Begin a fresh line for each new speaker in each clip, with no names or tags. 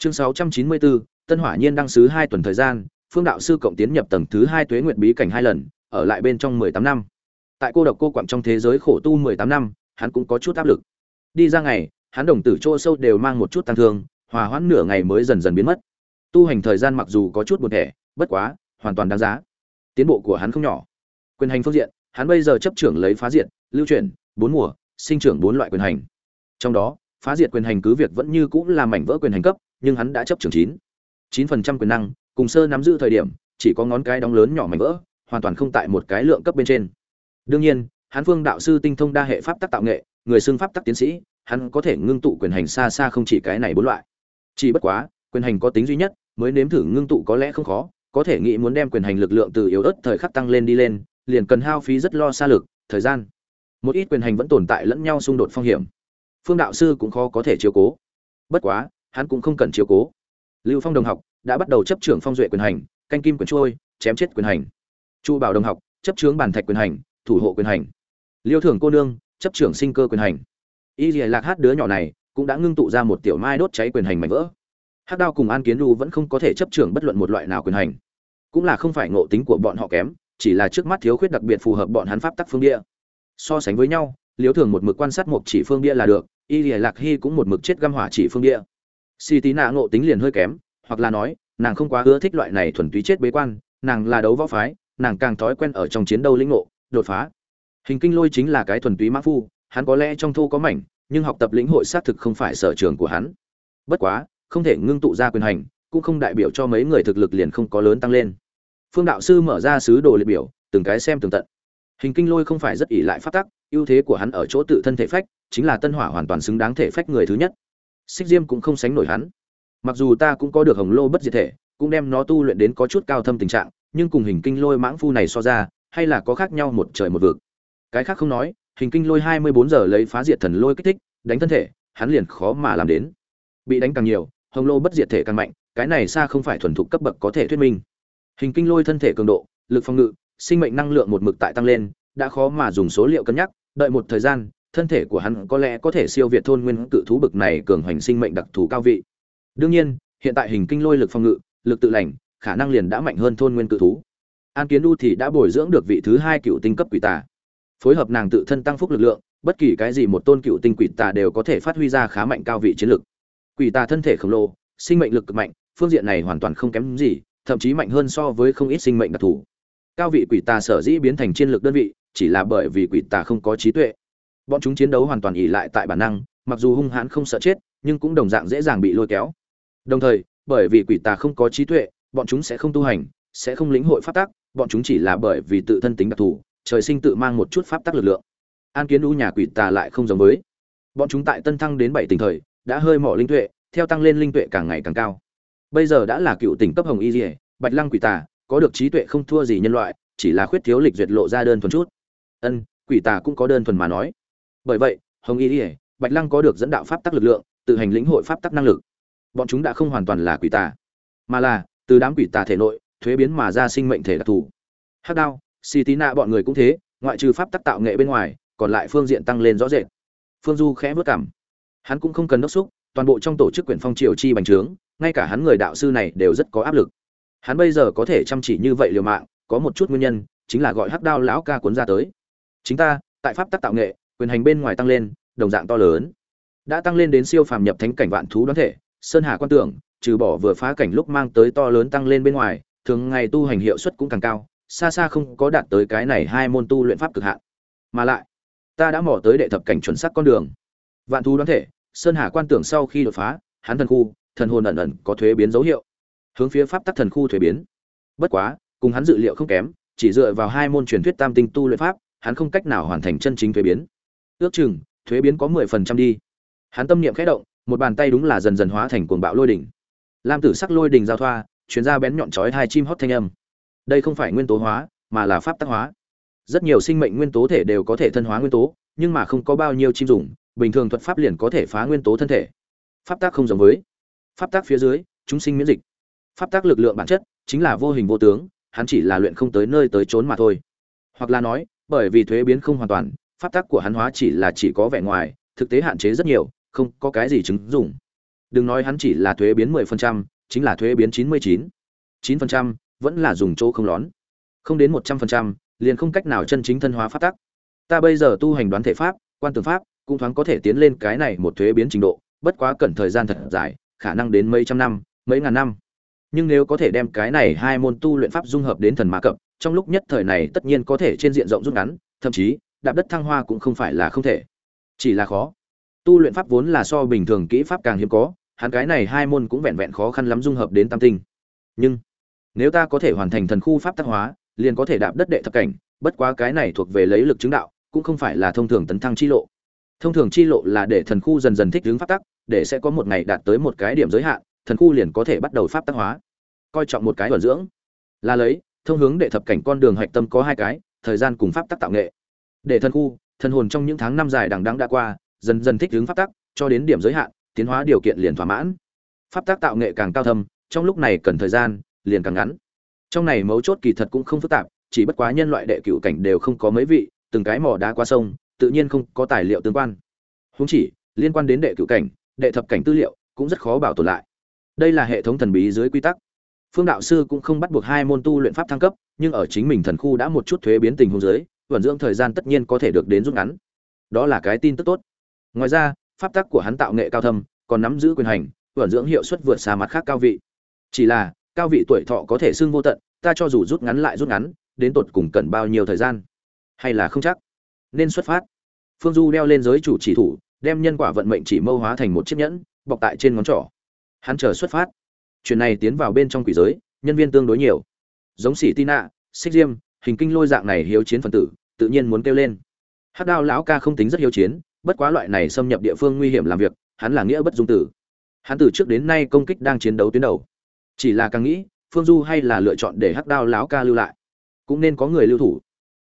Chương 694, Tân Hỏa Nhiên đăng sứ hai tuần thời gian, Phương đạo sư cộng tiến nhập tầng thứ hai Tuế Nguyệt bí cảnh hai lần, ở lại bên trong 18 năm. Tại cô độc cô quặng trong thế giới khổ tu 18 năm, hắn cũng có chút áp lực. Đi ra ngày, hắn đồng tử chỗ sâu đều mang một chút tăng thương, hòa hoãn nửa ngày mới dần dần biến mất. Tu hành thời gian mặc dù có chút buồn thẻ, bất quá, hoàn toàn đáng giá. Tiến bộ của hắn không nhỏ. Quyền hành phương diện, hắn bây giờ chấp trưởng lấy phá diệt, lưu chuyển, bốn mùa, sinh trưởng bốn loại quyền hành. Trong đó, phá diệt quyền hành cứ việc vẫn như cũng là mảnh vỡ quyền hành cấp, nhưng hắn đã chấp trường chín chín phần trăm quyền năng, cùng sơ nắm giữ thời điểm, chỉ có ngón cái đóng lớn nhỏ mảnh vỡ, hoàn toàn không tại một cái lượng cấp bên trên. Đương nhiên, hắn Phương đạo sư tinh thông đa hệ pháp tắc tạo nghệ, người xưng pháp tắc tiến sĩ, hắn có thể ngưng tụ quyền hành xa xa không chỉ cái này bốn loại. Chỉ bất quá, quyền hành có tính duy nhất, mới nếm thử ngưng tụ có lẽ không khó, có thể nghĩ muốn đem quyền hành lực lượng từ yếu ớt thời khắc tăng lên đi lên, liền cần hao phí rất lo xa lực, thời gian. Một ít quyền hành vẫn tồn tại lẫn nhau xung đột phong hiểm. Phương đạo sư cũng khó có thể chiếu cố. Bất quá, hắn cũng không cần chiếu cố. Lưu Phong đồng học đã bắt đầu chấp trưởng phong duệ quyền hành, canh kim quyền trôi, chém chết quyền hành. Chu Bảo đồng học chấp trưởng bản thạch quyền hành, thủ hộ quyền hành. Liêu Thưởng cô nương chấp trưởng sinh cơ quyền hành. Y Liễu Lạc Hát đứa nhỏ này cũng đã ngưng tụ ra một tiểu mai đốt cháy quyền hành mảnh vỡ. Hát Đao cùng An Kiến Du vẫn không có thể chấp trưởng bất luận một loại nào quyền hành. Cũng là không phải ngộ tính của bọn họ kém, chỉ là trước mắt thiếu khuyết đặc biệt phù hợp bọn hắn pháp tắc phương địa. So sánh với nhau, Liêu Thường một mực quan sát một chỉ phương địa là được, Y Liễu Lạc Hy cũng một mực chết găm hỏa chỉ phương địa. Si Tí Nạ ngộ tính liền hơi kém, hoặc là nói, nàng không quá ưa thích loại này thuần túy chết bế quan, nàng là đấu võ phái, nàng càng thói quen ở trong chiến đấu lĩnh ngộ, đột phá. Hình Kinh Lôi chính là cái thuần túy mã phu, hắn có lẽ trong thu có mảnh, nhưng học tập lĩnh hội xác thực không phải sở trường của hắn. Bất quá, không thể ngưng tụ ra quyền hành, cũng không đại biểu cho mấy người thực lực liền không có lớn tăng lên. Phương đạo sư mở ra sứ đồ liệt biểu, từng cái xem tường tận. Hình Kinh Lôi không phải rất ỷ lại phát tắc, ưu thế của hắn ở chỗ tự thân thể phách, chính là tân hỏa hoàn toàn xứng đáng thể phách người thứ nhất. Xích Diêm cũng không sánh nổi hắn. Mặc dù ta cũng có được Hồng Lô bất diệt thể, cũng đem nó tu luyện đến có chút cao thâm tình trạng, nhưng cùng hình kinh lôi mãng phu này so ra, hay là có khác nhau một trời một vực. Cái khác không nói, hình kinh lôi 24 giờ lấy phá diệt thần lôi kích thích, đánh thân thể, hắn liền khó mà làm đến. Bị đánh càng nhiều, Hồng Lô bất diệt thể càng mạnh, cái này xa không phải thuần thục cấp bậc có thể thuyết minh. Hình kinh lôi thân thể cường độ, lực phòng ngự, sinh mệnh năng lượng một mực tại tăng lên, đã khó mà dùng số liệu cân nhắc, đợi một thời gian, thân thể của hắn có lẽ có thể siêu việt thôn nguyên cự thú bực này cường hoành sinh mệnh đặc thù cao vị. Đương nhiên, hiện tại hình kinh lôi lực phòng ngự, lực tự lành, khả năng liền đã mạnh hơn thôn nguyên cự thú. An Kiến Du thì đã bồi dưỡng được vị thứ hai cựu tinh cấp quỷ tà. Phối hợp nàng tự thân tăng phúc lực lượng, bất kỳ cái gì một tôn cựu tinh quỷ tà đều có thể phát huy ra khá mạnh cao vị chiến lực. Quỷ tà thân thể khổng lồ, sinh mệnh lực cực mạnh, phương diện này hoàn toàn không kém gì, thậm chí mạnh hơn so với không ít sinh mệnh đặc thù. Cao vị quỷ tà sở dĩ biến thành chiến lực đơn vị, chỉ là bởi vì quỷ tà không có trí tuệ. Bọn chúng chiến đấu hoàn toàn ỉ lại tại bản năng, mặc dù hung hãn không sợ chết, nhưng cũng đồng dạng dễ dàng bị lôi kéo. Đồng thời, bởi vì quỷ tà không có trí tuệ, bọn chúng sẽ không tu hành, sẽ không lĩnh hội pháp tắc, bọn chúng chỉ là bởi vì tự thân tính đặc thù, trời sinh tự mang một chút pháp tắc lực lượng. An Kiến U nhà quỷ tà lại không giống với. Bọn chúng tại tân thăng đến bảy tình thời, đã hơi mỏ linh tuệ, theo tăng lên linh tuệ càng ngày càng cao. Bây giờ đã là cựu tỉnh cấp hồng y dỉa Bạch Lăng quỷ tà, có được trí tuệ không thua gì nhân loại, chỉ là khuyết thiếu lịch duyệt lộ ra đơn thuần chút. Ân, quỷ tà cũng có đơn thuần mà nói. Bởi vậy, hồng y ỉa Bạch Lăng có được dẫn đạo pháp tắc lực lượng, tự hành lĩnh hội pháp tắc năng lực. Bọn chúng đã không hoàn toàn là quỷ tà, mà là từ đám quỷ tà thể nội thuế biến mà ra sinh mệnh thể đặc thù. Hắc đao xì tí nạ bọn người cũng thế ngoại trừ pháp tác tạo nghệ bên ngoài còn lại phương diện tăng lên rõ rệt. Phương du khẽ vớt cảm. Hắn cũng không cần đốc xúc toàn bộ trong tổ chức quyển phong triều chi bành trướng ngay cả hắn người đạo sư này đều rất có áp lực. Hắn bây giờ có thể chăm chỉ như vậy liều mạng có một chút nguyên nhân chính là gọi hắc đao lão ca cuốn ra tới. Chính ta tại pháp tác tạo nghệ quyền hành bên ngoài tăng lên đồng dạng to lớn đã tăng lên đến siêu phàm nhập thánh cảnh vạn thú đoán thể sơn hà quan tưởng trừ bỏ vừa phá cảnh lúc mang tới to lớn tăng lên bên ngoài, thường ngày tu hành hiệu suất cũng càng cao, xa xa không có đạt tới cái này hai môn tu luyện pháp cực hạn. Mà lại, ta đã mò tới đệ thập cảnh chuẩn xác con đường. Vạn thú đoán thể, Sơn Hà quan tưởng sau khi đột phá, hắn thần khu, thần hồn ẩn ẩn có thuế biến dấu hiệu. Hướng phía pháp tắc thần khu thuế biến. Bất quá, cùng hắn dự liệu không kém, chỉ dựa vào hai môn truyền thuyết tam tinh tu luyện pháp, hắn không cách nào hoàn thành chân chính thuế biến. Ước chừng, thuế biến có 10% đi. Hắn tâm niệm khẽ động, một bàn tay đúng là dần dần hóa thành cuồng bạo lôi đỉnh. Lam tử sắc lôi đỉnh giao thoa chuyến ra bén nhọn chói hai chim hót thanh âm. Đây không phải nguyên tố hóa mà là pháp tác hóa. Rất nhiều sinh mệnh nguyên tố thể đều có thể thân hóa nguyên tố nhưng mà không có bao nhiêu chim dùng bình thường thuật pháp liền có thể phá nguyên tố thân thể. Pháp tác không giống với. Pháp tác phía dưới chúng sinh miễn dịch. Pháp tác lực lượng bản chất chính là vô hình vô tướng hắn chỉ là luyện không tới nơi tới trốn mà thôi. Hoặc là nói bởi vì thuế biến không hoàn toàn pháp tác của hắn hóa chỉ là chỉ có vẻ ngoài thực tế hạn chế rất nhiều không có cái gì chứng dụng. đừng nói hắn chỉ là thuế biến 10%, chính là thuế biến 99. 9% vẫn là dùng chỗ không lón. Không đến 100%, liền không cách nào chân chính thân hóa pháp tắc. Ta bây giờ tu hành đoán thể pháp, quan tưởng pháp, cũng thoáng có thể tiến lên cái này một thuế biến trình độ, bất quá cần thời gian thật dài, khả năng đến mấy trăm năm, mấy ngàn năm. Nhưng nếu có thể đem cái này hai môn tu luyện pháp dung hợp đến thần ma cập, trong lúc nhất thời này tất nhiên có thể trên diện rộng rút ngắn, thậm chí, đạp đất thăng hoa cũng không phải là không thể. Chỉ là khó. Tu luyện pháp vốn là so bình thường kỹ pháp càng hiếm có, hắn cái này hai môn cũng vẹn vẹn khó khăn lắm dung hợp đến tam tinh. Nhưng nếu ta có thể hoàn thành thần khu pháp tác hóa, liền có thể đạp đất đệ thập cảnh, bất quá cái này thuộc về lấy lực chứng đạo, cũng không phải là thông thường tấn thăng chi lộ. Thông thường chi lộ là để thần khu dần dần thích ứng pháp tắc, để sẽ có một ngày đạt tới một cái điểm giới hạn, thần khu liền có thể bắt đầu pháp tác hóa. Coi trọng một cái vận dưỡng, là lấy, thông hướng đệ thập cảnh con đường hạch tâm có hai cái, thời gian cùng pháp tắc tạo nghệ. Để thần khu, thần hồn trong những tháng năm dài đằng đẵng đã qua, dần dần thích ứng pháp tắc, cho đến điểm giới hạn, tiến hóa điều kiện liền thỏa mãn. Pháp tắc tạo nghệ càng cao thâm, trong lúc này cần thời gian, liền càng ngắn. Trong này mấu chốt kỳ thật cũng không phức tạp, chỉ bất quá nhân loại đệ cửu cảnh đều không có mấy vị, từng cái mỏ đá qua sông, tự nhiên không có tài liệu tương quan. Huống chỉ, liên quan đến đệ cửu cảnh, đệ thập cảnh tư liệu cũng rất khó bảo tồn lại. Đây là hệ thống thần bí dưới quy tắc. Phương đạo sư cũng không bắt buộc hai môn tu luyện pháp thăng cấp, nhưng ở chính mình thần khu đã một chút thuế biến tình huống giới vận dưỡng thời gian tất nhiên có thể được đến rút ngắn. Đó là cái tin tức tốt. Ngoài ra, pháp tắc của hắn tạo nghệ cao thâm, còn nắm giữ quyền hành, vận dưỡng hiệu suất vượt xa mặt khác cao vị. Chỉ là, cao vị tuổi thọ có thể xưng vô tận, ta cho dù rút ngắn lại rút ngắn, đến tột cùng cần bao nhiêu thời gian? Hay là không chắc? Nên xuất phát. Phương Du đeo lên giới chủ chỉ thủ, đem nhân quả vận mệnh chỉ mâu hóa thành một chiếc nhẫn, bọc tại trên ngón trỏ. Hắn chờ xuất phát. Chuyện này tiến vào bên trong quỷ giới, nhân viên tương đối nhiều. Giống Sĩ Tina, Xích Diêm, hình kinh lôi dạng này hiếu chiến phần tử, tự nhiên muốn kêu lên. Hắc Đao lão ca không tính rất hiếu chiến, bất quá loại này xâm nhập địa phương nguy hiểm làm việc, hắn là nghĩa bất dung tử. Hắn từ trước đến nay công kích đang chiến đấu tuyến đầu. Chỉ là càng nghĩ, Phương Du hay là lựa chọn để Hắc Đao lão ca lưu lại. Cũng nên có người lưu thủ.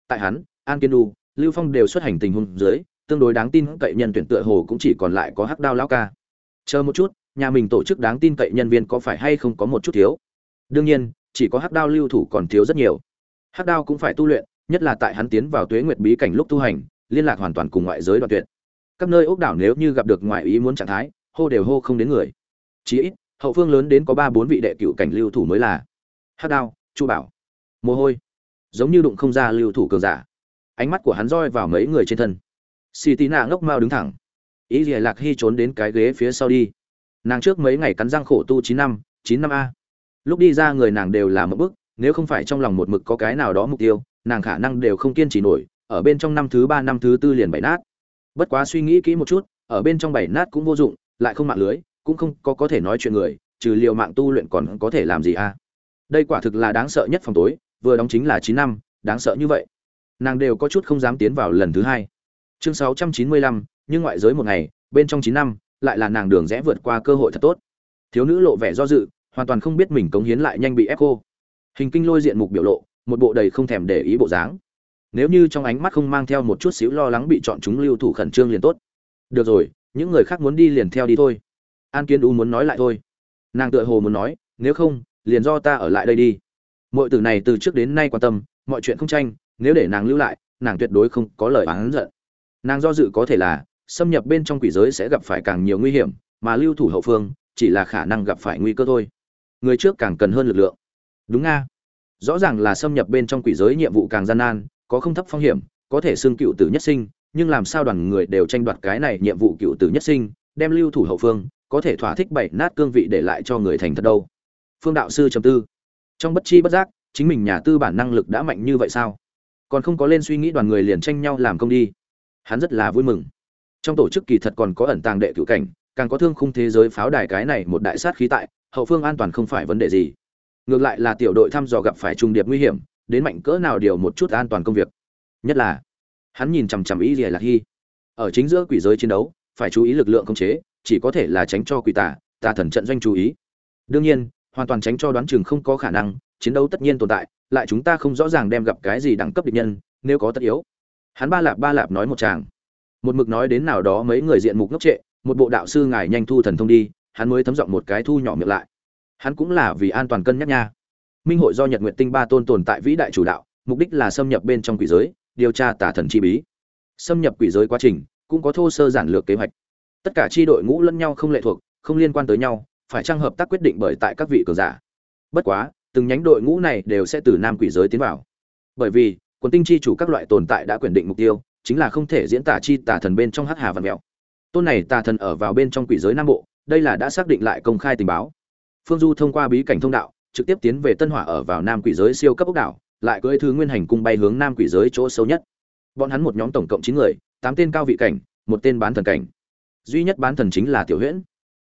Tại hắn, An Kiên Du, Lưu Phong đều xuất hành tình huống dưới, tương đối đáng tin cậy nhân tuyển tựa hồ cũng chỉ còn lại có Hắc Đao lão ca. Chờ một chút, nhà mình tổ chức đáng tin cậy nhân viên có phải hay không có một chút thiếu? Đương nhiên, chỉ có Hắc Đao lưu thủ còn thiếu rất nhiều. Hắc Đao cũng phải tu luyện, nhất là tại hắn tiến vào Tuế Nguyệt bí cảnh lúc tu hành, liên lạc hoàn toàn cùng ngoại giới đoạn tuyệt. Các nơi ốc đảo nếu như gặp được ngoại ý muốn trạng thái, hô đều hô không đến người. Chỉ ít, hậu phương lớn đến có ba bốn vị đệ cựu cảnh lưu thủ mới là. Hắc Đao, Chu Bảo, Mồ Hôi, giống như đụng không ra lưu thủ cường giả. Ánh mắt của hắn roi vào mấy người trên thân. Xì tí nạ ngốc mau đứng thẳng. Ý Liễu Lạc Hy trốn đến cái ghế phía sau đi. Nàng trước mấy ngày cắn răng khổ tu chín năm, chín năm a. Lúc đi ra người nàng đều là một bước, nếu không phải trong lòng một mực có cái nào đó mục tiêu, nàng khả năng đều không kiên trì nổi, ở bên trong năm thứ ba năm thứ tư liền bảy nát. Bất quá suy nghĩ kỹ một chút ở bên trong bảy nát cũng vô dụng lại không mạng lưới cũng không có có thể nói chuyện người trừ liệu mạng tu luyện còn có thể làm gì a à? đây quả thực là đáng sợ nhất phòng tối vừa đóng chính là chín năm đáng sợ như vậy. Nàng đều có chút không dám tiến vào lần thứ hai. Chương sáu trăm chín mươi lăm nhưng ngoại giới một ngày bên trong chín năm lại là nàng đường rẽ vượt qua cơ hội thật tốt. Thiếu nữ lộ vẻ do dự hoàn toàn không biết mình cống hiến lại nhanh bị ép cô. Hình kinh lôi diện mục biểu lộ một bộ đầy không thèm để ý bộ dáng. Nếu như trong ánh mắt không mang theo một chút xíu lo lắng bị chọn chúng lưu thủ khẩn trương liền tốt. Được rồi, những người khác muốn đi liền theo đi thôi. An kiến u muốn nói lại thôi. Nàng tựa hồ muốn nói, nếu không, liền do ta ở lại đây đi. Mọi từ này từ trước đến nay quan tâm, mọi chuyện không tranh, nếu để nàng lưu lại, nàng tuyệt đối không có lời oán giận. Nàng do dự có thể là, xâm nhập bên trong quỷ giới sẽ gặp phải càng nhiều nguy hiểm, mà lưu thủ hậu phương, chỉ là khả năng gặp phải nguy cơ thôi. Người trước càng cần hơn lực lượng. Đúng nga rõ ràng là xâm nhập bên trong quỷ giới nhiệm vụ càng gian nan, có không thấp phong hiểm, có thể xương cựu tử nhất sinh, nhưng làm sao đoàn người đều tranh đoạt cái này nhiệm vụ cựu tử nhất sinh, đem lưu thủ hậu phương, có thể thỏa thích bảy nát cương vị để lại cho người thành thật đâu. Phương đạo sư trầm tư. Trong bất chi bất giác, chính mình nhà tư bản năng lực đã mạnh như vậy sao? Còn không có lên suy nghĩ đoàn người liền tranh nhau làm công đi. Hắn rất là vui mừng. Trong tổ chức kỳ thật còn có ẩn tàng đệ cựu cảnh, càng có thương khung thế giới pháo đài cái này một đại sát khí tại, hậu phương an toàn không phải vấn đề gì ngược lại là tiểu đội thăm dò gặp phải trùng điệp nguy hiểm, đến mạnh cỡ nào điều một chút an toàn công việc. Nhất là, hắn nhìn chằm chằm ý rìa lạc hy. Ở chính giữa quỷ giới chiến đấu, phải chú ý lực lượng khống chế, chỉ có thể là tránh cho quỷ tà tà thần trận doanh chú ý. Đương nhiên, hoàn toàn tránh cho đoán chừng không có khả năng, chiến đấu tất nhiên tồn tại, lại chúng ta không rõ ràng đem gặp cái gì đẳng cấp địch nhân, nếu có tất yếu. Hắn ba lạp ba lạp nói một chàng một mực nói đến nào đó mấy người diện mục ngốc trệ, một bộ đạo sư ngài nhanh thu thần thông đi, hắn mới thấm giọng một cái thu nhỏ miệng lại hắn cũng là vì an toàn cân nhắc nha. Minh hội do nhật nguyệt tinh ba tôn tồn tại vĩ đại chủ đạo, mục đích là xâm nhập bên trong quỷ giới, điều tra tà thần chi bí. Xâm nhập quỷ giới quá trình cũng có thô sơ giản lược kế hoạch. Tất cả chi đội ngũ lẫn nhau không lệ thuộc, không liên quan tới nhau, phải trang hợp tác quyết định bởi tại các vị cường giả? Bất quá, từng nhánh đội ngũ này đều sẽ từ nam quỷ giới tiến vào. Bởi vì, quần tinh chi chủ các loại tồn tại đã quyền định mục tiêu, chính là không thể diễn tả chi tà thần bên trong hắc hà và mèo tôn này tà thần ở vào bên trong quỷ giới nam bộ, đây là đã xác định lại công khai tình báo phương du thông qua bí cảnh thông đạo, trực tiếp tiến về tân hỏa ở vào nam quỷ giới siêu cấp ốc đảo, lại cưỡi thứ nguyên hành cung bay hướng nam quỷ giới chỗ sâu nhất. Bọn hắn một nhóm tổng cộng chín người, tám tên cao vị cảnh, một tên bán thần cảnh. Duy nhất bán thần chính là tiểu huyễn.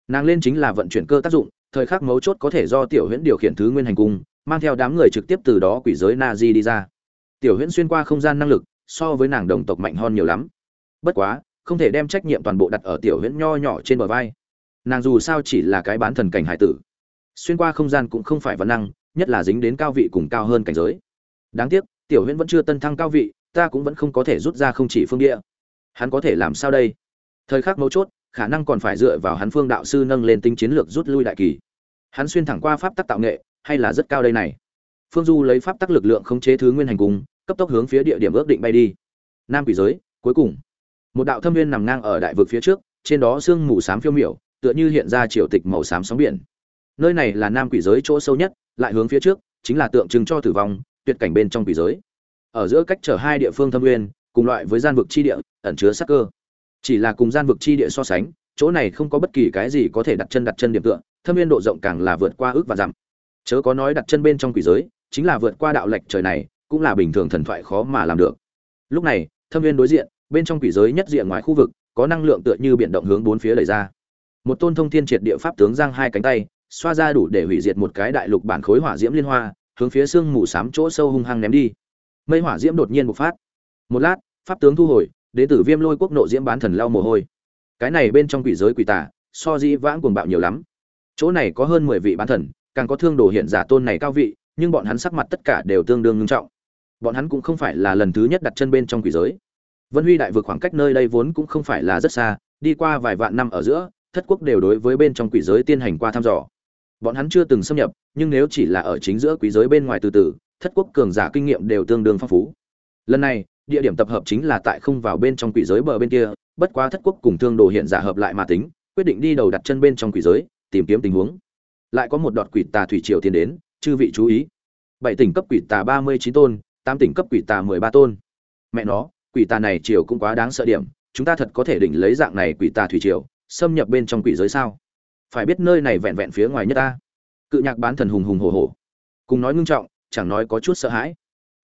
Nàng lên chính là vận chuyển cơ tác dụng, thời khắc mấu chốt có thể do tiểu huyễn điều khiển thứ nguyên hành cung, mang theo đám người trực tiếp từ đó quỷ giới na di đi ra. Tiểu huyễn xuyên qua không gian năng lực, so với nàng đồng tộc mạnh hơn nhiều lắm. Bất quá, không thể đem trách nhiệm toàn bộ đặt ở tiểu huyễn nho nhỏ trên bờ vai. Nàng dù sao chỉ là cái bán thần cảnh hải tử xuyên qua không gian cũng không phải văn năng, nhất là dính đến cao vị cùng cao hơn cảnh giới. Đáng tiếc, tiểu huyễn vẫn chưa tân thăng cao vị, ta cũng vẫn không có thể rút ra không chỉ phương địa. Hắn có thể làm sao đây? Thời khắc mấu chốt, khả năng còn phải dựa vào hắn phương đạo sư nâng lên tinh chiến lược rút lui đại kỳ. Hắn xuyên thẳng qua pháp tắc tạo nghệ, hay là rất cao đây này? Phương du lấy pháp tắc lực lượng khống chế thứ nguyên hành cung cấp tốc hướng phía địa điểm ước định bay đi. Nam quỷ giới, cuối cùng. Một đạo thâm viên nằm ngang ở đại vực phía trước, trên đó sương mù xám phiêu miểu, tựa như hiện ra triều tịch màu xám sóng biển nơi này là nam quỷ giới chỗ sâu nhất, lại hướng phía trước, chính là tượng trưng cho tử vong, tuyệt cảnh bên trong quỷ giới. Ở giữa cách trở hai địa phương thâm nguyên, cùng loại với gian vực chi địa, ẩn chứa sắc cơ. Chỉ là cùng gian vực chi địa so sánh, chỗ này không có bất kỳ cái gì có thể đặt chân đặt chân điểm tựa, thâm nguyên độ rộng càng là vượt qua ước và dặm. Chớ có nói đặt chân bên trong quỷ giới, chính là vượt qua đạo lệch trời này, cũng là bình thường thần thoại khó mà làm được. Lúc này, thâm nguyên đối diện, bên trong quỷ giới nhất diện ngoài khu vực, có năng lượng tựa như biển động hướng bốn phía lầy ra. Một tôn thông thiên triệt địa pháp tướng giang hai cánh tay xoa ra đủ để hủy diệt một cái đại lục bản khối hỏa diễm liên hoa, hướng phía sương mù xám chỗ sâu hung hăng ném đi. Mây hỏa diễm đột nhiên bộc phát. Một lát, pháp tướng thu hồi đến tử viêm lôi quốc nộ diễm bán thần lau mồ hôi. Cái này bên trong quỷ giới quỷ tà, so di vãng cuồng bạo nhiều lắm. Chỗ này có hơn mười vị bán thần, càng có thương đồ hiện giả tôn này cao vị, nhưng bọn hắn sắc mặt tất cả đều tương đương ngưng trọng. Bọn hắn cũng không phải là lần thứ nhất đặt chân bên trong quỷ giới. Vân huy đại vực khoảng cách nơi đây vốn cũng không phải là rất xa, đi qua vài vạn năm ở giữa, thất quốc đều đối với bên trong quỷ giới tiến hành qua thăm dò bọn hắn chưa từng xâm nhập, nhưng nếu chỉ là ở chính giữa quỷ giới bên ngoài từ từ, thất quốc cường giả kinh nghiệm đều tương đương phong phú. Lần này, địa điểm tập hợp chính là tại không vào bên trong quỷ giới bờ bên kia, bất quá thất quốc cùng thương đồ hiện giả hợp lại mà tính, quyết định đi đầu đặt chân bên trong quỷ giới, tìm kiếm tình huống. Lại có một đọt quỷ tà thủy triều tiến đến, chư vị chú ý. Bảy tỉnh cấp quỷ tà ba mươi chín tôn, tám tỉnh cấp quỷ tà mười ba tôn. Mẹ nó, quỷ tà này triều cũng quá đáng sợ điểm, chúng ta thật có thể định lấy dạng này quỷ tà thủy triều, xâm nhập bên trong quỷ giới sao? Phải biết nơi này vẹn vẹn phía ngoài nhất ta. Cự nhạc bán thần hùng hùng hổ hổ. Cùng nói ngưng trọng, chẳng nói có chút sợ hãi.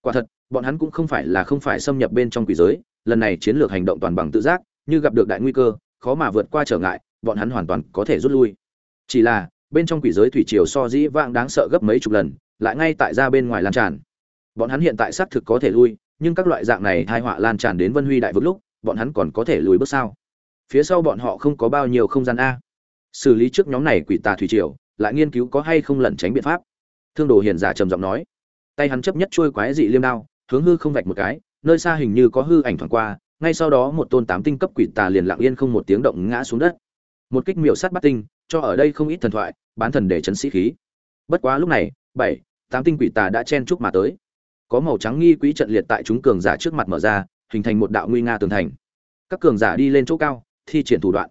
Quả thật, bọn hắn cũng không phải là không phải xâm nhập bên trong quỷ giới, lần này chiến lược hành động toàn bằng tự giác, như gặp được đại nguy cơ, khó mà vượt qua trở ngại, bọn hắn hoàn toàn có thể rút lui. Chỉ là, bên trong quỷ giới thủy triều so dĩ vãng đáng sợ gấp mấy chục lần, lại ngay tại ra bên ngoài lan tràn. Bọn hắn hiện tại xác thực có thể lui, nhưng các loại dạng này thai họa lan tràn đến vân huy đại vực lúc, bọn hắn còn có thể lùi bước sao? Phía sau bọn họ không có bao nhiêu không gian a xử lý trước nhóm này quỷ tà thủy triều, lại nghiên cứu có hay không lẩn tránh biện pháp. Thương đồ hiền giả trầm giọng nói. Tay hắn chấp nhất trôi quái dị liêm đao, hướng hư không vạch một cái, nơi xa hình như có hư ảnh thoáng qua, ngay sau đó một tôn tám tinh cấp quỷ tà liền lặng yên không một tiếng động ngã xuống đất. Một kích miểu sát bắt tinh, cho ở đây không ít thần thoại, bán thần để chấn sĩ khí. Bất quá lúc này, bảy, tám tinh quỷ tà đã chen chúc mà tới. Có màu trắng nghi quỹ trận liệt tại chúng cường giả trước mặt mở ra, hình thành một đạo nguy nga tường thành. Các cường giả đi lên chỗ cao, thi triển thủ đoạn.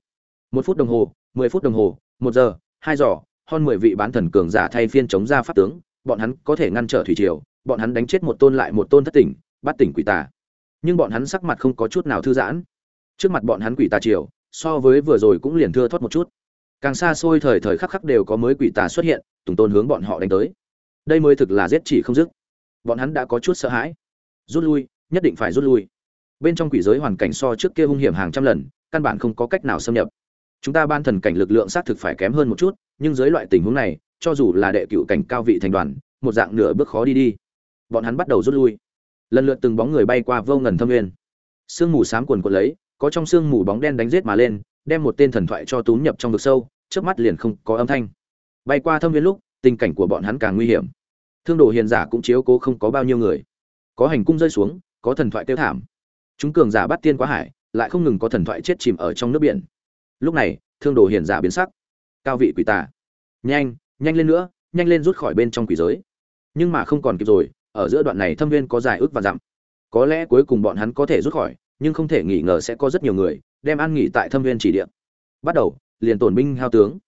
Một phút đồng hồ mười phút đồng hồ, một giờ, hai giờ hơn mười vị bán thần cường giả thay phiên chống ra pháp tướng, bọn hắn có thể ngăn trở thủy triều, bọn hắn đánh chết một tôn lại một tôn thất tỉnh, bắt tỉnh quỷ tà. Nhưng bọn hắn sắc mặt không có chút nào thư giãn. Trước mặt bọn hắn quỷ tà triều, so với vừa rồi cũng liền thưa thoát một chút. Càng xa xôi thời thời khắc khắc đều có mới quỷ tà xuất hiện, tùng tôn hướng bọn họ đánh tới. Đây mới thực là giết chỉ không dứt. Bọn hắn đã có chút sợ hãi. Rút lui, nhất định phải rút lui. Bên trong quỷ giới hoàn cảnh so trước kia hung hiểm hàng trăm lần, căn bản không có cách nào xâm nhập chúng ta ban thần cảnh lực lượng xác thực phải kém hơn một chút, nhưng dưới loại tình huống này, cho dù là đệ cựu cảnh cao vị thành đoàn, một dạng nửa bước khó đi đi. Bọn hắn bắt đầu rút lui. Lần lượt từng bóng người bay qua vô ngần thâm nguyên. Sương mù sáng quần quần lấy, có trong sương mù bóng đen đánh giết mà lên, đem một tên thần thoại cho túm nhập trong vực sâu trước mắt liền không có âm thanh. Bay qua thâm viên lúc, tình cảnh của bọn hắn càng nguy hiểm. Thương đồ hiền giả cũng chiếu cố không có bao nhiêu người. Có hành cung rơi xuống, có thần thoại kêu thảm. Chúng cường giả bắt tiên quá hải, lại không ngừng có thần thoại chết chìm ở trong nước biển lúc này, thương đồ hiền giả biến sắc. Cao vị quỷ tà. Nhanh nhanh lên nữa, nhanh lên rút khỏi bên trong quỷ giới. Nhưng mà không còn kịp rồi, ở giữa đoạn này thâm viên có dài ước và dặm. Có lẽ cuối cùng bọn hắn có thể rút khỏi, nhưng không thể nghỉ ngờ sẽ có rất nhiều người đem an nghỉ tại thâm viên chỉ địa. Bắt đầu, liền tổn binh hao tướng.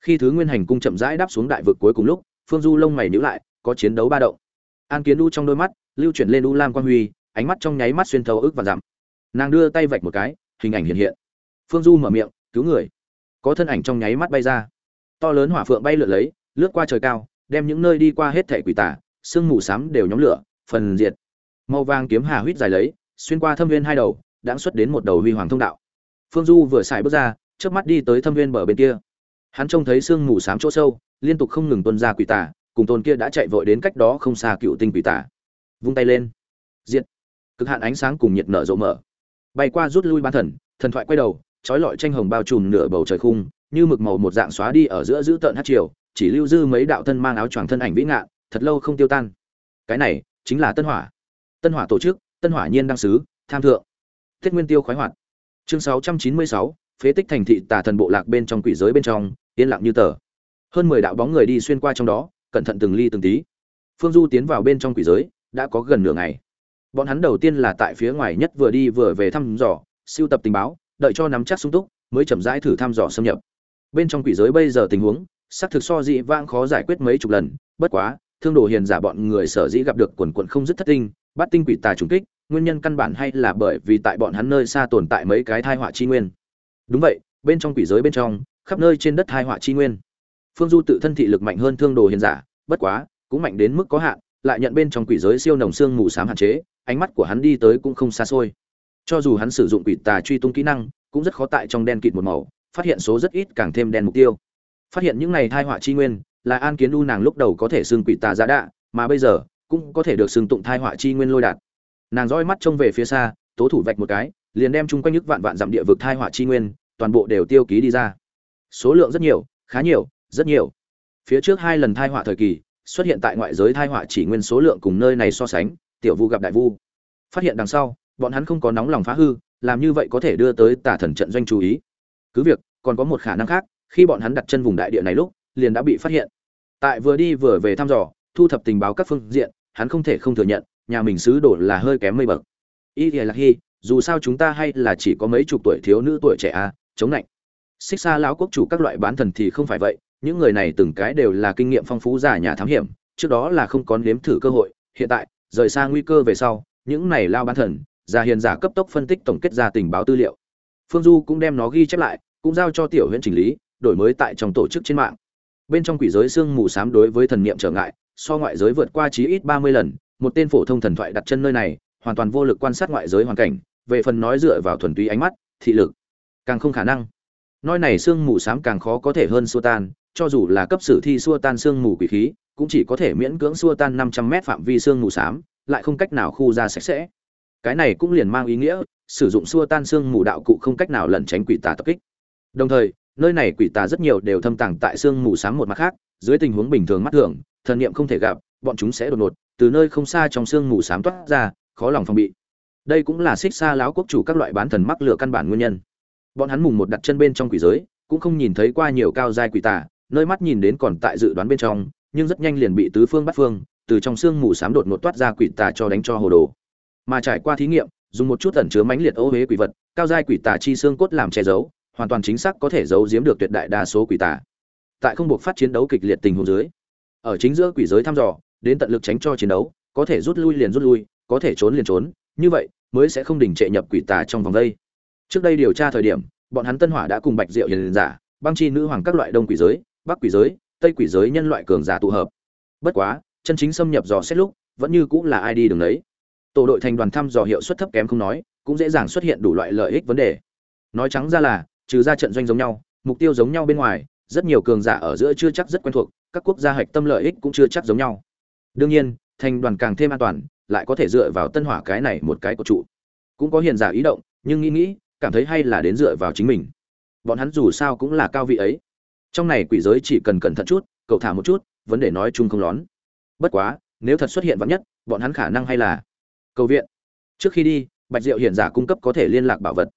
Khi thứ nguyên hành cung chậm rãi đáp xuống đại vực cuối cùng lúc, phương du lông mày nhíu lại, có chiến đấu ba động. An kiến u trong đôi mắt, lưu chuyển lên u lam quan huy, ánh mắt trong nháy mắt xuyên thấu ức và dặm. Nàng đưa tay vạch một cái, hình ảnh hiện hiện. Phương du mở miệng cứu người. Có thân ảnh trong nháy mắt bay ra. To lớn hỏa phượng bay lượn lấy, lướt qua trời cao, đem những nơi đi qua hết thẻ quỷ tả, sương mù xám đều nhóm lửa, phần diệt. Màu vàng kiếm hà huýt dài lấy, xuyên qua thâm viên hai đầu, đã xuất đến một đầu huy hoàng thông đạo. Phương du vừa xài bước ra trước mắt đi tới thâm viên bờ bên kia. Hắn trông thấy sương mù xám chỗ sâu, liên tục không ngừng tuân ra quỷ tả, cùng tôn kia đã chạy vội đến cách đó không xa cựu tinh quỷ tả. Vung tay lên. Diệt. Cực hạn ánh sáng cùng nhiệt nở rộ mở. Bay qua rút lui ban thần thần thoại quay đầu trói lọi tranh hồng bao trùm nửa bầu trời khung như mực màu một dạng xóa đi ở giữa giữ tợn hát triều chỉ lưu dư mấy đạo thân mang áo choàng thân ảnh vĩ ngạn thật lâu không tiêu tan. Cái này chính là tân hỏa. Tân hỏa tổ chức tân hỏa nhiên đăng sứ tham thượng. Thiết nguyên tiêu khoái hoạt. Chương 696, phế tích thành thị tà thần bộ lạc bên trong quỷ giới bên trong yên lặng như tờ. Hơn mười đạo bóng người đi xuyên qua trong đó cẩn thận từng ly từng tí. Phương du tiến vào bên trong quỷ giới đã có gần nửa ngày. Bọn hắn đầu tiên là tại phía ngoài nhất vừa đi vừa về thăm dò siêu tập tình báo đợi cho nắm chắc sung túc, mới chậm rãi thử thăm dò xâm nhập. Bên trong quỷ giới bây giờ tình huống, xác thực so dị vãng khó giải quyết mấy chục lần, bất quá, thương đồ hiền giả bọn người sở dĩ gặp được quần quận không dứt thất tinh, bắt tinh quỷ tà trùng kích, nguyên nhân căn bản hay là bởi vì tại bọn hắn nơi xa tồn tại mấy cái thai họa chi nguyên. Đúng vậy, bên trong quỷ giới bên trong, khắp nơi trên đất thai họa chi nguyên. Phương du tự thân thị lực mạnh hơn thương đồ hiền giả, bất quá, cũng mạnh đến mức có hạn, lại nhận bên trong quỷ giới siêu nồng xương mù sám hạn chế, ánh mắt của hắn đi tới cũng không xa xôi cho dù hắn sử dụng quỷ tà truy tung kỹ năng, cũng rất khó tại trong đen kịt một màu, phát hiện số rất ít càng thêm đen mục tiêu. Phát hiện những này thai họa chi nguyên, là an kiến u nàng lúc đầu có thể xưng quỷ tà giá đạ, mà bây giờ, cũng có thể được xưng tụng thai họa chi nguyên lôi đạt nàng roi mắt trông về phía xa, tố thủ vạch một cái, liền đem chung quanh nhức vạn vạn dặm địa vực thai họa chi nguyên, toàn bộ đều tiêu ký đi ra. Số lượng rất nhiều, khá nhiều, rất nhiều. Phía trước hai lần thai họa thời kỳ, xuất hiện tại ngoại giới thai họa chỉ nguyên số lượng cùng nơi này so sánh, tiểu vu gặp đại vu. Phát hiện đằng sau bọn hắn không có nóng lòng phá hư, làm như vậy có thể đưa tới tà thần trận doanh chú ý. Cứ việc, còn có một khả năng khác, khi bọn hắn đặt chân vùng đại địa này lúc, liền đã bị phát hiện. Tại vừa đi vừa về thăm dò, thu thập tình báo các phương diện, hắn không thể không thừa nhận, nhà mình xứ đổ là hơi kém mây bậc. Y thì là hy dù sao chúng ta hay là chỉ có mấy chục tuổi thiếu nữ tuổi trẻ a, chống lạnh xích xa lão quốc chủ các loại bán thần thì không phải vậy, những người này từng cái đều là kinh nghiệm phong phú giả nhà thám hiểm, trước đó là không có nếm thử cơ hội, hiện tại, rời xa nguy cơ về sau, những này lao bán thần giả hiền giả cấp tốc phân tích tổng kết ra tình báo tư liệu. Phương du cũng đem nó ghi chép lại cũng giao cho tiểu huyện chỉnh lý đổi mới tại trong tổ chức trên mạng. Bên trong quỷ giới xương mù sám đối với thần niệm trở ngại so ngoại giới vượt qua chí ít ba mươi lần một tên phổ thông thần thoại đặt chân nơi này hoàn toàn vô lực quan sát ngoại giới hoàn cảnh về phần nói dựa vào thuần túy ánh mắt thị lực càng không khả năng. Nói này xương mù sám càng khó có thể hơn xua tan cho dù là cấp sử thi xua tan xương mù quỷ khí cũng chỉ có thể miễn cưỡng xua tan năm trăm mét phạm vi xương mù sám, lại không cách nào khu ra sạch sẽ cái này cũng liền mang ý nghĩa, sử dụng xua tan xương mù đạo cụ không cách nào lẩn tránh quỷ tà tập kích. Đồng thời, nơi này quỷ tà rất nhiều đều thâm tàng tại xương mù sáng một mặt khác, dưới tình huống bình thường mắt thường, thần niệm không thể gặp, bọn chúng sẽ đột ngột, từ nơi không xa trong xương mù sáng toát ra, khó lòng phòng bị. Đây cũng là xích xa láo quốc chủ các loại bán thần mắc lửa căn bản nguyên nhân. Bọn hắn mùng một đặt chân bên trong quỷ giới, cũng không nhìn thấy qua nhiều cao giai quỷ tà, nơi mắt nhìn đến còn tại dự đoán bên trong, nhưng rất nhanh liền bị tứ phương bắt phương, từ trong xương mù sám đột ngột toát ra quỷ tà cho đánh cho hồ đồ mà trải qua thí nghiệm, dùng một chút ẩn chứa mãnh liệt ô huế quỷ vật, cao giai quỷ tà chi xương cốt làm che giấu, hoàn toàn chính xác có thể giấu giếm được tuyệt đại đa số quỷ tà. Tại không buộc phát chiến đấu kịch liệt tình huống dưới, ở chính giữa quỷ giới thăm dò, đến tận lực tránh cho chiến đấu, có thể rút lui liền rút lui, có thể trốn liền trốn, như vậy mới sẽ không đình trệ nhập quỷ tà trong vòng đây. Trước đây điều tra thời điểm, bọn hắn tân hỏa đã cùng bạch diệu hiền giả, băng chi nữ hoàng các loại đông quỷ giới, bắc quỷ giới, tây quỷ giới nhân loại cường giả tụ hợp. Bất quá, chân chính xâm nhập dò xét lúc, vẫn như cũng là ai đi đường đấy tổ đội thành đoàn thăm dò hiệu suất thấp kém không nói, cũng dễ dàng xuất hiện đủ loại lợi ích vấn đề. Nói trắng ra là, trừ ra trận doanh giống nhau, mục tiêu giống nhau bên ngoài, rất nhiều cường giả ở giữa chưa chắc rất quen thuộc, các quốc gia hạch tâm lợi ích cũng chưa chắc giống nhau. Đương nhiên, thành đoàn càng thêm an toàn, lại có thể dựa vào tân hỏa cái này một cái của trụ. Cũng có hiền giả ý động, nhưng nghĩ nghĩ, cảm thấy hay là đến dựa vào chính mình. Bọn hắn dù sao cũng là cao vị ấy. Trong này quỷ giới chỉ cần cẩn thận chút, cậu thả một chút, vấn đề nói chung không lón. Bất quá, nếu thật xuất hiện vắn nhất, bọn hắn khả năng hay là cầu viện. Trước khi đi, bạch diệu hiện giả cung cấp có thể liên lạc bảo vật.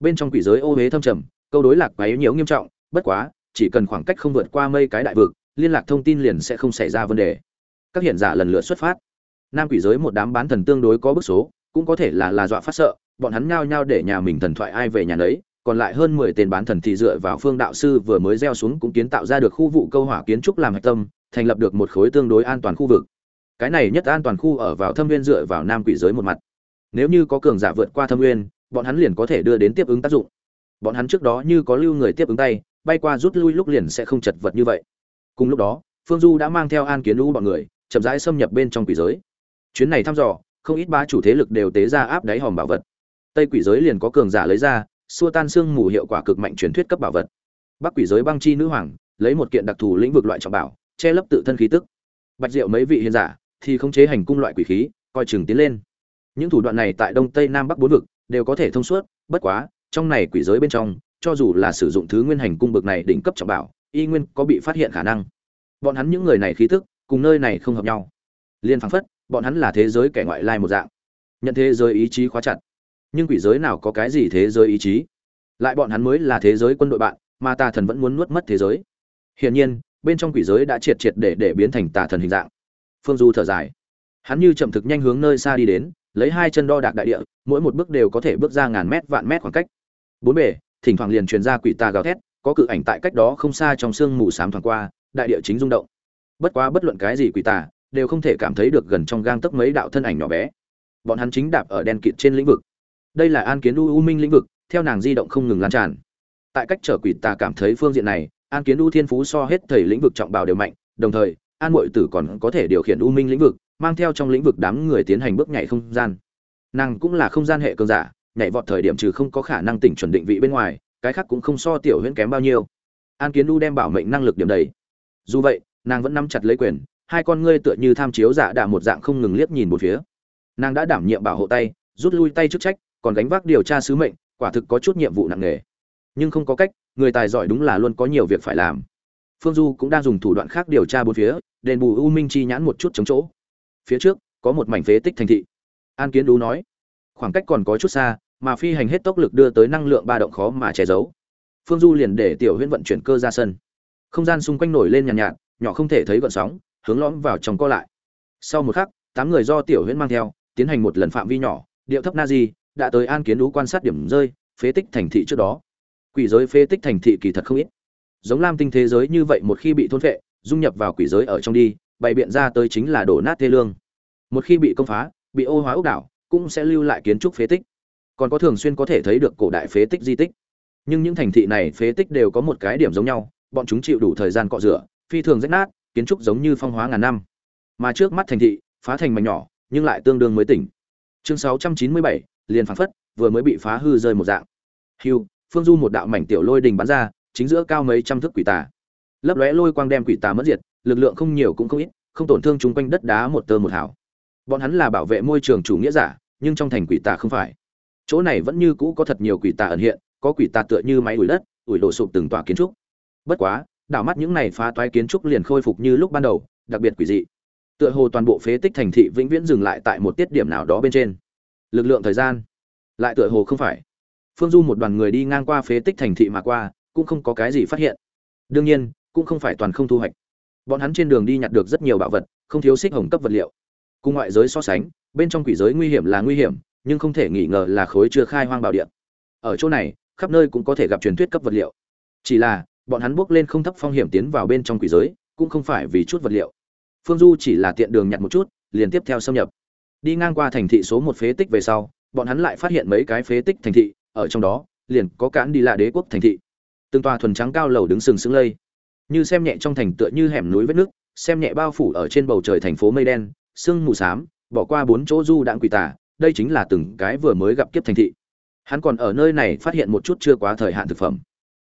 Bên trong quỷ giới ô huế thâm trầm, câu đối lạc quấy nhiễu nghiêm trọng, bất quá, chỉ cần khoảng cách không vượt qua mây cái đại vực, liên lạc thông tin liền sẽ không xảy ra vấn đề. Các hiện giả lần lượt xuất phát. Nam quỷ giới một đám bán thần tương đối có bức số, cũng có thể là là dọa phát sợ, bọn hắn nhao nhao để nhà mình thần thoại ai về nhà đấy còn lại hơn mười tên bán thần thì dựa vào phương đạo sư vừa mới gieo xuống cũng kiến tạo ra được khu vụ câu hỏa kiến trúc làm hạch tâm, thành lập được một khối tương đối an toàn khu vực cái này nhất an toàn khu ở vào thâm viên dựa vào nam quỷ giới một mặt. Nếu như có cường giả vượt qua thâm nguyên, bọn hắn liền có thể đưa đến tiếp ứng tác dụng. Bọn hắn trước đó như có lưu người tiếp ứng tay, bay qua rút lui lúc liền sẽ không chật vật như vậy. Cùng lúc đó, phương du đã mang theo an kiến lũ bọn người, chậm rãi xâm nhập bên trong quỷ giới. Chuyến này thăm dò, không ít ba chủ thế lực đều tế ra áp đáy hòm bảo vật. Tây quỷ giới liền có cường giả lấy ra, xua tan xương mù hiệu quả cực mạnh truyền thuyết cấp bảo vật. Bắc quỷ giới băng chi nữ hoàng, lấy một kiện đặc thù lĩnh vực loại trọng bảo, che lấp tự thân khí tức. Bạch diệu mấy vị hiền giả thì khống chế hành cung loại quỷ khí, coi chừng tiến lên. Những thủ đoạn này tại đông tây nam bắc bốn vực đều có thể thông suốt, bất quá, trong này quỷ giới bên trong, cho dù là sử dụng thứ nguyên hành cung bực này đỉnh cấp trọng bảo, y nguyên có bị phát hiện khả năng. Bọn hắn những người này khí tức, cùng nơi này không hợp nhau. Liên phảng phất, bọn hắn là thế giới kẻ ngoại lai một dạng. Nhận thế giới ý chí khóa chặt. Nhưng quỷ giới nào có cái gì thế giới ý chí? Lại bọn hắn mới là thế giới quân đội bạn, mà tà thần vẫn muốn nuốt mất thế giới. Hiển nhiên, bên trong quỷ giới đã triệt triệt để để biến thành tà thần hình dạng phương du thở dài. Hắn như chậm thực nhanh hướng nơi xa đi đến, lấy hai chân đo đạc đại địa, mỗi một bước đều có thể bước ra ngàn mét, vạn mét khoảng cách. Bốn bề, thỉnh thoảng liền truyền ra quỷ tà gào thét, có cự ảnh tại cách đó không xa trong sương mù sám thoảng qua, đại địa chính rung động. Bất quá bất luận cái gì quỷ tà, đều không thể cảm thấy được gần trong gang tấc mấy đạo thân ảnh nhỏ bé. Bọn hắn chính đạp ở đen kịt trên lĩnh vực. Đây là an kiến u u minh lĩnh vực, theo nàng di động không ngừng lan tràn. Tại cách trở quỷ tà cảm thấy phương diện này, an kiến u thiên phú so hết thầy lĩnh vực trọng bào đều mạnh, đồng thời an mội tử còn có thể điều khiển u minh lĩnh vực, mang theo trong lĩnh vực đám người tiến hành bước nhảy không gian. Nàng cũng là không gian hệ cường giả, nhảy vọt thời điểm trừ không có khả năng tỉnh chuẩn định vị bên ngoài, cái khác cũng không so tiểu huyễn kém bao nhiêu. An kiến u đem bảo mệnh năng lực điểm đầy. Dù vậy, nàng vẫn nắm chặt lấy quyền, hai con ngươi tựa như tham chiếu giả đạ một dạng không ngừng liếc nhìn một phía. Nàng đã đảm nhiệm bảo hộ tay, rút lui tay chức trách, còn gánh vác điều tra sứ mệnh, quả thực có chút nhiệm vụ nặng nề. Nhưng không có cách, người tài giỏi đúng là luôn có nhiều việc phải làm phương du cũng đang dùng thủ đoạn khác điều tra bốn phía đền bù u minh chi nhãn một chút chống chỗ. Phía trước có một mảnh phế tích thành thị. An kiến đú nói khoảng cách còn có chút xa mà phi hành hết tốc lực đưa tới năng lượng ba động khó mà che giấu. Phương du liền để tiểu huyễn vận chuyển cơ ra sân. Không gian xung quanh nổi lên nhàn nhạt, nhạt nhỏ không thể thấy gợn sóng hướng lõm vào trong co lại. Sau một khắc tám người do tiểu huyễn mang theo tiến hành một lần phạm vi nhỏ điệu thấp na di đã tới an kiến đú quan sát điểm rơi phế tích thành thị trước đó. Quỷ giới phế tích thành thị kỳ thật không ít giống lam tinh thế giới như vậy một khi bị thôn phệ dung nhập vào quỷ giới ở trong đi bày biện ra tới chính là đổ nát thê lương. Một khi bị công phá bị ô hóa ốc đảo cũng sẽ lưu lại kiến trúc phế tích. Còn có thường xuyên có thể thấy được cổ đại phế tích di tích. Nhưng những thành thị này phế tích đều có một cái điểm giống nhau bọn chúng chịu đủ thời gian cọ rửa phi thường rách nát kiến trúc giống như phong hóa ngàn năm. Mà trước mắt thành thị phá thành mảnh nhỏ nhưng lại tương đương mới tỉnh. Chương 697, liền phảng phất vừa mới bị phá hư rơi một dạng. Hưu phương du một đạo mảnh tiểu lôi đình bắn ra chính giữa cao mấy trăm thước quỷ tà. Lấp lóe lôi quang đem quỷ tà mất diệt, lực lượng không nhiều cũng không ít, không tổn thương chúng quanh đất đá một tơ một hào. Bọn hắn là bảo vệ môi trường chủ nghĩa giả, nhưng trong thành quỷ tà không phải. Chỗ này vẫn như cũ có thật nhiều quỷ tà ẩn hiện, có quỷ tà tựa như máy ủi đất, ủi đổ sụp từng tòa kiến trúc. Bất quá, đảo mắt những này phá toái kiến trúc liền khôi phục như lúc ban đầu, đặc biệt quỷ dị. Tựa hồ toàn bộ phế tích thành thị vĩnh viễn dừng lại tại một tiết điểm nào đó bên trên. Lực lượng thời gian lại tựa hồ không phải. Phương du một đoàn người đi ngang qua phế tích thành thị mà qua cũng không có cái gì phát hiện. Đương nhiên, cũng không phải toàn không thu hoạch. Bọn hắn trên đường đi nhặt được rất nhiều bảo vật, không thiếu xích hồng cấp vật liệu. Cùng ngoại giới so sánh, bên trong quỷ giới nguy hiểm là nguy hiểm, nhưng không thể nghi ngờ là khối chưa khai hoang bảo địa. Ở chỗ này, khắp nơi cũng có thể gặp truyền thuyết cấp vật liệu. Chỉ là, bọn hắn bước lên không thấp phong hiểm tiến vào bên trong quỷ giới, cũng không phải vì chút vật liệu. Phương du chỉ là tiện đường nhặt một chút, liền tiếp theo xâm nhập. Đi ngang qua thành thị số một phế tích về sau, bọn hắn lại phát hiện mấy cái phế tích thành thị, ở trong đó, liền có cán đi lạ đế quốc thành thị từng tòa thuần trắng cao lầu đứng sừng sững lây. Như xem nhẹ trong thành tựa như hẻm núi vết nước, xem nhẹ bao phủ ở trên bầu trời thành phố mây đen, sương mù xám, bỏ qua bốn chỗ du đãng quỷ tả đây chính là từng cái vừa mới gặp kiếp thành thị. Hắn còn ở nơi này phát hiện một chút chưa quá thời hạn thực phẩm.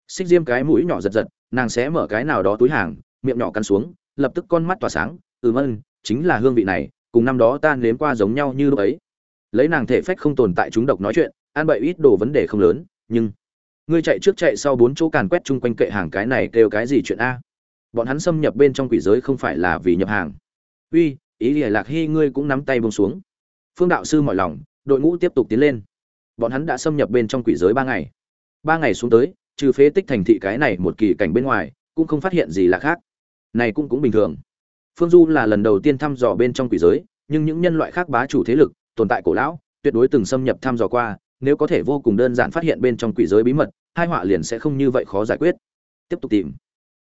Xích diêm cái mũi nhỏ giật giật, nàng sẽ mở cái nào đó túi hàng, miệng nhỏ cắn xuống, lập tức con mắt tỏa sáng ừ ân, chính là hương vị này, cùng năm đó ta nếm qua giống nhau như lúc ấy. Lấy nàng thể phách không tồn tại chúng độc nói chuyện, ăn bậy ít đồ vấn đề không lớn, nhưng ngươi chạy trước chạy sau bốn chỗ càn quét chung quanh kệ hàng cái này kêu cái gì chuyện a? Bọn hắn xâm nhập bên trong quỷ giới không phải là vì nhập hàng. Uy, ý lìa lạc hy, ngươi cũng nắm tay bông xuống. Phương đạo sư mọi lòng, đội ngũ tiếp tục tiến lên. Bọn hắn đã xâm nhập bên trong quỷ giới ba ngày. Ba ngày xuống tới, trừ phế tích thành thị cái này một kỳ cảnh bên ngoài, cũng không phát hiện gì là khác. Này cũng cũng bình thường. Phương du là lần đầu tiên thăm dò bên trong quỷ giới, nhưng những nhân loại khác bá chủ thế lực, tồn tại cổ lão, tuyệt đối từng xâm nhập thăm dò qua nếu có thể vô cùng đơn giản phát hiện bên trong quỷ giới bí mật hai họa liền sẽ không như vậy khó giải quyết. Tiếp tục tìm.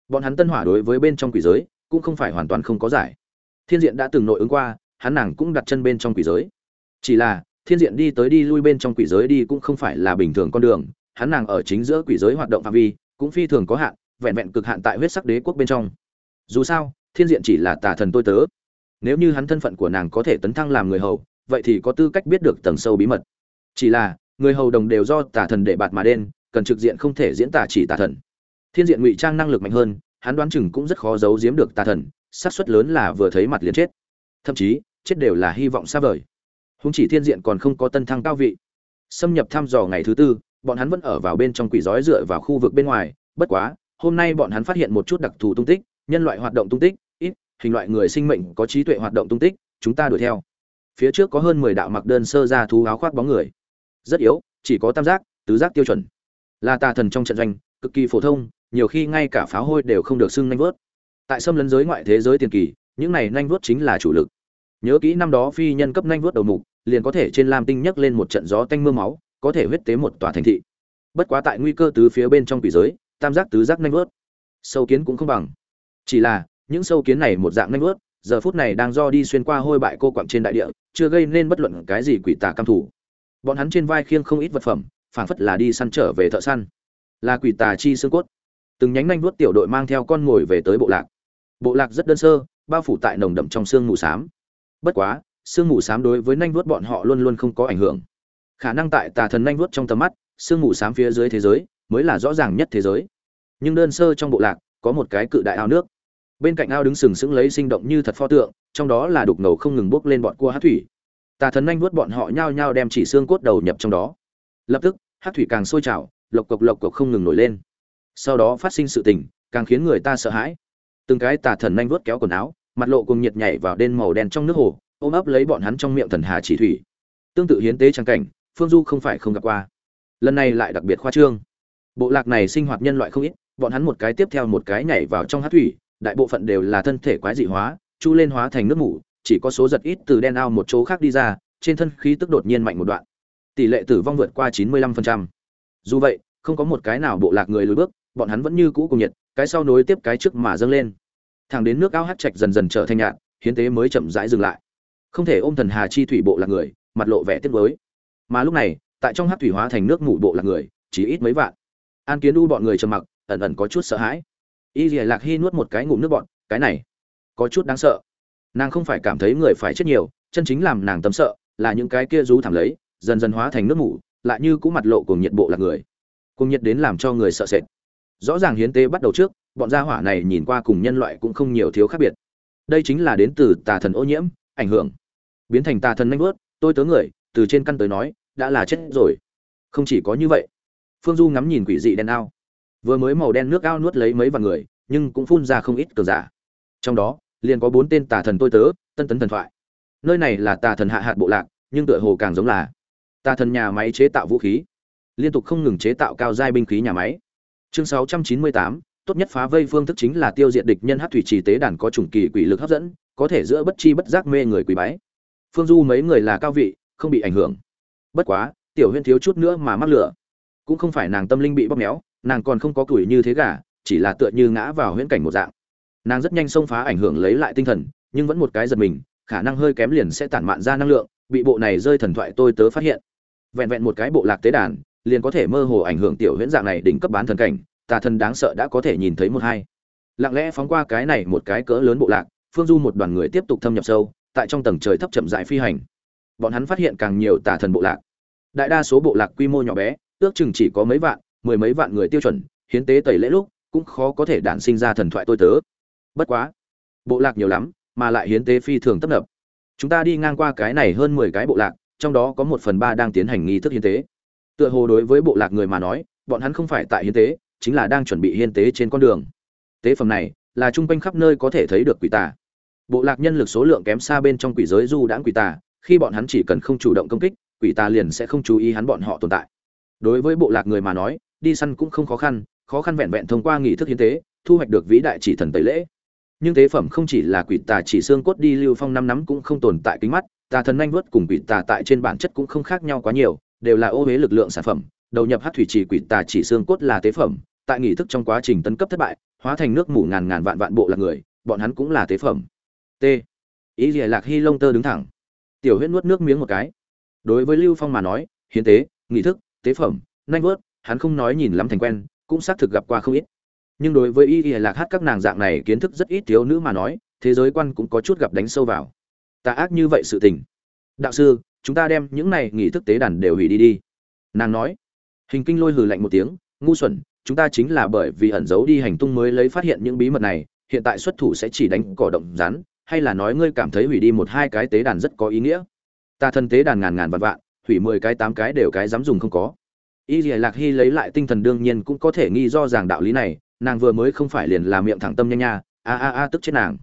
Bọn hắn tân hỏa đối với bên trong quỷ giới, cũng không phải hoàn toàn không có giải. Thiên diện đã từng nội ứng qua, hắn nàng cũng đặt chân bên trong quỷ giới. Chỉ là, thiên diện đi tới đi lui bên trong quỷ giới đi cũng không phải là bình thường con đường, hắn nàng ở chính giữa quỷ giới hoạt động phạm vi, cũng phi thường có hạn, vẹn vẹn cực hạn tại huyết sắc đế quốc bên trong. Dù sao, thiên diện chỉ là tà thần tôi tớ. Nếu như hắn thân phận của nàng có thể tấn thăng làm người hầu, vậy thì có tư cách biết được tầng sâu bí mật. Chỉ là người hầu đồng đều do tà thần để bạt mà đen, cần trực diện không thể diễn tả chỉ tà thần. Thiên diện ngụy trang năng lực mạnh hơn, hắn đoán chừng cũng rất khó giấu giếm được tà thần, xác suất lớn là vừa thấy mặt liền chết. Thậm chí, chết đều là hy vọng xa vời. Húng chỉ thiên diện còn không có tân thăng cao vị. Xâm nhập thăm dò ngày thứ tư, bọn hắn vẫn ở vào bên trong quỷ giói dựa vào khu vực bên ngoài, bất quá, hôm nay bọn hắn phát hiện một chút đặc thù tung tích, nhân loại hoạt động tung tích, ít, hình loại người sinh mệnh có trí tuệ hoạt động tung tích, chúng ta đuổi theo. Phía trước có hơn mười đạo mặc đơn sơ ra thú áo khoác bóng người rất yếu, chỉ có tam giác, tứ giác tiêu chuẩn. Là tà thần trong trận doanh, cực kỳ phổ thông, nhiều khi ngay cả pháo hôi đều không được xưng nhanh vớt tại xâm lấn giới ngoại thế giới tiền kỳ, những này nhanh vớt chính là chủ lực. Nhớ kỹ năm đó phi nhân cấp nhanh vớt đầu mục, liền có thể trên lam tinh nhấc lên một trận gió tanh mưa máu, có thể huyết tế một tòa thành thị. Bất quá tại nguy cơ tứ phía bên trong quỷ giới, tam giác tứ giác nhanh vớt sâu kiến cũng không bằng. Chỉ là, những sâu kiến này một dạng nhanh vớt giờ phút này đang do đi xuyên qua hôi bại cô quặng trên đại địa, chưa gây nên bất luận cái gì quỷ tà cam thủ bọn hắn trên vai khiêng không ít vật phẩm, phảng phất là đi săn trở về thợ săn. Là quỷ tà chi xương cốt. Từng nhánh nhanh vuốt tiểu đội mang theo con ngồi về tới bộ lạc. Bộ lạc rất đơn sơ, bao phủ tại nồng đậm trong xương mù xám. Bất quá, xương mù xám đối với nhanh vuốt bọn họ luôn luôn không có ảnh hưởng. Khả năng tại tà thần nhanh vuốt trong tầm mắt, xương mù xám phía dưới thế giới mới là rõ ràng nhất thế giới. Nhưng đơn sơ trong bộ lạc, có một cái cự đại ao nước. Bên cạnh ao đứng sừng sững lấy sinh động như thật pho tượng, trong đó là đục ngầu không ngừng bốc lên bọn cua hát thủy tà thần nhanh vuốt bọn họ nhao nhao đem chỉ xương cốt đầu nhập trong đó. Lập tức, hát thủy càng sôi trào, lộc cộc lộc cộc không ngừng nổi lên. Sau đó phát sinh sự tình, càng khiến người ta sợ hãi. Từng cái tà thần nhanh vuốt kéo quần áo, mặt lộ cùng nhiệt nhảy vào đen màu đen trong nước hồ, ôm ấp lấy bọn hắn trong miệng thần hà chỉ thủy. Tương tự hiến tế trang cảnh, phương du không phải không gặp qua. Lần này lại đặc biệt khoa trương. Bộ lạc này sinh hoạt nhân loại không ít, bọn hắn một cái tiếp theo một cái nhảy vào trong hát thủy, đại bộ phận đều là thân thể quái dị hóa, chu lên hóa thành nước mủ chỉ có số giật ít từ đen ao một chỗ khác đi ra, trên thân khí tức đột nhiên mạnh một đoạn. Tỷ lệ tử vong vượt qua 95%. dù vậy, không có một cái nào bộ lạc người lùi bước, bọn hắn vẫn như cũ cùng nhiệt, cái sau nối tiếp cái trước mà dâng lên. Thẳng đến nước ao hát trạch dần dần trở thành nhạt, hiến tế mới chậm rãi dừng lại. Không thể ôm thần hà chi thủy bộ lạc người, mặt lộ vẻ tiếc với mà lúc này, tại trong hát thủy hóa thành nước ngủ bộ lạc người, chỉ ít mấy vạn. An kiến u bọn người trầm mặc, ẩn ẩn có chút sợ hãi. Y dì lạc hy nuốt một cái ngụm nước bọn cái này, có chút đáng sợ nàng không phải cảm thấy người phải chết nhiều, chân chính làm nàng tấm sợ là những cái kia rú thảm lấy, dần dần hóa thành nước mủ, lại như cũng mặt lộ cùng nhiệt bộ là người. Cùng nhiệt đến làm cho người sợ sệt. Rõ ràng hiến tế bắt đầu trước, bọn gia hỏa này nhìn qua cùng nhân loại cũng không nhiều thiếu khác biệt. Đây chính là đến từ tà thần ô nhiễm, ảnh hưởng. Biến thành tà thần nanh vớt, tôi tớ người, từ trên căn tới nói, đã là chết rồi. Không chỉ có như vậy, phương du ngắm nhìn quỷ dị đen ao. Vừa mới màu đen nước ao nuốt lấy mấy vạn người, nhưng cũng phun ra không ít cờ giả. Trong đó liền có bốn tên tà thần tôi tớ tân tấn thần thoại. Nơi này là tà thần hạ hạt bộ lạc nhưng tựa hồ càng giống là tà thần nhà máy chế tạo vũ khí. Liên tục không ngừng chế tạo cao giai binh khí nhà máy. Chương 698, tốt nhất phá vây phương thức chính là tiêu diệt địch nhân hát thủy trì tế đàn có chủng kỳ quỷ lực hấp dẫn có thể giữa bất chi bất giác mê người quý bái. Phương du mấy người là cao vị không bị ảnh hưởng. Bất quá tiểu huyên thiếu chút nữa mà mắc lửa. Cũng không phải nàng tâm linh bị bóp méo nàng còn không có tuổi như thế cả chỉ là tựa như ngã vào huyễn cảnh một dạng nàng rất nhanh xông phá ảnh hưởng lấy lại tinh thần, nhưng vẫn một cái giật mình, khả năng hơi kém liền sẽ tản mạn ra năng lượng, bị bộ này rơi thần thoại tôi tớ phát hiện. Vẹn vẹn một cái bộ lạc tế đàn, liền có thể mơ hồ ảnh hưởng tiểu huyễn dạng này đỉnh cấp bán thần cảnh, tà thần đáng sợ đã có thể nhìn thấy một hai. Lặng lẽ phóng qua cái này một cái cỡ lớn bộ lạc, phương du một đoàn người tiếp tục thâm nhập sâu, tại trong tầng trời thấp chậm rãi phi hành. Bọn hắn phát hiện càng nhiều tà thần bộ lạc. Đại đa số bộ lạc quy mô nhỏ bé, ước chừng chỉ có mấy vạn, mười mấy vạn người tiêu chuẩn, hiến tế tẩy lễ lúc, cũng khó có thể đản sinh ra thần thoại tôi tớ bất quá, bộ lạc nhiều lắm, mà lại hiến tế phi thường tấp nập. Chúng ta đi ngang qua cái này hơn mười cái bộ lạc, trong đó có một phần ba đang tiến hành nghi thức hiến tế. Tựa hồ đối với bộ lạc người mà nói, bọn hắn không phải tại hiến tế, chính là đang chuẩn bị hiến tế trên con đường. Tế phẩm này là chung quanh khắp nơi có thể thấy được quỷ tà. Bộ lạc nhân lực số lượng kém xa bên trong quỷ giới du đãng quỷ tà, khi bọn hắn chỉ cần không chủ động công kích, quỷ tà liền sẽ không chú ý hắn bọn họ tồn tại. Đối với bộ lạc người mà nói, đi săn cũng không khó khăn khó khăn vẹn vẹn thông qua nghị thức hiến tế, thu hoạch được vĩ đại chỉ thần tẩy lễ nhưng tế phẩm không chỉ là quỷ tà chỉ xương cốt đi lưu phong năm nắm cũng không tồn tại kính mắt, tà thần nhanh vớt cùng quỷ tà tại trên bản chất cũng không khác nhau quá nhiều, đều là ô huế lực lượng sản phẩm, đầu nhập hát thủy chỉ quỷ tà chỉ xương cốt là tế phẩm, tại nghị thức trong quá trình tấn cấp thất bại, hóa thành nước mủ ngàn ngàn vạn vạn bộ là người, bọn hắn cũng là tế phẩm. T. Ý lìa lạc hy lông tơ đứng thẳng. Tiểu huyết nuốt nước miếng một cái. Đối với lưu phong mà nói, hiến tế nghị thức tế phẩm nanh vớt, hắn không nói nhìn lắm thành quen, cũng xác thực gặp qua không ít nhưng đối với y y lạc hát các nàng dạng này kiến thức rất ít thiếu nữ mà nói, thế giới quan cũng có chút gặp đánh sâu vào. Tà ác như vậy sự tình. Đạo sư, chúng ta đem những này nghỉ thức tế đàn đều hủy đi đi. Nàng nói. Hình kinh lôi hừ lạnh một tiếng, ngu xuẩn, chúng ta chính là bởi vì ẩn giấu đi hành tung mới lấy phát hiện những bí mật này, hiện tại xuất thủ sẽ chỉ đánh cỏ động rắn, hay là nói ngươi cảm thấy hủy đi một hai cái tế đàn rất có ý nghĩa? Ta thân tế đàn ngàn ngàn vạn vạn, hủy mười cái tám cái đều cái dám dùng không có. Y dì lạc hy lấy lại tinh thần đương nhiên cũng có thể nghi do rằng đạo lý này nàng vừa mới không phải liền làm miệng thẳng tâm nhanh nha, a a a tức chết nàng.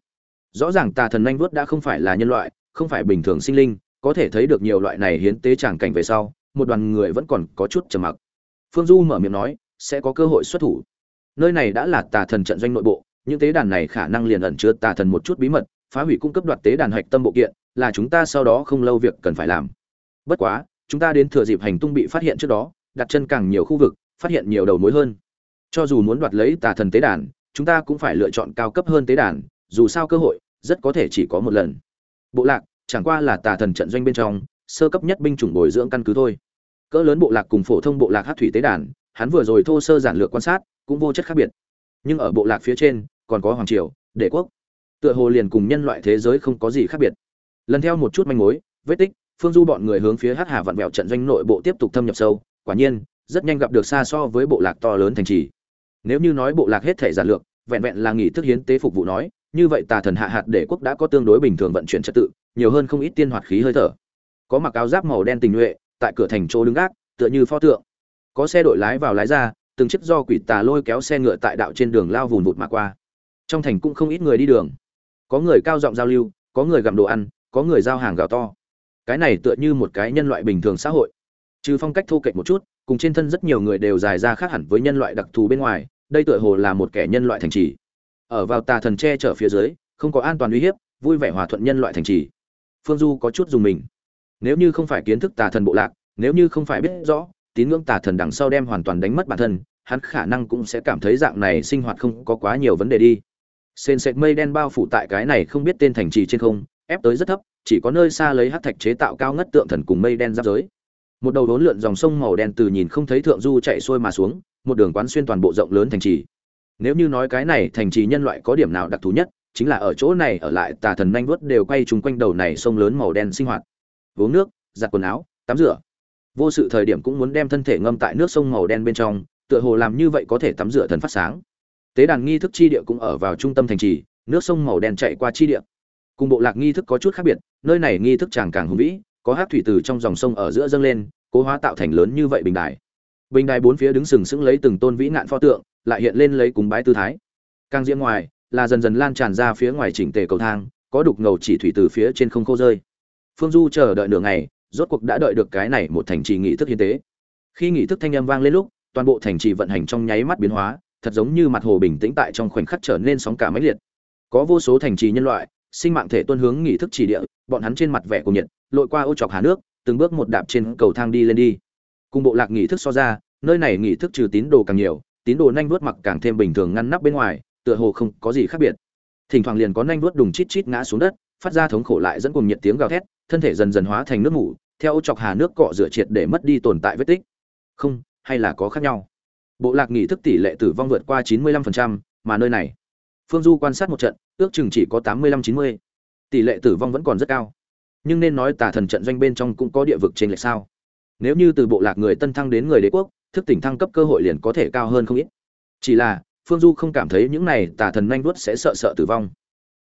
Rõ ràng tà thần nanh vuốt đã không phải là nhân loại, không phải bình thường sinh linh, có thể thấy được nhiều loại này hiến tế tràng cảnh về sau, một đoàn người vẫn còn có chút trầm mặc. Phương du mở miệng nói, sẽ có cơ hội xuất thủ. Nơi này đã là tà thần trận doanh nội bộ, những tế đàn này khả năng liền ẩn chứa tà thần một chút bí mật, phá hủy cung cấp đoạt tế đàn hạch tâm bộ kiện, là chúng ta sau đó không lâu việc cần phải làm. Bất quá, chúng ta đến thừa dịp hành tung bị phát hiện trước đó, đặt chân càng nhiều khu vực, phát hiện nhiều đầu mối hơn cho dù muốn đoạt lấy tà thần tế đàn, chúng ta cũng phải lựa chọn cao cấp hơn tế đàn, dù sao cơ hội rất có thể chỉ có một lần. Bộ lạc chẳng qua là tà thần trận doanh bên trong, sơ cấp nhất binh chủng bồi dưỡng căn cứ thôi. Cỡ lớn bộ lạc cùng phổ thông bộ lạc hát thủy tế đàn, hắn vừa rồi thô sơ giản lược quan sát, cũng vô chất khác biệt. Nhưng ở bộ lạc phía trên, còn có hoàng triều đệ quốc. Tựa hồ liền cùng nhân loại thế giới không có gì khác biệt. Lần theo một chút manh mối, vết tích, phương du bọn người hướng phía hát hà vặn vẹo trận doanh nội bộ tiếp tục thâm nhập sâu. Quả nhiên, rất nhanh gặp được xa so với bộ lạc to lớn thành trì nếu như nói bộ lạc hết thể giản lược, vẹn vẹn là nghỉ thức hiến tế phục vụ nói, như vậy tà thần hạ hạt để quốc đã có tương đối bình thường vận chuyển trật tự, nhiều hơn không ít tiên hoạt khí hơi thở. Có mặc áo giáp màu đen tình nhuệ, tại cửa thành chỗ đứng gác, tựa như pho tượng. Có xe đội lái vào lái ra, từng chiếc do quỷ tà lôi kéo xe ngựa tại đạo trên đường lao vùn vụt mà qua. Trong thành cũng không ít người đi đường. Có người cao giọng giao lưu, có người gặm đồ ăn, có người giao hàng gạo to. Cái này tựa như một cái nhân loại bình thường xã hội. Trừ phong cách thô kệch một chút cùng trên thân rất nhiều người đều dài ra khác hẳn với nhân loại đặc thù bên ngoài, đây tựa hồ là một kẻ nhân loại thành trì. Ở vào tà thần che chở phía dưới, không có an toàn uy hiếp, vui vẻ hòa thuận nhân loại thành trì. Phương du có chút dùng mình. Nếu như không phải kiến thức tà thần bộ lạc, nếu như không phải biết rõ, tín ngưỡng tà thần đằng sau đem hoàn toàn đánh mất bản thân, hắn khả năng cũng sẽ cảm thấy dạng này sinh hoạt không có quá nhiều vấn đề đi. Sền sệt mây đen bao phủ tại cái này không biết tên thành trì trên không, ép tới rất thấp, chỉ có nơi xa lấy hát thạch chế tạo cao ngất tượng thần cùng mây đen giáp giới một đầu đốn lượn dòng sông màu đen từ nhìn không thấy thượng du chạy xuôi mà xuống, một đường quán xuyên toàn bộ rộng lớn thành trì. Nếu như nói cái này thành trì nhân loại có điểm nào đặc thù nhất, chính là ở chỗ này ở lại, tà thần nhanh vuốt đều quay chung quanh đầu này sông lớn màu đen sinh hoạt. Uống nước, giặt quần áo, tắm rửa. Vô sự thời điểm cũng muốn đem thân thể ngâm tại nước sông màu đen bên trong, tựa hồ làm như vậy có thể tắm rửa thần phát sáng. Tế đàn nghi thức chi địa cũng ở vào trung tâm thành trì, nước sông màu đen chạy qua chi địa. Cùng bộ lạc nghi thức có chút khác biệt, nơi này nghi thức chàng càng hùng vĩ có hát thủy từ trong dòng sông ở giữa dâng lên, cố hóa tạo thành lớn như vậy bình đài. Bình đài bốn phía đứng sừng sững lấy từng tôn vĩ nạn pho tượng, lại hiện lên lấy cúng bái tư thái. Càng diễn ngoài, là dần dần lan tràn ra phía ngoài chỉnh tề cầu thang, có đục ngầu chỉ thủy từ phía trên không khô rơi. Phương du chờ đợi nửa ngày, rốt cuộc đã đợi được cái này một thành trì nghị thức hiến tế. Khi nghị thức thanh âm vang lên lúc, toàn bộ thành trì vận hành trong nháy mắt biến hóa, thật giống như mặt hồ bình tĩnh tại trong khoảnh khắc trở nên sóng cả máy liệt. Có vô số thành trì nhân loại, sinh mạng thể tuân hướng nghị thức chỉ địa, bọn hắn trên mặt vẻ của nhiệt lội qua ô chọc hà nước từng bước một đạp trên cầu thang đi lên đi. Cùng bộ lạc nghị thức so ra nơi này nghị thức trừ tín đồ càng nhiều tín đồ nhanh vuốt mặc càng thêm bình thường ngăn nắp bên ngoài tựa hồ không có gì khác biệt. Thỉnh thoảng liền có nhanh vuốt đùng chít chít ngã xuống đất phát ra thống khổ lại dẫn cùng nhiệt tiếng gào thét thân thể dần dần hóa thành nước mủ theo ô chọc hà nước cọ rửa triệt để mất đi tồn tại vết tích. Không hay là có khác nhau? Bộ lạc nghị thức tỷ lệ tử vong vượt qua 95%, mà nơi này. Phương du quan sát một trận ước chừng chỉ có 85-90. tỷ lệ tử vong vẫn còn rất cao nhưng nên nói tà thần trận doanh bên trong cũng có địa vực trên lệch sao? Nếu như từ bộ lạc người tân thăng đến người đế quốc, thức tỉnh thăng cấp cơ hội liền có thể cao hơn không ít. Chỉ là, phương du không cảm thấy những này tà thần nhanh vuốt sẽ sợ sợ tử vong.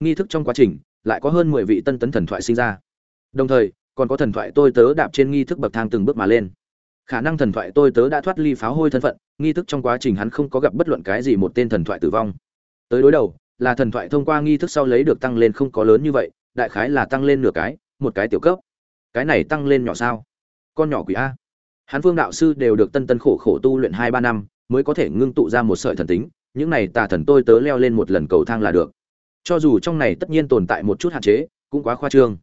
Nghi thức trong quá trình, lại có hơn mười vị tân tấn thần thoại sinh ra. Đồng thời, còn có thần thoại tôi tớ đạp trên nghi thức bậc thang từng bước mà lên. Khả năng thần thoại tôi tớ đã thoát ly pháo hôi thân phận, nghi thức trong quá trình hắn không có gặp bất luận cái gì một tên thần thoại tử vong. Tới đối đầu, là thần thoại thông qua nghi thức sau lấy được tăng lên không có lớn như vậy, đại khái là tăng lên nửa cái một cái tiểu cấp. Cái này tăng lên nhỏ sao? Con nhỏ quỷ a. Hắn phương đạo sư đều được tân tân khổ khổ tu luyện hai ba năm, mới có thể ngưng tụ ra một sợi thần tính, những này tà thần tôi tớ leo lên một lần cầu thang là được. Cho dù trong này tất nhiên tồn tại một chút hạn chế, cũng quá khoa trương.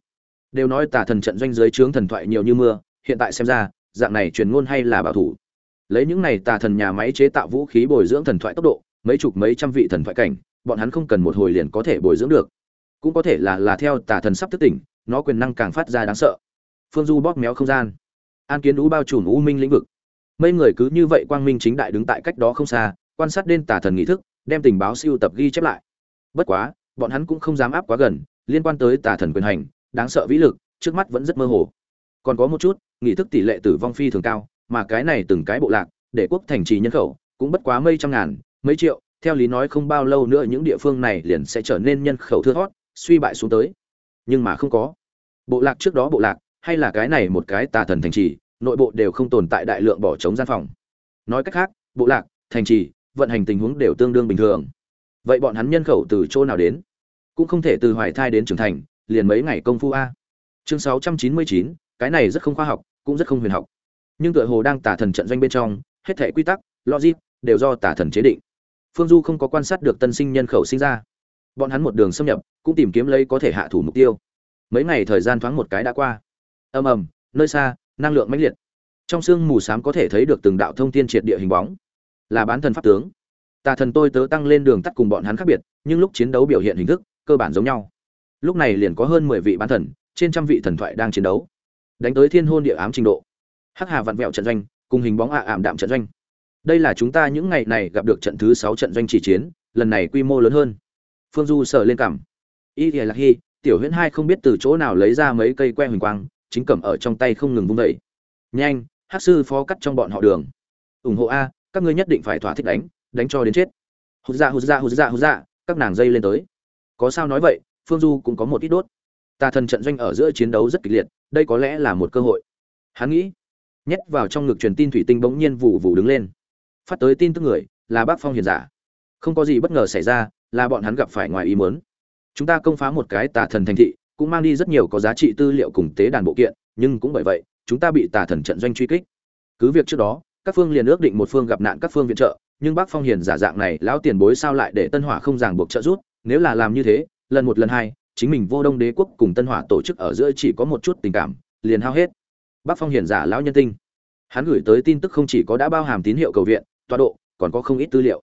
Đều nói tà thần trận doanh giới trướng thần thoại nhiều như mưa, hiện tại xem ra, dạng này truyền ngôn hay là bảo thủ. Lấy những này tà thần nhà máy chế tạo vũ khí bồi dưỡng thần thoại tốc độ, mấy chục mấy trăm vị thần thoại cảnh, bọn hắn không cần một hồi liền có thể bồi dưỡng được. Cũng có thể là là theo tà thần sắp thức tỉnh nó quyền năng càng phát ra đáng sợ. Phương du bóp méo không gian. An kiến ú bao trùm u minh lĩnh vực. Mấy người cứ như vậy quang minh chính đại đứng tại cách đó không xa, quan sát đến tà thần nghị thức, đem tình báo siêu tập ghi chép lại. Bất quá, bọn hắn cũng không dám áp quá gần, liên quan tới tà thần quyền hành, đáng sợ vĩ lực, trước mắt vẫn rất mơ hồ. Còn có một chút, nghị thức tỷ lệ tử vong phi thường cao, mà cái này từng cái bộ lạc, để quốc thành trì nhân khẩu, cũng bất quá mấy trăm ngàn, mấy triệu, theo lý nói không bao lâu nữa những địa phương này liền sẽ trở nên nhân khẩu thưa thót suy bại xuống tới nhưng mà không có. Bộ lạc trước đó bộ lạc hay là cái này một cái tà thần thành trì nội bộ đều không tồn tại đại lượng bỏ trống gian phòng. Nói cách khác bộ lạc thành trì vận hành tình huống đều tương đương bình thường. Vậy bọn hắn nhân khẩu từ chỗ nào đến? Cũng không thể từ hoài thai đến trưởng thành liền mấy ngày công phu a. Chương 699, cái này rất không khoa học cũng rất không huyền học. Nhưng tựa hồ đang tả thần trận doanh bên trong hết thể quy tắc logic đều do tả thần chế định. Phương du không có quan sát được tân sinh nhân khẩu sinh ra. Bọn hắn một đường xâm nhập cũng tìm kiếm lấy có thể hạ thủ mục tiêu. Mấy ngày thời gian thoáng một cái đã qua. Ầm ầm, nơi xa, năng lượng mãnh liệt. Trong sương mù xám có thể thấy được từng đạo thông thiên triệt địa hình bóng. Là bán thần pháp tướng. Tà thần tôi tớ tăng lên đường tắt cùng bọn hắn khác biệt, nhưng lúc chiến đấu biểu hiện hình thức, cơ bản giống nhau. Lúc này liền có hơn mười vị bán thần, trên trăm vị thần thoại đang chiến đấu. Đánh tới thiên hôn địa ám trình độ. Hắc hà vặn vẹo trận doanh, cùng hình bóng ạ ảm đạm trận doanh. Đây là chúng ta những ngày này gặp được trận thứ sáu trận doanh chỉ chiến, lần này quy mô lớn hơn. Phương du sờ lên cảm y thì lạc hy, tiểu huyễn hai không biết từ chỗ nào lấy ra mấy cây que huỳnh quang, chính cầm ở trong tay không ngừng vung vẩy nhanh hát sư phó cắt trong bọn họ đường. Ủng hộ a, các ngươi nhất định phải thỏa thích đánh đánh cho đến chết. Hụt ra hụt ra hụt ra hụt ra các nàng dây lên tới. Có sao nói vậy, phương du cũng có một ít đốt. Tà thần trận doanh ở giữa chiến đấu rất kịch liệt, đây có lẽ là một cơ hội. Hắn nghĩ, nhét vào trong ngực truyền tin thủy tinh bỗng nhiên vụ vụ đứng lên. Phát tới tin tức người, là bác phong hiền giả. Không có gì bất ngờ xảy ra, là bọn hắn gặp phải ngoài ý muốn chúng ta công phá một cái tà thần thành thị, cũng mang đi rất nhiều có giá trị tư liệu cùng tế đàn bộ kiện, nhưng cũng bởi vậy, chúng ta bị tà thần trận doanh truy kích. Cứ việc trước đó, các phương liền ước định một phương gặp nạn các phương viện trợ, nhưng bác phong hiền giả dạng này, lão tiền bối sao lại để tân hỏa không ràng buộc trợ rút nếu là làm như thế, lần một lần hai, chính mình vô đông đế quốc cùng tân hỏa tổ chức ở giữa chỉ có một chút tình cảm, liền hao hết. Bác phong hiền giả lão nhân tinh. Hắn gửi tới tin tức không chỉ có đã bao hàm tín hiệu cầu viện, tọa độ, còn có không ít tư liệu.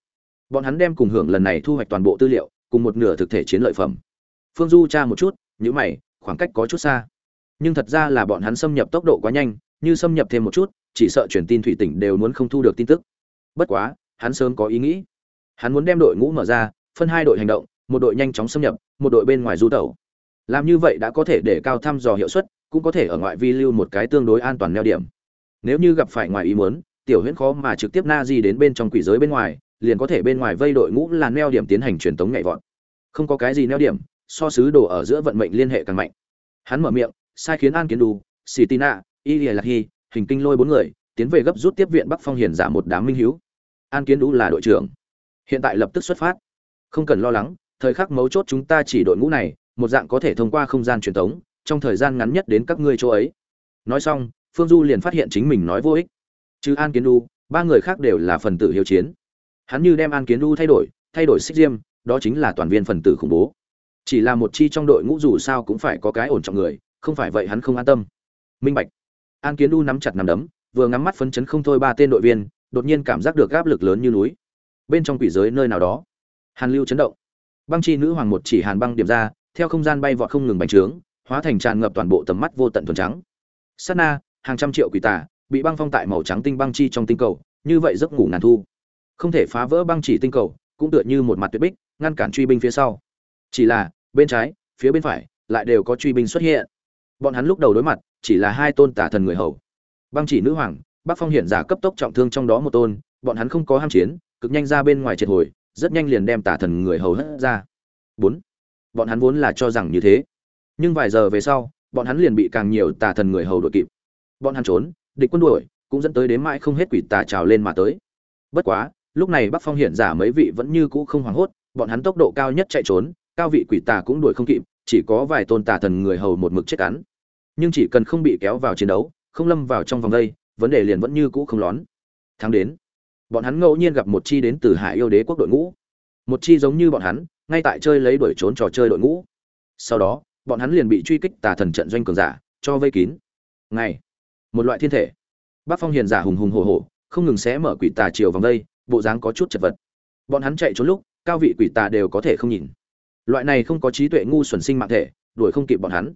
Bọn hắn đem cùng hưởng lần này thu hoạch toàn bộ tư liệu cùng một nửa thực thể chiến lợi phẩm. Phương du tra một chút nhữ mày, khoảng cách có chút xa. Nhưng thật ra là bọn hắn xâm nhập tốc độ quá nhanh, như xâm nhập thêm một chút, chỉ sợ truyền tin thủy tỉnh đều muốn không thu được tin tức. Bất quá, hắn sớm có ý nghĩ. Hắn muốn đem đội ngũ mở ra, phân hai đội hành động, một đội nhanh chóng xâm nhập, một đội bên ngoài du tẩu. Làm như vậy đã có thể để cao thăm dò hiệu suất, cũng có thể ở ngoại vi lưu một cái tương đối an toàn neo điểm. Nếu như gặp phải ngoài ý muốn, tiểu huyễn khó mà trực tiếp na di đến bên trong quỷ giới bên ngoài liền có thể bên ngoài vây đội ngũ là neo điểm tiến hành truyền tống nhảy vọt. Không có cái gì neo điểm so sứ đồ ở giữa vận mệnh liên hệ càng mạnh. Hắn mở miệng sai khiến an kiến đù Sitina, tina lạc hình kinh lôi bốn người tiến về gấp rút tiếp viện bắc phong hiền giả một đám minh hiếu. An kiến đù là đội trưởng. Hiện tại lập tức xuất phát. Không cần lo lắng thời khắc mấu chốt chúng ta chỉ đội ngũ này một dạng có thể thông qua không gian truyền tống trong thời gian ngắn nhất đến các ngươi chỗ ấy. Nói xong phương du liền phát hiện chính mình nói vô ích. Chứ an kiến đu ba người khác đều là phần tử hiếu chiến hắn như đem an kiến đu thay đổi thay đổi xích diêm, đó chính là toàn viên phần tử khủng bố. Chỉ là một chi trong đội ngũ dù sao cũng phải có cái ổn trọng người, không phải vậy hắn không an tâm. Minh bạch. An kiến đu nắm chặt nắm đấm, vừa ngắm mắt phấn chấn không thôi ba tên đội viên, đột nhiên cảm giác được áp lực lớn như núi. Bên trong quỷ giới nơi nào đó, hàn lưu chấn động. Băng chi nữ hoàng một chỉ hàn băng điểm ra, theo không gian bay vọt không ngừng bành trướng, hóa thành tràn ngập toàn bộ tầm mắt vô tận thuần trắng. Sát na, hàng trăm triệu quỷ tà, bị băng phong tại màu trắng tinh băng chi trong tinh cầu, như vậy giấc ngủ ngàn thu không thể phá vỡ băng chỉ tinh cầu, cũng tựa như một mặt tuyệt bích, ngăn cản truy binh phía sau. Chỉ là, bên trái, phía bên phải, lại đều có truy binh xuất hiện. Bọn hắn lúc đầu đối mặt, chỉ là hai tôn tả thần người hầu. Băng chỉ nữ hoàng, bắc phong hiển giả cấp tốc trọng thương trong đó một tôn, bọn hắn không có ham chiến, cực nhanh ra bên ngoài triệt hồi, rất nhanh liền đem tả thần người hầu hất ra. Bốn, bọn hắn vốn là cho rằng như thế. Nhưng vài giờ về sau, bọn hắn liền bị càng nhiều tà thần người hầu đội kịp. Bọn hắn trốn, địch quân đuổi, cũng dẫn tới đến mãi không hết quỷ tà trào lên mà tới. Bất quá lúc này bắc phong hiển giả mấy vị vẫn như cũ không hoảng hốt bọn hắn tốc độ cao nhất chạy trốn cao vị quỷ tà cũng đuổi không kịp chỉ có vài tôn tà thần người hầu một mực chết cắn. Nhưng chỉ cần không bị kéo vào chiến đấu không lâm vào trong vòng đây vấn đề liền vẫn như cũ không lón. Tháng đến. Bọn hắn ngẫu nhiên gặp một chi đến từ hải yêu đế quốc đội ngũ. Một chi giống như bọn hắn ngay tại chơi lấy đuổi trốn trò chơi đội ngũ. Sau đó bọn hắn liền bị truy kích tà thần trận doanh cường giả cho vây kín. Ngày. Một loại thiên thể. Bắc Phong hiền giả hùng hùng hổ hổ, không ngừng xé mở quỷ tà chiều vòng đây, bộ dáng có chút chật vật. Bọn hắn chạy trốn lúc, cao vị quỷ tà đều có thể không nhìn. Loại này không có trí tuệ ngu xuẩn sinh mạng thể, đuổi không kịp bọn hắn.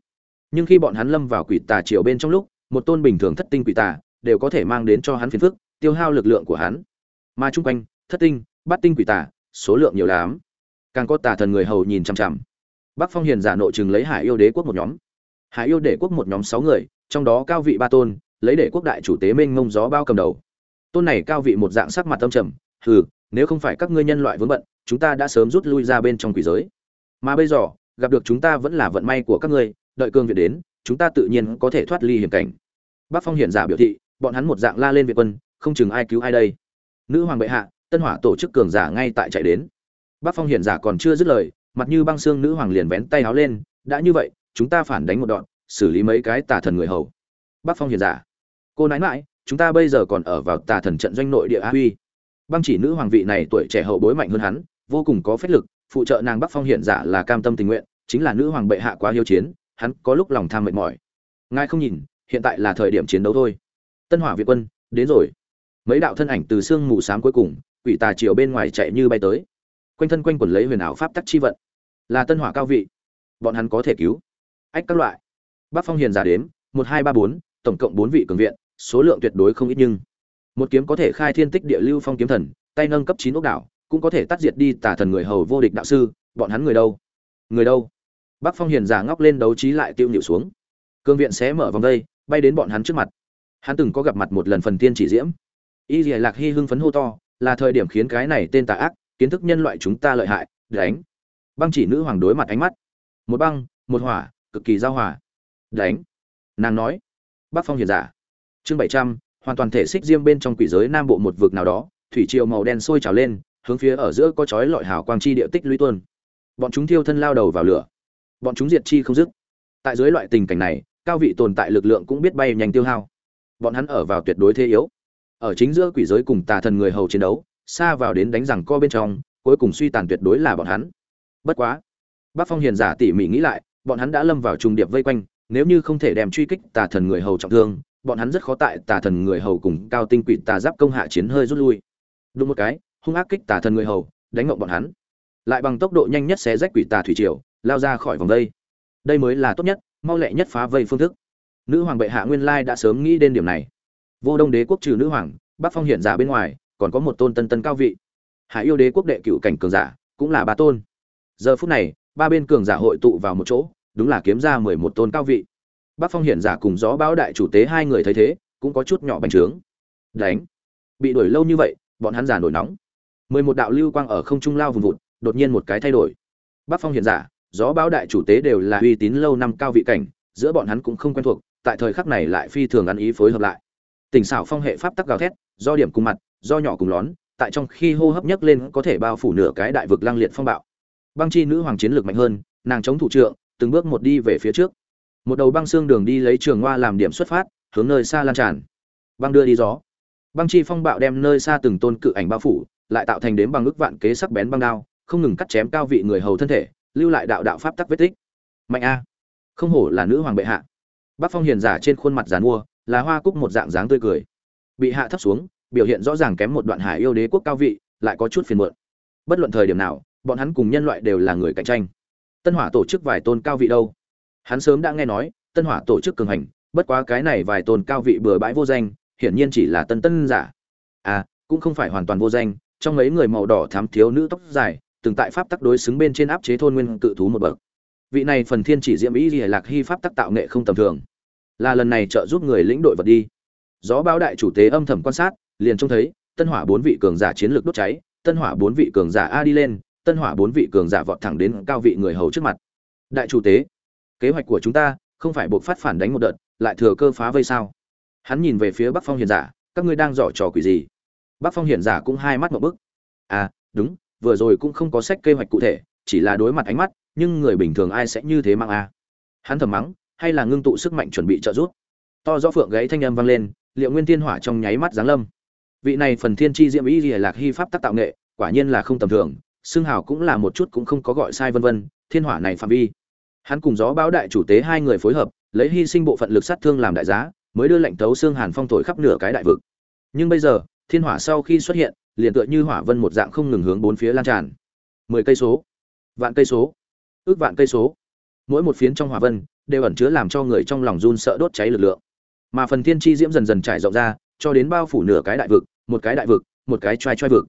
Nhưng khi bọn hắn lâm vào quỷ tà chiều bên trong lúc, một tôn bình thường thất tinh quỷ tà đều có thể mang đến cho hắn phiền phức, tiêu hao lực lượng của hắn. Mà chung quanh, thất tinh, bát tinh quỷ tà, số lượng nhiều lắm. Càng có tà thần người hầu nhìn chằm chằm. Bắc Phong hiền giả nội chừng lấy Hải yêu đế quốc một nhóm. Hải yêu đế quốc một nhóm sáu người, trong đó cao vị ba tôn, lấy để quốc đại chủ tế minh ngông gió bao cầm đầu tôn này cao vị một dạng sắc mặt tâm trầm hừ, nếu không phải các ngươi nhân loại vướng bận, chúng ta đã sớm rút lui ra bên trong quỷ giới. Mà bây giờ, gặp được chúng ta vẫn là vận may của các ngươi, đợi cương viện đến, chúng ta tự nhiên có thể thoát ly hiểm cảnh. Bác phong hiển giả biểu thị, bọn hắn một dạng la lên việt quân, không chừng ai cứu ai đây. Nữ hoàng bệ hạ, tân hỏa tổ chức cường giả ngay tại chạy đến. Bác phong hiển giả còn chưa dứt lời, mặt như băng xương nữ hoàng liền vén tay áo lên, đã như vậy, chúng ta phản đánh một đoạn, xử lý mấy cái tà thần người hầu. Bác phong hiển giả, cô nãi mãi chúng ta bây giờ còn ở vào tà thần trận doanh nội địa a huy băng chỉ nữ hoàng vị này tuổi trẻ hậu bối mạnh hơn hắn, vô cùng có phép lực, phụ trợ nàng bắc phong hiện giả là cam tâm tình nguyện, chính là nữ hoàng bệ hạ quá hiếu chiến, hắn có lúc lòng tham mệt mỏi. Ngài không nhìn, hiện tại là thời điểm chiến đấu thôi. Tân hỏa việt quân, đến rồi. Mấy đạo thân ảnh từ sương mù sám cuối cùng, quỷ tà chiều bên ngoài chạy như bay tới. Quanh thân quanh quần lấy huyền ảo pháp tắc chi vận. Là tân hỏa cao vị. Bọn hắn có thể cứu. Ách các loại. Bắc phong hiền giả đếm, một, hai, ba, bốn, tổng cộng bốn vị cường viện, số lượng tuyệt đối không ít nhưng một kiếm có thể khai thiên tích địa lưu phong kiếm thần, tay nâng cấp chín ốc đảo, cũng có thể tắt diệt đi tà thần người hầu vô địch đạo sư, bọn hắn người đâu? Người đâu? Bắc phong hiền giả ngóc lên đấu trí lại tiêu nhịu xuống. Cương viện sẽ mở vòng đây, bay đến bọn hắn trước mặt. Hắn từng có gặp mặt một lần phần tiên chỉ diễm. Y dìa lạc hy hưng phấn hô to, là thời điểm khiến cái này tên tà ác, kiến thức nhân loại chúng ta lợi hại, đánh. Băng chỉ nữ hoàng đối mặt ánh mắt. Một băng, một hỏa, cực kỳ giao hòa. Đánh. Nàng nói. Bắc phong hiền giả. Chương bảy trăm hoàn toàn thể xích diêm bên trong quỷ giới nam bộ một vực nào đó, thủy triều màu đen sôi trào lên, hướng phía ở giữa có chói lọi hào quang chi địa tích lũy tuôn. Bọn chúng thiêu thân lao đầu vào lửa. Bọn chúng diệt chi không dứt. Tại dưới loại tình cảnh này, cao vị tồn tại lực lượng cũng biết bay nhanh tiêu hao. Bọn hắn ở vào tuyệt đối thế yếu. Ở chính giữa quỷ giới cùng tà thần người hầu chiến đấu, xa vào đến đánh rằng co bên trong, cuối cùng suy tàn tuyệt đối là bọn hắn. Bất quá bác phong hiền giả tỉ mỉ nghĩ lại, bọn hắn đã lâm vào trùng điệp vây quanh, nếu như không thể đem truy kích tà thần người hầu trọng thương bọn hắn rất khó tại tà thần người hầu cùng cao tinh quỷ tà giáp công hạ chiến hơi rút lui. Đúng một cái, hung ác kích tà thần người hầu, đánh ngộng bọn hắn. Lại bằng tốc độ nhanh nhất xé rách quỷ tà thủy triều, lao ra khỏi vòng đây. Đây mới là tốt nhất, mau lẹ nhất phá vây phương thức. Nữ hoàng bệ hạ nguyên lai đã sớm nghĩ đến điểm này. Vô đông đế quốc trừ nữ hoàng, bắc phong hiện giả bên ngoài, còn có một tôn tân tân cao vị. Hạ yêu đế quốc đệ cựu cảnh cường giả, cũng là ba tôn. Giờ phút này, ba bên cường giả hội tụ vào một chỗ, đúng là kiếm ra mười một tôn cao vị. Bắc Phong hiển giả cùng gió bão đại chủ tế hai người thấy thế, cũng có chút nhỏ bành trướng. Đánh. Bị đuổi lâu như vậy, bọn hắn giả nổi nóng. Mười một đạo lưu quang ở không trung lao vùng vụt, đột nhiên một cái thay đổi. Bắc Phong hiển giả, gió bão đại chủ tế đều là uy tín lâu năm cao vị cảnh, giữa bọn hắn cũng không quen thuộc, tại thời khắc này lại phi thường ăn ý phối hợp lại. Tình xảo phong hệ pháp tắc gào thét, do điểm cùng mặt, do nhỏ cùng lón, tại trong khi hô hấp nhấc lên có thể bao phủ nửa cái đại vực lang liệt phong bạo. Băng chi nữ hoàng chiến lược mạnh hơn, nàng chống thủ trượng, từng bước một đi về phía trước một đầu băng xương đường đi lấy trường hoa làm điểm xuất phát, hướng nơi xa lan tràn. Băng đưa đi gió. Băng chi phong bạo đem nơi xa từng tôn cự ảnh bao phủ, lại tạo thành đến bằng ức vạn kế sắc bén băng đao, không ngừng cắt chém cao vị người hầu thân thể, lưu lại đạo đạo pháp tắc vết tích. Mạnh a. Không hổ là nữ hoàng bệ hạ. Bác phong hiền giả trên khuôn mặt giàn mua, là hoa cúc một dạng dáng tươi cười. Bị hạ thấp xuống, biểu hiện rõ ràng kém một đoạn hải yêu đế quốc cao vị, lại có chút phiền muộn. Bất luận thời điểm nào, bọn hắn cùng nhân loại đều là người cạnh tranh. Tân hỏa tổ chức vài tôn cao vị đâu? Hắn sớm đã nghe nói, Tân Hỏa tổ chức cường hành, bất quá cái này vài tôn cao vị bừa bãi vô danh, hiển nhiên chỉ là tân tân giả. À, cũng không phải hoàn toàn vô danh, trong mấy người màu đỏ thám thiếu nữ tóc dài, từng tại pháp tắc đối xứng bên trên áp chế thôn nguyên cự thú một bậc. Vị này phần thiên chỉ diễm ý liễu lạc hy pháp tắc tạo nghệ không tầm thường, là lần này trợ giúp người lĩnh đội vật đi. Gió báo đại chủ tế âm thầm quan sát, liền trông thấy Tân Hỏa bốn vị cường giả chiến lược đốt cháy, Tân Hỏa bốn vị cường giả a đi lên, Tân Hỏa bốn vị cường giả vọt thẳng đến cao vị người hầu trước mặt. Đại chủ tế, kế hoạch của chúng ta không phải buộc phát phản đánh một đợt, lại thừa cơ phá vây sao? Hắn nhìn về phía bắc phong hiền giả, các ngươi đang dở trò quỷ gì? Bắc phong hiền giả cũng hai mắt một bức. À đúng, vừa rồi cũng không có sách kế hoạch cụ thể, chỉ là đối mặt ánh mắt, nhưng người bình thường ai sẽ như thế mang à. hắn thầm mắng, hay là ngưng tụ sức mạnh chuẩn bị trợ giúp? To rõ phượng gáy thanh âm vang lên, liệu nguyên Thiên hỏa trong nháy mắt giáng lâm. Vị này phần thiên chi diễm ý gì lạc hy pháp tác tạo nghệ, quả nhiên là không tầm thường, xương hào cũng là một chút cũng không có gọi sai vân vân, thiên hỏa này phạm vi hắn cùng gió báo đại chủ tế hai người phối hợp, lấy hy sinh bộ phận lực sát thương làm đại giá, mới đưa lệnh tấu xương hàn phong thổi khắp nửa cái đại vực. Nhưng bây giờ, thiên hỏa sau khi xuất hiện, liền tựa như hỏa vân một dạng không ngừng hướng bốn phía lan tràn. Mười cây số, vạn cây số, ước vạn cây số. Mỗi một phiến trong hỏa vân, đều ẩn chứa làm cho người trong lòng run sợ đốt cháy lực lượng. Mà phần thiên chi diễm dần dần trải rộng ra, cho đến bao phủ nửa cái đại vực, một cái đại vực, một cái trai trai vực.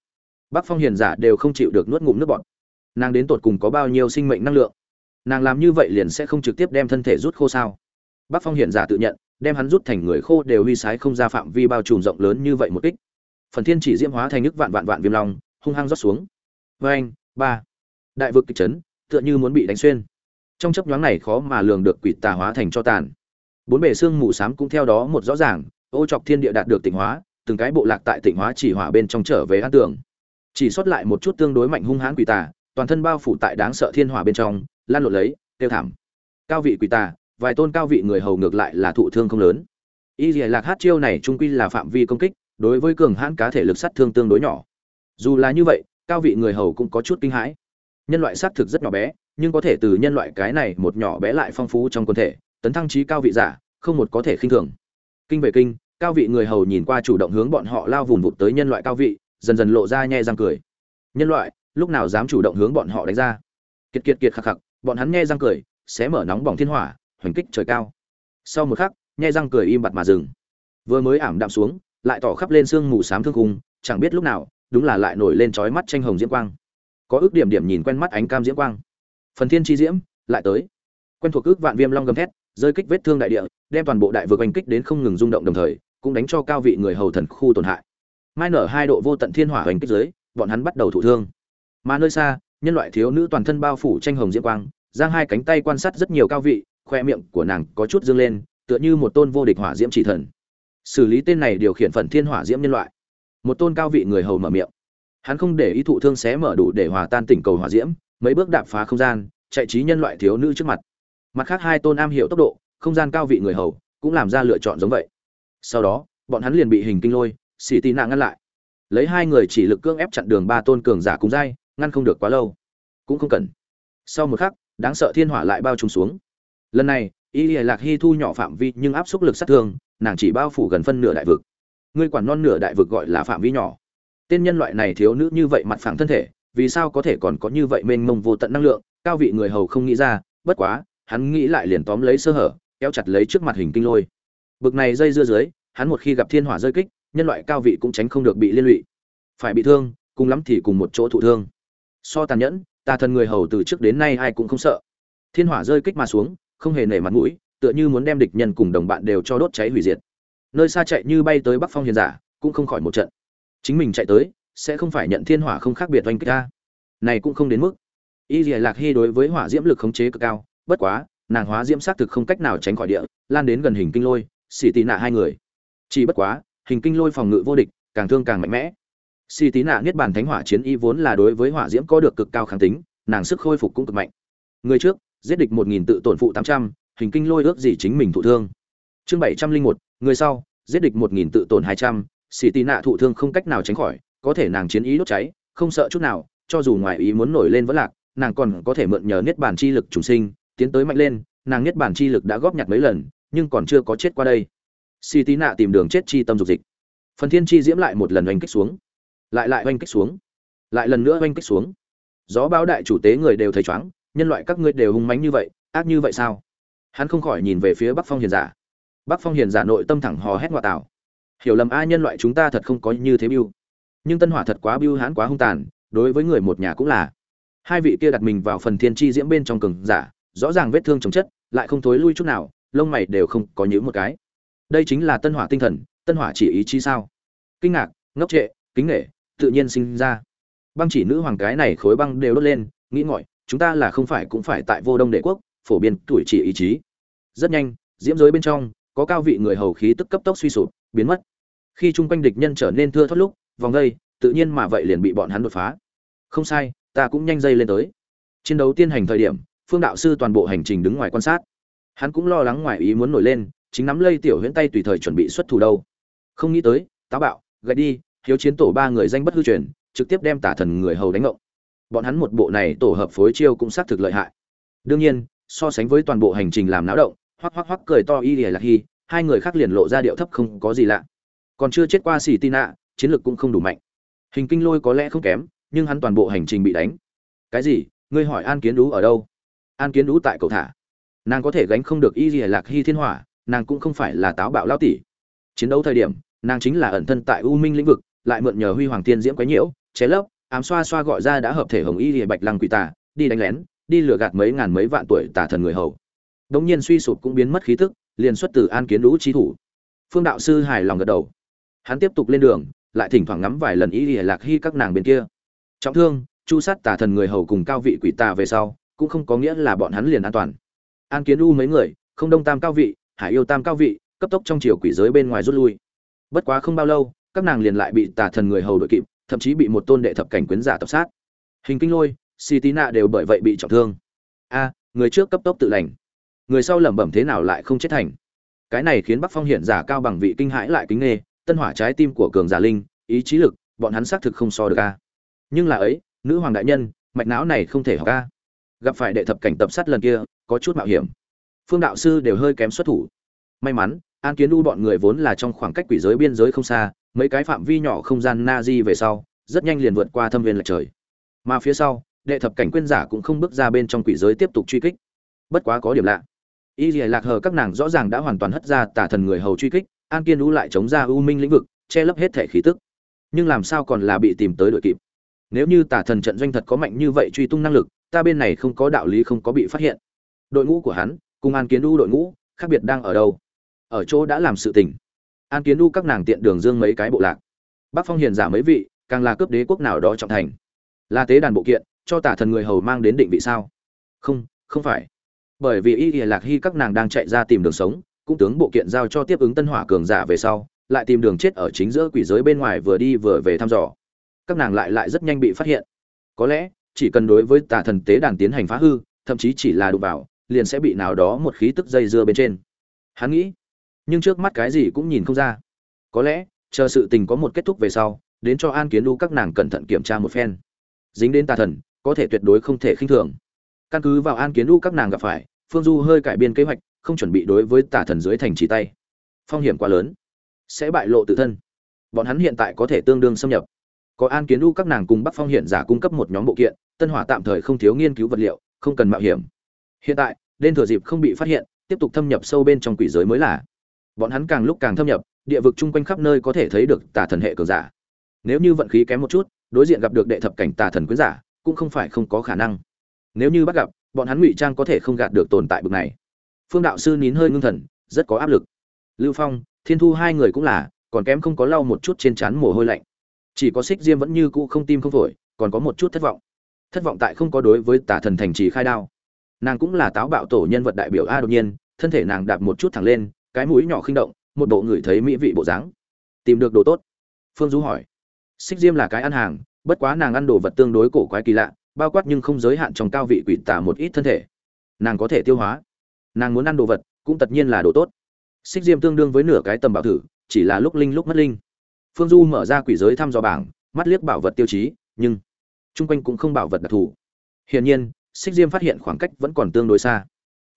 Bắc phong hiền giả đều không chịu được nuốt ngụm nước bọt. Nàng đến tột cùng có bao nhiêu sinh mệnh năng lượng? Nàng làm như vậy liền sẽ không trực tiếp đem thân thể rút khô sao? Bác phong hiền giả tự nhận, đem hắn rút thành người khô đều huy sái không ra phạm vi bao trùm rộng lớn như vậy một kích. Phần thiên chỉ diễm hóa thành nước vạn vạn vạn viêm long, hung hăng rót xuống. Vê anh, ba. Đại vực kịch chấn, tựa như muốn bị đánh xuyên. Trong chấp nhoáng này khó mà lường được quỷ tà hóa thành cho tàn. Bốn bề xương mù xám cũng theo đó một rõ ràng, ô chọc thiên địa đạt được tịnh hóa, từng cái bộ lạc tại tịnh hóa chỉ hỏa bên trong trở về an tưởng chỉ sót lại một chút tương đối mạnh hung hãn quỷ tà, toàn thân bao phủ tại đáng sợ thiên hỏa bên trong lan lộn lấy, tiêu thảm. Cao vị quỷ tà, vài tôn cao vị người hầu ngược lại là thụ thương không lớn. Y dìa lạc hát chiêu này trung quy là phạm vi công kích, đối với cường hãn cá thể lực sát thương tương đối nhỏ. Dù là như vậy, cao vị người hầu cũng có chút kinh hãi. Nhân loại xác thực rất nhỏ bé, nhưng có thể từ nhân loại cái này một nhỏ bé lại phong phú trong quân thể, tấn thăng trí cao vị giả, không một có thể khinh thường. Kinh về kinh, cao vị người hầu nhìn qua chủ động hướng bọn họ lao vùng vụt tới nhân loại cao vị, dần dần lộ ra nhe răng cười. Nhân loại, lúc nào dám chủ động hướng bọn họ đánh ra? Kiệt kiệt kiệt khắc khắc bọn hắn nghe răng cười, xé mở nóng bỏng thiên hỏa, hoành kích trời cao. Sau một khắc, nghe răng cười im bặt mà dừng. Vừa mới ảm đạm xuống, lại tỏ khắp lên sương mù sám thương khung, chẳng biết lúc nào, đúng là lại nổi lên trói mắt tranh hồng diễm quang. Có ước điểm điểm nhìn quen mắt ánh cam diễm quang. Phần thiên chi diễm, lại tới. Quen thuộc ước vạn viêm long gầm thét, rơi kích vết thương đại địa, đem toàn bộ đại vực oanh kích đến không ngừng rung động đồng thời, cũng đánh cho cao vị người hầu thần khu tổn hại. Mai nở hai độ vô tận thiên hỏa oanh kích dưới, bọn hắn bắt đầu thụ thương. Mà nơi xa nhân loại thiếu nữ toàn thân bao phủ tranh hồng diễm quang, giang hai cánh tay quan sát rất nhiều cao vị, khoe miệng của nàng có chút dương lên, tựa như một tôn vô địch hỏa diễm chỉ thần. Xử lý tên này điều khiển phần thiên hỏa diễm nhân loại. Một tôn cao vị người hầu mở miệng. Hắn không để ý thụ thương xé mở đủ để hòa tan tỉnh cầu hỏa diễm, mấy bước đạp phá không gian, chạy trí nhân loại thiếu nữ trước mặt. Mặt khác hai tôn am hiểu tốc độ, không gian cao vị người hầu cũng làm ra lựa chọn giống vậy. Sau đó, bọn hắn liền bị hình kinh lôi xỉ tị nạn ngăn lại. Lấy hai người chỉ lực cưỡng ép chặn đường ba tôn cường giả cùng dai ngăn không được quá lâu. Cũng không cần. Sau một khắc, đáng sợ thiên hỏa lại bao trùm xuống. Lần này, y lìa lạc hy thu nhỏ phạm vi nhưng áp suất lực sát thương, nàng chỉ bao phủ gần phân nửa đại vực. Ngươi quản non nửa đại vực gọi là phạm vi nhỏ. Tên nhân loại này thiếu nữ như vậy mặt phẳng thân thể, vì sao có thể còn có như vậy mênh mông vô tận năng lượng, cao vị người hầu không nghĩ ra, bất quá, hắn nghĩ lại liền tóm lấy sơ hở, kéo chặt lấy trước mặt hình kinh lôi. Bực này dây dưa dưới, hắn một khi gặp thiên hỏa rơi kích, nhân loại cao vị cũng tránh không được bị liên lụy. Phải bị thương, cùng lắm thì cùng một chỗ thụ thương so tàn nhẫn, tà thần người hầu từ trước đến nay ai cũng không sợ. Thiên hỏa rơi kích mà xuống, không hề nể mặt mũi, tựa như muốn đem địch nhân cùng đồng bạn đều cho đốt cháy hủy diệt. Nơi xa chạy như bay tới bắc phong hiền giả, cũng không khỏi một trận. Chính mình chạy tới, sẽ không phải nhận thiên hỏa không khác biệt oanh kích ta. Này cũng không đến mức. Y lìa lạc hy đối với hỏa diễm lực khống chế cực cao, bất quá, nàng hóa diễm xác thực không cách nào tránh khỏi địa, lan đến gần hình kinh lôi, xỉ tị nạ hai người. Chỉ bất quá, hình kinh lôi phòng ngự vô địch, càng thương càng mạnh mẽ xì tí nạ niết bàn thánh hỏa chiến y vốn là đối với hỏa diễm có được cực cao kháng tính, nàng sức khôi phục cũng cực mạnh. Người trước, giết địch một nghìn tự tổn phụ tám trăm, hình kinh lôi ước gì chính mình thụ thương. Chương bảy trăm linh một, người sau, giết địch một nghìn tự tổn hai trăm xì tí nạ thụ thương không cách nào tránh khỏi, có thể nàng chiến ý đốt cháy, không sợ chút nào, cho dù ngoài ý muốn nổi lên vẫn lạc, nàng còn có thể mượn nhờ niết bàn chi lực trùng sinh, tiến tới mạnh lên, nàng niết bàn chi lực đã góp nhặt mấy lần, nhưng còn chưa có chết qua đây. Xì tí nạ tìm đường chết chi tâm dục dịch. Phần thiên chi diễm lại một lần oanh kích xuống lại lại oanh kích xuống. Lại lần nữa oanh kích xuống. Gió báo đại chủ tế người đều thấy chóng nhân loại các ngươi đều hung mãnh như vậy, ác như vậy sao? Hắn không khỏi nhìn về phía bắc phong hiền giả. Bắc phong hiền giả nội tâm thẳng hò hét ngoại tảo. Hiểu lầm a nhân loại chúng ta thật không có như thế biêu nhưng tân hỏa thật quá biêu hãn quá hung tàn, đối với người một nhà cũng là. Hai vị kia đặt mình vào phần thiên chi diễm bên trong cường giả, rõ ràng vết thương chống chất, lại không thối lui chút nào, lông mày đều không có nhữ một cái. Đây chính là tân hỏa tinh thần, tân hỏa chỉ ý chí sao? Kinh ngạc, ngốc trệ, kính nghệ tự nhiên sinh ra. Băng chỉ nữ hoàng cái này khối băng đều đốt lên, nghĩ ngọi, chúng ta là không phải cũng phải tại vô đông đệ quốc, phổ biến tuổi chỉ ý chí. Rất nhanh, diễm giới bên trong, có cao vị người hầu khí tức cấp tốc suy sụp, biến mất. Khi chung quanh địch nhân trở nên thưa thớt lúc, vòng dây tự nhiên mà vậy liền bị bọn hắn đột phá. Không sai, ta cũng nhanh dây lên tới. Chiến đấu tiên hành thời điểm, phương đạo sư toàn bộ hành trình đứng ngoài quan sát. Hắn cũng lo lắng ngoài ý muốn nổi lên, chính nắm lây tiểu huyễn tay tùy thời chuẩn bị xuất thủ đâu. Không nghĩ tới, táo bạo gậy đi hiếu chiến tổ ba người danh bất hư truyền, trực tiếp đem tả thần người hầu đánh ngộng. Bọn hắn một bộ này tổ hợp phối chiêu cũng xác thực lợi hại. Đương nhiên, so sánh với toàn bộ hành trình làm náo động, hoắc hoắc hoắc cười to y lìa lạc hy hai người khác liền lộ ra điệu thấp không có gì lạ. Còn chưa chết qua xì tin nạ, chiến lược cũng không đủ mạnh. Hình kinh lôi có lẽ không kém, nhưng hắn toàn bộ hành trình bị đánh. Cái gì? Ngươi hỏi an kiến đú ở đâu? An kiến đú tại cầu thả. Nàng có thể gánh không được y lìa lạc hy thiên hỏa, nàng cũng không phải là táo bạo lao tỷ. Chiến đấu thời điểm, nàng chính là ẩn thân tại u minh lĩnh vực lại mượn nhờ huy hoàng tiên diễm quấy nhiễu chế lấp, ám xoa xoa gọi ra đã hợp thể hồng y lìa bạch lăng quỷ tà, đi đánh lén, đi lừa gạt mấy ngàn mấy vạn tuổi tà thần người hầu. Đống nhiên suy sụp cũng biến mất khí tức, liền xuất từ an kiến lũ chi thủ. Phương đạo sư hài lòng gật đầu. Hắn tiếp tục lên đường, lại thỉnh thoảng ngắm vài lần y lìa lạc hy các nàng bên kia. Trọng thương, chu sát tà thần người hầu cùng cao vị quỷ tà về sau, cũng không có nghĩa là bọn hắn liền an toàn. An kiến u mấy người, không đông tam cao vị, hải yêu tam cao vị, cấp tốc trong chiều quỷ giới bên ngoài rút lui. Bất quá không bao lâu các nàng liền lại bị tà thần người hầu đội kịp, thậm chí bị một tôn đệ thập cảnh quyến giả tập sát. Hình kinh lôi, si tí nạ đều bởi vậy bị trọng thương. A, người trước cấp tốc tự lành. Người sau lẩm bẩm thế nào lại không chết thành? Cái này khiến bắc phong hiện giả cao bằng vị kinh hãi lại kính nghề tân hỏa trái tim của cường giả linh, ý chí lực, bọn hắn xác thực không so được a. Nhưng là ấy, nữ hoàng đại nhân, mạch não này không thể học a. Gặp phải đệ thập cảnh tập sát lần kia, có chút mạo hiểm. Phương đạo sư đều hơi kém xuất thủ. May mắn, an kiến u bọn người vốn là trong khoảng cách quỷ giới biên giới không xa mấy cái phạm vi nhỏ không gian na di về sau, rất nhanh liền vượt qua thâm viên lệch trời. Mà phía sau, đệ thập cảnh quyên giả cũng không bước ra bên trong quỷ giới tiếp tục truy kích. Bất quá có điểm lạ. Y dì lạc hờ các nàng rõ ràng đã hoàn toàn hất ra tả thần người hầu truy kích, an kiên u lại chống ra u minh lĩnh vực, che lấp hết thể khí tức. Nhưng làm sao còn là bị tìm tới đội kịp? Nếu như tả thần trận doanh thật có mạnh như vậy truy tung năng lực, ta bên này không có đạo lý không có bị phát hiện. Đội ngũ của hắn, cùng an kiến u đội ngũ, khác biệt đang ở đâu? Ở chỗ đã làm sự tình an kiến đu các nàng tiện đường dương mấy cái bộ lạc. Bắc phong hiền giả mấy vị, càng là cướp đế quốc nào đó trọng thành. Là tế đàn bộ kiện, cho tả thần người hầu mang đến định vị sao? Không không phải. Bởi vì y lạc hy các nàng đang chạy ra tìm đường sống, cũng tướng bộ kiện giao cho tiếp ứng tân hỏa cường giả về sau, lại tìm đường chết ở chính giữa quỷ giới bên ngoài vừa đi vừa về thăm dò. Các nàng lại lại rất nhanh bị phát hiện. Có lẽ, chỉ cần đối với tà thần tế đàn tiến hành phá hư, thậm chí chỉ là đụng vào, liền sẽ bị nào đó một khí tức dây dưa bên trên. Hắn nghĩ nhưng trước mắt cái gì cũng nhìn không ra. Có lẽ, chờ sự tình có một kết thúc về sau, đến cho an kiến đu các nàng cẩn thận kiểm tra một phen. Dính đến tà thần, có thể tuyệt đối không thể khinh thường. Căn cứ vào an kiến đu các nàng gặp phải, phương du hơi cải biên kế hoạch, không chuẩn bị đối với tà thần dưới thành chỉ tay. Phong hiểm quá lớn. Sẽ bại lộ tự thân. Bọn hắn hiện tại có thể tương đương xâm nhập. Có an kiến đu các nàng cùng bắc phong hiện giả cung cấp một nhóm bộ kiện, tân hỏa tạm thời không thiếu nghiên cứu vật liệu, không cần mạo hiểm. Hiện tại, đêm thừa dịp không bị phát hiện, tiếp tục thâm nhập sâu bên trong quỷ giới mới là bọn hắn càng lúc càng thâm nhập, địa vực chung quanh khắp nơi có thể thấy được tà thần hệ cường giả. Nếu như vận khí kém một chút, đối diện gặp được đệ thập cảnh tà thần quyến giả, cũng không phải không có khả năng. Nếu như bắt gặp, bọn hắn ngụy trang có thể không gạt được tồn tại bực này. Phương đạo sư nín hơi ngưng thần, rất có áp lực. Lưu phong, thiên thu hai người cũng là, còn kém không có lau một chút trên trán mồ hôi lạnh. Chỉ có xích diêm vẫn như cũ không tim không phổi, còn có một chút thất vọng. Thất vọng tại không có đối với tà thần thành trì khai đao. Nàng cũng là táo bạo tổ nhân vật đại biểu a đột nhiên, thân thể nàng đạp một chút thẳng lên cái mũi nhỏ khinh động, một bộ người thấy mỹ vị bộ dáng. Tìm được đồ tốt. Phương du hỏi. Xích diêm là cái ăn hàng, bất quá nàng ăn đồ vật tương đối cổ quái kỳ lạ, bao quát nhưng không giới hạn trong cao vị quỷ tả một ít thân thể. Nàng có thể tiêu hóa. Nàng muốn ăn đồ vật, cũng tất nhiên là đồ tốt. Xích diêm tương đương với nửa cái tầm bảo thử, chỉ là lúc linh lúc mất linh. Phương du mở ra quỷ giới thăm dò bảng, mắt liếc bảo vật tiêu chí, nhưng chung quanh cũng không bảo vật đặc thù. Hiển nhiên, xích diêm phát hiện khoảng cách vẫn còn tương đối xa.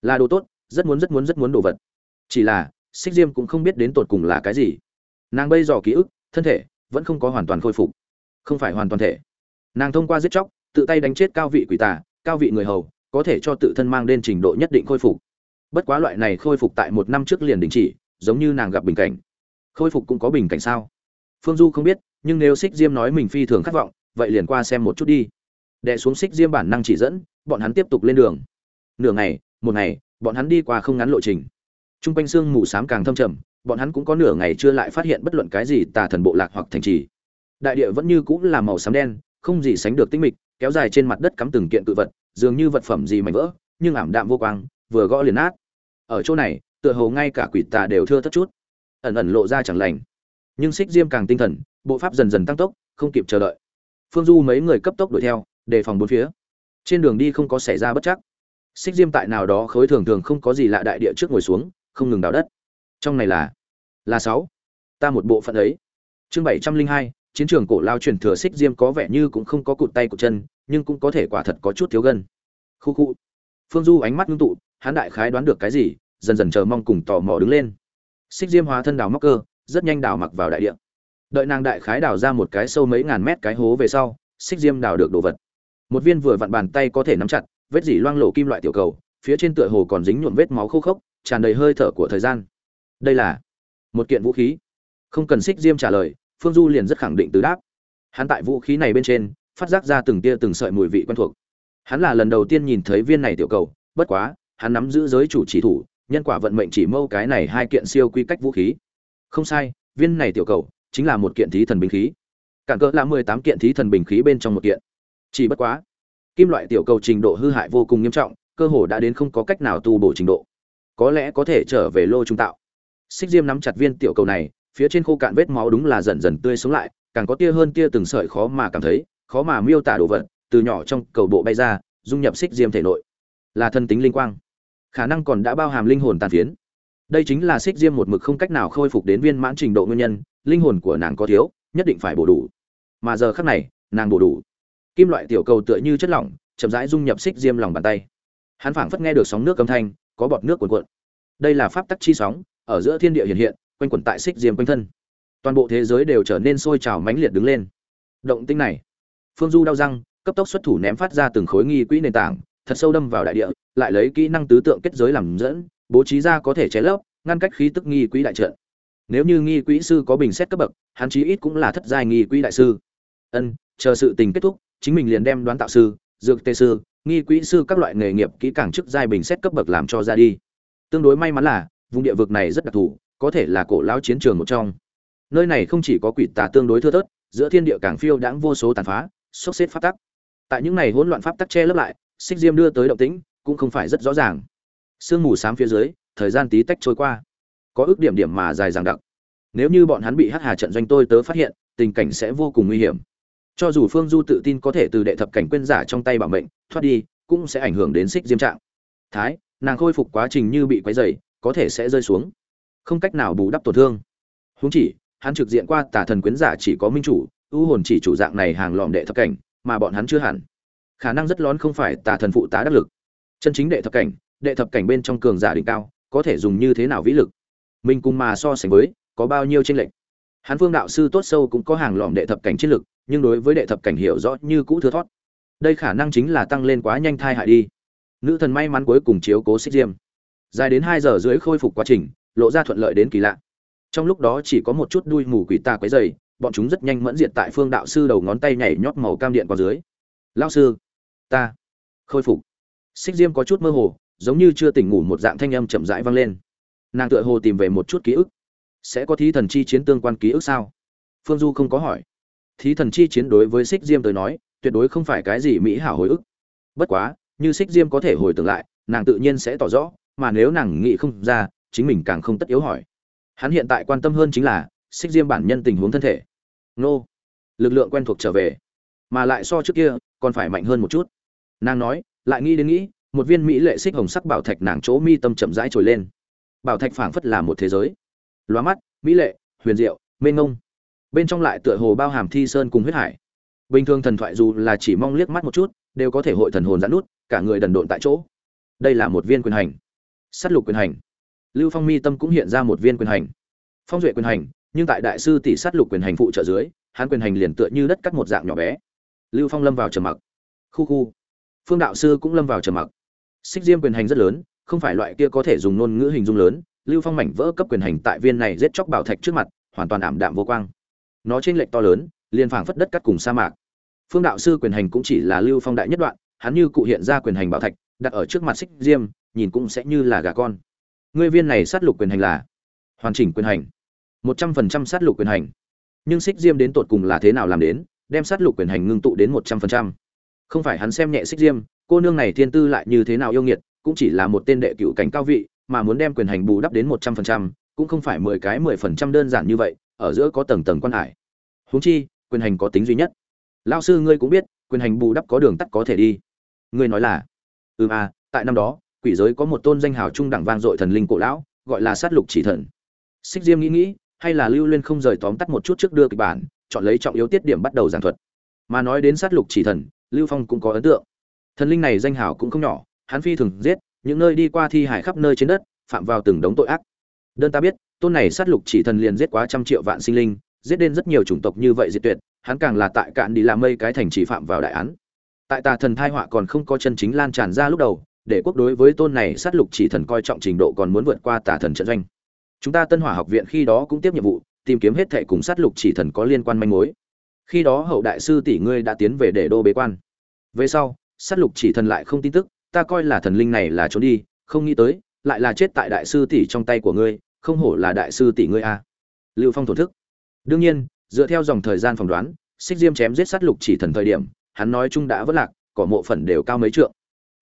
Là đồ tốt, rất muốn rất muốn rất muốn đồ vật chỉ là xích diêm cũng không biết đến tột cùng là cái gì. Nàng bây dò ký ức, thân thể, vẫn không có hoàn toàn khôi phục. Không phải hoàn toàn thể. Nàng thông qua giết chóc, tự tay đánh chết cao vị quỷ tà, cao vị người hầu, có thể cho tự thân mang đến trình độ nhất định khôi phục. Bất quá loại này khôi phục tại một năm trước liền đình chỉ, giống như nàng gặp bình cảnh. Khôi phục cũng có bình cảnh sao? Phương du không biết, nhưng nếu xích diêm nói mình phi thường khát vọng, vậy liền qua xem một chút đi. Đè xuống xích diêm bản năng chỉ dẫn, bọn hắn tiếp tục lên đường. Nửa ngày, một ngày, bọn hắn đi qua không ngắn lộ trình t r u n g quanh sương mù s á m càng thâm trầm, bọn hắn cũng có nửa ngày chưa lại phát hiện bất luận cái gì tà thần bộ lạc hoặc thành trì. Đại địa vẫn như cũng là màu xám đen, không gì sánh được tinh mịch, kéo dài trên mặt đất cắm từng kiện cự vật, dường như vật phẩm gì mảnh vỡ, nhưng ảm đạm vô quang, vừa gõ liền át ở chỗ này, tựa hồ ngay cả quỷ tà đều thưa thất chút. Ẩn ẩn lộ ra chẳng lành. Nhưng xích diêm càng tinh thần, bộ pháp dần dần tăng tốc, không kịp chờ đợi. Phương du mấy người cấp tốc đuổi theo, đề phòng bốn phía. Trên đường đi không có xảy ra bất chắc. Xích diêm tại nào đó khối thường thường không có gì lạ đại địa trước ngồi xuống không ngừng đào đất. Trong này là là sáu. Ta một bộ phận ấy. Chương bảy trăm linh hai, chiến trường cổ lao truyền thừa xích diêm có vẻ như cũng không có cụt tay cụt chân, nhưng cũng có thể quả thật có chút thiếu gân. Khu khu. Phương du ánh mắt ngưng tụ, hắn đại khái đoán được cái gì, dần dần chờ mong cùng tò mò đứng lên. Xích diêm hóa thân đào móc cơ, rất nhanh đào mặc vào đại địa. Đợi nàng đại khái đào ra một cái sâu mấy ngàn mét cái hố về sau xích diêm đào được đồ vật. Một viên vừa vặn bàn tay có thể nắm chặt, vết dỉ loang lộ kim loại tiểu cầu, phía trên tựa hồ còn dính nhuộm vết máu khô khốc tràn đầy hơi thở của thời gian. Đây là một kiện vũ khí. Không cần xích diêm trả lời, phương du liền rất khẳng định từ đáp. Hắn tại vũ khí này bên trên, phát giác ra từng tia từng sợi mùi vị quen thuộc. Hắn là lần đầu tiên nhìn thấy viên này tiểu cầu, bất quá, hắn nắm giữ giới chủ chỉ thủ, nhân quả vận mệnh chỉ mâu cái này hai kiện siêu quy cách vũ khí. Không sai, viên này tiểu cầu chính là một kiện thí thần bình khí. Cản cỡ là mười tám kiện thí thần bình khí bên trong một kiện. Chỉ bất quá, kim loại tiểu cầu trình độ hư hại vô cùng nghiêm trọng, cơ hồ đã đến không có cách nào tu bổ trình độ có lẽ có thể trở về lô trung tạo. Xích diêm nắm chặt viên tiểu cầu này, phía trên khô cạn vết máu đúng là dần dần tươi sống lại, càng có tia hơn tia từng sợi khó mà cảm thấy, khó mà miêu tả đồ vật, từ nhỏ trong cầu bộ bay ra, dung nhập xích diêm thể nội. Là thân tính linh quang. Khả năng còn đã bao hàm linh hồn tàn phiến. Đây chính là xích diêm một mực không cách nào khôi phục đến viên mãn trình độ nguyên nhân, linh hồn của nàng có thiếu, nhất định phải bổ đủ. Mà giờ khắc này, nàng bổ đủ. Kim loại tiểu cầu tựa như chất lỏng, chậm rãi dung nhập xích diêm lòng bàn tay. Hắn phảng phất nghe được sóng nước âm thanh có bọt nước cuồn cuộn. Đây là pháp tắc chi sóng, ở giữa thiên địa hiện hiện, quanh quẩn tại xích diêm quanh thân. Toàn bộ thế giới đều trở nên sôi trào mãnh liệt đứng lên. Động tĩnh này, phương du đau răng, cấp tốc xuất thủ ném phát ra từng khối nghi quỹ nền tảng, thật sâu đâm vào đại địa, lại lấy kỹ năng tứ tượng kết giới làm dẫn, bố trí ra có thể chế lấp, ngăn cách khí tức nghi quỹ đại trận. Nếu như nghi quỹ sư có bình xét cấp bậc, hắn chí ít cũng là thất giai nghi quỹ đại sư. Ân, chờ sự tình kết thúc, chính mình liền đem đoán tạo sư, dược tê sư nghi quỹ sư các loại nghề nghiệp kỹ càng chức giai bình xét cấp bậc làm cho ra đi. Tương đối may mắn là, vùng địa vực này rất đặc thù, có thể là cổ lão chiến trường một trong. Nơi này không chỉ có quỷ tà tương đối thưa thớt, giữa thiên địa càng phiêu đãng vô số tàn phá, sốc xếp pháp tắc. Tại những này hỗn loạn pháp tắc che lấp lại, xích diêm đưa tới động tĩnh, cũng không phải rất rõ ràng. Sương mù xám phía dưới, thời gian tí tách trôi qua. Có ước điểm điểm mà dài dằng đặc. Nếu như bọn hắn bị hắc hà trận doanh tôi tớ phát hiện, tình cảnh sẽ vô cùng nguy hiểm cho dù phương du tự tin có thể từ đệ thập cảnh quên giả trong tay bảo mệnh, thoát đi, cũng sẽ ảnh hưởng đến xích diêm trạng. Thái, nàng khôi phục quá trình như bị quấy dày có thể sẽ rơi xuống. Không cách nào bù đắp tổn thương. Huống chỉ, hắn trực diện qua tả thần quyến giả chỉ có minh chủ, ưu hồn chỉ chủ dạng này hàng lòm đệ thập cảnh, mà bọn hắn chưa hẳn. Khả năng rất lớn không phải tả thần phụ tá đắc lực. Chân chính đệ thập cảnh, đệ thập cảnh bên trong cường giả đỉnh cao, có thể dùng như thế nào vĩ lực? Mình cùng mà so sánh với, có bao nhiêu tranh lệch? Hắn phương đạo sư tốt sâu cũng có hàng lòm đệ thập cảnh chiến lực nhưng đối với đệ thập cảnh hiểu rõ như cũ thưa thót. Đây khả năng chính là tăng lên quá nhanh thai hại đi. Nữ thần may mắn cuối cùng chiếu cố xích diêm. Dài đến hai giờ dưới khôi phục quá trình, lộ ra thuận lợi đến kỳ lạ. Trong lúc đó chỉ có một chút đuôi mù quỷ tà quấy dày bọn chúng rất nhanh mẫn diệt tại phương đạo sư đầu ngón tay nhảy nhót màu cam điện qua dưới. Lao sư, ta khôi phục. Xích diêm có chút mơ hồ, giống như chưa tỉnh ngủ một dạng thanh âm chậm rãi vang lên. Nàng tựa hồ tìm về một chút ký ức. Sẽ có thí thần chi chiến tương quan ký ức sao? Phương du không có hỏi thí thần chi chiến đối với xích diêm tới nói, tuyệt đối không phải cái gì mỹ hảo hồi ức. Bất quá, như xích diêm có thể hồi tưởng lại, nàng tự nhiên sẽ tỏ rõ, mà nếu nàng nghĩ không ra, chính mình càng không tất yếu hỏi. Hắn hiện tại quan tâm hơn chính là xích diêm bản nhân tình huống thân thể. Nô! Lực lượng quen thuộc trở về. Mà lại so trước kia, còn phải mạnh hơn một chút. Nàng nói, lại nghĩ đến nghĩ, một viên mỹ lệ xích hồng sắc bảo thạch nàng chỗ mi tâm chậm rãi trồi lên. Bảo thạch phảng phất là một thế giới. Loa mắt, mỹ lệ, huyền diệu, mênh ngông bên trong lại tựa hồ bao hàm thi sơn cùng huyết hải. Bình thường thần thoại dù là chỉ mong liếc mắt một chút, đều có thể hội thần hồn giãn nút, cả người đần độn tại chỗ. Đây là một viên quyền hành. S á t lục quyền hành. Lưu phong mi tâm cũng hiện ra một viên quyền hành. Phong duệ quyền hành, nhưng tại đại sư tỷ s á t lục quyền hành phụ trợ dưới, hắn quyền hành liền tựa như đất cắt một dạng nhỏ bé. Lưu phong lâm vào trầm mặc. Khu khu. Phương đạo sư cũng lâm vào trầm mặc. Xích diêm quyền hành rất lớn, không phải loại kia có thể dùng ngôn ngữ hình dung lớn. Lưu phong mảnh vỡ cấp quyền hành tại viên này giết chóc bảo thạch trước mặt, hoàn toàn ảm đạm vô quang nó trên lệch to lớn, liền phảng phất đất cắt cùng sa mạc. Phương đạo sư quyền hành cũng chỉ là lưu phong đại nhất đoạn, hắn như cụ hiện ra quyền hành bảo thạch, đặt ở trước mặt xích diêm, nhìn cũng sẽ như là gà con. Ngươi viên này sát lục quyền hành là hoàn chỉnh quyền hành. Một trăm phần trăm sát lục quyền hành. Nhưng xích diêm đến tột cùng là thế nào làm đến, đem sát lục quyền hành ngưng tụ đến một trăm phần trăm. Không phải hắn xem nhẹ xích diêm, cô nương này thiên tư lại như thế nào yêu nghiệt, cũng chỉ là một tên đệ cựu cảnh cao vị, mà muốn đem quyền hành bù đắp đến một trăm phần trăm, cũng không phải mười cái mười phần trăm đơn giản như vậy ở giữa có tầng tầng quan hải. Huống chi, quyền hành có tính duy nhất. Lao sư ngươi cũng biết, quyền hành bù đắp có đường tắt có thể đi. Ngươi nói là ừ à tại năm đó, quỷ giới có một tôn danh hào trung đẳng vang dội thần linh cổ lão, gọi là sát lục chỉ thần. Xích diêm nghĩ nghĩ, hay là lưu liên không rời tóm tắt một chút trước đưa kịch bản, chọn lấy trọng yếu tiết điểm bắt đầu giảng thuật. Mà nói đến sát lục chỉ thần, lưu phong cũng có ấn tượng. Thần linh này danh hào cũng không nhỏ, hắn phi thường giết, những nơi đi qua thi hải khắp nơi trên đất, phạm vào từng đống tội ác. Đơn ta biết tôn này sát lục chỉ thần liền giết quá trăm triệu vạn sinh linh, giết đến rất nhiều chủng tộc như vậy diệt tuyệt, hắn càng là tại cạn đi làm mây cái thành chỉ phạm vào đại án. Tại tà thần thai họa còn không có chân chính lan tràn ra lúc đầu, để quốc đối với tôn này sát lục chỉ thần coi trọng trình độ còn muốn vượt qua tà thần trận doanh. Chúng ta tân hỏa học viện khi đó cũng tiếp nhiệm vụ, tìm kiếm hết thệ cùng sát lục chỉ thần có liên quan manh mối. Khi đó hậu đại sư tỷ ngươi đã tiến về để đô bế quan. Về sau, sát lục chỉ thần lại không tin tức, ta coi là thần linh này là trốn đi, không nghĩ tới, lại là chết tại đại sư tỷ trong tay của ngươi không hổ là đại sư tỷ ngươi a. Lưu phong thổn thức. Đương nhiên, dựa theo dòng thời gian phỏng đoán, xích diêm chém giết sát lục chỉ thần thời điểm, hắn nói chung đã vất lạc, cỏ mộ phần đều cao mấy trượng.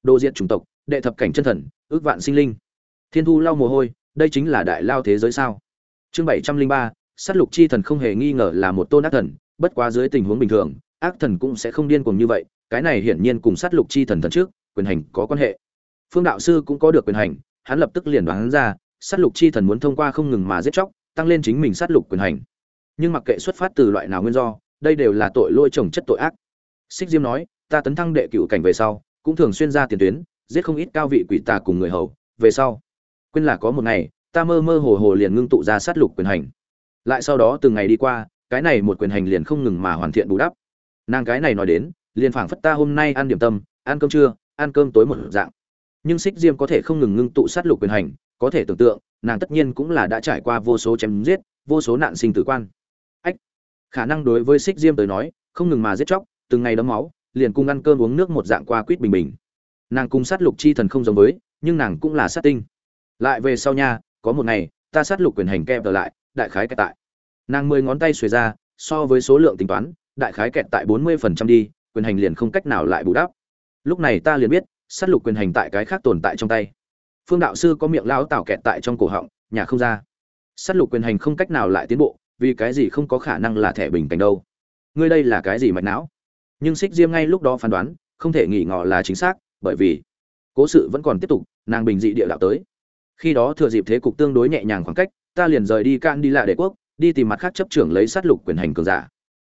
Đồ diện chủng tộc, đệ thập cảnh chân thần, ước vạn sinh linh. Thiên thu lau mồ hôi, đây chính là đại lao thế giới sao? Chương bảy trăm linh ba, sát lục chi thần không hề nghi ngờ là một tôn ác thần, bất quá dưới tình huống bình thường, ác thần cũng sẽ không điên cuồng như vậy, cái này hiển nhiên cùng sát lục chi thần thần trước, quyền hành có quan hệ. Phương đạo sư cũng có được quyền hành, hắn lập tức liền đoán ra sát lục chi thần muốn thông qua không ngừng mà giết chóc, tăng lên chính mình sát lục quyền hành. Nhưng mặc kệ xuất phát từ loại nào nguyên do, đây đều là tội lỗi trồng chất tội ác. Xích diêm nói, ta tấn thăng đệ cửu cảnh về sau, cũng thường xuyên ra tiền tuyến, giết không ít cao vị quỷ tà cùng người hầu. Về sau, quên là có một ngày, ta mơ mơ hồ hồ liền ngưng tụ ra sát lục quyền hành. Lại sau đó từng ngày đi qua, cái này một quyền hành liền không ngừng mà hoàn thiện bù đắp. Nàng cái này nói đến, liền phảng phất ta hôm nay ăn điểm tâm, ăn cơm trưa, ăn cơm tối một dạng. Nhưng xích diêm có thể không ngừng ngưng tụ sát lục quyền hành có thể tưởng tượng, nàng tất nhiên cũng là đã trải qua vô số chém giết, vô số nạn sinh tử quan. Ách, khả năng đối với xích diêm tới nói, không ngừng mà giết chóc, từng ngày đấm máu, liền cùng ăn cơm uống nước một dạng qua quýt bình bình. Nàng cùng sát lục chi thần không giống với, nhưng nàng cũng là sát tinh. Lại về sau nha, có một ngày, ta sát lục quyền hành kẹp trở lại, đại khái kẹt tại. Nàng mười ngón tay xuề ra, so với số lượng tính toán, đại khái kẹt tại bốn mươi phần trăm đi, quyền hành liền không cách nào lại bù đắp. Lúc này ta liền biết, sát lục quyền hành tại cái khác tồn tại trong tay phương đạo sư có miệng lão tảo kẹt tại trong cổ họng, nhà không ra. Sát lục quyền hành không cách nào lại tiến bộ, vì cái gì không có khả năng là thẻ bình cảnh đâu. Ngươi đây là cái gì mạch não? Nhưng xích diêm ngay lúc đó phán đoán, không thể nghỉ ngỏ là chính xác, bởi vì cố sự vẫn còn tiếp tục, nàng bình dị địa đạo tới. Khi đó thừa dịp thế cục tương đối nhẹ nhàng khoảng cách, ta liền rời đi can đi lại đế quốc, đi tìm mặt khác chấp trưởng lấy sát lục quyền hành cường giả.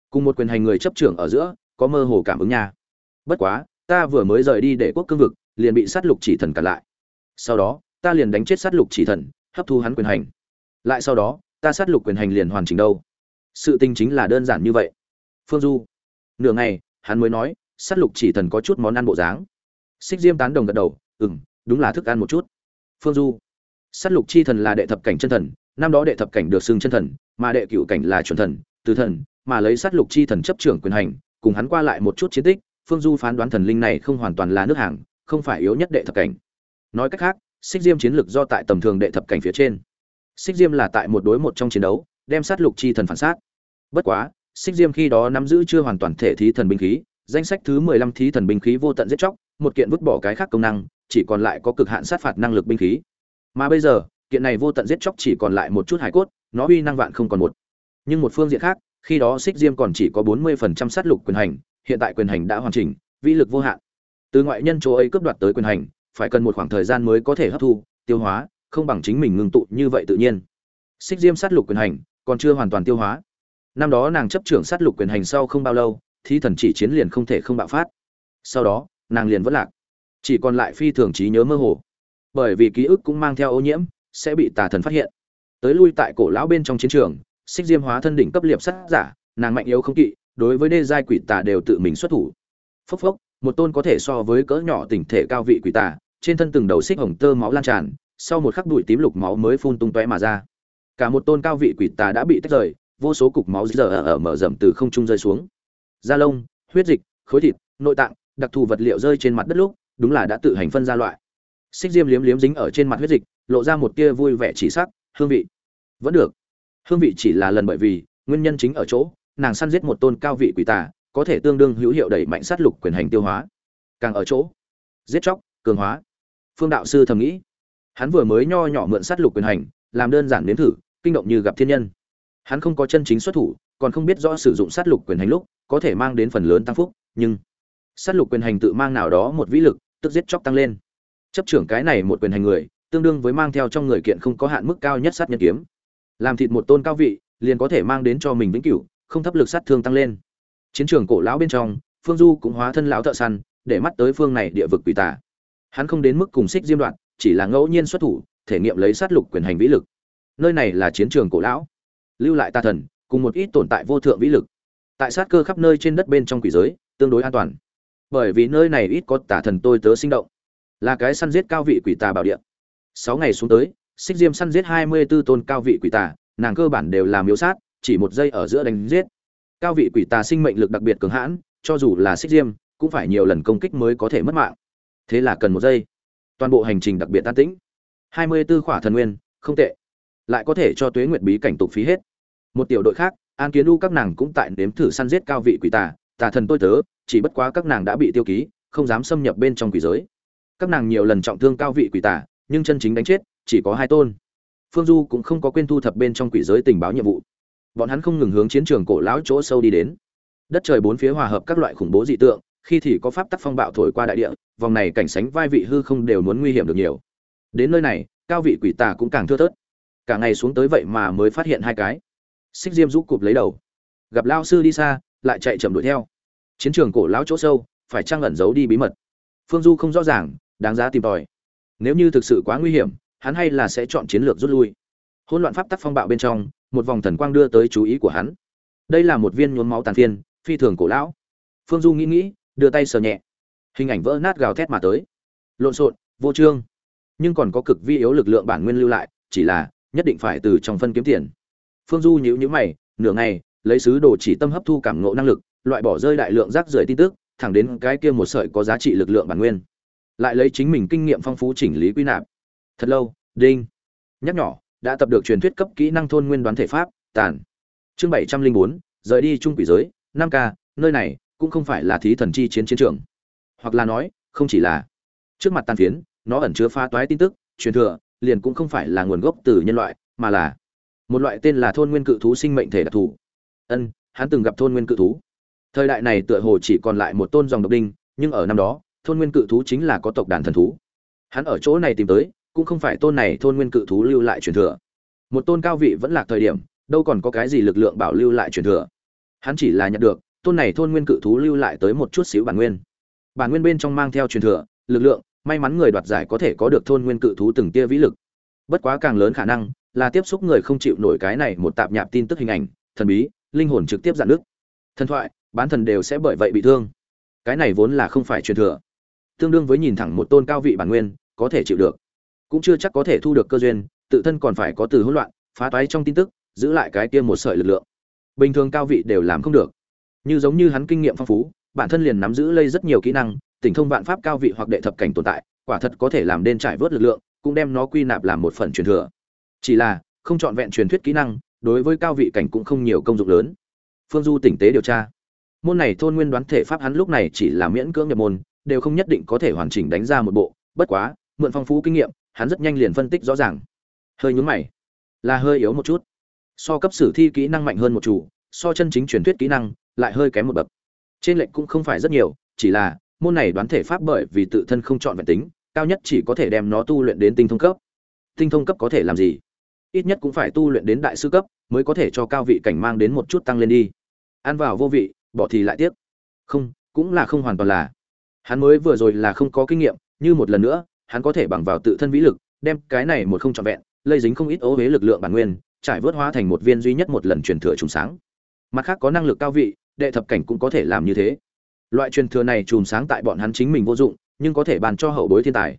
Cùng một quyền hành người chấp trưởng ở giữa, có mơ hồ cảm ứng nha. Bất quá, ta vừa mới rời đi để quốc cương vực, liền bị sát lục chỉ thần cản lại sau đó, ta liền đánh chết sát lục chỉ thần, hấp thu hắn quyền hành. Lại sau đó, ta sát lục quyền hành liền hoàn chỉnh đâu. Sự tình chính là đơn giản như vậy. Phương du, nửa ngày, hắn mới nói, sát lục chỉ thần có chút món ăn bộ dáng. Xích diêm tán đồng gật đầu ừ m đúng là thức ăn một chút. Phương du, sát lục chi thần là đệ thập cảnh chân thần, năm đó đệ thập cảnh được xưng chân thần, mà đệ cựu cảnh là chuẩn thần, từ thần, mà lấy sát lục chi thần chấp trưởng quyền hành, cùng hắn qua lại một chút chiến tích, phương du phán đoán thần linh này không hoàn toàn là nước hàng, không phải yếu nhất đệ thập cảnh nói cách khác, xích diêm chiến lược do tại tầm thường đệ thập cảnh phía trên. Xích diêm là tại một đối một trong chiến đấu, đem sát lục chi thần phản sát. Bất quá, xích diêm khi đó nắm giữ chưa hoàn toàn thể thí thần binh khí, danh sách thứ mười lăm thí thần binh khí vô tận giết chóc, một kiện vứt bỏ cái khác công năng, chỉ còn lại có cực hạn sát phạt năng lực binh khí. Mà bây giờ, kiện này vô tận giết chóc chỉ còn lại một chút hải cốt, nó uy năng vạn không còn một. Nhưng một phương diện khác, khi đó xích diêm còn chỉ có bốn mươi phần trăm sát lục quyền hành, hiện tại quyền hành đã hoàn chỉnh, vĩ lực vô hạn. Từ ngoại nhân chỗ ấy cướp đoạt tới quyền hành phải cần một khoảng thời gian mới có thể hấp thu, tiêu hóa, không bằng chính mình ngừng tụ như vậy tự nhiên. Xích diêm sát lục quyền hành còn chưa hoàn toàn tiêu hóa. Năm đó nàng chấp trưởng sát lục quyền hành sau không bao lâu, thi thần chỉ chiến liền không thể không bạo phát. Sau đó, nàng liền vẫn lạc, chỉ còn lại phi thường trí nhớ mơ hồ. Bởi vì ký ức cũng mang theo ô nhiễm, sẽ bị tà thần phát hiện. Tới lui tại cổ lão bên trong chiến trường, xích diêm hóa thân đỉnh cấp liệp sát giả, nàng mạnh yếu không kỵ, đối với đê giai quỷ tà đều tự mình xuất thủ. Phốc phốc, một tôn có thể so với cỡ nhỏ tỉnh thể cao vị quỷ tà trên thân từng đầu xích hồng tơ máu lan tràn sau một khắc bụi tím lục máu mới phun tung tóe mà ra. Cả một tôn cao vị quỷ tà đã bị tách rời vô số cục máu giờ ở, ở mở rầm từ không trung rơi xuống. Da lông huyết dịch khối thịt nội tạng đặc thù vật liệu rơi trên mặt đất lúc đúng là đã tự hành phân ra loại. Xích diêm liếm liếm dính ở trên mặt huyết dịch lộ ra một tia vui vẻ chỉ sắc hương vị. Vẫn được. Hương vị chỉ là lần bởi vì nguyên nhân chính ở chỗ nàng săn giết một tôn cao vị quỷ tà có thể tương đương hữu hiệu đẩy mạnh sát lục quyền hành tiêu hóa. Càng ở chỗ giết chóc cường hóa phương đạo sư thầm nghĩ. Hắn vừa mới nho nhỏ mượn sát lục quyền hành, làm đơn giản nếm thử, kinh động như gặp thiên nhân. Hắn không có chân chính xuất thủ, còn không biết rõ sử dụng sát lục quyền hành lúc, có thể mang đến phần lớn tăng phúc, nhưng sát lục quyền hành tự mang nào đó một vĩ lực, tức giết chóc tăng lên. Chấp trưởng cái này một quyền hành người, tương đương với mang theo trong người kiện không có hạn mức cao nhất sát nhân kiếm. Làm thịt một tôn cao vị, liền có thể mang đến cho mình vĩnh cửu, không thấp lực sát thương tăng lên. Chiến trường cổ lão bên trong, phương du cũng hóa thân lão thợ săn, để mắt tới phương này địa vực quỷ tà hắn không đến mức cùng xích diêm đoạn, chỉ là ngẫu nhiên xuất thủ, thể nghiệm lấy sát lục quyền hành vĩ lực. Nơi này là chiến trường cổ lão. Lưu lại tà thần, cùng một ít tồn tại vô thượng vĩ lực. Tại sát cơ khắp nơi trên đất bên trong quỷ giới, tương đối an toàn. Bởi vì nơi này ít có tà thần tôi tớ sinh động. Là cái săn giết cao vị quỷ tà bảo địa. Sáu ngày xuống tới, xích diêm săn giết hai mươi b ố tôn cao vị quỷ tà, nàng cơ bản đều làm miếu sát, chỉ một giây ở giữa đánh giết. Cao vị quỷ tà sinh mệnh lực đặc biệt cường hãn, cho dù là xích diêm, cũng phải nhiều lần công kích mới có thể mất mạng thế là cần một giây. Toàn bộ hành trình đặc biệt tan tĩnh. Hai mươi b ố khỏa thần nguyên, không tệ. Lại có thể cho tuế nguyệt bí cảnh tục phí hết. Một tiểu đội khác, an kiến u các nàng cũng tại nếm thử săn giết cao vị quỷ tà. Tà thần tôi tớ, chỉ bất quá các nàng đã bị tiêu ký, không dám xâm nhập bên trong quỷ giới. Các nàng nhiều lần trọng thương cao vị quỷ tà, nhưng chân chính đánh chết, chỉ có hai tôn. Phương du cũng không có quên thu thập bên trong quỷ giới tình báo nhiệm vụ. Bọn hắn không ngừng hướng chiến trường cổ lão chỗ sâu đi đến. Đất trời bốn phía hòa hợp các loại khủng bố dị tượng, khi thì có pháp tắc phong bạo thổi qua đại địa vòng này cảnh sánh vai vị hư không đều muốn nguy hiểm được nhiều. Đến nơi này, cao vị quỷ tà cũng càng thưa thớt. Cả ngày xuống tới vậy mà mới phát hiện hai cái. Xích diêm rũ cụp lấy đầu. Gặp lao sư đi xa, lại chạy chậm đuổi theo. Chiến trường cổ lão chỗ sâu, phải trang ẩn giấu đi bí mật? Phương du không rõ ràng, đáng giá tìm tòi. Nếu như thực sự quá nguy hiểm, hắn hay là sẽ chọn chiến lược rút lui. Hỗn loạn pháp tắc phong bạo bên trong, một vòng thần quang đưa tới chú ý của hắn. Đây là một viên nhuốm máu tàn phiên, phi thường cổ lão. Phương du nghĩ nghĩ, đưa tay sờ nhẹ hình ảnh vỡ nát gào thét mà tới. Lộn xộn, vô trương. Nhưng còn có cực vi yếu lực lượng bản nguyên lưu lại, chỉ là nhất định phải từ trong phân kiếm tiền. Phương du nhíu nhíu mày, nửa ngày, lấy sứ đồ chỉ tâm hấp thu cảm ngộ năng lực, loại bỏ rơi đại lượng rác rưởi tin tức, thẳng đến cái kia một sợi có giá trị lực lượng bản nguyên. Lại lấy chính mình kinh nghiệm phong phú chỉnh lý quy nạp. Thật lâu, đinh. Nhắc nhỏ, đã tập được truyền thuyết cấp kỹ năng thôn nguyên đoán thể pháp, tàn. Chương bảy trăm linh bốn, rời đi trung quỷ giới, năm k nơi này cũng không phải là thí thần chi chiến chiến trường hoặc là nói, không chỉ là trước mặt tàn phiến, nó ẩn chứa pha toái tin tức, truyền thừa, liền cũng không phải là nguồn gốc từ nhân loại, mà là một loại tên là thôn nguyên cự thú sinh mệnh thể đặc thù. Ân, hắn từng gặp thôn nguyên cự thú. Thời đại này tựa hồ chỉ còn lại một tôn dòng độc đinh, nhưng ở năm đó, thôn nguyên cự thú chính là có tộc đàn thần thú. Hắn ở chỗ này tìm tới, cũng không phải tôn này thôn nguyên cự thú lưu lại truyền thừa. Một tôn cao vị vẫn là thời điểm, đâu còn có cái gì lực lượng bảo lưu lại truyền thừa. Hắn chỉ là nhận được, tôn này thôn nguyên cự thú lưu lại tới một chút xíu bản nguyên bản nguyên bên trong mang theo truyền thừa, lực lượng, may mắn người đoạt giải có thể có được thôn nguyên cự thú từng tia vĩ lực. Bất quá càng lớn khả năng là tiếp xúc người không chịu nổi cái này một tạp nhạp tin tức hình ảnh, thần bí, linh hồn trực tiếp dạn nước thần thoại, bán thần đều sẽ bởi vậy bị thương. Cái này vốn là không phải truyền thừa. Tương đương với nhìn thẳng một tôn cao vị bản nguyên, có thể chịu được. Cũng chưa chắc có thể thu được cơ duyên, tự thân còn phải có từ hỗn loạn, phá toái trong tin tức, giữ lại cái kia một sợi lực lượng. Bình thường cao vị đều làm không được. Như giống như hắn kinh nghiệm phong phú bản thân liền nắm giữ lây rất nhiều kỹ năng, tỉnh thông vạn pháp cao vị hoặc đệ thập cảnh tồn tại, quả thật có thể làm nên trải vớt lực lượng, cũng đem nó quy nạp làm một phần truyền thừa. Chỉ là, không chọn vẹn truyền thuyết kỹ năng, đối với cao vị cảnh cũng không nhiều công dụng lớn. Phương du tỉnh tế điều tra. Môn này thôn nguyên đoán thể pháp hắn lúc này chỉ là miễn cưỡng nhập môn, đều không nhất định có thể hoàn chỉnh đánh ra một bộ, bất quá, mượn phong phú kinh nghiệm, hắn rất nhanh liền phân tích rõ ràng. Hơi nhún mày. Là hơi yếu một chút. So cấp sử thi kỹ năng mạnh hơn một chủ, so chân chính truyền thuyết kỹ năng, lại hơi kém một bậc trên lệnh cũng không phải rất nhiều, chỉ là, môn này đoán thể pháp bởi vì tự thân không chọn vẹn tính, cao nhất chỉ có thể đem nó tu luyện đến tinh thông cấp. Tinh thông cấp có thể làm gì? Ít nhất cũng phải tu luyện đến đại sư cấp, mới có thể cho cao vị cảnh mang đến một chút tăng lên đi. Ăn vào vô vị, bỏ thì lại tiếc. Không, cũng là không hoàn toàn là. Hắn mới vừa rồi là không có kinh nghiệm, như một lần nữa, hắn có thể bằng vào tự thân vĩ lực, đem cái này một không trọn vẹn, lây dính không ít ố huế lực lượng bản nguyên, trải vớt hóa thành một viên duy nhất một lần truyền thừa trùng sáng mặt khác có năng lực cao vị, đệ thập cảnh cũng có thể làm như thế. Loại truyền thừa này chùm sáng tại bọn hắn chính mình vô dụng, nhưng có thể bàn cho hậu bối thiên tài.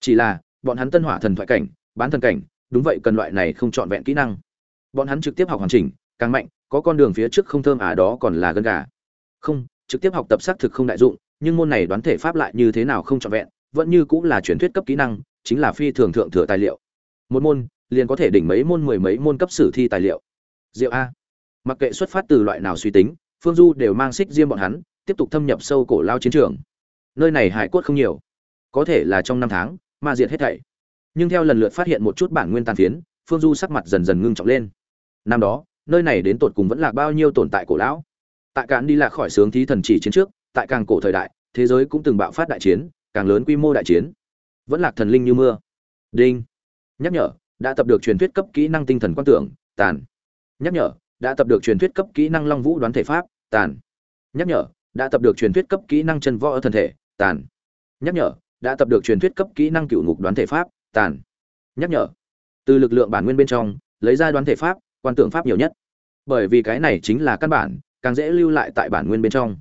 Chỉ là, bọn hắn tân hỏa thần thoại cảnh, bán thần cảnh, đúng vậy cần loại này không trọn vẹn kỹ năng. Bọn hắn trực tiếp học hoàn chỉnh, càng mạnh, có con đường phía trước không thơm à đó còn là gân gà. Không, trực tiếp học tập xác thực không đại dụng, nhưng môn này đoán thể pháp lại như thế nào không trọn vẹn, vẫn như cũng là truyền thuyết cấp kỹ năng, chính là phi thường thượng thừa tài liệu. Một môn, liền có thể đỉnh mấy môn mười mấy môn cấp sử thi tài liệu. Diệu a mặc kệ xuất phát từ loại nào suy tính, phương du đều mang xích riêng bọn hắn, tiếp tục thâm nhập sâu cổ lao chiến trường. Nơi này hải cốt không nhiều, có thể là trong năm tháng, ma diệt hết thảy. Nhưng theo lần lượt phát hiện một chút bản nguyên tàn phiến, phương du sắc mặt dần dần ngưng trọng lên. Năm đó, nơi này đến tột cùng vẫn là bao nhiêu tồn tại cổ lão? Tại cạn đi lạc khỏi sướng thí thần chỉ chiến trước, tại càng cổ thời đại, thế giới cũng từng bạo phát đại chiến, càng lớn quy mô đại chiến. Vẫn lạc thần linh như mưa. Đinh. Nhắc nhở, đã tập được truyền thuyết cấp kỹ năng tinh thần quan tưởng, tàn. Nhắc nhở đã tập được truyền thuyết cấp kỹ năng long vũ đoán thể pháp, tàn. Nhắc nhở, đã tập được truyền thuyết cấp kỹ năng chân võ ở thân thể, tàn. Nhắc nhở, đã tập được truyền thuyết cấp kỹ năng cựu ngục đoán thể pháp, tàn. Nhắc nhở, từ lực lượng bản nguyên bên trong, lấy ra đoán thể pháp, quan tưởng pháp nhiều nhất. Bởi vì cái này chính là căn bản, càng dễ lưu lại tại bản nguyên bên trong.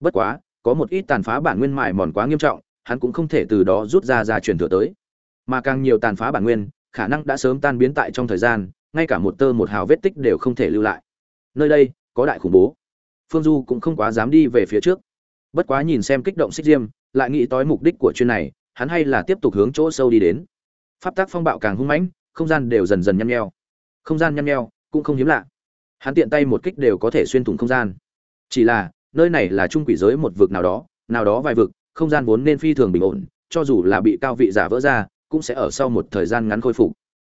Bất quá, có một ít tàn phá bản nguyên mài mòn quá nghiêm trọng, hắn cũng không thể từ đó rút ra ra truyền thừa tới. Mà càng nhiều tàn phá bản nguyên, khả năng đã sớm tan biến tại trong thời gian ngay cả một tơ một hào vết tích đều không thể lưu lại. Nơi đây, có đại khủng bố. Phương du cũng không quá dám đi về phía trước. Bất quá nhìn xem kích động xích diêm, lại nghĩ tới mục đích của chuyên này, hắn hay là tiếp tục hướng chỗ sâu đi đến. Pháp tác phong bạo càng hung mãnh, không gian đều dần dần nhăn nheo. Không gian nhăn nheo, cũng không hiếm lạ. Hắn tiện tay một kích đều có thể xuyên thủng không gian. Chỉ là, nơi này là trung quỷ giới một vực nào đó nào đó vài vực, không gian vốn nên phi thường bình ổn, cho dù là bị cao vị giả vỡ ra, cũng sẽ ở sau một thời gian ngắn khôi phục.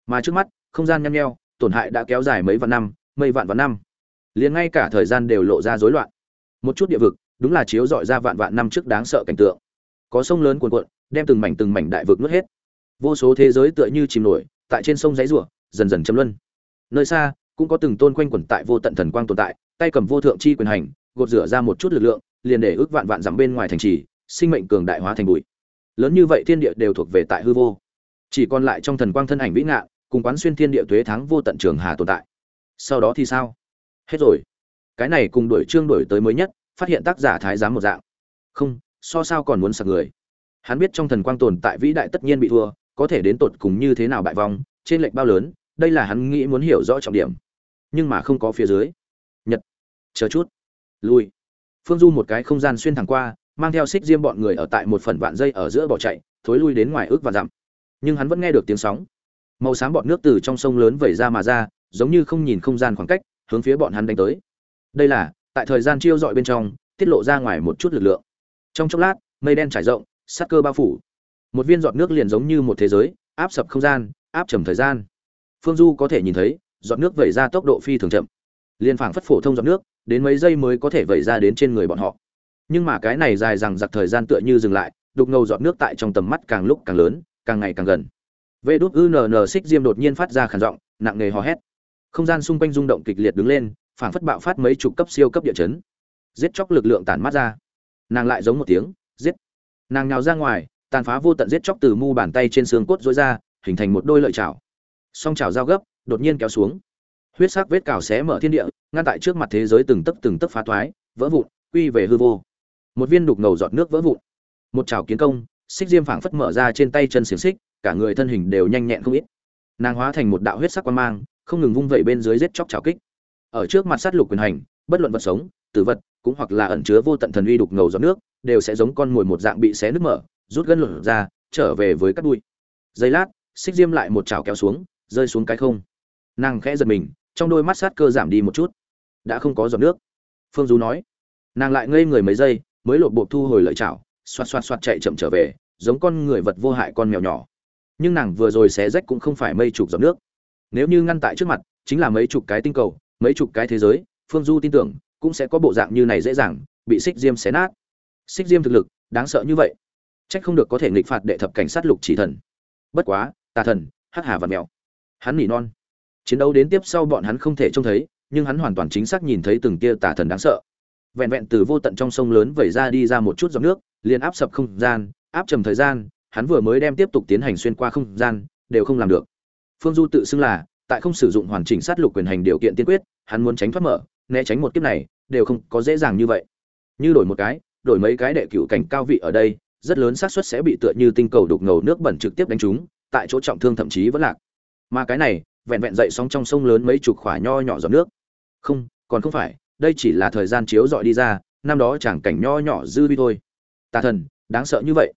Mà trước mắt, không gian nhăn nheo tổn hại đã kéo dài mấy vạn năm mấy vạn vạn năm. Liền ngay cả thời gian đều lộ ra rối loạn. Một chút địa vực, đúng là chiếu dọi ra vạn vạn năm trước đáng sợ cảnh tượng. Có sông lớn cuồn cuộn, đem từng mảnh từng mảnh đại vực nuốt hết. Vô số thế giới tựa như chìm nổi, tại trên sông giấy rủa, dần dần châm luân. Nơi xa, cũng có từng tôn quanh quẩn tại vô tận thần quang tồn tại, tay cầm vô thượng chi quyền hành, gột rửa ra một chút lực lượng, liền để ước vạn vạn dặm bên ngoài thành trì, sinh mệnh cường đại hóa thành bụi. Lớn như vậy thiên địa đều thuộc về tại hư vô. Chỉ còn lại trong thần quang thân ảnh vĩ ngạn cùng quán xuyên thiên địa tuế thắng vô tận trường hà tồn tại. Sau đó thì sao? Hết rồi. Cái này cùng đuổi chương đuổi tới mới nhất, phát hiện tác giả thái giám một dạng. Không, so sao còn muốn sạc người. Hắn biết trong thần quang tồn tại vĩ đại tất nhiên bị thua, có thể đến tột cùng như thế nào bại vong, trên lệnh bao lớn, đây là hắn nghĩ muốn hiểu rõ trọng điểm. Nhưng mà không có phía dưới. Nhật. Chờ chút. Lui. Phương du một cái không gian xuyên thẳng qua, mang theo xích diêm bọn người ở tại một phần vạn dây ở giữa bỏ chạy, thối lui đến ngoài ước và dặm. Nhưng hắn vẫn nghe được tiếng sóng màu xám bọt nước từ trong sông lớn vẩy ra mà ra, giống như không nhìn không gian khoảng cách, hướng phía bọn hắn đánh tới. Đây là, tại thời gian chiêu dọi bên trong, tiết lộ ra ngoài một chút lực lượng. Trong chốc lát, mây đen trải rộng, sắc cơ bao phủ. Một viên giọt nước liền giống như một thế giới, áp sập không gian, áp trầm thời gian. Phương du có thể nhìn thấy, giọt nước vẩy ra tốc độ phi thường chậm. Liền phảng phất phổ thông giọt nước, đến mấy giây mới có thể vẩy ra đến trên người bọn họ. Nhưng mà cái này dài rằng giặc thời gian tựa như dừng lại, đục ngầu giọt nước tại trong tầm mắt càng lúc càng lớn, càng ngày càng gần. Vệ đút UNN xích diêm đột nhiên phát ra khàn giọng nặng nề hò hét. Không gian xung quanh rung động kịch liệt đứng lên phảng phất bạo phát mấy chục cấp siêu cấp địa chấn. Giết chóc lực lượng tản mát ra. Nàng lại giống một tiếng giết. Nàng nhào ra ngoài tàn phá vô tận giết chóc từ mu bàn tay trên xương cốt rối ra hình thành một đôi lợi chảo. Song chảo giao gấp đột nhiên kéo xuống. Huyết sắc vết cào xé mở thiên địa ngăn tại trước mặt thế giới từng tấc từng tấc phá toái, vỡ vụn quy về hư vô. Một viên đục ngầu giọt nước vỡ vụn. Một chảo kiến công xích diêm phảng phất mở ra trên tay chân xiềng xích cả người thân hình đều nhanh nhẹn không ít. Nàng hóa thành một đạo huyết sắc quan mang, không ngừng vung vẩy bên dưới giết chóc trào kích. Ở trước mặt sát lục quyền hành, bất luận vật sống, tử vật, cũng hoặc là ẩn chứa vô tận thần uy đục ngầu giọt nước, đều sẽ giống con mồi một dạng bị xé nứt mở, rút gân lột ra, trở về với các đuôi giây lát, xích diêm lại một chảo kéo xuống, rơi xuống cái không. Nàng khẽ giật mình, trong đôi mắt sát cơ giảm đi một chút. Đã không có giọt nước. Phương du nói. Nàng lại ngây người mấy giây, mới lột bộ thu hồi lợi chảo, xoạt xoạt xoạt chạy chậm trở về, giống con người vật vô hại con mèo nhỏ nhưng nàng vừa rồi xé rách cũng không phải mây chục giọt nước. Nếu như ngăn tại trước mặt, chính là mấy chục cái tinh cầu, mấy chục cái thế giới, phương du tin tưởng, cũng sẽ có bộ dạng như này dễ dàng, bị xích diêm xé nát. Xích diêm thực lực, đáng sợ như vậy. Trách không được có thể nghịch phạt đệ thập cảnh sát lục chỉ thần. Bất quá, tà thần, hắc hà và mèo. Hắn nỉ non. Chiến đấu đến tiếp sau bọn hắn không thể trông thấy, nhưng hắn hoàn toàn chính xác nhìn thấy từng tia tà thần đáng sợ. Vẹn vẹn từ vô tận trong sông lớn vẩy ra đi ra một chút giọt nước, liền áp sập không gian, áp trầm thời gian hắn vừa mới đem tiếp tục tiến hành xuyên qua không gian, đều không làm được. Phương du tự xưng là, tại không sử dụng hoàn chỉnh sát lục quyền hành điều kiện tiên quyết, hắn muốn tránh thoát mở, né tránh một kiếp này, đều không có dễ dàng như vậy. Như đổi một cái, đổi mấy cái đệ cựu cảnh cao vị ở đây, rất lớn xác suất sẽ bị tựa như tinh cầu đục ngầu nước bẩn trực tiếp đánh trúng, tại chỗ trọng thương thậm chí vẫn lạc. Mà cái này, vẹn vẹn dậy sóng trong sông lớn mấy chục khỏa nho nhỏ giọt nước. Không, còn không phải, đây chỉ là thời gian chiếu dọi đi ra, năm đó chẳng cảnh nho nhỏ dư vi thôi. Tà thần, đáng sợ như vậy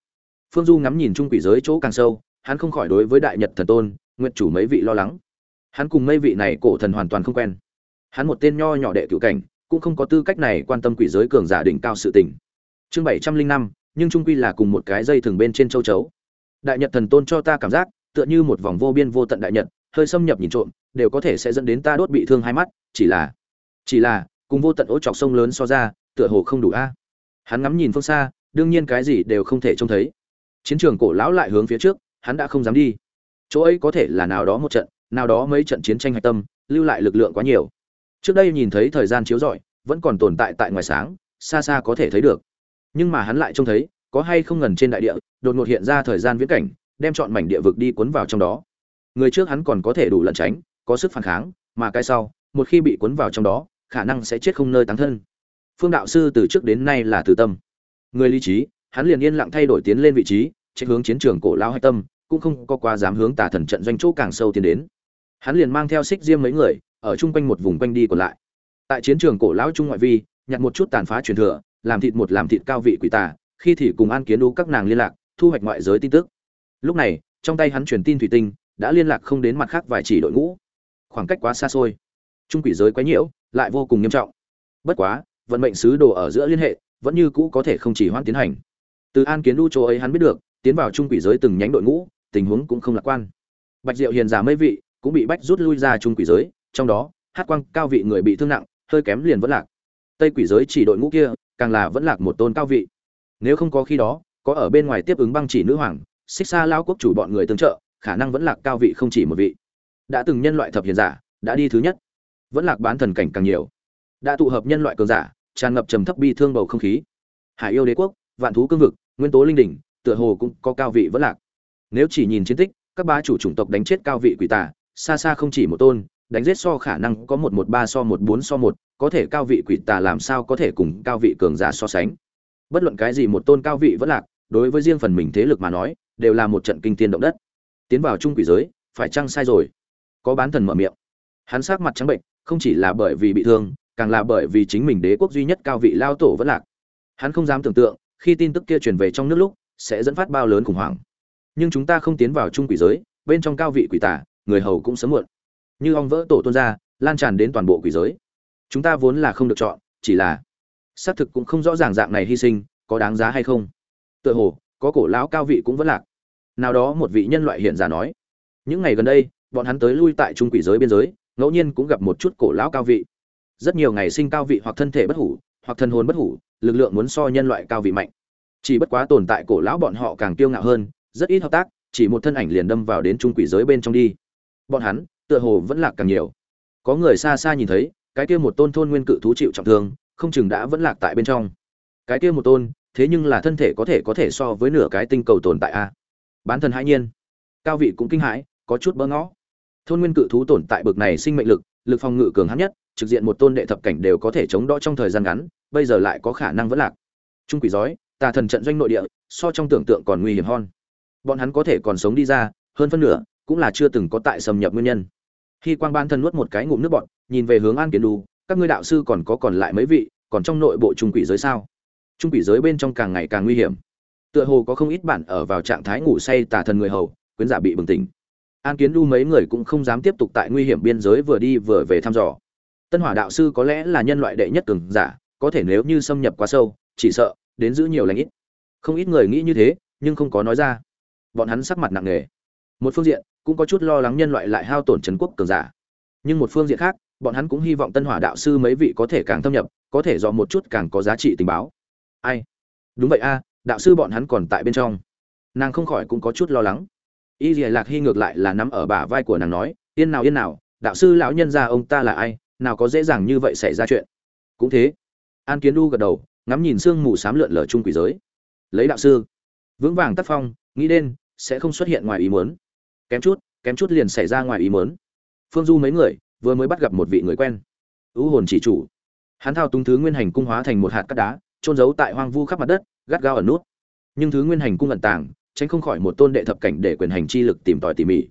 phương du ngắm nhìn trung quỷ giới chỗ càng sâu, hắn không khỏi đối với đại nhật thần tôn nguyện chủ mấy vị lo lắng. Hắn cùng mấy vị này cổ thần hoàn toàn không quen. Hắn một tên nho nhỏ đệ cựu cảnh, cũng không có tư cách này quan tâm quỷ giới cường giả đỉnh cao sự tình. Chương bảy trăm linh năm, nhưng trung quy là cùng một cái dây thường bên trên châu chấu. Đại nhật thần tôn cho ta cảm giác, tựa như một vòng vô biên vô tận đại nhật, hơi xâm nhập nhìn trộm, đều có thể sẽ dẫn đến ta đốt bị thương hai mắt, chỉ là chỉ là, cùng vô tận ố chọc sông lớn so ra, tựa hồ không đủ a. Hắn ngắm nhìn phương xa, đương nhiên cái gì đều không thể trông thấy chiến trường cổ lão lại hướng phía trước, hắn đã không dám đi. Chỗ ấy có thể là nào đó một trận, nào đó mấy trận chiến tranh hạch tâm, lưu lại lực lượng quá nhiều. Trước đây nhìn thấy thời gian chiếu rọi, vẫn còn tồn tại tại ngoài sáng, xa xa có thể thấy được. Nhưng mà hắn lại trông thấy, có hay không ngần trên đại địa, đột ngột hiện ra thời gian viễn cảnh, đem chọn mảnh địa vực đi cuốn vào trong đó. Người trước hắn còn có thể đủ lẩn tránh, có sức phản kháng, mà cái sau, một khi bị cuốn vào trong đó, khả năng sẽ chết không nơi tán thân. Phương đạo sư từ trước đến nay là từ tâm. Người lý trí hắn liền yên lặng thay đổi tiến lên vị trí trách hướng chiến trường cổ lão hạch tâm, cũng không có quá dám hướng tà thần trận doanh chỗ càng sâu tiến đến. Hắn liền mang theo xích diêm mấy người, ở chung quanh một vùng quanh đi còn lại. Tại chiến trường cổ lão trung ngoại vi, nhặt một chút tàn phá truyền thừa, làm thịt một làm thịt cao vị quỷ tà, khi thì cùng an kiến đu các nàng liên lạc, thu hoạch ngoại giới tin tức. Lúc này, trong tay hắn truyền tin thủy tinh, đã liên lạc không đến mặt khác vài chỉ đội ngũ. Khoảng cách quá xa xôi. Trung quỷ giới quá nhiễu, lại vô cùng nghiêm trọng. Bất quá, vận mệnh sứ đồ ở giữa liên hệ, vẫn như cũ có thể không chỉ hoãn tiến hành từ an kiến đu chỗ ấy hắn biết được, tiến vào trung quỷ giới từng nhánh đội ngũ, tình huống cũng không lạc quan. Bạch diệu hiền giả mấy vị, cũng bị bách rút lui ra trung quỷ giới, trong đó, hát quang cao vị người bị thương nặng, hơi kém liền vẫn lạc. Tây quỷ giới chỉ đội ngũ kia, càng là vẫn lạc một tôn cao vị. Nếu không có khi đó, có ở bên ngoài tiếp ứng băng chỉ nữ hoàng, xích xa lao quốc chủ bọn người tương trợ, khả năng vẫn lạc cao vị không chỉ một vị. Đã từng nhân loại thập hiền giả, đã đi thứ nhất. Vẫn lạc bán thần cảnh càng nhiều. Đã tụ hợp nhân loại cường giả, tràn ngập trầm thấp bi thương bầu không khí. Hải yêu đế quốc vạn thú cương vực, nguyên tố linh đỉnh, tựa hồ cũng có cao vị vẫn lạc. Nếu chỉ nhìn chiến tích, các bá chủ chủng tộc đánh chết cao vị quỷ tà, xa xa không chỉ một tôn, đánh giết so khả năng có một một ba, so một bốn, so một, có thể cao vị quỷ tà làm sao có thể cùng cao vị cường giả so sánh? Bất luận cái gì một tôn cao vị vẫn lạc, đối với riêng phần mình thế lực mà nói, đều là một trận kinh thiên động đất. Tiến vào trung quỷ giới, phải chăng sai rồi? Có bán thần mở miệng. Hắn sát mặt trắng bệnh, không chỉ là bởi vì bị thương, càng là bởi vì chính mình đế quốc duy nhất cao vị lao tổ vẫn lạc. Hắn không dám tưởng tượng khi tin tức kia truyền về trong nước lúc, sẽ dẫn phát bao lớn khủng hoảng. Nhưng chúng ta không tiến vào trung quỷ giới, bên trong cao vị quỷ tả người hầu cũng sớm muộn. Như ong vỡ tổ tôn ra, lan tràn đến toàn bộ quỷ giới. Chúng ta vốn là không được chọn, chỉ là xác thực cũng không rõ ràng dạng này hy sinh, có đáng giá hay không. Tựa hồ, có cổ lão cao vị cũng vẫn lạc. Nào đó một vị nhân loại hiện giả nói, những ngày gần đây, bọn hắn tới lui tại trung quỷ giới biên giới, ngẫu nhiên cũng gặp một chút cổ lão cao vị. Rất nhiều ngày sinh cao vị hoặc thân thể bất hủ, hoặc thân hồn bất hủ lực lượng muốn so nhân loại cao vị mạnh. Chỉ bất quá tồn tại cổ lão bọn họ càng kiêu ngạo hơn, rất ít hợp tác, chỉ một thân ảnh liền đâm vào đến trung quỷ giới bên trong đi. Bọn hắn, tựa hồ vẫn lạc càng nhiều. Có người xa xa nhìn thấy, cái kia một tôn thôn nguyên cự thú chịu trọng thương, không chừng đã vẫn lạc tại bên trong. Cái kia một tôn, thế nhưng là thân thể có thể có thể so với nửa cái tinh cầu tồn tại a. Bán thần hãi nhiên. Cao vị cũng kinh hãi, có chút bỡ ngõ thôn nguyên cự thú tồn tại bực này sinh mệnh lực lực phòng ngự cường hắn nhất, trực diện một tôn đệ thập cảnh đều có thể chống đỡ trong thời gian ngắn bây giờ lại có khả năng vẫn lạc. Trung quỷ giói, tà thần trận doanh nội địa, so trong tưởng tượng còn nguy hiểm hơn. Bọn hắn có thể còn sống đi ra, hơn phân nửa cũng là chưa từng có tại xâm nhập nguyên nhân. Khi quang ban thân nuốt một cái ngụm nước bọn nhìn về hướng an kiến đu, các ngươi đạo sư còn có còn lại mấy vị, còn trong nội bộ trung quỷ giới sao? Trung quỷ giới bên trong càng ngày càng nguy hiểm. Tựa hồ có không ít bản ở vào trạng thái ngủ say tà thần người hầu, quyến giả bị bừng tỉnh. An kiến đu mấy người cũng không dám tiếp tục tại nguy hiểm biên giới vừa đi vừa về thăm dò. Tân hỏa đạo sư có lẽ là nhân loại đệ nhất cường giả có thể nếu như xâm nhập quá sâu, chỉ sợ, đến giữ nhiều lãnh ít. Không ít người nghĩ như thế, nhưng không có nói ra. Bọn hắn sắc mặt nặng nề. Một phương diện, cũng có chút lo lắng nhân loại lại hao tổn trấn quốc cường giả. Nhưng một phương diện khác, bọn hắn cũng hy vọng tân hỏa đạo sư mấy vị có thể càng thâm nhập, có thể dò một chút càng có giá trị tình báo. Ai? Đúng vậy a, đạo sư bọn hắn còn tại bên trong. Nàng không khỏi cũng có chút lo lắng. Y dìa lạc hy ngược lại là nắm ở bả vai của nàng nói, yên nào yên nào, đạo sư lão nhân gia ông ta là ai? Nào có dễ dàng như vậy xảy ra chuyện? Cũng thế an kiến Du gật đầu, ngắm nhìn sương mù sám lượn lờ chung quỷ giới. Lấy đạo sư. Vững vàng tác phong, nghĩ đến, sẽ không xuất hiện ngoài ý muốn. Kém chút kém chút liền xảy ra ngoài ý muốn. Phương du mấy người, vừa mới bắt gặp một vị người quen. Ưu hồn chỉ chủ. Hắn thao túng thứ nguyên hành cung hóa thành một hạt cát đá trôn giấu tại hoang vu khắp mặt đất, gắt gao ở nút. Nhưng thứ nguyên hành cung ẩn tàng, tránh không khỏi một tôn đệ thập cảnh để quyền hành chi lực tìm tòi tỉ mỉ.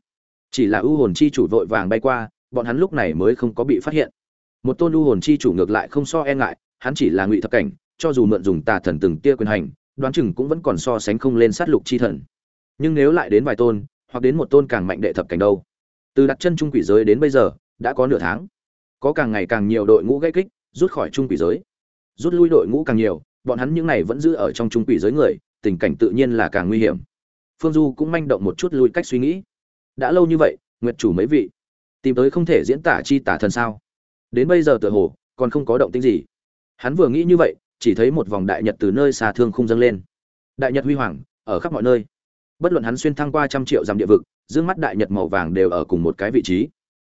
Chỉ là ưu hồn chi chủ vội vàng bay qua, bọn hắn lúc này mới không có bị phát hiện. Một tôn ưu hồn chi chủ ngược lại không so e ngại hắn chỉ là ngụy thập cảnh, cho dù mượn dùng tà thần từng tia quyền hành, đoán chừng cũng vẫn còn so sánh không lên sát lục chi thần. Nhưng nếu lại đến vài tôn, hoặc đến một tôn càng mạnh đệ thập cảnh đâu? Từ đặt chân trung quỷ giới đến bây giờ, đã có nửa tháng. Có càng ngày càng nhiều đội ngũ gây kích, rút khỏi trung quỷ giới. Rút lui đội ngũ càng nhiều, bọn hắn những này vẫn giữ ở trong trung quỷ giới người, tình cảnh tự nhiên là càng nguy hiểm. Phương du cũng manh động một chút lui cách suy nghĩ. Đã lâu như vậy, nguyệt chủ mấy vị? Tìm tới không thể diễn tả chi tả thần sao? Đến bây giờ tựa hồ, còn không có động tĩnh gì hắn vừa nghĩ như vậy, chỉ thấy một vòng đại nhật từ nơi xa thương khung dâng lên. Đại nhật huy hoàng, ở khắp mọi nơi. Bất luận hắn xuyên thăng qua trăm triệu dặm địa vực, dương mắt đại nhật màu vàng đều ở cùng một cái vị trí.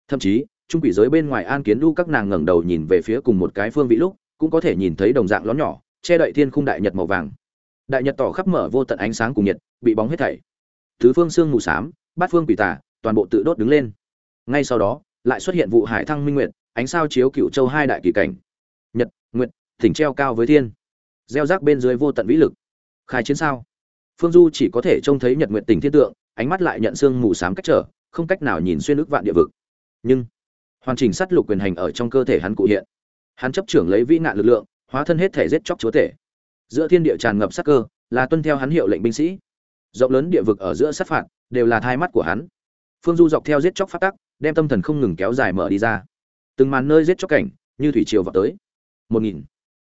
Thậm chí, trung quỷ giới bên ngoài an kiến du các nàng ngẩng đầu nhìn về phía cùng một cái phương vị lúc, cũng có thể nhìn thấy đồng dạng lón nhỏ, che đậy thiên khung đại nhật màu vàng. Đại nhật tỏ khắp mở vô tận ánh sáng cùng nhiệt, bị bóng hết thảy. Tứ phương xương mù xám, bát phương quỷ tà, toàn bộ tự đốt đứng lên. Ngay sau đó, lại xuất hiện vụ hải thăng minh nguyệt, ánh sao chiếu cựu châu hai đại kỳ cảnh. Nguyện, thỉnh treo cao với thiên. Gieo rác bên dưới vô tận vĩ lực. Khai chiến sao? Phương du chỉ có thể trông thấy nhật nguyện tình thiên tượng, ánh mắt lại nhận xương mù sám cách trở, không cách nào nhìn xuyên ước vạn địa vực. Nhưng, hoàn chỉnh sát lục quyền hành ở trong cơ thể hắn cụ hiện. Hắn chấp trưởng lấy vĩ nạn lực lượng, hóa thân hết thể giết chóc chúa thể giữa thiên địa tràn ngập sát cơ, là tuân theo hắn hiệu lệnh binh sĩ. Rộng lớn địa vực ở giữa sát phạt, đều là thai mắt của hắn. Phương du dọc theo giết chóc phát tắc, đem tâm thần không ngừng kéo dài mở đi ra. Từng màn nơi giết chóc cảnh, như thủy triều vào tới một nghìn,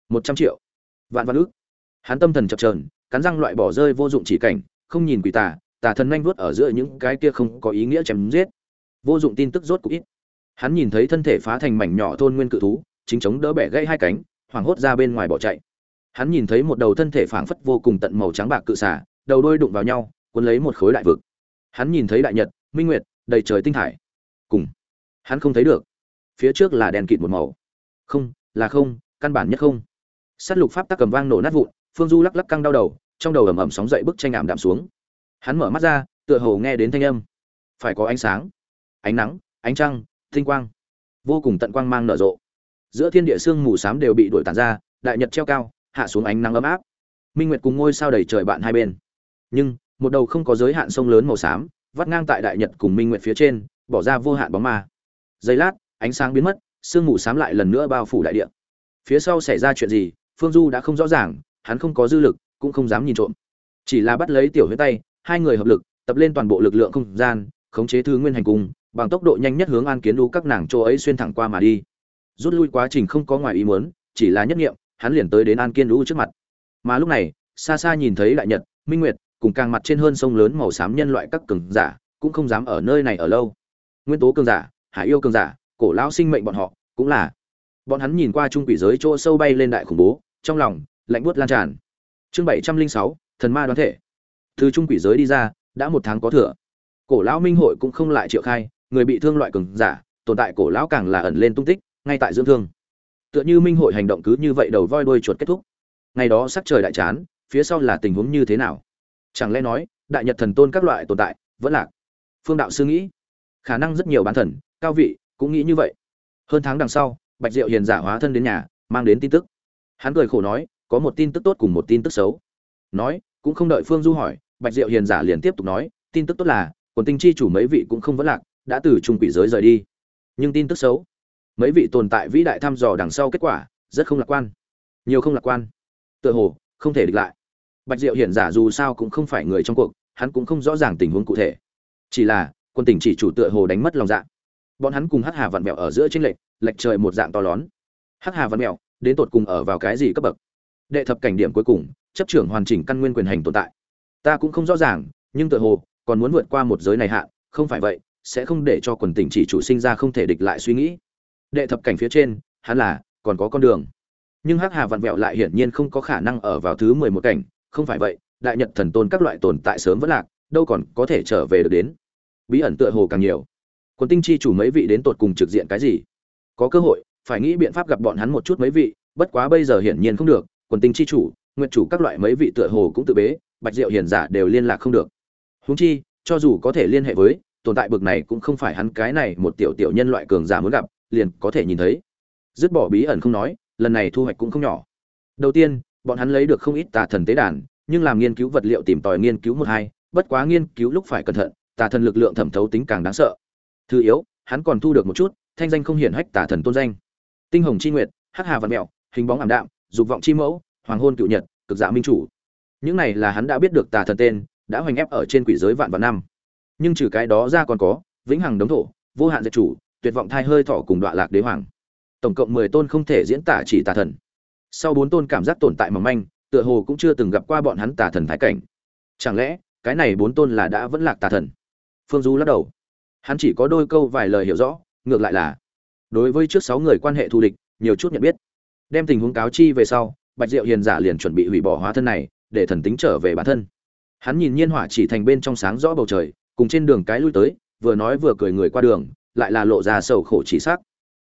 một trăm triệu. Vạn vạn ước. Hắn tâm thần chập trờn cắn răng loại bỏ rơi vô dụng chỉ cảnh, không nhìn quỷ tà tà thần nhanh vuốt ở giữa những cái kia không có ý nghĩa chém giết. Vô dụng tin tức rốt cũng ít. Hắn nhìn thấy thân thể phá thành mảnh nhỏ thôn nguyên cự thú, chính chống đỡ bẻ gãy hai cánh, hoảng hốt ra bên ngoài bỏ chạy. Hắn nhìn thấy một đầu thân thể phảng phất vô cùng tận màu trắng bạc cự xả đầu đôi đụng vào nhau, cuốn lấy một khối đại vực. Hắn nhìn thấy đại nhật, minh nguyệt, đầy trời tinh hải. Cùng. Hắn không thấy được. Phía trước là đèn kịt một màu. Không, là không căn bản nhất không. Sát lục pháp tắc cầm vang nổ nát vụn, phương du lắc lắc căng đau đầu, trong đầu ầm ầm sóng dậy bức tranh ảm đạm xuống. Hắn mở mắt ra, tựa hồ nghe đến thanh âm. Phải có ánh sáng, ánh nắng, ánh trăng, tinh quang. Vô cùng tận quang mang nở rộ. Giữa thiên địa sương mù s á m đều bị đuổi tàn ra, đại nhật treo cao, hạ xuống ánh nắng ấm áp. Minh nguyệt cùng ngôi sao đầy trời bạn hai bên. Nhưng, một đầu không có giới hạn sông lớn màu xám, vắt ngang tại đại nhật cùng minh nguyệt phía trên, bỏ ra vô hạn bóng ma. Giây lát, ánh sáng biến mất, sương mù xám lại lần nữa bao phủ đại địa phía sau xảy ra chuyện gì, phương du đã không rõ ràng, hắn không có dư lực, cũng không dám nhìn trộm. Chỉ là bắt lấy tiểu huyết tay, hai người hợp lực, tập lên toàn bộ lực lượng không gian, khống chế thư nguyên hành cung, bằng tốc độ nhanh nhất hướng an kiến đu các nàng chỗ ấy xuyên thẳng qua mà đi. Rút lui quá trình không có ngoài ý muốn, chỉ là nhất nghiệm, hắn liền tới đến an kiên đu trước mặt. Mà lúc này, xa xa nhìn thấy đại nhật, minh nguyệt, cùng càng mặt trên hơn sông lớn màu xám nhân loại các cường giả, cũng không dám ở nơi này ở lâu. Nguyên tố cường giả, hải yêu cường giả, cổ lão sinh mệnh bọn họ, cũng là bọn hắn nhìn qua trung quỷ giới chỗ sâu bay lên đại khủng bố, trong lòng lạnh buốt lan tràn. Chương bảy trăm linh sáu, thần ma đoán thể. Từ trung quỷ giới đi ra, đã một tháng có thừa. Cổ lão minh hội cũng không lại triệu khai, người bị thương loại cường giả, tồn tại cổ lão càng là ẩn lên tung tích, ngay tại dưỡng thương. Tựa như minh hội hành động cứ như vậy đầu voi đuôi chuột kết thúc. Ngày đó sắc trời đại chán, phía sau là tình huống như thế nào? Chẳng lẽ nói, đại nhật thần tôn các loại tồn tại, vẫn lạc? Phương đạo sư nghĩ. Khả năng rất nhiều bán thần, cao vị, cũng nghĩ như vậy. Hơn tháng đằng sau bạch diệu hiền giả hóa thân đến nhà, mang đến tin tức. Hắn cười khổ nói, có một tin tức tốt cùng một tin tức xấu. Nói, cũng không đợi phương du hỏi, bạch diệu hiền giả liền tiếp tục nói, tin tức tốt là, quần tinh chi chủ mấy vị cũng không vẫn lạc, đã từ trung quỷ giới rời đi. Nhưng tin tức xấu, mấy vị tồn tại vĩ đại thăm dò đằng sau kết quả, rất không lạc quan. Nhiều không lạc quan. Tựa hồ, không thể địch lại. Bạch diệu hiển giả dù sao cũng không phải người trong cuộc, hắn cũng không rõ ràng tình huống cụ thể. Chỉ là quân tỉnh chỉ chủ tựa hồ đánh mất lòng dạ bọn hắn cùng hắc hà vặn mẹo ở giữa tranh lệch lệch trời một dạng to lớn. Hắc hà vặn mẹo, đến tột cùng ở vào cái gì cấp bậc? Đệ thập cảnh điểm cuối cùng, chấp trưởng hoàn chỉnh căn nguyên quyền hành tồn tại. Ta cũng không rõ ràng, nhưng tựa hồ, còn muốn vượt qua một giới này hạ không phải vậy, sẽ không để cho quần tỉnh chỉ chủ sinh ra không thể địch lại suy nghĩ. Đệ thập cảnh phía trên, hắn là, còn có con đường. Nhưng hắc hà vặn vẹo lại hiển nhiên không có khả năng ở vào thứ mười một cảnh, không phải vậy, đại nhật thần tôn các loại tồn tại sớm vẫn lạc, đâu còn có thể trở về được đến. Bí ẩn tựa hồ càng nhiều quân tinh chi chủ mấy vị đến tột cùng trực diện cái gì? Có cơ hội, phải nghĩ biện pháp gặp bọn hắn một chút mấy vị, bất quá bây giờ hiển nhiên không được quân tinh chi chủ nguyện chủ các loại mấy vị tựa hồ cũng tự bế, bạch diệu hiền giả đều liên lạc không được. Huống chi, cho dù có thể liên hệ với, tồn tại bực này cũng không phải hắn cái này một tiểu tiểu nhân loại cường giả muốn gặp, liền có thể nhìn thấy. Dứt bỏ bí ẩn không nói, lần này thu hoạch cũng không nhỏ. Đầu tiên, bọn hắn lấy được không ít tà thần tế đàn, nhưng làm nghiên cứu vật liệu tìm tòi nghiên cứu một hai, bất quá nghiên cứu lúc phải cẩn thận, tà thần lực lượng thẩm thấu tính càng đáng sợ thứ yếu, hắn còn thu được một chút, thanh danh không hiển hách tả thần tôn danh. Tinh hồng chi nguyệt, hắc hà văn mẹo, hình bóng ảm đạm, dục vọng chi mẫu, hoàng hôn cựu nhật, cực dạ minh chủ. Những này là hắn đã biết được tà thần tên, đã hoành ép ở trên quỷ giới vạn vạn năm. Nhưng trừ cái đó ra còn có, vĩnh hằng đống thổ, vô hạn diệt chủ, tuyệt vọng thai hơi thọ cùng đoạn lạc đế hoàng. Tổng cộng mười tôn không thể diễn tả chỉ tà thần. Sau bốn tôn cảm giác tồn tại mỏng manh, tựa hồ cũng chưa từng gặp qua bọn hắn tà thần thái cảnh. Chẳng lẽ, cái này bốn tôn là đã vẫn lạc tà thần? Phương du lắc đầu hắn chỉ có đôi câu vài lời hiểu rõ, ngược lại là, đối với trước sáu người quan hệ thù địch, nhiều chút nhận biết. Đem tình huống cáo chi về sau, bạch diệu hiền giả liền chuẩn bị hủy bỏ hóa thân này, để thần tính trở về bản thân. Hắn nhìn nhiên hỏa chỉ thành bên trong sáng rõ bầu trời, cùng trên đường cái lui tới, vừa nói vừa cười người qua đường, lại là lộ ra sầu khổ chỉ sắc.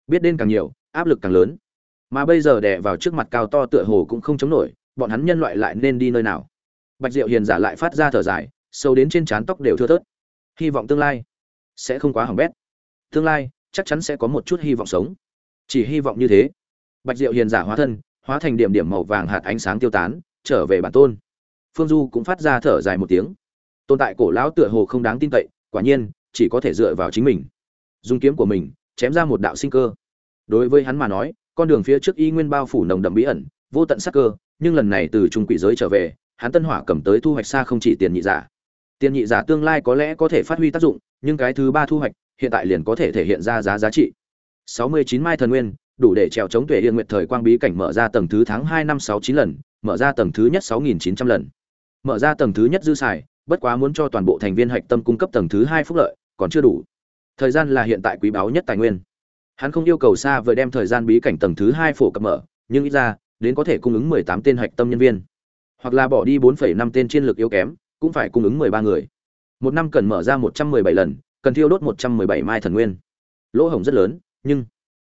Biết đến càng nhiều, áp lực càng lớn. Mà bây giờ đè vào trước mặt cao to tựa hồ cũng không chống nổi, bọn hắn nhân loại lại nên đi nơi nào? Bạch diệu hiền giả lại phát ra thở dài, sâu đến trên trán tóc đều thưa thớt. Hy vọng tương lai sẽ không quá hỏng bét. Tương lai, chắc chắn sẽ có một chút hy vọng sống. Chỉ hy vọng như thế, bạch diệu hiền giả hóa thân, hóa thành điểm điểm màu vàng hạt ánh sáng tiêu tán, trở về bản tôn. Phương du cũng phát ra thở dài một tiếng. Tồn tại cổ lão tựa hồ không đáng tin cậy, quả nhiên, chỉ có thể dựa vào chính mình. Dùng kiếm của mình, chém ra một đạo sinh cơ. Đối với hắn mà nói, con đường phía trước y nguyên bao phủ nồng đậm bí ẩn, vô tận sắc cơ, nhưng lần này từ trung quỷ giới trở về, hắn tân hỏa cầm tới thu hoạch xa không chỉ tiền nhị giả tiền nhị giả tương lai có lẽ có thể phát huy tác dụng, nhưng cái thứ ba thu hoạch, hiện tại liền có thể thể hiện ra giá giá trị. 69 mai thần nguyên, đủ để trèo chống tuệ yên nguyệt thời quang bí cảnh mở ra tầng thứ tháng hai năm sáu chín lần, mở ra tầng thứ nhất sáu nghìn chín trăm lần. Mở ra tầng thứ nhất dư xài, bất quá muốn cho toàn bộ thành viên hạch tâm cung cấp tầng thứ hai phúc lợi, còn chưa đủ. Thời gian là hiện tại quý báu nhất tài nguyên. Hắn không yêu cầu xa vời đem thời gian bí cảnh tầng thứ hai phổ cập mở, nhưng ít ra, đến có thể cung ứng mười tám tên hạch tâm nhân viên. Hoặc là bỏ đi bốn phẩy năm tên chiến lược yếu kém cũng phải cung ứng mười ba người. Một năm cần mở ra một trăm mười bảy lần, cần thiêu đốt một trăm mười bảy mai thần nguyên. Lỗ hổng rất lớn, nhưng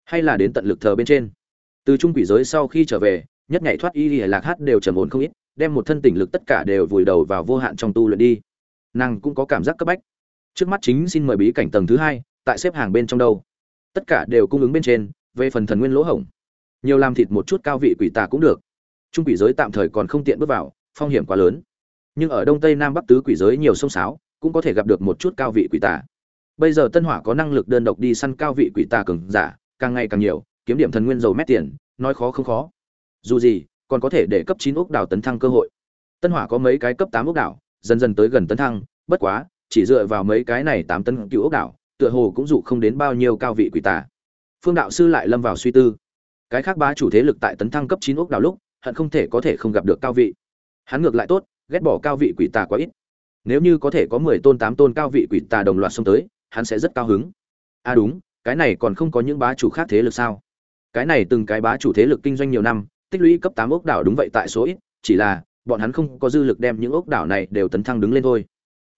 hay là đến tận lực thờ bên trên. Từ trung quỷ giới sau khi trở về, nhất nhảy thoát y lìa lạc hát đều trầm ổn không ít, đem một thân tỉnh lực tất cả đều vùi đầu vào vô hạn trong tu luyện đi. Nàng cũng có cảm giác cấp bách. Trước mắt chính xin mời bí cảnh tầng thứ hai, tại xếp hàng bên trong đâu. Tất cả đều cung ứng bên trên, về phần thần nguyên lỗ hổng. Nhiều làm thịt một chút cao vị quỷ tà cũng được. Trung quỷ giới tạm thời còn không tiện bước vào, phong hiểm quá lớn nhưng ở đông tây nam bắc tứ quỷ giới nhiều sông sáo, cũng có thể gặp được một chút cao vị quỷ tà. Bây giờ tân hỏa có năng lực đơn độc đi săn cao vị quỷ tà cường giả, càng ngày càng nhiều, kiếm điểm thần nguyên dầu mét tiền, nói khó không khó. Dù gì, còn có thể để cấp chín ốc đảo tấn thăng cơ hội. Tân hỏa có mấy cái cấp tám ốc đảo, dần dần tới gần tấn thăng, bất quá, chỉ dựa vào mấy cái này tám tấn cựu ốc đảo, tựa hồ cũng dụ không đến bao nhiêu cao vị quỷ tà. Phương đạo sư lại lâm vào suy tư. Cái khác bá chủ thế lực tại tấn thăng cấp chín ốc đảo lúc, hận không thể có thể không gặp được cao vị. Hắn ngược lại tốt ghét bỏ cao vị quỷ tà quá ít. Nếu như có thể có mười tôn, tám tôn cao vị quỷ tà đồng loạt xông tới, hắn sẽ rất cao hứng. À đúng, cái này còn không có những bá chủ khác thế lực sao? Cái này từng cái bá chủ thế lực kinh doanh nhiều năm, tích lũy cấp tám ốc đảo đúng vậy tại số ít, chỉ là, bọn hắn không có dư lực đem những ốc đảo này đều tấn thăng đứng lên thôi.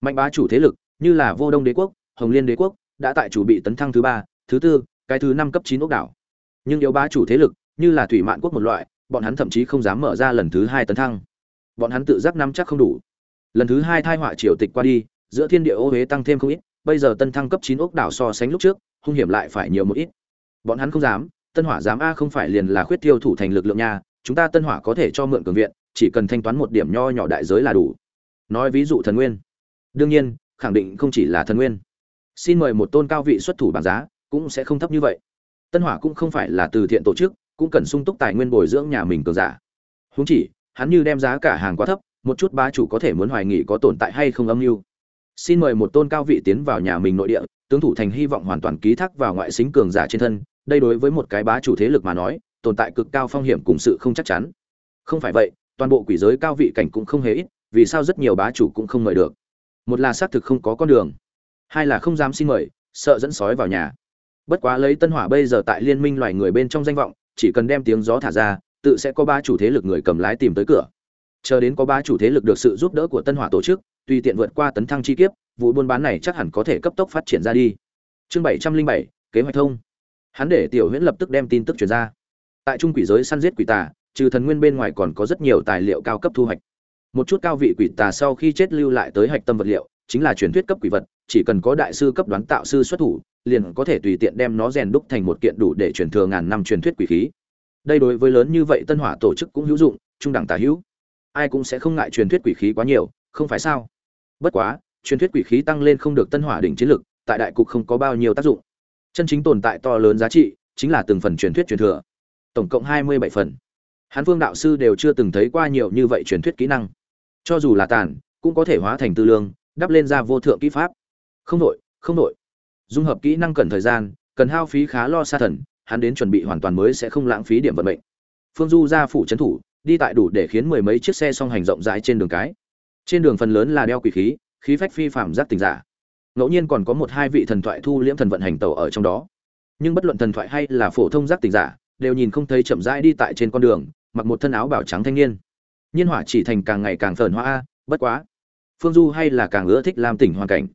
Mạnh bá chủ thế lực, như là vô đông đế quốc, hồng liên đế quốc, đã tại chủ bị tấn thăng thứ ba, thứ tư, cái thứ năm cấp chín ốc đảo. Nhưng yếu bá chủ thế lực, như là thủy mạn quốc một loại, bọn hắn thậm chí không dám mở ra lần thứ hai tấn thăng bọn hắn tự giác năm chắc không đủ. Lần thứ hai thai họa triều tịch qua đi, giữa thiên địa ô huế tăng thêm không ít, bây giờ tân thăng cấp chín ốc đảo so sánh lúc trước, hung hiểm lại phải nhiều một ít. Bọn hắn không dám, tân hỏa dám a không phải liền là khuyết tiêu thủ thành lực lượng nhà. chúng ta tân hỏa có thể cho mượn cường viện, chỉ cần thanh toán một điểm nho nhỏ đại giới là đủ. Nói ví dụ thần nguyên. Đương nhiên, khẳng định không chỉ là thần nguyên. Xin mời một tôn cao vị xuất thủ bảng giá, cũng sẽ không thấp như vậy. Tân hỏa cũng không phải là từ thiện tổ chức, cũng cần sung túc tài nguyên bồi dưỡng nhà mình cường giả. Huống chỉ hắn như đem giá cả hàng quá thấp, một chút bá chủ có thể muốn hoài nghị có tồn tại hay không âm mưu. Xin mời một tôn cao vị tiến vào nhà mình nội địa, tướng thủ thành hy vọng hoàn toàn ký thác vào ngoại xính cường giả trên thân, đây đối với một cái bá chủ thế lực mà nói, tồn tại cực cao phong hiểm cùng sự không chắc chắn. Không phải vậy, toàn bộ quỷ giới cao vị cảnh cũng không hề ít, vì sao rất nhiều bá chủ cũng không mời được? Một là xác thực không có con đường, hai là không dám xin mời, sợ dẫn sói vào nhà. Bất quá lấy tân hỏa bây giờ tại liên minh loài người bên trong danh vọng, chỉ cần đem tiếng gió thả ra tự sẽ có ba chủ thế lực người cầm lái tìm tới cửa. Chờ đến có ba chủ thế lực được sự giúp đỡ của tân hỏa tổ chức, tùy tiện vượt qua tấn thăng chi kiếp, vụ buôn bán này chắc hẳn có thể cấp tốc phát triển ra đi. Chương bảy trăm linh bảy, kế hoạch thông. Hắn để tiểu huyễn lập tức đem tin tức truyền ra. Tại trung quỷ giới săn giết quỷ tà, trừ thần nguyên bên ngoài còn có rất nhiều tài liệu cao cấp thu hoạch. Một chút cao vị quỷ tà sau khi chết lưu lại tới hạch tâm vật liệu, chính là truyền thuyết cấp quỷ vật, chỉ cần có đại sư cấp đoán tạo sư xuất thủ, liền có thể tùy tiện đem nó rèn đúc thành một kiện đủ để truyền thừa ngàn năm truyền thuyết quỷ khí đây đối với lớn như vậy tân hỏa tổ chức cũng hữu dụng, trung đẳng tả hữu. Ai cũng sẽ không ngại truyền thuyết quỷ khí quá nhiều, không phải sao? Bất quá, truyền thuyết quỷ khí tăng lên không được tân hỏa đỉnh chiến lực, tại đại cục không có bao nhiêu tác dụng. Chân chính tồn tại to lớn giá trị, chính là từng phần truyền thuyết truyền thừa. Tổng cộng hai mươi bảy phần. Hán phương đạo sư đều chưa từng thấy qua nhiều như vậy truyền thuyết kỹ năng. Cho dù là tàn, cũng có thể hóa thành tư lương, đắp lên ra vô thượng kỹ pháp. Không nội không nội dung hợp kỹ năng cần thời gian, cần hao phí khá lo xa thần hắn đến chuẩn bị hoàn toàn mới sẽ không lãng phí điểm vận mệnh. Phương du ra phủ trấn thủ, đi tại đủ để khiến mười mấy chiếc xe song hành rộng rãi trên đường cái. Trên đường phần lớn là đeo quỷ khí khí phách phi phạm giác tình giả. Ngẫu nhiên còn có một hai vị thần thoại thu liễm thần vận hành tàu ở trong đó. Nhưng bất luận thần thoại hay là phổ thông giác tình giả, đều nhìn không thấy chậm rãi đi tại trên con đường, mặc một thân áo bảo trắng thanh niên. Nhiên hỏa chỉ thành càng ngày càng phởn hoa, bất quá. Phương du hay là càng ưa thích lam tỉnh hoàn cảnh.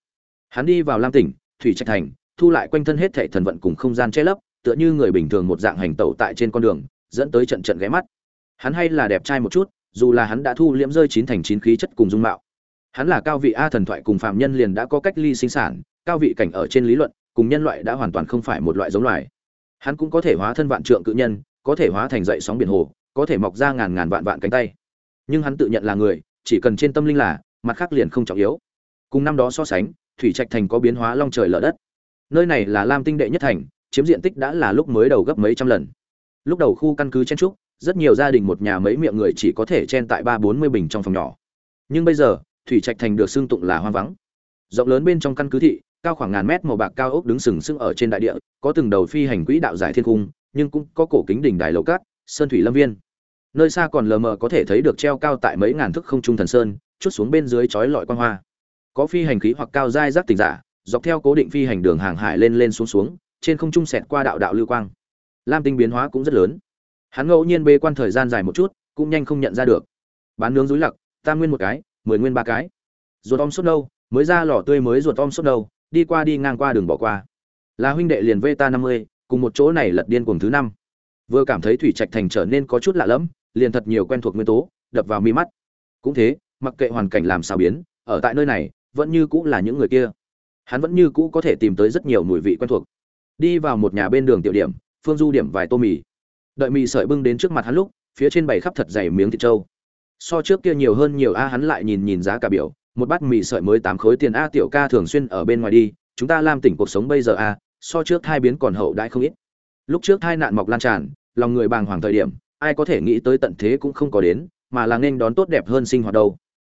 Hắn đi vào lam tỉnh, thủy trạch thành, thu lại quanh thân hết thảy thần vận cùng không gian che lấp tựa như người bình thường một dạng hành tẩu tại trên con đường, dẫn tới trận trận ghé mắt. Hắn hay là đẹp trai một chút, dù là hắn đã thu liễm rơi chín thành chín khí chất cùng dung mạo. Hắn là cao vị a thần thoại cùng phạm nhân liền đã có cách ly sinh sản, cao vị cảnh ở trên lý luận, cùng nhân loại đã hoàn toàn không phải một loại giống loài. Hắn cũng có thể hóa thân vạn trượng cự nhân, có thể hóa thành dậy sóng biển hồ, có thể mọc ra ngàn ngàn vạn vạn cánh tay. Nhưng hắn tự nhận là người, chỉ cần trên tâm linh là, mặt khác liền không trọng yếu. Cùng năm đó so sánh, thủy trạch thành có biến hóa long trời lở đất. Nơi này là lam tinh đệ nhất thành chiếm diện tích đã là lúc mới đầu gấp mấy trăm lần. Lúc đầu khu căn cứ chen trúc, rất nhiều gia đình một nhà mấy miệng người chỉ có thể chen tại ba bốn mươi bình trong phòng nhỏ. Nhưng bây giờ, thủy trạch thành được xưng tụng là hoang vắng. Rộng lớn bên trong căn cứ thị, cao khoảng ngàn mét màu bạc cao ốc đứng sừng sững ở trên đại địa, có từng đầu phi hành quỹ đạo giải thiên cung, nhưng cũng có cổ kính đỉnh đài lầu cát, sơn thủy lâm viên. Nơi xa còn lờ mờ có thể thấy được treo cao tại mấy ngàn thước không trung thần sơn, chút xuống bên dưới chói lọi quang hoa. Có phi hành khí hoặc cao dai giác tỉnh giả, dọc theo cố định phi hành đường hàng hải lên lên xuống xuống trên không trung xẹt qua đạo đạo lưu quang. Lam tinh biến hóa cũng rất lớn. Hắn ngẫu nhiên bê quan thời gian dài một chút, cũng nhanh không nhận ra được. Bán nướng dối lặc, tam nguyên một cái, mười nguyên ba cái. Ruột om sốt đâu mới ra lò tươi mới ruột om sốt đâu đi qua đi ngang qua đường bỏ qua. Là huynh đệ liền vê ta năm mươi, cùng một chỗ này lật điên cùng thứ năm. Vừa cảm thấy thủy trạch thành trở nên có chút lạ lẫm, liền thật nhiều quen thuộc nguyên tố, đập vào mi mắt. Cũng thế, mặc kệ hoàn cảnh làm sao biến, ở tại nơi này, vẫn như cũ là những người kia. Hắn vẫn như cũ có thể tìm tới rất nhiều mùi vị quen thuộc đi vào một nhà bên đường tiểu điểm, phương du điểm vài tô mì. Đợi mì sợi bưng đến trước mặt hắn lúc, phía trên bày khắp thật dày miếng thịt trâu. So trước kia nhiều hơn nhiều a, hắn lại nhìn nhìn giá cả biểu, một bát mì sợi mới tám khối tiền a, tiểu ca thường xuyên ở bên ngoài đi, chúng ta làm tỉnh cuộc sống bây giờ a, so trước thai biến còn hậu đãi không ít. Lúc trước thai nạn mọc lan tràn, lòng người bàng hoàng thời điểm, ai có thể nghĩ tới tận thế cũng không có đến, mà là nên đón tốt đẹp hơn sinh hoạt đâu.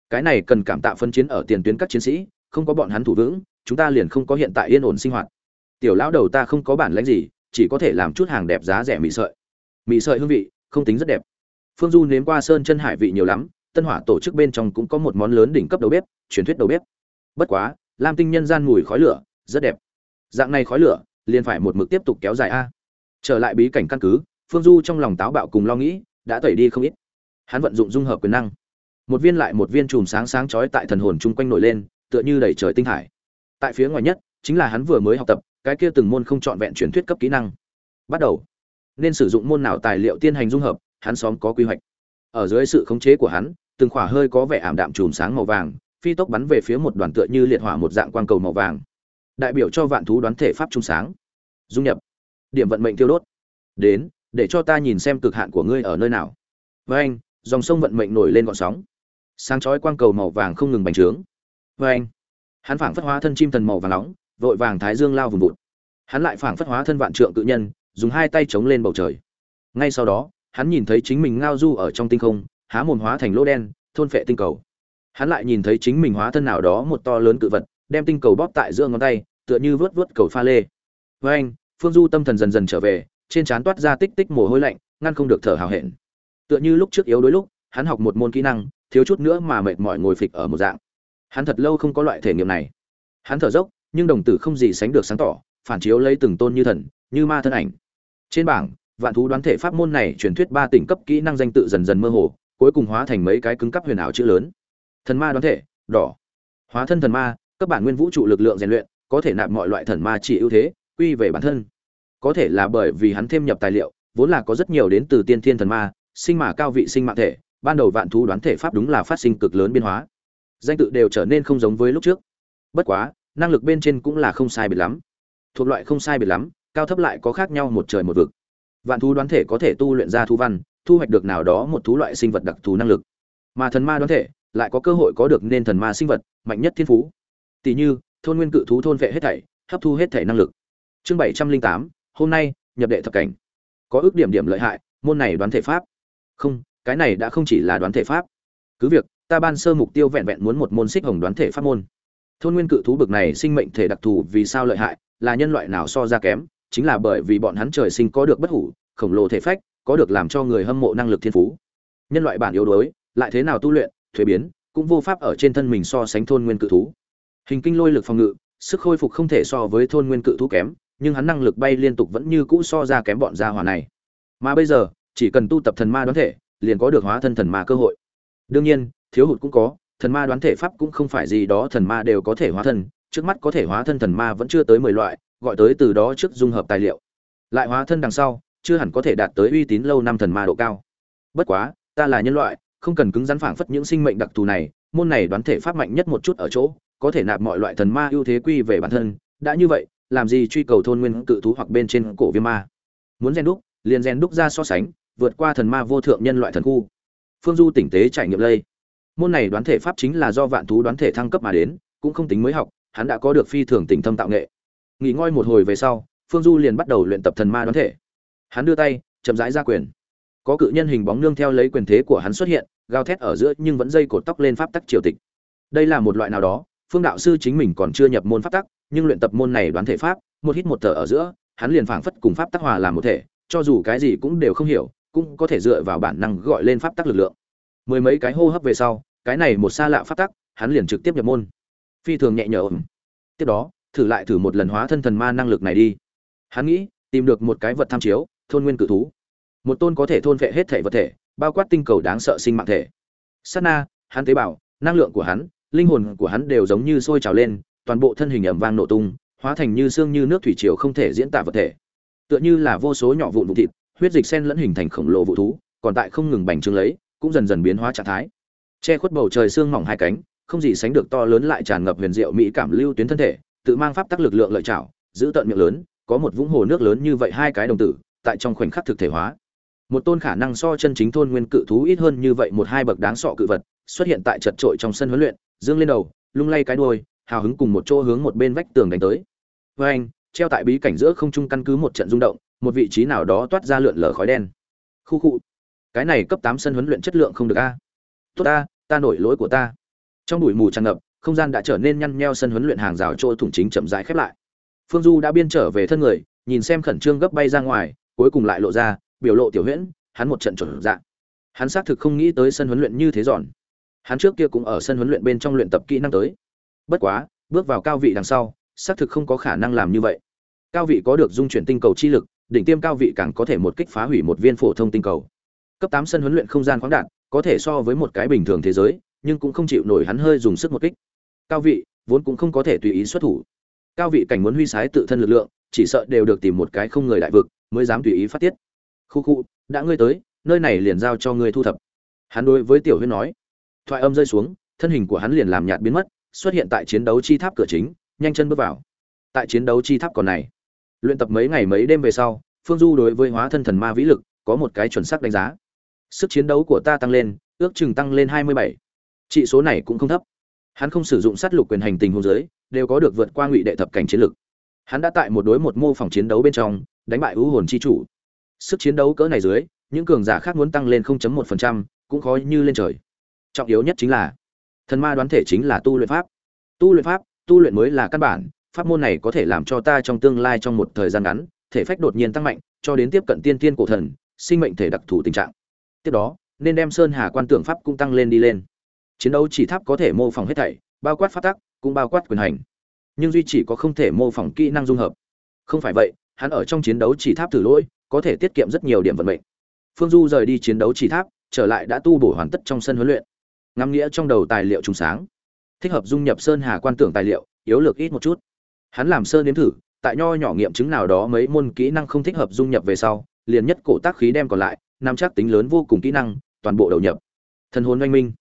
Cái này cần cảm tạ phân chiến ở tiền tuyến các chiến sĩ, không có bọn hắn thủ vững, chúng ta liền không có hiện tại yên ổn sinh hoạt tiểu lão đầu ta không có bản lãnh gì, chỉ có thể làm chút hàng đẹp giá rẻ mì sợi. Mì sợi hương vị, không tính rất đẹp. Phương du nếm qua sơn chân hải vị nhiều lắm, tân hỏa tổ chức bên trong cũng có một món lớn đỉnh cấp đầu bếp, truyền thuyết đầu bếp. Bất quá, lam tinh nhân gian mùi khói lửa, rất đẹp. Dạng này khói lửa, liền phải một mực tiếp tục kéo dài a. Trở lại bí cảnh căn cứ, phương du trong lòng táo bạo cùng lo nghĩ, đã tẩy đi không ít. Hắn vận dụng dung hợp quyền năng. Một viên lại một viên chùm sáng sáng chói tại thần hồn chung quanh nổi lên, tựa như đầy trời tinh hải. Tại phía ngoài nhất, chính là hắn vừa mới học tập cái kia từng môn không chọn vẹn truyền thuyết cấp kỹ năng. Bắt đầu. Nên sử dụng môn nào tài liệu tiên hành dung hợp, hắn xóm có quy hoạch. Ở dưới sự khống chế của hắn, từng khỏa hơi có vẻ ảm đạm chùm sáng màu vàng, phi tốc bắn về phía một đoàn tựa như liệt hỏa một dạng quang cầu màu vàng. Đại biểu cho vạn thú đoán thể pháp trung sáng. Dung nhập. Điểm vận mệnh tiêu đốt. Đến, để cho ta nhìn xem cực hạn của ngươi ở nơi nào. Với anh, dòng sông vận mệnh nổi lên gợn sóng. Sáng chói quang cầu màu vàng không ngừng bành trướng. Với anh, hắn phảng phất hóa thân chim thần màu vàng nóng vội vàng thái dương lao vùng vụt. Hắn lại phảng phất hóa thân vạn trượng cự nhân, dùng hai tay chống lên bầu trời. Ngay sau đó, hắn nhìn thấy chính mình ngao du ở trong tinh không, há mồm hóa thành lỗ đen, thôn phệ tinh cầu. Hắn lại nhìn thấy chính mình hóa thân nào đó một to lớn cự vật, đem tinh cầu bóp tại giữa ngón tay, tựa như vớt vớt cầu pha lê. Với anh, phương du tâm thần dần dần trở về, trên trán toát ra tích tích mồ hôi lạnh, ngăn không được thở hào hẹn. Tựa như lúc trước yếu đuối lúc, hắn học một môn kỹ năng, thiếu chút nữa mà mệt mỏi ngồi phịch ở một dạng. Hắn thật lâu không có loại thể nghiệm này. Hắn thở dốc nhưng đồng tử không gì sánh được sáng tỏ, phản chiếu lấy từng tôn như thần, như ma thân ảnh. Trên bảng, vạn thú đoán thể pháp môn này truyền thuyết ba tỉnh cấp kỹ năng danh tự dần dần mơ hồ, cuối cùng hóa thành mấy cái cứng cấp huyền ảo chữ lớn. Thần ma đoán thể, đỏ. Hóa thân thần ma, các bản nguyên vũ trụ lực lượng rèn luyện, có thể nạp mọi loại thần ma chỉ ưu thế, quy về bản thân. Có thể là bởi vì hắn thêm nhập tài liệu, vốn là có rất nhiều đến từ tiên thiên thần ma, sinh mà cao vị sinh mạng thể, ban đầu vạn thú đoán thể pháp đúng là phát sinh cực lớn biến hóa. Danh tự đều trở nên không giống với lúc trước. Bất quá năng lực bên trên cũng là không sai biệt lắm. Thuộc loại không sai biệt lắm, cao thấp lại có khác nhau một trời một vực. Vạn thú đoán thể có thể tu luyện ra thú văn, thu hoạch được nào đó một thú loại sinh vật đặc thù năng lực. Mà thần ma đoán thể lại có cơ hội có được nên thần ma sinh vật, mạnh nhất thiên phú. Tỷ như, thôn nguyên cự thú thôn vệ hết thảy, hấp thu hết thảy năng lực. Chương bảy trăm linh tám, hôm nay, nhập đệ thập cảnh. Có ước điểm điểm lợi hại, môn này đoán thể pháp. Không, cái này đã không chỉ là đoán thể pháp. Cứ việc, ta ban sơ mục tiêu vẹn vẹn muốn một môn xích hồng đoán thể pháp môn thôn nguyên cự thú bực này sinh mệnh thể đặc thù vì sao lợi hại, là nhân loại nào so ra kém, chính là bởi vì bọn hắn trời sinh có được bất hủ, khổng lồ thể phách, có được làm cho người hâm mộ năng lực thiên phú. Nhân loại bản yếu đuối, lại thế nào tu luyện, thuế biến, cũng vô pháp ở trên thân mình so sánh thôn nguyên cự thú. Hình kinh lôi lực phòng ngự, sức khôi phục không thể so với thôn nguyên cự thú kém, nhưng hắn năng lực bay liên tục vẫn như cũ so ra kém bọn gia hỏa này. Mà bây giờ, chỉ cần tu tập thần ma đoán thể, liền có được hóa thân thần ma cơ hội. Đương nhiên, thiếu hụt cũng có thần ma đoán thể pháp cũng không phải gì đó thần ma đều có thể hóa thân, trước mắt có thể hóa thân thần ma vẫn chưa tới mười loại, gọi tới từ đó trước dung hợp tài liệu. Lại hóa thân đằng sau, chưa hẳn có thể đạt tới uy tín lâu năm thần ma độ cao. Bất quá, ta là nhân loại, không cần cứng rắn phảng phất những sinh mệnh đặc thù này, môn này đoán thể pháp mạnh nhất một chút ở chỗ, có thể nạp mọi loại thần ma ưu thế quy về bản thân. Đã như vậy, làm gì truy cầu thôn nguyên cự thú hoặc bên trên cổ viêm ma? Muốn rèn đúc, liền rèn đúc ra so sánh, vượt qua thần ma vô thượng nhân loại thần khu. Phương du tỉnh tế trải nghiệm lây môn này đoán thể pháp chính là do vạn thú đoán thể thăng cấp mà đến, cũng không tính mới học, hắn đã có được phi thường tỉnh thâm tạo nghệ. Nghỉ ngơi một hồi về sau, phương du liền bắt đầu luyện tập thần ma đoán thể. Hắn đưa tay, chậm rãi ra quyền. Có cự nhân hình bóng nương theo lấy quyền thế của hắn xuất hiện, gào thét ở giữa nhưng vẫn dây cột tóc lên pháp tắc triều tịch. Đây là một loại nào đó, phương đạo sư chính mình còn chưa nhập môn pháp tắc, nhưng luyện tập môn này đoán thể pháp, một hít một thở ở giữa, hắn liền phảng phất cùng pháp tắc hòa làm một thể, cho dù cái gì cũng đều không hiểu, cũng có thể dựa vào bản năng gọi lên pháp tắc lực lượng. Mười mấy cái hô hấp về sau cái này một xa lạ phát tắc, hắn liền trực tiếp nhập môn. Phi thường nhẹ nhõm tiếp đó, thử lại thử một lần hóa thân thần ma năng lực này đi. Hắn nghĩ, tìm được một cái vật tham chiếu, thôn nguyên cự thú. Một tôn có thể thôn vệ hết thể vật thể, bao quát tinh cầu đáng sợ sinh mạng thể. Sát na, hắn tế bào, năng lượng của hắn, linh hồn của hắn đều giống như sôi trào lên, toàn bộ thân hình ẩm vang nổ tung, hóa thành như xương như nước thủy triều không thể diễn tả vật thể. Tựa như là vô số nhỏ vụn vụ thịt, huyết dịch sen lẫn hình thành khổng lồ vụ thú, còn tại không ngừng bành trướng lấy, cũng dần dần biến hóa trạng thái che khuất bầu trời xương mỏng hai cánh, không gì sánh được to lớn lại tràn ngập huyền diệu mỹ cảm lưu tuyến thân thể, tự mang pháp tắc lực lượng lợi chảo giữ tận miệng lớn, có một vũng hồ nước lớn như vậy hai cái đồng tử, tại trong khoảnh khắc thực thể hóa. Một tôn khả năng so chân chính thôn nguyên cự thú ít hơn như vậy một hai bậc đáng sọ cự vật, xuất hiện tại chật trội trong sân huấn luyện, dương lên đầu, lung lay cái đuôi, hào hứng cùng một chỗ hướng một bên vách tường đánh tới. Với anh, treo tại bí cảnh giữa không trung căn cứ một trận rung động, một vị trí nào đó toát ra lượn lờ khói đen. Khu khu. Cái này cấp tám sân huấn luyện chất lượng không được a tốt ta ta nổi lỗi của ta. Trong bụi mù tràn ngập, không gian đã trở nên nhăn nheo sân huấn luyện hàng rào chỗ thủng chính chậm rãi khép lại. Phương du đã biên trở về thân người, nhìn xem khẩn trương gấp bay ra ngoài, cuối cùng lại lộ ra, biểu lộ tiểu huyễn, hắn một trận chuẩn dạng. Hắn xác thực không nghĩ tới sân huấn luyện như thế giòn. Hắn trước kia cũng ở sân huấn luyện bên trong luyện tập kỹ năng tới. Bất quá, bước vào cao vị đằng sau, xác thực không có khả năng làm như vậy. Cao vị có được dung chuyển tinh cầu chi lực, đỉnh tiêm cao vị càng có thể một kích phá hủy một viên phổ thông tinh cầu. Cấp tám sân huấn luyện không gian khoáng đạt có thể so với một cái bình thường thế giới, nhưng cũng không chịu nổi hắn hơi dùng sức một kích. Cao vị, vốn cũng không có thể tùy ý xuất thủ. Cao vị cảnh muốn huy sái tự thân lực lượng, chỉ sợ đều được tìm một cái không người đại vực, mới dám tùy ý phát tiết. Khu khu, đã ngươi tới, nơi này liền giao cho ngươi thu thập. Hắn đối với tiểu huyên nói. Thoại âm rơi xuống, thân hình của hắn liền làm nhạt biến mất, xuất hiện tại chiến đấu chi tháp cửa chính, nhanh chân bước vào. Tại chiến đấu chi tháp còn này, luyện tập mấy ngày mấy đêm về sau, phương du đối với hóa thân thần ma vĩ lực, có một cái chuẩn xác đánh giá sức chiến đấu của ta tăng lên ước chừng tăng lên hai mươi bảy. Trị số này cũng không thấp. Hắn không sử dụng sát lục quyền hành tình hôn giới đều có được vượt qua ngụy đệ thập cảnh chiến lực. Hắn đã tại một đối một mô phỏng chiến đấu bên trong đánh bại ưu hồn chi chủ. Sức chiến đấu cỡ này dưới những cường giả khác muốn tăng lên 0.1%, cũng khó như lên trời. Trọng yếu nhất chính là thần ma đoán thể chính là tu luyện pháp. Tu luyện pháp tu luyện mới là căn bản pháp môn này có thể làm cho ta trong tương lai trong một thời gian ngắn thể phách đột nhiên tăng mạnh cho đến tiếp cận tiên tiên cổ thần sinh mệnh thể đặc thù tình trạng tiếp đó, nên đem sơn hà quan tưởng pháp cũng tăng lên đi lên. Chiến đấu chỉ tháp có thể mô phỏng hết thảy, bao quát pháp tắc, cũng bao quát quyền hành. Nhưng duy chỉ có không thể mô phỏng kỹ năng dung hợp. Không phải vậy, hắn ở trong chiến đấu chỉ tháp thử lỗi, có thể tiết kiệm rất nhiều điểm vận mệnh. Phương du rời đi chiến đấu chỉ tháp, trở lại đã tu bổ hoàn tất trong sân huấn luyện. Ngắm nghĩa trong đầu tài liệu trùng sáng. Thích hợp dung nhập sơn hà quan tưởng tài liệu, yếu lược ít một chút. Hắn làm sơn đến thử, tại nho nhỏ nghiệm chứng nào đó mấy môn kỹ năng không thích hợp dung nhập về sau, liền nhất cổ tác khí đem còn lại nắm chắc tính lớn vô cùng kỹ năng, toàn bộ đầu nhập. Thần hồn oanh minh.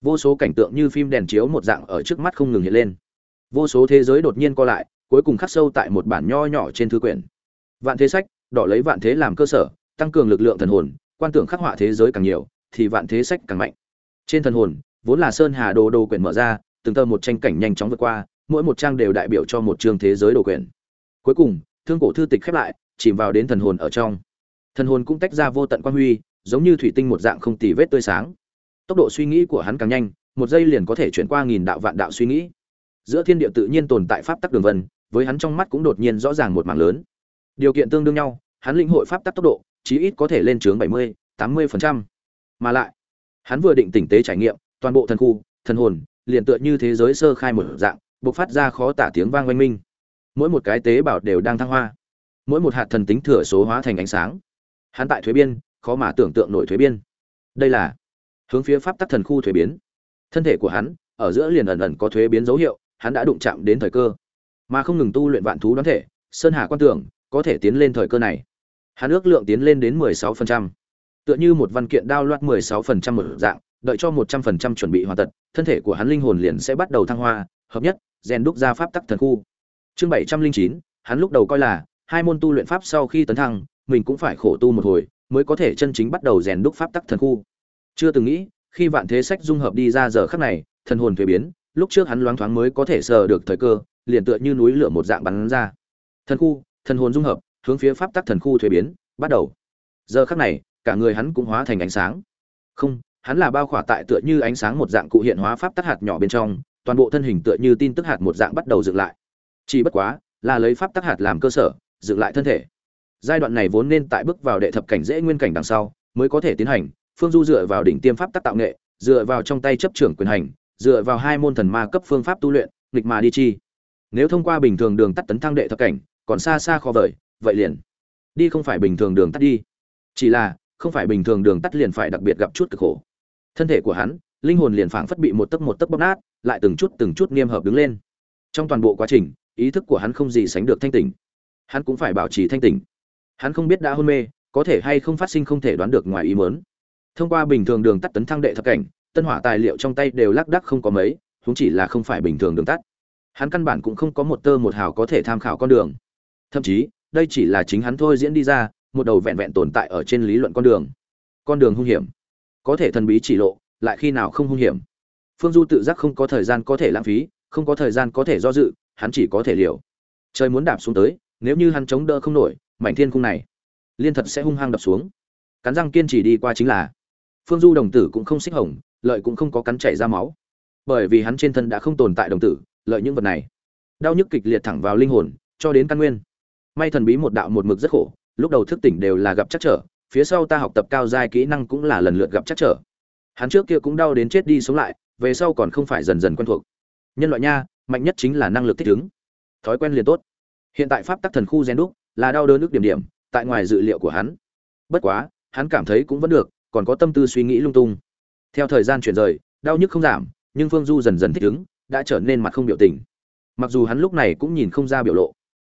Vô số cảnh tượng như phim đèn chiếu một dạng ở trước mắt không ngừng hiện lên. Vô số thế giới đột nhiên co lại, cuối cùng khắc sâu tại một bản nho nhỏ trên thư quyển. Vạn thế sách, đỏ lấy vạn thế làm cơ sở, tăng cường lực lượng thần hồn, quan tưởng khắc họa thế giới càng nhiều, thì vạn thế sách càng mạnh. Trên thần hồn, vốn là sơn hà đồ đồ quyển mở ra, từng tờ một tranh cảnh nhanh chóng vượt qua, mỗi một trang đều đại biểu cho một chương thế giới đồ quyển. Cuối cùng, thương cổ thư tịch khép lại, chìm vào đến thần hồn ở trong thần hồn cũng tách ra vô tận quan huy, giống như thủy tinh một dạng không tì vết tươi sáng. Tốc độ suy nghĩ của hắn càng nhanh, một giây liền có thể chuyển qua nghìn đạo vạn đạo suy nghĩ. Giữa thiên địa tự nhiên tồn tại pháp tắc đường vân, với hắn trong mắt cũng đột nhiên rõ ràng một mảng lớn. Điều kiện tương đương nhau, hắn lĩnh hội pháp tắc tốc độ, chí ít có thể lên chướng bảy mươi, tám mươi mà lại, hắn vừa định tỉnh tế trải nghiệm, toàn bộ thần khu, thần hồn, liền tựa như thế giới sơ khai một dạng, bộc phát ra khó tả tiếng vang oanh minh. Mỗi một cái tế bào đều đang thăng hoa. Mỗi một hạt thần tính thừa số hóa thành ánh sáng hắn tại thuế biên khó mà tưởng tượng nổi thuế biên. Đây là hướng phía pháp tắc thần khu thuế biến. Thân thể của hắn ở giữa liền ẩn ẩn có thuế biến dấu hiệu hắn đã đụng chạm đến thời cơ. Mà không ngừng tu luyện vạn thú đoán thể sơn hà quan tưởng có thể tiến lên thời cơ này. Hắn ước lượng tiến lên đến 16%. tựa như một văn kiện đao loạt 16% một dạng đợi cho 100% chuẩn bị hoàn tật thân thể của hắn linh hồn liền sẽ bắt đầu thăng hoa hợp nhất rèn đúc ra pháp tắc thần khu. Chương 709, hắn lúc đầu coi là hai môn tu luyện pháp sau khi tấn thăng mình cũng phải khổ tu một hồi, mới có thể chân chính bắt đầu rèn đúc pháp tắc thần khu. Chưa từng nghĩ, khi vạn thế sách dung hợp đi ra giờ khắc này, thần hồn thuế biến, lúc trước hắn loáng thoáng mới có thể sờ được thời cơ, liền tựa như núi lửa một dạng bắn ra. Thần khu, thần hồn dung hợp, hướng phía pháp tắc thần khu thuế biến, bắt đầu. Giờ khắc này, cả người hắn cũng hóa thành ánh sáng. Không, hắn là bao khỏa tại tựa như ánh sáng một dạng cụ hiện hóa pháp tắc hạt nhỏ bên trong, toàn bộ thân hình tựa như tin tức hạt một dạng bắt đầu dựng lại. Chỉ bất quá, là lấy pháp tắc hạt làm cơ sở, dựng lại thân thể giai đoạn này vốn nên tại bước vào đệ thập cảnh dễ nguyên cảnh đằng sau, mới có thể tiến hành. Phương du dựa vào đỉnh tiêm pháp tác tạo nghệ, dựa vào trong tay chấp trưởng quyền hành, dựa vào hai môn thần ma cấp phương pháp tu luyện, nghịch mà đi chi. Nếu thông qua bình thường đường tắt tấn thăng đệ thập cảnh, còn xa xa khó vời, vậy liền đi không phải bình thường đường tắt đi. Chỉ là, không phải bình thường đường tắt liền phải đặc biệt gặp chút cực khổ. Thân thể của hắn, linh hồn liền phảng phất bị một tấc một tấc bóp nát, lại từng chút từng chút niêm hợp đứng lên. Trong toàn bộ quá trình, ý thức của hắn không gì sánh được thanh tỉnh. Hắn cũng phải bảo trì thanh tỉnh hắn không biết đã hôn mê, có thể hay không phát sinh không thể đoán được ngoài ý mớn thông qua bình thường đường tắt tấn thăng đệ thập cảnh, tân hỏa tài liệu trong tay đều lác đắc không có mấy chúng chỉ là không phải bình thường đường tắt. Hắn căn bản cũng không có một tơ một hào có thể tham khảo con đường. Thậm chí, đây chỉ là chính hắn thôi diễn đi ra, một đầu vẹn vẹn tồn tại ở trên lý luận con đường. Con đường hung hiểm. Có thể thần bí chỉ lộ, lại khi nào không hung hiểm? Phương du tự giác không có thời gian có thể lãng phí, không có thời gian có thể do dự, hắn chỉ có thể liều. Trời muốn đạp xuống tới, nếu như hắn chống đỡ không nổi mảnh thiên cung này, liên thật sẽ hung hăng đập xuống. Cắn răng kiên trì đi qua chính là, phương du đồng tử cũng không xích hồng, lợi cũng không có cắn chảy ra máu. Bởi vì hắn trên thân đã không tồn tại đồng tử, lợi những vật này, đau nhức kịch liệt thẳng vào linh hồn, cho đến căn nguyên. May thần bí một đạo một mực rất khổ, lúc đầu thức tỉnh đều là gặp chắc trở, phía sau ta học tập cao giai kỹ năng cũng là lần lượt gặp chắc trở. Hắn trước kia cũng đau đến chết đi sống lại, về sau còn không phải dần dần quen thuộc. Nhân loại nha, mạnh nhất chính là năng lực thích ứng. Thói quen liền tốt. Hiện tại pháp tắc thần khu gen đúc là đau đớn nước điểm điểm tại ngoài dự liệu của hắn. Bất quá hắn cảm thấy cũng vẫn được còn có tâm tư suy nghĩ lung tung. Theo thời gian chuyển rời đau nhức không giảm nhưng phương du dần dần thích ứng đã trở nên mặt không biểu tình. Mặc dù hắn lúc này cũng nhìn không ra biểu lộ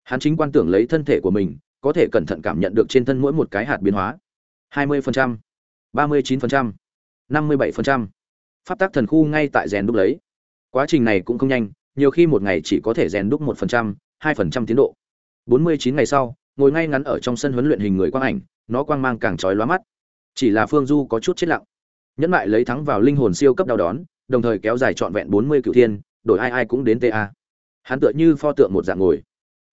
hắn chính quan tưởng lấy thân thể của mình có thể cẩn thận cảm nhận được trên thân mỗi một cái hạt biến hóa. 20%, 39%, 57%. pháp tác thần khu ngay tại rèn đúc lấy. Quá trình này cũng không nhanh nhiều khi một ngày chỉ có thể rèn đúc 1%, 2% tiến độ. 49 ngày sau, ngồi ngay ngắn ở trong sân huấn luyện hình người quang ảnh, nó quang mang càng trói lóa mắt. Chỉ là phương du có chút chết lặng. Nhẫn lại lấy thắng vào linh hồn siêu cấp đau đón đồng thời kéo dài trọn vẹn 40 cựu thiên, đổi ai ai cũng đến ta hắn tựa như pho tượng một dạng ngồi.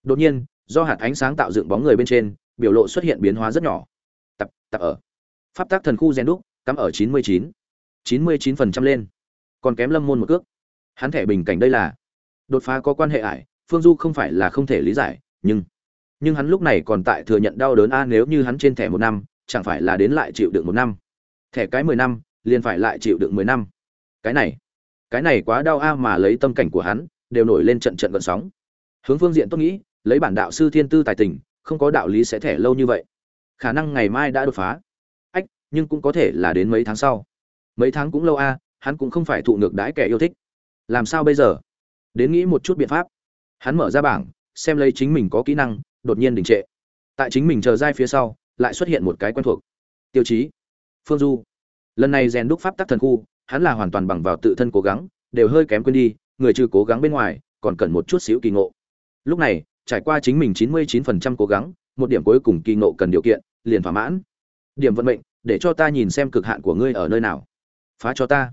Đột nhiên, do hạt ánh sáng tạo dựng bóng người bên trên, biểu lộ xuất hiện biến hóa rất nhỏ. Tập tập ở. Pháp tác thần khu gen đúc, cắm ở 99. 99% lên. Còn kém lâm môn một cước. Hắn thẻ bình cảnh đây là. Đột phá có quan hệ ải, phương du không phải là không thể lý giải nhưng nhưng hắn lúc này còn tại thừa nhận đau đớn, a, nếu như hắn trên thẻ một năm, chẳng phải là đến lại chịu đựng một năm? Thẻ cái mười năm, liền phải lại chịu đựng mười năm. Cái này cái này quá đau, a, mà lấy tâm cảnh của hắn, đều nổi lên trận trận gợn sóng. Hướng phương diện tốt nghĩ, lấy bản đạo sư thiên tư tài tình, không có đạo lý sẽ thẻ lâu như vậy. Khả năng ngày mai đã đột phá. Ách, nhưng cũng có thể là đến mấy tháng sau. Mấy tháng cũng lâu, a, hắn cũng không phải thụ ngược đãi kẻ yêu thích. Làm sao bây giờ? Đến nghĩ một chút biện pháp. Hắn mở ra bảng xem lấy chính mình có kỹ năng, đột nhiên đình trệ. Tại chính mình chờ dai phía sau, lại xuất hiện một cái quen thuộc. Tiêu chí. Phương du. Lần này rèn đúc pháp tắc thần khu, hắn là hoàn toàn bằng vào tự thân cố gắng, đều hơi kém quên đi, người trừ cố gắng bên ngoài, còn cần một chút xíu kỳ ngộ. Lúc này, trải qua chính mình chín mươi chín phần trăm cố gắng, một điểm cuối cùng kỳ ngộ cần điều kiện, liền thỏa mãn. Điểm vận mệnh, để cho ta nhìn xem cực hạn của ngươi ở nơi nào. Phá cho ta.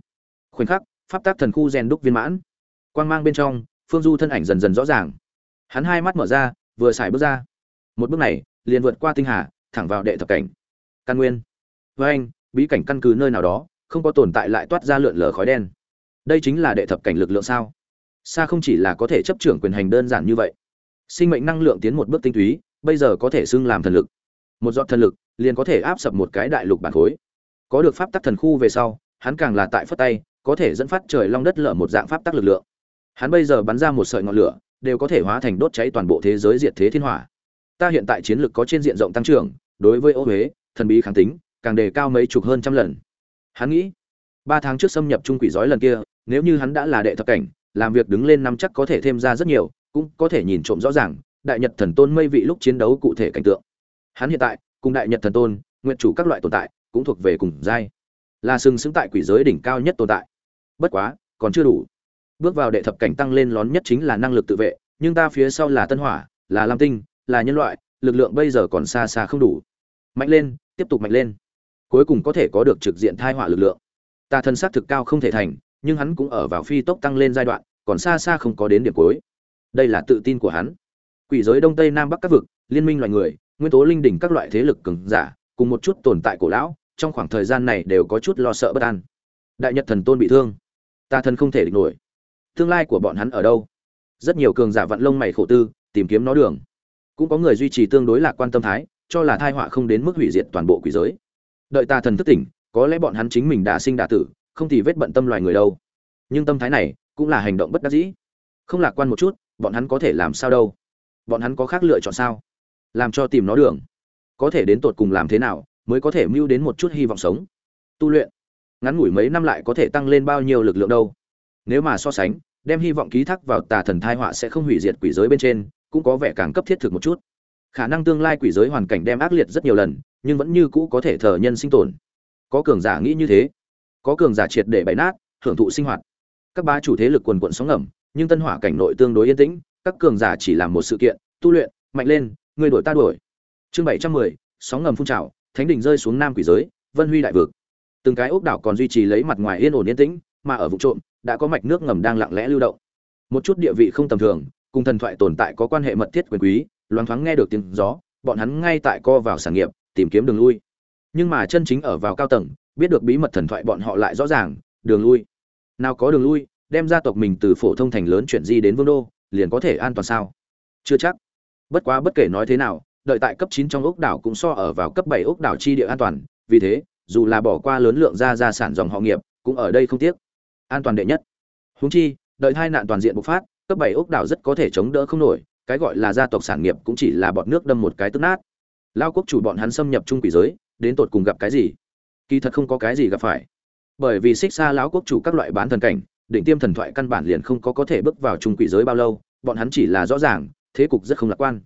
Khoảnh khắc, pháp tác thần khu rèn đúc viên mãn. Quang mang bên trong, phương du thân ảnh dần dần rõ ràng hắn hai mắt mở ra, vừa xài bước ra. Một bước này, liền vượt qua tinh hà, thẳng vào đệ thập cảnh. Căn nguyên. Với anh, bí cảnh căn cứ nơi nào đó, không có tồn tại lại toát ra lượn lờ khói đen. Đây chính là đệ thập cảnh lực lượng sao? Xa không chỉ là có thể chấp trưởng quyền hành đơn giản như vậy. Sinh mệnh năng lượng tiến một bước tinh túy, bây giờ có thể xưng làm thần lực. Một giọt thần lực, liền có thể áp sập một cái đại lục bản khối. Có được pháp tắc thần khu về sau, hắn càng là tại phất tay, có thể dẫn phát trời long đất lở một dạng pháp tắc lực lượng. Hắn bây giờ bắn ra một sợi ngọn lửa đều có thể hóa thành đốt cháy toàn bộ thế giới diệt thế thiên hỏa. Ta hiện tại chiến lực có trên diện rộng tăng trưởng, đối với ô huế, thần bí kháng tính, càng đề cao mấy chục hơn trăm lần. Hắn nghĩ, ba tháng trước xâm nhập trung quỷ giói lần kia, nếu như hắn đã là đệ thập cảnh, làm việc đứng lên năm chắc có thể thêm ra rất nhiều, cũng có thể nhìn trộm rõ ràng, đại nhật thần tôn mây vị lúc chiến đấu cụ thể cảnh tượng. Hắn hiện tại, cùng đại nhật thần tôn, nguyện chủ các loại tồn tại, cũng thuộc về cùng giai. Là sừng sững tại quỷ giới đỉnh cao nhất tồn tại. Bất quá, còn chưa đủ bước vào đệ thập cảnh tăng lên lón nhất chính là năng lực tự vệ, nhưng ta phía sau là tân hỏa, là lam tinh, là nhân loại, lực lượng bây giờ còn xa xa không đủ. Mạnh lên, tiếp tục mạnh lên. Cuối cùng có thể có được trực diện thai họa lực lượng. Ta thân xác thực cao không thể thành, nhưng hắn cũng ở vào phi tốc tăng lên giai đoạn, còn xa xa không có đến điểm cuối. Đây là tự tin của hắn. Quỷ giới đông tây nam bắc các vực, liên minh loài người, nguyên tố linh đỉnh các loại thế lực cường giả, cùng một chút tồn tại cổ lão, trong khoảng thời gian này đều có chút lo sợ bất an. Đại nhật thần tôn bị thương. Ta thân không thể địch nổi tương lai của bọn hắn ở đâu? Rất nhiều cường giả vận lông mày khổ tư, tìm kiếm nó đường. Cũng có người duy trì tương đối lạc quan tâm thái, cho là thai họa không đến mức hủy diệt toàn bộ quỷ giới. Đợi ta thần thức tỉnh, có lẽ bọn hắn chính mình đã sinh đả tử, không thì vết bận tâm loài người đâu. Nhưng tâm thái này cũng là hành động bất đắc dĩ. Không lạc quan một chút, bọn hắn có thể làm sao đâu? Bọn hắn có khác lựa chọn sao? Làm cho tìm nó đường. Có thể đến tột cùng làm thế nào, mới có thể mưu đến một chút hy vọng sống? Tu luyện. Ngắn ngủi mấy năm lại có thể tăng lên bao nhiêu lực lượng đâu? Nếu mà so sánh đem hy vọng ký thác vào tà thần thai họa sẽ không hủy diệt quỷ giới bên trên, cũng có vẻ càng cấp thiết thực một chút. Khả năng tương lai quỷ giới hoàn cảnh đem ác liệt rất nhiều lần, nhưng vẫn như cũ có thể thờ nhân sinh tồn. Có cường giả nghĩ như thế, có cường giả triệt để bày nát, hưởng thụ sinh hoạt. Các bá chủ thế lực quần quận sóng ngầm, nhưng tân hỏa cảnh nội tương đối yên tĩnh, các cường giả chỉ làm một sự kiện, tu luyện, mạnh lên, người đổi ta đuổi. Chương bảy trăm mười, sóng ngầm phun trào, thánh đỉnh rơi xuống nam quỷ giới, vân huy đại vực. Từng cái ốc đảo còn duy trì lấy mặt ngoài yên ổn yên tĩnh, mà ở vụ trộm đã có mạch nước ngầm đang lặng lẽ lưu động. Một chút địa vị không tầm thường, cùng thần thoại tồn tại có quan hệ mật thiết quyền quý, loáng thoáng nghe được tiếng gió, bọn hắn ngay tại co vào sản nghiệp, tìm kiếm đường lui. Nhưng mà chân chính ở vào cao tầng, biết được bí mật thần thoại bọn họ lại rõ ràng, đường lui. Nào có đường lui, đem gia tộc mình từ phổ thông thành lớn chuyển di đến vương đô, liền có thể an toàn sao? Chưa chắc. Bất quá bất kể nói thế nào, đợi tại cấp chín trong ốc đảo cũng so ở vào cấp bảy ốc đảo chi địa an toàn, vì thế, dù là bỏ qua lớn lượng gia gia sản dòng họ nghiệp, cũng ở đây không tiếc an toàn đệ nhất. Huống chi, đợi hai nạn toàn diện bộc phát, cấp bảy ốc đảo rất có thể chống đỡ không nổi, cái gọi là gia tộc sản nghiệp cũng chỉ là bọn nước đâm một cái tức nát. Lao quốc chủ bọn hắn xâm nhập trung quỷ giới, đến tột cùng gặp cái gì? Kỳ thật không có cái gì gặp phải. Bởi vì xích xa lão quốc chủ các loại bán thần cảnh định tiêm thần thoại căn bản liền không có có thể bước vào trung quỷ giới bao lâu, bọn hắn chỉ là rõ ràng, thế cục rất không lạc quan.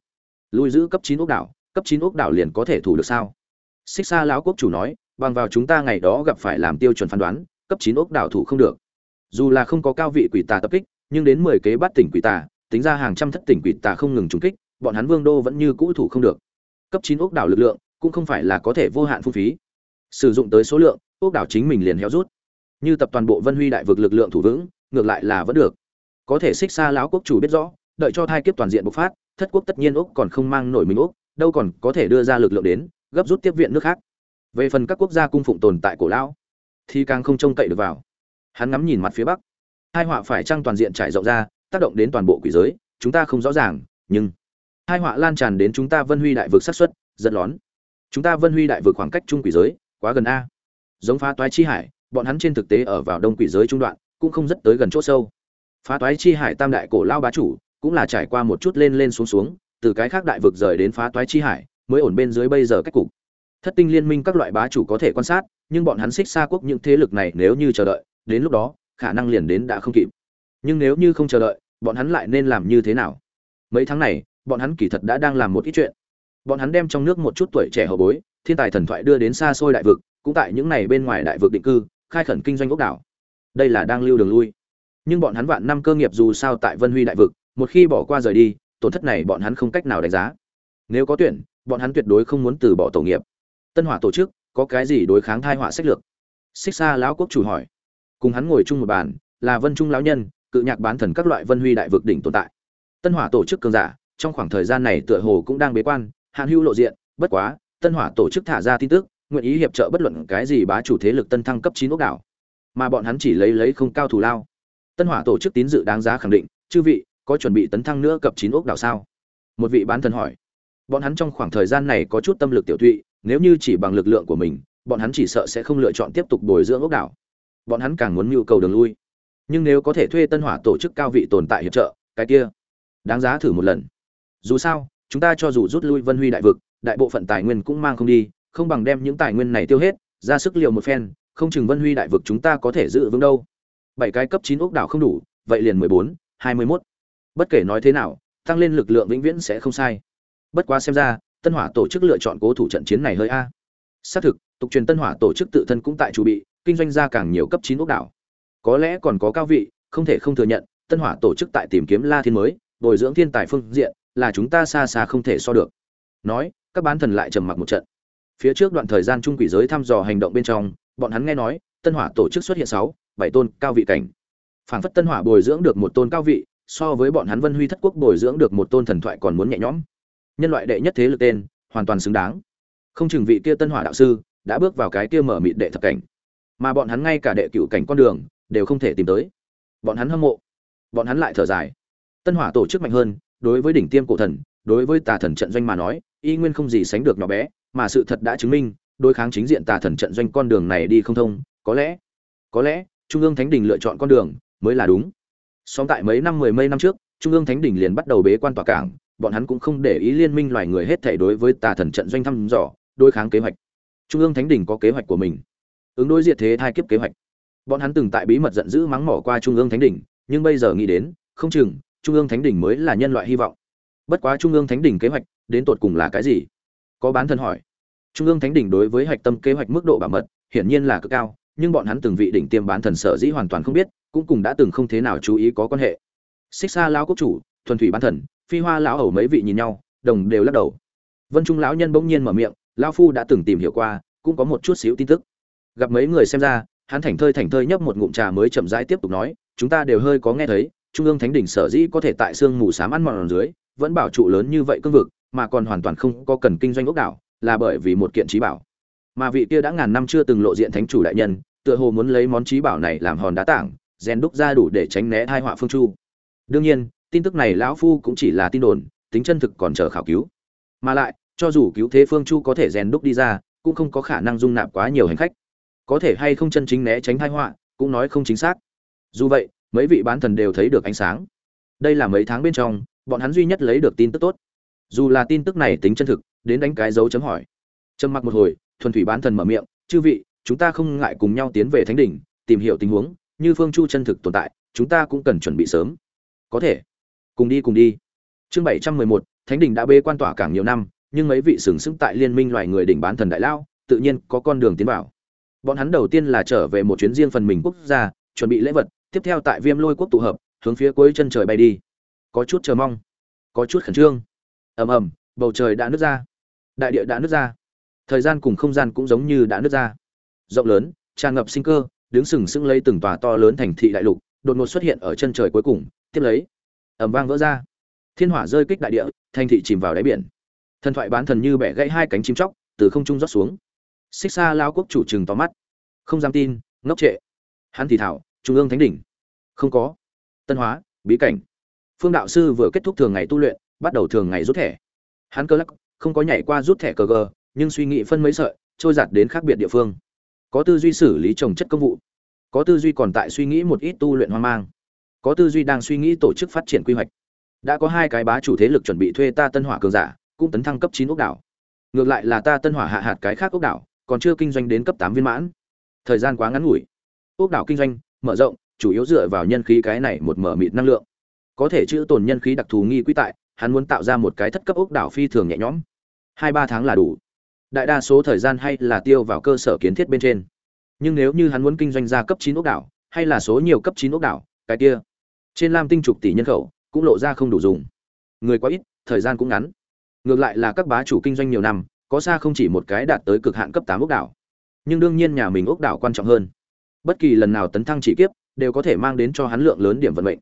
Lui giữ cấp chín ốc đảo, cấp chín ốc đảo liền có thể thủ được sao? Xích xa lão quốc chủ nói, bằng vào chúng ta ngày đó gặp phải làm tiêu chuẩn phán đoán, cấp chín ốc đảo thủ không được dù là không có cao vị quỷ tà tập kích, nhưng đến mười kế bắt tỉnh quỷ tà, tính ra hàng trăm thất tỉnh quỷ tà không ngừng trúng kích, bọn hắn vương đô vẫn như cũ thủ không được. Cấp chín ốc đảo lực lượng, cũng không phải là có thể vô hạn phung phí. Sử dụng tới số lượng, ốc đảo chính mình liền héo rút. Như tập toàn bộ vân huy đại vực lực lượng thủ vững, ngược lại là vẫn được. Có thể xích xa lão quốc chủ biết rõ, đợi cho thai kiếp toàn diện bộc phát, thất quốc tất nhiên úc còn không mang nổi mình úc đâu còn có thể đưa ra lực lượng đến, gấp rút tiếp viện nước khác. Về phần các quốc gia cung phụng tồn tại cổ lão, thì càng không trông cậy được vào hắn ngắm nhìn mặt phía bắc. Hai họa phải trăng toàn diện trải rộng ra, tác động đến toàn bộ quỷ giới, chúng ta không rõ ràng, nhưng hai họa lan tràn đến chúng ta vân huy đại vực sát xuất rất lón. Chúng ta vân huy đại vực khoảng cách trung quỷ giới, quá gần a. Giống phá toái chi hải, bọn hắn trên thực tế ở vào đông quỷ giới trung đoạn, cũng không rất tới gần chỗ sâu. Phá toái chi hải tam đại cổ lao bá chủ, cũng là trải qua một chút lên lên xuống xuống, từ cái khác đại vực rời đến phá toái chi hải, mới ổn bên dưới bây giờ cách cục. Thất tinh liên minh các loại bá chủ có thể quan sát, nhưng bọn hắn xích xa quốc những thế lực này nếu như chờ đợi đến lúc đó, khả năng liền đến đã không kịp. Nhưng nếu như không chờ đợi, bọn hắn lại nên làm như thế nào? Mấy tháng này, bọn hắn kỳ thật đã đang làm một ít chuyện. Bọn hắn đem trong nước một chút tuổi trẻ hậu bối, thiên tài thần thoại đưa đến xa xôi đại vực, cũng tại những này bên ngoài đại vực định cư, khai khẩn kinh doanh ốc đảo. Đây là đang lưu đường lui. Nhưng bọn hắn vạn năm cơ nghiệp dù sao tại vân huy đại vực, một khi bỏ qua rời đi, tổn thất này bọn hắn không cách nào đánh giá. Nếu có tuyển, bọn hắn tuyệt đối không muốn từ bỏ tổ nghiệp. Tân hỏa tổ chức, có cái gì đối kháng thai họa sách lược? Xích xa lão quốc chủ hỏi cùng hắn ngồi chung một bàn, là vân trung lão nhân, cự nhạc bán thần các loại vân huy đại vực đỉnh tồn tại. Tân hỏa tổ chức cường giả, trong khoảng thời gian này tựa hồ cũng đang bế quan, hạn hưu lộ diện, bất quá, tân hỏa tổ chức thả ra tin tức, nguyện ý hiệp trợ bất luận cái gì bá chủ thế lực tân thăng cấp chín ốc đảo. Mà bọn hắn chỉ lấy lấy không cao thù lao. Tân hỏa tổ chức tín dự đáng giá khẳng định, chư vị, có chuẩn bị tấn thăng nữa cấp chín ốc đảo sao? Một vị bán thần hỏi. Bọn hắn trong khoảng thời gian này có chút tâm lực tiểu thụy nếu như chỉ bằng lực lượng của mình, bọn hắn chỉ sợ sẽ không lựa chọn tiếp tục bồi dưỡng ốc đảo bọn hắn càng muốn nhu cầu đường lui. Nhưng nếu có thể thuê tân hỏa tổ chức cao vị tồn tại hiệp trợ, cái kia, đáng giá thử một lần. Dù sao, chúng ta cho dù rút lui vân huy đại vực, đại bộ phận tài nguyên cũng mang không đi, không bằng đem những tài nguyên này tiêu hết, ra sức liều một phen, không chừng vân huy đại vực chúng ta có thể giữ vững đâu. Bảy cái cấp chín ốc đảo không đủ, vậy liền mười bốn, hai mươi mốt. Bất kể nói thế nào, tăng lên lực lượng vĩnh viễn sẽ không sai. Bất quá xem ra, tân hỏa tổ chức lựa chọn cố thủ trận chiến này hơi a. Xác thực, tục truyền tân hỏa tổ chức tự thân cũng tại chủ bị kinh doanh ra càng nhiều cấp chín ốc đảo. Có lẽ còn có cao vị, không thể không thừa nhận, tân hỏa tổ chức tại tìm kiếm la thiên mới, bồi dưỡng thiên tài phương diện, là chúng ta xa xa không thể so được. Nói, các bán thần lại trầm mặc một trận. Phía trước đoạn thời gian trung quỷ giới thăm dò hành động bên trong, bọn hắn nghe nói, tân hỏa tổ chức xuất hiện sáu, bảy tôn cao vị cảnh. Phảng phất tân hỏa bồi dưỡng được một tôn cao vị, so với bọn hắn vân huy thất quốc bồi dưỡng được một tôn thần thoại còn muốn nhẹ nhõm. Nhân loại đệ nhất thế lực tên, hoàn toàn xứng đáng. Không chừng vị kia tân hỏa đạo sư, đã bước vào cái kia mở mịt đệ thập cảnh mà bọn hắn ngay cả đệ cựu cảnh con đường đều không thể tìm tới. Bọn hắn hâm mộ, bọn hắn lại thở dài. Tân hỏa tổ chức mạnh hơn, đối với đỉnh tiêm cổ thần, đối với tà thần trận doanh mà nói, y nguyên không gì sánh được nhỏ bé, mà sự thật đã chứng minh, đối kháng chính diện tà thần trận doanh con đường này đi không thông, có lẽ có lẽ, trung ương thánh đình lựa chọn con đường mới là đúng. Song tại mấy năm, mười mấy năm trước, trung ương thánh đình liền bắt đầu bế quan tỏa cảng, bọn hắn cũng không để ý liên minh loài người hết thể đối với tà thần trận doanh thăm dò, đối kháng kế hoạch. Trung ương thánh đình có kế hoạch của mình ứng đối diệt thế hai kiếp kế hoạch. Bọn hắn từng tại bí mật giận dữ mắng mỏ qua trung ương thánh đình nhưng bây giờ nghĩ đến, không chừng, trung ương thánh đình mới là nhân loại hy vọng. Bất quá trung ương thánh đình kế hoạch, đến tột cùng là cái gì? Có bán thân hỏi. Trung ương thánh đình đối với hạch tâm kế hoạch mức độ bảo mật, hiển nhiên là cực cao, nhưng bọn hắn từng vị đỉnh tiêm bán thần sở dĩ hoàn toàn không biết, cũng cùng đã từng không thế nào chú ý có quan hệ. Xích xa lão quốc chủ, thuần thủy bán thần, phi hoa lão hầu mấy vị nhìn nhau, đồng đều lắc đầu. Vân trung lão nhân bỗng nhiên mở miệng, lão phu đã từng tìm hiểu qua, cũng có một chút xíu tin tức gặp mấy người xem ra, hắn thảnh thơi thảnh thơi nhấp một ngụm trà mới chậm rãi tiếp tục nói, chúng ta đều hơi có nghe thấy, trung ương thánh đỉnh sở dĩ có thể tại xương mù sám ăn mòn dưới, vẫn bảo trụ lớn như vậy cương vực, mà còn hoàn toàn không có cần kinh doanh ốc đảo, là bởi vì một kiện trí bảo. Mà vị kia đã ngàn năm chưa từng lộ diện thánh chủ đại nhân, tựa hồ muốn lấy món trí bảo này làm hòn đá tảng, rèn đúc ra đủ để tránh né thai họa phương chu. Đương nhiên, tin tức này lão phu cũng chỉ là tin đồn, tính chân thực còn chờ khảo cứu. Mà lại, cho dù cứu thế phương chu có thể rèn đúc đi ra, cũng không có khả năng dung nạp quá nhiều hành khách có thể hay không chân chính né tránh thai họa, cũng nói không chính xác. Dù vậy, mấy vị bán thần đều thấy được ánh sáng. Đây là mấy tháng bên trong, bọn hắn duy nhất lấy được tin tức tốt. Dù là tin tức này tính chân thực, đến đánh cái dấu chấm hỏi. Trầm mặc một hồi, thuần thủy bán thần mở miệng, chư vị, chúng ta không ngại cùng nhau tiến về thánh đỉnh, tìm hiểu tình huống, như phương chu chân thực tồn tại, chúng ta cũng cần chuẩn bị sớm. Có thể. Cùng đi cùng đi. Chương bảy trăm mười một, thánh đỉnh đã bê quan tỏa cảng nhiều năm, nhưng mấy vị sừng sững tại liên minh loài người đỉnh bán thần đại lao, tự nhiên có con đường tiến vào bọn hắn đầu tiên là trở về một chuyến riêng phần mình quốc gia, chuẩn bị lễ vật, tiếp theo tại viêm lôi quốc tụ hợp, hướng phía cuối chân trời bay đi. Có chút chờ mong, có chút khẩn trương. Ầm ầm, bầu trời đã nứt ra. Đại địa đã nứt ra. Thời gian cùng không gian cũng giống như đã nứt ra. Rộng lớn, tràn ngập sinh cơ, đứng sừng sững lấy từng tòa to lớn thành thị đại lục, đột ngột xuất hiện ở chân trời cuối cùng, tiếp lấy, ầm vang vỡ ra. Thiên hỏa rơi kích đại địa, thành thị chìm vào đáy biển. Thần thoại bán thần như bẻ gãy hai cánh chim chóc, từ không trung rót xuống xích xa lao quốc chủ trừng tóm mắt. Không dám tin, ngốc trệ. Hắn thì thảo, trung ương thánh đỉnh. Không có. Tân hóa, bí cảnh. Phương đạo sư vừa kết thúc thường ngày tu luyện, bắt đầu thường ngày rút thẻ. Hắn cơ lắc, không có nhảy qua rút thẻ cờ gờ, nhưng suy nghĩ phân mấy sợi, trôi giặt đến khác biệt địa phương. Có tư duy xử lý trồng chất công vụ. Có tư duy còn tại suy nghĩ một ít tu luyện hoang mang. Có tư duy đang suy nghĩ tổ chức phát triển quy hoạch. Đã có hai cái bá chủ thế lực chuẩn bị thuê ta tân hỏa cường giả, cũng tấn thăng cấp chín ốc đảo. Ngược lại là ta tân hỏa hạ hạt cái khác ốc đảo còn chưa kinh doanh đến cấp tám viên mãn. Thời gian quá ngắn ngủi. Ốc đảo kinh doanh, mở rộng, chủ yếu dựa vào nhân khí cái này một mở mịt năng lượng. Có thể chữ tồn nhân khí đặc thù nghi quý tại, hắn muốn tạo ra một cái thất cấp ốc đảo phi thường nhẹ nhõm. Hai ba tháng là đủ. Đại đa số thời gian hay là tiêu vào cơ sở kiến thiết bên trên. Nhưng nếu như hắn muốn kinh doanh ra cấp chín ốc đảo, hay là số nhiều cấp chín ốc đảo, cái kia. Trên lam tinh trục tỷ nhân khẩu, cũng lộ ra không đủ dùng. Người quá ít, thời gian cũng ngắn. Ngược lại là các bá chủ kinh doanh nhiều năm có xa không chỉ một cái đạt tới cực hạn cấp tám ốc đảo. Nhưng đương nhiên nhà mình ốc đảo quan trọng hơn. Bất kỳ lần nào tấn thăng chỉ kiếp, đều có thể mang đến cho hắn lượng lớn điểm vận mệnh.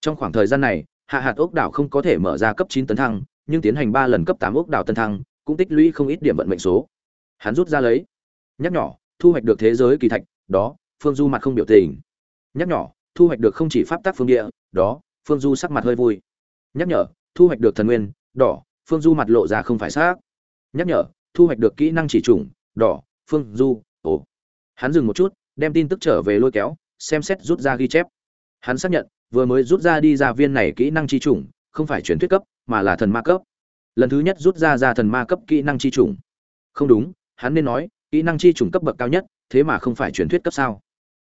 Trong khoảng thời gian này, hạ hạt ốc đảo không có thể mở ra cấp chín tấn thăng, nhưng tiến hành ba lần cấp tám ốc đảo tấn thăng, cũng tích lũy không ít điểm vận mệnh số. Hắn rút ra lấy. Nhắc nhỏ thu hoạch được thế giới kỳ thạch, đó, phương du mặt không biểu tình. Nhắc nhỏ thu hoạch được không chỉ pháp tác phương địa, đó, phương du sắc mặt hơi vui. Nhắc nhở, thu hoạch được thần nguyên, đỏ, phương du mặt lộ ra không phải xác nhắc nhở, thu hoạch được kỹ năng chỉ trùng, đỏ, phương, du ồ hắn dừng một chút, đem tin tức trở về lôi kéo, xem xét rút ra ghi chép. Hắn xác nhận, vừa mới rút ra đi ra viên này kỹ năng chi trùng, không phải truyền thuyết cấp, mà là thần ma cấp. Lần thứ nhất rút ra ra thần ma cấp kỹ năng chi trùng. Không đúng, hắn nên nói, kỹ năng chi trùng cấp bậc cao nhất, thế mà không phải truyền thuyết cấp sao?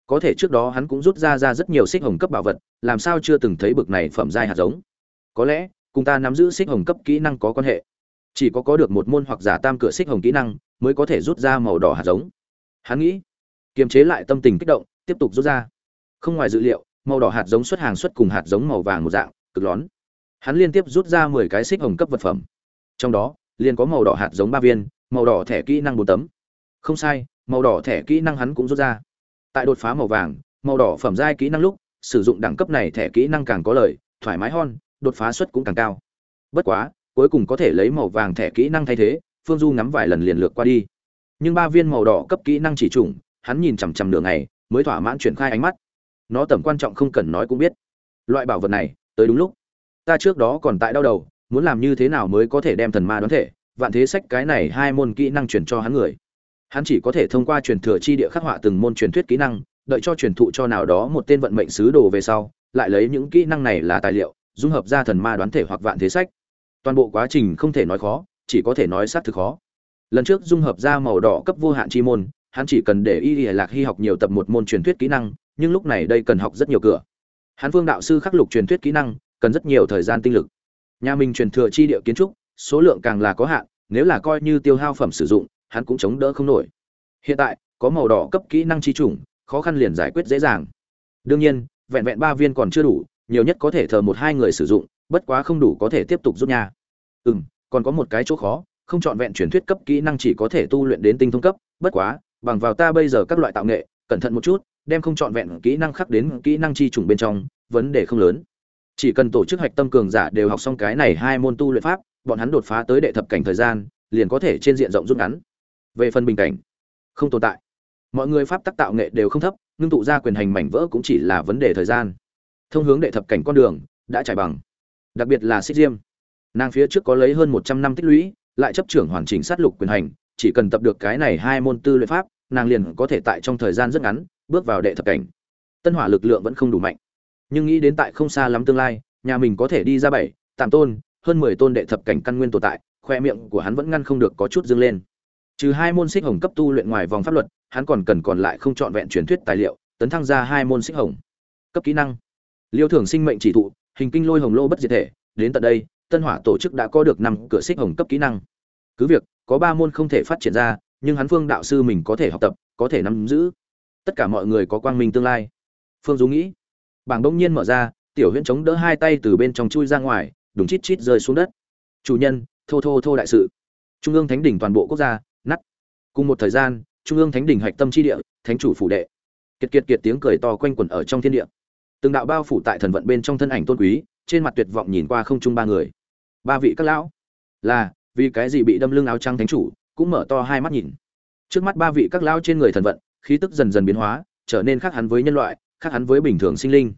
Có thể trước đó hắn cũng rút ra ra rất nhiều xích hồng cấp bảo vật, làm sao chưa từng thấy bậc này phẩm giai hạt giống? Có lẽ, cùng ta nắm giữ xích hồng cấp kỹ năng có quan hệ chỉ có có được một môn hoặc giả tam cửa xích hồng kỹ năng mới có thể rút ra màu đỏ hạt giống. Hắn nghĩ, kiềm chế lại tâm tình kích động, tiếp tục rút ra. Không ngoài dự liệu, màu đỏ hạt giống xuất hàng xuất cùng hạt giống màu vàng một dạng, cực lón. Hắn liên tiếp rút ra mười cái xích hồng cấp vật phẩm. Trong đó, liền có màu đỏ hạt giống ba viên, màu đỏ thẻ kỹ năng bốn tấm. Không sai, màu đỏ thẻ kỹ năng hắn cũng rút ra. Tại đột phá màu vàng, màu đỏ phẩm giai kỹ năng lúc, sử dụng đẳng cấp này thẻ kỹ năng càng có lợi, thoải mái hơn, đột phá suất cũng càng cao. Bất quá cuối cùng có thể lấy màu vàng thẻ kỹ năng thay thế, phương du ngắm vài lần liền lược qua đi. Nhưng ba viên màu đỏ cấp kỹ năng chỉ trùng, hắn nhìn chằm chằm đường này mới thỏa mãn triển khai ánh mắt. Nó tầm quan trọng không cần nói cũng biết. Loại bảo vật này, tới đúng lúc. Ta trước đó còn tại đau đầu, muốn làm như thế nào mới có thể đem thần ma đoán thể, vạn thế sách cái này hai môn kỹ năng truyền cho hắn người. Hắn chỉ có thể thông qua truyền thừa chi địa khắc họa từng môn truyền thuyết kỹ năng, đợi cho truyền thụ cho nào đó một tên vận mệnh sứ đồ về sau, lại lấy những kỹ năng này là tài liệu, dung hợp ra thần ma đoán thể hoặc vạn thế sách toàn bộ quá trình không thể nói khó, chỉ có thể nói xác thực khó. Lần trước dung hợp ra màu đỏ cấp vô hạn chi môn, hắn chỉ cần để y y lạc hy học nhiều tập một môn truyền thuyết kỹ năng, nhưng lúc này đây cần học rất nhiều cửa. Hắn vương đạo sư khắc lục truyền thuyết kỹ năng, cần rất nhiều thời gian tinh lực. Nhà mình truyền thừa chi địa kiến trúc, số lượng càng là có hạn, nếu là coi như tiêu hao phẩm sử dụng, hắn cũng chống đỡ không nổi. Hiện tại, có màu đỏ cấp kỹ năng chi chủng, khó khăn liền giải quyết dễ dàng. Đương nhiên, vẹn vẹn ba viên còn chưa đủ, nhiều nhất có thể thờ một hai người sử dụng bất quá không đủ có thể tiếp tục rút nha. Ừm, còn có một cái chỗ khó không chọn vẹn truyền thuyết cấp kỹ năng chỉ có thể tu luyện đến tinh thông cấp bất quá bằng vào ta bây giờ các loại tạo nghệ cẩn thận một chút đem không chọn vẹn kỹ năng khắc đến kỹ năng chi trùng bên trong vấn đề không lớn. Chỉ cần tổ chức hạch tâm cường giả đều học xong cái này hai môn tu luyện pháp bọn hắn đột phá tới đệ thập cảnh thời gian liền có thể trên diện rộng rút ngắn. Về phần bình cảnh không tồn tại. Mọi người pháp tắc tạo nghệ đều không thấp nhưng tụ ra quyền hành mảnh vỡ cũng chỉ là vấn đề thời gian. Thông hướng đệ thập cảnh con đường đã trải bằng đặc biệt là xích diêm. Nàng phía trước có lấy hơn một trăm năm tích lũy, lại chấp trưởng hoàn chỉnh sát lục quyền hành, chỉ cần tập được cái này hai môn tư luyện pháp, nàng liền có thể tại trong thời gian rất ngắn, bước vào đệ thập cảnh. Tân hỏa lực lượng vẫn không đủ mạnh. Nhưng nghĩ đến tại không xa lắm tương lai, nhà mình có thể đi ra bảy tạm tôn, hơn mười tôn đệ thập cảnh căn nguyên tồn tại, khoe miệng của hắn vẫn ngăn không được có chút dâng lên. Trừ hai môn xích hồng cấp tu luyện ngoài vòng pháp luật, hắn còn cần còn lại không trọn vẹn truyền thuyết tài liệu, tấn thăng ra hai môn xích hồng. Cấp kỹ năng. Liêu thưởng sinh mệnh chỉ thụ hình kinh lôi hồng lô bất diệt thể, đến tận đây, tân hỏa tổ chức đã có được năm cửa xích hồng cấp kỹ năng. Cứ việc, có ba môn không thể phát triển ra, nhưng hắn phương đạo sư mình có thể học tập, có thể nắm giữ. Tất cả mọi người có quang minh tương lai. Phương dú nghĩ, bảng đông nhiên mở ra, tiểu huyễn chống đỡ hai tay từ bên trong chui ra ngoài đúng chít chít rơi xuống đất. Chủ nhân, thô thô thô đại sự. Trung ương thánh đỉnh toàn bộ quốc gia nắt cùng một thời gian, trung ương thánh đỉnh hạch tâm chi địa, thánh chủ phủ đệ. Kiệt kiệt kiệt tiếng cười to quanh quẩn ở trong thiên địa từng đạo bao phủ tại thần vận bên trong thân ảnh tôn quý, trên mặt tuyệt vọng nhìn qua không trung ba người. Ba vị các lão, là, vì cái gì bị đâm lưng áo trắng thánh chủ, cũng mở to hai mắt nhìn. Trước mắt ba vị các lão trên người thần vận, khí tức dần dần biến hóa, trở nên khác hắn với nhân loại, khác hắn với bình thường sinh linh.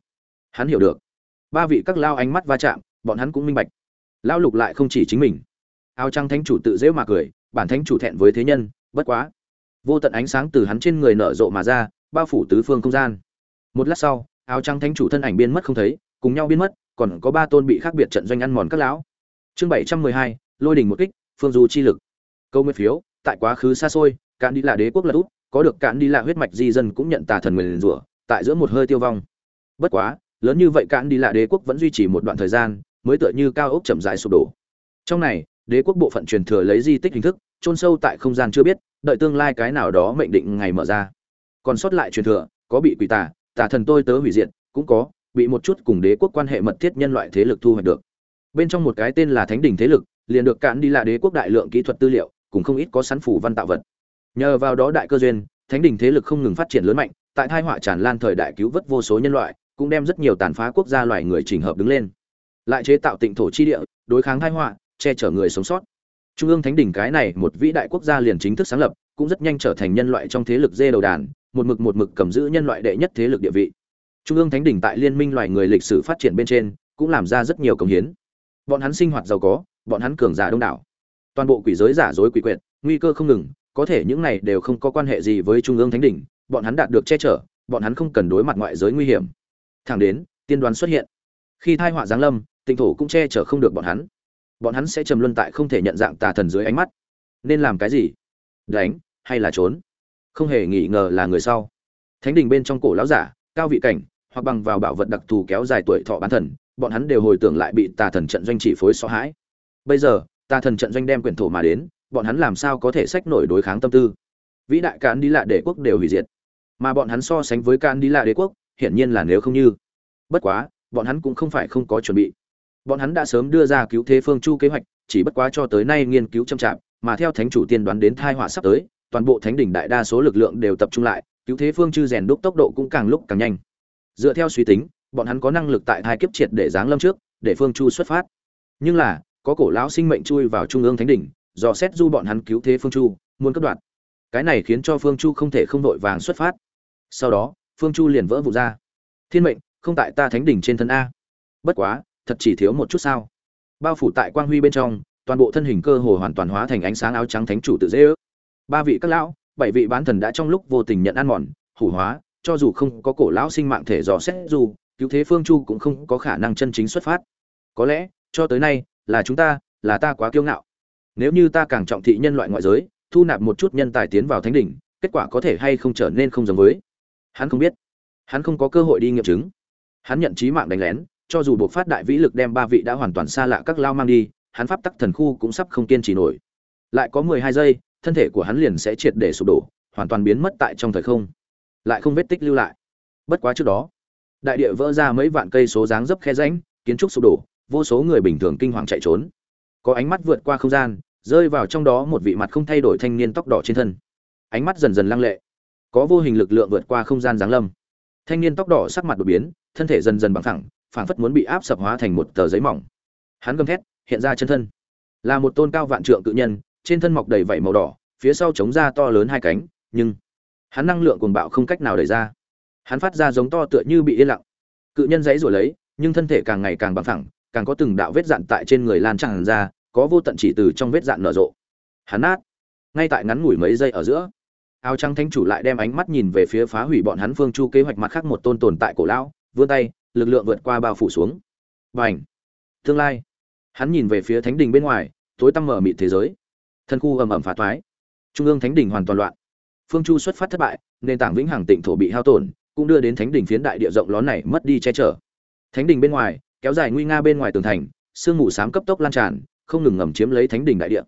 Hắn hiểu được. Ba vị các lao ánh mắt va chạm, bọn hắn cũng minh bạch. Lão lục lại không chỉ chính mình. Áo trắng thánh chủ tự dễ mà cười, bản thánh chủ thẹn với thế nhân, bất quá. Vô tận ánh sáng từ hắn trên người nở rộ mà ra, bao phủ tứ phương không gian. Một lát sau áo trắng thánh chủ thân ảnh biến mất không thấy, cùng nhau biến mất, còn có ba tôn bị khác biệt trận doanh ăn mòn các lão. Chương bảy trăm mười hai, lôi đình một kích, phương du chi lực. Câu nguyên phiếu, tại quá khứ xa xôi cạn đi là đế quốc là út, có được cạn đi là huyết mạch di dân cũng nhận tà thần nguyền rủa, tại giữa một hơi tiêu vong. Bất quá, lớn như vậy cạn đi là đế quốc vẫn duy trì một đoạn thời gian, mới tựa như cao ốc chậm rãi sụp đổ. Trong này, đế quốc bộ phận truyền thừa lấy di tích hình thức, chôn sâu tại không gian chưa biết, đợi tương lai cái nào đó mệnh định ngày mở ra. Còn sót lại truyền thừa, có bị quỷ tà tà thần tôi tớ hủy diệt, cũng có, bị một chút cùng đế quốc quan hệ mật thiết nhân loại thế lực thu hoạch được. Bên trong một cái tên là thánh đình thế lực, liền được cạn đi là đế quốc đại lượng kỹ thuật tư liệu, cùng không ít có sắn phủ văn tạo vật. Nhờ vào đó đại cơ duyên, thánh đình thế lực không ngừng phát triển lớn mạnh, tại thai họa tràn lan thời đại cứu vớt vô số nhân loại, cũng đem rất nhiều tàn phá quốc gia loài người trình hợp đứng lên. Lại chế tạo tịnh thổ chi địa, đối kháng thai họa, che chở người sống sót. Trung ương thánh đỉnh cái này một vĩ đại quốc gia liền chính thức sáng lập, cũng rất nhanh trở thành nhân loại trong thế lực dê đầu đàn một mực một mực cầm giữ nhân loại đệ nhất thế lực địa vị. Trung ương thánh đỉnh tại liên minh loài người lịch sử phát triển bên trên, cũng làm ra rất nhiều công hiến. Bọn hắn sinh hoạt giàu có, bọn hắn cường giả đông đảo. Toàn bộ quỷ giới giả dối quỷ quyệt, nguy cơ không ngừng, có thể những này đều không có quan hệ gì với trung ương thánh đỉnh, bọn hắn đạt được che chở, bọn hắn không cần đối mặt ngoại giới nguy hiểm. Thẳng đến, tiên đoán xuất hiện. Khi thai họa giáng lâm, tịnh thổ cũng che chở không được bọn hắn. Bọn hắn sẽ trầm luân tại không thể nhận dạng tà thần dưới ánh mắt. Nên làm cái gì? Đánh, hay là trốn? Không hề nghi ngờ là người sau. Thánh đình bên trong cổ lão giả, cao vị cảnh, hoặc bằng vào bảo vật đặc thù kéo dài tuổi thọ bán thần, bọn hắn đều hồi tưởng lại bị tà thần trận doanh chỉ phối so hãi. Bây giờ, tà thần trận doanh đem quyển thổ mà đến, bọn hắn làm sao có thể sách nổi đối kháng tâm tư? Vĩ đại cán đi lạ đế quốc đều hủy diệt. Mà bọn hắn so sánh với cán đi lạ đế quốc, hiển nhiên là nếu không như. Bất quá, bọn hắn cũng không phải không có chuẩn bị. Bọn hắn đã sớm đưa ra cứu thế phương chu kế hoạch, chỉ bất quá cho tới nay nghiên cứu chậm chạp, mà theo thánh chủ tiên đoán đến thai họa sắp tới toàn bộ thánh đỉnh đại đa số lực lượng đều tập trung lại, cứu thế phương chư rèn đúc tốc độ cũng càng lúc càng nhanh. Dựa theo suy tính, bọn hắn có năng lực tại hai kiếp triệt để giáng lâm trước, để phương chu xuất phát. Nhưng là, có cổ lão sinh mệnh chui vào trung ương thánh đỉnh, dò xét du bọn hắn cứu thế phương chu, muốn cắt đoạn. Cái này khiến cho phương chu không thể không đội vàng xuất phát. Sau đó, phương chu liền vỡ vụ ra. Thiên mệnh, không tại ta thánh đỉnh trên thân a. Bất quá, thật chỉ thiếu một chút sao. Bao phủ tại quang huy bên trong, toàn bộ thân hình cơ hồ hoàn toàn hóa thành ánh sáng áo trắng thánh chủ tự dễ ước ba vị các lão, bảy vị bán thần đã trong lúc vô tình nhận ăn mòn, hủ hóa, cho dù không có cổ lão sinh mạng thể dò xét dù, cứu thế phương chu cũng không có khả năng chân chính xuất phát. Có lẽ, cho tới nay, là chúng ta, là ta quá kiêu ngạo. Nếu như ta càng trọng thị nhân loại ngoại giới, thu nạp một chút nhân tài tiến vào thánh đỉnh, kết quả có thể hay không trở nên không giống với? Hắn không biết. Hắn không có cơ hội đi nghiệm chứng. Hắn nhận trí mạng đánh lén, cho dù buộc phát đại vĩ lực đem ba vị đã hoàn toàn xa lạ các lao mang đi, hắn pháp tắc thần khu cũng sắp không kiên trì nổi. Lại có mười hai giây thân thể của hắn liền sẽ triệt để sụp đổ, hoàn toàn biến mất tại trong thời không. Lại không vết tích lưu lại. Bất quá trước đó, đại địa vỡ ra mấy vạn cây số dáng dấp khe ránh kiến trúc sụp đổ, vô số người bình thường kinh hoàng chạy trốn. Có ánh mắt vượt qua không gian, rơi vào trong đó một vị mặt không thay đổi thanh niên tóc đỏ trên thân. Ánh mắt dần dần lăng lệ. Có vô hình lực lượng vượt qua không gian giáng lâm. Thanh niên tóc đỏ sắc mặt đột biến, thân thể dần dần bằng thẳng phảng phất muốn bị áp sập hóa thành một tờ giấy mỏng. Hắn gầm thét, hiện ra chân thân. Là một tôn cao vạn trượng cự nhân trên thân mọc đầy vảy màu đỏ phía sau chống ra to lớn hai cánh nhưng hắn năng lượng cuồng bạo không cách nào đẩy ra. Hắn phát ra giống to tựa như bị yên lặng. Cự nhân giấy rồi lấy nhưng thân thể càng ngày càng bằng thẳng càng có từng đạo vết dạn tại trên người lan tràn ra có vô tận chỉ từ trong vết dạn nở rộ. Hắn nát. Ngay tại ngắn ngủi mấy giây ở giữa áo trắng thánh chủ lại đem ánh mắt nhìn về phía phá hủy bọn hắn phương chu kế hoạch mặt khác một tôn tồn tại cổ lão vươn tay lực lượng vượt qua bao phủ xuống. Bành, tương lai hắn nhìn về phía thánh đình bên ngoài tối tăm mở mịt thế giới thân khu ầm ầm phá thoái. Trung ương thánh đình hoàn toàn loạn. Phương chu xuất phát thất bại, nền tảng vĩnh hằng tịnh thổ bị hao tổn, cũng đưa đến thánh đình phiến đại địa rộng lón này mất đi che chở. Thánh đình bên ngoài, kéo dài nguy nga bên ngoài tường thành, sương mù xám cấp tốc lan tràn, không ngừng ngầm chiếm lấy thánh đình đại địa.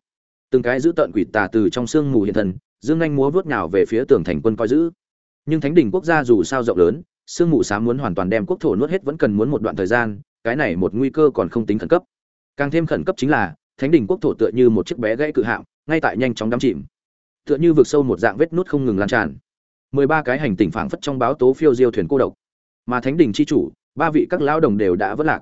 Từng cái giữ tận quỷ tà từ trong sương mù hiện thân, dương anh múa vuốt nhào về phía tường thành quân coi giữ. Nhưng thánh đình quốc gia dù sao rộng lớn, sương mù xám muốn hoàn toàn đem quốc thổ nuốt hết vẫn cần muốn một đoạn thời gian, cái này một nguy cơ còn không tính khẩn cấp. Càng thêm khẩn cấp chính là, thánh đình quốc thổ tựa như một chiếc bé gãy cự hạm ngay tại nhanh chóng đắm chìm. Tựa như vực sâu một dạng vết nút không ngừng lan tràn. Mười ba cái hành tinh phảng phất trong báo tố phiêu diêu thuyền cô độc. Mà thánh đình chi chủ, ba vị các lão đồng đều đã vất lạc.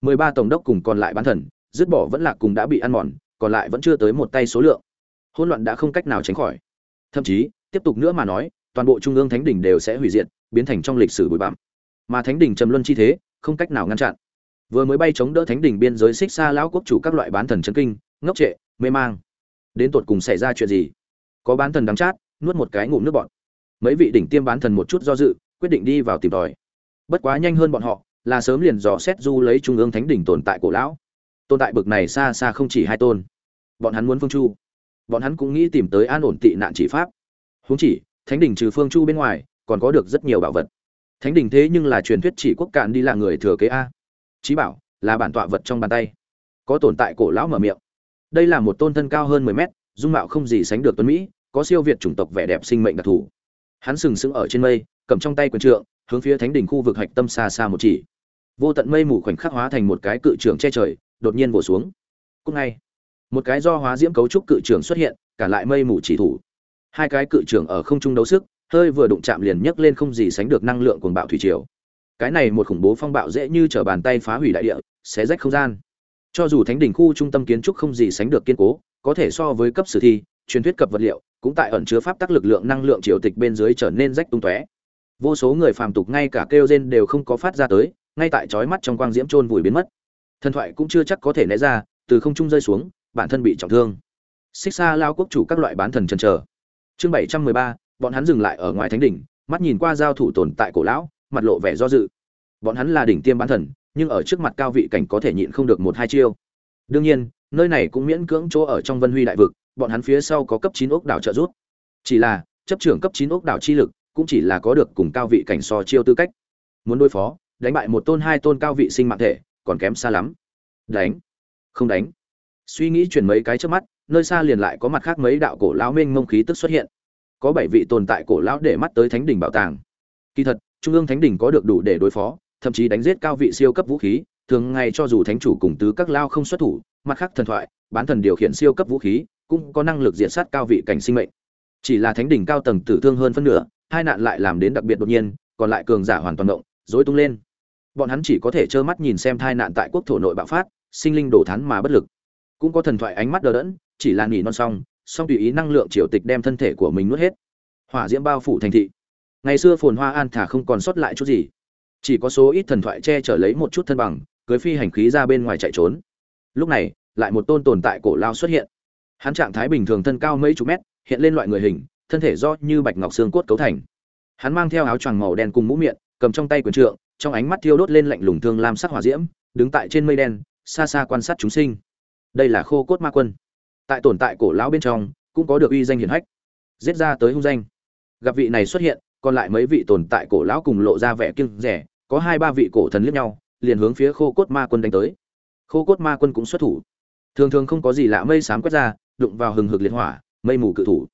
Mười ba tổng đốc cùng còn lại bán thần, dứt bỏ vẫn lạc cùng đã bị ăn mòn, còn lại vẫn chưa tới một tay số lượng. Hỗn loạn đã không cách nào tránh khỏi. Thậm chí, tiếp tục nữa mà nói, toàn bộ trung ương thánh đình đều sẽ hủy diệt, biến thành trong lịch sử bụi bặm. Mà thánh đình trầm luân chi thế, không cách nào ngăn chặn. Vừa mới bay chống đỡ thánh đình biên giới xích xa lão quốc chủ các loại bán thần chấn kinh, ngốc trệ, mê mang đến tột cùng xảy ra chuyện gì? Có bán thần đắng chát, nuốt một cái ngụm nước bọn mấy vị đỉnh tiêm bán thần một chút do dự, quyết định đi vào tìm tòi. Bất quá nhanh hơn bọn họ, là sớm liền dò xét du lấy trung ương thánh đỉnh tồn tại cổ lão. Tồn tại bực này xa xa không chỉ hai tôn. Bọn hắn muốn phương chu. Bọn hắn cũng nghĩ tìm tới an ổn tị nạn chỉ pháp. Huống chỉ, thánh đỉnh trừ phương chu bên ngoài, còn có được rất nhiều bảo vật. Thánh đỉnh thế nhưng là truyền thuyết chỉ quốc cạn đi là người thừa kế a. Trí bảo, là bản tọa vật trong bàn tay. Có tồn tại cổ lão mở miệng đây là một tôn thân cao hơn mười mét, dung mạo không gì sánh được tuấn mỹ, có siêu việt chủng tộc vẻ đẹp sinh mệnh đặc thù. Hắn sừng sững ở trên mây, cầm trong tay quyền trượng, hướng phía thánh đỉnh khu vực hạch tâm xa xa một chỉ. Vô tận mây mù khoảnh khắc hóa thành một cái cự trưởng che trời, đột nhiên vỗ xuống. Cúc ngay, một cái do hóa diễm cấu trúc cự trưởng xuất hiện, cả lại mây mù chỉ thủ. Hai cái cự trưởng ở không trung đấu sức, hơi vừa đụng chạm liền nhấc lên không gì sánh được năng lượng cuồng bạo thủy triều. Cái này một khủng bố phong bạo dễ như trở bàn tay phá hủy đại địa, xé rách không gian cho dù thánh đỉnh khu trung tâm kiến trúc không gì sánh được kiên cố, có thể so với cấp sử thi, truyền thuyết cập vật liệu, cũng tại ẩn chứa pháp tắc lực lượng năng lượng triều tịch bên dưới trở nên rách tung tóe. Vô số người phàm tục ngay cả kêu rên đều không có phát ra tới, ngay tại chói mắt trong quang diễm trôn vùi biến mất. Thần thoại cũng chưa chắc có thể né ra, từ không trung rơi xuống, bản thân bị trọng thương. Xích xa lao quốc chủ các loại bán thần chần chờ. Chương bảy trăm mười ba, bọn hắn dừng lại ở ngoài thánh đỉnh, mắt nhìn qua giao thủ tồn tại cổ lão, mặt lộ vẻ do dự. Bọn hắn là đỉnh tiêm bán thần nhưng ở trước mặt cao vị cảnh có thể nhịn không được một hai chiêu. Đương nhiên, nơi này cũng miễn cưỡng chỗ ở trong vân huy đại vực, bọn hắn phía sau có cấp chín ốc đảo trợ rút chỉ là, chấp trưởng cấp chín ốc đảo chi lực cũng chỉ là có được cùng cao vị cảnh so chiêu tư cách. Muốn đối phó, đánh bại một tôn hai tôn cao vị sinh mạng thể, còn kém xa lắm. Đánh, không đánh. Suy nghĩ chuyển mấy cái trước mắt, nơi xa liền lại có mặt khác mấy đạo cổ lão minh mông khí tức xuất hiện. Có bảy vị tồn tại cổ lão để mắt tới thánh đỉnh bảo tàng. Kỳ thật, trung ương thánh đỉnh có được đủ để đối phó thậm chí đánh giết cao vị siêu cấp vũ khí, thường ngày cho dù thánh chủ cùng tứ các lao không xuất thủ, mặt khác thần thoại, bán thần điều khiển siêu cấp vũ khí, cũng có năng lực diệt sát cao vị cảnh sinh mệnh. Chỉ là thánh đỉnh cao tầng tử thương hơn phân nửa, hai nạn lại làm đến đặc biệt đột nhiên, còn lại cường giả hoàn toàn động dối tung lên. Bọn hắn chỉ có thể trơ mắt nhìn xem tai nạn tại quốc thổ nội bạo phát, sinh linh đổ thán mà bất lực. Cũng có thần thoại ánh mắt đờ đẫn, chỉ là nghỉ non xong, song tùy ý năng lượng triều tịch đem thân thể của mình nuốt hết. Hỏa diễm bao phủ thành thị. Ngày xưa phồn hoa an thả không còn sót lại chút gì chỉ có số ít thần thoại che chở lấy một chút thân bằng, cưới phi hành khí ra bên ngoài chạy trốn. Lúc này, lại một tôn tồn tại cổ lao xuất hiện. Hắn trạng thái bình thường thân cao mấy chục mét, hiện lên loại người hình, thân thể do như bạch ngọc xương cốt cấu thành. Hắn mang theo áo choàng màu đen cùng mũ miệng, cầm trong tay quyền trượng, trong ánh mắt thiêu đốt lên lạnh lùng thương lam sắc hỏa diễm, đứng tại trên mây đen, xa xa quan sát chúng sinh. Đây là khô cốt ma quân. Tại tồn tại cổ lão bên trong, cũng có được uy danh hiển hách. Giết ra tới hung danh. Gặp vị này xuất hiện, còn lại mấy vị tồn tại cổ lão cùng lộ ra vẻ kiêng rẻ có hai ba vị cổ thần liếc nhau, liền hướng phía khô cốt ma quân đánh tới. Khô cốt ma quân cũng xuất thủ. Thường thường không có gì lạ, mây sám quét ra, đụng vào hừng hực liệt hỏa, mây mù cự thủ.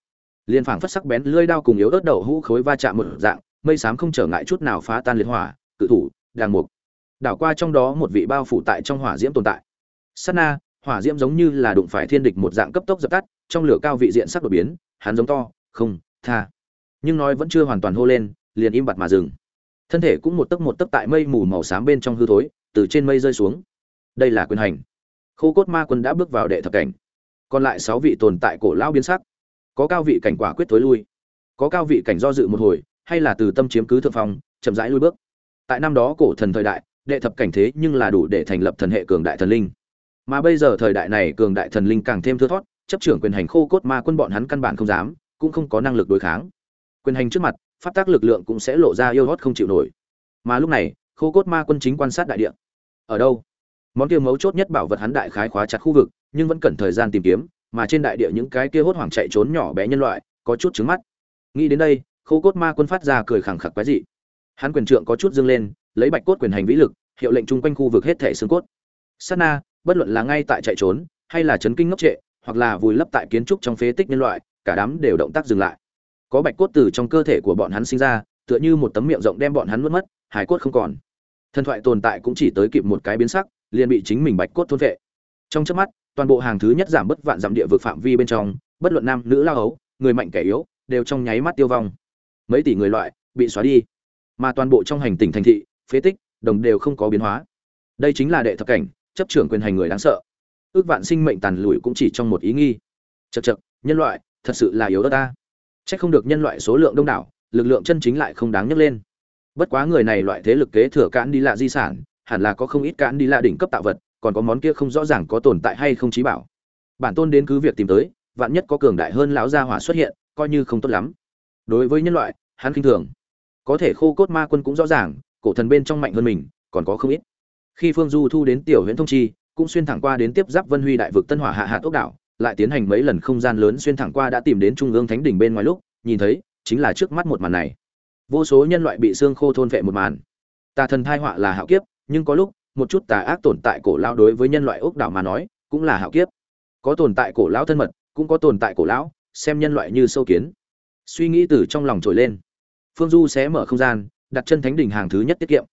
Liền phảng phất sắc bén lưỡi đao cùng yếu ớt đầu hũ khối va chạm một dạng, mây sám không trở ngại chút nào phá tan liệt hỏa, cự thủ, đàng mục. Đảo qua trong đó một vị bao phủ tại trong hỏa diễm tồn tại. Sát na, hỏa diễm giống như là đụng phải thiên địch một dạng cấp tốc dập tắt, trong lửa cao vị diện sắc đột biến, hắn giống to, không, tha. Nhưng nói vẫn chưa hoàn toàn hô lên, liền im bặt mà dừng thân thể cũng một tấc một tấc tại mây mù màu xám bên trong hư thối, từ trên mây rơi xuống. Đây là quyền hành. Khô cốt ma quân đã bước vào đệ thập cảnh. Còn lại sáu vị tồn tại cổ lao biến sắc. Có cao vị cảnh quả quyết thối lui. Có cao vị cảnh do dự một hồi, hay là từ tâm chiếm cứ thượng phong, chậm rãi lui bước. Tại năm đó cổ thần thời đại, đệ thập cảnh thế nhưng là đủ để thành lập thần hệ cường đại thần linh. Mà bây giờ thời đại này cường đại thần linh càng thêm thưa thót chấp trưởng quyền hành khô cốt ma quân bọn hắn căn bản không dám, cũng không có năng lực đối kháng. Quyền hành trước mặt phát tác lực lượng cũng sẽ lộ ra yêu hót không chịu nổi. Mà lúc này, khô cốt ma quân chính quan sát đại địa. Ở đâu? Món kia mấu chốt nhất bảo vật hắn đại khái khóa chặt khu vực, nhưng vẫn cần thời gian tìm kiếm, mà trên đại địa những cái kia hốt hoảng chạy trốn nhỏ bé nhân loại, có chút trứng mắt. Nghĩ đến đây, khô cốt ma quân phát ra cười khẳng khặc quái dị. Hắn quyền trượng có chút dâng lên, lấy bạch cốt quyền hành vĩ lực, hiệu lệnh chung quanh khu vực hết thể xương cốt. Sát na, bất luận là ngay tại chạy trốn, hay là chấn kinh ngốc trệ, hoặc là vùi lấp tại kiến trúc trong phế tích nhân loại, cả đám đều động tác dừng lại có bạch cốt từ trong cơ thể của bọn hắn sinh ra, tựa như một tấm miệng rộng đem bọn hắn mất mất, hải cốt không còn. Thần thoại tồn tại cũng chỉ tới kịp một cái biến sắc, liền bị chính mình bạch cốt thôn vệ. Trong chớp mắt, toàn bộ hàng thứ nhất giảm bất vạn giảm địa vực phạm vi bên trong, bất luận nam, nữ, lao ấu người mạnh kẻ yếu, đều trong nháy mắt tiêu vong. Mấy tỷ người loại bị xóa đi. Mà toàn bộ trong hành tỉnh thành thị, phế tích, đồng đều không có biến hóa. Đây chính là đệ thập cảnh, chấp trưởng quyền hành người đáng sợ. Ước vạn sinh mệnh tàn lùi cũng chỉ trong một ý nghi. Chật chật nhân loại, thật sự là yếu đất ta. Chắc không được nhân loại số lượng đông đảo, lực lượng chân chính lại không đáng nhắc lên. Bất quá người này loại thế lực kế thừa cản đi lạ di sản, hẳn là có không ít cản đi lạ đỉnh cấp tạo vật, còn có món kia không rõ ràng có tồn tại hay không chí bảo. Bản tôn đến cứ việc tìm tới, vạn nhất có cường đại hơn lão gia hỏa xuất hiện, coi như không tốt lắm. Đối với nhân loại, hắn kinh thường. Có thể khô cốt ma quân cũng rõ ràng, cổ thần bên trong mạnh hơn mình, còn có không ít. Khi Phương Du thu đến tiểu huyện thông chi, cũng xuyên thẳng qua đến tiếp giáp Vân Huy đại vực Tân Hỏa hạ hạ ốc đảo, lại tiến hành mấy lần không gian lớn xuyên thẳng qua đã tìm đến trung ương thánh đỉnh bên ngoài lúc, nhìn thấy, chính là trước mắt một màn này. Vô số nhân loại bị xương khô thôn vệ một màn. Tà thần thai họa là hạo kiếp, nhưng có lúc, một chút tà ác tồn tại cổ lao đối với nhân loại ốc đảo mà nói, cũng là hạo kiếp. Có tồn tại cổ lão thân mật, cũng có tồn tại cổ lão, xem nhân loại như sâu kiến. Suy nghĩ từ trong lòng trồi lên. Phương du sẽ mở không gian, đặt chân thánh đỉnh hàng thứ nhất tiết kiệm.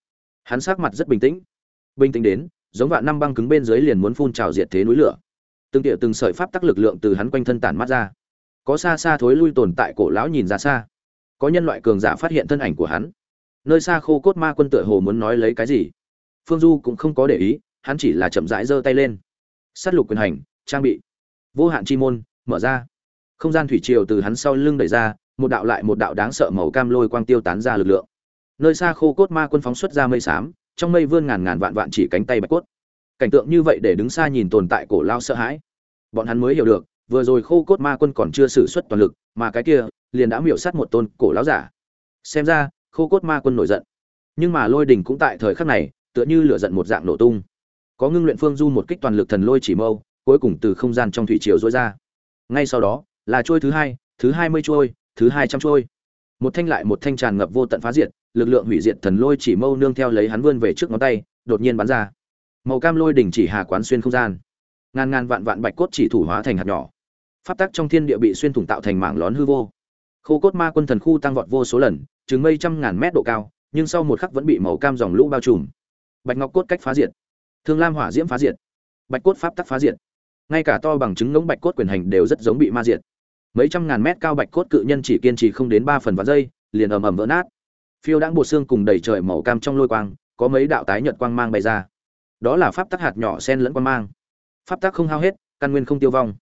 Hắn sắc mặt rất bình tĩnh. Bình tĩnh đến, giống vạn năm băng cứng bên dưới liền muốn phun trào diệt thế núi lửa từng địa từng sợi pháp tắc lực lượng từ hắn quanh thân tản mắt ra. Có xa xa thối lui tồn tại cổ lão nhìn ra xa. Có nhân loại cường giả phát hiện thân ảnh của hắn. Nơi xa khô cốt ma quân tựa hồ muốn nói lấy cái gì. Phương du cũng không có để ý, hắn chỉ là chậm rãi giơ tay lên. S á t lục quyền hành, trang bị. Vô hạn chi môn, mở ra. Không gian thủy triều từ hắn sau lưng đẩy ra, một đạo lại một đạo đáng sợ màu cam lôi quang tiêu tán ra lực lượng. Nơi xa khô cốt ma quân phóng xuất ra mây xám, trong mây vươn ngàn ngàn vạn vạn chỉ cánh tay bạch cốt. Cảnh tượng như vậy để đứng xa nhìn tồn tại cổ lao sợ hãi bọn hắn mới hiểu được, vừa rồi khô cốt ma quân còn chưa sử xuất toàn lực, mà cái kia liền đã miểu sát một tôn cổ lão giả. Xem ra, khô cốt ma quân nổi giận. Nhưng mà lôi đình cũng tại thời khắc này, tựa như lửa giận một dạng nổ tung. Có ngưng luyện phương du một kích toàn lực thần lôi chỉ mâu, cuối cùng từ không gian trong thủy triều dối ra. Ngay sau đó, là trôi thứ hai thứ hai mươi trôi, thứ hai trăm trôi. Một thanh lại một thanh tràn ngập vô tận phá diệt, lực lượng hủy diệt thần lôi chỉ mâu nương theo lấy hắn vươn về trước ngón tay, đột nhiên bắn ra. Màu cam lôi đỉnh chỉ hà quán xuyên không gian ngàn ngàn vạn vạn bạch cốt chỉ thủ hóa thành hạt nhỏ. Pháp tắc trong thiên địa bị xuyên thủng tạo thành mảng lón hư vô. Khô cốt ma quân thần khu tăng vọt vô số lần, chừng mây trăm ngàn mét độ cao, nhưng sau một khắc vẫn bị màu cam dòng lũ bao trùm. Bạch ngọc cốt cách phá diệt. Thương lam hỏa diễm phá diệt. Bạch cốt pháp tắc phá diệt. Ngay cả to bằng chứng ngỗng bạch cốt quyền hành đều rất giống bị ma diệt. Mấy trăm ngàn mét cao bạch cốt cự nhân chỉ kiên trì không đến ba phần vạn giây, liền ầm ầm vỡ nát. Phiêu đãng bột xương cùng đầy trời màu cam trong lôi quang, có mấy đạo tái nhật quang mang bay ra. Đó là pháp tắc hạt nhỏ sen lẫn quang mang pháp tắc không hao hết căn nguyên không tiêu vong.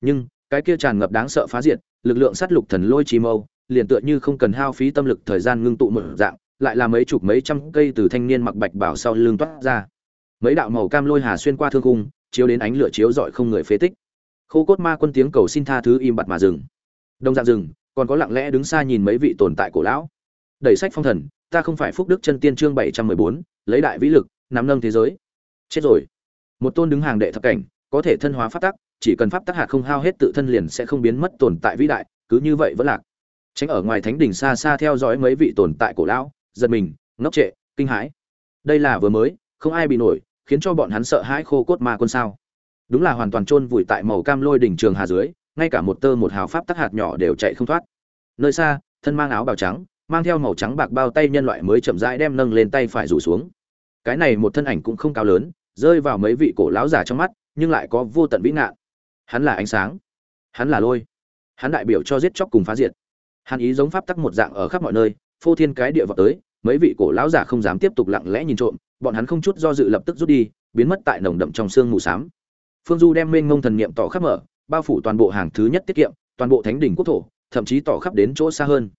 Nhưng cái kia tràn ngập đáng sợ phá diệt lực lượng sát lục thần lôi chi mâu liền tựa như không cần hao phí tâm lực thời gian ngưng tụ một dạng lại là mấy chục mấy trăm cây từ thanh niên mặc bạch bảo sau lưng toát ra. Mấy đạo màu cam lôi hà xuyên qua thương cung chiếu đến ánh lửa chiếu rọi không người phế tích. Khô cốt ma quân tiếng cầu xin tha thứ im bặt mà dừng. Đông dạng dừng, còn có lặng lẽ đứng xa nhìn mấy vị tồn tại cổ lão. Đẩy sách phong thần ta không phải phúc đức chân tiên chương bảy trăm mười bốn lấy đại vĩ lực nắm nâng thế giới. Chết rồi một tôn đứng hàng đệ thập cảnh, có thể thân hóa pháp tắc, chỉ cần pháp tắc hạt không hao hết tự thân liền sẽ không biến mất tồn tại vĩ đại, cứ như vậy vẫn lạc. Tránh ở ngoài thánh đỉnh xa xa theo dõi mấy vị tồn tại cổ lão, giật mình, ngốc trệ, kinh hãi. Đây là vừa mới, không ai bị nổi, khiến cho bọn hắn sợ hãi khô cốt ma quân sao. Đúng là hoàn toàn chôn vùi tại màu cam lôi đỉnh trường hà dưới, ngay cả một tơ một hào pháp tắc hạt nhỏ đều chạy không thoát. Nơi xa, thân mang áo bào trắng, mang theo màu trắng bạc bao tay nhân loại mới chậm rãi đem nâng lên tay phải rủ xuống. Cái này một thân ảnh cũng không cao lớn rơi vào mấy vị cổ lão giả trong mắt, nhưng lại có vô tận vĩ ngạn. Hắn là ánh sáng. Hắn là lôi. Hắn đại biểu cho giết chóc cùng phá diệt. Hắn ý giống pháp tắc một dạng ở khắp mọi nơi, phô thiên cái địa vào tới, mấy vị cổ lão giả không dám tiếp tục lặng lẽ nhìn trộm, bọn hắn không chút do dự lập tức rút đi, biến mất tại nồng đậm trong sương mù xám. Phương du đem mênh ngông thần niệm tỏ khắp mở, bao phủ toàn bộ hàng thứ nhất tiết kiệm, toàn bộ thánh đỉnh quốc thổ, thậm chí tỏ khắp đến chỗ xa hơn.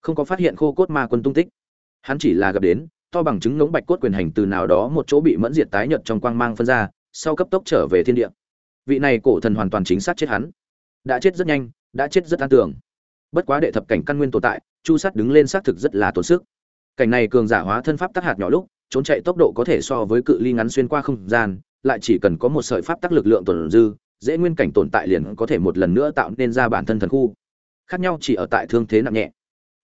Không có phát hiện khô cốt ma quân tung tích. Hắn chỉ là gặp đến to bằng chứng ngỗng bạch cốt quyền hành từ nào đó một chỗ bị mẫn diệt tái nhật trong quang mang phân ra, sau cấp tốc trở về thiên địa. Vị này cổ thần hoàn toàn chính xác chết hắn. Đã chết rất nhanh, đã chết rất an tưởng. Bất quá đệ thập cảnh căn nguyên tồn tại, chu sắt đứng lên xác thực rất là tốn sức. Cảnh này cường giả hóa thân pháp tắc hạt nhỏ lúc, trốn chạy tốc độ có thể so với cự ly ngắn xuyên qua không gian, lại chỉ cần có một sợi pháp tắc lực lượng tồn dư, dễ nguyên cảnh tồn tại liền có thể một lần nữa tạo nên ra bản thân thần khu. Khác nhau chỉ ở tại thương thế nặng nhẹ.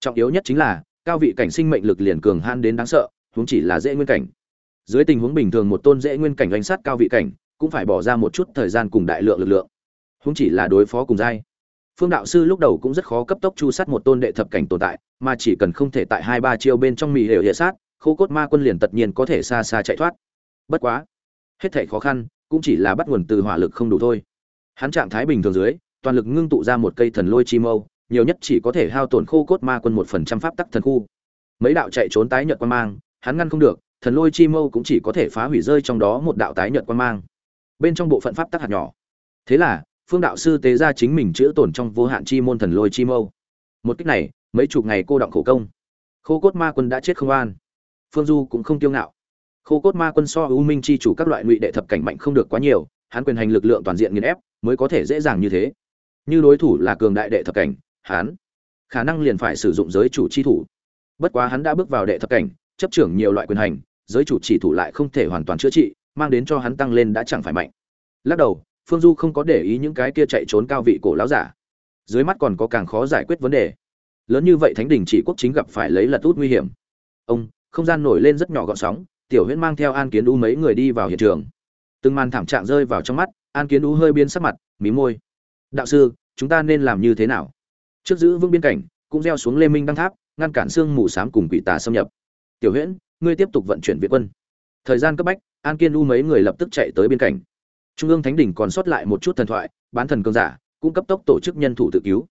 Trọng yếu nhất chính là, cao vị cảnh sinh mệnh lực liền cường han đến đáng sợ huống chỉ là dễ nguyên cảnh. Dưới tình huống bình thường một tôn dễ nguyên cảnh đánh sát cao vị cảnh, cũng phải bỏ ra một chút thời gian cùng đại lượng lực lượng. Huống chỉ là đối phó cùng giai. Phương đạo sư lúc đầu cũng rất khó cấp tốc chu sát một tôn đệ thập cảnh tồn tại, mà chỉ cần không thể tại hai ba chiêu bên trong mì đều hiện sát, khô cốt ma quân liền tất nhiên có thể xa xa chạy thoát. Bất quá, hết thảy khó khăn cũng chỉ là bắt nguồn từ hỏa lực không đủ thôi. Hắn trạng thái bình thường dưới, toàn lực ngưng tụ ra một cây thần lôi chi mâu, nhiều nhất chỉ có thể hao tổn khô cốt ma quân một phần trăm pháp tắc thần khu. Mấy đạo chạy trốn tái nhợt quan mang hắn ngăn không được, thần lôi chi mâu cũng chỉ có thể phá hủy rơi trong đó một đạo tái nhợt quan mang. Bên trong bộ phận pháp tắc hạt nhỏ. Thế là, phương đạo sư tế ra chính mình chữa tổn trong vô hạn chi môn thần lôi chi mâu. Một cách này, mấy chục ngày cô động khổ công. Khô cốt ma quân đã chết không an. Phương du cũng không kiêu ngạo. Khô cốt ma quân so u minh chi chủ các loại ngụy đệ thập cảnh mạnh không được quá nhiều, hắn quyền hành lực lượng toàn diện nghiền ép, mới có thể dễ dàng như thế. Như đối thủ là cường đại đệ thập cảnh, hắn khả năng liền phải sử dụng giới chủ chi thủ. Bất quá hắn đã bước vào đệ thập cảnh chấp trưởng nhiều loại quyền hành, giới chủ chỉ thủ lại không thể hoàn toàn chữa trị, mang đến cho hắn tăng lên đã chẳng phải mạnh. Lắc đầu, phương du không có để ý những cái kia chạy trốn cao vị cổ láo giả. Dưới mắt còn có càng khó giải quyết vấn đề. Lớn như vậy thánh đình chỉ quốc chính gặp phải lấy lật út nguy hiểm. Ông, không gian nổi lên rất nhỏ gọn sóng, tiểu huyễn mang theo an kiến u mấy người đi vào hiện trường. Từng màn thảm trạng rơi vào trong mắt, an kiến u hơi biến sắc mặt, mí môi. Đạo sư, chúng ta nên làm như thế nào? Trước giữ vững biên cảnh, cũng gieo xuống lê minh đăng tháp, ngăn cản xương mù s cùng quỷ tà xâm nhập tiểu huyễn, ngươi tiếp tục vận chuyển viện quân. Thời gian cấp bách, an kiên u mấy người lập tức chạy tới biên cảnh trung ương thánh đỉnh còn sót lại một chút thần thoại, bán thần cương giả cũng cấp tốc tổ chức nhân thủ tự cứu.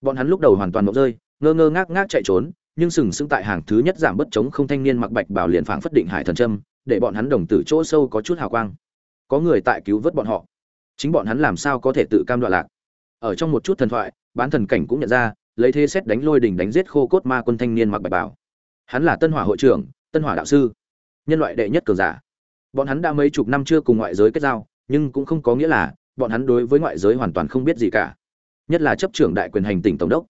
Bọn hắn lúc đầu hoàn toàn mộng rơi, ngơ ngơ ngác ngác chạy trốn, nhưng sừng sững tại hàng thứ nhất giảm bất chống không thanh niên mặc bạch bảo liền phảng phất định hải thần trâm để bọn hắn đồng tử chỗ sâu có chút hào quang. Có người tại cứu vớt bọn họ. Chính bọn hắn làm sao có thể tự cam đoạn lạc? Ở trong một chút thần thoại, bán thần cảnh cũng nhận ra, lấy thế xét đánh lôi đỉnh đánh giết khô cốt ma quân thanh niên mặc bạch bảo hắn là tân hỏa hội trưởng, tân hỏa đạo sư, nhân loại đệ nhất cường giả. Bọn hắn đã mấy chục năm chưa cùng ngoại giới kết giao, nhưng cũng không có nghĩa là bọn hắn đối với ngoại giới hoàn toàn không biết gì cả. Nhất là chấp trưởng đại quyền hành tỉnh tổng đốc.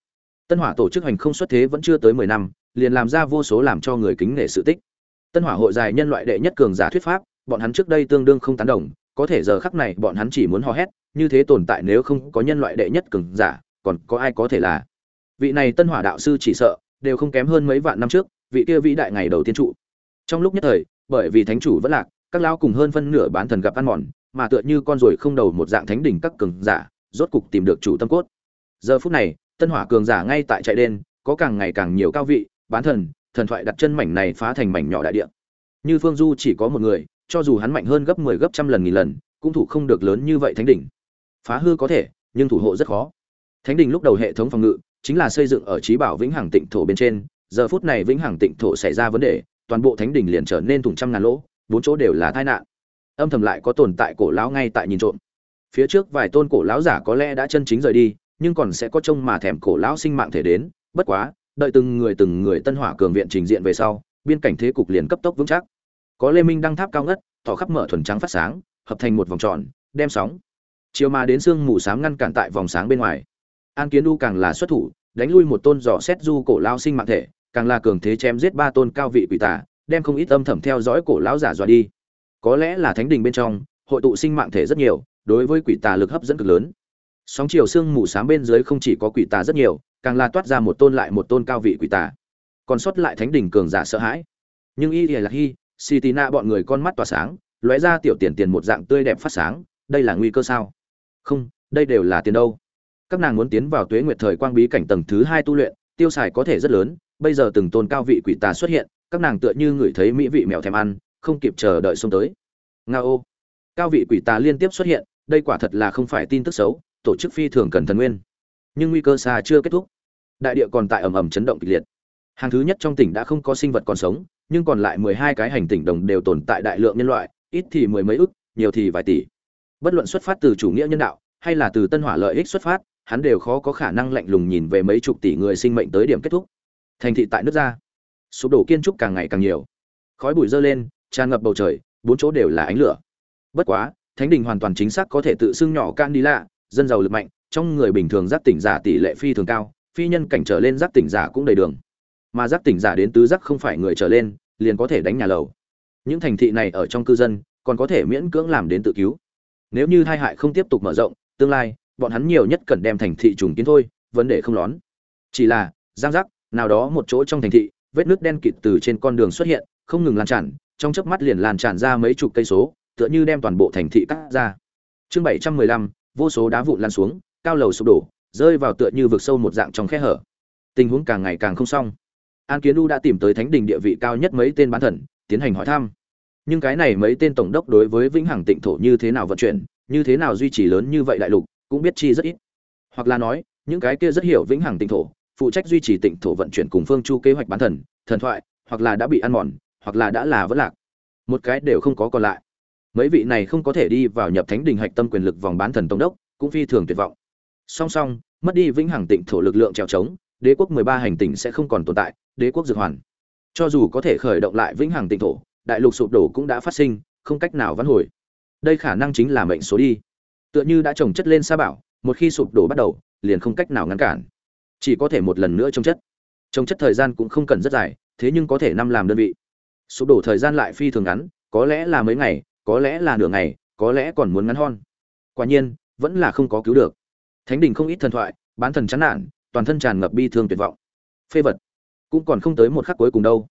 Tân hỏa tổ chức hành không xuất thế vẫn chưa tới mười năm, liền làm ra vô số làm cho người kính nể sự tích. Tân hỏa hội dài nhân loại đệ nhất cường giả thuyết pháp, bọn hắn trước đây tương đương không tán đồng, có thể giờ khắc này bọn hắn chỉ muốn hò hét, như thế tồn tại nếu không có nhân loại đệ nhất cường giả, còn có ai có thể là? Vị này tân hỏa đạo sư chỉ sợ, đều không kém hơn mấy vạn năm trước vị kia vĩ đại ngày đầu tiên trụ trong lúc nhất thời bởi vì thánh chủ vẫn lạc các lao cùng hơn phân nửa bán thần gặp ăn mòn mà tựa như con ruồi không đầu một dạng thánh đỉnh các cường giả rốt cục tìm được chủ tâm cốt giờ phút này tân hỏa cường giả ngay tại chạy đen có càng ngày càng nhiều cao vị bán thần thần thoại đặt chân mảnh này phá thành mảnh nhỏ đại địa như phương du chỉ có một người cho dù hắn mạnh hơn gấp 10 gấp trăm lần nghìn lần, cũng thủ không được lớn như vậy thánh đỉnh. Phá hư có thể, nhưng thủ hộ rất khó. Thánh đỉnh lúc đầu hệ thống phòng ngự chính là xây dựng ở trí bảo vĩnh hằng tịnh thổ bên trên, giờ phút này vĩnh hằng tịnh thổ xảy ra vấn đề, toàn bộ thánh đình liền trở nên thủng trăm ngàn lỗ, bốn chỗ đều là tai nạn. Âm thầm lại có tồn tại cổ lão ngay tại nhìn trộm. Phía trước vài tôn cổ lão giả có lẽ đã chân chính rời đi, nhưng còn sẽ có trông mà thèm cổ lão sinh mạng thể đến, bất quá, đợi từng người từng người tân hỏa cường viện trình diện về sau, biên cảnh thế cục liền cấp tốc vững chắc. Có Lê Minh đăng tháp cao ngất, thỏ khắp mở thuần trắng phát sáng, hợp thành một vòng tròn, đem sóng. Chiều mà đến sương mù sáng ngăn cản tại vòng sáng bên ngoài. An Kiến Du càng là xuất thủ, đánh lui một tôn dò xét du cổ lão sinh mạng thể, càng là cường thế chém giết ba tôn cao vị quỷ tà, đem không ít âm thầm theo dõi cổ lão giả dọa đi. Có lẽ là thánh đình bên trong, hội tụ sinh mạng thể rất nhiều, đối với quỷ tà lực hấp dẫn cực lớn. Sóng chiều sương mù sáng bên dưới không chỉ có quỷ tà rất nhiều, càng là toát ra một tôn lại một tôn cao vị quỷ tà. Còn sót lại thánh đình cường giả sợ hãi. Nhưng y là hi, Sitina bọn người con mắt tỏa sáng, lóe ra tiểu tiền tiền một dạng tươi đẹp phát sáng, đây là nguy cơ sao? Không, đây đều là tiền đâu. Các nàng muốn tiến vào Tuế Nguyệt thời quang bí cảnh tầng thứ hai tu luyện, tiêu xài có thể rất lớn, bây giờ từng tôn cao vị quỷ tà xuất hiện, các nàng tựa như người thấy mỹ vị mèo thèm ăn, không kịp chờ đợi xông tới. Ngao. Cao vị quỷ tà liên tiếp xuất hiện, đây quả thật là không phải tin tức xấu, tổ chức phi thường cần thần nguyên. Nhưng nguy cơ xa chưa kết thúc. Đại địa còn tại ầm ầm chấn động kịch liệt. Hàng thứ nhất trong tỉnh đã không có sinh vật còn sống, nhưng còn lại mười hai cái hành tinh đồng đều tồn tại đại lượng nhân loại, ít thì mười mấy ức, nhiều thì vài tỷ. Bất luận xuất phát từ chủ nghĩa nhân đạo, hay là từ tân hỏa lợi ích xuất phát, hắn đều khó có khả năng lạnh lùng nhìn về mấy chục tỷ người sinh mệnh tới điểm kết thúc. Thành thị tại nước ra, sụp đổ kiên trúc càng ngày càng nhiều. Khói bụi dơ lên, tràn ngập bầu trời, bốn chỗ đều là ánh lửa. Bất quá, thánh đình hoàn toàn chính xác có thể tự xưng nhỏ can đi lạ, dân giàu lực mạnh, trong người bình thường giác tỉnh giả tỷ lệ phi thường cao, phi nhân cảnh trở lên giác tỉnh giả cũng đầy đường. Mà giác tỉnh giả đến tứ giác không phải người trở lên, liền có thể đánh nhà lầu những thành thị này ở trong cư dân còn có thể miễn cưỡng làm đến tự cứu nếu như tai hại không tiếp tục mở rộng tương lai bọn hắn nhiều nhất cần đem thành thị trùng kiến thôi vấn đề không lón chỉ là giang giác nào đó một chỗ trong thành thị, vết nước đen kịt từ trên con đường xuất hiện, không ngừng lan tràn, trong chớp mắt liền lan tràn ra mấy chục cây số, tựa như đem toàn bộ thành thị cắt ra. Chương bảy trăm mười lăm, vô số đá vụn lan xuống, cao lầu sụp đổ, rơi vào tựa như vực sâu một dạng trong khe hở. Tình huống càng ngày càng không xong. An kiến u đã tìm tới thánh đình địa vị cao nhất mấy tên bán thần, tiến hành hỏi thăm. Nhưng cái này mấy tên tổng đốc đối với vĩnh hằng tịnh thổ như thế nào vận chuyển, như thế nào duy trì lớn như vậy đại lục, cũng biết chi rất ít. Hoặc là nói, những cái kia rất hiểu vĩnh hằng tịnh thổ phụ trách duy trì tịnh thổ vận chuyển cùng phương chu kế hoạch bán thần thần thoại, hoặc là đã bị ăn mòn, hoặc là đã là vất lạc. Một cái đều không có còn lại. Mấy vị này không có thể đi vào nhập thánh đình hạch tâm quyền lực vòng bán thần tổng đốc, cũng phi thường tuyệt vọng. Song song, mất đi vĩnh hằng tịnh thổ lực lượng trèo trống, đế quốc mười ba hành tinh sẽ không còn tồn tại, đế quốc dược hoàn. Cho dù có thể khởi động lại vĩnh hằng tịnh thổ, đại lục sụp đổ cũng đã phát sinh, không cách nào vãn hồi. Đây khả năng chính là mệnh số đi. Tựa như đã trồng chất lên sa bảo, một khi sụp đổ bắt đầu, liền không cách nào ngăn cản chỉ có thể một lần nữa trông chất. Trông chất thời gian cũng không cần rất dài, thế nhưng có thể năm làm đơn vị. Sụp đổ thời gian lại phi thường ngắn, có lẽ là mấy ngày, có lẽ là nửa ngày, có lẽ còn muốn ngắn hon quả nhiên, vẫn là không có cứu được. Thánh đình không ít thần thoại, bán thần chán nản, toàn thân tràn ngập bi thương tuyệt vọng. Phê vật, cũng còn không tới một khắc cuối cùng đâu.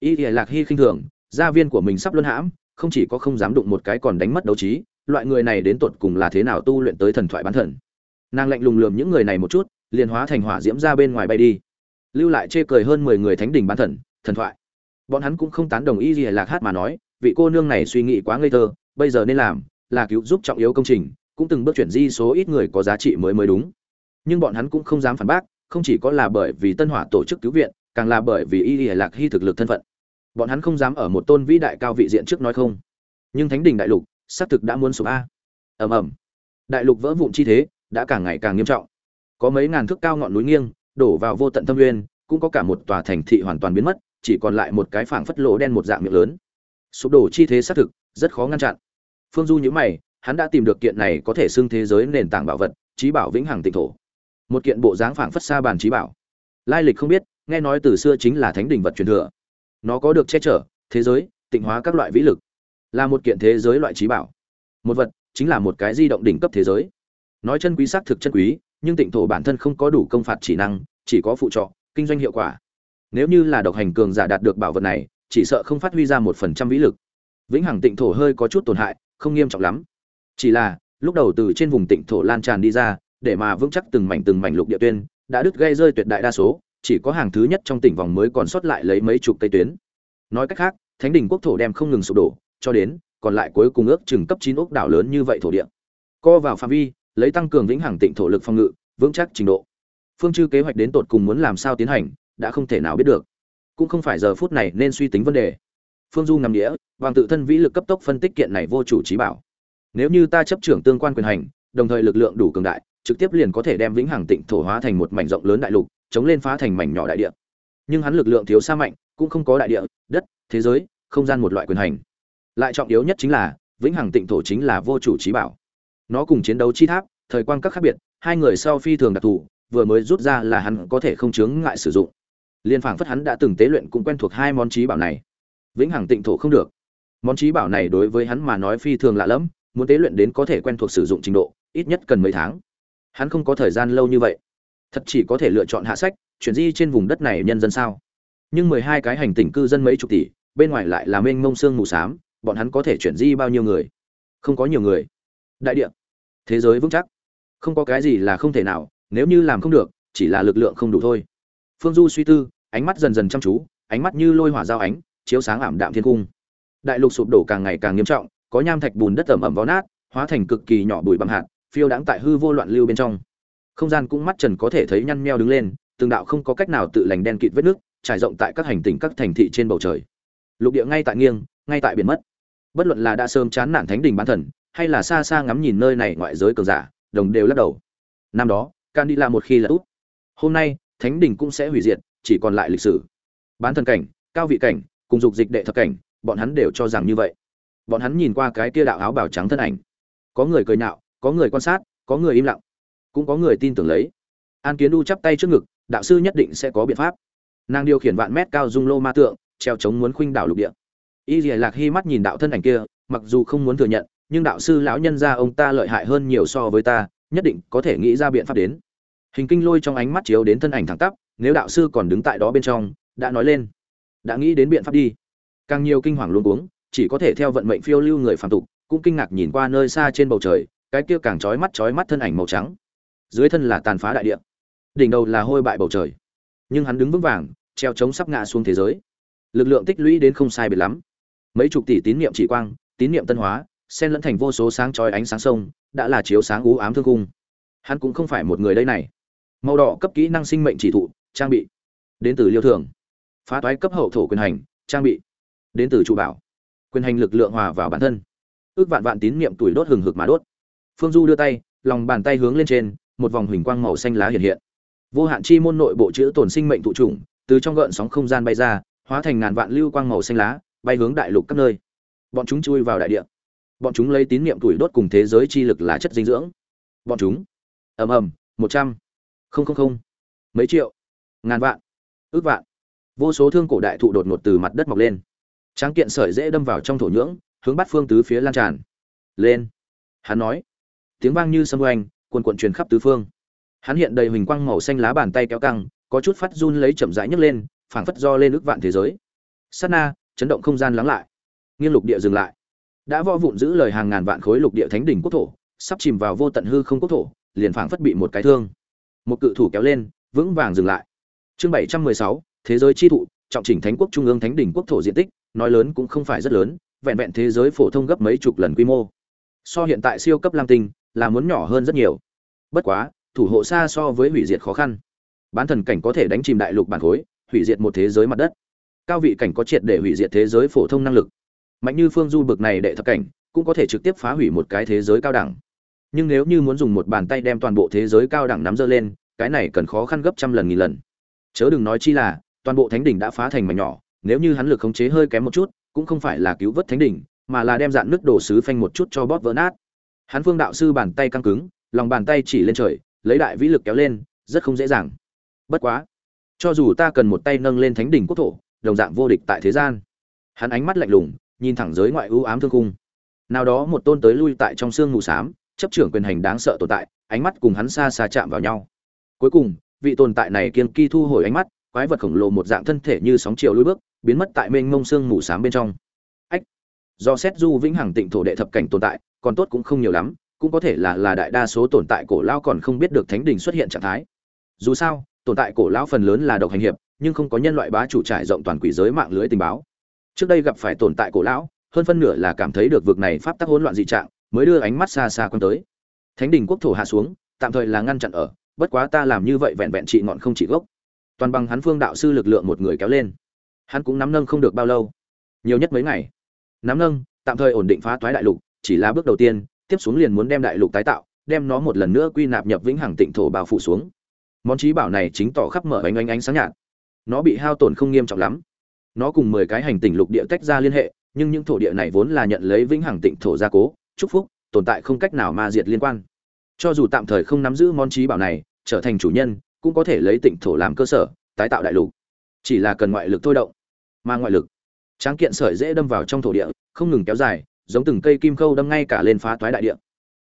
Y thì lạc hy khinh thường, gia viên của mình sắp luân hãm, không chỉ có không dám đụng một cái còn đánh mất đấu trí, loại người này đến tột cùng là thế nào tu luyện tới thần thoại bán thần. Nàng lạnh lùng lườm những người này một chút liền hóa thành hỏa diễm ra bên ngoài bay đi. Lưu lại chê cười hơn mười người thánh đình bán thần thần thoại. Bọn hắn cũng không tán đồng y gì lạc hát mà nói, vị cô nương này suy nghĩ quá ngây thơ, bây giờ nên làm là cứu giúp trọng yếu công trình, cũng từng bước chuyển di số ít người có giá trị mới mới đúng. Nhưng bọn hắn cũng không dám phản bác, không chỉ có là bởi vì tân hỏa tổ chức cứu viện, càng là bởi vì y lạc hy thực lực thân phận. Bọn hắn không dám ở một tôn vĩ đại cao vị diện trước nói không. Nhưng thánh đình đại lục, xác thực đã muốn sụp a. Ầm ầm. Đại lục vỡ vụn chi thế, đã càng ngày càng nghiêm trọng có mấy ngàn thước cao ngọn núi nghiêng, đổ vào vô tận tâm nguyên, cũng có cả một tòa thành thị hoàn toàn biến mất, chỉ còn lại một cái phảng phất lỗ đen một dạng miệng lớn. Sụp đổ chi thế xác thực, rất khó ngăn chặn. Phương du nhíu mày, hắn đã tìm được kiện này có thể xưng thế giới nền tảng bảo vật, trí bảo vĩnh hằng tịnh thổ. Một kiện bộ dáng phảng phất xa bàn trí bảo. Lai lịch không biết, nghe nói từ xưa chính là thánh đình vật truyền thừa. Nó có được che chở, thế giới, tịnh hóa các loại vĩ lực. Là một kiện thế giới loại trí bảo. Một vật chính là một cái di động đỉnh cấp thế giới. Nói chân quý xác thực chân quý nhưng tịnh thổ bản thân không có đủ công phạt chỉ năng, chỉ có phụ trọ, kinh doanh hiệu quả. Nếu như là độc hành cường giả đạt được bảo vật này, chỉ sợ không phát huy ra một phần trăm vĩ lực. Vĩnh hằng tịnh thổ hơi có chút tổn hại, không nghiêm trọng lắm. Chỉ là, lúc đầu từ trên vùng tịnh thổ lan tràn đi ra, để mà vững chắc từng mảnh từng mảnh lục địa tuyên, đã đứt gây rơi tuyệt đại đa số, chỉ có hàng thứ nhất trong tỉnh vòng mới còn sót lại lấy mấy chục cây tuyến. Nói cách khác, thánh đình quốc thổ đem không ngừng sụp đổ, cho đến, còn lại cuối cùng ước chừng cấp chín ốc đảo lớn như vậy thổ địa. Co vào phạm vi lấy tăng cường vĩnh hằng tịnh thổ lực phòng ngự, vững chắc trình độ. Phương chư kế hoạch đến tột cùng muốn làm sao tiến hành, đã không thể nào biết được. Cũng không phải giờ phút này nên suy tính vấn đề. Phương du nằm nghĩa bằng tự thân vĩ lực cấp tốc phân tích kiện này vô chủ trí bảo. Nếu như ta chấp trưởng tương quan quyền hành, đồng thời lực lượng đủ cường đại, trực tiếp liền có thể đem vĩnh hằng tịnh thổ hóa thành một mảnh rộng lớn đại lục, chống lên phá thành mảnh nhỏ đại địa. Nhưng hắn lực lượng thiếu xa mạnh, cũng không có đại địa, đất, thế giới, không gian một loại quyền hành. Lại trọng yếu nhất chính là, vĩnh hằng tịnh thổ chính là vô chủ trí bảo nó cùng chiến đấu chi tháp, thời quan các khác biệt, hai người sau phi thường đặc thù, vừa mới rút ra là hắn có thể không chướng ngại sử dụng. Liên phảng phất hắn đã từng tế luyện cũng quen thuộc hai món trí bảo này. Vĩnh hằng tịnh thổ không được. Món trí bảo này đối với hắn mà nói phi thường lạ lẫm, muốn tế luyện đến có thể quen thuộc sử dụng trình độ, ít nhất cần mấy tháng. Hắn không có thời gian lâu như vậy. Thật chỉ có thể lựa chọn hạ sách, chuyển di trên vùng đất này nhân dân sao. Nhưng mười hai cái hành tinh cư dân mấy chục tỷ, bên ngoài lại là mênh mông sương mù s bọn hắn có thể chuyển di bao nhiêu người? Không có nhiều người đại địa. Thế giới vững chắc. Không có cái gì là không thể nào, nếu như làm không được, chỉ là lực lượng không đủ thôi. Phương du suy tư, ánh mắt dần dần chăm chú, ánh mắt như lôi hỏa giao ánh, chiếu sáng ảm đạm thiên cung. Đại lục sụp đổ càng ngày càng nghiêm trọng, có nham thạch bùn đất ẩm ẩm vó nát, hóa thành cực kỳ nhỏ bụi bằng hạt, phiêu đãng tại hư vô loạn lưu bên trong. Không gian cũng mắt trần có thể thấy nhăn meo đứng lên, từng đạo không có cách nào tự lành đen kịt vết nước, trải rộng tại các hành tinh, các thành thị trên bầu trời. Lục địa ngay tại nghiêng, ngay tại biển mất. Bất luận là đã sớm chán nản thánh đình bán thần hay là xa xa ngắm nhìn nơi này ngoại giới cường giả, đồng đều lắc đầu. Năm đó can đi là một khi là út, hôm nay, thánh đình cũng sẽ hủy diệt, chỉ còn lại lịch sử. Bán thần cảnh, cao vị cảnh, cùng dục dịch đệ thập cảnh, bọn hắn đều cho rằng như vậy. Bọn hắn nhìn qua cái kia đạo áo bào trắng thân ảnh. Có người cười nhạo, có người quan sát, có người im lặng, cũng có người tin tưởng lấy. An kiến đu chắp tay trước ngực, đạo sư nhất định sẽ có biện pháp. Nàng điều khiển vạn mét cao dung lô ma tượng, treo chống muốn khuynh đảo lục địa. Y lìa lạc hy mắt nhìn đạo thân ảnh kia, mặc dù không muốn thừa nhận nhưng đạo sư lão nhân gia ông ta lợi hại hơn nhiều so với ta, nhất định có thể nghĩ ra biện pháp đến. Hình kinh lôi trong ánh mắt chiếu đến thân ảnh thẳng tắp, nếu đạo sư còn đứng tại đó bên trong, đã nói lên. Đã nghĩ đến biện pháp đi. Càng nhiều kinh hoàng luôn uống chỉ có thể theo vận mệnh phiêu lưu người phàm tục, cũng kinh ngạc nhìn qua nơi xa trên bầu trời, cái kia càng chói mắt chói mắt thân ảnh màu trắng. Dưới thân là tàn phá đại địa. Đỉnh đầu là hôi bại bầu trời. Nhưng hắn đứng vững vàng, treo chống sắp ngã xuống thế giới. Lực lượng tích lũy đến không sai biệt lắm. Mấy chục tỷ tín niệm chỉ quang, tín niệm tân hóa sen lẫn thành vô số sáng chói ánh sáng sông, đã là chiếu sáng u ám thương cung hắn cũng không phải một người đây này. Màu đỏ cấp kỹ năng sinh mệnh chỉ thụ, trang bị. Đến từ liêu thường. Phá toái cấp hậu thổ quyền hành, trang bị. Đến từ chủ bảo. Quyền hành lực lượng hòa vào bản thân. Ước vạn vạn tín niệm tuổi đốt hừng hực mà đốt. Phương du đưa tay, lòng bàn tay hướng lên trên, một vòng huỳnh quang màu xanh lá hiện hiện. Vô hạn chi môn nội bộ chữ tổn sinh mệnh tụ trùng, từ trong gợn sóng không gian bay ra, hóa thành ngàn vạn lưu quang màu xanh lá, bay hướng đại lục các nơi. Bọn chúng chui vào đại địa bọn chúng lấy tín niệm tuổi đốt cùng thế giới chi lực là chất dinh dưỡng. Bọn chúng. Ầm ầm, một trăm, không không không, mấy triệu, ngàn vạn, ước vạn. Vô số thương cổ đại thụ đột ngột từ mặt đất mọc lên. Tráng kiện sợi dễ đâm vào trong thổ nhưỡng, hướng bắt phương tứ phía lan tràn. Lên. Hắn nói. Tiếng vang như sâm oanh quần quận truyền khắp tứ phương. Hắn hiện đầy huỳnh quang màu xanh lá bàn tay kéo căng, có chút phát run lấy chậm rãi nhấc lên, phảng phất do lên ước vạn thế giới. Sát na, chấn động không gian lắng lại. Nghiêng lục địa dừng lại đã vo vụn giữ lời hàng ngàn vạn khối lục địa thánh đỉnh quốc thổ, sắp chìm vào vô tận hư không quốc thổ, liền phảng phất bị một cái thương. Một cự thủ kéo lên, vững vàng dừng lại. Chương bảy trăm mười sáu, thế giới chi thụ, trọng chỉnh thánh quốc trung ương thánh đỉnh quốc thổ diện tích, nói lớn cũng không phải rất lớn, vẹn vẹn thế giới phổ thông gấp mấy chục lần quy mô. So hiện tại siêu cấp lam tinh, là muốn nhỏ hơn rất nhiều. Bất quá, thủ hộ xa so với hủy diệt khó khăn. Bán thần cảnh có thể đánh chìm đại lục bản khối, hủy diệt một thế giới mặt đất. Cao vị cảnh có triệt để hủy diệt thế giới phổ thông năng lực mạnh như phương du bực này đệ thập cảnh, cũng có thể trực tiếp phá hủy một cái thế giới cao đẳng. Nhưng nếu như muốn dùng một bàn tay đem toàn bộ thế giới cao đẳng nắm dơ lên, cái này cần khó khăn gấp trăm lần nghìn lần. Chớ đừng nói chi là, toàn bộ thánh đỉnh đã phá thành mảnh nhỏ, nếu như hắn lực khống chế hơi kém một chút, cũng không phải là cứu vớt thánh đỉnh, mà là đem dạn nước đổ sứ phanh một chút cho bóp vỡ nát. Hắn phương đạo sư bàn tay căng cứng, lòng bàn tay chỉ lên trời, lấy đại vĩ lực kéo lên, rất không dễ dàng. Bất quá, cho dù ta cần một tay nâng lên thánh đỉnh quốc thổ, đồng dạng vô địch tại thế gian. Hắn ánh mắt lạnh lùng nhìn thẳng giới ngoại ưu ám thương cung nào đó một tôn tới lui tại trong xương mù xám, chấp trưởng quyền hành đáng sợ tồn tại, ánh mắt cùng hắn xa xa chạm vào nhau. Cuối cùng, vị tồn tại này kiên kỳ thu hồi ánh mắt, quái vật khổng lồ một dạng thân thể như sóng chiều lùi bước, biến mất tại mênh mông xương mù xám bên trong. Ách! Do xét du vĩnh hằng tịnh thổ đệ thập cảnh tồn tại, còn tốt cũng không nhiều lắm, cũng có thể là là đại đa số tồn tại cổ lao còn không biết được thánh đình xuất hiện trạng thái. Dù sao, tồn tại cổ lão phần lớn là độc hành hiệp, nhưng không có nhân loại bá chủ trải rộng toàn quỷ giới mạng lưới tình báo trước đây gặp phải tồn tại cổ lão, hơn phân nửa là cảm thấy được vực này pháp tắc hỗn loạn dị trạng, mới đưa ánh mắt xa xa quan tới. Thánh đình quốc thổ hạ xuống, tạm thời là ngăn chặn ở, bất quá ta làm như vậy vẹn vẹn trị ngọn không trị gốc. Toàn bằng hắn phương đạo sư lực lượng một người kéo lên. Hắn cũng nắm nâng không được bao lâu. Nhiều nhất mấy ngày. Nắm nâng, tạm thời ổn định phá toái đại lục, chỉ là bước đầu tiên, tiếp xuống liền muốn đem đại lục tái tạo, đem nó một lần nữa quy nạp nhập vĩnh hằng tịnh thổ bao phủ xuống. Món trí bảo này chính tỏ khắp mở ánh ánh ánh sáng nhạt. Nó bị hao tổn không nghiêm trọng lắm nó cùng mười cái hành tinh lục địa tách ra liên hệ, nhưng những thổ địa này vốn là nhận lấy vĩnh hằng tịnh thổ gia cố, chúc phúc, tồn tại không cách nào ma diệt liên quan. Cho dù tạm thời không nắm giữ món trí bảo này, trở thành chủ nhân, cũng có thể lấy tịnh thổ làm cơ sở, tái tạo đại lục. Chỉ là cần ngoại lực thôi động. Mà ngoại lực, tráng kiện sợi dễ đâm vào trong thổ địa, không ngừng kéo dài, giống từng cây kim khâu đâm ngay cả lên phá toái đại địa.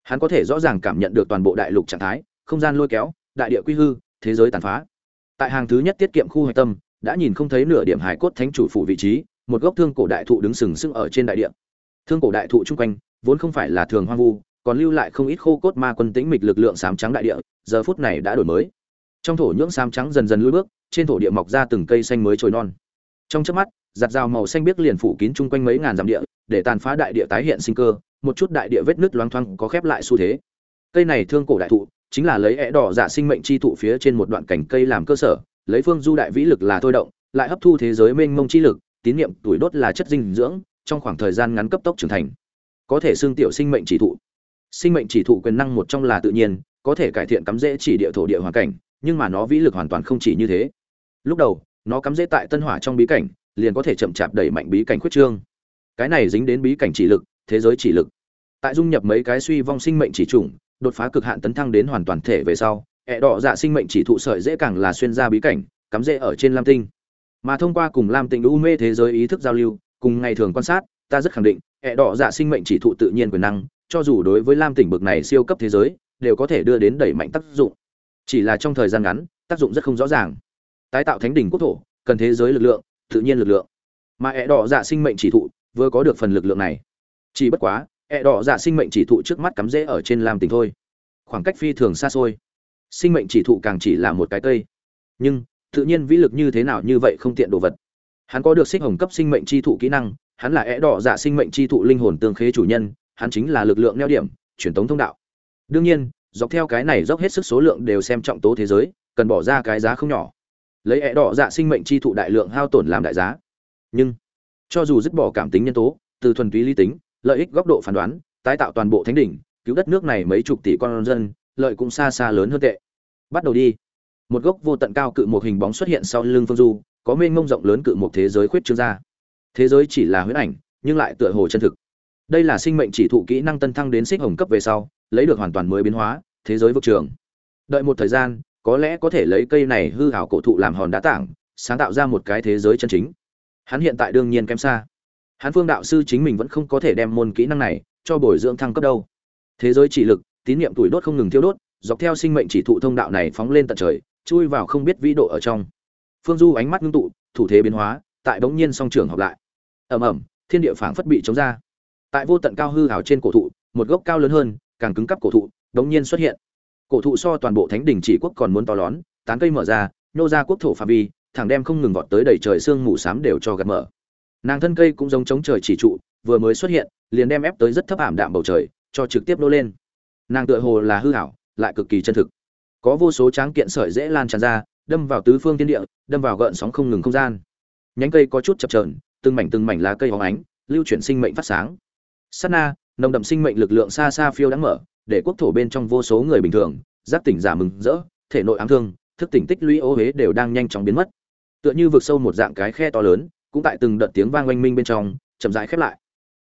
Hắn có thể rõ ràng cảm nhận được toàn bộ đại lục trạng thái, không gian lôi kéo, đại địa quy hư, thế giới tàn phá. Tại hàng thứ nhất tiết kiệm khu hạch tâm đã nhìn không thấy nửa điểm hải cốt thánh chủ phủ vị trí, một gốc thương cổ đại thụ đứng sừng sững ở trên đại địa. Thương cổ đại thụ chung quanh, vốn không phải là thường hoang vu, còn lưu lại không ít khô cốt ma quân tĩnh mịch lực lượng sám trắng đại địa, giờ phút này đã đổi mới. Trong thổ nhưỡng sám trắng dần dần lùi bước, trên thổ địa mọc ra từng cây xanh mới trồi non. Trong chớp mắt, giặt rào màu xanh biếc liền phủ kín chung quanh mấy ngàn dặm địa, để tàn phá đại địa tái hiện sinh cơ, một chút đại địa vết nứt loang thoang có khép lại xu thế. Cây này thương cổ đại thụ, chính là lấy é đỏ giả sinh mệnh chi thụ phía trên một đoạn cành cây làm cơ sở lấy phương du đại vĩ lực là thôi động, lại hấp thu thế giới mênh mông chi lực, tín niệm tuổi đốt là chất dinh dưỡng, trong khoảng thời gian ngắn cấp tốc trưởng thành. Có thể xương tiểu sinh mệnh chỉ thụ. Sinh mệnh chỉ thụ quyền năng một trong là tự nhiên, có thể cải thiện cắm rễ chỉ địa thổ địa hoàn cảnh, nhưng mà nó vĩ lực hoàn toàn không chỉ như thế. Lúc đầu, nó cắm rễ tại tân hỏa trong bí cảnh, liền có thể chậm chạp đẩy mạnh bí cảnh khuyết trương. Cái này dính đến bí cảnh chỉ lực, thế giới chỉ lực. Tại dung nhập mấy cái suy vong sinh mệnh chỉ trùng đột phá cực hạn tấn thăng đến hoàn toàn thể về sau ẹ đỏ dạ sinh mệnh chỉ thụ sợi dễ càng là xuyên ra bí cảnh, cắm rễ ở trên lam tinh. Mà thông qua cùng lam tinh u mê thế giới ý thức giao lưu, cùng ngày thường quan sát, ta rất khẳng định, ẹ đỏ dạ sinh mệnh chỉ thụ tự nhiên quyền năng, cho dù đối với lam tỉnh bực này siêu cấp thế giới, đều có thể đưa đến đẩy mạnh tác dụng. Chỉ là trong thời gian ngắn, tác dụng rất không rõ ràng. Tái tạo thánh đỉnh quốc thổ, cần thế giới lực lượng, tự nhiên lực lượng. Mà ẹ đỏ dạ sinh mệnh chỉ thụ, vừa có được phần lực lượng này. Chỉ bất quá, ẹ đỏ dạ sinh mệnh chỉ thụ trước mắt cắm rễ ở trên lam tỉnh thôi. Khoảng cách phi thường xa xôi sinh mệnh chỉ thụ càng chỉ là một cái cây. Nhưng, tự nhiên vĩ lực như thế nào như vậy không tiện đồ vật. Hắn có được xích hồng cấp sinh mệnh chi thụ kỹ năng, hắn là é đỏ dạ sinh mệnh chi thụ linh hồn tương khế chủ nhân, hắn chính là lực lượng neo điểm, truyền tống thông đạo. Đương nhiên, dọc theo cái này dốc hết sức số lượng đều xem trọng tố thế giới, cần bỏ ra cái giá không nhỏ. Lấy é đỏ dạ sinh mệnh chi thụ đại lượng hao tổn làm đại giá. Nhưng, cho dù dứt bỏ cảm tính nhân tố, từ thuần túy lý tính, lợi ích góc độ phán đoán, tái tạo toàn bộ thánh đỉnh, cứu đất nước này mấy chục tỷ con dân lợi cũng xa xa lớn hơn tệ. Bắt đầu đi. Một gốc vô tận cao cự một hình bóng xuất hiện sau lưng phương du, có mênh mông rộng lớn cự một thế giới khuyết trương ra. Thế giới chỉ là huyễn ảnh, nhưng lại tựa hồ chân thực. Đây là sinh mệnh chỉ thụ kỹ năng tân thăng đến xích hồng cấp về sau, lấy được hoàn toàn mới biến hóa, thế giới vực trường. Đợi một thời gian, có lẽ có thể lấy cây này hư hảo cổ thụ làm hòn đá tảng, sáng tạo ra một cái thế giới chân chính. Hắn hiện tại đương nhiên kém xa. Hắn phương đạo sư chính mình vẫn không có thể đem môn kỹ năng này cho bồi dưỡng thăng cấp đâu. Thế giới chỉ lực tín niệm tuổi đốt không ngừng thiêu đốt, dọc theo sinh mệnh chỉ thụ thông đạo này phóng lên tận trời, chui vào không biết vĩ độ ở trong. Phương du ánh mắt ngưng tụ, thủ thế biến hóa, tại bỗng nhiên song trường hợp lại. Ầm ầm, thiên địa phảng phất bị chống ra. Tại vô tận cao hư hào trên cổ thụ, một gốc cao lớn hơn, càng cứng cắp cổ thụ đống nhiên xuất hiện. Cổ thụ so toàn bộ thánh đỉnh chỉ quốc còn muốn to lớn, tán cây mở ra, nô ra quốc thổ phạm vi, thẳng đem không ngừng vọt tới đầy trời sương mù xám đều cho gạt mở. Nàng thân cây cũng giống chống trời chỉ trụ, vừa mới xuất hiện, liền đem ép tới rất thấp ảm đạm bầu trời, cho trực tiếp nô lên nàng tựa hồ là hư hảo, lại cực kỳ chân thực. Có vô số tráng kiện sợi dễ lan tràn ra, đâm vào tứ phương thiên địa, đâm vào gợn sóng không ngừng không gian. Nhánh cây có chút chập trờn từng mảnh từng mảnh lá cây hóng ánh, lưu chuyển sinh mệnh phát sáng. Sát na, nồng đậm sinh mệnh lực lượng xa xa phiêu đáng mở, để quốc thổ bên trong vô số người bình thường giáp tỉnh giả mừng rỡ, thể nội ám thương, thức tỉnh tích lũy ô huế đều đang nhanh chóng biến mất. Tựa như vực sâu một dạng cái khe to lớn, cũng tại từng đợt tiếng vang oanh minh bên trong, chậm rãi khép lại.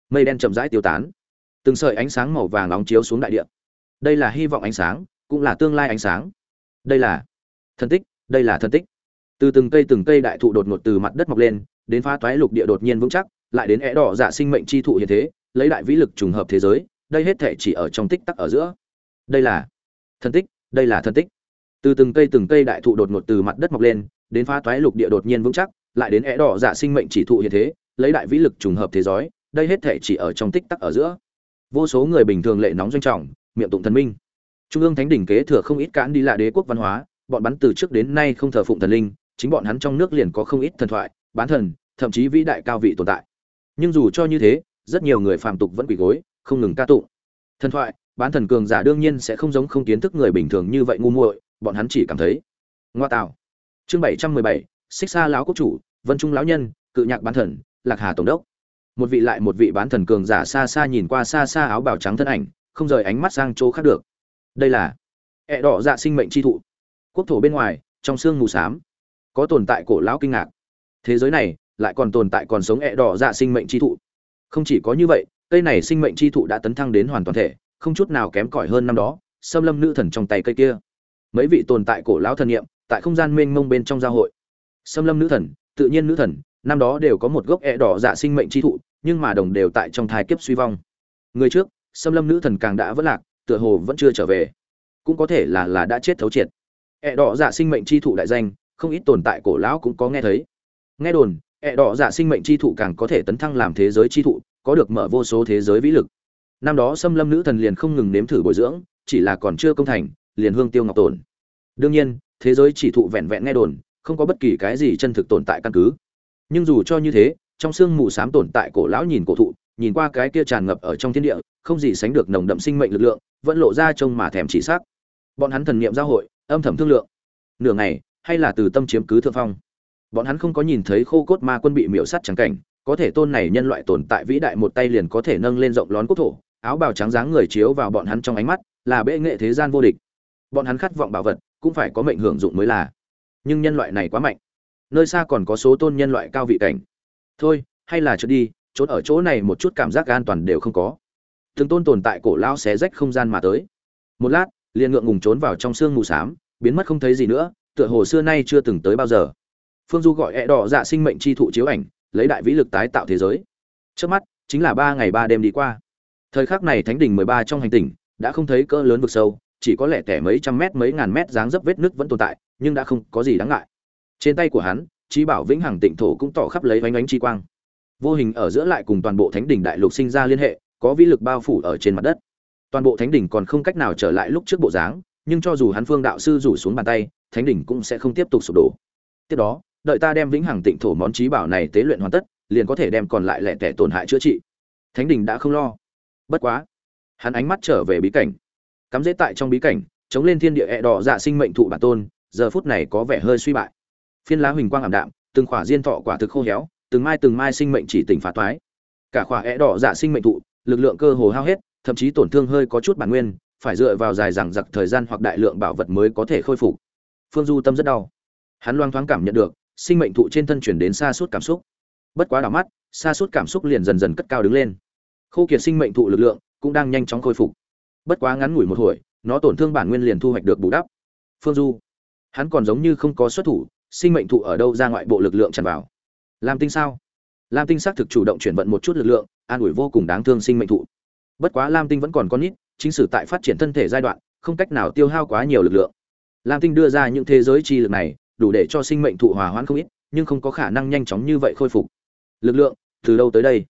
Mây đen chậm rãi tiêu tán. Từng sợi ánh sáng màu vàng nóng chiếu xuống đại địa đây là hy vọng ánh sáng, cũng là tương lai ánh sáng. Đây là thân tích, đây là thân tích. Từ từng cây từng cây đại thụ đột ngột từ mặt đất mọc lên, đến phá toái lục địa đột nhiên vững chắc, lại đến é đỏ dạ sinh mệnh chi thụ hiện thế, lấy đại vĩ lực trùng hợp thế giới, đây hết thể chỉ ở trong tích tắc ở giữa. Đây là thân tích, đây là thân tích. Từ từng cây từng cây đại thụ đột ngột từ mặt đất mọc lên, đến phá toái lục địa đột nhiên vững chắc, lại đến é đỏ dạ sinh mệnh chỉ thụ hiện thế, lấy đại vĩ lực trùng hợp thế giới, đây hết thể chỉ ở trong tích tắc ở giữa. Vô số người bình thường lệ nóng doanh trọng miệng tụng thần minh. Trung ương thánh đỉnh kế thừa không ít cản đi lạ đế quốc văn hóa, bọn bắn từ trước đến nay không thờ phụng thần linh, chính bọn hắn trong nước liền có không ít thần thoại, bán thần, thậm chí vĩ đại cao vị tồn tại. Nhưng dù cho như thế, rất nhiều người phàm tục vẫn quỳ gối, không ngừng ca tụng. Thần thoại, bán thần cường giả đương nhiên sẽ không giống không kiến thức người bình thường như vậy ngu muội, bọn hắn chỉ cảm thấy. Ngoa tạo. Chương bảy trăm mười bảy, xích xa lão quốc chủ, vân trung lão nhân, cự nhạc bán thần, lạc hà tổng đốc. Một vị lại một vị bán thần cường giả xa xa nhìn qua xa xa áo bào trắng thân ảnh không rời ánh mắt sang chỗ khác được. Đây là ẹ đỏ dạ sinh mệnh chi thụ. Quốc thổ bên ngoài, trong sương mù xám, có tồn tại cổ lão kinh ngạc. Thế giới này lại còn tồn tại còn sống ẹ đỏ dạ sinh mệnh chi thụ. Không chỉ có như vậy, cây này sinh mệnh chi thụ đã tấn thăng đến hoàn toàn thể, không chút nào kém cỏi hơn năm đó, xâm lâm nữ thần trong tay cây kia. Mấy vị tồn tại cổ lão thần nghiệm tại không gian mênh mông bên trong gia hội. Xâm lâm nữ thần, tự nhiên nữ thần, năm đó đều có một gốc ẹ đỏ dạ sinh mệnh chi thụ, nhưng mà đồng đều tại trong thai kiếp suy vong. Người trước xâm lâm nữ thần càng đã vất lạc, tựa hồ vẫn chưa trở về. Cũng có thể là là đã chết thấu triệt. Ẹ đỏ dạ sinh mệnh chi thụ đại danh, không ít tồn tại cổ lão cũng có nghe thấy. Nghe đồn, ẹ đỏ dạ sinh mệnh chi thụ càng có thể tấn thăng làm thế giới chi thụ, có được mở vô số thế giới vĩ lực. Năm đó xâm lâm nữ thần liền không ngừng nếm thử bồi dưỡng, chỉ là còn chưa công thành, liền hương tiêu ngọc tồn. Đương nhiên, thế giới chỉ thụ vẹn vẹn nghe đồn, không có bất kỳ cái gì chân thực tồn tại căn cứ. Nhưng dù cho như thế, trong sương mù xám tồn tại cổ lão nhìn cổ thụ nhìn qua cái kia tràn ngập ở trong thiên địa, không gì sánh được nồng đậm sinh mệnh lực lượng, vẫn lộ ra trông mà thèm chỉ sắc. Bọn hắn thần niệm giao hội, âm thầm thương lượng. Nửa ngày, hay là từ tâm chiếm cứ thượng phong. Bọn hắn không có nhìn thấy khô cốt ma quân bị miểu sắt chẳng cảnh, có thể tôn này nhân loại tồn tại vĩ đại một tay liền có thể nâng lên rộng lón quốc thổ, áo bào trắng dáng người chiếu vào bọn hắn trong ánh mắt, là bệ nghệ thế gian vô địch. Bọn hắn khát vọng bảo vật, cũng phải có mệnh hưởng dụng mới là. Nhưng nhân loại này quá mạnh. Nơi xa còn có số tôn nhân loại cao vị cảnh. Thôi, hay là trượt đi trốn ở chỗ này một chút cảm giác an toàn đều không có. Từng tôn tồn tại cổ lao xé rách không gian mà tới. Một lát, liền ngượng ngùng trốn vào trong sương mù xám, biến mất không thấy gì nữa, tựa hồ xưa nay chưa từng tới bao giờ. Phương du gọi ẹ đỏ dạ sinh mệnh chi thụ chiếu ảnh, lấy đại vĩ lực tái tạo thế giới. Trước mắt, chính là ba ngày ba đêm đi qua. Thời khắc này thánh đỉnh mười ba trong hành tinh, đã không thấy cỡ lớn vực sâu, chỉ có lẻ tẻ mấy trăm mét mấy ngàn mét dáng dấp vết nứt vẫn tồn tại, nhưng đã không có gì đáng ngại. Trên tay của hắn, trí bảo vĩnh hằng tịnh thổ cũng tỏ khắp lấy vánh ánh chi quang vô hình ở giữa lại cùng toàn bộ thánh đỉnh đại lục sinh ra liên hệ, có vĩ lực bao phủ ở trên mặt đất. Toàn bộ thánh đỉnh còn không cách nào trở lại lúc trước bộ dáng, nhưng cho dù hắn phương đạo sư rủ xuống bàn tay, thánh đỉnh cũng sẽ không tiếp tục sụp đổ. Tiếp đó, đợi ta đem vĩnh hằng tịnh thổ món trí bảo này tế luyện hoàn tất, liền có thể đem còn lại lẻ tẻ tổn hại chữa trị. Thánh đỉnh đã không lo. Bất quá, hắn ánh mắt trở về bí cảnh. Cắm dễ tại trong bí cảnh, chống lên thiên địa ẹ đỏ dạ sinh mệnh thụ bản tôn, giờ phút này có vẻ hơi suy bại. Phiên lá huỳnh quang ảm đạm, từng khỏa diên thọ quả thực khô héo từng mai từng mai sinh mệnh chỉ tỉnh phá toái. Cả khỏa é đỏ dạ sinh mệnh thụ, lực lượng cơ hồ hao hết, thậm chí tổn thương hơi có chút bản nguyên, phải dựa vào dài dằng giặc thời gian hoặc đại lượng bảo vật mới có thể khôi phục. Phương du tâm rất đau. Hắn loang thoáng cảm nhận được, sinh mệnh thụ trên thân chuyển đến xa suốt cảm xúc. Bất quá đảo mắt, xa suốt cảm xúc liền dần dần cất cao đứng lên. Khô kiệt sinh mệnh thụ lực lượng cũng đang nhanh chóng khôi phục. Bất quá ngắn ngủi một hồi, nó tổn thương bản nguyên liền thu hoạch được bù đắp. Phương du, hắn còn giống như không có xuất thủ, sinh mệnh thụ ở đâu ra ngoại bộ lực lượng tràn vào lam tinh sao? Lam tinh xác thực chủ động chuyển vận một chút lực lượng, an ủi vô cùng đáng thương sinh mệnh thụ. Bất quá lam tinh vẫn còn con nít, chính sử tại phát triển thân thể giai đoạn, không cách nào tiêu hao quá nhiều lực lượng. Lam tinh đưa ra những thế giới chi lực này, đủ để cho sinh mệnh thụ hòa hoãn không ít, nhưng không có khả năng nhanh chóng như vậy khôi phục. Lực lượng, từ đâu tới đây?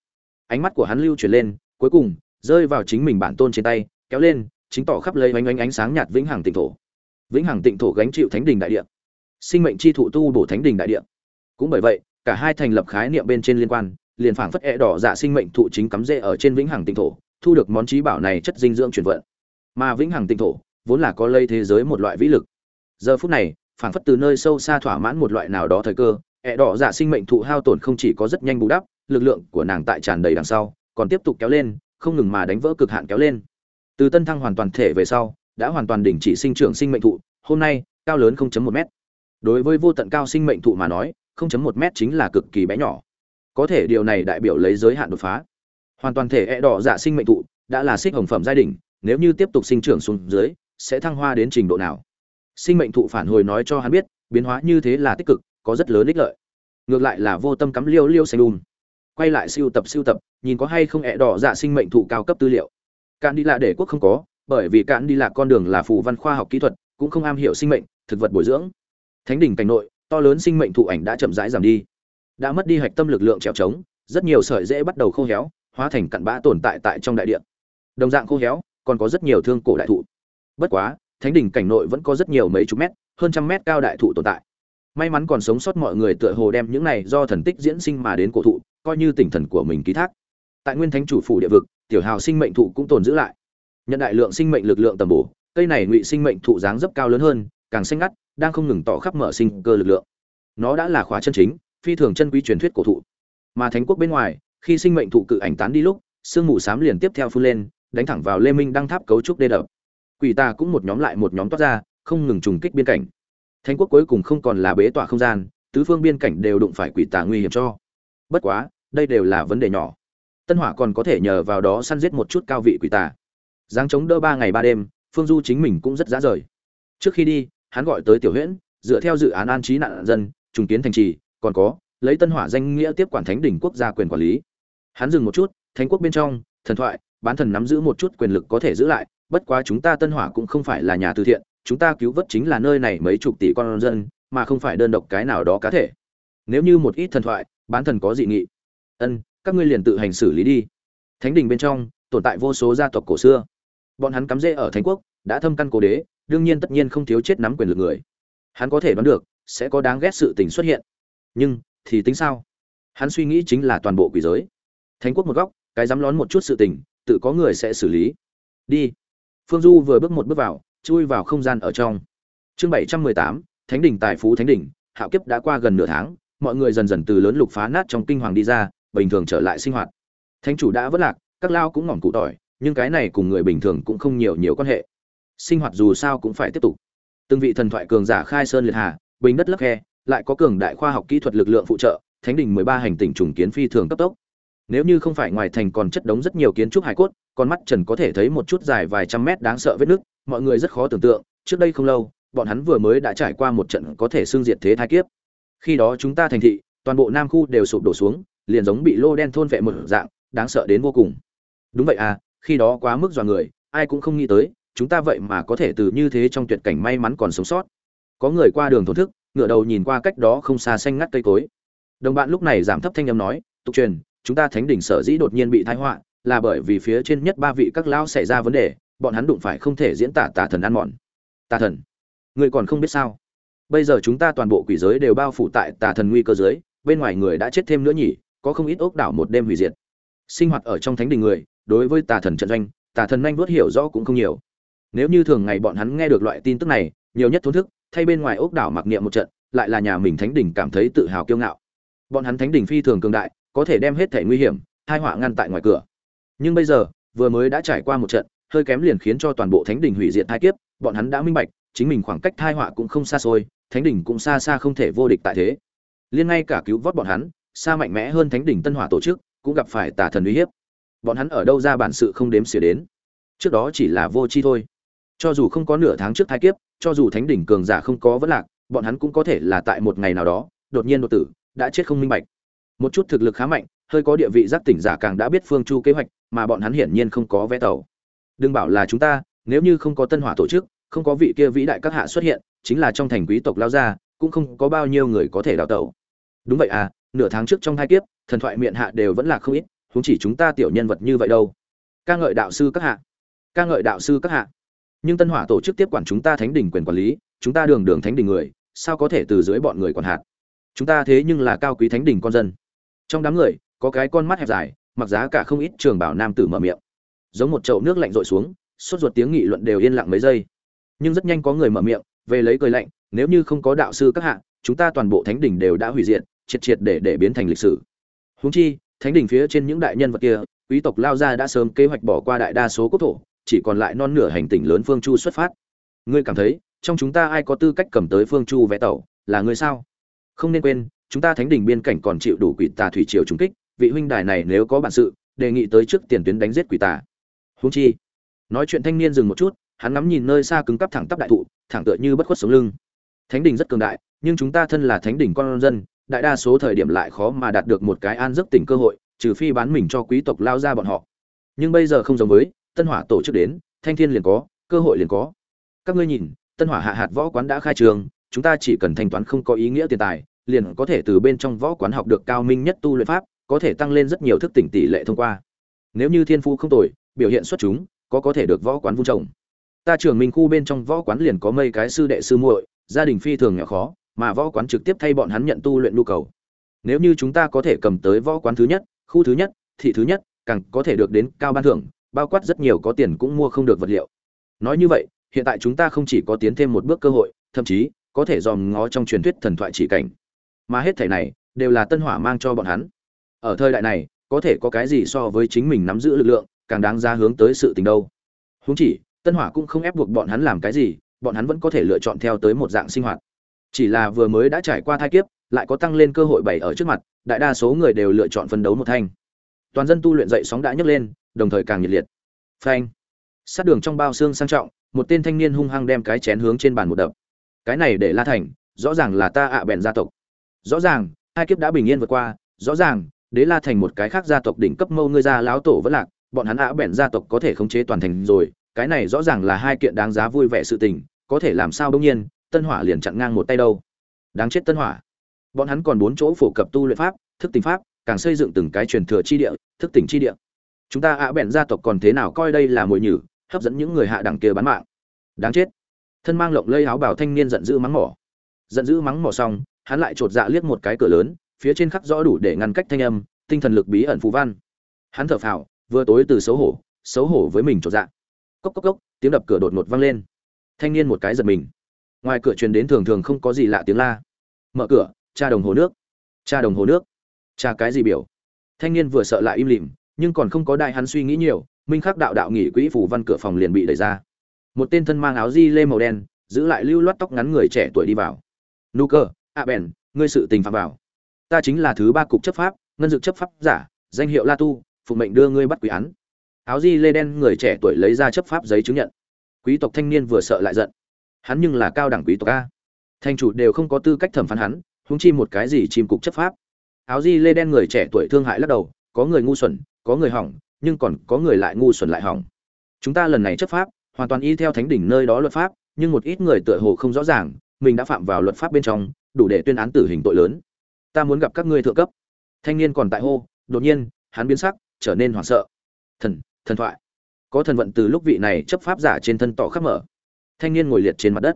Ánh mắt của hắn lưu chuyển lên, cuối cùng, rơi vào chính mình bản tôn trên tay, kéo lên, chính tỏ khắp lấy ánh ánh ánh sáng nhạt vĩnh hằng tịnh thổ. Vĩnh hằng tịnh thổ gánh chịu thánh đình đại địa. Sinh mệnh chi thụ tu bổ thánh đình đại địa. Cũng bởi vậy cả hai thành lập khái niệm bên trên liên quan, liền phảng phất e đỏ dạ sinh mệnh thụ chính cắm rễ ở trên vĩnh hằng tinh thổ, thu được món trí bảo này chất dinh dưỡng chuyển vận. Mà vĩnh hằng tinh thổ, vốn là có lây thế giới một loại vĩ lực. Giờ phút này, phảng phất từ nơi sâu xa thỏa mãn một loại nào đó thời cơ e đỏ dạ sinh mệnh thụ hao tổn không chỉ có rất nhanh bù đắp, lực lượng của nàng tại tràn đầy đằng sau, còn tiếp tục kéo lên, không ngừng mà đánh vỡ cực hạn kéo lên. Từ tân thăng hoàn toàn thể về sau, đã hoàn toàn đình chỉ sinh trưởng sinh mệnh thụ, hôm nay, cao lớn 0.1 m đối với vô tận cao sinh mệnh thụ mà nói 0.1 m chính là cực kỳ bé nhỏ. Có thể điều này đại biểu lấy giới hạn đột phá. Hoàn toàn thể e đỏ dạ sinh mệnh thụ đã là xích hồng phẩm giai đình nếu như tiếp tục sinh trưởng xuống dưới, sẽ thăng hoa đến trình độ nào? Sinh mệnh thụ phản hồi nói cho hắn biết, biến hóa như thế là tích cực, có rất lớn ích lợi. Ngược lại là vô tâm cắm liêu liêu xanh đùm. Quay lại siêu tập siêu tập, nhìn có hay không ẹ đỏ dạ sinh mệnh thụ cao cấp tư liệu. Cạn đi lạ để quốc không có, bởi vì cạn đi lạ con đường là phù văn khoa học kỹ thuật, cũng không am hiểu sinh mệnh, thực vật bồi dưỡng. Thánh đỉnh cảnh nội to lớn sinh mệnh thụ ảnh đã chậm rãi giảm đi. Đã mất đi hạch tâm lực lượng trèo trống, rất nhiều sợi dễ bắt đầu khô héo, hóa thành cặn bã tồn tại tại trong đại địa. Đồng dạng khô héo, còn có rất nhiều thương cổ đại thụ. Bất quá, thánh đỉnh cảnh nội vẫn có rất nhiều mấy chục mét, hơn trăm mét cao đại thụ tồn tại. May mắn còn sống sót mọi người tựa hồ đem những này do thần tích diễn sinh mà đến cổ thụ, coi như tỉnh thần của mình ký thác. Tại nguyên thánh chủ phủ địa vực, tiểu hào sinh mệnh thụ cũng tồn giữ lại. Nhận đại lượng sinh mệnh lực lượng tầm bổ, cây này ngụy sinh mệnh thụ dáng dấp cao lớn hơn, càng xanh ngắt đang không ngừng tỏ khắp mở sinh cơ lực lượng. Nó đã là khóa chân chính, phi thường chân quý truyền thuyết cổ thụ. Mà thánh quốc bên ngoài, khi sinh mệnh thụ cự ảnh tán đi lúc, sương mù xám liền tiếp theo phun lên, đánh thẳng vào lê minh đang tháp cấu trúc đê đập. Quỷ tà cũng một nhóm lại một nhóm toát ra, không ngừng trùng kích biên cảnh. Thánh quốc cuối cùng không còn là bế tỏa không gian, tứ phương biên cảnh đều đụng phải quỷ tà nguy hiểm cho. Bất quá, đây đều là vấn đề nhỏ. Tân hỏa còn có thể nhờ vào đó săn giết một chút cao vị quỷ tà. Giáng chống đỡ ba ngày ba đêm, phương du chính mình cũng rất dã rời. Trước khi đi hắn gọi tới tiểu huyễn, dựa theo dự án an trí nạn dân, trùng kiến thành trì, còn có, lấy tân hỏa danh nghĩa tiếp quản thánh đỉnh quốc gia quyền quản lý. Hắn dừng một chút, thánh quốc bên trong, thần thoại, bán thần nắm giữ một chút quyền lực có thể giữ lại, bất quá chúng ta tân hỏa cũng không phải là nhà từ thiện, chúng ta cứu vớt chính là nơi này mấy chục tỷ con dân, mà không phải đơn độc cái nào đó cá thể. Nếu như một ít thần thoại, bán thần có dị nghị. Ân, các ngươi liền tự hành xử lý đi. Thánh đình bên trong, tồn tại vô số gia tộc cổ xưa. Bọn hắn cắm rễ ở thánh quốc, đã thâm căn cố đế đương nhiên tất nhiên không thiếu chết nắm quyền lực người. Hắn có thể đoán được, sẽ có đáng ghét sự tình xuất hiện. Nhưng, thì tính sao? Hắn suy nghĩ chính là toàn bộ quỷ giới. Thánh quốc một góc, cái dám lón một chút sự tình, tự có người sẽ xử lý. Đi. Phương du vừa bước một bước vào, chui vào không gian ở trong. Chương bảy trăm mười tám, thánh đỉnh tài phú thánh đỉnh, hạo kiếp đã qua gần nửa tháng, mọi người dần dần từ lớn lục phá nát trong kinh hoàng đi ra, bình thường trở lại sinh hoạt. Thánh chủ đã vất lạc, các lao cũng ngỏm cụ tỏi, nhưng cái này cùng người bình thường cũng không nhiều nhiều quan hệ sinh hoạt dù sao cũng phải tiếp tục. Từng vị thần thoại cường giả khai sơn liệt hà, bình đất lấp khe, lại có cường đại khoa học kỹ thuật lực lượng phụ trợ, thánh đình mười ba hành tinh trùng kiến phi thường cấp tốc. Nếu như không phải ngoài thành còn chất đống rất nhiều kiến trúc hải cốt, con mắt trần có thể thấy một chút dài vài trăm mét đáng sợ vết nứt mọi người rất khó tưởng tượng, trước đây không lâu, bọn hắn vừa mới đã trải qua một trận có thể xương diệt thế thái kiếp. Khi đó chúng ta thành thị, toàn bộ nam khu đều sụp đổ xuống, liền giống bị lô đen thôn vệ một dạng, đáng sợ đến vô cùng. Đúng vậy à khi đó quá mức dọa người, ai cũng không nghĩ tới chúng ta vậy mà có thể từ như thế trong tuyệt cảnh may mắn còn sống sót. Có người qua đường thổn thức ngửa đầu nhìn qua cách đó không xa xanh ngắt cây cối. Đồng bạn lúc này giảm thấp thanh âm nói tục truyền chúng ta thánh đỉnh sở dĩ đột nhiên bị thái họa là bởi vì phía trên nhất ba vị các lão xảy ra vấn đề bọn hắn đụng phải không thể diễn tả tà thần ăn mòn. Tà thần? Người còn không biết sao? Bây giờ chúng ta toàn bộ quỷ giới đều bao phủ tại tà thần nguy cơ dưới, bên ngoài người đã chết thêm nữa nhỉ có không ít ốc đảo một đêm hủy diệt. Sinh hoạt ở trong thánh đình người đối với tà thần trận doanh tà thần nhanh vuốt hiểu rõ cũng không nhiều nếu như thường ngày bọn hắn nghe được loại tin tức này, nhiều nhất thốn thức, thay bên ngoài ốc đảo mặc niệm một trận, lại là nhà mình thánh đình cảm thấy tự hào kiêu ngạo. Bọn hắn thánh đình phi thường cường đại, có thể đem hết thể nguy hiểm hai họa ngăn tại ngoài cửa. Nhưng bây giờ, vừa mới đã trải qua một trận, hơi kém liền khiến cho toàn bộ thánh đình hủy diệt thai kiếp, bọn hắn đã minh bạch, chính mình khoảng cách thai họa cũng không xa xôi, thánh đình cũng xa xa không thể vô địch tại thế. Liên ngay cả cứu vớt bọn hắn, xa mạnh mẽ hơn thánh đình tân hỏa tổ chức, cũng gặp phải tà thần uy hiếp. Bọn hắn ở đâu ra bản sự không đếm xỉa đến. Trước đó chỉ là vô chi thôi cho dù không có nửa tháng trước thai kiếp, cho dù thánh đỉnh cường giả không có vấn lạc, bọn hắn cũng có thể là tại một ngày nào đó, đột nhiên đột tử, đã chết không minh bạch. Một chút thực lực khá mạnh, hơi có địa vị giác tỉnh giả càng đã biết phương chu kế hoạch, mà bọn hắn hiển nhiên không có vé tàu. Đừng bảo là chúng ta, nếu như không có tân hỏa tổ chức, không có vị kia vĩ đại các hạ xuất hiện, chính là trong thành quý tộc lao ra, cũng không có bao nhiêu người có thể đào tẩu. Đúng vậy à nửa tháng trước trong hai kiếp, thần thoại miệng hạ đều vẫn là không ít, huống chỉ chúng ta tiểu nhân vật như vậy đâu. Ca ngợi đạo sư các hạ. Ca ngợi đạo sư các hạ nhưng tân hỏa tổ chức tiếp quản chúng ta thánh đình quyền quản lý, chúng ta đường đường thánh đình người, sao có thể từ dưới bọn người quản hạt? Chúng ta thế nhưng là cao quý thánh đình con dân. Trong đám người, có cái con mắt hẹp dài, mặc giá cả không ít trường bảo nam tử mở miệng. Giống một chậu nước lạnh rội xuống, sốt ruột tiếng nghị luận đều yên lặng mấy giây. Nhưng rất nhanh có người mở miệng, về lấy cười lạnh, nếu như không có đạo sư các hạ, chúng ta toàn bộ thánh đình đều đã hủy diệt, triệt triệt để để biến thành lịch sử. Húng chi, thánh đình phía trên những đại nhân vật kia, quý tộc lao ra đã sớm kế hoạch bỏ qua đại đa số quốc thổ chỉ còn lại non nửa hành tinh lớn phương chu xuất phát. Ngươi cảm thấy, trong chúng ta ai có tư cách cầm tới phương chu vẽ tàu, là ngươi sao? Không nên quên, chúng ta thánh đình biên cảnh còn chịu đủ quỷ tà thủy triều trúng kích, vị huynh đài này nếu có bản sự, đề nghị tới trước tiền tuyến đánh giết quỷ tà. Húng chi, nói chuyện thanh niên dừng một chút, hắn ngắm nhìn nơi xa cứng cắp thẳng tắp đại thụ, thẳng tựa như bất khuất sống lưng. Thánh đình rất cường đại, nhưng chúng ta thân là thánh đình con dân, đại đa số thời điểm lại khó mà đạt được một cái an giấc tỉnh cơ hội, trừ phi bán mình cho quý tộc lao ra bọn họ. Nhưng bây giờ không giống với tân hỏa tổ chức đến, thanh thiên liền có, cơ hội liền có. Các ngươi nhìn, tân hỏa hạ hạt võ quán đã khai trường, chúng ta chỉ cần thanh toán không có ý nghĩa tiền tài, liền có thể từ bên trong võ quán học được cao minh nhất tu luyện pháp, có thể tăng lên rất nhiều thức tỉnh tỷ lệ thông qua. Nếu như thiên phu không tồi, biểu hiện xuất chúng, có có thể được võ quán vung trồng. Ta trường minh khu bên trong võ quán liền có mây cái sư đệ sư muội, gia đình phi thường nhỏ khó, mà võ quán trực tiếp thay bọn hắn nhận tu luyện nhu cầu. Nếu như chúng ta có thể cầm tới võ quán thứ nhất, khu thứ nhất, thị thứ nhất, càng có thể được đến cao ban thưởng bao quát rất nhiều có tiền cũng mua không được vật liệu. Nói như vậy, hiện tại chúng ta không chỉ có tiến thêm một bước cơ hội, thậm chí, có thể dòm ngó trong truyền thuyết thần thoại chỉ cảnh. Mà hết thảy này, đều là tân hỏa mang cho bọn hắn. Ở thời đại này, có thể có cái gì so với chính mình nắm giữ lực lượng, càng đáng ra hướng tới sự tình đâu. Huống chỉ, tân hỏa cũng không ép buộc bọn hắn làm cái gì, bọn hắn vẫn có thể lựa chọn theo tới một dạng sinh hoạt. Chỉ là vừa mới đã trải qua thai kiếp, lại có tăng lên cơ hội bày ở trước mặt, đại đa số người đều lựa chọn phân đấu một thanh toàn dân tu luyện dậy sóng đã nhấc lên, đồng thời càng nhiệt liệt. Phanh. Sát đường trong bao xương sang trọng, một tên thanh niên hung hăng đem cái chén hướng trên bàn một đập. Cái này để la thành, rõ ràng là ta ạ bèn gia tộc. Rõ ràng, hai kiếp đã bình yên vượt qua, rõ ràng, đế la thành một cái khác gia tộc đỉnh cấp mâu ngươi gia láo tổ vẫn lạc, bọn hắn ạ bèn gia tộc có thể khống chế toàn thành rồi, cái này rõ ràng là hai kiện đáng giá vui vẻ sự tình, có thể làm sao bỗng nhiên, tân hỏa liền chặn ngang một tay đâu. Đáng chết tân hỏa. Bọn hắn còn bốn chỗ phổ cập tu luyện pháp, thức tỉnh pháp càng xây dựng từng cái truyền thừa chi địa, thức tỉnh chi địa. Chúng ta ạ bèn gia tộc còn thế nào coi đây là mồi nhử, hấp dẫn những người hạ đẳng kia bán mạng. Đáng chết. Thân mang lộng lây áo bảo thanh niên giận dữ mắng mỏ. Giận dữ mắng mỏ xong, hắn lại chột dạ liếc một cái cửa lớn, phía trên khắc rõ đủ để ngăn cách thanh âm, tinh thần lực bí ẩn phù văn. Hắn thở phào, vừa tối từ xấu hổ xấu hổ với mình chột dạ. Cốc cốc cốc, tiếng đập cửa đột ngột vang lên. Thanh niên một cái giật mình. Ngoài cửa truyền đến thường thường không có gì lạ tiếng la. Mở cửa, cha đồng hồ nước. Cha đồng hồ nước cha cái gì biểu. Thanh niên vừa sợ lại im lìm, nhưng còn không có đại hắn suy nghĩ nhiều, minh khắc đạo đạo nghỉ quỹ phủ văn cửa phòng liền bị đẩy ra. Một tên thân mang áo di lê màu đen, giữ lại lưu loát tóc ngắn người trẻ tuổi đi vào. Nu cơ a bèn, ngươi sự tình phạm vào. Ta chính là thứ ba cục chấp pháp, ngân dược chấp pháp giả, danh hiệu la tu, phụ mệnh đưa ngươi bắt quý án. Áo di lê đen người trẻ tuổi lấy ra chấp pháp giấy chứng nhận. Quý tộc thanh niên vừa sợ lại giận. Hắn nhưng là cao đẳng quý tộc a. Thành chủ đều không có tư cách thẩm phán hắn, huống chi một cái gì chìm cục chấp pháp áo di lê đen người trẻ tuổi thương hại lắc đầu, có người ngu xuẩn, có người hỏng, nhưng còn có người lại ngu xuẩn lại hỏng. Chúng ta lần này chấp pháp, hoàn toàn y theo thánh đỉnh nơi đó luật pháp, nhưng một ít người tựa hồ không rõ ràng, mình đã phạm vào luật pháp bên trong, đủ để tuyên án tử hình tội lớn. Ta muốn gặp các ngươi thượng cấp. Thanh niên còn tại hô, đột nhiên, hắn biến sắc, trở nên hoảng sợ. Thần thần thoại. Có thần vận từ lúc vị này chấp pháp giả trên thân tỏ khắp mở. Thanh niên ngồi liệt trên mặt đất.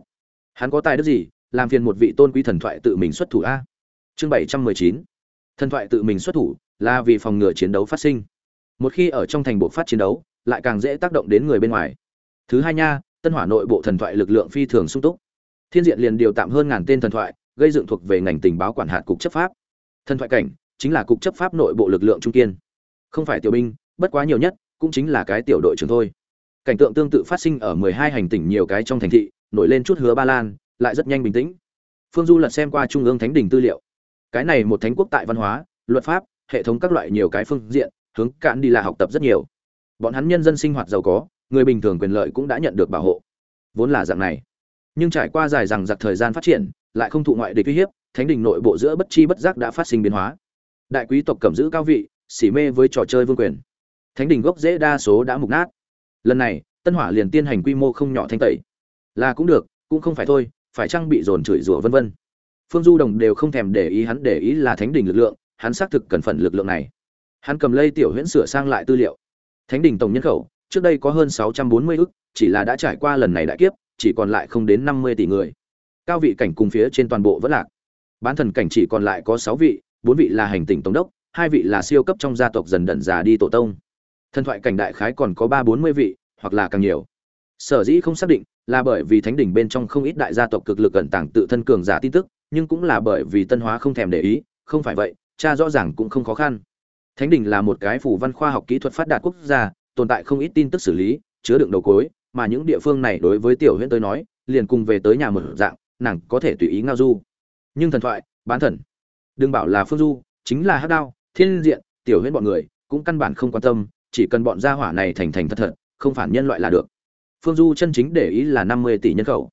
Hắn có tài đức gì, làm phiền một vị tôn quý thần thoại tự mình xuất thủ a? Chương bảy trăm mười chín thần thoại tự mình xuất thủ là vì phòng ngừa chiến đấu phát sinh. Một khi ở trong thành bộ phát chiến đấu, lại càng dễ tác động đến người bên ngoài. Thứ hai nha, tân hỏa nội bộ thần thoại lực lượng phi thường sung túc. Thiên diện liền điều tạm hơn ngàn tên thần thoại, gây dựng thuộc về ngành tình báo quản hạt cục chấp pháp. Thần thoại cảnh chính là cục chấp pháp nội bộ lực lượng trung kiên. Không phải tiểu binh, bất quá nhiều nhất cũng chính là cái tiểu đội trưởng thôi. Cảnh tượng tương tự phát sinh ở mười hai hành tỉnh nhiều cái trong thành thị, nổi lên chút hứa ba lan, lại rất nhanh bình tĩnh. Phương du lật xem qua trung ương thánh đình tư liệu cái này một thánh quốc tại văn hóa, luật pháp, hệ thống các loại nhiều cái phương diện, hướng cạn đi là học tập rất nhiều. Bọn hắn nhân dân sinh hoạt giàu có, người bình thường quyền lợi cũng đã nhận được bảo hộ. Vốn là dạng này. Nhưng trải qua dài rằng giặc thời gian phát triển, lại không thụ ngoại địch uy hiếp, thánh đình nội bộ giữa bất chi bất giác đã phát sinh biến hóa. Đại quý tộc cầm giữ cao vị, xỉ mê với trò chơi vương quyền. Thánh đình gốc dễ đa số đã mục nát. Lần này, tân hỏa liền tiên hành quy mô không nhỏ thanh tẩy. Là cũng được, cũng không phải thôi, phải trang bị dồn chửi rủa vân vân? Phương du đồng đều không thèm để ý hắn để ý là thánh đình lực lượng hắn xác thực cần phần lực lượng này hắn cầm lây tiểu huyễn sửa sang lại tư liệu thánh đình tổng nhân khẩu trước đây có hơn 640 ức, chỉ là đã trải qua lần này đại kiếp, chỉ còn lại không đến 50 tỷ người. Cao vị cảnh cùng phía trên toàn bộ vẫn lạc. Bán thần cảnh chỉ còn lại có 6 vị, 4 vị là hành tỉnh tổng đốc, hai vị là siêu cấp trong gia tộc dần dần già đi tổ tông. Thần thoại cảnh đại khái còn có 3 40 vị, hoặc là càng nhiều. Sở dĩ không xác định, là bởi vì thánh đỉnh bên trong không ít đại gia tộc cực lực ẩn tàng tự thân cường giả tin tức, nhưng cũng là bởi vì Tân Hóa không thèm để ý, không phải vậy, cha rõ ràng cũng không khó khăn. Thánh đình là một cái phủ văn khoa học kỹ thuật phát đạt quốc gia, tồn tại không ít tin tức xử lý chứa đựng đầu cối mà những địa phương này đối với tiểu huyễn tới nói liền cùng về tới nhà mở dạng nàng có thể tùy ý ngao du. Nhưng thần thoại bán thần. Đừng bảo là phương du chính là hát đao thiên diện tiểu huyễn bọn người cũng căn bản không quan tâm chỉ cần bọn gia hỏa này thành thành thật thật không phản nhân loại là được. Phương du chân chính để ý là năm mươi tỷ nhân khẩu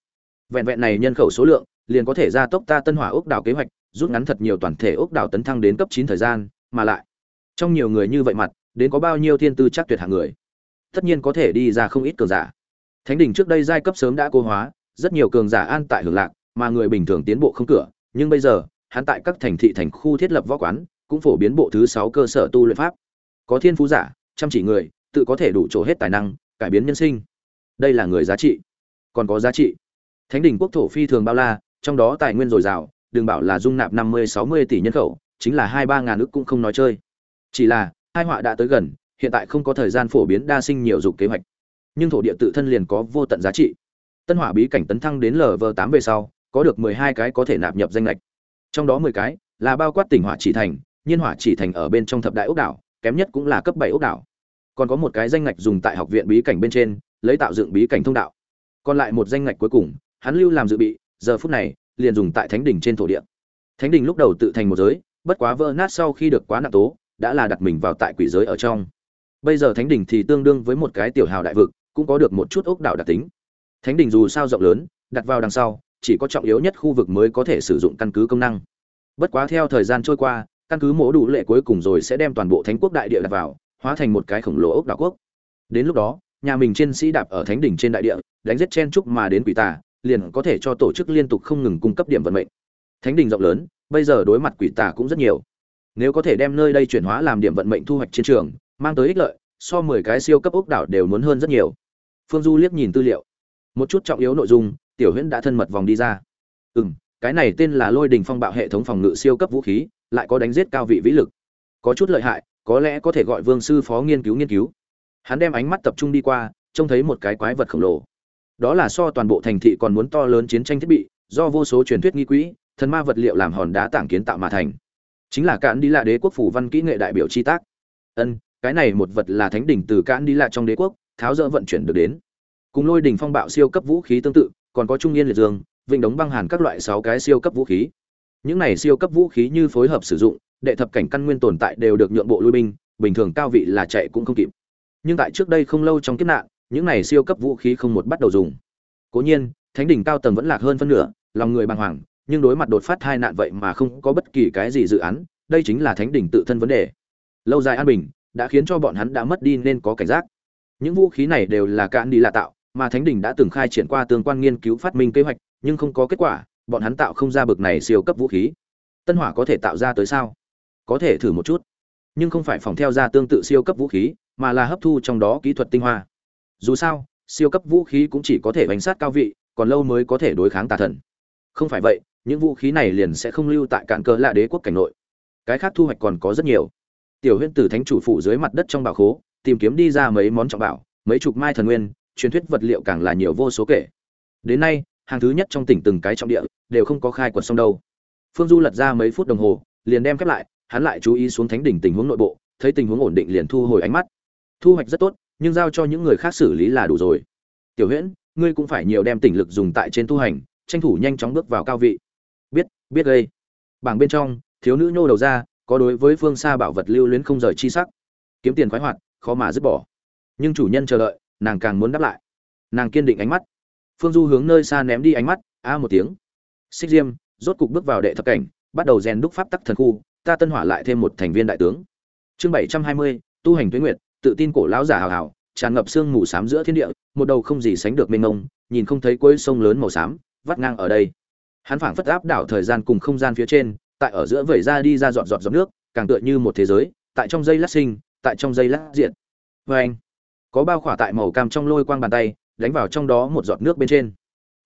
vẹn vẹn này nhân khẩu số lượng, liền có thể gia tốc ta tân hỏa ốc đảo kế hoạch, rút ngắn thật nhiều toàn thể ốc đảo tấn thăng đến cấp chín thời gian, mà lại, trong nhiều người như vậy mặt, đến có bao nhiêu thiên tư chắc tuyệt hạng người? Tất nhiên có thể đi ra không ít cường giả. Thánh đỉnh trước đây giai cấp sớm đã cô hóa, rất nhiều cường giả an tại hưởng lạc, mà người bình thường tiến bộ không cửa, nhưng bây giờ, hắn tại các thành thị thành khu thiết lập võ quán, cũng phổ biến bộ thứ sáu cơ sở tu luyện pháp. Có thiên phú giả, chăm chỉ người, tự có thể đủ chỗ hết tài năng, cải biến nhân sinh. Đây là người giá trị. Còn có giá trị thánh đỉnh quốc thổ phi thường bao la, trong đó tài nguyên dồi dào, đừng bảo là dung nạp năm mươi, sáu mươi tỷ nhân khẩu, chính là hai ba ngàn ức cũng không nói chơi. Chỉ là, hai họa đã tới gần, hiện tại không có thời gian phổ biến đa sinh nhiều dục kế hoạch. Nhưng thổ địa tự thân liền có vô tận giá trị. Tân hỏa bí cảnh tấn thăng đến lv tám về sau, có được mười hai cái có thể nạp nhập danh nghịch. trong đó mười cái là bao quát tỉnh hỏa chỉ thành, nhiên hỏa chỉ thành ở bên trong thập đại ốc đảo, kém nhất cũng là cấp bảy ốc đảo. Còn có một cái danh ngạch dùng tại học viện bí cảnh bên trên, lấy tạo dựng bí cảnh thông đạo. Còn lại một danh ngạch cuối cùng hắn lưu làm dự bị, giờ phút này, liền dùng tại thánh đỉnh trên thổ địa. Thánh đỉnh lúc đầu tự thành một giới, bất quá vỡ nát sau khi được quá nặng tố, đã là đặt mình vào tại quỷ giới ở trong. Bây giờ thánh đỉnh thì tương đương với một cái tiểu hào đại vực, cũng có được một chút ốc đảo đặc tính. Thánh đỉnh dù sao rộng lớn, đặt vào đằng sau, chỉ có trọng yếu nhất khu vực mới có thể sử dụng căn cứ công năng. Bất quá theo thời gian trôi qua, căn cứ mổ đủ lệ cuối cùng rồi sẽ đem toàn bộ thánh quốc đại địa đặt vào, hóa thành một cái khổng lồ ốc đảo quốc. Đến lúc đó, nhà mình trên sĩ đạp ở thánh đỉnh trên đại địa, đánh giết chen trúc mà đến quỷ tà liền có thể cho tổ chức liên tục không ngừng cung cấp điểm vận mệnh. Thánh đình rộng lớn, bây giờ đối mặt quỷ tà cũng rất nhiều. Nếu có thể đem nơi đây chuyển hóa làm điểm vận mệnh thu hoạch chiến trường, mang tới ích lợi, so mười cái siêu cấp ốc đảo đều muốn hơn rất nhiều. Phương du liếc nhìn tư liệu. Một chút trọng yếu nội dung, tiểu huyễn đã thân mật vòng đi ra. Ừ m cái này tên là lôi đình phong bạo hệ thống phòng ngự siêu cấp vũ khí, lại có đánh giết cao vị vĩ lực. Có chút lợi hại, có lẽ có thể gọi vương sư phó nghiên cứu nghiên cứu. Hắn đem ánh mắt tập trung đi qua, trông thấy một cái quái vật khổng lồ đó là so toàn bộ thành thị còn muốn to lớn chiến tranh thiết bị, do vô số truyền thuyết nghi quỹ, thần ma vật liệu làm hòn đá tảng kiến tạo mà thành. Chính là cạn đi lạ đế quốc phủ văn kỹ nghệ đại biểu chi tác. Ân, cái này một vật là thánh đỉnh từ cạn đi lạ trong đế quốc, tháo dỡ vận chuyển được đến. Cùng lôi đỉnh phong bạo siêu cấp vũ khí tương tự, còn có trung yên liệt dương, vịnh đống băng hàn các loại sáu cái siêu cấp vũ khí. Những này siêu cấp vũ khí như phối hợp sử dụng, đệ thập cảnh căn nguyên tồn tại đều được nhượng bộ lui binh, bình thường cao vị là chạy cũng không kịp. Nhưng tại trước đây không lâu trong kiếp nạn những này siêu cấp vũ khí không một bắt đầu dùng. Cố nhiên, thánh đỉnh cao tầng vẫn lạc hơn phân nửa, lòng người bàng hoàng, nhưng đối mặt đột phát hai nạn vậy mà không có bất kỳ cái gì dự án, đây chính là thánh đỉnh tự thân vấn đề. Lâu dài an bình, đã khiến cho bọn hắn đã mất đi nên có cảnh giác. Những vũ khí này đều là cạn đi là tạo, mà thánh đỉnh đã từng khai triển qua tương quan nghiên cứu phát minh kế hoạch, nhưng không có kết quả, bọn hắn tạo không ra bực này siêu cấp vũ khí. Tân hỏa có thể tạo ra tới sao? Có thể thử một chút. Nhưng không phải phòng theo ra tương tự siêu cấp vũ khí, mà là hấp thu trong đó kỹ thuật tinh hoa dù sao, siêu cấp vũ khí cũng chỉ có thể bánh sát cao vị, còn lâu mới có thể đối kháng tà thần. Không phải vậy, những vũ khí này liền sẽ không lưu tại cạn cơ lạ đế quốc cảnh nội. Cái khác thu hoạch còn có rất nhiều. Tiểu Huyên tử thánh chủ phụ dưới mặt đất trong bảo khố, tìm kiếm đi ra mấy món trọng bảo, mấy chục mai thần nguyên, truyền thuyết vật liệu càng là nhiều vô số kể. Đến nay, hàng thứ nhất trong tỉnh từng cái trọng địa, đều không có khai quật xong đâu. Phương du lật ra mấy phút đồng hồ, liền đem khép lại, hắn lại chú ý xuống thánh đỉnh tình huống nội bộ, thấy tình huống ổn định liền thu hồi ánh mắt. Thu hoạch rất tốt nhưng giao cho những người khác xử lý là đủ rồi. Tiểu huyễn, ngươi cũng phải nhiều đem tỉnh lực dùng tại trên tu hành, tranh thủ nhanh chóng bước vào cao vị. Biết biết gây bảng bên trong, thiếu nữ nhô đầu ra, có đối với phương xa bảo vật lưu luyến không rời chi sắc. Kiếm tiền khoái hoạt, khó mà dứt bỏ. Nhưng chủ nhân chờ đợi, nàng càng muốn đáp lại. Nàng kiên định ánh mắt. Phương du hướng nơi xa ném đi ánh mắt, a một tiếng. Xích diêm, rốt cục bước vào đệ thập cảnh, bắt đầu rèn đúc pháp tắc thần khu, ta tân hỏa lại thêm một thành viên đại tướng. Chương bảy trăm hai mươi, tu hành tuyến nguyệt tự tin cổ lão giả hào hào, tràn ngập sương mù xám giữa thiên địa, một đầu không gì sánh được mênh mông, nhìn không thấy cuối sông lớn màu xám, vắt ngang ở đây. Hắn phảng phất áp đảo thời gian cùng không gian phía trên, tại ở giữa vẩy ra đi ra dọn dọn giọt nước, càng tựa như một thế giới, tại trong dây lát sinh, tại trong dây lát diện vê vâng. anh có bao khỏa tại màu cam trong lôi quang bàn tay, đánh vào trong đó một giọt nước bên trên.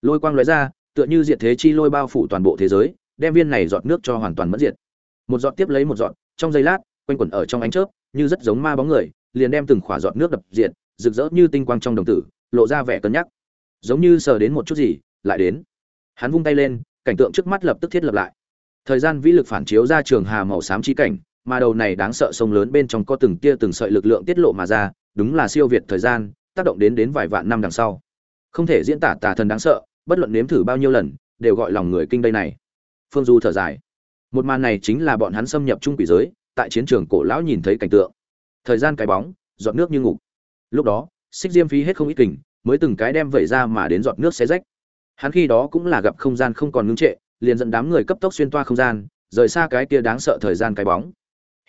Lôi quang lóe ra, tựa như diệt thế chi lôi bao phủ toàn bộ thế giới, đem viên này giọt nước cho hoàn toàn mất diệt. Một giọt tiếp lấy một giọt, trong giây lát, quanh quẩn ở trong ánh chớp, như rất giống ma bóng người liền đem từng khỏa giọt nước đập diện, rực rỡ như tinh quang trong đồng tử lộ ra vẻ cân nhắc. Giống như sờ đến một chút gì lại đến. Hắn vung tay lên cảnh tượng trước mắt lập tức thiết lập lại. Thời gian vĩ lực phản chiếu ra trường hà màu xám trí cảnh mà đầu này đáng sợ sông lớn bên trong có từng tia từng sợi lực lượng tiết lộ mà ra đúng là siêu việt thời gian tác động đến đến vài vạn năm đằng sau. Không thể diễn tả tà thần đáng sợ bất luận nếm thử bao nhiêu lần đều gọi lòng người kinh đây này. Phương du thở dài. Một màn này chính là bọn hắn xâm nhập trung quỷ giới tại chiến trường cổ lão nhìn thấy cảnh tượng thời gian cái bóng, giọt nước như ngục. Lúc đó, xích diêm phí hết không ít kình, mới từng cái đem vẩy ra mà đến giọt nước xé rách. Hắn khi đó cũng là gặp không gian không còn ngưng trệ, liền dẫn đám người cấp tốc xuyên toa không gian, rời xa cái kia đáng sợ thời gian cái bóng.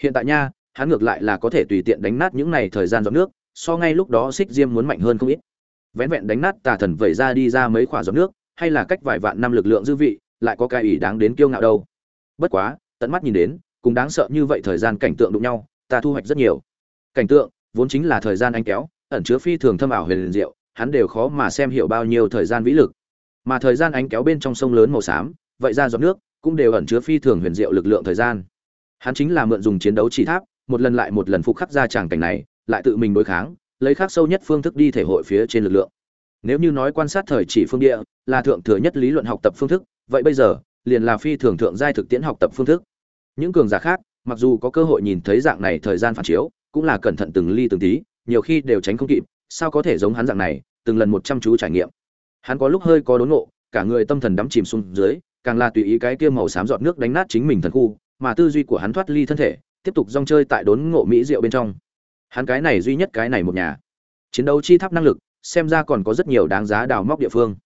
Hiện tại nha, hắn ngược lại là có thể tùy tiện đánh nát những này thời gian giọt nước, so ngay lúc đó xích diêm muốn mạnh hơn không ít. Vén vẹn đánh nát tà thần vẩy ra đi ra mấy khỏa giọt nước, hay là cách vài vạn năm lực lượng dư vị, lại có cái ủy đáng đến kiêu ngạo đâu. Bất quá, tận mắt nhìn đến cũng đáng sợ như vậy thời gian cảnh tượng đụng nhau, ta thu hoạch rất nhiều cảnh tượng, vốn chính là thời gian anh kéo, ẩn chứa phi thường thâm ảo huyền diệu, hắn đều khó mà xem hiểu bao nhiêu thời gian vĩ lực. Mà thời gian ánh kéo bên trong sông lớn màu xám, vậy ra giọt nước, cũng đều ẩn chứa phi thường huyền diệu lực lượng thời gian. Hắn chính là mượn dùng chiến đấu chỉ tháp, một lần lại một lần phục khắc ra tràng cảnh này, lại tự mình đối kháng, lấy khắc sâu nhất phương thức đi thể hội phía trên lực lượng. Nếu như nói quan sát thời chỉ phương địa, là thượng thừa nhất lý luận học tập phương thức, vậy bây giờ, liền là phi thường thượng giai thực tiễn học tập phương thức. Những cường giả khác, mặc dù có cơ hội nhìn thấy dạng này thời gian phản chiếu cũng là cẩn thận từng ly từng tí, nhiều khi đều tránh không kịp, sao có thể giống hắn dạng này, từng lần một chăm chú trải nghiệm. Hắn có lúc hơi có đốn ngộ, cả người tâm thần đắm chìm xuống dưới, càng là tùy ý cái kia màu xám giọt nước đánh nát chính mình thần khu, mà tư duy của hắn thoát ly thân thể, tiếp tục rong chơi tại đốn ngộ mỹ rượu bên trong. Hắn cái này duy nhất cái này một nhà. Chiến đấu chi tháp năng lực, xem ra còn có rất nhiều đáng giá đào móc địa phương.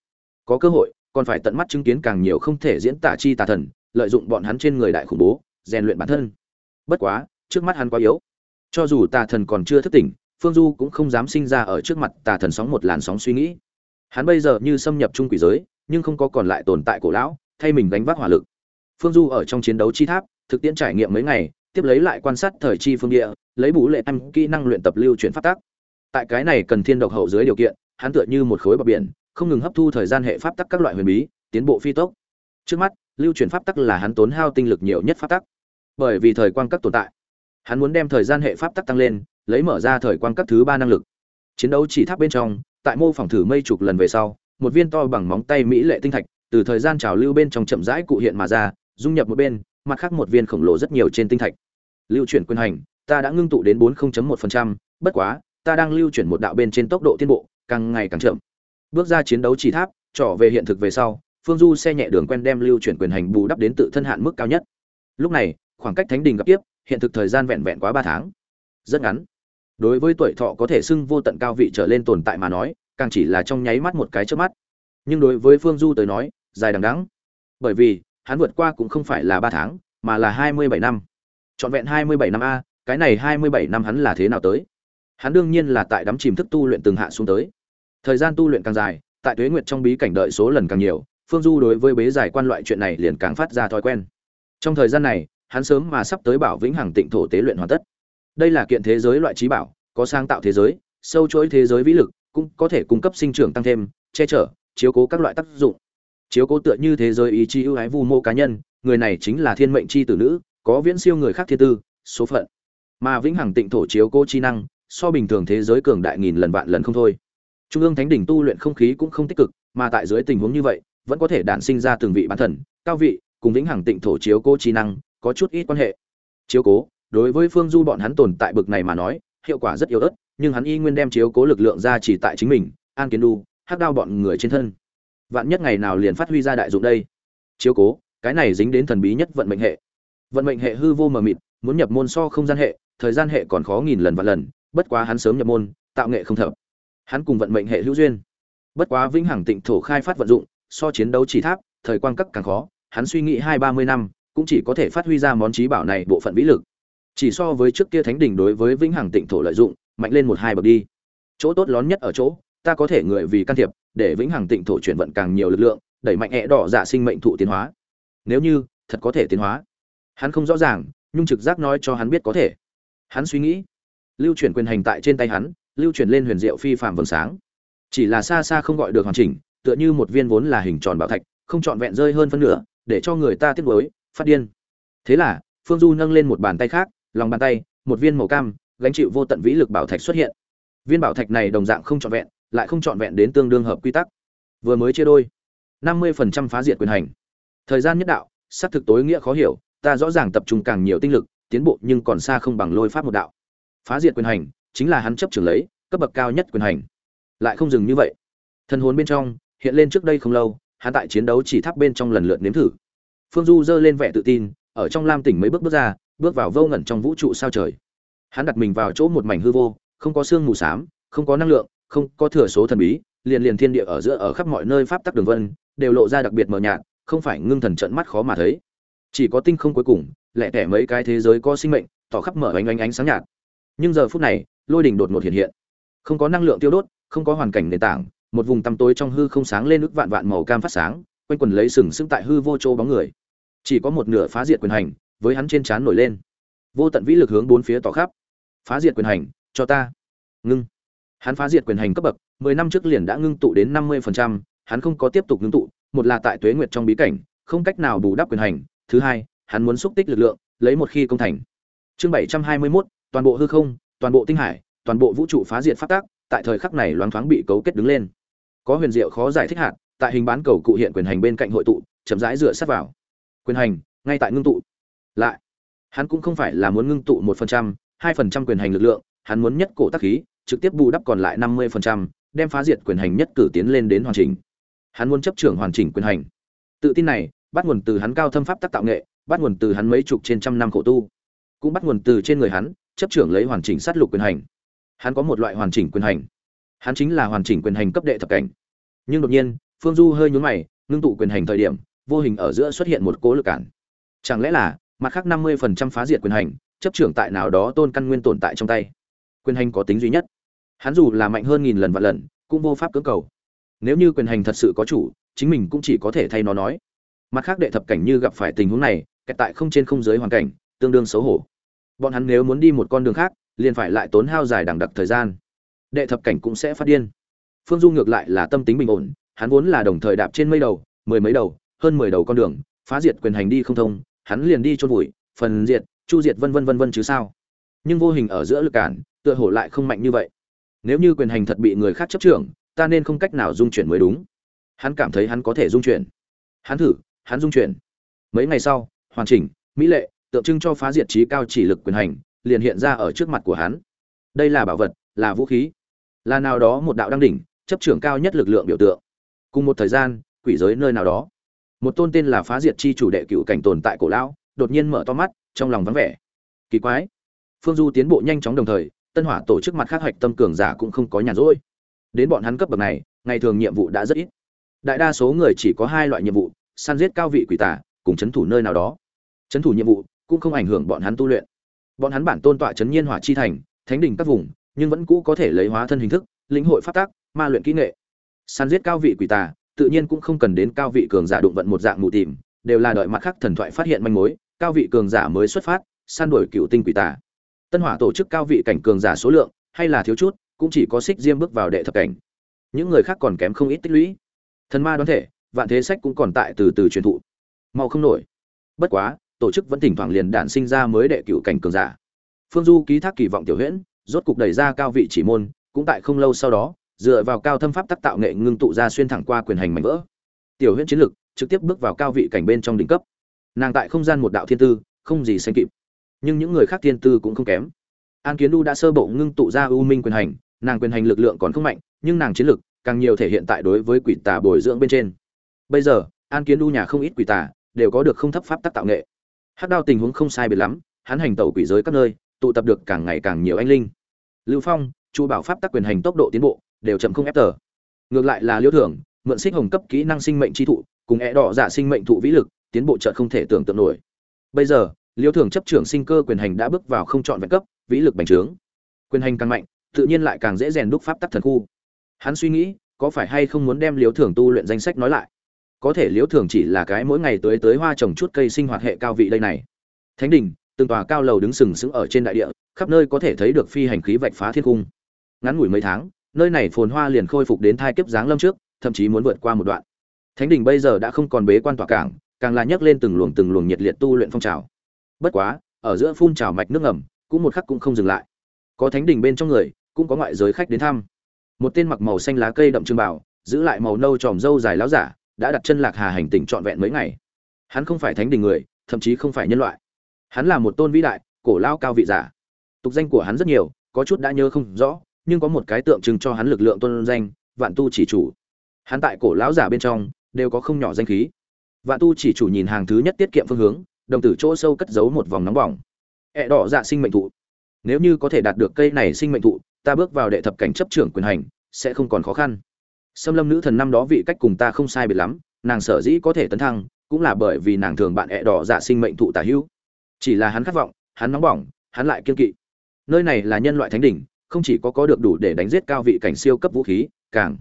Có cơ hội, còn phải tận mắt chứng kiến càng nhiều không thể diễn tả chi tà thần, lợi dụng bọn hắn trên người đại khủng bố, rèn luyện bản thân. Bất quá, trước mắt hắn quá yếu cho dù tà thần còn chưa thức tỉnh, phương du cũng không dám sinh ra ở trước mặt tà thần sóng một làn sóng suy nghĩ. Hắn bây giờ như xâm nhập trung quỷ giới, nhưng không có còn lại tồn tại cổ lão, thay mình gánh vác hỏa lực. Phương du ở trong chiến đấu chi tháp, thực tiễn trải nghiệm mấy ngày, tiếp lấy lại quan sát thời chi phương địa, lấy bú lệ em kỹ năng luyện tập lưu chuyển pháp tắc. Tại cái này cần thiên độc hậu dưới điều kiện, hắn tựa như một khối bờ biển, không ngừng hấp thu thời gian hệ pháp tắc các loại huyền bí, tiến bộ phi tốc. Trước mắt, lưu chuyển pháp tắc là hắn tốn hao tinh lực nhiều nhất pháp tắc. Bởi vì thời quang các tồn tại hắn muốn đem thời gian hệ pháp tắc tăng lên lấy mở ra thời quang các thứ ba năng lực. Chiến đấu chỉ tháp bên trong tại mô phỏng thử mây chục lần về sau một viên to bằng móng tay mỹ lệ tinh thạch từ thời gian trào lưu bên trong chậm rãi cụ hiện mà ra dung nhập một bên mặt khác một viên khổng lồ rất nhiều trên tinh thạch. Lưu chuyển quyền hành ta đã ngưng tụ đến 40.1%, bất quá ta đang lưu chuyển một đạo bên trên tốc độ tiến bộ càng ngày càng chậm. Bước ra chiến đấu chỉ tháp trở về hiện thực về sau phương du xe nhẹ đường quen đem lưu chuyển quyền hành bù đắp đến tự thân hạn mức cao nhất. Lúc này khoảng cách thánh đình gặp tiếp hiện thực thời gian vẹn vẹn quá ba tháng. Rất ngắn. Đối với tuổi thọ có thể xưng vô tận cao vị trở lên tồn tại mà nói, càng chỉ là trong nháy mắt một cái trước mắt. Nhưng đối với phương du tới nói, dài đằng đắng bởi vì, hắn vượt qua cũng không phải là ba tháng, mà là hai mươi bảy năm. Trọn vẹn hai mươi bảy năm a, cái này hai mươi bảy năm hắn là thế nào tới? Hắn đương nhiên là tại đắm chìm thức tu luyện từng hạ xuống tới. Thời gian tu luyện càng dài, tại tuế nguyệt trong bí cảnh đợi số lần càng nhiều, phương du đối với bế giải quan loại chuyện này liền càng phát ra thói quen. Trong thời gian này hắn sớm mà sắp tới bảo vĩnh hằng tịnh thổ tế luyện hoàn tất. Đây là kiện thế giới loại trí bảo, có sáng tạo thế giới, sâu chuỗi thế giới vĩ lực, cũng có thể cung cấp sinh trưởng tăng thêm, che chở, chiếu cố các loại tác dụng. Chiếu cố tựa như thế giới ý chí ưu ái vu mô cá nhân, người này chính là thiên mệnh chi tử nữ, có viễn siêu người khác thiên tư, số phận. Mà vĩnh hằng tịnh thổ chiếu cố chi năng, so bình thường thế giới cường đại nghìn lần vạn lần không thôi. Trung ương thánh đỉnh tu luyện không khí cũng không tích cực, mà tại dưới tình huống như vậy, vẫn có thể đản sinh ra từng vị bán thần, cao vị, cùng vĩnh hằng tịnh thổ chiếu cố chi năng có chút ít quan hệ. Chiếu cố, đối với phương du bọn hắn tồn tại bực này mà nói, hiệu quả rất yếu ớt, nhưng hắn y nguyên đem chiếu cố lực lượng ra chỉ tại chính mình, an kiến đu hắc đao bọn người trên thân. Vạn nhất ngày nào liền phát huy ra đại dụng đây. Chiếu cố, cái này dính đến thần bí nhất vận mệnh hệ. Vận mệnh hệ hư vô mờ mịt, muốn nhập môn so không gian hệ, thời gian hệ còn khó nghìn lần vạn lần, bất quá hắn sớm nhập môn, tạo nghệ không thập. Hắn cùng vận mệnh hệ hữu duyên. Bất quá vĩnh hằng tịnh thổ khai phát vận dụng, so chiến đấu chỉ tháp, thời quang cấp càng khó, hắn suy nghĩ hai ba mươi năm cũng chỉ có thể phát huy ra món trí bảo này bộ phận vĩ lực. Chỉ so với trước kia thánh đình đối với vĩnh hằng tịnh thổ lợi dụng, mạnh lên một hai bậc đi. Chỗ tốt lớn nhất ở chỗ, ta có thể người vì can thiệp, để vĩnh hằng tịnh thổ chuyển vận càng nhiều lực lượng, đẩy mạnh hẹ đỏ dạ sinh mệnh thụ tiến hóa. Nếu như, thật có thể tiến hóa. Hắn không rõ ràng, nhưng trực giác nói cho hắn biết có thể. Hắn suy nghĩ. Lưu chuyển quyền hành tại trên tay hắn, lưu chuyển lên huyền diệu phi phạm vầng sáng. Chỉ là xa xa không gọi được hoàn chỉnh, tựa như một viên vốn là hình tròn bảo thạch, không trọn vẹn rơi hơn phân nửa, để cho người ta tiếc nuối phát điên. Thế là, phương du nâng lên một bàn tay khác, lòng bàn tay, một viên màu cam, gánh chịu vô tận vĩ lực bảo thạch xuất hiện. Viên bảo thạch này đồng dạng không trọn vẹn, lại không trọn vẹn đến tương đương hợp quy tắc. Vừa mới chia đôi, năm mươi phần trăm phá diệt quyền hành. Thời gian nhất đạo sát thực tối nghĩa khó hiểu, ta rõ ràng tập trung càng nhiều tinh lực, tiến bộ nhưng còn xa không bằng lôi pháp một đạo. Phá diệt quyền hành, chính là hắn chấp trưởng lấy, cấp bậc cao nhất quyền hành. Lại không dừng như vậy. Thân hồn bên trong, hiện lên trước đây không lâu, hắn tại chiến đấu chỉ tháp bên trong lần lượt nếm thử phương du giơ lên vẻ tự tin, ở trong lam tỉnh mấy bước bước ra, bước vào vô ngẩn trong vũ trụ sao trời. Hắn đặt mình vào chỗ một mảnh hư vô, không có xương mù s không có năng lượng, không có thừa số thần bí, liền liền thiên địa ở giữa ở khắp mọi nơi pháp tắc đường vân, đều lộ ra đặc biệt mờ nhạt, không phải ngưng thần trận mắt khó mà thấy. Chỉ có tinh không cuối cùng lẹ tẻ mấy cái thế giới có sinh mệnh, tỏ khắp mở ánh ánh ánh sáng nhạt. Nhưng giờ phút này, lôi đỉnh đột ngột hiện hiện. Không có năng lượng tiêu đốt, không có hoàn cảnh nền tảng, một vùng tăm tối trong hư không sáng lên ức vạn vạn màu cam phát sáng quanh quần lấy sừng sững tại hư vô chỗ bóng người. Chỉ có một nửa phá diệt quyền hành, với hắn trên trán nổi lên. Vô tận vĩ lực hướng bốn phía tỏ khắp. Phá diệt quyền hành, cho ta. Ngưng. Hắn phá diệt quyền hành cấp bậc, mười năm trước liền đã ngưng tụ đến năm mươi phần trăm, hắn không có tiếp tục ngưng tụ, một là tại tuế nguyệt trong bí cảnh, không cách nào bù đắp quyền hành, thứ hai, hắn muốn xúc tích lực lượng, lấy một khi công thành. Chương bảy trăm hai mươi mốt, toàn bộ hư không, toàn bộ tinh hải, toàn bộ vũ trụ phá diệt phát tác tại thời khắc này loáng thoáng bị cấu kết đứng lên. Có huyền diệu khó giải thích hạn tại hình bán cầu cụ hiện quyền hành bên cạnh hội tụ, chậm rãi dựa sát vào. Quyền hành, ngay tại ngưng tụ. Lại, hắn cũng không phải là muốn ngưng tụ một phần trăm, hai phần trăm quyền hành lực lượng, hắn muốn nhất cổ tác khí, trực tiếp bù đắp còn lại năm mươi phần trăm, đem phá diệt quyền hành nhất cử tiến lên đến hoàn chỉnh. Hắn muốn chấp trưởng hoàn chỉnh quyền hành. Tự tin này, bắt nguồn từ hắn cao thâm pháp tác tạo nghệ, bắt nguồn từ hắn mấy chục trên trăm năm khổ tu. Cũng bắt nguồn từ trên người hắn, chấp trưởng lấy hoàn chỉnh sát lục quyền hành. Hắn có một loại hoàn chỉnh quyền hành. Hắn chính là hoàn chỉnh quyền hành cấp đệ thập cảnh. Nhưng đột nhiên phương du hơi nhún mày, ngưng tụ quyền hành thời điểm, vô hình ở giữa xuất hiện một cố lực cản. Chẳng lẽ là, mặt khác năm mươi phần trăm phá diệt quyền hành, chấp trưởng tại nào đó tôn căn nguyên tồn tại trong tay? Quyền hành có tính duy nhất. Hắn dù là mạnh hơn nghìn lần vạn lần, cũng vô pháp cưỡng cầu. Nếu như quyền hành thật sự có chủ, chính mình cũng chỉ có thể thay nó nói. Mặt khác đệ thập cảnh như gặp phải tình huống này, kẹt tại không trên không giới hoàn cảnh, tương đương xấu hổ. Bọn hắn nếu muốn đi một con đường khác, liền phải lại tốn hao dài đằng đặc thời gian. Đệ thập cảnh cũng sẽ phát điên. Phương du ngược lại là tâm tính bình ổn hắn vốn là đồng thời đạp trên mây đầu, mười mấy đầu, hơn mười đầu con đường, phá diệt quyền hành đi không thông, hắn liền đi chôn vùi, phần diệt, chu diệt vân vân vân vân chứ sao. Nhưng vô hình ở giữa lực cản, tựa hồ lại không mạnh như vậy. Nếu như quyền hành thật bị người khác chấp trưởng, ta nên không cách nào dung chuyển mới đúng. Hắn cảm thấy hắn có thể dung chuyển. Hắn thử, hắn dung chuyển. Mấy ngày sau, hoàn chỉnh, mỹ lệ, tượng trưng cho phá diệt trí cao chỉ lực quyền hành, liền hiện ra ở trước mặt của hắn. Đây là bảo vật, là vũ khí. Là nào đó một đạo đăng đỉnh, chấp trưởng cao nhất lực lượng biểu tượng cùng một thời gian, quỷ giới nơi nào đó. Một tôn tên là phá diệt chi chủ đệ cựu cảnh tồn tại cổ lão, đột nhiên mở to mắt, trong lòng vắng vẻ. Kỳ quái. Phương du tiến bộ nhanh chóng đồng thời, tân hỏa tổ chức mặt khác hoạch tâm cường giả cũng không có nhàn rỗi. Đến bọn hắn cấp bậc này, ngày thường nhiệm vụ đã rất ít. Đại đa số người chỉ có hai loại nhiệm vụ, săn giết cao vị quỷ tả cùng c h ấ n thủ nơi nào đó. C h ấ n thủ nhiệm vụ cũng không ảnh hưởng bọn hắn tu luyện. Bọn hắn bản tôn tọa c h ấ n nhiên hỏa chi thành, thánh đình các vùng, nhưng vẫn cũ có thể lấy hóa thân hình thức, lĩnh hội phát tác ma luyện kỹ nghệ săn giết cao vị quỷ tà, tự nhiên cũng không cần đến cao vị cường giả đụng vận một dạng mù tìm, đều là đợi mặt khác thần thoại phát hiện manh mối, cao vị cường giả mới xuất phát, săn đuổi cựu tinh quỷ tà. Tân hỏa tổ chức cao vị cảnh cường giả số lượng, hay là thiếu chút, cũng chỉ có xích diêm bước vào đệ thập cảnh. Những người khác còn kém không ít tích lũy. Thần ma đoán thể, vạn thế sách cũng còn tại từ từ truyền thụ. Mau không nổi. Bất quá, tổ chức vẫn thỉnh thoảng liền đản sinh ra mới đệ cựu cảnh cường giả. Phương du ký thác kỳ vọng tiểu huyễn, rốt cục đẩy ra cao vị chỉ môn, cũng tại không lâu sau đó dựa vào cao thâm pháp tác tạo nghệ ngưng tụ ra xuyên thẳng qua quyền hành mạnh vỡ. Tiểu huyễn chiến lực trực tiếp bước vào cao vị cảnh bên trong đỉnh cấp. Nàng tại không gian một đạo thiên tư, không gì sánh kịp. Nhưng những người khác thiên tư cũng không kém. An kiến du đã sơ bộ ngưng tụ ra ưu minh quyền hành, nàng quyền hành lực lượng còn không mạnh, nhưng nàng chiến lực càng nhiều thể hiện tại đối với quỷ tà bồi dưỡng bên trên. Bây giờ, an kiến du nhà không ít quỷ tà đều có được không thấp pháp tác tạo nghệ. Hát đao tình huống không sai biệt lắm, hắn hành tẩu quỷ giới các nơi, tụ tập được càng ngày càng nhiều anh linh. Lưu phong, chu bảo pháp tác quyền hành tốc độ tiến bộ đều chậm không ép tờ. Ngược lại là liêu thưởng, mượn xích hồng cấp kỹ năng sinh mệnh chi thụ, cùng é đỏ giả sinh mệnh thụ vĩ lực, tiến bộ chợt không thể tưởng tượng nổi. Bây giờ liêu thưởng chấp trưởng sinh cơ quyền hành đã bước vào không chọn vẹn cấp, vĩ lực bành trướng. Quyền hành càng mạnh, tự nhiên lại càng dễ rèn đúc pháp tắc thần khu. Hắn suy nghĩ, có phải hay không muốn đem liêu thưởng tu luyện danh sách nói lại? Có thể liêu thưởng chỉ là cái mỗi ngày tới tới hoa trồng chút cây sinh hoạt hệ cao vị đây này. Thánh đình từng tòa cao lầu đứng sừng sững ở trên đại địa, khắp nơi có thể thấy được phi hành khí vạch phá thiên cung. Ngắn ngủi mấy tháng nơi này phồn hoa liền khôi phục đến thai kiếp dáng lâm trước, thậm chí muốn vượt qua một đoạn. Thánh đình bây giờ đã không còn bế quan tỏa cảng, càng là nhấc lên từng luồng từng luồng nhiệt liệt tu luyện phong trào. Bất quá, ở giữa phun trào mạch nước ngầm, cũng một khắc cũng không dừng lại. Có thánh đình bên trong người, cũng có ngoại giới khách đến thăm. Một tên mặc màu xanh lá cây đậm trưng bảo, giữ lại màu nâu tròm râu dài láo giả, đã đặt chân lạc hà hành tỉnh trọn vẹn mấy ngày. Hắn không phải thánh đình người, thậm chí không phải nhân loại. Hắn là một tôn vĩ đại, cổ lao cao vị giả. Tục danh của hắn rất nhiều, có chút đã nhớ không rõ nhưng có một cái tượng trưng cho hắn lực lượng tôn danh, vạn tu chỉ chủ. Hắn tại cổ lão giả bên trong đều có không nhỏ danh khí. Vạn tu chỉ chủ nhìn hàng thứ nhất tiết kiệm phương hướng, đồng tử chỗ sâu cất giấu một vòng nóng bỏng. Ẹ đỏ dạ sinh mệnh thụ. Nếu như có thể đạt được cây này sinh mệnh thụ, ta bước vào đệ thập cảnh chấp trưởng quyền hành, sẽ không còn khó khăn. Xâm lâm nữ thần năm đó vị cách cùng ta không sai biệt lắm, nàng sở dĩ có thể tấn thăng, cũng là bởi vì nàng thường bạn ẹ đỏ dạ sinh mệnh thụ tả hữu. Chỉ là hắn khát vọng, hắn nóng bỏng, hắn lại kiên kỵ. Nơi này là nhân loại thánh đỉnh không chỉ có có được đủ để đánh giết cao vị cảnh siêu cấp vũ khí, càng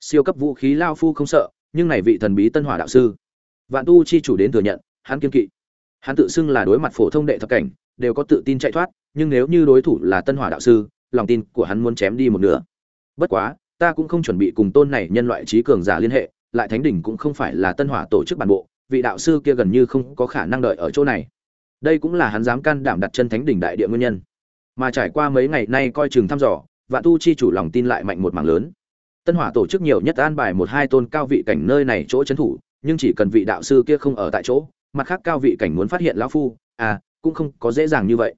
siêu cấp vũ khí lao phu không sợ, nhưng này vị thần bí tân hỏa đạo sư. Vạn tu chi chủ đến thừa nhận, hắn kiên kỵ. Hắn tự xưng là đối mặt phổ thông đệ thập cảnh, đều có tự tin chạy thoát, nhưng nếu như đối thủ là tân hỏa đạo sư, lòng tin của hắn muốn chém đi một nửa. Bất quá, ta cũng không chuẩn bị cùng tôn này nhân loại trí cường giả liên hệ, lại thánh đỉnh cũng không phải là tân hỏa tổ chức bản bộ, vị đạo sư kia gần như không có khả năng đợi ở chỗ này. Đây cũng là hắn dám can đảm đặt chân thánh đỉnh đại địa nguyên nhân mà trải qua mấy ngày nay coi chừng thăm dò, vạn tu chi chủ lòng tin lại mạnh một mảng lớn. Tân hỏa tổ chức nhiều nhất an bài một hai tôn cao vị cảnh nơi này chỗ trấn thủ, nhưng chỉ cần vị đạo sư kia không ở tại chỗ, mặt khác cao vị cảnh muốn phát hiện lão phu à cũng không có dễ dàng như vậy.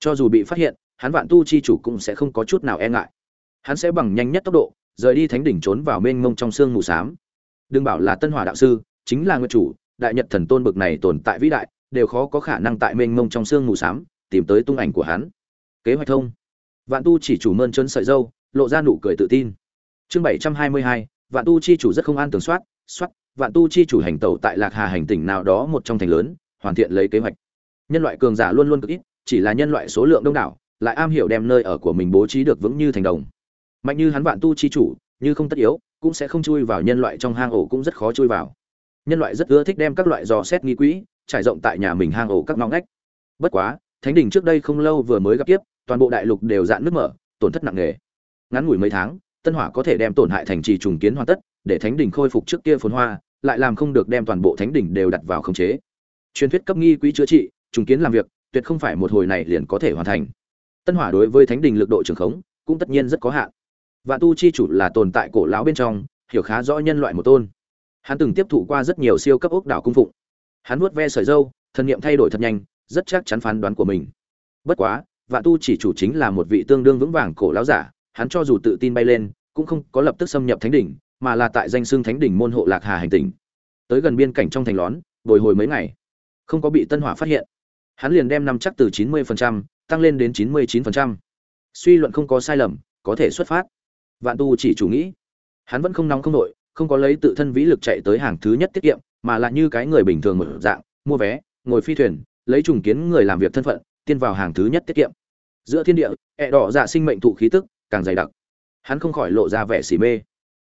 Cho dù bị phát hiện, hắn vạn tu chi chủ cũng sẽ không có chút nào e ngại. Hắn sẽ bằng nhanh nhất tốc độ, rời đi thánh đỉnh trốn vào mênh mông trong sương mù xám. Đừng bảo là tân hỏa đạo sư, chính là nguyên chủ, đại nhật thần tôn bực này tồn tại vĩ đại, đều khó có khả năng tại mênh mông trong sương mù xám tìm tới tung ảnh của hắn kế hoạch thông. Vạn tu chỉ chủ mơn trơn sợi dâu, lộ ra nụ cười tự tin. Chương bảy trăm hai mươi hai, vạn tu chi chủ rất không an tường soát soát, vạn tu chi chủ hành tẩu tại lạc hà hành tỉnh nào đó một trong thành lớn, hoàn thiện lấy kế hoạch. Nhân loại cường giả luôn luôn cực ít, chỉ là nhân loại số lượng đông đảo, lại am hiểu đem nơi ở của mình bố trí được vững như thành đồng. Mạnh như hắn vạn tu chi chủ, như không tất yếu, cũng sẽ không chui vào nhân loại trong hang ổ cũng rất khó chui vào. Nhân loại rất ưa thích đem các loại dò xét nghi quỹ, trải rộng tại nhà mình hang ổ các ngõ ngách. Bất quá, thánh đình trước đây không lâu vừa mới gặp tiếp toàn bộ đại lục đều dạn nước mở, tổn thất nặng nề. Ngắn ngủi mấy tháng, tân hỏa có thể đem tổn hại thành trì trùng kiến hoàn tất, để thánh đình khôi phục trước kia phồn hoa, lại làm không được đem toàn bộ thánh đình đều đặt vào khống chế. Truyền thuyết cấp nghi quỹ chữa trị, trùng kiến làm việc, tuyệt không phải một hồi này liền có thể hoàn thành. Tân hỏa đối với thánh đình lực độ trường khống, cũng tất nhiên rất có hạn. Vạn tu chi chủ là tồn tại cổ lão bên trong, hiểu khá rõ nhân loại một tôn. Hắn từng tiếp thụ qua rất nhiều siêu cấp ốc đảo cung phụng. Hắn vuốt ve sợi dâu thần niệm thay đổi thật nhanh, rất chắc chắn phán đoán của mình. Bất quá vạn tu chỉ chủ chính là một vị tương đương vững vàng cổ lão giả hắn cho dù tự tin bay lên cũng không có lập tức xâm nhập thánh đỉnh mà là tại danh xưng thánh đỉnh môn hộ lạc hà hành tỉnh. Tới gần biên cảnh trong thành lón bồi hồi mấy ngày không có bị tân hỏa phát hiện. Hắn liền đem năm chắc từ 90%, tăng lên đến 99%. suy luận không có sai lầm có thể xuất phát. Vạn tu chỉ chủ nghĩ hắn vẫn không nóng không nội không có lấy tự thân vĩ lực chạy tới hàng thứ nhất tiết kiệm mà là như cái người bình thường một dạng mua vé ngồi phi thuyền lấy trùng kiến người làm việc thân phận tiên vào hàng thứ nhất tiết kiệm. Giữa thiên địa, ẹ đỏ dạ sinh mệnh thụ khí tức, càng dày đặc. Hắn không khỏi lộ ra vẻ xỉ mê.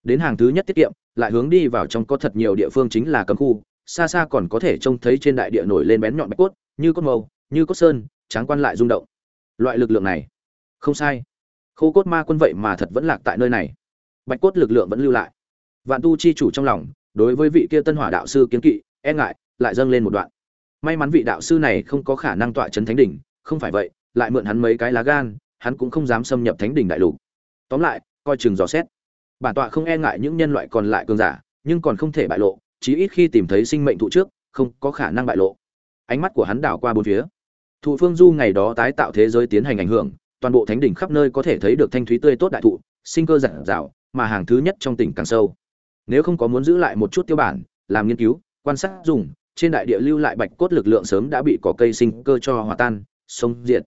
Đến hàng thứ nhất tiết kiệm, lại hướng đi vào trong có thật nhiều địa phương chính là cấm khu, xa xa còn có thể trông thấy trên đại địa nổi lên bén nhọn bạch cốt, như cốt màu, như cốt sơn, tráng quan lại rung động. Loại lực lượng này, không sai. Khô cốt ma quân vậy mà thật vẫn lạc tại nơi này. Bạch cốt lực lượng vẫn lưu lại. Vạn tu chi chủ trong lòng, đối với vị kia tân hỏa đạo sư kiến kỵ e ngại, lại dâng lên một đoạn may mắn vị đạo sư này không có khả năng tọa chấn thánh đỉnh, không phải vậy, lại mượn hắn mấy cái lá gan, hắn cũng không dám xâm nhập thánh đỉnh đại lục. Tóm lại, coi chừng dò xét. Bản tọa không e ngại những nhân loại còn lại cường giả, nhưng còn không thể bại lộ, chí ít khi tìm thấy sinh mệnh thụ trước, không có khả năng bại lộ. Ánh mắt của hắn đảo qua bốn phía. Thụ phương du ngày đó tái tạo thế giới tiến hành ảnh hưởng, toàn bộ thánh đỉnh khắp nơi có thể thấy được thanh thúy tươi tốt đại thụ, sinh cơ giản dạo mà hàng thứ nhất trong tỉnh càng sâu. Nếu không có muốn giữ lại một chút tiêu bản, làm nghiên cứu, quan sát dùng trên đại địa lưu lại bạch cốt lực lượng sớm đã bị cỏ cây sinh cơ cho hòa tan, sông diệt.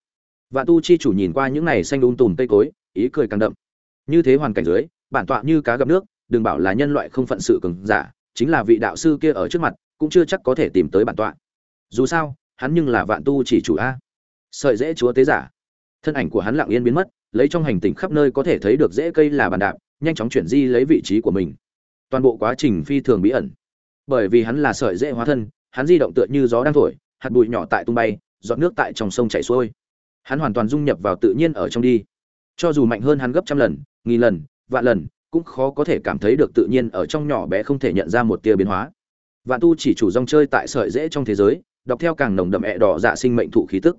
Vạn tu chi chủ nhìn qua những này xanh đun tùm cây cối, ý cười càng đậm. Như thế hoàn cảnh dưới, bản tọa như cá gặp nước, đừng bảo là nhân loại không phận sự cường giả, chính là vị đạo sư kia ở trước mặt, cũng chưa chắc có thể tìm tới bản tọa. Dù sao, hắn nhưng là vạn tu chỉ chủ a. Sợi dễ chúa tế giả. Thân ảnh của hắn lặng yên biến mất, lấy trong hành tinh khắp nơi có thể thấy được dễ cây là bàn đạp, nhanh chóng chuyển di lấy vị trí của mình. Toàn bộ quá trình phi thường bí ẩn. Bởi vì hắn là sợi dễ hóa thân hắn di động tựa như gió đang thổi, hạt bụi nhỏ tại tung bay, giọt nước tại trong sông chảy xuôi. Hắn hoàn toàn dung nhập vào tự nhiên ở trong đi. Cho dù mạnh hơn hắn gấp trăm lần, nghìn lần, vạn lần, cũng khó có thể cảm thấy được tự nhiên ở trong nhỏ bé không thể nhận ra một tia biến hóa. Vạn tu chỉ chủ rong chơi tại sợi dễ trong thế giới, đọc theo càng nồng đậm ẹ đỏ dạ sinh mệnh thụ khí tức.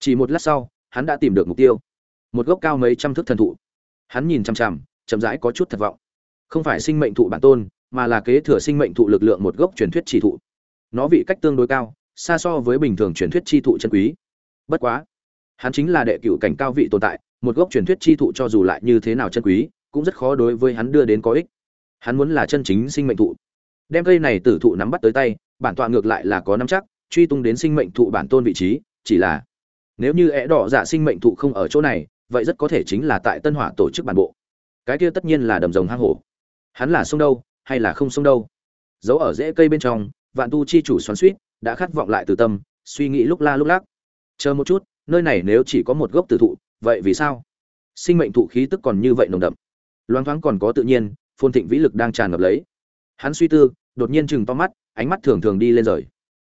Chỉ một lát sau, hắn đã tìm được mục tiêu. Một gốc cao mấy trăm thước thần thụ. Hắn nhìn chằm chằm, chậm rãi có chút thất vọng. Không phải sinh mệnh thụ bản tôn, mà là kế thừa sinh mệnh thụ lực lượng một gốc truyền thuyết chỉ thụ nó vị cách tương đối cao, xa so với bình thường truyền thuyết chi thụ chân quý. Bất quá, hắn chính là đệ cửu cảnh cao vị tồn tại, một gốc truyền thuyết chi thụ cho dù lại như thế nào chân quý, cũng rất khó đối với hắn đưa đến có ích. Hắn muốn là chân chính sinh mệnh thụ. Đem cây này tử thụ nắm bắt tới tay, bản tọa ngược lại là có nắm chắc, truy tung đến sinh mệnh thụ bản tôn vị trí, chỉ là nếu như é đỏ dạ sinh mệnh thụ không ở chỗ này, vậy rất có thể chính là tại tân hỏa tổ chức bản bộ. Cái kia tất nhiên là đầm rồng hang hổ. Hắn là sông đâu, hay là không sông đâu? Giấu ở rễ cây bên trong vạn tu chi chủ xoắn suýt đã khát vọng lại từ tâm suy nghĩ lúc la lúc lắc. Chờ một chút nơi này nếu chỉ có một gốc tử thụ vậy vì sao? Sinh mệnh thụ khí tức còn như vậy nồng đậm. Loáng thoáng còn có tự nhiên phồn thịnh vĩ lực đang tràn ngập lấy. Hắn suy tư đột nhiên chừng to mắt ánh mắt thường thường đi lên rời.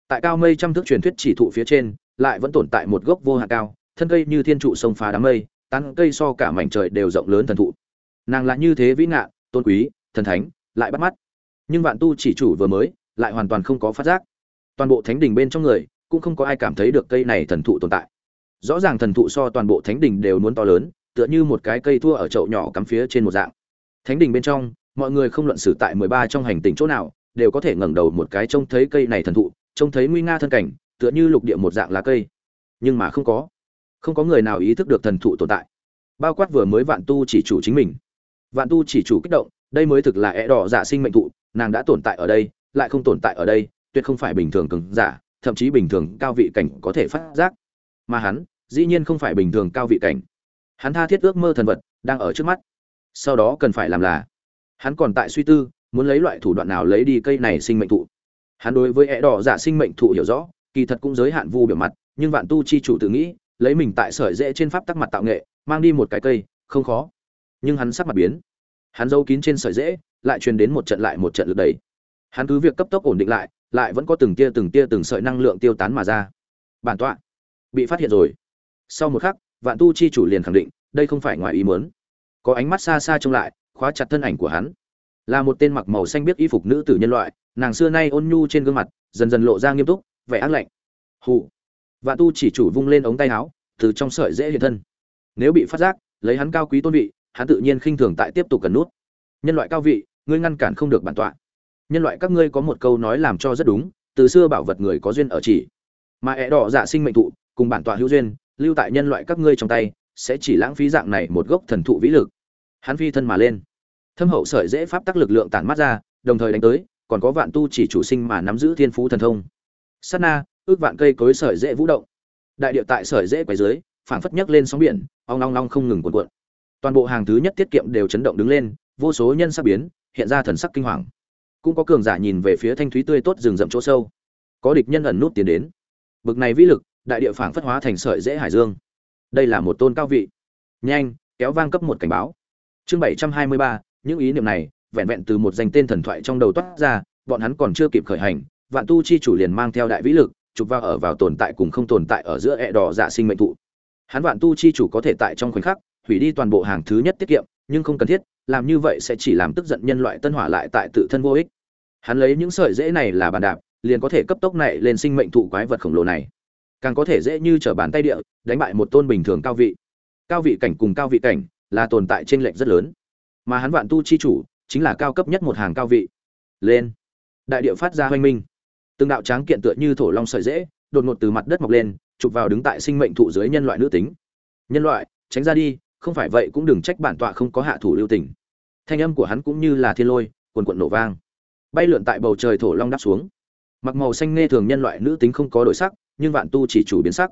Tại cao mây trăm thước truyền thuyết chỉ thụ phía trên lại vẫn tồn tại một gốc vô hạn cao thân cây như thiên trụ sông phá đám mây tán cây so cả mảnh trời đều rộng lớn thần thụ. Nàng là như thế vĩ ngạ, tôn quý thần thánh lại bắt mắt. Nhưng vạn tu chỉ chủ vừa mới lại hoàn toàn không có phát giác. Toàn bộ thánh đình bên trong người, cũng không có ai cảm thấy được cây này thần thụ tồn tại. Rõ ràng thần thụ so toàn bộ thánh đình đều muốn to lớn, tựa như một cái cây thua ở chậu nhỏ cắm phía trên một dạng. Thánh đình bên trong, mọi người không luận xử tại mười ba trong hành tinh chỗ nào, đều có thể ngẩng đầu một cái trông thấy cây này thần thụ, trông thấy nguy nga thân cảnh, tựa như lục địa một dạng lá cây. Nhưng mà không có. Không có người nào ý thức được thần thụ tồn tại. Bao quát vừa mới vạn tu chỉ chủ chính mình. Vạn tu chỉ chủ kích động, đây mới thực là e đỏ dạ sinh mệnh thụ, nàng đã tồn tại ở đây lại không tồn tại ở đây, tuyệt không phải bình thường cường giả, thậm chí bình thường cao vị cảnh có thể phát giác. Mà hắn, dĩ nhiên không phải bình thường cao vị cảnh. Hắn tha thiết ước mơ thần vật, đang ở trước mắt. Sau đó cần phải làm là, hắn còn tại suy tư, muốn lấy loại thủ đoạn nào lấy đi cây này sinh mệnh thụ. Hắn đối với é đỏ giả sinh mệnh thụ hiểu rõ, kỳ thật cũng giới hạn vu biểu mặt, nhưng vạn tu chi chủ tự nghĩ, lấy mình tại sợi dễ trên pháp tắc mặt tạo nghệ, mang đi một cái cây, không khó. Nhưng hắn sắc mặt biến. Hắn giấu kín trên sợi dễ, lại truyền đến một trận lại một trận lực đẩy hắn cứ việc cấp tốc ổn định lại lại vẫn có từng tia từng tia từng sợi năng lượng tiêu tán mà ra. Bản tọa, bị phát hiện rồi. Sau một khắc, vạn tu chi chủ liền khẳng định, đây không phải ngoài ý muốn. Có ánh mắt xa xa trông lại, khóa chặt thân ảnh của hắn. Là một tên mặc màu xanh biết y phục nữ tử nhân loại, nàng xưa nay ôn nhu trên gương mặt, dần dần lộ ra nghiêm túc, vẻ ác lạnh. Hụ vạn tu chỉ chủ vung lên ống tay áo, từ trong sợi dễ hiện thân. Nếu bị phát giác, lấy hắn cao quý tôn vị, hắn tự nhiên khinh thường tại tiếp tục cần nút. Nhân loại cao vị, ngươi ngăn cản không được bản tọa nhân loại các ngươi có một câu nói làm cho rất đúng, từ xưa bảo vật người có duyên ở chỉ. Mà ẹ đỏ dạ sinh mệnh thụ, cùng bản tọa hữu duyên, lưu tại nhân loại các ngươi trong tay, sẽ chỉ lãng phí dạng này một gốc thần thụ vĩ lực. Hắn phi thân mà lên. Thâm hậu sợi dễ pháp tắc lực lượng tản mắt ra, đồng thời đánh tới, còn có vạn tu chỉ chủ sinh mà nắm giữ thiên phú thần thông. Sát na, ước vạn cây cối sợi dễ vũ động. Đại địa tại sợi dễ quay dưới phảng phất nhấc lên sóng biển, ong long long không ngừng cuộn cuộn. Toàn bộ hàng thứ nhất tiết kiệm đều chấn động đứng lên, vô số nhân sắc biến, hiện ra thần sắc kinh hoàng cũng có cường giả nhìn về phía thanh thúy tươi tốt rừng rậm chỗ sâu. Có địch nhân ẩn nút tiến đến. Bực này vĩ lực, đại địa phảng phất hóa thành sợi dễ hải dương. Đây là một tôn cao vị. Nhanh, kéo vang cấp một cảnh báo. Chương bảy trăm hai mươi ba, những ý niệm này, vẹn vẹn từ một danh tên thần thoại trong đầu toát ra, bọn hắn còn chưa kịp khởi hành, vạn tu chi chủ liền mang theo đại vĩ lực, chụp vào ở vào tồn tại cùng không tồn tại ở giữa ẹ đỏ dạ sinh mệnh thụ. Hắn vạn tu chi chủ có thể tại trong khoảnh khắc, hủy đi toàn bộ hàng thứ nhất tiết kiệm nhưng không cần thiết, làm như vậy sẽ chỉ làm tức giận nhân loại tân hỏa lại tại tự thân vô ích. Hắn lấy những sợi dễ này là bàn đạp, liền có thể cấp tốc này lên sinh mệnh thụ quái vật khổng lồ này. Càng có thể dễ như trở bàn tay địa, đánh bại một tôn bình thường cao vị. Cao vị cảnh cùng cao vị cảnh là tồn tại trên lệnh rất lớn. Mà hắn vạn tu chi chủ chính là cao cấp nhất một hàng cao vị. Lên. Đại địa phát ra hoanh minh. Từng đạo tráng kiện tựa như thổ long sợi dễ đột ngột từ mặt đất mọc lên, chụp vào đứng tại sinh mệnh thụ dưới nhân loại nữ tính. Nhân loại, tránh ra đi không phải vậy cũng đừng trách bản tọa không có hạ thủ lưu tình. Thanh âm của hắn cũng như là thiên lôi, quần quận nổ vang. Bay lượn tại bầu trời thổ long đáp xuống. Mặc màu xanh nghe thường nhân loại nữ tính không có đổi sắc, nhưng vạn tu chỉ chủ biến sắc.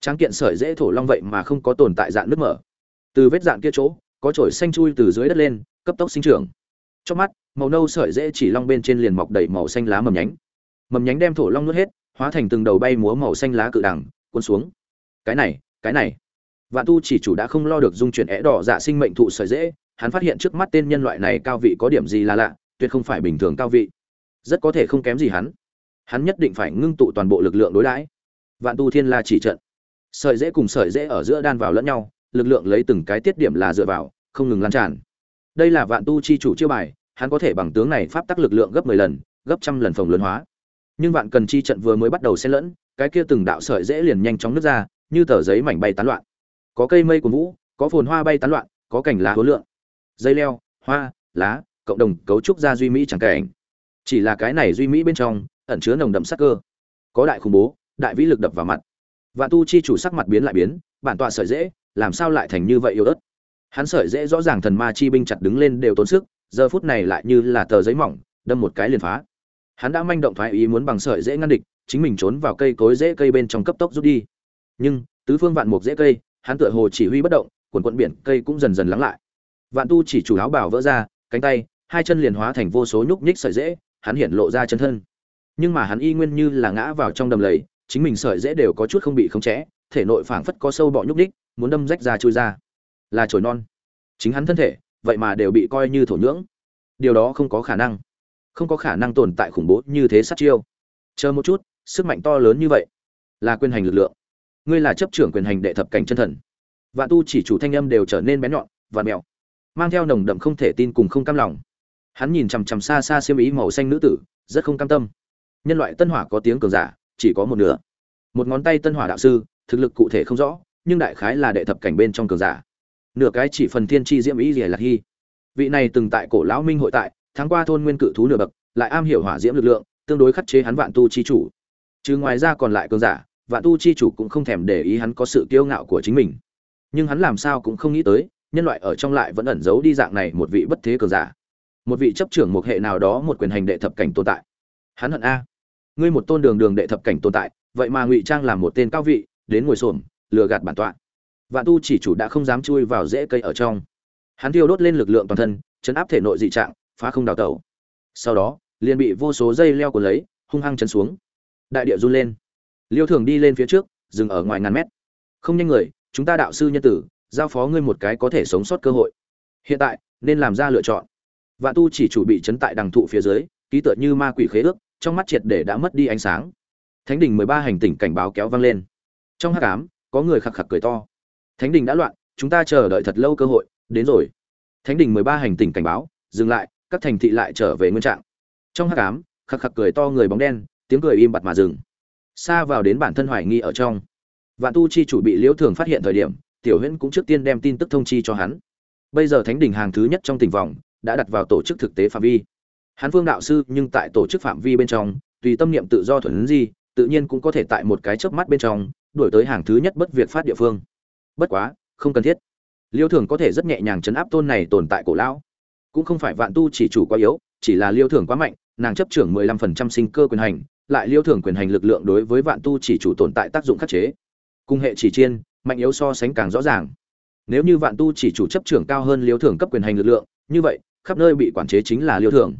Tráng kiện sợi dễ thổ long vậy mà không có tồn tại dạng nước mở. Từ vết dạng kia chỗ, có chổi xanh chui từ dưới đất lên, cấp tốc sinh trưởng. Trong mắt, màu nâu sợi dễ chỉ long bên trên liền mọc đầy màu xanh lá mầm nhánh. Mầm nhánh đem thổ long nuốt hết, hóa thành từng đầu bay múa màu xanh lá cự đằng cuốn xuống. Cái này cái này vạn tu chỉ chủ đã không lo được dung chuyển é đỏ dạ sinh mệnh thụ sợi dễ, hắn phát hiện trước mắt tên nhân loại này cao vị có điểm gì là lạ, tuyệt không phải bình thường cao vị. Rất có thể không kém gì hắn. Hắn nhất định phải ngưng tụ toàn bộ lực lượng đối đãi. Vạn tu thiên la chỉ trận. Sợi dễ cùng sợi dễ ở giữa đan vào lẫn nhau, lực lượng lấy từng cái tiết điểm là dựa vào, không ngừng lan tràn. Đây là vạn tu chi chủ chiêu bài, hắn có thể bằng tướng này pháp tắc lực lượng gấp 10 lần, gấp trăm lần phòng lớn hóa. Nhưng vạn cần chi trận vừa mới bắt đầu xen lẫn, cái kia từng đạo sợi dễ liền nhanh chóng nứt ra, như tờ giấy mảnh bay tán loạn có cây mây của vũ, có phồn hoa bay tán loạn, có cảnh lá hối lượng. Dây leo, hoa, lá, cộng đồng cấu trúc ra duy mỹ chẳng cảnh chỉ là cái này duy mỹ bên trong, ẩn chứa nồng đậm sắc cơ. Có đại khủng bố, đại vĩ lực đập vào mặt. Vạn tu chi chủ sắc mặt biến lại biến, bản tọa sợi dễ, làm sao lại thành như vậy yếu ớt? Hắn sợi dễ rõ ràng thần ma chi binh chặt đứng lên đều tốn sức, giờ phút này lại như là tờ giấy mỏng, đâm một cái liền phá. Hắn đã manh động thoái ý muốn bằng sợi dễ ngăn địch, chính mình trốn vào cây cối dễ cây bên trong cấp tốc rút đi. Nhưng, tứ phương vạn mục dễ cây hắn tựa hồ chỉ huy bất động, quần quận biển, cây cũng dần dần lắng lại. Vạn tu chỉ chủ áo bảo vỡ ra, cánh tay, hai chân liền hóa thành vô số nhúc nhích sợi dễ, hắn hiện lộ ra chân thân. Nhưng mà hắn y nguyên như là ngã vào trong đầm lầy, chính mình sợi dễ đều có chút không bị khống chế, thể nội phảng phất có sâu bọ nhúc nhích, muốn đâm rách ra chui ra. Là chồi non. Chính hắn thân thể, vậy mà đều bị coi như thổ nhưỡng. Điều đó không có khả năng. Không có khả năng tồn tại khủng bố như thế sát chiêu. Chờ một chút, sức mạnh to lớn như vậy là quyền hành lực lượng ngươi là chấp trưởng quyền hành đệ thập cảnh chân thần. Vạn tu chỉ chủ thanh âm đều trở nên bén nhọn và mèo, mang theo nồng đậm không thể tin cùng không cam lòng. Hắn nhìn chằm chằm xa xa xiêm ý màu xanh nữ tử, rất không cam tâm. Nhân loại tân hỏa có tiếng cường giả, chỉ có một nửa. Một ngón tay tân hỏa đạo sư, thực lực cụ thể không rõ, nhưng đại khái là đệ thập cảnh bên trong cường giả. Nửa cái chỉ phần thiên chi diễm ý rỉa lạc hy. Vị này từng tại cổ lão minh hội tại tháng qua thôn nguyên cự thú nửa bậc, lại am hiểu hỏa diễm lực lượng, tương đối khắc chế hắn vạn tu chi chủ. Chứ ngoài ra còn lại cường giả vạn tu chi chủ cũng không thèm để ý hắn có sự kiêu ngạo của chính mình. Nhưng hắn làm sao cũng không nghĩ tới, nhân loại ở trong lại vẫn ẩn giấu đi dạng này một vị bất thế cường giả. Một vị chấp trưởng một hệ nào đó một quyền hành đệ thập cảnh tồn tại. Hắn hận a. Ngươi một tôn đường đường đệ thập cảnh tồn tại, vậy mà ngụy trang làm một tên cao vị, đến ngồi xổm, lừa gạt bản tọa. Vạn tu chỉ chủ đã không dám chui vào rễ cây ở trong. Hắn thiêu đốt lên lực lượng toàn thân, chấn áp thể nội dị trạng, phá không đào tẩu. Sau đó, liền bị vô số dây leo của lấy, hung hăng chấn xuống. Đại địa run lên liêu thường đi lên phía trước, dừng ở ngoài ngàn mét. Không nhanh người, chúng ta đạo sư nhân tử, giao phó ngươi một cái có thể sống sót cơ hội. Hiện tại, nên làm ra lựa chọn. Vạn tu chỉ chủ bị chấn tại đằng thụ phía dưới, ký tựa như ma quỷ khế ước, trong mắt triệt để đã mất đi ánh sáng. Thánh đình mười ba hành tỉnh cảnh báo kéo vang lên. Trong hát cám có người khạc khạc cười to. Thánh đình đã loạn, chúng ta chờ đợi thật lâu cơ hội, đến rồi. Thánh đình mười ba hành tỉnh cảnh báo, dừng lại, các thành thị lại trở về nguyên trạng. Trong hát cám khạc khạc cười to người bóng đen, tiếng cười im bặt mà dừng xa vào đến bản thân hoài nghi ở trong. Vạn tu chi chủ bị liễu thường phát hiện thời điểm, tiểu huyễn cũng trước tiên đem tin tức thông chi cho hắn. Bây giờ thánh đình hàng thứ nhất trong tình vòng, đã đặt vào tổ chức thực tế phạm vi. Hắn phương đạo sư nhưng tại tổ chức phạm vi bên trong, tùy tâm niệm tự do thuần gì tự nhiên cũng có thể tại một cái chớp mắt bên trong, đuổi tới hàng thứ nhất bất việc phát địa phương. Bất quá, không cần thiết. Liêu thường có thể rất nhẹ nhàng chấn áp tôn này tồn tại cổ lão. Cũng không phải vạn tu chỉ chủ quá yếu, chỉ là liêu thường quá mạnh, nàng chấp trưởng mười lăm phần trăm sinh cơ quyền hành lại liêu Thưởng quyền hành lực lượng đối với vạn tu chỉ chủ tồn tại tác dụng khắc chế. Cung hệ chỉ chiên, mạnh yếu so sánh càng rõ ràng. Nếu như vạn tu chỉ chủ chấp trưởng cao hơn liêu Thưởng cấp quyền hành lực lượng, như vậy, khắp nơi bị quản chế chính là liêu Thưởng.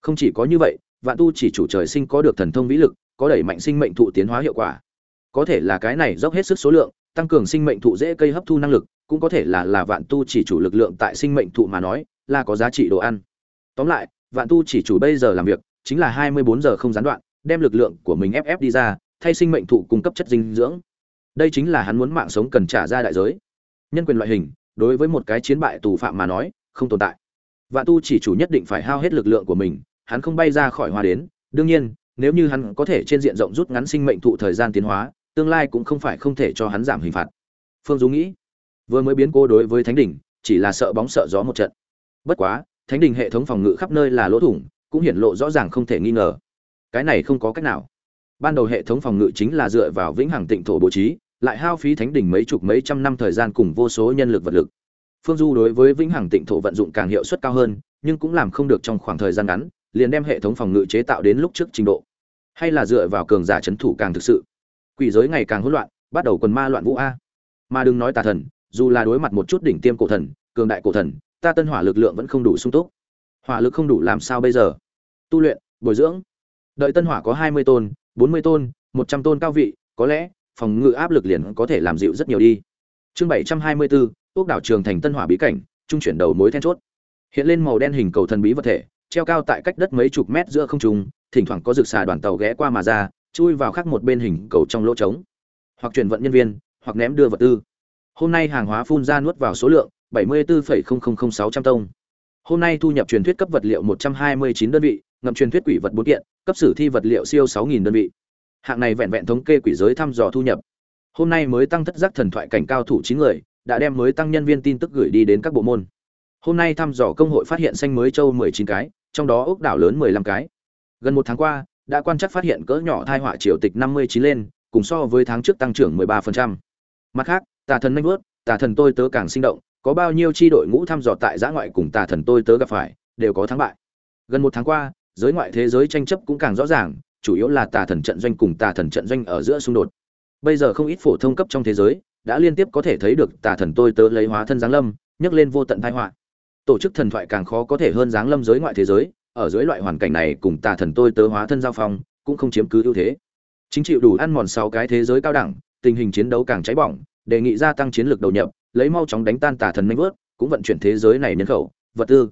không chỉ có như vậy, vạn tu chỉ chủ trời sinh có được thần thông vĩ lực, có đẩy mạnh sinh mệnh thụ tiến hóa hiệu quả. Có thể là cái này dốc hết sức số lượng, tăng cường sinh mệnh thụ dễ cây hấp thu năng lực, cũng có thể là là vạn tu chỉ chủ lực lượng tại sinh mệnh thụ mà nói, là có giá trị đồ ăn. Tóm lại, vạn tu chỉ chủ bây giờ làm việc, chính là hai mươi bốn giờ không gián đoạn đem lực lượng của mình ép ép đi ra, thay sinh mệnh thụ cung cấp chất dinh dưỡng. Đây chính là hắn muốn mạng sống cần trả ra đại giới. Nhân quyền loại hình, đối với một cái chiến bại tù phạm mà nói, không tồn tại. Vạn tu chỉ chủ nhất định phải hao hết lực lượng của mình, hắn không bay ra khỏi hoa đến. Đương nhiên, nếu như hắn có thể trên diện rộng rút ngắn sinh mệnh thụ thời gian tiến hóa, tương lai cũng không phải không thể cho hắn giảm hình phạt. Phương du nghĩ, vừa mới biến cô đối với thánh đỉnh chỉ là sợ bóng sợ gió một trận. Bất quá, thánh đình hệ thống phòng ngự khắp nơi là lỗ thủng, cũng hiển lộ rõ ràng không thể nghi ngờ cái này không có cách nào. Ban đầu hệ thống phòng ngự chính là dựa vào vĩnh hằng tịnh thổ bố trí, lại hao phí thánh đỉnh mấy chục mấy trăm năm thời gian cùng vô số nhân lực vật lực. Phương du đối với vĩnh hằng tịnh thổ vận dụng càng hiệu suất cao hơn, nhưng cũng làm không được trong khoảng thời gian ngắn, liền đem hệ thống phòng ngự chế tạo đến lúc trước trình độ. Hay là dựa vào cường giả chấn thủ càng thực sự. Quỷ giới ngày càng hỗn loạn, bắt đầu quần ma loạn vũ a. Mà đừng nói tà thần, dù là đối mặt một chút đỉnh tiêm cổ thần, cường đại cổ thần, ta tân hỏa lực lượng vẫn không đủ sung túc. Hỏa lực không đủ làm sao bây giờ? Tu luyện, bồi dưỡng đợi tân hỏa có hai mươi tôn bốn mươi tôn một trăm tôn cao vị có lẽ phòng ngự áp lực liền có thể làm dịu rất nhiều đi. Chương bảy trăm hai mươi bốn ốc đảo trường thành tân hỏa bí cảnh trung chuyển đầu mối then chốt. Hiện lên màu đen hình cầu thần bí vật thể treo cao tại cách đất mấy chục mét giữa không trung thỉnh thoảng có rực xà đoàn tàu ghé qua mà ra chui vào khắc một bên hình cầu trong lỗ trống. Hoặc chuyển vận nhân viên hoặc ném đưa vật tư. Hôm nay hàng hóa phun ra nuốt vào số lượng 74,0000600 tông. Hôm nay thu nhập truyền thuyết cấp vật liệu 129 đơn vị ngậm truyền thuyết quỷ vật bốn kiện, cấp sử thi vật liệu siêu 6.000 đơn vị. Hạng này vẹn vẹn thống kê quỷ giới thăm dò thu nhập. Hôm nay mới tăng thất giác thần thoại cảnh cao thủ chín người, đã đem mới tăng nhân viên tin tức gửi đi đến các bộ môn. Hôm nay thăm dò công hội phát hiện xanh mới châu 19 cái, trong đó ốc đảo lớn 15 cái. Gần một tháng qua, đã quan chắc phát hiện cỡ nhỏ thai họa triều tịch 59 lên, cùng so với tháng trước tăng trưởng 13%. mặt khác, tà thần nanh vớt tà thần tôi tớ càng sinh động, có bao nhiêu chi đội ngũ thăm dò tại giã ngoại cùng tà thần tôi tớ gặp phải, đều có thắng bại. Gần một tháng qua giới ngoại thế giới tranh chấp cũng càng rõ ràng, chủ yếu là tà thần trận doanh cùng tà thần trận doanh ở giữa xung đột. Bây giờ không ít phổ thông cấp trong thế giới đã liên tiếp có thể thấy được tà thần tôi tớ lấy hóa thân giáng lâm, nhấc lên vô tận thái họa. Tổ chức thần thoại càng khó có thể hơn giáng lâm giới ngoại thế giới, ở dưới loại hoàn cảnh này cùng tà thần tôi tớ hóa thân giao phong cũng không chiếm cứ ưu thế. Chính chịu đủ ăn mòn sáu cái thế giới cao đẳng, tình hình chiến đấu càng cháy bỏng, đề nghị gia tăng chiến lược đầu nhập, lấy mau chóng đánh tan tà thần manh vớt cũng vận chuyển thế giới này nhân khẩu, vật tư.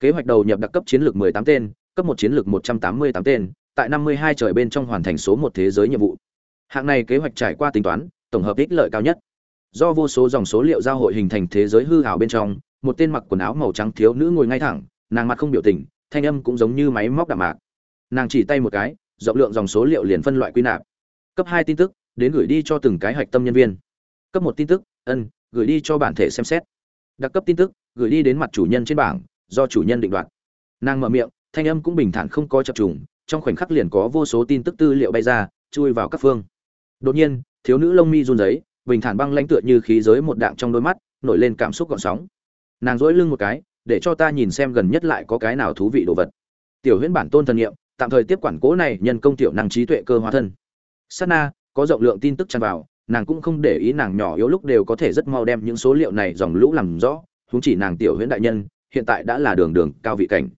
Kế hoạch đầu nhập đặc cấp chiến lược 18 tên cấp một chiến lược 188 tên, tại 52 trời bên trong hoàn thành số một thế giới nhiệm vụ. Hạng này kế hoạch trải qua tính toán, tổng hợp ích lợi cao nhất. Do vô số dòng số liệu giao hội hình thành thế giới hư ảo bên trong, một tên mặc quần áo màu trắng thiếu nữ ngồi ngay thẳng, nàng mặt không biểu tình, thanh âm cũng giống như máy móc đạm mạc. Nàng chỉ tay một cái, rộng lượng dòng số liệu liền phân loại quy nạp. Cấp hai tin tức, đến gửi đi cho từng cái hạch tâm nhân viên. Cấp một tin tức, ân, gửi đi cho bản thể xem xét. Đặc cấp tin tức, gửi đi đến mặt chủ nhân trên bảng, do chủ nhân định đoạt. Nàng mở miệng thanh âm cũng bình thản không có chập trùng, trong khoảnh khắc liền có vô số tin tức tư liệu bay ra, chui vào các phương. Đột nhiên, thiếu nữ lông mi run rẩy, bình thản băng lãnh tựa như khí giới một đạm trong đôi mắt, nổi lên cảm xúc gợn sóng. Nàng duỗi lưng một cái, để cho ta nhìn xem gần nhất lại có cái nào thú vị đồ vật. Tiểu huyễn bản tôn thần nghiệm tạm thời tiếp quản cố này nhân công tiểu năng trí tuệ cơ hóa thân. Sát na, có rộng lượng tin tức tràn vào, nàng cũng không để ý nàng nhỏ yếu lúc đều có thể rất mau đem những số liệu này dòng lũ làm rõ, huống chỉ nàng tiểu huyễn đại nhân, hiện tại đã là đường đường cao vị cảnh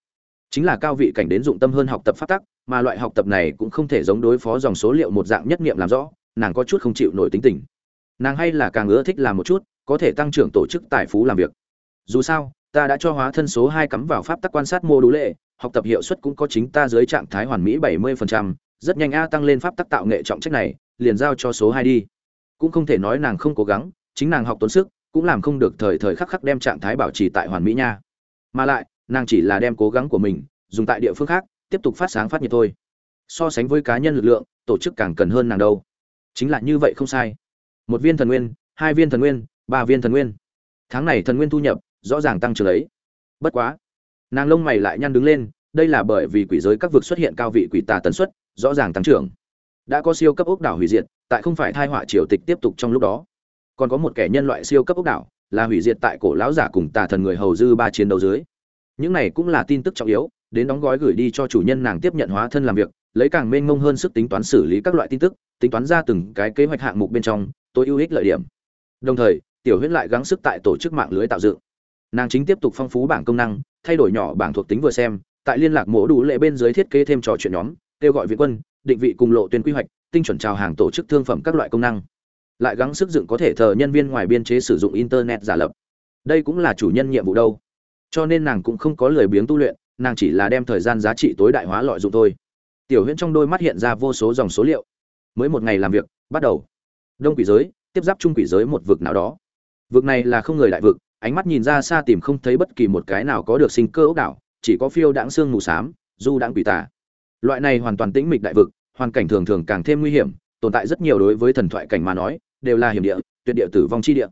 chính là cao vị cảnh đến dụng tâm hơn học tập phát tắc mà loại học tập này cũng không thể giống đối phó dòng số liệu một dạng nhất nghiệm làm rõ nàng có chút không chịu nổi tính tình. Nàng hay là càng ưa thích làm một chút có thể tăng trưởng tổ chức tài phú làm việc. Dù sao ta đã cho hóa thân số hai cắm vào pháp tắc quan sát mô đủ lệ học tập hiệu suất cũng có chính ta dưới trạng thái hoàn mỹ bảy 70%, rất nhanh a tăng lên pháp tắc tạo nghệ trọng trách này liền giao cho số hai đi. Cũng không thể nói nàng không cố gắng chính nàng học tốn sức cũng làm không được thời thời khắc khắc đem trạng thái bảo trì tại hoàn mỹ nha. Mà lại nàng chỉ là đem cố gắng của mình dùng tại địa phương khác, tiếp tục phát sáng phát nhiệt thôi. So sánh với cá nhân lực lượng, tổ chức càng cần hơn nàng đâu. Chính là như vậy không sai. Một viên thần nguyên, hai viên thần nguyên, ba viên thần nguyên. Tháng này thần nguyên thu nhập, rõ ràng tăng trưởng ấy. Bất quá, nàng lông mày lại nhăn đứng lên, đây là bởi vì quỷ giới các vực xuất hiện cao vị quỷ tà tần suất, rõ ràng tăng trưởng. Đã có siêu cấp ốc đảo hủy diệt, tại không phải thai họa triều tịch tiếp tục trong lúc đó. Còn có một kẻ nhân loại siêu cấp ốc đảo, là hủy diệt tại cổ lão giả cùng tà thần người hầu dư ba chiến đấu dưới những này cũng là tin tức trọng yếu, đến đóng gói gửi đi cho chủ nhân nàng tiếp nhận hóa thân làm việc, lấy càng mênh mông hơn sức tính toán xử lý các loại tin tức, tính toán ra từng cái kế hoạch hạng mục bên trong, tối ưu ích lợi điểm. Đồng thời, tiểu huyết lại gắng sức tại tổ chức mạng lưới tạo dựng. Nàng chính tiếp tục phong phú bảng công năng, thay đổi nhỏ bảng thuộc tính vừa xem, tại liên lạc mổ đủ lệ bên dưới thiết kế thêm trò chuyện nhóm, kêu gọi viện quân, định vị cùng lộ tuyến quy hoạch, tinh chuẩn chào hàng tổ chức thương phẩm các loại công năng. Lại gắng sức dựng có thể thờ nhân viên ngoài biên chế sử dụng internet giả lập. Đây cũng là chủ nhân nhiệm vụ đâu cho nên nàng cũng không có lười biếng tu luyện, nàng chỉ là đem thời gian giá trị tối đại hóa lợi dụng thôi. Tiểu huyễn trong đôi mắt hiện ra vô số dòng số liệu. Mới một ngày làm việc, bắt đầu. Đông quỷ giới, tiếp giáp trung quỷ giới một vực nào đó. Vực này là không người đại vực, ánh mắt nhìn ra xa tìm không thấy bất kỳ một cái nào có được sinh cơ ốc đảo, chỉ có phiêu đãng xương mù xám, du đãng quỷ tà. Loại này hoàn toàn tĩnh mịch đại vực, hoàn cảnh thường thường càng thêm nguy hiểm, tồn tại rất nhiều đối với thần thoại cảnh mà nói, đều là hiểm địa, tuyệt địa tử vong chi địa.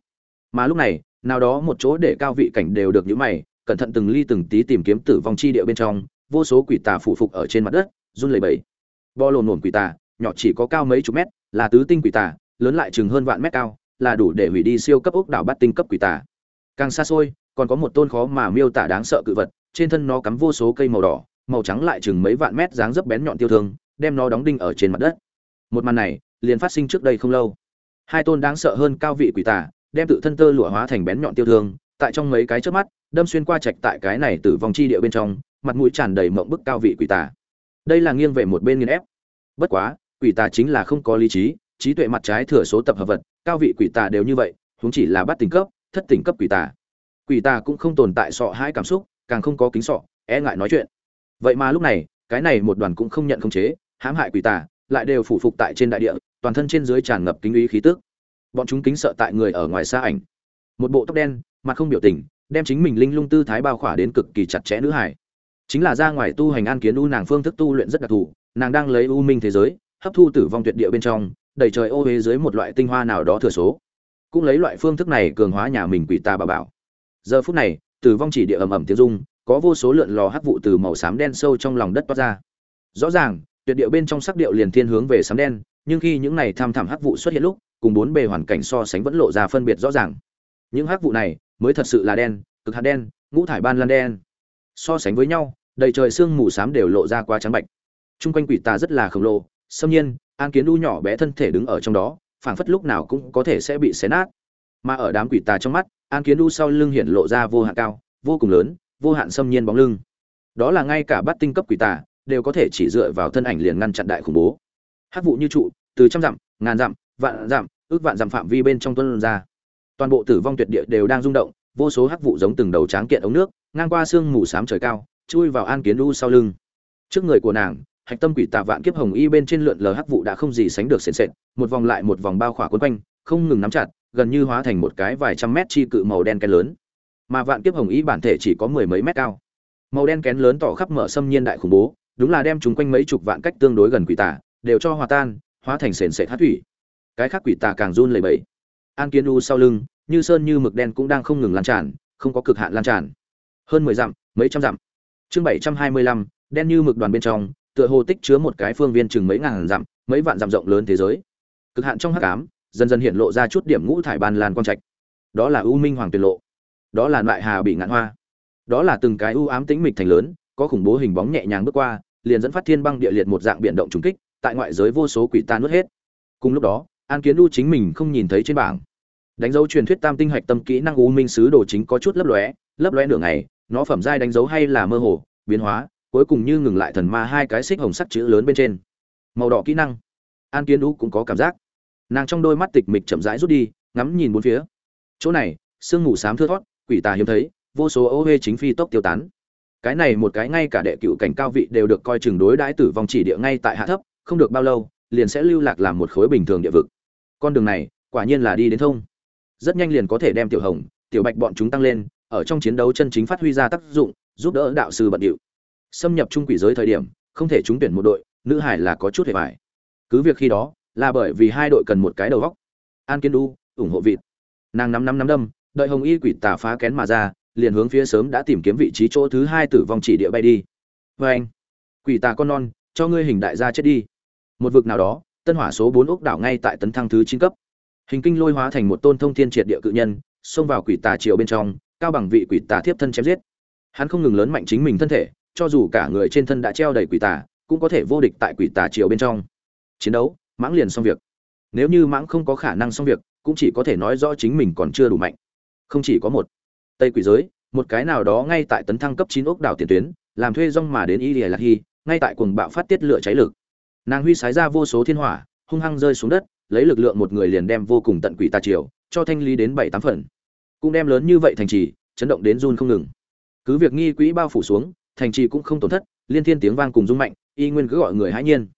Mà lúc này, nào đó một chỗ để cao vị cảnh đều được những mày cẩn thận từng ly từng tí tìm kiếm tử vong chi địa bên trong, vô số quỷ tà phủ phục ở trên mặt đất, run lẩy bẩy. Bo lồn nổn quỷ tà, nhỏ chỉ có cao mấy chục mét, là tứ tinh quỷ tà, lớn lại chừng hơn vạn mét cao, là đủ để hủy đi siêu cấp ốc đảo bắt tinh cấp quỷ tà. Càng xa xôi, còn có một tôn khó mà miêu tả đáng sợ cự vật, trên thân nó cắm vô số cây màu đỏ, màu trắng lại chừng mấy vạn mét, dáng dấp bén nhọn tiêu thương, đem nó đóng đinh ở trên mặt đất. Một màn này, liền phát sinh trước đây không lâu. Hai tôn đáng sợ hơn cao vị quỷ tà, đem tự thân tơ lụa hóa thành bén nhọn tiêu thương tại trong mấy cái trước mắt, đâm xuyên qua trạch tại cái này tử vong chi địa bên trong, mặt mũi tràn đầy mộng bức cao vị quỷ tà. Đây là nghiêng về một bên nghiên ép. Bất quá, quỷ tà chính là không có lý trí trí tuệ mặt trái thừa số tập hợp vật, cao vị quỷ tà đều như vậy chúng chỉ là bắt tỉnh cấp, thất tỉnh cấp quỷ tà. Quỷ tà cũng không tồn tại sọ hai cảm xúc, càng không có kính sọ e ngại nói chuyện. Vậy mà lúc này, cái này một đoàn cũng không nhận khống chế, hãm hại quỷ tà, lại đều phủ phục tại trên đại địa, toàn thân trên dưới tràn ngập kính ý khí tức. Bọn chúng kính sợ tại người ở ngoài xa ảnh. Một bộ tóc đen mặt không biểu tình đem chính mình linh lung tư thái bao khỏa đến cực kỳ chặt chẽ nữ hải. Chính là ra ngoài tu hành an kiến u nàng phương thức tu luyện rất đặc thù nàng đang lấy u minh thế giới hấp thu tử vong tuyệt địa bên trong đầy trời ô huế dưới một loại tinh hoa nào đó thừa số. Cũng lấy loại phương thức này cường hóa nhà mình quỷ tà bà bảo. Giờ phút này tử vong chỉ địa ầm ầm tiếng dung, có vô số lượn lò hắc vụ từ màu xám đen sâu trong lòng đất toát ra. Rõ ràng tuyệt địa bên trong sắc điệu liền thiên hướng về xám đen nhưng khi những này tham thảm hắc vụ xuất hiện lúc cùng bốn bề hoàn cảnh so sánh vẫn lộ ra phân biệt rõ ràng. Những hắc vụ này mới thật sự là đen, cực hạt đen, ngũ thải ban lan đen. So sánh với nhau, đầy trời sương mù xám đều lộ ra quá trắng bạch. Chung quanh quỷ tà rất là khổng lồ, xâm nhiên, an kiến đu nhỏ bé thân thể đứng ở trong đó, phảng phất lúc nào cũng có thể sẽ bị xé nát. Mà ở đám quỷ tà trong mắt, an kiến đu sau lưng hiện lộ ra vô hạn cao, vô cùng lớn, vô hạn xâm nhiên bóng lưng. Đó là ngay cả bắt tinh cấp quỷ tà đều có thể chỉ dựa vào thân ảnh liền ngăn chặn đại khủng bố. Hát vụ như trụ, từ trăm dặm, ngàn dặm, vạn dặm, ước vạn dặm phạm vi bên trong tuân ra toàn bộ tử vong tuyệt địa đều đang rung động, vô số hắc vụ giống từng đầu tráng kiện ống nước, ngang qua sương mù xám trời cao, chui vào an kiến đu sau lưng. Trước người của nàng, hạch tâm quỷ tạ vạn kiếp hồng y bên trên lượn lờ hắc vụ đã không gì sánh được sền sệt, một vòng lại một vòng bao khỏa quấn quanh, không ngừng nắm chặt, gần như hóa thành một cái vài trăm mét chi cự màu đen kén lớn. Mà vạn kiếp hồng y bản thể chỉ có mười mấy mét cao. Màu đen kén lớn tỏ khắp mở xâm nhiên đại khủng bố, đúng là đem chúng quanh mấy chục vạn cách tương đối gần quỷ tà đều cho hòa tan, hóa thành sền sệt hát thủy. Cái khác quỷ tà càng run lẩy bẩy an kiến u sau lưng, như sơn như mực đen cũng đang không ngừng lan tràn, không có cực hạn lan tràn. Hơn mười dặm, mấy trăm dặm. Chương bảy trăm hai mươi lăm, đen như mực đoàn bên trong, tựa hồ tích chứa một cái phương viên chừng mấy ngàn dặm, mấy vạn dặm rộng lớn thế giới. Cực hạn trong hắc ám, dần dần hiện lộ ra chút điểm ngũ thải ban lan quang trạch. Đó là u minh hoàng tuyệt lộ. Đó là loại hà bị ngạn hoa. Đó là từng cái u ám tĩnh mịch thành lớn, có khủng bố hình bóng nhẹ nhàng bước qua, liền dẫn phát thiên băng địa liệt một dạng biển động trùng kích, tại ngoại giới vô số quỷ ta nuốt hết. Cùng lúc đó an kiến u chính mình không nhìn thấy trên bảng. Đánh dấu truyền thuyết tam tinh hạch tâm kỹ năng u minh sứ đồ chính có chút lấp lóe lấp lóe nửa ngày, nó phẩm giai đánh dấu hay là mơ hồ, biến hóa, cuối cùng như ngừng lại thần ma hai cái xích hồng sắc chữ lớn bên trên. Màu đỏ kỹ năng. An kiến u cũng có cảm giác. Nàng trong đôi mắt tịch mịch chậm rãi rút đi, ngắm nhìn bốn phía. Chỗ này, sương mù xám thưa thót, quỷ tà hiếm thấy, vô số ô huê chính phi tốc tiêu tán. Cái này một cái ngay cả đệ cựu cảnh cao vị đều được coi chừng đối đãi tử vong chỉ địa ngay tại hạ thấp, không được bao lâu, liền sẽ lưu lạc làm một khối bình thường địa vực con đường này, quả nhiên là đi đến thông. Rất nhanh liền có thể đem tiểu hồng, tiểu bạch bọn chúng tăng lên, ở trong chiến đấu chân chính phát huy ra tác dụng, giúp đỡ đạo sư bận điệu. Xâm nhập trung quỷ giới thời điểm, không thể trúng tuyển một đội, nữ hải là có chút hề vải cứ việc khi đó, là bởi vì hai đội cần một cái đầu góc. An kiên đu ủng hộ vịt. Nàng năm năm năm đâm, đợi hồng y quỷ tà phá kén mà ra, liền hướng phía sớm đã tìm kiếm vị trí chỗ thứ hai tử vong chỉ địa bay đi. Vê anh quỷ tà con non, cho ngươi hình đại gia chết đi. Một vực nào đó tân hỏa số bốn ốc đảo ngay tại tấn thăng thứ chín cấp. Hình kinh lôi hóa thành một tôn thông thiên triệt địa cự nhân, xông vào quỷ tà triều bên trong, cao bằng vị quỷ tà thiếp thân chém giết. Hắn không ngừng lớn mạnh chính mình thân thể, cho dù cả người trên thân đã treo đầy quỷ tà, cũng có thể vô địch tại quỷ tà triều bên trong. Chiến đấu, mãng liền xong việc. Nếu như mãng không có khả năng xong việc, cũng chỉ có thể nói rõ chính mình còn chưa đủ mạnh. Không chỉ có một. Tây quỷ giới, một cái nào đó ngay tại tấn thăng cấp chín ốc đảo tiền tuyến, làm thuê rong mà đến y lìa lạc hy, ngay tại cuồng bạo phát tiết lửa cháy lực nàng huy sái ra vô số thiên hỏa, hung hăng rơi xuống đất, lấy lực lượng một người liền đem vô cùng tận quỷ tà triều cho thanh lý đến bảy tám phần. Cũng đem lớn như vậy thành trì, chấn động đến run không ngừng. Cứ việc nghi quỹ bao phủ xuống, thành trì cũng không tổn thất, liên thiên tiếng vang cùng rung mạnh, y nguyên cứ gọi người hãi nhiên.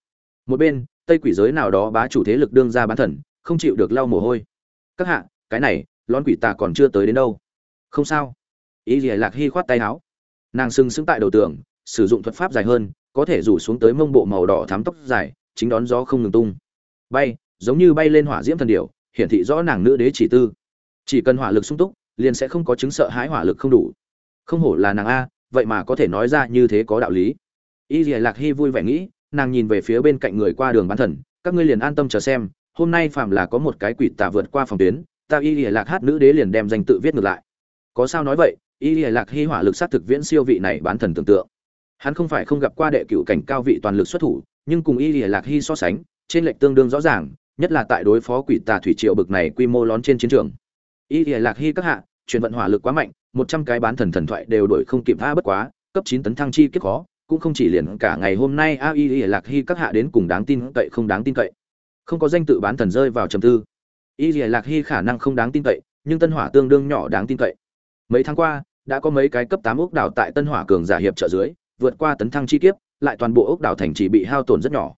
Một bên, tây quỷ giới nào đó bá chủ thế lực đương ra bán thần, không chịu được lau mồ hôi. Các hạ, cái này lón quỷ tà còn chưa tới đến đâu. Không sao. Ý gì lạc hy khoát tay áo. Nàng sưng sững tại đầu tường, sử dụng thuật pháp dài hơn có thể rủ xuống tới mông bộ màu đỏ thắm tóc dài, chính đón gió không ngừng tung. Bay, giống như bay lên hỏa diễm thần điểu, hiển thị rõ nàng nữ đế chỉ tư. Chỉ cần hỏa lực sung túc, liền sẽ không có chứng sợ hãi hỏa lực không đủ. Không hổ là nàng a, vậy mà có thể nói ra như thế có đạo lý. Y dìa lạc hy vui vẻ nghĩ, nàng nhìn về phía bên cạnh người qua đường bán thần, các ngươi liền an tâm chờ xem, hôm nay phạm là có một cái quỷ tà vượt qua phòng tuyến, ta y dìa lạc hát nữ đế liền đem danh tự viết ngược lại. Có sao nói vậy? Y dìa lạc hy hỏa lực sát thực viễn siêu vị này bán thần tưởng tượng hắn không phải không gặp qua đệ cựu cảnh cao vị toàn lực xuất thủ, nhưng cùng y lìa lạc hy so sánh, trên lệch tương đương rõ ràng, nhất là tại đối phó quỷ tà thủy triệu bực này quy mô lón trên chiến trường. Y lìa lạc hy các hạ truyền vận hỏa lực quá mạnh, một trăm cái bán thần thần thoại đều đổi không kịp tha bất quá, cấp chín tấn thăng chi kiếp khó, cũng không chỉ liền cả ngày hôm nay a y lạc hy các hạ đến cùng đáng tin cậy không đáng tin cậy. Không có danh tự bán thần rơi vào trầm tư. Y lạc hy khả năng không đáng tin cậy, nhưng tân hỏa tương đương nhỏ đáng tin cậy. Mấy tháng qua, đã có mấy cái cấp tám ốc đảo tại tân hỏa cường giả hiệp trợ dưới vượt qua tấn thăng chi kiếp, lại toàn bộ ốc đảo thành chỉ bị hao tổn rất nhỏ.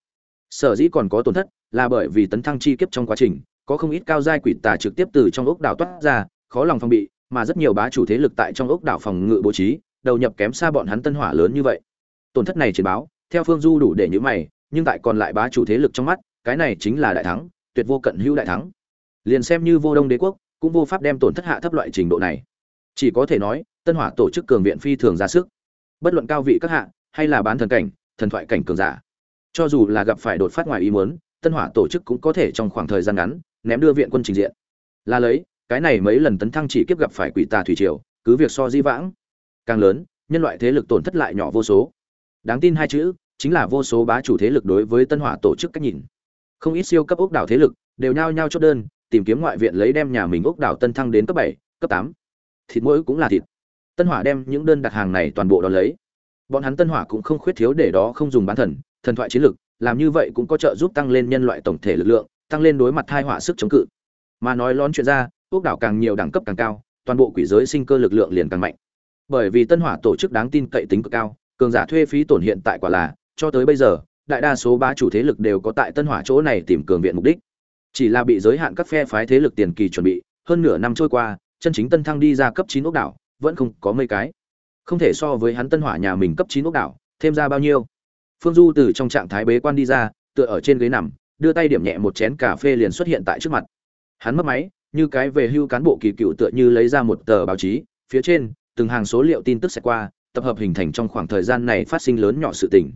Sở dĩ còn có tổn thất là bởi vì tấn thăng chi kiếp trong quá trình, có không ít cao giai quỷ tà trực tiếp từ trong ốc đảo toát ra, khó lòng phòng bị, mà rất nhiều bá chủ thế lực tại trong ốc đảo phòng ngự bố trí, đầu nhập kém xa bọn hắn tân hỏa lớn như vậy. Tổn thất này chiến báo, theo phương du đủ để nhữ mày, nhưng tại còn lại bá chủ thế lực trong mắt, cái này chính là đại thắng, tuyệt vô cận hữu đại thắng. Liền xem như vô đông đế quốc, cũng vô pháp đem tổn thất hạ thấp loại trình độ này. Chỉ có thể nói, tân hỏa tổ chức cường viện phi thường ra sức bất luận cao vị các hạ, hay là bán thần cảnh, thần thoại cảnh cường giả. Cho dù là gặp phải đột phát ngoài ý muốn, tân hỏa tổ chức cũng có thể trong khoảng thời gian ngắn, ném đưa viện quân trình diện. Là lấy, cái này mấy lần tấn thăng chỉ kiếp gặp phải quỷ tà thủy triều, cứ việc so di vãng. Càng lớn, nhân loại thế lực tổn thất lại nhỏ vô số. Đáng tin hai chữ, chính là vô số bá chủ thế lực đối với tân hỏa tổ chức cách nhìn. Không ít siêu cấp ốc đảo thế lực, đều nhao nhao chốt đơn, tìm kiếm ngoại viện lấy đem nhà mình ốc đảo tân thăng đến cấp bảy, cấp tám. Thịt mỗi cũng là thịt tân hỏa đem những đơn đặt hàng này toàn bộ đón lấy. Bọn hắn tân hỏa cũng không khuyết thiếu để đó không dùng bán thần thần thoại chiến lực, làm như vậy cũng có trợ giúp tăng lên nhân loại tổng thể lực lượng, tăng lên đối mặt thai họa sức chống cự. Mà nói lón chuyện ra ốc đảo càng nhiều đẳng cấp càng cao, toàn bộ quỷ giới sinh cơ lực lượng liền càng mạnh. Bởi vì tân hỏa tổ chức đáng tin cậy tính cực cao, cường giả thuê phí tổn hiện tại quả là, cho tới bây giờ, đại đa số bá chủ thế lực đều có tại tân hỏa chỗ này tìm cường viện mục đích. Chỉ là bị giới hạn các phe phái thế lực tiền kỳ chuẩn bị, hơn nửa năm trôi qua, chân chính tân thăng đi ra cấp chín ốc đảo vẫn không có mấy cái. Không thể so với hắn tân hỏa nhà mình cấp chín ốc đảo, thêm ra bao nhiêu. Phương du từ trong trạng thái bế quan đi ra, tựa ở trên ghế nằm, đưa tay điểm nhẹ một chén cà phê liền xuất hiện tại trước mặt. Hắn mất máy, như cái về hưu cán bộ kỳ cựu tựa như lấy ra một tờ báo chí, phía trên, từng hàng số liệu tin tức sẽ qua, tập hợp hình thành trong khoảng thời gian này phát sinh lớn nhỏ sự tình.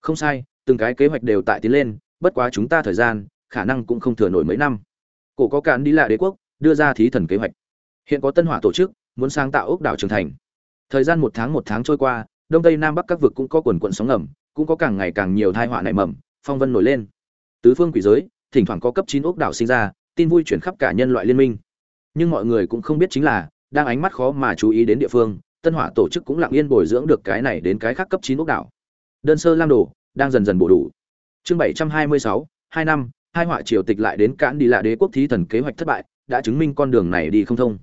Không sai, từng cái kế hoạch đều tại tiến lên, bất quá chúng ta thời gian, khả năng cũng không thừa nổi mấy năm. Cổ có cán đi lại đế quốc, đưa ra thí thần kế hoạch. Hiện có tân hỏa tổ chức muốn sáng tạo ốc đảo trưởng thành. Thời gian một tháng một tháng trôi qua, đông tây nam bắc các vực cũng có quần quận sóng ngầm, cũng có càng ngày càng nhiều thai họa nảy mầm, phong vân nổi lên. Tứ phương quỷ giới, thỉnh thoảng có cấp chín ốc đảo sinh ra, tin vui chuyển khắp cả nhân loại liên minh. Nhưng mọi người cũng không biết chính là, đang ánh mắt khó mà chú ý đến địa phương, tân hỏa tổ chức cũng lặng yên bồi dưỡng được cái này đến cái khác cấp chín ốc đảo. Đơn sơ lam đồ, đang dần dần bổ đủ. Chương bảy trăm hai mươi sáu, hai năm, hai họa triều tịch lại đến cản đi lạ đế quốc thí thần kế hoạch thất bại, đã chứng minh con đường này đi không thông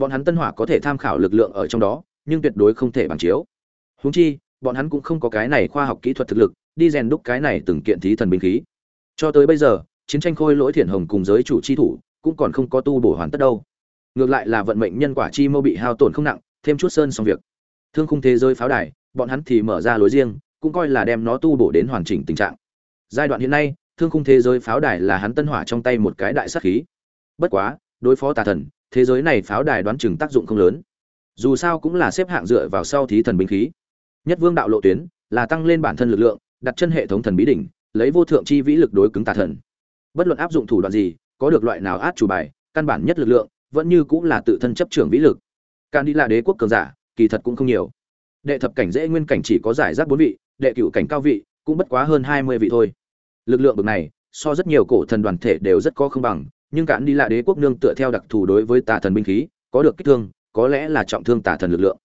bọn hắn tân hỏa có thể tham khảo lực lượng ở trong đó, nhưng tuyệt đối không thể bằng chiếu. Húng chi, bọn hắn cũng không có cái này khoa học kỹ thuật thực lực, đi rèn đúc cái này từng kiện thí thần binh khí. Cho tới bây giờ, chiến tranh khôi lỗi thiện hồng cùng giới chủ chi thủ cũng còn không có tu bổ hoàn tất đâu. Ngược lại là vận mệnh nhân quả chi mâu bị hao tổn không nặng, thêm chút sơn xong việc. Thương khung thế giới pháo đài, bọn hắn thì mở ra lối riêng, cũng coi là đem nó tu bổ đến hoàn chỉnh tình trạng. Giai đoạn hiện nay, thương khung thế giới pháo đài là hắn tân hỏa trong tay một cái đại sát khí. Bất quá, đối phó tà thần thế giới này pháo đài đoán chừng tác dụng không lớn. Dù sao cũng là xếp hạng dựa vào sau thí thần binh khí. Nhất vương đạo lộ tuyến là tăng lên bản thân lực lượng, đặt chân hệ thống thần bí đỉnh, lấy vô thượng chi vĩ lực đối cứng tà thần. Bất luận áp dụng thủ đoạn gì, có được loại nào át chủ bài, căn bản nhất lực lượng, vẫn như cũng là tự thân chấp trưởng vĩ lực. Can đi là đế quốc cường giả, kỳ thật cũng không nhiều. Đệ thập cảnh dễ nguyên cảnh chỉ có giải rác bốn vị, đệ cựu cảnh cao vị, cũng bất quá hơn hai mươi vị thôi. Lực lượng bậc này, so rất nhiều cổ thần đoàn thể đều rất có không bằng nhưng cản đi là đế quốc nương tựa theo đặc thù đối với tà thần binh khí, có được kích thương, có lẽ là trọng thương tà thần lực lượng.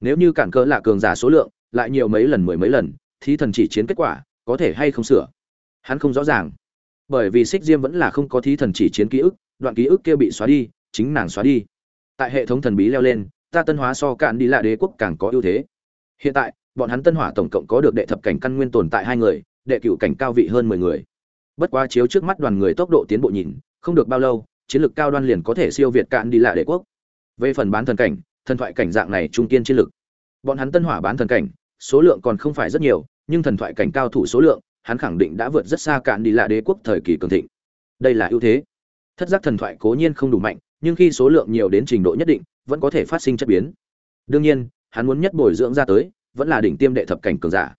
Nếu như cản cỡ là cường giả số lượng, lại nhiều mấy lần, mười mấy lần thì thần chỉ chiến kết quả, có thể hay không sửa? Hắn không rõ ràng. Bởi vì xích diêm vẫn là không có thí thần chỉ chiến ký ức, đoạn ký ức kia bị xóa đi, chính nàng xóa đi. Tại hệ thống thần bí leo lên, ta tân hóa so cạn đi là đế quốc càng có ưu thế. Hiện tại, bọn hắn tân hỏa tổng cộng có được đệ thập cảnh căn nguyên tồn tại hai người, đệ cựu cảnh cao vị hơn mười người. Bất quá chiếu trước mắt đoàn người tốc độ tiến bộ nhìn không được bao lâu, chiến lược cao đoan liền có thể siêu việt cạn đi lạ đế quốc. Về phần bán thần cảnh, thần thoại cảnh dạng này trung kiên chiến lược. Bọn hắn tân hỏa bán thần cảnh, số lượng còn không phải rất nhiều, nhưng thần thoại cảnh cao thủ số lượng, hắn khẳng định đã vượt rất xa cạn đi lạ đế quốc thời kỳ cường thịnh. Đây là ưu thế. Thất giác thần thoại cố nhiên không đủ mạnh, nhưng khi số lượng nhiều đến trình độ nhất định, vẫn có thể phát sinh chất biến. Đương nhiên, hắn muốn nhất bồi dưỡng ra tới, vẫn là đỉnh tiêm đệ thập cảnh cường giả.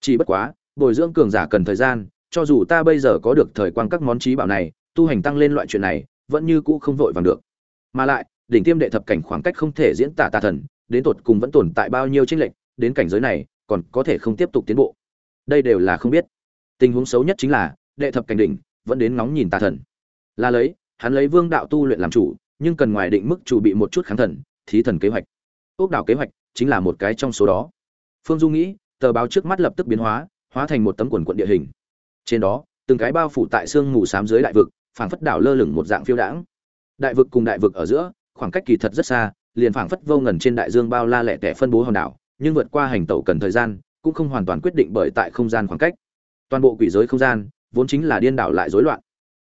Chỉ bất quá, bồi dưỡng cường giả cần thời gian, cho dù ta bây giờ có được thời quang các món trí bảo này tu hành tăng lên loại chuyện này, vẫn như cũ không vội vàng được. Mà lại, đỉnh tiêm đệ thập cảnh khoảng cách không thể diễn tả tà thần, đến tột cùng vẫn tồn tại bao nhiêu tranh lệch, đến cảnh giới này, còn có thể không tiếp tục tiến bộ. Đây đều là không biết. Tình huống xấu nhất chính là, đệ thập cảnh đỉnh vẫn đến ngóng nhìn tà thần. Là lấy, hắn lấy vương đạo tu luyện làm chủ, nhưng cần ngoài định mức chủ bị một chút kháng thần, thí thần kế hoạch. Ốc đảo kế hoạch chính là một cái trong số đó. Phương du nghĩ, tờ báo trước mắt lập tức biến hóa hóa thành một tấm quần quận địa hình. Trên đó, từng cái bao phủ tại sương mù xám dưới đại vực phảng phất đảo lơ lửng một dạng phiêu đãng. Đại vực cùng đại vực ở giữa, khoảng cách kỳ thật rất xa, liền phảng phất vô ngần trên đại dương bao la lẻ tẻ phân bố hòn đảo, nhưng vượt qua hành tẩu cần thời gian, cũng không hoàn toàn quyết định bởi tại không gian khoảng cách. Toàn bộ quỷ giới không gian, vốn chính là điên đảo lại rối loạn.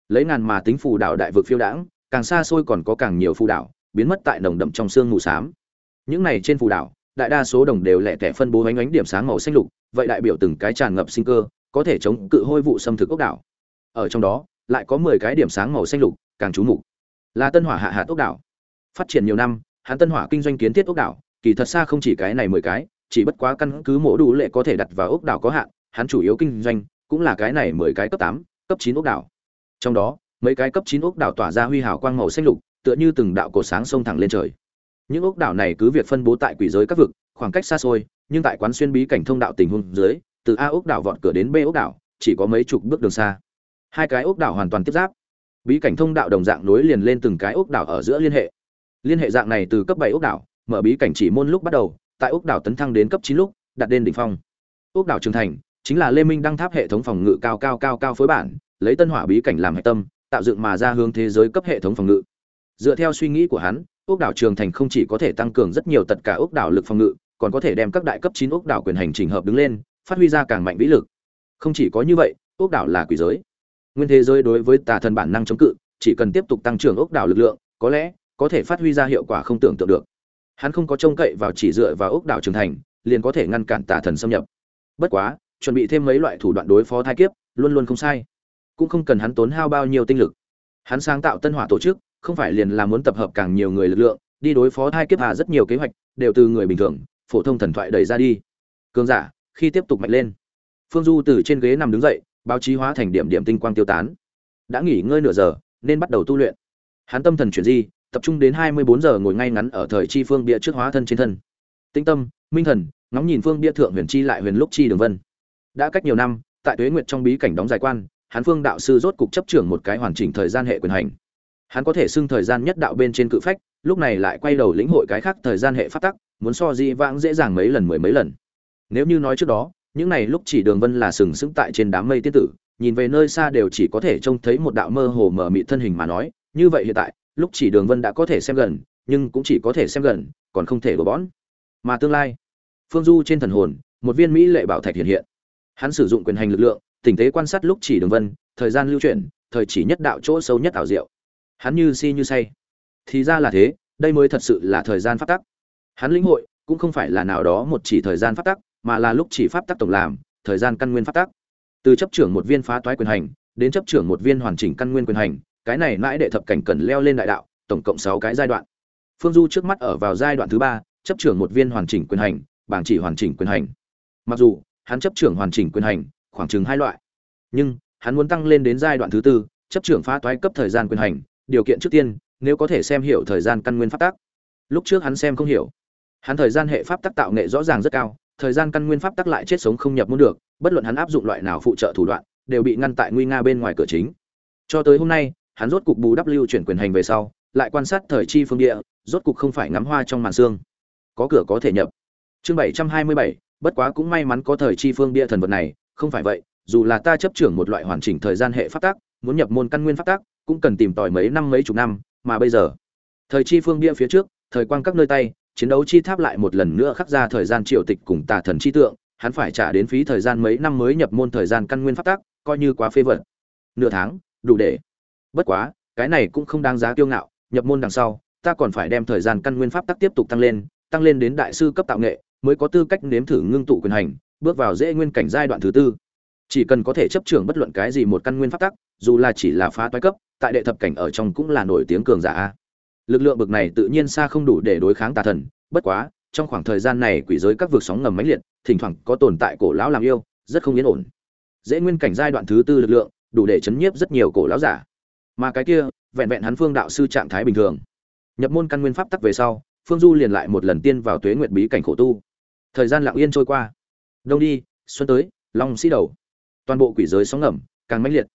Lấy ngàn mà tính phù đảo đại vực phiêu đãng, càng xa xôi còn có càng nhiều phù đảo, biến mất tại nồng đậm trong sương mù xám. Những này trên phù đảo, đại đa số đồng đều lẻ tẻ phân bố ánh ánh điểm sáng màu xanh lục, vậy đại biểu từng cái tràn ngập sinh cơ, có thể chống cự hôi vụ xâm thực ốc đảo. Ở trong đó lại có mười cái điểm sáng màu xanh lục, càng chú mục. Là tân hỏa hạ hạ ốc đảo. Phát triển nhiều năm, hắn tân hỏa kinh doanh kiến thiết ốc đảo, kỳ thật xa không chỉ cái này mười cái, chỉ bất quá căn cứ mỗi đủ lệ có thể đặt vào ốc đảo có hạn, hắn chủ yếu kinh doanh cũng là cái này mười cái cấp tám, cấp chín ốc đảo. Trong đó, mấy cái cấp chín ốc đảo tỏa ra huy hào quang màu xanh lục, tựa như từng đạo cổ sáng sông thẳng lên trời. Những ốc đảo này cứ việc phân bố tại quỷ giới các vực, khoảng cách xa xôi, nhưng tại quán xuyên bí cảnh thông đạo tình huống dưới, từ a ốc đảo vọt cửa đến b ốc đảo, chỉ có mấy chục bước đường xa hai cái ốc đảo hoàn toàn tiếp giáp. Bí cảnh thông đạo đồng dạng nối liền lên từng cái ốc đảo ở giữa liên hệ. Liên hệ dạng này từ cấp bảy ốc đảo, mở bí cảnh chỉ môn lúc bắt đầu, tại ốc đảo tấn thăng đến cấp chín lúc, đặt đến đỉnh phong. Ốc đảo trường thành, chính là lê minh đăng tháp hệ thống phòng ngự cao cao cao cao phối bản, lấy tân hỏa bí cảnh làm hệ tâm, tạo dựng mà ra hướng thế giới cấp hệ thống phòng ngự. Dựa theo suy nghĩ của hắn, ốc đảo trường thành không chỉ có thể tăng cường rất nhiều tất cả ốc đảo lực phòng ngự, còn có thể đem các đại cấp chín ốc đảo quyền hành trình hợp đứng lên, phát huy ra càng mạnh vĩ lực. Không chỉ có như vậy, ốc đảo là quỷ giới nguyên thế giới đối với tà thần bản năng chống cự, chỉ cần tiếp tục tăng trưởng ốc đảo lực lượng, có lẽ có thể phát huy ra hiệu quả không tưởng tượng được. Hắn không có trông cậy vào chỉ dựa vào ốc đảo trưởng thành, liền có thể ngăn cản tà thần xâm nhập. Bất quá, chuẩn bị thêm mấy loại thủ đoạn đối phó thai kiếp, luôn luôn không sai. Cũng không cần hắn tốn hao bao nhiêu tinh lực. Hắn sáng tạo tân hỏa tổ chức, không phải liền là muốn tập hợp càng nhiều người lực lượng, đi đối phó thai kiếp hà rất nhiều kế hoạch, đều từ người bình thường, phổ thông thần thoại đẩy ra đi. Cường giả, khi tiếp tục mạnh lên. Phương du từ trên ghế nằm đứng dậy báo chí hóa thành điểm điểm tinh quang tiêu tán. Đã nghỉ ngơi nửa giờ, nên bắt đầu tu luyện. Hắn tâm thần chuyển di, tập trung đến hai mươi bốn giờ ngồi ngay ngắn ở thời chi phương bia trước hóa thân trên thân. Tinh tâm, minh thần, ngóng nhìn phương bia thượng huyền chi lại huyền lúc chi đường vân. Đã cách nhiều năm, tại tuế nguyệt trong bí cảnh đóng dài quan, hắn phương đạo sư rốt cục chấp trưởng một cái hoàn chỉnh thời gian hệ quyền hành. Hắn có thể xưng thời gian nhất đạo bên trên cự phách, lúc này lại quay đầu lĩnh hội cái khác thời gian hệ pháp tắc, muốn so di vãng dễ dàng mấy lần mười mấy lần. Nếu như nói trước đó những này lúc chỉ đường vân là sừng sững tại trên đám mây tiên tử, nhìn về nơi xa đều chỉ có thể trông thấy một đạo mơ hồ mờ mị thân hình mà nói, như vậy hiện tại, lúc chỉ đường vân đã có thể xem gần, nhưng cũng chỉ có thể xem gần, còn không thể đổ bón. mà tương lai, phương du trên thần hồn, một viên mỹ lệ bảo thạch hiện hiện. Hắn sử dụng quyền hành lực lượng, tình tế quan sát lúc chỉ đường vân, thời gian lưu chuyển, thời chỉ nhất đạo chỗ sâu nhất ảo diệu. Hắn như si như say. Thì ra là thế, đây mới thật sự là thời gian phát tắc. Hắn lĩnh hội, cũng không phải là nào đó một chỉ thời gian phát tắc mà là lúc chỉ pháp tắc tổng làm, thời gian căn nguyên pháp tắc. Từ chấp trưởng một viên phá toái quyền hành, đến chấp trưởng một viên hoàn chỉnh căn nguyên quyền hành, cái này mãi đệ thập cảnh cần leo lên đại đạo, tổng cộng sáu cái giai đoạn. Phương du trước mắt ở vào giai đoạn thứ ba, chấp trưởng một viên hoàn chỉnh quyền hành, bảng chỉ hoàn chỉnh quyền hành. Mặc dù, hắn chấp trưởng hoàn chỉnh quyền hành, khoảng chừng hai loại. Nhưng, hắn muốn tăng lên đến giai đoạn thứ tư, chấp trưởng phá toái cấp thời gian quyền hành, điều kiện trước tiên, nếu có thể xem hiểu thời gian căn nguyên pháp tắc. Lúc trước hắn xem không hiểu. Hắn thời gian hệ pháp tắc tạo nghệ rõ ràng rất cao thời gian căn nguyên pháp tắc lại chết sống không nhập môn được, bất luận hắn áp dụng loại nào phụ trợ thủ đoạn, đều bị ngăn tại nguy nga bên ngoài cửa chính cho tới hôm nay, hắn rốt cục bù đắp lưu chuyển quyền hành về sau, lại quan sát thời chi phương địa, rốt cục không phải ngắm hoa trong màn sương. có cửa có thể nhập chương bảy trăm hai mươi bảy, bất quá cũng may mắn có thời chi phương địa thần vật này, không phải vậy, dù là ta chấp trưởng một loại hoàn chỉnh thời gian hệ pháp tắc, muốn nhập môn căn nguyên pháp tắc, cũng cần tìm tòi mấy năm mấy chục năm, mà bây giờ, thời chi phương địa phía trước, thời quang các nơi tay chiến đấu chi tháp lại một lần nữa khắc ra thời gian triều tịch cùng tà thần chi tượng, hắn phải trả đến phí thời gian mấy năm mới nhập môn thời gian căn nguyên pháp tắc, coi như quá phê vật. Nửa tháng, đủ để. Bất quá, cái này cũng không đáng giá kiêu ngạo, nhập môn đằng sau, ta còn phải đem thời gian căn nguyên pháp tắc tiếp tục tăng lên tăng lên đến đại sư cấp tạo nghệ, mới có tư cách nếm thử ngưng tụ quyền hành, bước vào dễ nguyên cảnh giai đoạn thứ tư. Chỉ cần có thể chấp trưởng bất luận cái gì một căn nguyên pháp tắc, dù là chỉ là phá toái cấp, tại đệ thập cảnh ở trong cũng là nổi tiếng cường giả lực lượng bực này tự nhiên xa không đủ để đối kháng tà thần, bất quá, trong khoảng thời gian này quỷ giới các vực sóng ngầm mãnh liệt, thỉnh thoảng có tồn tại cổ lão làm yêu, rất không yên ổn. Dễ nguyên cảnh giai đoạn thứ tư lực lượng, đủ để chấn nhiếp rất nhiều cổ lão giả. Mà cái kia, vẹn vẹn hắn phương đạo sư trạng thái bình thường. Nhập môn căn nguyên pháp tắc về sau, phương du liền lại một lần tiên vào tuế nguyệt bí cảnh khổ tu. Thời gian lặng yên trôi qua. Đông đi, xuân tới, long sĩ đầu. Toàn bộ quỷ giới sóng ngầm, càng mãnh liệt.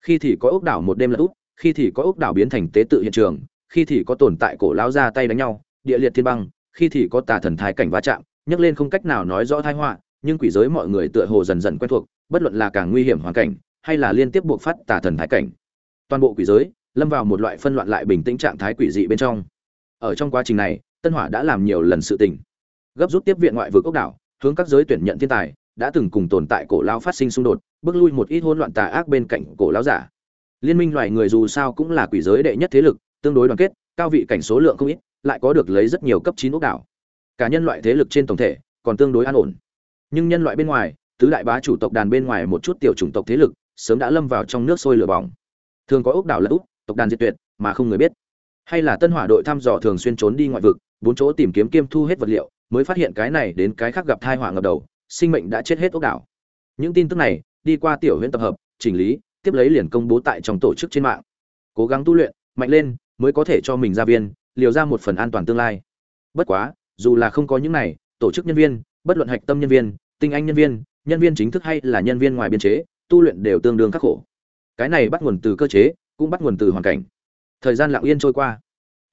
Khi thì có ốc đảo một đêm là úp khi thì có ốc đảo biến thành tế tự hiện trường khi thì có tồn tại cổ lão ra tay đánh nhau, địa liệt thiên băng, khi thì có tà thần thái cảnh va chạm nhấc lên không cách nào nói rõ thái họa, nhưng quỷ giới mọi người tựa hồ dần dần quen thuộc, bất luận là càng nguy hiểm hoàn cảnh, hay là liên tiếp buộc phát tà thần thái cảnh. Toàn bộ quỷ giới lâm vào một loại phân loạn lại bình tĩnh trạng thái quỷ dị bên trong. Ở trong quá trình này, tân hỏa đã làm nhiều lần sự tình. Gấp rút tiếp viện ngoại vực quốc đảo, hướng các giới tuyển nhận thiên tài, đã từng cùng tồn tại cổ lão phát sinh xung đột, bước lui một ít hỗn loạn tà ác bên cạnh cổ lão giả. Liên minh loài người dù sao cũng là quỷ giới đệ nhất thế lực tương đối đoàn kết cao vị cảnh số lượng không ít lại có được lấy rất nhiều cấp chín ốc đảo. Cả nhân loại thế lực trên tổng thể còn tương đối an ổn. Nhưng nhân loại bên ngoài tứ đại bá chủ tộc đàn bên ngoài một chút tiểu chủng tộc thế lực sớm đã lâm vào trong nước sôi lửa bỏng. Thường có ốc đảo lẫn, úp tộc đàn diệt tuyệt mà không người biết. Hay là tân hỏa đội thăm dò thường xuyên trốn đi ngoại vực bốn chỗ tìm kiếm kiêm thu hết vật liệu mới phát hiện cái này đến cái khác gặp thai họa ngập đầu sinh mệnh đã chết hết ốc đảo. Những tin tức này đi qua tiểu huyện tập hợp chỉnh lý tiếp lấy liền công bố tại trong tổ chức trên mạng. Cố gắng tu luyện mạnh lên mới có thể cho mình ra viên, liều ra một phần an toàn tương lai. Bất quá, dù là không có những này, tổ chức nhân viên, bất luận hạch tâm nhân viên, tinh anh nhân viên nhân viên chính thức hay là nhân viên ngoài biên chế, tu luyện đều tương đương khắc khổ. Cái này bắt nguồn từ cơ chế, cũng bắt nguồn từ hoàn cảnh. Thời gian lặng yên trôi qua.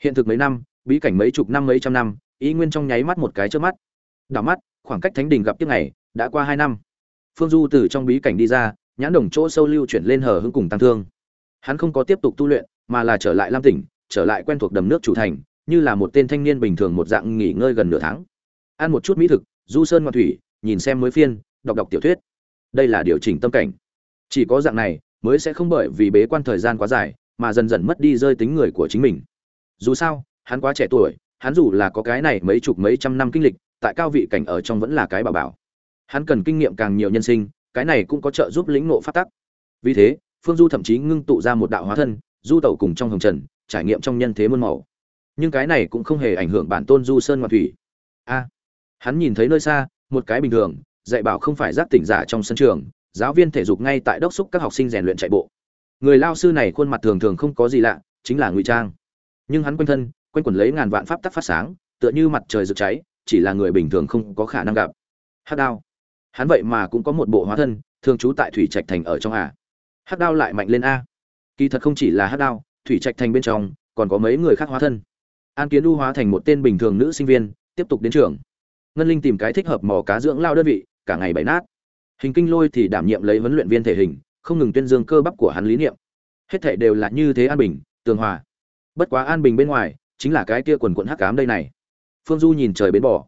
Hiện thực mấy năm, bí cảnh mấy chục năm, mấy trăm năm, ý nguyên trong nháy mắt một cái trước mắt. Đảo mắt, khoảng cách thánh đình gặp tiếp ngày đã qua hai năm. Phương du từ trong bí cảnh đi ra, nhãn đồng chỗ sâu lưu chuyển lên hở hưng cùng tăng thương. Hắn không có tiếp tục tu luyện, mà là trở lại lam tỉnh trở lại quen thuộc đầm nước chủ thành, như là một tên thanh niên bình thường một dạng nghỉ ngơi gần nửa tháng. Ăn một chút mỹ thực, du sơn ngoạn thủy, nhìn xem mới phiên, đọc đọc tiểu thuyết. Đây là điều chỉnh tâm cảnh. Chỉ có dạng này, mới sẽ không bởi vì bế quan thời gian quá dài, mà dần dần mất đi rơi tính người của chính mình. Dù sao, hắn quá trẻ tuổi, hắn dù là có cái này mấy chục mấy trăm năm kinh lịch, tại cao vị cảnh ở trong vẫn là cái bảo bảo. Hắn cần kinh nghiệm càng nhiều nhân sinh, cái này cũng có trợ giúp lĩnh ngộ phát tắc. Vì thế, phương du thậm chí ngưng tụ ra một đạo hóa thân, du tẩu cùng trong hồng trần trải nghiệm trong nhân thế muôn màu. Nhưng cái này cũng không hề ảnh hưởng bản tôn du sơn ngoạn thủy. A, hắn nhìn thấy nơi xa, một cái bình thường, dạy bảo không phải giác tỉnh giả trong sân trường, giáo viên thể dục ngay tại đốc xúc các học sinh rèn luyện chạy bộ. Người lao sư này khuôn mặt thường thường không có gì lạ, chính là ngụy trang. Nhưng hắn quanh thân, quanh quẩn lấy ngàn vạn pháp tắc phát sáng, tựa như mặt trời rực cháy, chỉ là người bình thường không có khả năng gặp. Hắc đao. Hắn vậy mà cũng có một bộ hóa thân, thường trú tại thủy trạch thành ở trong à. hắc đao lại mạnh lên a. Kỳ thật không chỉ là hắc đao thủy trạch thành bên trong, còn có mấy người khác hóa thân. An kiến u hóa thành một tên bình thường nữ sinh viên, tiếp tục đến trường. Ngân linh tìm cái thích hợp mò cá dưỡng lao đơn vị, cả ngày bảy nát. Hình kinh lôi thì đảm nhiệm lấy huấn luyện viên thể hình, không ngừng tuyên dương cơ bắp của hắn lý niệm. Hết thể đều là như thế an bình, tường hòa. Bất quá an bình bên ngoài, chính là cái kia quần quận hắc cám đây này. Phương du nhìn trời bến bỏ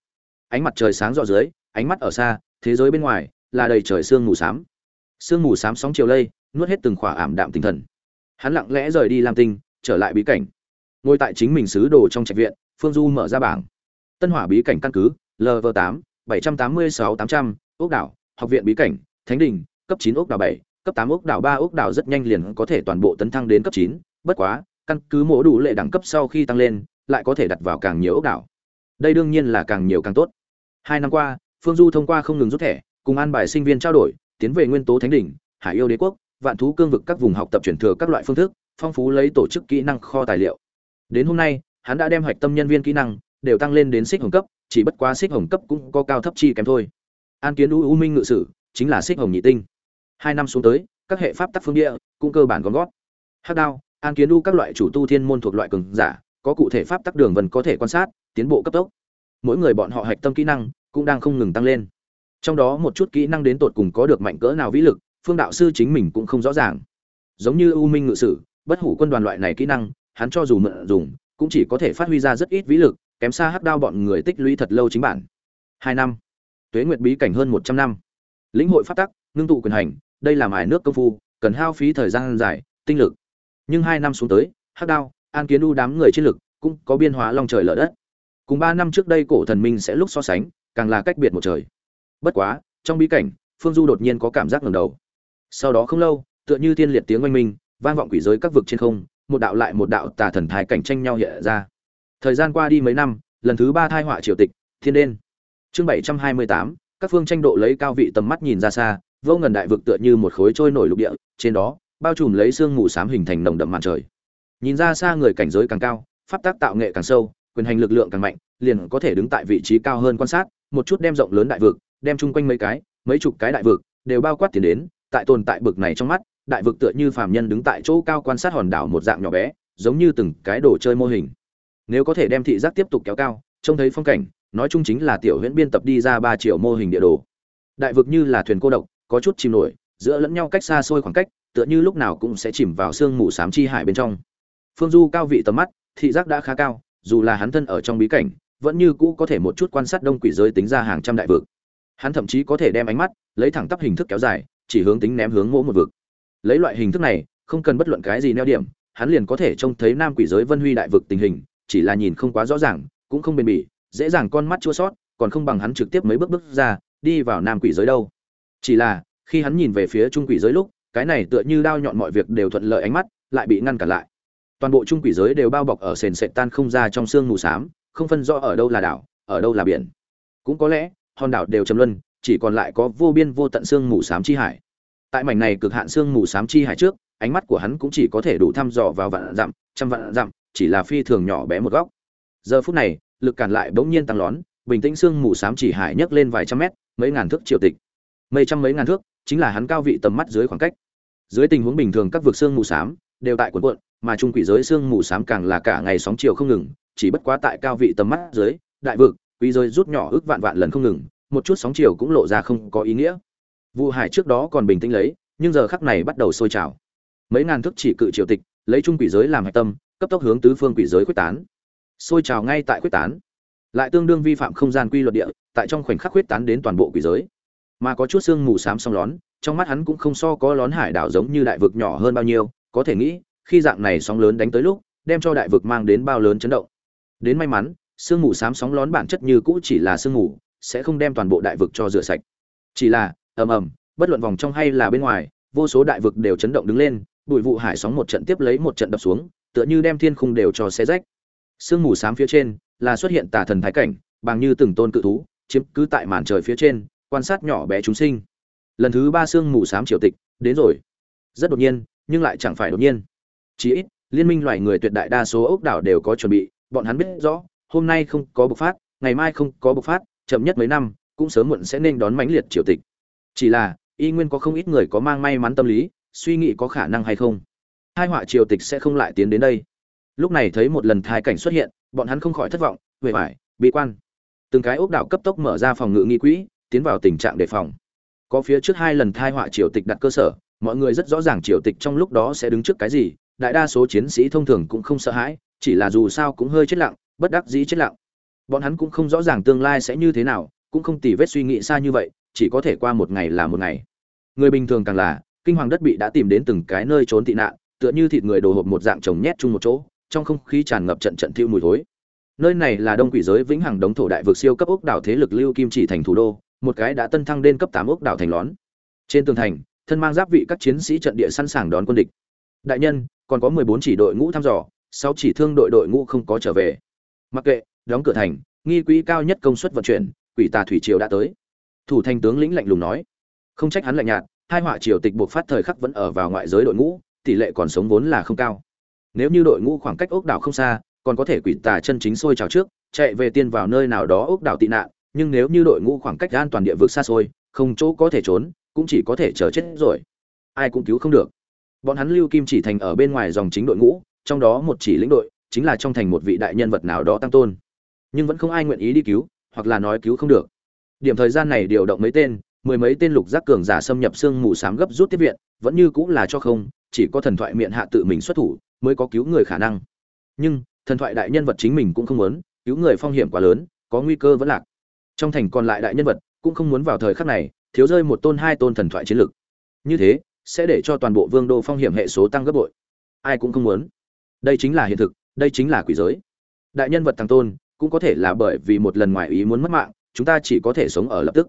ánh mặt trời sáng rõ dưới, ánh mắt ở xa, thế giới bên ngoài, là đầy trời sương mù xám. Sương mù xám sóng chiều lây, nuốt hết từng khỏa ảm đạm tinh thần hắn lặng lẽ rời đi làm tinh, trở lại bí cảnh. Ngồi tại chính mình xứ đồ trong trạch viện, phương du mở ra bảng. Tân hỏa bí cảnh căn cứ lv tám, bảy trăm tám mươi sáu tám trăm, ốc đảo, học viện bí cảnh, thánh đình, cấp chín ốc đảo bảy, cấp tám ốc đảo ba ốc đảo rất nhanh liền có thể toàn bộ tấn thăng đến cấp chín, bất quá, căn cứ mổ đủ lệ đẳng cấp sau khi tăng lên, lại có thể đặt vào càng nhiều ốc đảo. Đây đương nhiên là càng nhiều càng tốt. Hai năm qua, phương du thông qua không ngừng rút thẻ, cùng an bài sinh viên trao đổi, tiến về nguyên tố thánh đỉnh hải yêu đế quốc vạn thú cương vực các vùng học tập chuyển thừa các loại phương thức, phong phú lấy tổ chức kỹ năng kho tài liệu. Đến hôm nay, hắn đã đem hoạch tâm nhân viên kỹ năng đều tăng lên đến xích hồng cấp, chỉ bất quá xích hồng cấp cũng có cao thấp chi kém thôi. An kiến u u minh ngự sử, chính là xích hồng nhị tinh. Hai năm xuống tới, các hệ pháp tắc phương địa cũng cơ bản gom gót. Hắc đao, an kiến u các loại chủ tu thiên môn thuộc loại cường giả, có cụ thể pháp tắc đường vần có thể quan sát, tiến bộ cấp tốc. Mỗi người bọn họ hạch tâm kỹ năng cũng đang không ngừng tăng lên. Trong đó một chút kỹ năng đến tột cùng có được mạnh cỡ nào vĩ lực phương đạo sư chính mình cũng không rõ ràng. Giống như u minh ngự sử, bất hủ quân đoàn loại này kỹ năng, hắn cho dù mượn dùng, cũng chỉ có thể phát huy ra rất ít vĩ lực, kém xa hắc đao bọn người tích lũy thật lâu chính bản. Hai năm. Tuế nguyệt bí cảnh hơn một trăm năm. Lĩnh hội phát tắc, ngưng tụ quyền hành, đây là mài nước công phu, cần hao phí thời gian dài, tinh lực. Nhưng hai năm xuống tới, hắc đao, an kiến u đám người chiến lực, cũng có biên hóa long trời lở đất. Cùng ba năm trước đây cổ thần minh sẽ lúc so sánh, càng là cách biệt một trời. Bất quá, trong bí cảnh, phương du đột nhiên có cảm giác ngầm đầu sau đó không lâu, tựa như tiên liệt tiếng oanh minh, vang vọng quỷ giới các vực trên không, một đạo lại một đạo tà thần thái cảnh tranh nhau hiện ra. Thời gian qua đi mấy năm, lần thứ ba thai họa triều tịch, thiên đen. Chương bảy trăm hai mươi tám, các phương tranh độ lấy cao vị tầm mắt nhìn ra xa, vô ngần đại vực tựa như một khối trôi nổi lục địa, trên đó, bao trùm lấy sương mù xám hình thành nồng đậm màn trời. Nhìn ra xa người cảnh giới càng cao, pháp tác tạo nghệ càng sâu, quyền hành lực lượng càng mạnh, liền có thể đứng tại vị trí cao hơn quan sát, một chút đem rộng lớn đại vực, đem chung quanh mấy cái, mấy chục cái đại vực, đều bao quát tiền đến tại tồn tại bực này trong mắt, đại vực tựa như phàm nhân đứng tại chỗ cao quan sát hòn đảo một dạng nhỏ bé, giống như từng cái đồ chơi mô hình. Nếu có thể đem thị giác tiếp tục kéo cao, trông thấy phong cảnh, nói chung chính là tiểu huyễn biên tập đi ra ba triệu mô hình địa đồ. Đại vực như là thuyền cô độc, có chút chìm nổi, giữa lẫn nhau cách xa xôi khoảng cách, tựa như lúc nào cũng sẽ chìm vào sương mù xám chi hải bên trong. Phương du cao vị tầm mắt, thị giác đã khá cao, dù là hắn thân ở trong bí cảnh, vẫn như cũ có thể một chút quan sát đông quỷ giới tính ra hàng trăm đại vực. Hắn thậm chí có thể đem ánh mắt lấy thẳng tắp hình thức kéo dài chỉ hướng tính ném hướng mỗi một vực. Lấy loại hình thức này, không cần bất luận cái gì neo điểm, hắn liền có thể trông thấy nam quỷ giới vân huy đại vực tình hình, chỉ là nhìn không quá rõ ràng, cũng không bền bỉ, dễ dàng con mắt chua sót, còn không bằng hắn trực tiếp mấy bước bước ra, đi vào nam quỷ giới đâu. Chỉ là, khi hắn nhìn về phía trung quỷ giới lúc, cái này tựa như đao nhọn mọi việc đều thuận lợi ánh mắt, lại bị ngăn cản lại. Toàn bộ trung quỷ giới đều bao bọc ở sền sệt tan không ra trong sương mù xám, không phân rõ ở đâu là đảo, ở đâu là biển. Cũng có lẽ, hòn đảo đều trầm luân chỉ còn lại có vô biên vô tận xương mù xám chi hải. Tại mảnh này cực hạn xương mù xám chi hải trước, ánh mắt của hắn cũng chỉ có thể đủ thăm dò vào vạn dặm, trăm vạn dặm, chỉ là phi thường nhỏ bé một góc. Giờ phút này, lực cản lại bỗng nhiên tăng lớn, bình tĩnh xương mù xám chỉ hải nhấc lên vài trăm mét, mấy ngàn thước triệu tịch. Mấy trăm mấy ngàn thước, chính là hắn cao vị tầm mắt dưới khoảng cách. Dưới tình huống bình thường các vực xương mù xám đều tại cuộn cuộn, mà trung quỷ giới xương mù xám càng là cả ngày sóng chiều không ngừng, chỉ bất quá tại cao vị tầm mắt dưới, đại vực quý giới rút nhỏ ước vạn vạn lần không ngừng một chút sóng chiều cũng lộ ra không có ý nghĩa. Vụ hải trước đó còn bình tĩnh lấy, nhưng giờ khắc này bắt đầu sôi trào. Mấy ngàn thước chỉ cự triều tịch, lấy trung quỷ giới làm hạch tâm, cấp tốc hướng tứ phương quỷ giới quyết tán. Sôi trào ngay tại quyết tán. Lại tương đương vi phạm không gian quy luật địa, tại trong khoảnh khắc quyết tán đến toàn bộ quỷ giới. Mà có chút xương mù xám song lón, trong mắt hắn cũng không so có lón hải đảo giống như đại vực nhỏ hơn bao nhiêu, có thể nghĩ, khi dạng này sóng lớn đánh tới lúc, đem cho đại vực mang đến bao lớn chấn động. Đến may mắn, sương mù xám sóng lón bản chất như cũ chỉ là sương mù sẽ không đem toàn bộ đại vực cho rửa sạch. Chỉ là, ầm ầm, bất luận vòng trong hay là bên ngoài, vô số đại vực đều chấn động đứng lên bụi vụ hải sóng một trận tiếp lấy một trận đập xuống, tựa như đem thiên khung đều cho xé rách. Sương mù xám phía trên là xuất hiện tà thần thái cảnh, bằng như từng tôn cự thú, chiếm cứ tại màn trời phía trên, quan sát nhỏ bé chúng sinh. Lần thứ ba sương mù xám triều tịch, đến rồi. Rất đột nhiên, nhưng lại chẳng phải đột nhiên. Chí ít, liên minh loài người tuyệt đại đa số ốc đảo đều có chuẩn bị, bọn hắn biết rõ, hôm nay không có bộc phát, ngày mai không có bộc phát chậm nhất mấy năm, cũng sớm muộn sẽ nên đón mãnh liệt triều tịch. Chỉ là, y nguyên có không ít người có mang may mắn tâm lý, suy nghĩ có khả năng hay không. Hai họa triều tịch sẽ không lại tiến đến đây. Lúc này thấy một lần thai cảnh xuất hiện, bọn hắn không khỏi thất vọng, huệ vải bị quan. Từng cái ốc đảo cấp tốc mở ra phòng ngự nghi quỹ, tiến vào tình trạng đề phòng. Có phía trước hai lần thai họa triều tịch đặt cơ sở, mọi người rất rõ ràng triều tịch trong lúc đó sẽ đứng trước cái gì, đại đa số chiến sĩ thông thường cũng không sợ hãi, chỉ là dù sao cũng hơi chết lặng, bất đắc dĩ chết lặng bọn hắn cũng không rõ ràng tương lai sẽ như thế nào, cũng không tỉ vết suy nghĩ xa như vậy, chỉ có thể qua một ngày là một ngày. Người bình thường càng là, kinh hoàng đất bị đã tìm đến từng cái nơi trốn tị nạn, tựa như thịt người đồ hộp một dạng chồng nhét chung một chỗ, trong không khí tràn ngập trận trận thiêu mùi thối. Nơi này là đông quỷ giới vĩnh hằng đống thổ đại vực siêu cấp ốc đảo thế lực lưu kim chỉ thành thủ đô, một cái đã tân thăng lên cấp tám ốc đảo thành lón. Trên tường thành, thân mang giáp vị các chiến sĩ trận địa sẵn sàng đón quân địch. Đại nhân, còn có mười bốn chỉ đội ngũ thăm dò, sáu chỉ thương đội đội ngũ không có trở về. Mặc kệ đóng cửa thành, nghi quỹ cao nhất công suất vận chuyển, quỷ tà thủy triều đã tới. Thủ thành tướng lĩnh lạnh lùng nói. Không trách hắn lạnh nhạt, hai họa triều tịch buộc phát thời khắc vẫn ở vào ngoại giới đội ngũ, tỷ lệ còn sống vốn là không cao. Nếu như đội ngũ khoảng cách ốc đảo không xa, còn có thể quỷ tà chân chính sôi trào trước, chạy về tiên vào nơi nào đó ốc đảo tị nạn, nhưng nếu như đội ngũ khoảng cách an toàn địa vực xa xôi, không chỗ có thể trốn, cũng chỉ có thể chờ chết rồi. Ai cũng cứu không được. Bọn hắn lưu kim chỉ thành ở bên ngoài dòng chính đội ngũ, trong đó một chỉ lĩnh đội, chính là trong thành một vị đại nhân vật nào đó tăng tôn nhưng vẫn không ai nguyện ý đi cứu, hoặc là nói cứu không được. Điểm thời gian này điều động mấy tên, mười mấy tên lục giác cường giả xâm nhập xương mù sám gấp rút tiếp viện, vẫn như cũng là cho không, chỉ có thần thoại miệng hạ tự mình xuất thủ mới có cứu người khả năng. Nhưng, thần thoại đại nhân vật chính mình cũng không muốn, cứu người phong hiểm quá lớn, có nguy cơ vẫn lạc. Trong thành còn lại đại nhân vật, cũng không muốn vào thời khắc này, thiếu rơi một tôn hai tôn thần thoại chiến lực. Như thế, sẽ để cho toàn bộ vương đô phong hiểm hệ số tăng gấp bội. Ai cũng không muốn. Đây chính là hiện thực, đây chính là quỷ giới. Đại nhân vật tăng tôn cũng có thể là bởi vì một lần ngoài ý muốn mất mạng, chúng ta chỉ có thể sống ở lập tức.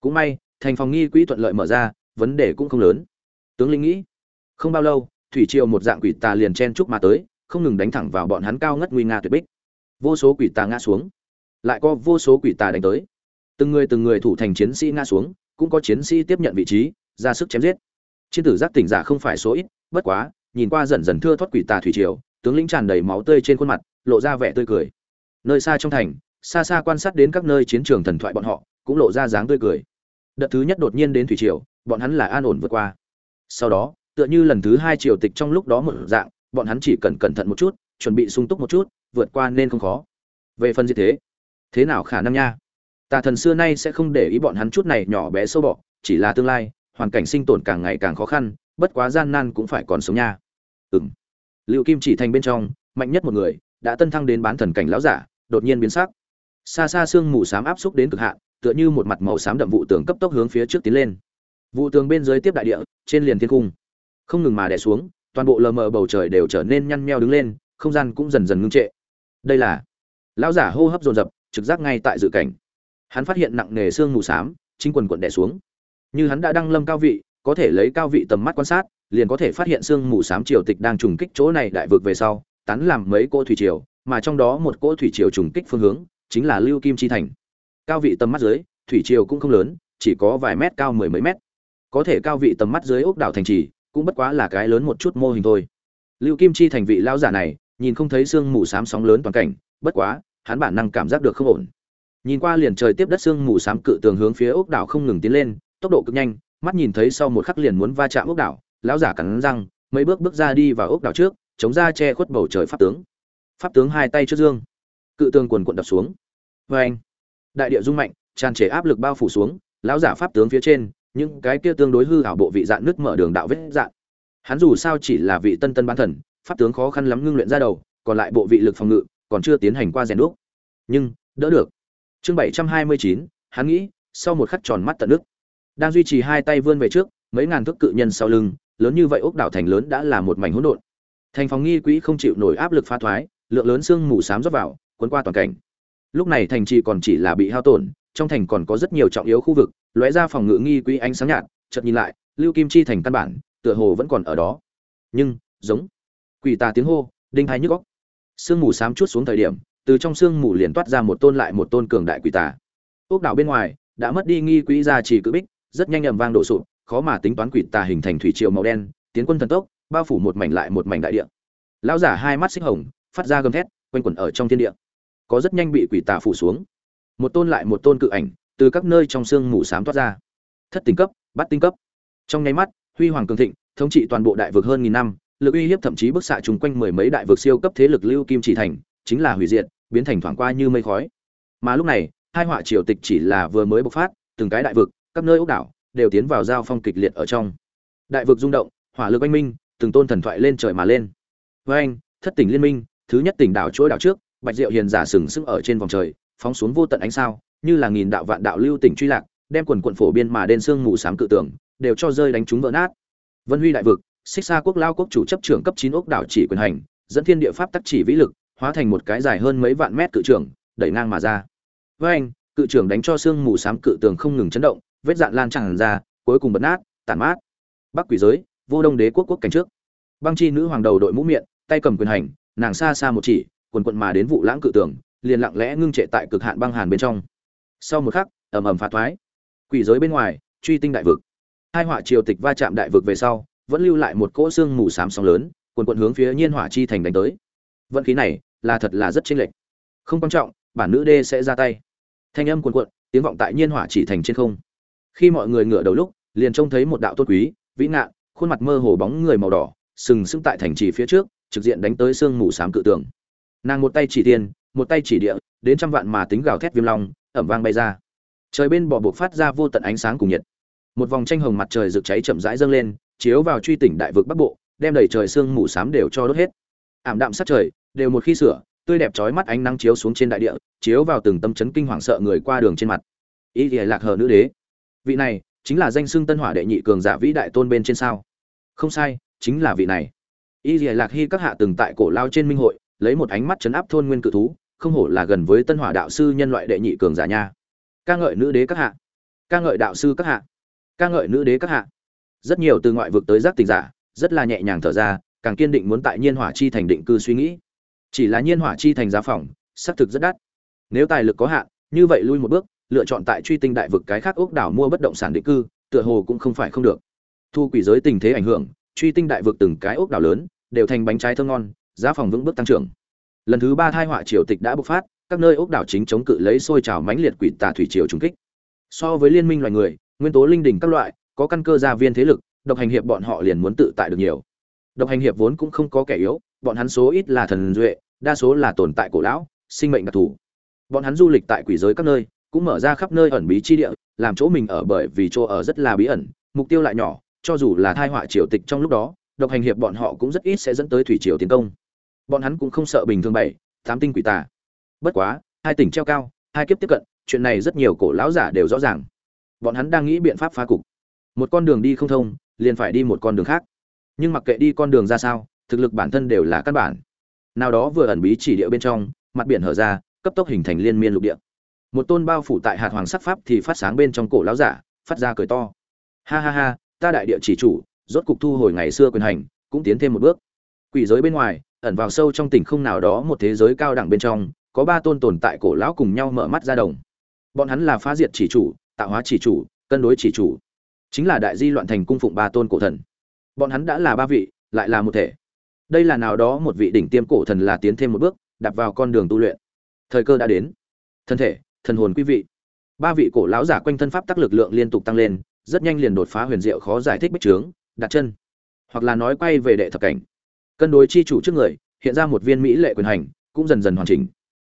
Cũng may, thành phòng nghi quỹ thuận lợi mở ra, vấn đề cũng không lớn. Tướng linh nghĩ, không bao lâu, thủy triều một dạng quỷ tà liền chen chúc mà tới, không ngừng đánh thẳng vào bọn hắn cao ngất nguy nga tuyệt bích. Vô số quỷ tà ngã xuống, lại có vô số quỷ tà đánh tới. Từng người từng người thủ thành chiến sĩ ngã xuống, cũng có chiến sĩ tiếp nhận vị trí, ra sức chém giết. Chiến tử giác tỉnh giả không phải số ít, bất quá, nhìn qua dần dần thưa thoát quỷ tà thủy triều, tướng lĩnh tràn đầy máu tươi trên khuôn mặt, lộ ra vẻ tươi cười nơi xa trong thành, xa xa quan sát đến các nơi chiến trường thần thoại bọn họ, cũng lộ ra dáng tươi cười. Đợt thứ nhất đột nhiên đến thủy triều, bọn hắn là an ổn vượt qua. Sau đó, tựa như lần thứ hai triều tịch trong lúc đó một dạng, bọn hắn chỉ cần cẩn thận một chút, chuẩn bị sung túc một chút, vượt qua nên không khó. Về phần gì thế? Thế nào khả năng nha? Tà thần xưa nay sẽ không để ý bọn hắn chút này nhỏ bé sâu bọ, chỉ là tương lai, hoàn cảnh sinh tồn càng ngày càng khó khăn, bất quá gian nan cũng phải còn sống nha. Ừng liệu kim chỉ thành bên trong, mạnh nhất một người đã tân thăng đến bán thần cảnh lão giả, đột nhiên biến sắc. Xa xa xương mù xám áp xúc đến cực hạn, tựa như một mặt màu xám đậm vụ tường cấp tốc hướng phía trước tiến lên. Vụ tường bên dưới tiếp đại địa, trên liền thiên cung. Không ngừng mà đè xuống, toàn bộ lờ mờ bầu trời đều trở nên nhăn nheo đứng lên, không gian cũng dần dần ngưng trệ. Đây là lão giả hô hấp dồn dập, trực giác ngay tại dự cảnh. Hắn phát hiện nặng nề xương mù xám, chính quần quần đè xuống. Như hắn đã đăng lâm cao vị, có thể lấy cao vị tầm mắt quan sát, liền có thể phát hiện xương mù xám triều tịch đang trùng kích chỗ này đại vực về sau tán làm mấy cỗ thủy triều, mà trong đó một cỗ thủy triều trùng kích phương hướng chính là lưu kim chi thành. Cao vị tầm mắt dưới, thủy triều cũng không lớn, chỉ có vài mét cao mười mấy mét. Có thể cao vị tầm mắt dưới ốc đảo thành trì, cũng bất quá là cái lớn một chút mô hình thôi. Lưu kim chi thành vị lão giả này, nhìn không thấy sương mù xám sóng lớn toàn cảnh, bất quá, hắn bản năng cảm giác được không ổn. Nhìn qua liền trời tiếp đất sương mù xám cự tường hướng phía ốc đảo không ngừng tiến lên, tốc độ cực nhanh, mắt nhìn thấy sau một khắc liền muốn va chạm ốc đảo, lão giả cắn răng, mấy bước bước ra đi vào ốc đảo trước chống ra che khuất bầu trời pháp tướng. Pháp tướng hai tay trước dương. Cự tường quần quận đập xuống. Vê anh, đại địa rung mạnh, tràn trề áp lực bao phủ xuống, lão giả pháp tướng phía trên, những cái kia tương đối hư hảo bộ vị dạn nước mở đường đạo vết dạn. Hắn dù sao chỉ là vị tân tân bán thần, pháp tướng khó khăn lắm ngưng luyện ra đầu, còn lại bộ vị lực phòng ngự, còn chưa tiến hành qua rèn đúc. Nhưng, đỡ được. Chương bảy trăm hai mươi chín, hắn nghĩ, sau một khắc tròn mắt tận nước. Đang duy trì hai tay vươn về trước, mấy ngàn thước cự nhân sau lưng, lớn như vậy ốc đảo thành lớn đã là một mảnh hỗn độn thành phòng nghi quỹ không chịu nổi áp lực phá thoái, lượng lớn xương mù xám rót vào, cuốn qua toàn cảnh. Lúc này thành trì còn chỉ là bị hao tổn, trong thành còn có rất nhiều trọng yếu khu vực, lóe ra phòng ngự nghi quỹ ánh sáng nhạt, chợt nhìn lại, lưu kim chi thành căn bản, tựa hồ vẫn còn ở đó. Nhưng, giống, quỷ tà tiếng hô, đinh hai nhức góc sương mù xám chút xuống thời điểm, từ trong sương mù liền toát ra một tôn lại một tôn cường đại quỷ tà. Ốc đảo bên ngoài, đã mất đi nghi quỹ gia trì cự bích, rất nhanh nhầm vang đổ sụp, khó mà tính toán quỷ tà hình thành thủy triều màu đen, tiến quân thần tốc bao phủ một mảnh lại một mảnh đại địa. Lão giả hai mắt xích hồng, phát ra gầm thét, quanh quẩn ở trong thiên địa. Có rất nhanh bị quỷ tà phủ xuống. Một tôn lại một tôn cự ảnh, từ các nơi trong sương mù sám toát ra. Thất tinh cấp bắt tinh cấp. Trong nháy mắt, huy hoàng cường thịnh, thống trị toàn bộ đại vực hơn nghìn năm, lực uy hiếp thậm chí bức xạ chung quanh mười mấy đại vực siêu cấp thế lực lưu kim chỉ thành, chính là hủy diệt, biến thành thoảng qua như mây khói. Mà lúc này, hai họa triều tịch chỉ là vừa mới bộc phát, từng cái đại vực, các nơi ốc đảo, đều tiến vào giao phong kịch liệt ở trong. Đại vực rung động, hỏa lực oanh minh từng tôn thần thoại lên trời mà lên. Với anh, thất tỉnh liên minh, thứ nhất tỉnh đảo chuỗi đảo trước, bạch diệu hiền giả sừng sững ở trên vòng trời, phóng xuống vô tận ánh sao, như là nghìn đạo vạn đạo lưu tỉnh truy lạc, đem quần quận phổ biên mà đen xương mù sám cự tưởng đều cho rơi đánh chúng vỡ nát. Vân huy đại vực, xích xa quốc lao quốc chủ chấp trưởng cấp chín ốc đảo chỉ quyền hành, dẫn thiên địa pháp tắc chỉ vĩ lực, hóa thành một cái dài hơn mấy vạn mét cự trưởng đẩy ngang mà ra. Với anh, cự trưởng đánh cho xương mù sám cự tường không ngừng chấn động, vết dạn lan tràn ra, cuối cùng bật nát tàn mát. Bắc quỷ giới vô đông đế quốc quốc cảnh trước. Băng chi nữ hoàng đầu đội mũ miệng, tay cầm quyền hành, nàng xa xa một chỉ, quần quận mà đến vụ lãng cự tường, liền lặng lẽ ngưng trệ tại cực hạn băng hàn bên trong. Sau một khắc, ầm ầm phá thoái. Quỷ giới bên ngoài, truy tinh đại vực. Hai họa triều tịch va chạm đại vực về sau, vẫn lưu lại một cỗ xương mù xám sóng lớn, quần quận hướng phía nhiên hỏa chi thành đánh tới. Vận khí này, là thật là rất chênh lệch. Không quan trọng, bản nữ đê sẽ ra tay. Thanh âm quần quận tiếng vọng tại nhiên hỏa chỉ thành trên không. Khi mọi người ngửa đầu lúc, liền trông thấy một đạo tốt quý, vĩ ngạn khuôn mặt mơ hồ bóng người màu đỏ, sừng sững tại thành trì phía trước, trực diện đánh tới xương mù sám cự tường. Nàng một tay chỉ tiền một tay chỉ địa, đến trăm vạn mà tính gào thét viêm long, ẩm vang bay ra. Trời bên bò buộc phát ra vô tận ánh sáng cùng nhiệt. Một vòng tranh hồng mặt trời rực cháy chậm rãi dâng lên, chiếu vào truy tỉnh đại vực bắc bộ, đem đầy trời sương mù sám đều cho đốt hết. Ảm đạm sát trời, đều một khi sửa, tươi đẹp trói mắt ánh nắng chiếu xuống trên đại địa, chiếu vào từng tâm chấn kinh hoàng sợ người qua đường trên mặt. Ý thì lạc hờ nữ đế. Vị này, chính là danh xưng tân hỏa đệ nhị cường giả vĩ đại tôn bên trên sao? Không sai, chính là vị này. Y dìa lạc hy các hạ từng tại cổ lao trên minh hội, lấy một ánh mắt chấn áp thôn nguyên cự thú, không hổ là gần với tân hỏa đạo sư nhân loại đệ nhị cường giả nha. Ca ngợi nữ đế các hạ. Ca ngợi đạo sư các hạ. Ca ngợi nữ đế các hạ. Rất nhiều từ ngoại vực tới giác tình giả, rất là nhẹ nhàng thở ra, càng kiên định muốn tại nhiên hỏa chi thành định cư suy nghĩ. Chỉ là nhiên hỏa chi thành giá phòng, xác thực rất đắt. Nếu tài lực có hạn, như vậy lui một bước, lựa chọn tại truy tinh đại vực cái khác ốc đảo mua bất động sản định cư, tựa hồ cũng không phải không được thu quỷ giới tình thế ảnh hưởng, truy tinh đại vực từng cái ốc đảo lớn, đều thành bánh trái thơm ngon, giá phòng vững bước tăng trưởng. Lần thứ ba thai họa triều tịch đã bộc phát, các nơi ốc đảo chính chống cự lấy sôi trào mãnh liệt quỷ tà thủy triều trùng kích. So với liên minh loài người, nguyên tố linh đình các loại, có căn cơ gia viên thế lực, độc hành hiệp bọn họ liền muốn tự tại được nhiều. Độc hành hiệp vốn cũng không có kẻ yếu, bọn hắn số ít là thần duệ, đa số là tồn tại cổ lão, sinh mệnh đặc thù. Bọn hắn du lịch tại quỷ giới các nơi, cũng mở ra khắp nơi ẩn bí chi địa, làm chỗ mình ở bởi vì chỗ ở rất là bí ẩn, mục tiêu lại nhỏ cho dù là thai họa triều tịch trong lúc đó, độc hành hiệp bọn họ cũng rất ít sẽ dẫn tới thủy triều tiến công. Bọn hắn cũng không sợ bình thường bảy, tám tinh quỷ tà. Bất quá, hai tỉnh treo cao, hai kiếp tiếp cận, chuyện này rất nhiều cổ lão giả đều rõ ràng. Bọn hắn đang nghĩ biện pháp phá cục. Một con đường đi không thông, liền phải đi một con đường khác. Nhưng mặc kệ đi con đường ra sao, thực lực bản thân đều là căn bản. Nào đó vừa ẩn bí chỉ địa bên trong, mặt biển hở ra, cấp tốc hình thành liên miên lục địa. Một tôn bao phủ tại hạt hoàng sắc pháp thì phát sáng bên trong cổ lão giả, phát ra cười to. Ha ha ha ta đại địa chỉ chủ, rốt cục thu hồi ngày xưa quyền hành, cũng tiến thêm một bước. Quỷ giới bên ngoài, ẩn vào sâu trong tỉnh không nào đó một thế giới cao đẳng bên trong, có ba tôn tồn tại cổ lão cùng nhau mở mắt ra đồng. Bọn hắn là phá diệt chỉ chủ, tạo hóa chỉ chủ, cân đối chỉ chủ. Chính là đại di loạn thành cung phụng ba tôn cổ thần. Bọn hắn đã là ba vị, lại là một thể. Đây là nào đó một vị đỉnh tiêm cổ thần là tiến thêm một bước, đạp vào con đường tu luyện. Thời cơ đã đến. Thân thể, thần hồn quý vị. Ba vị cổ lão giả quanh thân pháp tác lực lượng liên tục tăng lên rất nhanh liền đột phá huyền diệu khó giải thích bích trướng, đặt chân, hoặc là nói quay về đệ thập cảnh. Cân đối chi chủ trước người, hiện ra một viên mỹ lệ quyền hành, cũng dần dần hoàn chỉnh.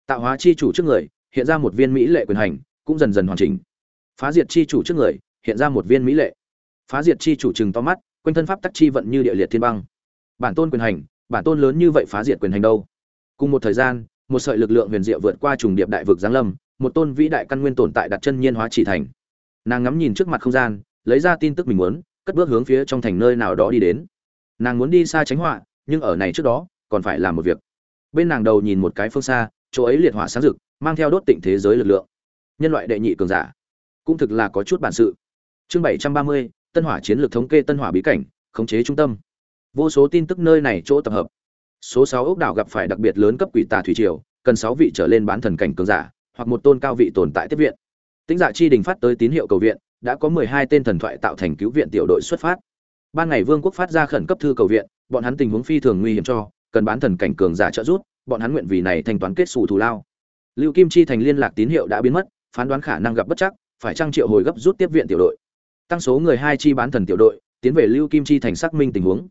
Tạo hóa chi chủ trước người, hiện ra một viên mỹ lệ quyền hành, cũng dần dần hoàn chỉnh. Phá diệt chi chủ trước người, hiện ra một viên mỹ lệ. Phá diệt chi chủ chừng to mắt, quanh thân pháp tắc chi vận như địa liệt thiên băng. Bản tôn quyền hành, bản tôn lớn như vậy phá diệt quyền hành đâu? Cùng một thời gian, một sợi lực lượng huyền diệu vượt qua trùng điệp đại vực giáng lâm, một tôn vĩ đại căn nguyên tồn tại đặt chân nhiên hóa chỉ thành nàng ngắm nhìn trước mặt không gian, lấy ra tin tức mình muốn, cất bước hướng phía trong thành nơi nào đó đi đến. Nàng muốn đi xa tránh họa, nhưng ở này trước đó, còn phải làm một việc. Bên nàng đầu nhìn một cái phương xa, chỗ ấy liệt hỏa sáng rực, mang theo đốt tịnh thế giới lực lượng. Nhân loại đệ nhị cường giả. Cũng thực là có chút bản sự. Chương bảy trăm ba mươi, tân hỏa chiến lược thống kê tân hỏa bí cảnh, khống chế trung tâm. Vô số tin tức nơi này chỗ tập hợp. Số sáu ốc đảo gặp phải đặc biệt lớn cấp quỷ tà thủy triều, cần sáu vị trở lên bán thần cảnh cường giả, hoặc một tôn cao vị tồn tại tiếp viện tĩnh dạ chi đình phát tới tín hiệu cầu viện, đã có mười hai tên thần thoại tạo thành cứu viện tiểu đội xuất phát. Ban ngày vương quốc phát ra khẩn cấp thư cầu viện, bọn hắn tình huống phi thường nguy hiểm cho, cần bán thần cảnh cường giả trợ giúp, bọn hắn nguyện vì này thanh toán kết sủ thù lao. Lưu kim chi thành liên lạc tín hiệu đã biến mất, phán đoán khả năng gặp bất chắc, phải trang triệu hồi gấp rút tiếp viện tiểu đội. Tăng số người hai chi bán thần tiểu đội, tiến về lưu kim chi thành xác minh tình huống.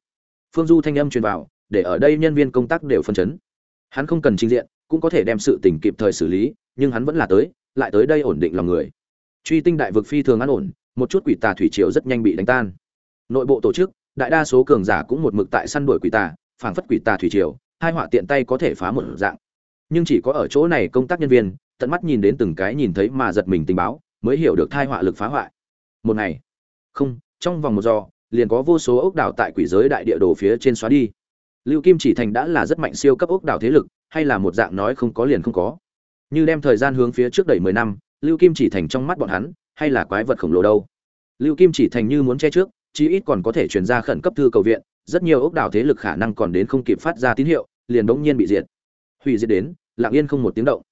Phương du thanh âm truyền vào, để ở đây nhân viên công tác đều phân chấn. Hắn không cần trình diện, cũng có thể đem sự tình kịp thời xử lý, nhưng hắn vẫn là tới lại tới đây ổn định lòng người. Truy tinh đại vực phi thường an ổn, một chút quỷ tà thủy triều rất nhanh bị đánh tan. Nội bộ tổ chức, đại đa số cường giả cũng một mực tại săn đuổi quỷ tà, phảng phất quỷ tà thủy triều, hai họa tiện tay có thể phá một dạng. Nhưng chỉ có ở chỗ này công tác nhân viên, tận mắt nhìn đến từng cái nhìn thấy mà giật mình tình báo, mới hiểu được thai họa lực phá hoại. Một ngày, không, trong vòng một giò liền có vô số ốc đảo tại quỷ giới đại địa đồ phía trên xóa đi. Lưu kim chỉ thành đã là rất mạnh siêu cấp ốc đảo thế lực, hay là một dạng nói không có liền không có như đem thời gian hướng phía trước đẩy mười năm, lưu kim chỉ thành trong mắt bọn hắn, hay là quái vật khổng lồ đâu? Lưu kim chỉ thành như muốn che trước, chí ít còn có thể truyền ra khẩn cấp thư cầu viện, rất nhiều ốc đảo thế lực khả năng còn đến không kịp phát ra tín hiệu, liền đống nhiên bị diệt. Hủy diệt đến, lặng yên không một tiếng động.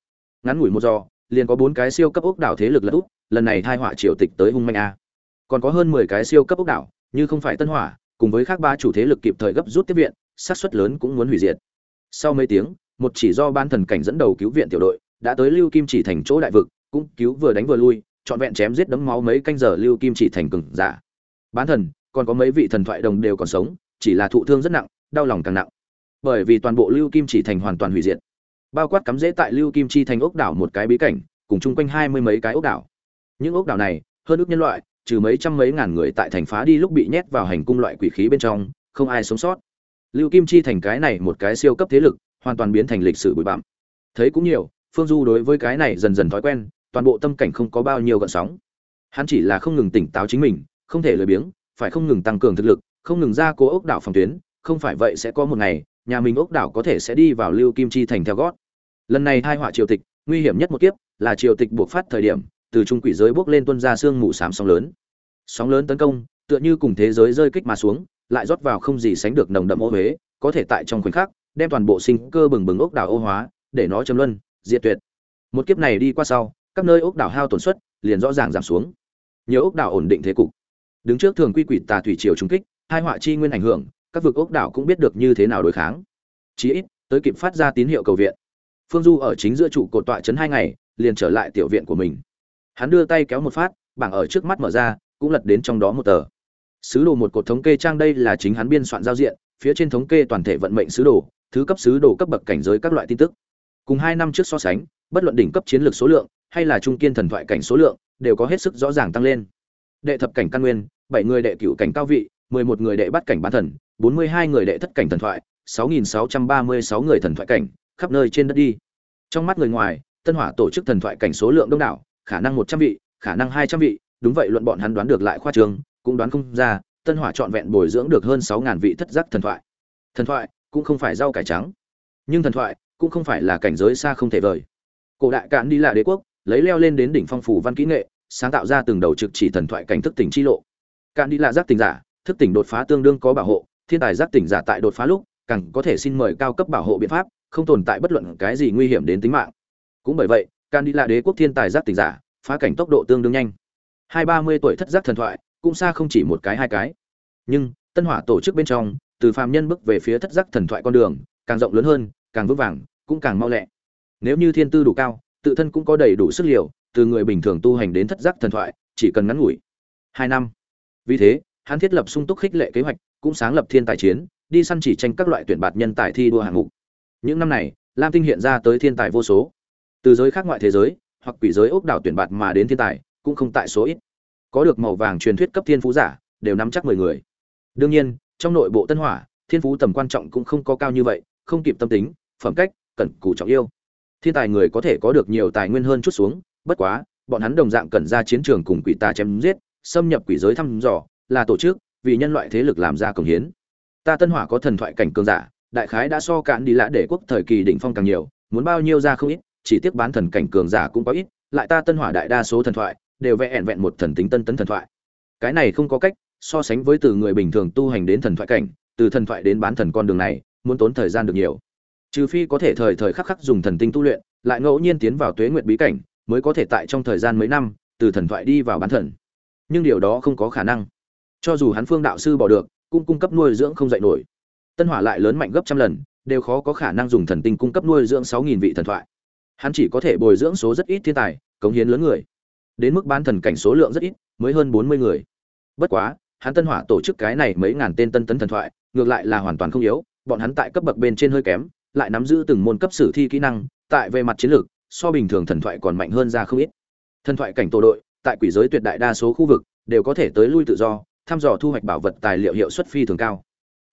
Ngắn ngủi một giò, liền có bốn cái siêu cấp ốc đảo thế lực lật úp, lần này thai họa triều tịch tới hung manh a. Còn có hơn mười cái siêu cấp ốc đảo, như không phải tân hỏa, cùng với các ba chủ thế lực kịp thời gấp rút tiếp viện sát suất lớn cũng muốn hủy diệt. Sau mấy tiếng, một chỉ do ban thần cảnh dẫn đầu cứu viện tiểu đội đã tới lưu kim chỉ thành chỗ đại vực, cũng cứu vừa đánh vừa lui, trọn vẹn chém giết đấm máu mấy canh giờ lưu kim chỉ thành cừng giả. Bán thần, còn có mấy vị thần thoại đồng đều còn sống, chỉ là thụ thương rất nặng, đau lòng càng nặng. Bởi vì toàn bộ lưu kim chỉ thành hoàn toàn hủy diệt. Bao quát cắm rễ tại lưu kim chi thành ốc đảo một cái bí cảnh, cùng chung quanh hai mươi mấy cái ốc đảo. Những ốc đảo này, hơn ước nhân loại, trừ mấy trăm mấy ngàn người tại thành phá đi lúc bị nhét vào hành cung loại quỷ khí bên trong, không ai sống sót. Lưu kim chi thành cái này một cái siêu cấp thế lực, hoàn toàn biến thành lịch sử bụi bặm. Thấy cũng nhiều phương du đối với cái này dần dần thói quen, toàn bộ tâm cảnh không có bao nhiêu gợn sóng. Hắn chỉ là không ngừng tỉnh táo chính mình, không thể lười biếng, phải không ngừng tăng cường thực lực, không ngừng ra cố ốc đảo phòng tuyến, không phải vậy sẽ có một ngày, nhà mình ốc đảo có thể sẽ đi vào lưu kim chi thành theo gót. Lần này hai họa triều tịch, nguy hiểm nhất một kiếp, là triều tịch buộc phát thời điểm, từ trung quỷ giới bước lên tuân ra sương mù xám sóng lớn. Sóng lớn tấn công, tựa như cùng thế giới rơi kích mà xuống, lại rót vào không gì sánh được nồng đậm ô huế, có thể tại trong khoảnh khắc, đem toàn bộ sinh cơ bừng bừng ốc đảo ô hóa, để nó chấm luân diệt tuyệt. Một kiếp này đi qua sau, các nơi ốc đảo hao tổn suất liền rõ ràng giảm xuống. Nhiều ốc đảo ổn định thế cục. Đứng trước thường quy quỷ tà thủy triều trung kích, hai họa chi nguyên ảnh hưởng, các vực ốc đảo cũng biết được như thế nào đối kháng. Chí ít, tới kịp phát ra tín hiệu cầu viện. Phương du ở chính giữa trụ cột tọa chấn hai ngày, liền trở lại tiểu viện của mình. Hắn đưa tay kéo một phát, bảng ở trước mắt mở ra, cũng lật đến trong đó một tờ. Sứ đồ một cột thống kê trang đây là chính hắn biên soạn giao diện, phía trên thống kê toàn thể vận mệnh sứ đồ, thứ cấp sứ đồ cấp bậc cảnh giới các loại tin tức cùng hai năm trước so sánh, bất luận đỉnh cấp chiến lược số lượng hay là trung kiên thần thoại cảnh số lượng đều có hết sức rõ ràng tăng lên. Đệ thập cảnh căn nguyên, bảy người đệ cửu cảnh cao vị, mười một người đệ bắt cảnh bán thần, bốn mươi hai người đệ thất cảnh thần thoại, sáu nghìn sáu trăm ba mươi sáu người thần thoại cảnh, khắp nơi trên đất đi. Trong mắt người ngoài, tân hỏa tổ chức thần thoại cảnh số lượng đông đảo, khả năng một trăm vị, khả năng hai trăm vị, đúng vậy luận bọn hắn đoán được lại khoa trường, cũng đoán không ra, tân hỏa trọn vẹn bồi dưỡng được hơn sáu ngàn vị thất giác thần thoại. Thần thoại cũng không phải rau cải trắng. Nhưng thần thoại cũng không phải là cảnh giới xa không thể vời. Cổ đại cạn đi là đế quốc, lấy leo lên đến đỉnh phong phủ văn kỹ nghệ, sáng tạo ra từng đầu trực chỉ thần thoại cảnh thức tỉnh chi lộ. Cạn đi là giác tỉnh giả, thức tỉnh đột phá tương đương có bảo hộ, thiên tài giác tỉnh giả tại đột phá lúc, càng có thể xin mời cao cấp bảo hộ biện pháp, không tồn tại bất luận cái gì nguy hiểm đến tính mạng. Cũng bởi vậy, cạn đi là đế quốc thiên tài giác tỉnh giả, phá cảnh tốc độ tương đương nhanh. Hai ba mươi tuổi thất giác thần thoại, cũng xa không chỉ một cái hai cái. Nhưng, tân hỏa tổ chức bên trong, từ phàm nhân bước về phía thất giác thần thoại con đường, càng rộng lớn hơn càng vững vàng, cũng càng mau lẹ. Nếu như thiên tư đủ cao, tự thân cũng có đầy đủ sức liều, từ người bình thường tu hành đến thất giác thần thoại, chỉ cần ngắn ngủi hai năm. Vì thế, hắn thiết lập sung túc khích lệ kế hoạch, cũng sáng lập thiên tài chiến, đi săn chỉ tranh các loại tuyển bạt nhân tài thi đua hạng mục. Những năm này, lam tinh hiện ra tới thiên tài vô số. Từ giới khác ngoại thế giới, hoặc quỷ giới ốc đảo tuyển bạt mà đến thiên tài, cũng không tại số ít. Có được màu vàng truyền thuyết cấp thiên phú giả, đều nắm chắc mười người. Đương nhiên, trong nội bộ tân hỏa, thiên phú tầm quan trọng cũng không có cao như vậy không kịp tâm tính, phẩm cách, cẩn cù trọng yêu. Thiên tài người có thể có được nhiều tài nguyên hơn chút xuống, bất quá, bọn hắn đồng dạng cần ra chiến trường cùng quỷ tà chém giết, xâm nhập quỷ giới thăm dò, là tổ chức, vì nhân loại thế lực làm ra công hiến. Ta tân hỏa có thần thoại cảnh cường giả, đại khái đã so cạn đi lạ để quốc thời kỳ đỉnh phong càng nhiều, muốn bao nhiêu ra không ít, chỉ tiếc bán thần cảnh cường giả cũng có ít, lại ta tân hỏa đại đa số thần thoại, đều vẽ ẻn vẹn một thần tính tân tấn thần thoại. Cái này không có cách, so sánh với từ người bình thường tu hành đến thần thoại cảnh, từ thần thoại đến bán thần con đường này muốn tốn thời gian được nhiều. Trừ phi có thể thời thời khắc khắc dùng thần tinh tu luyện, lại ngẫu nhiên tiến vào tuế nguyệt bí cảnh, mới có thể tại trong thời gian mấy năm, từ thần thoại đi vào bán thần. Nhưng điều đó không có khả năng. Cho dù hắn phương đạo sư bỏ được, cũng cung cấp nuôi dưỡng không dạy nổi. Tân hỏa lại lớn mạnh gấp trăm lần, đều khó có khả năng dùng thần tinh cung cấp nuôi dưỡng sáu nghìn vị thần thoại. Hắn chỉ có thể bồi dưỡng số rất ít thiên tài, cống hiến lớn người. Đến mức bán thần cảnh số lượng rất ít, mới hơn bốn mươi người. Bất quá, hắn tân hỏa tổ chức cái này mấy ngàn tên tân tấn thần thoại, ngược lại là hoàn toàn không yếu bọn hắn tại cấp bậc bên trên hơi kém lại nắm giữ từng môn cấp sử thi kỹ năng tại về mặt chiến lược so bình thường thần thoại còn mạnh hơn ra không ít. Thần thoại cảnh tổ đội tại quỷ giới tuyệt đại đa số khu vực đều có thể tới lui tự do thăm dò thu hoạch bảo vật tài liệu hiệu suất phi thường cao.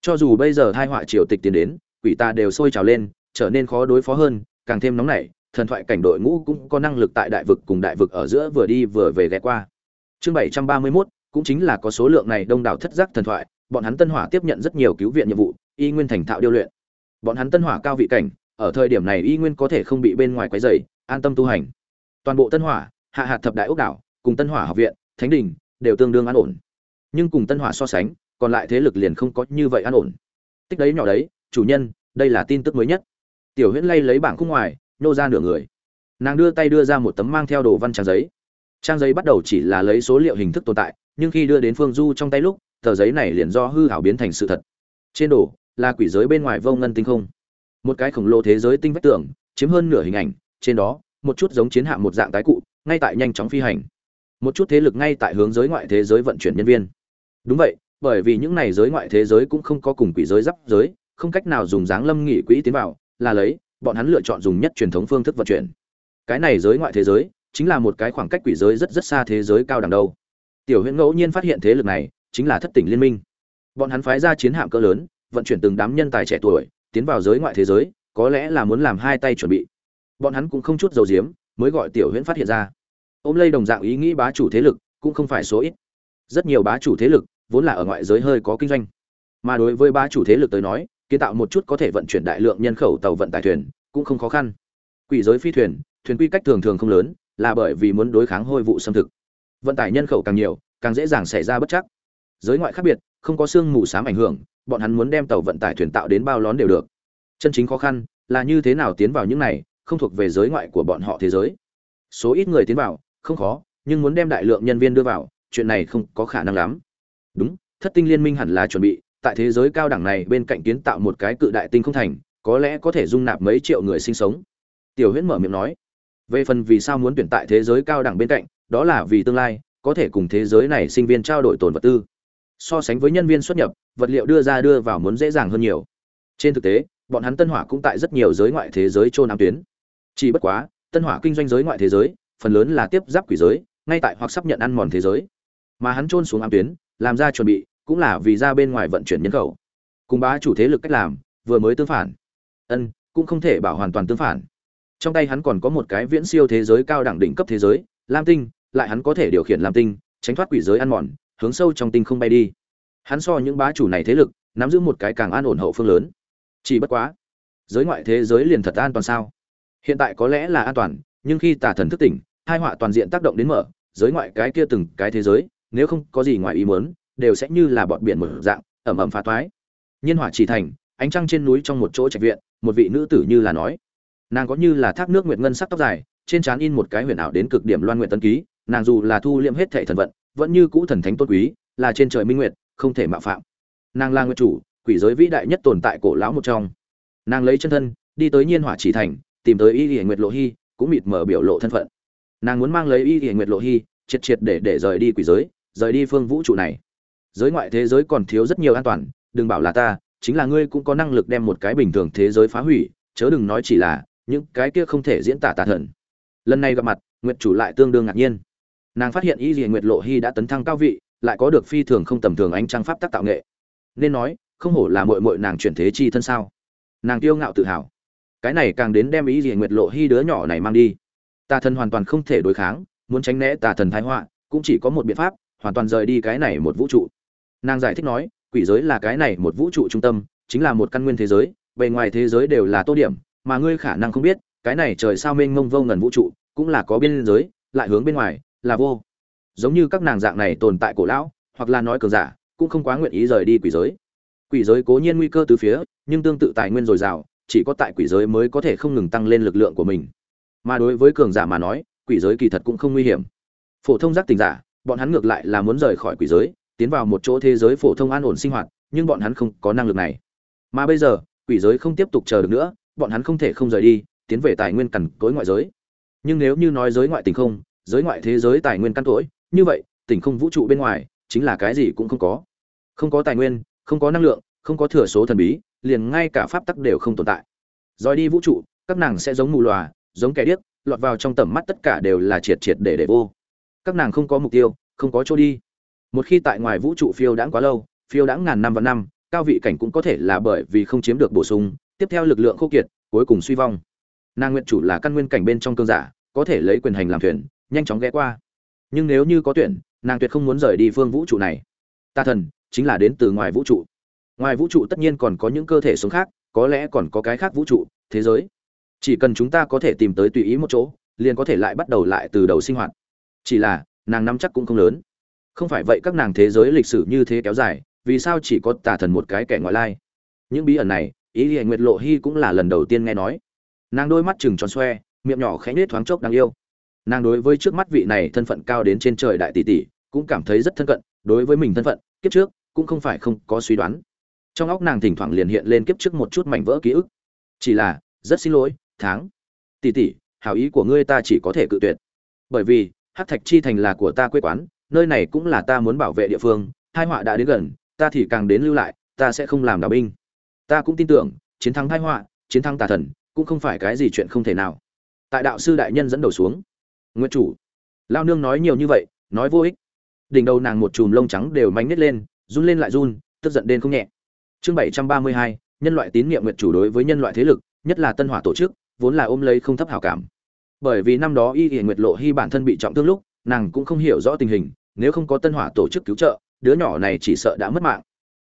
Cho dù bây giờ hai họa triều tịch tiến đến quỷ ta đều sôi trào lên trở nên khó đối phó hơn càng thêm nóng nảy thần thoại cảnh đội ngũ cũng có năng lực tại đại vực cùng đại vực ở giữa vừa đi vừa về ghé qua. Chương bảy trăm ba mươi 731, cũng chính là có số lượng này đông đảo thất giác thần thoại bọn hắn tân hỏa tiếp nhận rất nhiều cứu viện nhiệm vụ, y nguyên thành thạo điêu luyện. Bọn hắn tân hỏa cao vị cảnh, ở thời điểm này y nguyên có thể không bị bên ngoài quấy rầy, an tâm tu hành. Toàn bộ tân hỏa, hạ hạt thập đại ốc đảo, cùng tân hỏa học viện, thánh đình, đều tương đương an ổn. Nhưng cùng tân hỏa so sánh, còn lại thế lực liền không có như vậy an ổn. Tích đấy nhỏ đấy, chủ nhân, đây là tin tức mới nhất. Tiểu huyễn lay lấy bảng khung ngoài, nô ra nửa người. Nàng đưa tay đưa ra một tấm mang theo đồ văn trang giấy. Trang giấy bắt đầu chỉ là lấy số liệu hình thức tồn tại, nhưng khi đưa đến phương du trong tay lúc tờ giấy này liền do hư hảo biến thành sự thật. Trên đồ, là quỷ giới bên ngoài vô ngân tinh không. Một cái khổng lồ thế giới tinh vách tưởng chiếm hơn nửa hình ảnh, trên đó, một chút giống chiến hạm một dạng tái cụ, ngay tại nhanh chóng phi hành. Một chút thế lực ngay tại hướng giới ngoại thế giới vận chuyển nhân viên. Đúng vậy, bởi vì những này giới ngoại thế giới cũng không có cùng quỷ giới giáp giới, không cách nào dùng dáng lâm nghị quỹ tiến vào, là lấy, bọn hắn lựa chọn dùng nhất truyền thống phương thức vận chuyển. Cái này giới ngoại thế giới, chính là một cái khoảng cách quỷ giới rất rất xa thế giới cao đẳng đâu. Tiểu Huyễn ngẫu nhiên phát hiện thế lực này chính là thất tỉnh liên minh. Bọn hắn phái ra chiến hạm cỡ lớn, vận chuyển từng đám nhân tài trẻ tuổi, tiến vào giới ngoại thế giới, có lẽ là muốn làm hai tay chuẩn bị. Bọn hắn cũng không chút dầu diếm mới gọi tiểu huyễn phát hiện ra. Ôm lây đồng dạng ý nghĩ bá chủ thế lực, cũng không phải số ít. Rất nhiều bá chủ thế lực, vốn là ở ngoại giới hơi có kinh doanh. Mà đối với bá chủ thế lực tới nói, kiến tạo một chút có thể vận chuyển đại lượng nhân khẩu tàu vận tải thuyền, cũng không khó khăn. Quỷ giới phi thuyền thuyền quy cách thường thường không lớn, là bởi vì muốn đối kháng hôi vụ xâm thực. Vận tải nhân khẩu càng nhiều, càng dễ dàng xảy ra bất chắc giới ngoại khác biệt, không có sương mù xám ảnh hưởng, bọn hắn muốn đem tàu vận tải thuyền tạo đến bao lón đều được. Chân chính khó khăn là như thế nào tiến vào những này, không thuộc về giới ngoại của bọn họ thế giới. Số ít người tiến vào, không khó, nhưng muốn đem đại lượng nhân viên đưa vào, chuyện này không có khả năng lắm. Đúng, thất tinh liên minh hẳn là chuẩn bị, tại thế giới cao đẳng này bên cạnh kiến tạo một cái cự đại tinh không thành, có lẽ có thể dung nạp mấy triệu người sinh sống. Tiểu huyễn mở miệng nói, về phần vì sao muốn tuyển tại thế giới cao đẳng bên cạnh, đó là vì tương lai, có thể cùng thế giới này sinh viên trao đổi tồn vật tư so sánh với nhân viên xuất nhập, vật liệu đưa ra đưa vào muốn dễ dàng hơn nhiều. Trên thực tế, bọn hắn tân hỏa cũng tại rất nhiều giới ngoại thế giới trôn ám tuyến. Chỉ bất quá, tân hỏa kinh doanh giới ngoại thế giới, phần lớn là tiếp giáp quỷ giới, ngay tại hoặc sắp nhận ăn mòn thế giới. Mà hắn trôn xuống ám tuyến, làm ra chuẩn bị, cũng là vì ra bên ngoài vận chuyển nhân khẩu. Cùng bá chủ thế lực cách làm, vừa mới tương phản. Ân, cũng không thể bảo hoàn toàn tương phản. Trong tay hắn còn có một cái viễn siêu thế giới cao đẳng đỉnh cấp thế giới, lam tinh, lại hắn có thể điều khiển lam tinh, tránh thoát quỷ giới ăn mòn hướng sâu trong tinh không bay đi. Hắn so những bá chủ này thế lực, nắm giữ một cái càng an ổn hậu phương lớn. Chỉ bất quá, giới ngoại thế giới liền thật an toàn sao? Hiện tại có lẽ là an toàn, nhưng khi tà thần thức tỉnh hai họa toàn diện tác động đến mở, giới ngoại cái kia từng cái thế giới, nếu không có gì ngoài ý muốn, đều sẽ như là bọn biển mở dạng, ẩm ẩm phá toái nhiên hỏa chỉ thành, ánh trăng trên núi trong một chỗ trạch viện, một vị nữ tử như là nói. Nàng có như là thác nước nguyệt ngân sắc tóc dài, trên trán in một cái huyền ảo đến cực điểm loan nguyện tân ký, nàng dù là thu liệm hết thệ thần vận vẫn như cũ thần thánh tôn quý, là trên trời minh nguyệt, không thể mạo phạm. Nàng là nguyệt chủ, quỷ giới vĩ đại nhất tồn tại cổ lão một trong. Nàng lấy chân thân, đi tới nhiên hỏa chỉ thành, tìm tới y hiển nguyệt lộ hy cũng mịt mở biểu lộ thân phận. Nàng muốn mang lấy y hiển nguyệt lộ hy triệt triệt để để rời đi quỷ giới, rời đi phương vũ trụ này. Giới ngoại thế giới còn thiếu rất nhiều an toàn, đừng bảo là ta, chính là ngươi cũng có năng lực đem một cái bình thường thế giới phá hủy, chớ đừng nói chỉ là, những cái kia không thể diễn tả tà thần. Lần này gặp mặt, nguyệt chủ lại tương đương ngạc nhiên nàng phát hiện y hiển nguyệt lộ hy đã tấn thăng cao vị, lại có được phi thường không tầm thường ánh trăng pháp tác tạo nghệ. Nên nói, không hổ là muội muội nàng chuyển thế chi thân sao? Nàng kiêu ngạo tự hào. Cái này càng đến đem ý gì nguyệt lộ hy đứa nhỏ này mang đi. Tà thần hoàn toàn không thể đối kháng, muốn tránh né tà thần thái họa, cũng chỉ có một biện pháp, hoàn toàn rời đi cái này một vũ trụ. Nàng giải thích nói, quỷ giới là cái này một vũ trụ trung tâm, chính là một căn nguyên thế giới, bề ngoài thế giới đều là tô điểm, mà ngươi khả năng không biết, cái này trời sao mênh mông vô ngần vũ trụ, cũng là có biên giới, lại hướng bên ngoài là vô. Giống như các nàng dạng này tồn tại cổ lão, hoặc là nói cường giả, cũng không quá nguyện ý rời đi quỷ giới. Quỷ giới cố nhiên nguy cơ từ phía, nhưng tương tự tài nguyên dồi dào, chỉ có tại quỷ giới mới có thể không ngừng tăng lên lực lượng của mình. Mà đối với cường giả mà nói, quỷ giới kỳ thật cũng không nguy hiểm. Phổ thông giác tình giả, bọn hắn ngược lại là muốn rời khỏi quỷ giới, tiến vào một chỗ thế giới phổ thông an ổn sinh hoạt, nhưng bọn hắn không có năng lực này. Mà bây giờ, quỷ giới không tiếp tục chờ được nữa, bọn hắn không thể không rời đi, tiến về tài nguyên cằn cối ngoại giới. Nhưng nếu như nói giới ngoại tình không giới ngoại thế giới tài nguyên căn cỗi, như vậy, tỉnh không vũ trụ bên ngoài, chính là cái gì cũng không có. Không có tài nguyên, không có năng lượng, không có thừa số thần bí, liền ngay cả pháp tắc đều không tồn tại. Rồi đi vũ trụ, các nàng sẽ giống mù lòa giống kẻ điếc, lọt vào trong tầm mắt tất cả đều là triệt triệt để để vô. Các nàng không có mục tiêu, không có chỗ đi. Một khi tại ngoài vũ trụ phiêu đãng quá lâu, phiêu đãng ngàn năm và năm, cao vị cảnh cũng có thể là bởi vì không chiếm được bổ sung, tiếp theo lực lượng khô kiệt, cuối cùng suy vong. Nàng nguyện chủ là căn nguyên cảnh bên trong cơn giả, có thể lấy quyền hành làm thuyền nhanh chóng ghé qua. Nhưng nếu như có tuyển, nàng tuyệt không muốn rời đi phương vũ trụ này. Ta thần, chính là đến từ ngoài vũ trụ. Ngoài vũ trụ tất nhiên còn có những cơ thể sống khác, có lẽ còn có cái khác vũ trụ, thế giới. Chỉ cần chúng ta có thể tìm tới tùy ý một chỗ, liền có thể lại bắt đầu lại từ đầu sinh hoạt. Chỉ là, nàng nắm chắc cũng không lớn. Không phải vậy các nàng thế giới lịch sử như thế kéo dài, vì sao chỉ có tà thần một cái kẻ ngoại lai? Những bí ẩn này, ý thì nguyệt lộ hy cũng là lần đầu tiên nghe nói. Nàng đôi mắt chừng tròn xoe, miệng nhỏ khẽ nết thoáng chốc đáng yêu nàng đối với trước mắt vị này thân phận cao đến trên trời đại tỷ tỷ, cũng cảm thấy rất thân cận, đối với mình thân phận, kiếp trước, cũng không phải không có suy đoán. Trong óc nàng thỉnh thoảng liền hiện lên kiếp trước một chút mảnh vỡ ký ức. Chỉ là, rất xin lỗi tháng tỷ tỷ, hảo ý của ngươi ta chỉ có thể cự tuyệt. Bởi vì hát thạch chi thành là của ta quê quán, nơi này cũng là ta muốn bảo vệ địa phương hai họa đã đến gần, ta thì càng đến lưu lại, ta sẽ không làm đạo binh. Ta cũng tin tưởng, chiến thắng hai họa, chiến thắng tà thần, cũng không phải cái gì chuyện không thể nào. Tại đạo sư đại nhân dẫn đầu xuống. Nguyệt chủ. Lao nương nói nhiều như vậy, nói vô ích. Đỉnh đầu nàng một chùm lông trắng đều mánh nít lên, run lên lại run, tức giận đến không nhẹ. Chương bảy trăm ba mươi hai, nhân loại tín nhiệm Nguyệt chủ đối với nhân loại thế lực, nhất là tân hỏa tổ chức, vốn là ôm lấy không thấp hảo cảm. Bởi vì năm đó y Y nguyệt lộ hy bản thân bị trọng thương lúc, nàng cũng không hiểu rõ tình hình, nếu không có tân hỏa tổ chức cứu trợ, đứa nhỏ này chỉ sợ đã mất mạng.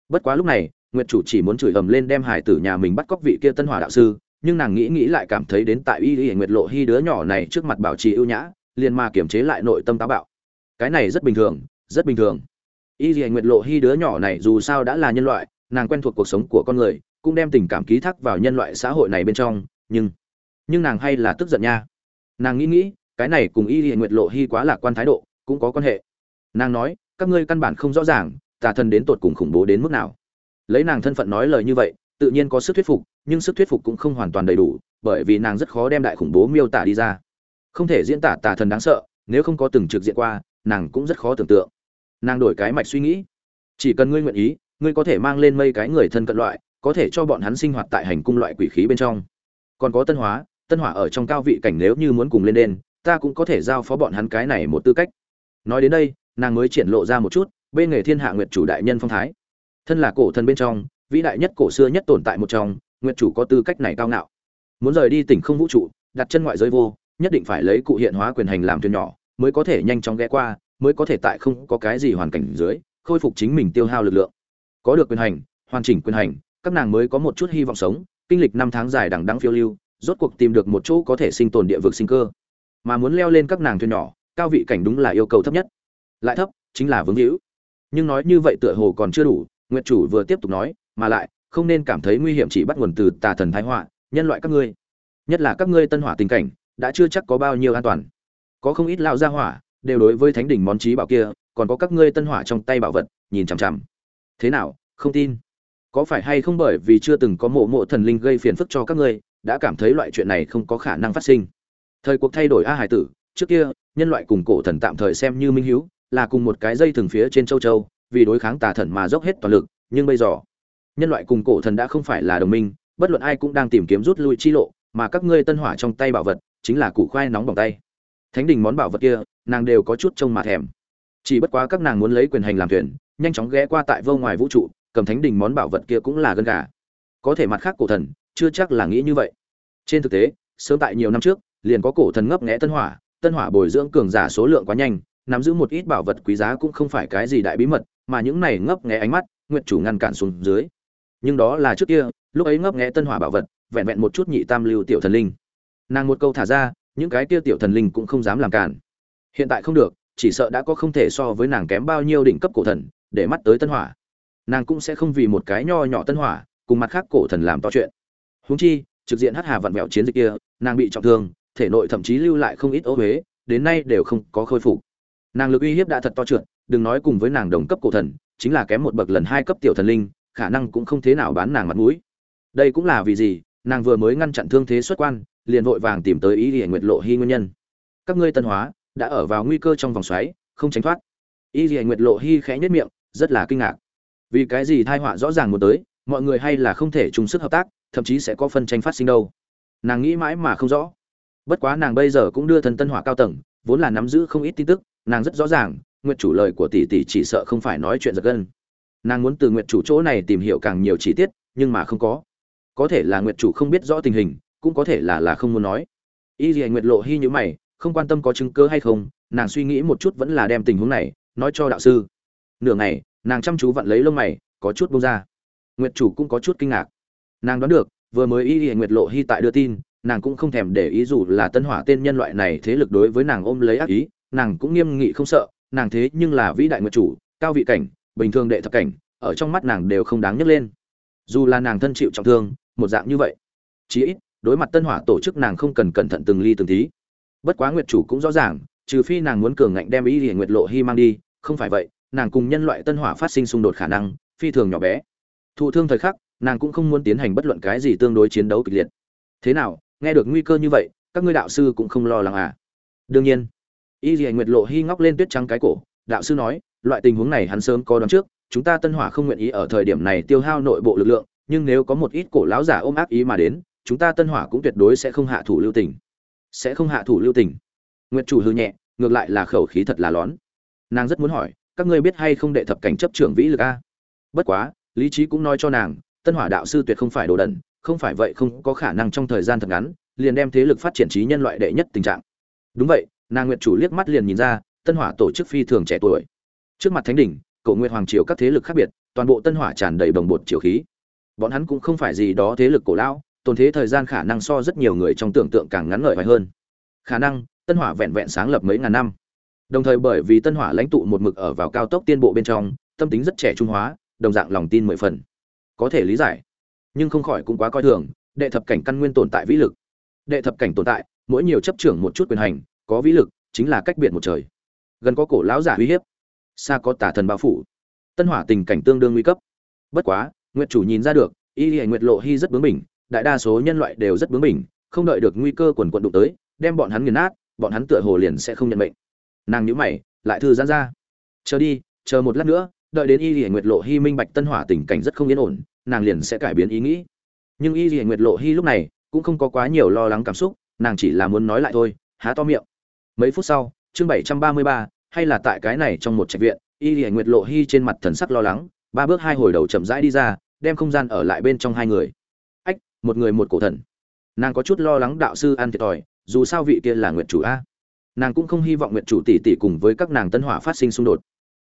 Bất quá lúc này, nguyệt chủ chỉ muốn chửi ầm lên đem hải tử nhà mình bắt cóc vị kia tân hỏa đạo sư, nhưng nàng nghĩ nghĩ lại cảm thấy đến tại y Y nguyệt lộ hy đứa nhỏ này trước mặt bảo trì ưu nhã liền mà kiểm chế lại nội tâm táo bạo. Cái này rất bình thường, rất bình thường. Y hiển nguyệt lộ hy đứa nhỏ này dù sao đã là nhân loại, nàng quen thuộc cuộc sống của con người, cũng đem tình cảm ký thác vào nhân loại xã hội này bên trong, nhưng nhưng nàng hay là tức giận nha. Nàng nghĩ nghĩ, cái này cùng y hiển nguyệt lộ hy quá lạc quan thái độ, cũng có quan hệ. Nàng nói, các ngươi căn bản không rõ ràng, tà thần đến tột cùng khủng bố đến mức nào. Lấy nàng thân phận nói lời như vậy, tự nhiên có sức thuyết phục, nhưng sức thuyết phục cũng không hoàn toàn đầy đủ, bởi vì nàng rất khó đem đại khủng bố miêu tả đi ra không thể diễn tả tà thần đáng sợ, nếu không có từng trực diện qua, nàng cũng rất khó tưởng tượng. Nàng đổi cái mạch suy nghĩ. Chỉ cần ngươi nguyện ý, ngươi có thể mang lên mây cái người thân cận loại, có thể cho bọn hắn sinh hoạt tại hành cung loại quỷ khí bên trong. Còn có tân hóa, tân hỏa ở trong cao vị cảnh nếu như muốn cùng lên đền, ta cũng có thể giao phó bọn hắn cái này một tư cách. Nói đến đây, nàng mới triển lộ ra một chút, bên nghề thiên hạ nguyệt chủ đại nhân phong thái. Thân là cổ thần bên trong, vĩ đại nhất cổ xưa nhất tồn tại một trong, nguyệt chủ có tư cách này cao ngạo. Muốn rời đi tỉnh không vũ trụ, đặt chân ngoại giới vô nhất định phải lấy cụ hiện hóa quyền hành làm thuyền nhỏ, mới có thể nhanh chóng ghé qua, mới có thể tại không có cái gì hoàn cảnh dưới, khôi phục chính mình tiêu hao lực lượng. Có được quyền hành, hoàn chỉnh quyền hành, các nàng mới có một chút hy vọng sống, kinh lịch năm tháng dài đằng đẵng phiêu lưu, rốt cuộc tìm được một chỗ có thể sinh tồn địa vực sinh cơ. Mà muốn leo lên các nàng thuyền nhỏ, cao vị cảnh đúng là yêu cầu thấp nhất. Lại thấp, chính là vướng hữu. Nhưng nói như vậy tựa hồ còn chưa đủ, nguyệt chủ vừa tiếp tục nói, mà lại, không nên cảm thấy nguy hiểm chỉ bắt nguồn từ tà thần thái họa, nhân loại các ngươi. Nhất là các ngươi tân hỏa tình cảnh đã chưa chắc có bao nhiêu an toàn. Có không ít lao ra hỏa đều đối với thánh đỉnh món trí bảo kia, còn có các ngươi tân hỏa trong tay bảo vật, nhìn chằm chằm. Thế nào, không tin? Có phải hay không bởi vì chưa từng có mộ mộ thần linh gây phiền phức cho các ngươi, đã cảm thấy loại chuyện này không có khả năng phát sinh? Thời cuộc thay đổi a hải tử, trước kia, nhân loại cùng cổ thần tạm thời xem như minh hiếu, là cùng một cái dây thường phía trên châu châu, vì đối kháng tà thần mà dốc hết toàn lực, nhưng bây giờ, nhân loại cùng cổ thần đã không phải là đồng minh, bất luận ai cũng đang tìm kiếm rút lui chi lộ, mà các ngươi tân hỏa trong tay bảo vật chính là củ khoai nóng bỏng tay. Thánh đình món bảo vật kia, nàng đều có chút trông mà thèm. Chỉ bất quá các nàng muốn lấy quyền hành làm thuyền, nhanh chóng ghé qua tại vô ngoài vũ trụ, cầm thánh đình món bảo vật kia cũng là gân gà. Có thể mặt khác cổ thần, chưa chắc là nghĩ như vậy. Trên thực tế, sớm tại nhiều năm trước, liền có cổ thần ngấp nghé tân hỏa tân hỏa bồi dưỡng cường giả số lượng quá nhanh, nắm giữ một ít bảo vật quý giá cũng không phải cái gì đại bí mật, mà những này ngấp nghé ánh mắt nguyện chủ ngăn cản xuống dưới. Nhưng đó là trước kia, lúc ấy ngấp nghé tân hỏa bảo vật, vẹn vẹn một chút nhị tam lưu tiểu thần linh nàng một câu thả ra, những cái kia tiểu thần linh cũng không dám làm cản. Hiện tại không được, chỉ sợ đã có không thể so với nàng kém bao nhiêu đỉnh cấp cổ thần, để mắt tới tân hỏa. Nàng cũng sẽ không vì một cái nho nhỏ tân hỏa, cùng mặt khác cổ thần làm to chuyện. Huống chi, trực diện hắc hà vặn vẹo chiến dịch kia, nàng bị trọng thương, thể nội thậm chí lưu lại không ít ố huế đến nay đều không có khôi phục. Nàng lực uy hiếp đã thật to trượt, đừng nói cùng với nàng đồng cấp cổ thần, chính là kém một bậc lần hai cấp tiểu thần linh, khả năng cũng không thế nào bán nàng mặt mũi. Đây cũng là vì gì, nàng vừa mới ngăn chặn thương thế xuất quan liền vội vàng tìm tới ý địa nguyệt lộ hy nguyên nhân. Các ngươi tân hóa, đã ở vào nguy cơ trong vòng xoáy, không tránh thoát. Ý địa nguyệt lộ hy khẽ nhất miệng, rất là kinh ngạc. Vì cái gì thai họa rõ ràng muốn tới, mọi người hay là không thể chung sức hợp tác, thậm chí sẽ có phân tranh phát sinh đâu. Nàng nghĩ mãi mà không rõ. Bất quá nàng bây giờ cũng đưa thần tân hỏa cao tầng, vốn là nắm giữ không ít tin tức, nàng rất rõ ràng nguyện chủ lời của tỷ tỷ chỉ sợ không phải nói chuyện giật gân. Nàng muốn từ nguyện chủ chỗ này tìm hiểu càng nhiều chi tiết, nhưng mà không có. Có thể là nguyện chủ không biết rõ tình hình cũng có thể là là không muốn nói. Y gì nguyệt lộ hy như mày, không quan tâm có chứng cứ hay không, nàng suy nghĩ một chút vẫn là đem tình huống này nói cho đạo sư. Nửa ngày, nàng chăm chú vặn lấy lông mày, có chút bông ra. Nguyệt chủ cũng có chút kinh ngạc. Nàng đoán được, vừa mới y y nguyệt lộ hy tại đưa tin, nàng cũng không thèm để ý dù là tân hỏa tên nhân loại này thế lực đối với nàng ôm lấy ác ý, nàng cũng nghiêm nghị không sợ, nàng thế nhưng là vĩ đại nguyệt chủ, cao vị cảnh, bình thường đệ thập cảnh, ở trong mắt nàng đều không đáng nhấc lên. Dù là nàng thân chịu trọng thương, một dạng như vậy. Chí ít đối mặt tân hỏa tổ chức nàng không cần cẩn thận từng ly từng tí. Bất quá nguyệt chủ cũng rõ ràng, trừ phi nàng muốn cường ngạnh đem ý hiển nguyệt lộ hy mang đi, không phải vậy, nàng cùng nhân loại tân hỏa phát sinh xung đột khả năng, phi thường nhỏ bé. Thụ thương thời khắc, nàng cũng không muốn tiến hành bất luận cái gì tương đối chiến đấu kịch liệt. Thế nào, nghe được nguy cơ như vậy, các ngươi đạo sư cũng không lo lắng à? Đương nhiên y dì nguyệt lộ hy ngóc lên tuyết trắng cái cổ, đạo sư nói, loại tình huống này hắn sớm có đoán trước, chúng ta tân hỏa không nguyện ý ở thời điểm này tiêu hao nội bộ lực lượng, nhưng nếu có một ít cổ lão giả ôm ác ý mà đến chúng ta tân hỏa cũng tuyệt đối sẽ không hạ thủ lưu tình. Sẽ không hạ thủ lưu tình. Nguyệt chủ hư nhẹ, ngược lại là khẩu khí thật là lón. Nàng rất muốn hỏi, các ngươi biết hay không đệ thập cảnh chấp trưởng vĩ lực a? Bất quá, lý trí cũng nói cho nàng, tân hỏa đạo sư tuyệt không phải đồ đần, không phải vậy không có khả năng trong thời gian thật ngắn, liền đem thế lực phát triển trí nhân loại đệ nhất tình trạng. Đúng vậy, nàng nguyệt chủ liếc mắt liền nhìn ra, tân hỏa tổ chức phi thường trẻ tuổi. Trước mặt thánh đỉnh, cậu nguyệt hoàng triều các thế lực khác biệt, toàn bộ tân hỏa tràn đầy bồng bột triều khí. Bọn hắn cũng không phải gì đó thế lực cổ lão tồn thế thời gian khả năng so rất nhiều người trong tưởng tượng càng ngắn ngợi hoài hơn. Khả năng, tân hỏa vẹn vẹn sáng lập mấy ngàn năm. Đồng thời bởi vì tân hỏa lãnh tụ một mực ở vào cao tốc tiên bộ bên trong, tâm tính rất trẻ trung hóa, đồng dạng lòng tin mười phần. Có thể lý giải, nhưng không khỏi cũng quá coi thường, đệ thập cảnh căn nguyên tồn tại vĩ lực. Đệ thập cảnh tồn tại, mỗi nhiều chấp trưởng một chút quyền hành, có vĩ lực, chính là cách biệt một trời. Gần có cổ lão giả uy hiếp, xa có tả thần bao phủ. Tân hỏa tình cảnh tương đương nguy cấp. Bất quá, nguyệt chủ nhìn ra được, y hệ nguyệt lộ hy rất bướng bỉnh đại đa số nhân loại đều rất bướng bỉnh, không đợi được nguy cơ quần quật đụng tới, đem bọn hắn nghiền nát, bọn hắn tựa hồ liền sẽ không nhận mệnh. Nàng nhíu mày, lại thư giãn ra. Chờ đi, chờ một lát nữa, đợi đến y Liễu nguyệt lộ Hi minh bạch tân hỏa tình cảnh rất không yên ổn, nàng liền sẽ cải biến ý nghĩ. Nhưng y Liễu nguyệt lộ Hi lúc này cũng không có quá nhiều lo lắng cảm xúc, nàng chỉ là muốn nói lại thôi, há to miệng. Mấy phút sau, chương bảy trăm ba mươi ba, hay là tại cái này trong một trạch viện, y Liễu nguyệt lộ Hi trên mặt thần sắc lo lắng, ba bước hai hồi đầu chậm rãi đi ra, đem không gian ở lại bên trong hai người một người một cổ thần. Nàng có chút lo lắng đạo sư an thiệt thòi, dù sao vị kia là nguyệt chủ a. Nàng cũng không hy vọng nguyệt chủ tỷ tỷ cùng với các nàng tân hỏa phát sinh xung đột.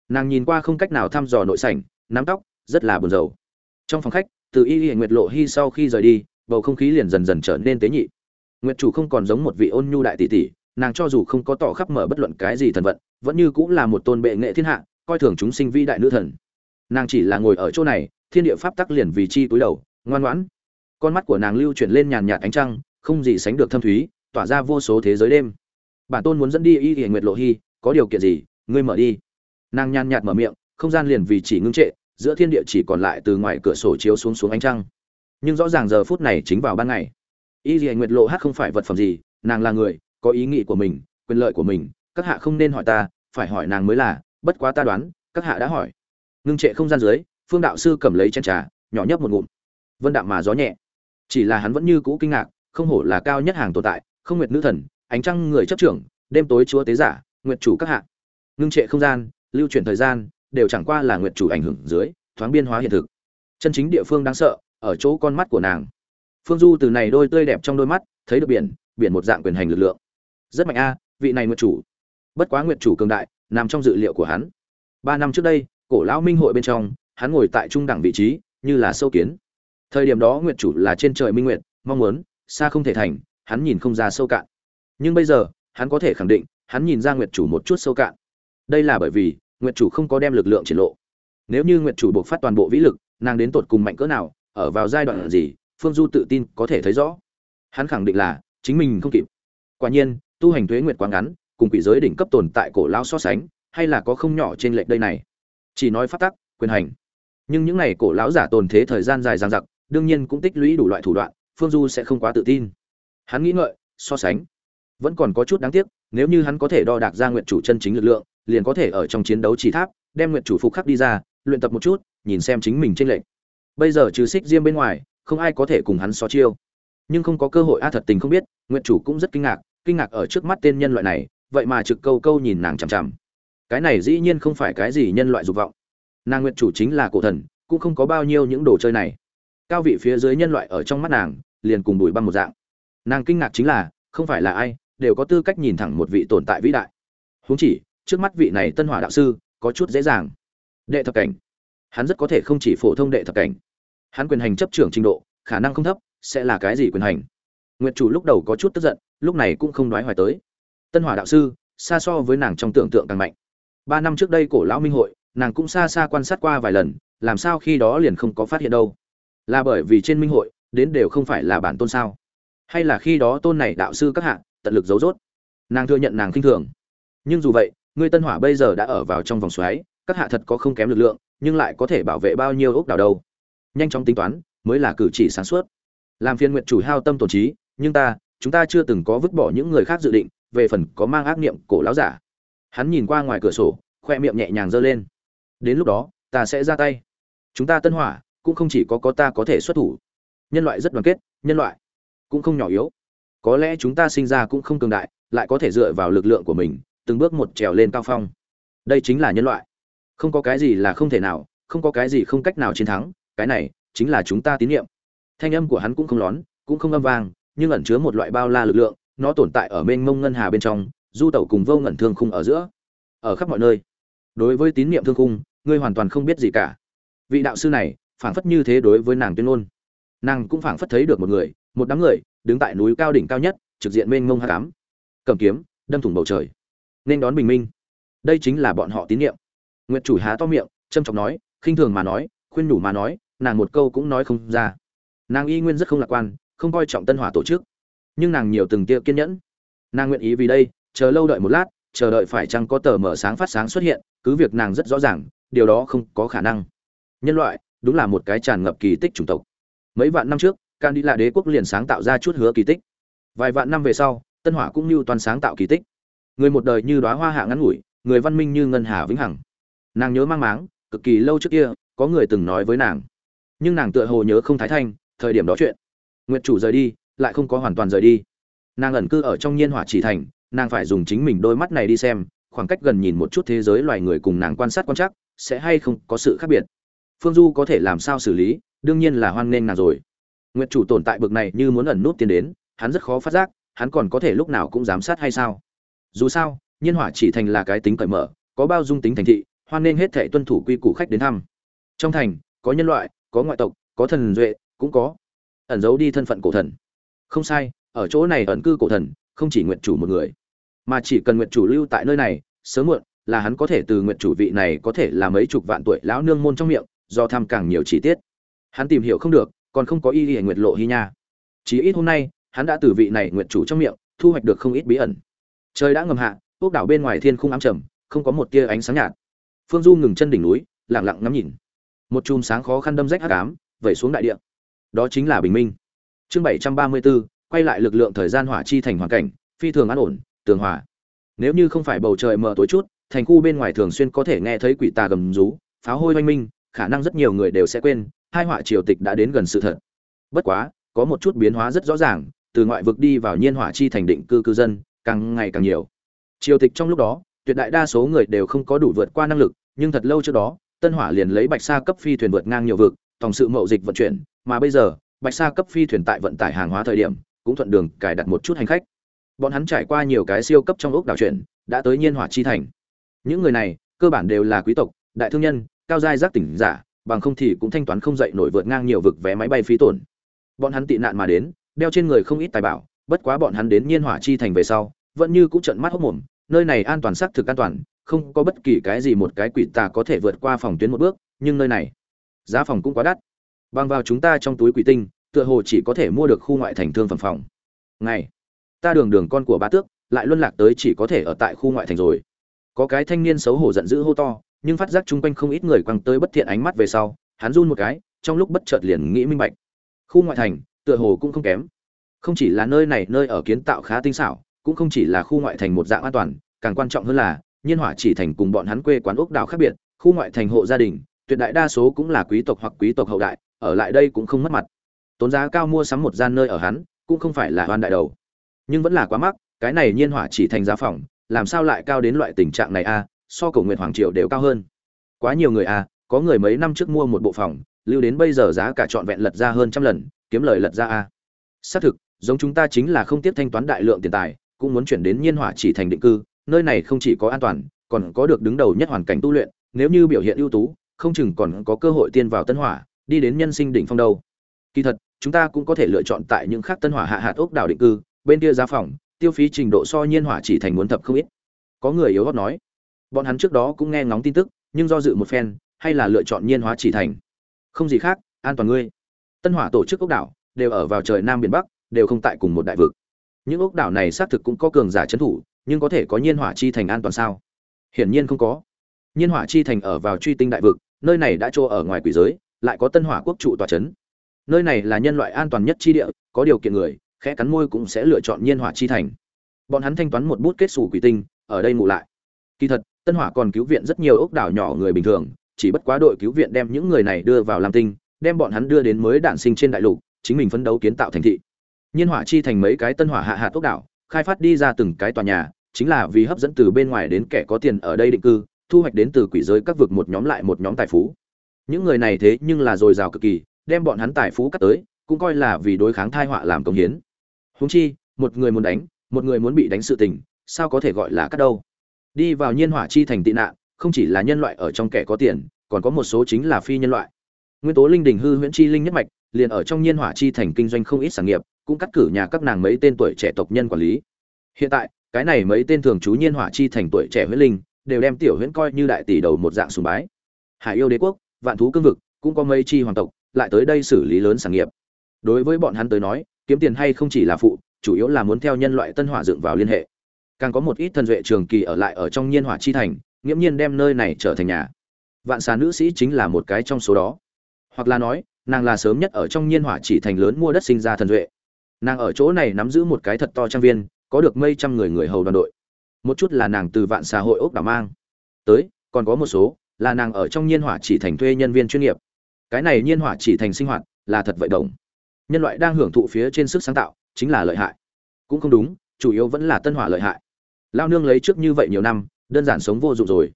Nàng nhìn qua không cách nào thăm dò nội sảnh, nắm tóc, rất là buồn rầu. Trong phòng khách, từ y y nguyệt lộ hy sau khi rời đi, bầu không khí liền dần dần trở nên tế nhị. Nguyệt chủ không còn giống một vị ôn nhu đại tỷ tỷ, nàng cho dù không có tỏ khắp mở bất luận cái gì thần vận, vẫn như cũng là một tôn bệ nghệ thiên hạ, coi thường chúng sinh vĩ đại nữ thần. Nàng chỉ là ngồi ở chỗ này, thiên địa pháp tắc liền vì chi túi đầu, ngoan ngoãn con mắt của nàng lưu chuyển lên nhàn nhạt ánh trăng, không gì sánh được thâm thúy, tỏa ra vô số thế giới đêm. Bản tôn muốn dẫn đi y y nguyệt lộ hy có điều kiện gì, ngươi mở đi. Nàng nhàn nhạt mở miệng, không gian liền vì chỉ ngưng trệ, giữa thiên địa chỉ còn lại từ ngoài cửa sổ chiếu xuống xuống ánh trăng. Nhưng rõ ràng giờ phút này chính vào ban ngày. Y dì nguyệt lộ hát không phải vật phẩm gì, nàng là người, có ý nghĩ của mình, quyền lợi của mình, các hạ không nên hỏi ta, phải hỏi nàng mới là, bất quá ta đoán, các hạ đã hỏi. Ngưng trệ không gian dưới, phương đạo sư cầm lấy chén trà, nhỏ nhấp một ngụm. Vân đạm mà gió nhẹ chỉ là hắn vẫn như cũ kinh ngạc, không hổ là cao nhất hàng tồn tại, không nguyệt nữ thần, ánh trăng người chấp trưởng, đêm tối chúa tế giả, nguyệt chủ các hạ. Ngưng trệ không gian, lưu chuyển thời gian, đều chẳng qua là nguyệt chủ ảnh hưởng dưới, thoáng biên hóa hiện thực. Chân chính địa phương đáng sợ, ở chỗ con mắt của nàng. Phương du từ này đôi tươi đẹp trong đôi mắt, thấy được biển biển một dạng quyền hành lực lượng. Rất mạnh a, vị này nguyệt chủ. Bất quá nguyệt chủ cường đại, nằm trong dự liệu của hắn. Ba năm trước đây, cổ lão minh hội bên trong, hắn ngồi tại trung đẳng vị trí, như là sâu kiến thời điểm đó nguyệt chủ là trên trời minh nguyệt, mong muốn, xa không thể thành, hắn nhìn không ra sâu cạn. Nhưng bây giờ, hắn có thể khẳng định, hắn nhìn ra nguyệt chủ một chút sâu cạn. Đây là bởi vì, nguyệt chủ không có đem lực lượng triển lộ. Nếu như nguyệt chủ buộc phát toàn bộ vĩ lực, nàng đến tột cùng mạnh cỡ nào, ở vào giai đoạn gì, phương du tự tin có thể thấy rõ. Hắn khẳng định là, chính mình không kịp. Quả nhiên, tu hành thuế nguyệt quá ngắn, cùng quỷ giới đỉnh cấp tồn tại cổ lao so sánh, hay là có không nhỏ trên lệch đây này. Chỉ nói phát tắc, quyền hành. Nhưng những này cổ lão giả tồn thế thời gian dài dằng dặc đương nhiên cũng tích lũy đủ loại thủ đoạn, phương du sẽ không quá tự tin. Hắn nghĩ ngợi, so sánh. Vẫn còn có chút đáng tiếc, nếu như hắn có thể đo đạc ra nguyện chủ chân chính lực lượng, liền có thể ở trong chiến đấu chỉ tháp, đem nguyện chủ phục khắc đi ra, luyện tập một chút, nhìn xem chính mình trên lệnh bây giờ trừ xích diêm bên ngoài, không ai có thể cùng hắn so chiêu. Nhưng không có cơ hội, a, thật tình không biết, nguyện chủ cũng rất kinh ngạc kinh ngạc ở trước mắt tên nhân loại này, vậy mà trực câu câu nhìn nàng chằm chằm. Cái này dĩ nhiên không phải cái gì nhân loại dục vọng. Nàng nguyện chủ chính là cổ thần, cũng không có bao nhiêu những đồ chơi này cao vị phía dưới nhân loại ở trong mắt nàng, liền cùng đùi băng một dạng. Nàng kinh ngạc chính là, không phải là ai, đều có tư cách nhìn thẳng một vị tồn tại vĩ đại. Huống chỉ, trước mắt vị này tân hỏa đạo sư, có chút dễ dàng. Đệ thập cảnh. Hắn rất có thể không chỉ phổ thông đệ thập cảnh. Hắn quyền hành chấp trưởng trình độ, khả năng không thấp, sẽ là cái gì quyền hành? Nguyệt chủ lúc đầu có chút tức giận, lúc này cũng không đoái hoài tới. Tân hỏa đạo sư, xa so với nàng trong tưởng tượng càng mạnh. Ba năm trước đây cổ lão minh hội, nàng cũng xa xa quan sát qua vài lần, làm sao khi đó liền không có phát hiện đâu? Là bởi vì trên minh hội, đến đều không phải là bản tôn sao? Hay là khi đó tôn này đạo sư các hạ, tận lực giấu dốt nàng thừa nhận nàng khinh thường. Nhưng dù vậy, ngươi tân hỏa bây giờ đã ở vào trong vòng xoáy, các hạ thật có không kém lực lượng, nhưng lại có thể bảo vệ bao nhiêu ốc đảo đâu? Nhanh chóng tính toán, mới là cử chỉ sáng suốt. Làm phiên nguyện chủ hao tâm tổn trí, nhưng ta, chúng ta chưa từng có vứt bỏ những người khác dự định, về phần có mang ác niệm cổ lão giả. Hắn nhìn qua ngoài cửa sổ, khoe miệng nhẹ nhàng giơ lên. Đến lúc đó, ta sẽ ra tay. Chúng ta tân hỏa cũng không chỉ có có ta có thể xuất thủ. Nhân loại rất đoàn kết, nhân loại cũng không nhỏ yếu. Có lẽ chúng ta sinh ra cũng không cường đại, lại có thể dựa vào lực lượng của mình, từng bước một trèo lên cao phong. Đây chính là nhân loại. Không có cái gì là không thể nào, không có cái gì không cách nào chiến thắng, cái này chính là chúng ta tín nhiệm. Thanh âm của hắn cũng không lón, cũng không âm vang, nhưng ẩn chứa một loại bao la lực lượng, nó tồn tại ở mênh mông ngân hà bên trong, du tẩu cùng vô ngẩn thương khung ở giữa. Ở khắp mọi nơi. Đối với tín nhiệm thương khung, ngươi hoàn toàn không biết gì cả. Vị đạo sư này phảng phất như thế đối với nàng tuyên ngôn. Nàng cũng phảng phất thấy được một người, một đám người, đứng tại núi cao đỉnh cao nhất, trực diện mênh mông hạ cám cầm kiếm, đâm thủng bầu trời. Nên đón bình minh. Đây chính là bọn họ tín nhiệm nguyệt chủ há to miệng trâm trọng nói, khinh thường mà nói, khuyên nhủ mà nói, nàng một câu cũng nói không ra. Nàng y nguyên rất không lạc quan, không coi trọng tân hỏa tổ chức. Nhưng nàng nhiều từng tia kiên nhẫn. Nàng nguyện ý vì đây, chờ lâu đợi một lát, chờ đợi phải chăng có tờ mở sáng phát sáng xuất hiện, cứ việc nàng rất rõ ràng, điều đó không có khả năng. Nhân loại đúng là một cái tràn ngập kỳ tích chủng tộc. Mấy vạn năm trước can đi là đế quốc liền sáng tạo ra chút hứa kỳ tích. Vài vạn năm về sau, tân hỏa cũng như toàn sáng tạo kỳ tích. Người một đời như đóa hoa hạ ngắn ngủi, người văn minh như ngân hà vĩnh hằng. Nàng nhớ mang máng, cực kỳ lâu trước kia, có người từng nói với nàng. Nhưng nàng tựa hồ nhớ không thái thanh, thời điểm đó chuyện. Nguyệt chủ rời đi, lại không có hoàn toàn rời đi. Nàng ẩn cư ở trong nhiên hỏa chỉ thành, nàng phải dùng chính mình đôi mắt này đi xem, khoảng cách gần nhìn một chút thế giới loài người cùng nàng quan sát quan chắc sẽ hay không có sự khác biệt phương du có thể làm sao xử lý, đương nhiên là hoan nghênh nàng rồi. Nguyệt chủ tồn tại bực này như muốn ẩn nút tiến đến, hắn rất khó phát giác, hắn còn có thể lúc nào cũng giám sát hay sao? Dù sao, nhiên hỏa chỉ thành là cái tính cởi mở, có bao dung tính thành thị, hoan nghênh hết thể tuân thủ quy củ khách đến thăm. Trong thành, có nhân loại, có ngoại tộc, có thần duệ, cũng có ẩn giấu đi thân phận cổ thần. Không sai, ở chỗ này ẩn cư cổ thần, không chỉ nguyện chủ một người, mà chỉ cần nguyện chủ lưu tại nơi này, sớm muộn là hắn có thể từ nguyện chủ vị này có thể là mấy chục vạn tuổi lão nương môn trong miệng do tham càng nhiều chi tiết. Hắn tìm hiểu không được còn không có ý nghĩa nguyệt lộ hy nha. Chỉ ít hôm nay hắn đã từ vị này nguyệt chủ trong miệng thu hoạch được không ít bí ẩn. Trời đã ngầm hạ ốc đảo bên ngoài thiên khung ám trầm không có một tia ánh sáng nhạt. Phương du ngừng chân đỉnh núi lặng lặng ngắm nhìn. Một chùm sáng khó khăn đâm rách hắc ám vẩy xuống đại địa. Đó chính là bình minh. Chương bảy trăm ba mươi 734, quay lại lực lượng thời gian hỏa chi thành hoàn cảnh phi thường an ổn tường hòa. nếu như không phải bầu trời mờ tối chút thành khu bên ngoài thường xuyên có thể nghe thấy quỷ tà gầm rú pháo hôi oanh minh khả năng rất nhiều người đều sẽ quên, hai họa triều tịch đã đến gần sự thật. Bất quá, có một chút biến hóa rất rõ ràng, từ ngoại vực đi vào nhiên hỏa chi thành định cư cư dân, càng ngày càng nhiều. Triều tịch trong lúc đó, tuyệt đại đa số người đều không có đủ vượt qua năng lực, nhưng thật lâu trước đó, tân hỏa liền lấy bạch sa cấp phi thuyền vượt ngang nhiều vực, tổng sự mậu dịch vận chuyển, mà bây giờ, bạch sa cấp phi thuyền tại vận tải hàng hóa thời điểm, cũng thuận đường cài đặt một chút hành khách. Bọn hắn trải qua nhiều cái siêu cấp trong ốc đảo chuyển, đã tới nhiên hỏa chi thành. Những người này, cơ bản đều là quý tộc, đại thương nhân cao giai giác tỉnh giả, bằng không thì cũng thanh toán không dậy nổi vượt ngang nhiều vực vé máy bay phí tổn. Bọn hắn tị nạn mà đến, đeo trên người không ít tài bảo, bất quá bọn hắn đến nhiên hỏa chi thành về sau, vẫn như cũng trận mắt hốc mồm, nơi này an toàn xác thực an toàn, không có bất kỳ cái gì một cái quỷ tà có thể vượt qua phòng tuyến một bước, nhưng nơi này, giá phòng cũng quá đắt. Bằng vào chúng ta trong túi quỷ tinh, tựa hồ chỉ có thể mua được khu ngoại thành thương phẩm phòng. Ngày, ta đường đường con của bá tước, lại luân lạc tới chỉ có thể ở tại khu ngoại thành rồi. Có cái thanh niên xấu hổ giận dữ hô to nhưng phát giác chung quanh không ít người quăng tới bất thiện ánh mắt về sau, hắn run một cái, trong lúc bất chợt liền nghĩ minh bạch. Khu ngoại thành, tựa hồ cũng không kém. Không chỉ là nơi này, nơi ở kiến tạo khá tinh xảo, cũng không chỉ là khu ngoại thành một dạng an toàn, càng quan trọng hơn là nhiên hỏa chỉ thành cùng bọn hắn quê quán ốc đảo khác biệt, khu ngoại thành hộ gia đình, tuyệt đại đa số cũng là quý tộc hoặc quý tộc hậu đại, ở lại đây cũng không mất mặt. Tốn giá cao mua sắm một gian nơi ở hắn, cũng không phải là hoan đại đầu. Nhưng vẫn là quá mắc, cái này nhiên hỏa chỉ thành giá phòng, làm sao lại cao đến loại tình trạng này a? So cổ nguyện hoàng triều đều cao hơn. Quá nhiều người à? có người mấy năm trước mua một bộ phòng, lưu đến bây giờ giá cả trọn vẹn lật ra hơn trăm lần, kiếm lời lật ra a. Xác thực, giống chúng ta chính là không tiếp thanh toán đại lượng tiền tài, cũng muốn chuyển đến nhiên hỏa chỉ thành định cư, nơi này không chỉ có an toàn, còn có được đứng đầu nhất hoàn cảnh tu luyện, nếu như biểu hiện ưu tú, không chừng còn có cơ hội tiên vào tân hỏa, đi đến nhân sinh đỉnh phong đâu. Kỳ thật, chúng ta cũng có thể lựa chọn tại những khác tân hỏa hạ hạt ốc đảo định cư, bên kia giá phòng, tiêu phí trình độ so nhiên hỏa chỉ thành muốn thập không ít. Có người yếu gót nói bọn hắn trước đó cũng nghe ngóng tin tức, nhưng do dự một phen, hay là lựa chọn nhiên hóa chỉ thành. Không gì khác, an toàn ngươi. Tân hỏa tổ chức ốc đảo, đều ở vào trời nam biển bắc, đều không tại cùng một đại vực. Những ốc đảo này xác thực cũng có cường giả trấn thủ, nhưng có thể có nhiên hỏa chi thành an toàn sao? Hiển nhiên không có. Nhiên hỏa chi thành ở vào truy tinh đại vực, nơi này đã chỗ ở ngoài quỷ giới, lại có tân hỏa quốc trụ tòa trấn. Nơi này là nhân loại an toàn nhất chi địa, có điều kiện người, khẽ cắn môi cũng sẽ lựa chọn nhiên hỏa chi thành. Bọn hắn thanh toán một bút kết xù quỷ tinh, ở đây ngủ lại kỳ thật, tân hỏa còn cứu viện rất nhiều ốc đảo nhỏ người bình thường, chỉ bất quá đội cứu viện đem những người này đưa vào lam tinh, đem bọn hắn đưa đến mới đản sinh trên đại lục, chính mình phấn đấu kiến tạo thành thị. Nhiên hỏa chi thành mấy cái tân hỏa hạ hạ ốc đảo, khai phát đi ra từng cái tòa nhà, chính là vì hấp dẫn từ bên ngoài đến kẻ có tiền ở đây định cư, thu hoạch đến từ quỷ giới các vực một nhóm lại một nhóm tài phú. Những người này thế nhưng là dồi dào cực kỳ, đem bọn hắn tài phú cắt tới, cũng coi là vì đối kháng thai họa làm công hiến. Húng chi, một người muốn đánh, một người muốn bị đánh sự tình, sao có thể gọi là cắt đâu? Đi vào nhiên hỏa chi thành tị nạn, không chỉ là nhân loại ở trong kẻ có tiền, còn có một số chính là phi nhân loại. Nguyên tố linh đình hư huyễn chi linh nhất mạch, liền ở trong nhiên hỏa chi thành kinh doanh không ít sản nghiệp, cũng cắt cử nhà các nàng mấy tên tuổi trẻ tộc nhân quản lý. Hiện tại, cái này mấy tên thường trú nhiên hỏa chi thành tuổi trẻ huyễn linh, đều đem tiểu huyễn coi như đại tỷ đầu một dạng sùng bái. Hải yêu đế quốc, vạn thú cương vực, cũng có mấy chi hoàng tộc, lại tới đây xử lý lớn sản nghiệp. Đối với bọn hắn tới nói, kiếm tiền hay không chỉ là phụ, chủ yếu là muốn theo nhân loại tân hỏa dựng vào liên hệ càng có một ít thần duệ trường kỳ ở lại ở trong nhiên hỏa chi thành, nghiễm nhiên đem nơi này trở thành nhà. Vạn xà nữ sĩ chính là một cái trong số đó. Hoặc là nói, nàng là sớm nhất ở trong nhiên hỏa chỉ thành lớn mua đất sinh ra thần duệ. Nàng ở chỗ này nắm giữ một cái thật to trang viên, có được mây trăm người người hầu đoàn đội. Một chút là nàng từ vạn xã hội ốc đảo mang. Tới, còn có một số là nàng ở trong nhiên hỏa chỉ thành thuê nhân viên chuyên nghiệp. Cái này nhiên hỏa chỉ thành sinh hoạt là thật vậy đồng. Nhân loại đang hưởng thụ phía trên sức sáng tạo, chính là lợi hại. Cũng không đúng, chủ yếu vẫn là tân hỏa lợi hại lao nương lấy trước như vậy nhiều năm, đơn giản sống vô dụng rồi.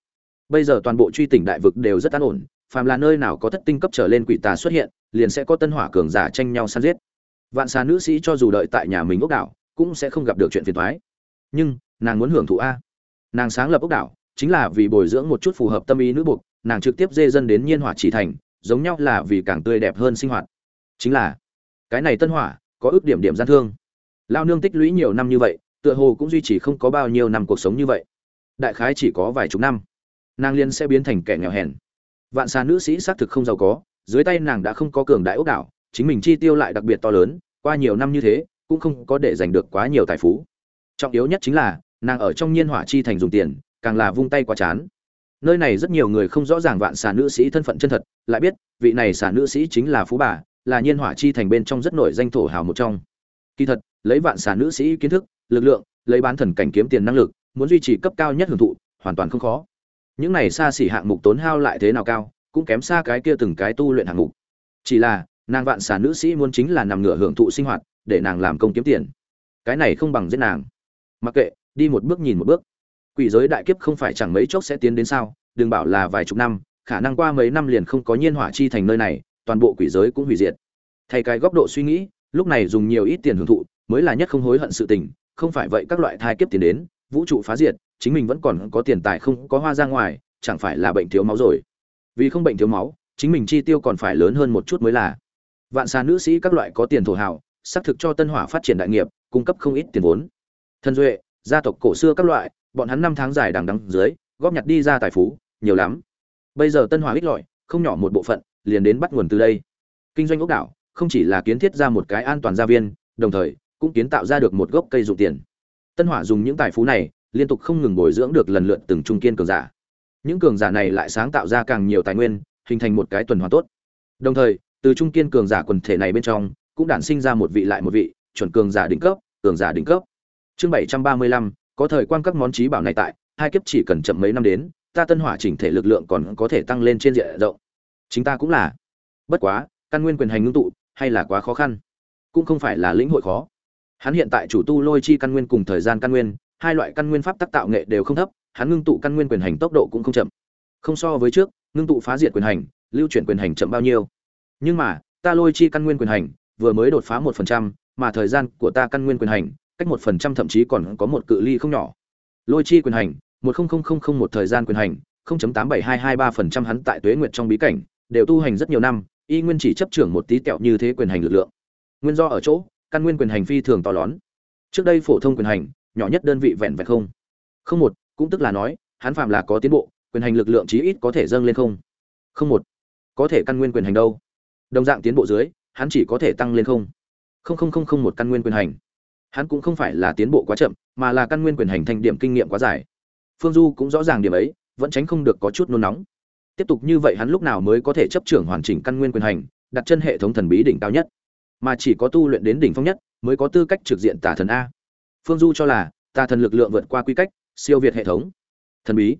Bây giờ toàn bộ truy tỉnh đại vực đều rất an ổn, phàm là nơi nào có thất tinh cấp trở lên quỷ tà xuất hiện, liền sẽ có tân hỏa cường giả tranh nhau săn giết. Vạn xà nữ sĩ cho dù đợi tại nhà mình ốc đảo, cũng sẽ không gặp được chuyện phiền thoái nhưng, nàng muốn hưởng thụ a. Nàng sáng lập ốc đảo, chính là vì bồi dưỡng một chút phù hợp tâm ý nữ buộc, nàng trực tiếp dê dân đến nhiên hỏa chỉ thành, giống nhau là vì càng tươi đẹp hơn sinh hoạt. Chính là, cái này tân hỏa, có ước điểm điểm gian thương. Lao nương tích lũy nhiều năm như vậy tựa hồ cũng duy trì không có bao nhiêu năm cuộc sống như vậy. Đại khái chỉ có vài chục năm. Nàng liên sẽ biến thành kẻ nghèo hèn. Vạn xà nữ sĩ xác thực không giàu có, dưới tay nàng đã không có cường đại ốc đảo, chính mình chi tiêu lại đặc biệt to lớn, qua nhiều năm như thế, cũng không có để giành được quá nhiều tài phú. Trọng yếu nhất chính là, nàng ở trong nhiên hỏa chi thành dùng tiền, càng là vung tay quá chán. Nơi này rất nhiều người không rõ ràng vạn xà nữ sĩ thân phận chân thật, lại biết, vị này xà nữ sĩ chính là phú bà, là nhiên hỏa chi thành bên trong rất nổi danh thổ hào một trong. Kỳ thật, lấy vạn xà nữ sĩ kiến thức lực lượng, lấy bán thần cảnh kiếm tiền năng lực, muốn duy trì cấp cao nhất hưởng thụ, hoàn toàn không khó. Những này xa xỉ hạng mục tốn hao lại thế nào cao, cũng kém xa cái kia từng cái tu luyện hạng mục. Chỉ là, nàng vạn xà nữ sĩ muốn chính là nằm ngửa hưởng thụ sinh hoạt, để nàng làm công kiếm tiền. Cái này không bằng giết nàng. Mặc kệ, đi một bước nhìn một bước. Quỷ giới đại kiếp không phải chẳng mấy chốc sẽ tiến đến sao, đừng bảo là vài chục năm, khả năng qua mấy năm liền không có nhiên hỏa chi thành nơi này, toàn bộ quỷ giới cũng hủy diệt. Thay cái góc độ suy nghĩ, lúc này dùng nhiều ít tiền hưởng thụ, mới là nhất không hối hận sự tình không phải vậy các loại thai kiếp tiền đến, vũ trụ phá diệt, chính mình vẫn còn có tiền tài không có hoa ra ngoài, chẳng phải là bệnh thiếu máu rồi. Vì không bệnh thiếu máu, chính mình chi tiêu còn phải lớn hơn một chút mới là. Vạn xà nữ sĩ các loại có tiền thổ hào, xác thực cho tân hỏa phát triển đại nghiệp, cung cấp không ít tiền vốn. Thân duệ, gia tộc cổ xưa các loại, bọn hắn năm tháng dài đằng đắng dưới, góp nhặt đi ra tài phú, nhiều lắm. Bây giờ tân hỏa ích lọi không nhỏ một bộ phận, liền đến bắt nguồn từ đây. Kinh doanh ốc đảo, không chỉ là kiến thiết ra một cái an toàn gia viên, đồng thời cũng kiến tạo ra được một gốc cây dụng tiền. Tân hỏa dùng những tài phú này, liên tục không ngừng bồi dưỡng được lần lượt từng trung kiên cường giả. Những cường giả này lại sáng tạo ra càng nhiều tài nguyên, hình thành một cái tuần hoàn tốt. Đồng thời, từ trung kiên cường giả quần thể này bên trong, cũng đản sinh ra một vị lại một vị, chuẩn cường giả đỉnh cấp, cường giả đỉnh cấp. Chương bảy trăm ba mươi lăm, có thời quan các món trí bảo này tại, hai kiếp chỉ cần chậm mấy năm đến, ta tân hỏa chỉnh thể lực lượng còn có thể tăng lên trên diện rộng. Chính ta cũng là. Bất quá, căn nguyên quyền hành ngưng tụ, hay là quá khó khăn? Cũng không phải là lĩnh hội khó hắn hiện tại chủ tu lôi chi căn nguyên cùng thời gian căn nguyên, hai loại căn nguyên pháp tác tạo nghệ đều không thấp, hắn ngưng tụ căn nguyên quyền hành tốc độ cũng không chậm. Không so với trước, ngưng tụ phá diệt quyền hành, lưu chuyển quyền hành chậm bao nhiêu. Nhưng mà, ta lôi chi căn nguyên quyền hành, vừa mới đột phá một phần trăm, mà thời gian của ta căn nguyên quyền hành, cách một phần trăm thậm chí còn có một cự ly không nhỏ. Lôi chi quyền hành, một không không không không một thời gian quyền hành, không chấm tám bảy hai hai ba phần trăm hắn tại tuế nguyệt trong bí cảnh, đều tu hành rất nhiều năm, y nguyên chỉ chấp trưởng một tí tẹo như thế quyền hành lực lượng. Nguyên do ở chỗ căn nguyên quyền hành phi thường to lớn trước đây phổ thông quyền hành, nhỏ nhất đơn vị vẹn vẹn không. Không một, cũng tức là nói, hắn phạm là có tiến bộ, quyền hành lực lượng chí ít có thể dâng lên không. Không một, có thể căn nguyên quyền hành đâu. Đồng dạng tiến bộ dưới, hắn chỉ có thể tăng lên không. Không không không không một căn nguyên quyền hành. Hắn cũng không phải là tiến bộ quá chậm, mà là căn nguyên quyền hành thành điểm kinh nghiệm quá dài. Phương du cũng rõ ràng điểm ấy, vẫn tránh không được có chút nôn nóng. Tiếp tục như vậy hắn lúc nào mới có thể chấp trưởng hoàn chỉnh căn nguyên quyền hành, đặt chân hệ thống thần bí đỉnh cao nhất? Mà chỉ có tu luyện đến đỉnh phong nhất, mới có tư cách trực diện tà thần a. Phương du cho là, tà thần lực lượng vượt qua quy cách, siêu việt hệ thống. Thần bí.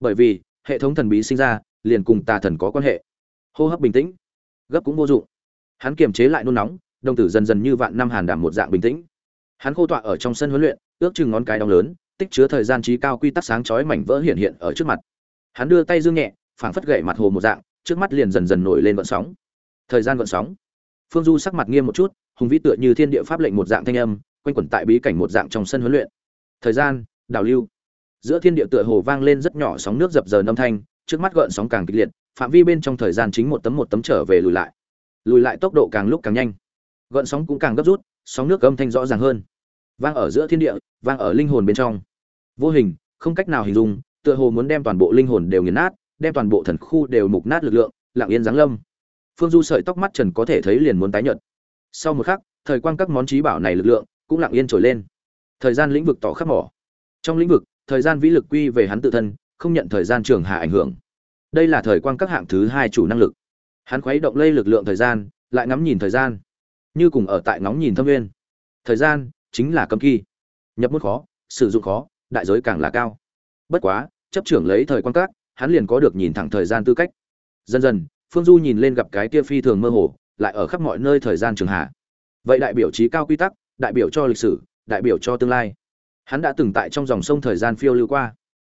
Bởi vì, hệ thống thần bí sinh ra, liền cùng tà thần có quan hệ. Hô hấp bình tĩnh. Gấp cũng vô dụng. Hắn kiềm chế lại nôn nóng, đồng tử dần dần như vạn năm hàn đảm một dạng bình tĩnh. Hắn khô tọa ở trong sân huấn luyện, ước chừng ngón cái đong lớn, tích chứa thời gian trí cao quy tắc sáng chói mảnh vỡ hiện hiện ở trước mặt. Hắn đưa tay dương nhẹ, phảng phất gậy mặt hồ một dạng, trước mắt liền dần dần nổi lên vận sóng. Thời gian vận sóng phương du sắc mặt nghiêm một chút, hùng vĩ tựa như thiên địa pháp lệnh một dạng thanh âm, quanh quẩn tại bí cảnh một dạng trong sân huấn luyện. Thời gian đào lưu. Giữa thiên địa tựa hồ vang lên rất nhỏ sóng nước dập dờn âm thanh, trước mắt gợn sóng càng kịch liệt, phạm vi bên trong thời gian chính một tấm một tấm trở về lùi lại. Lùi lại tốc độ càng lúc càng nhanh. Gợn sóng cũng càng gấp rút, sóng nước âm thanh rõ ràng hơn. Vang ở giữa thiên địa, vang ở linh hồn bên trong. Vô hình, không cách nào hình dung, tựa hồ muốn đem toàn bộ linh hồn đều nghiền nát, đem toàn bộ thần khu đều mục nát lực lượng, lặng yên giáng lâm phương du sợi tóc mắt trần có thể thấy liền muốn tái nhợt. Sau một khắc, thời quang các món trí bảo này lực lượng cũng lặng yên trồi lên. Thời gian lĩnh vực tỏ khắp mỏ. Trong lĩnh vực, thời gian vĩ lực quy về hắn tự thân, không nhận thời gian trường hạ ảnh hưởng. Đây là thời quang các hạng thứ hai chủ năng lực. Hắn khuấy động lây lực lượng thời gian, lại ngắm nhìn thời gian. Như cùng ở tại ngóng nhìn thâm nguyên. Thời gian chính là cấm kỳ nhập mức khó, sử dụng khó, đại giới càng là cao. Bất quá, chấp trưởng lấy thời quan các, hắn liền có được nhìn thẳng thời gian tư cách. Dần dần phương du nhìn lên gặp cái kia phi thường mơ hồ, lại ở khắp mọi nơi thời gian trường hạ. Vậy đại biểu trí cao quy tắc, đại biểu cho lịch sử, đại biểu cho tương lai. Hắn đã từng tại trong dòng sông thời gian phiêu lưu qua.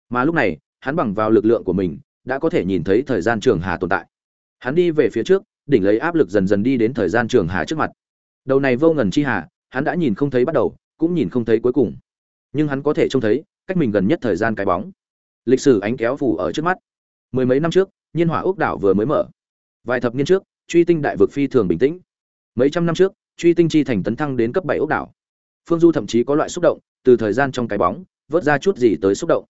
Mà lúc này, hắn bằng vào lực lượng của mình, đã có thể nhìn thấy thời gian trường hà tồn tại. Hắn đi về phía trước, đỉnh lấy áp lực dần dần đi đến thời gian trường hà trước mặt. Đầu này vô ngần chi hà hắn đã nhìn không thấy bắt đầu, cũng nhìn không thấy cuối cùng. Nhưng hắn có thể trông thấy, cách mình gần nhất thời gian cái bóng. Lịch sử ánh kéo phủ ở trước mắt. Mười mấy năm trước, nhiên hỏa ốc đảo vừa mới mở vài thập niên trước, truy tinh đại vực phi thường bình tĩnh. Mấy trăm năm trước, truy tinh chi thành tấn thăng đến cấp bảy ốc đảo. Phương du thậm chí có loại xúc động, từ thời gian trong cái bóng, vớt ra chút gì tới xúc động.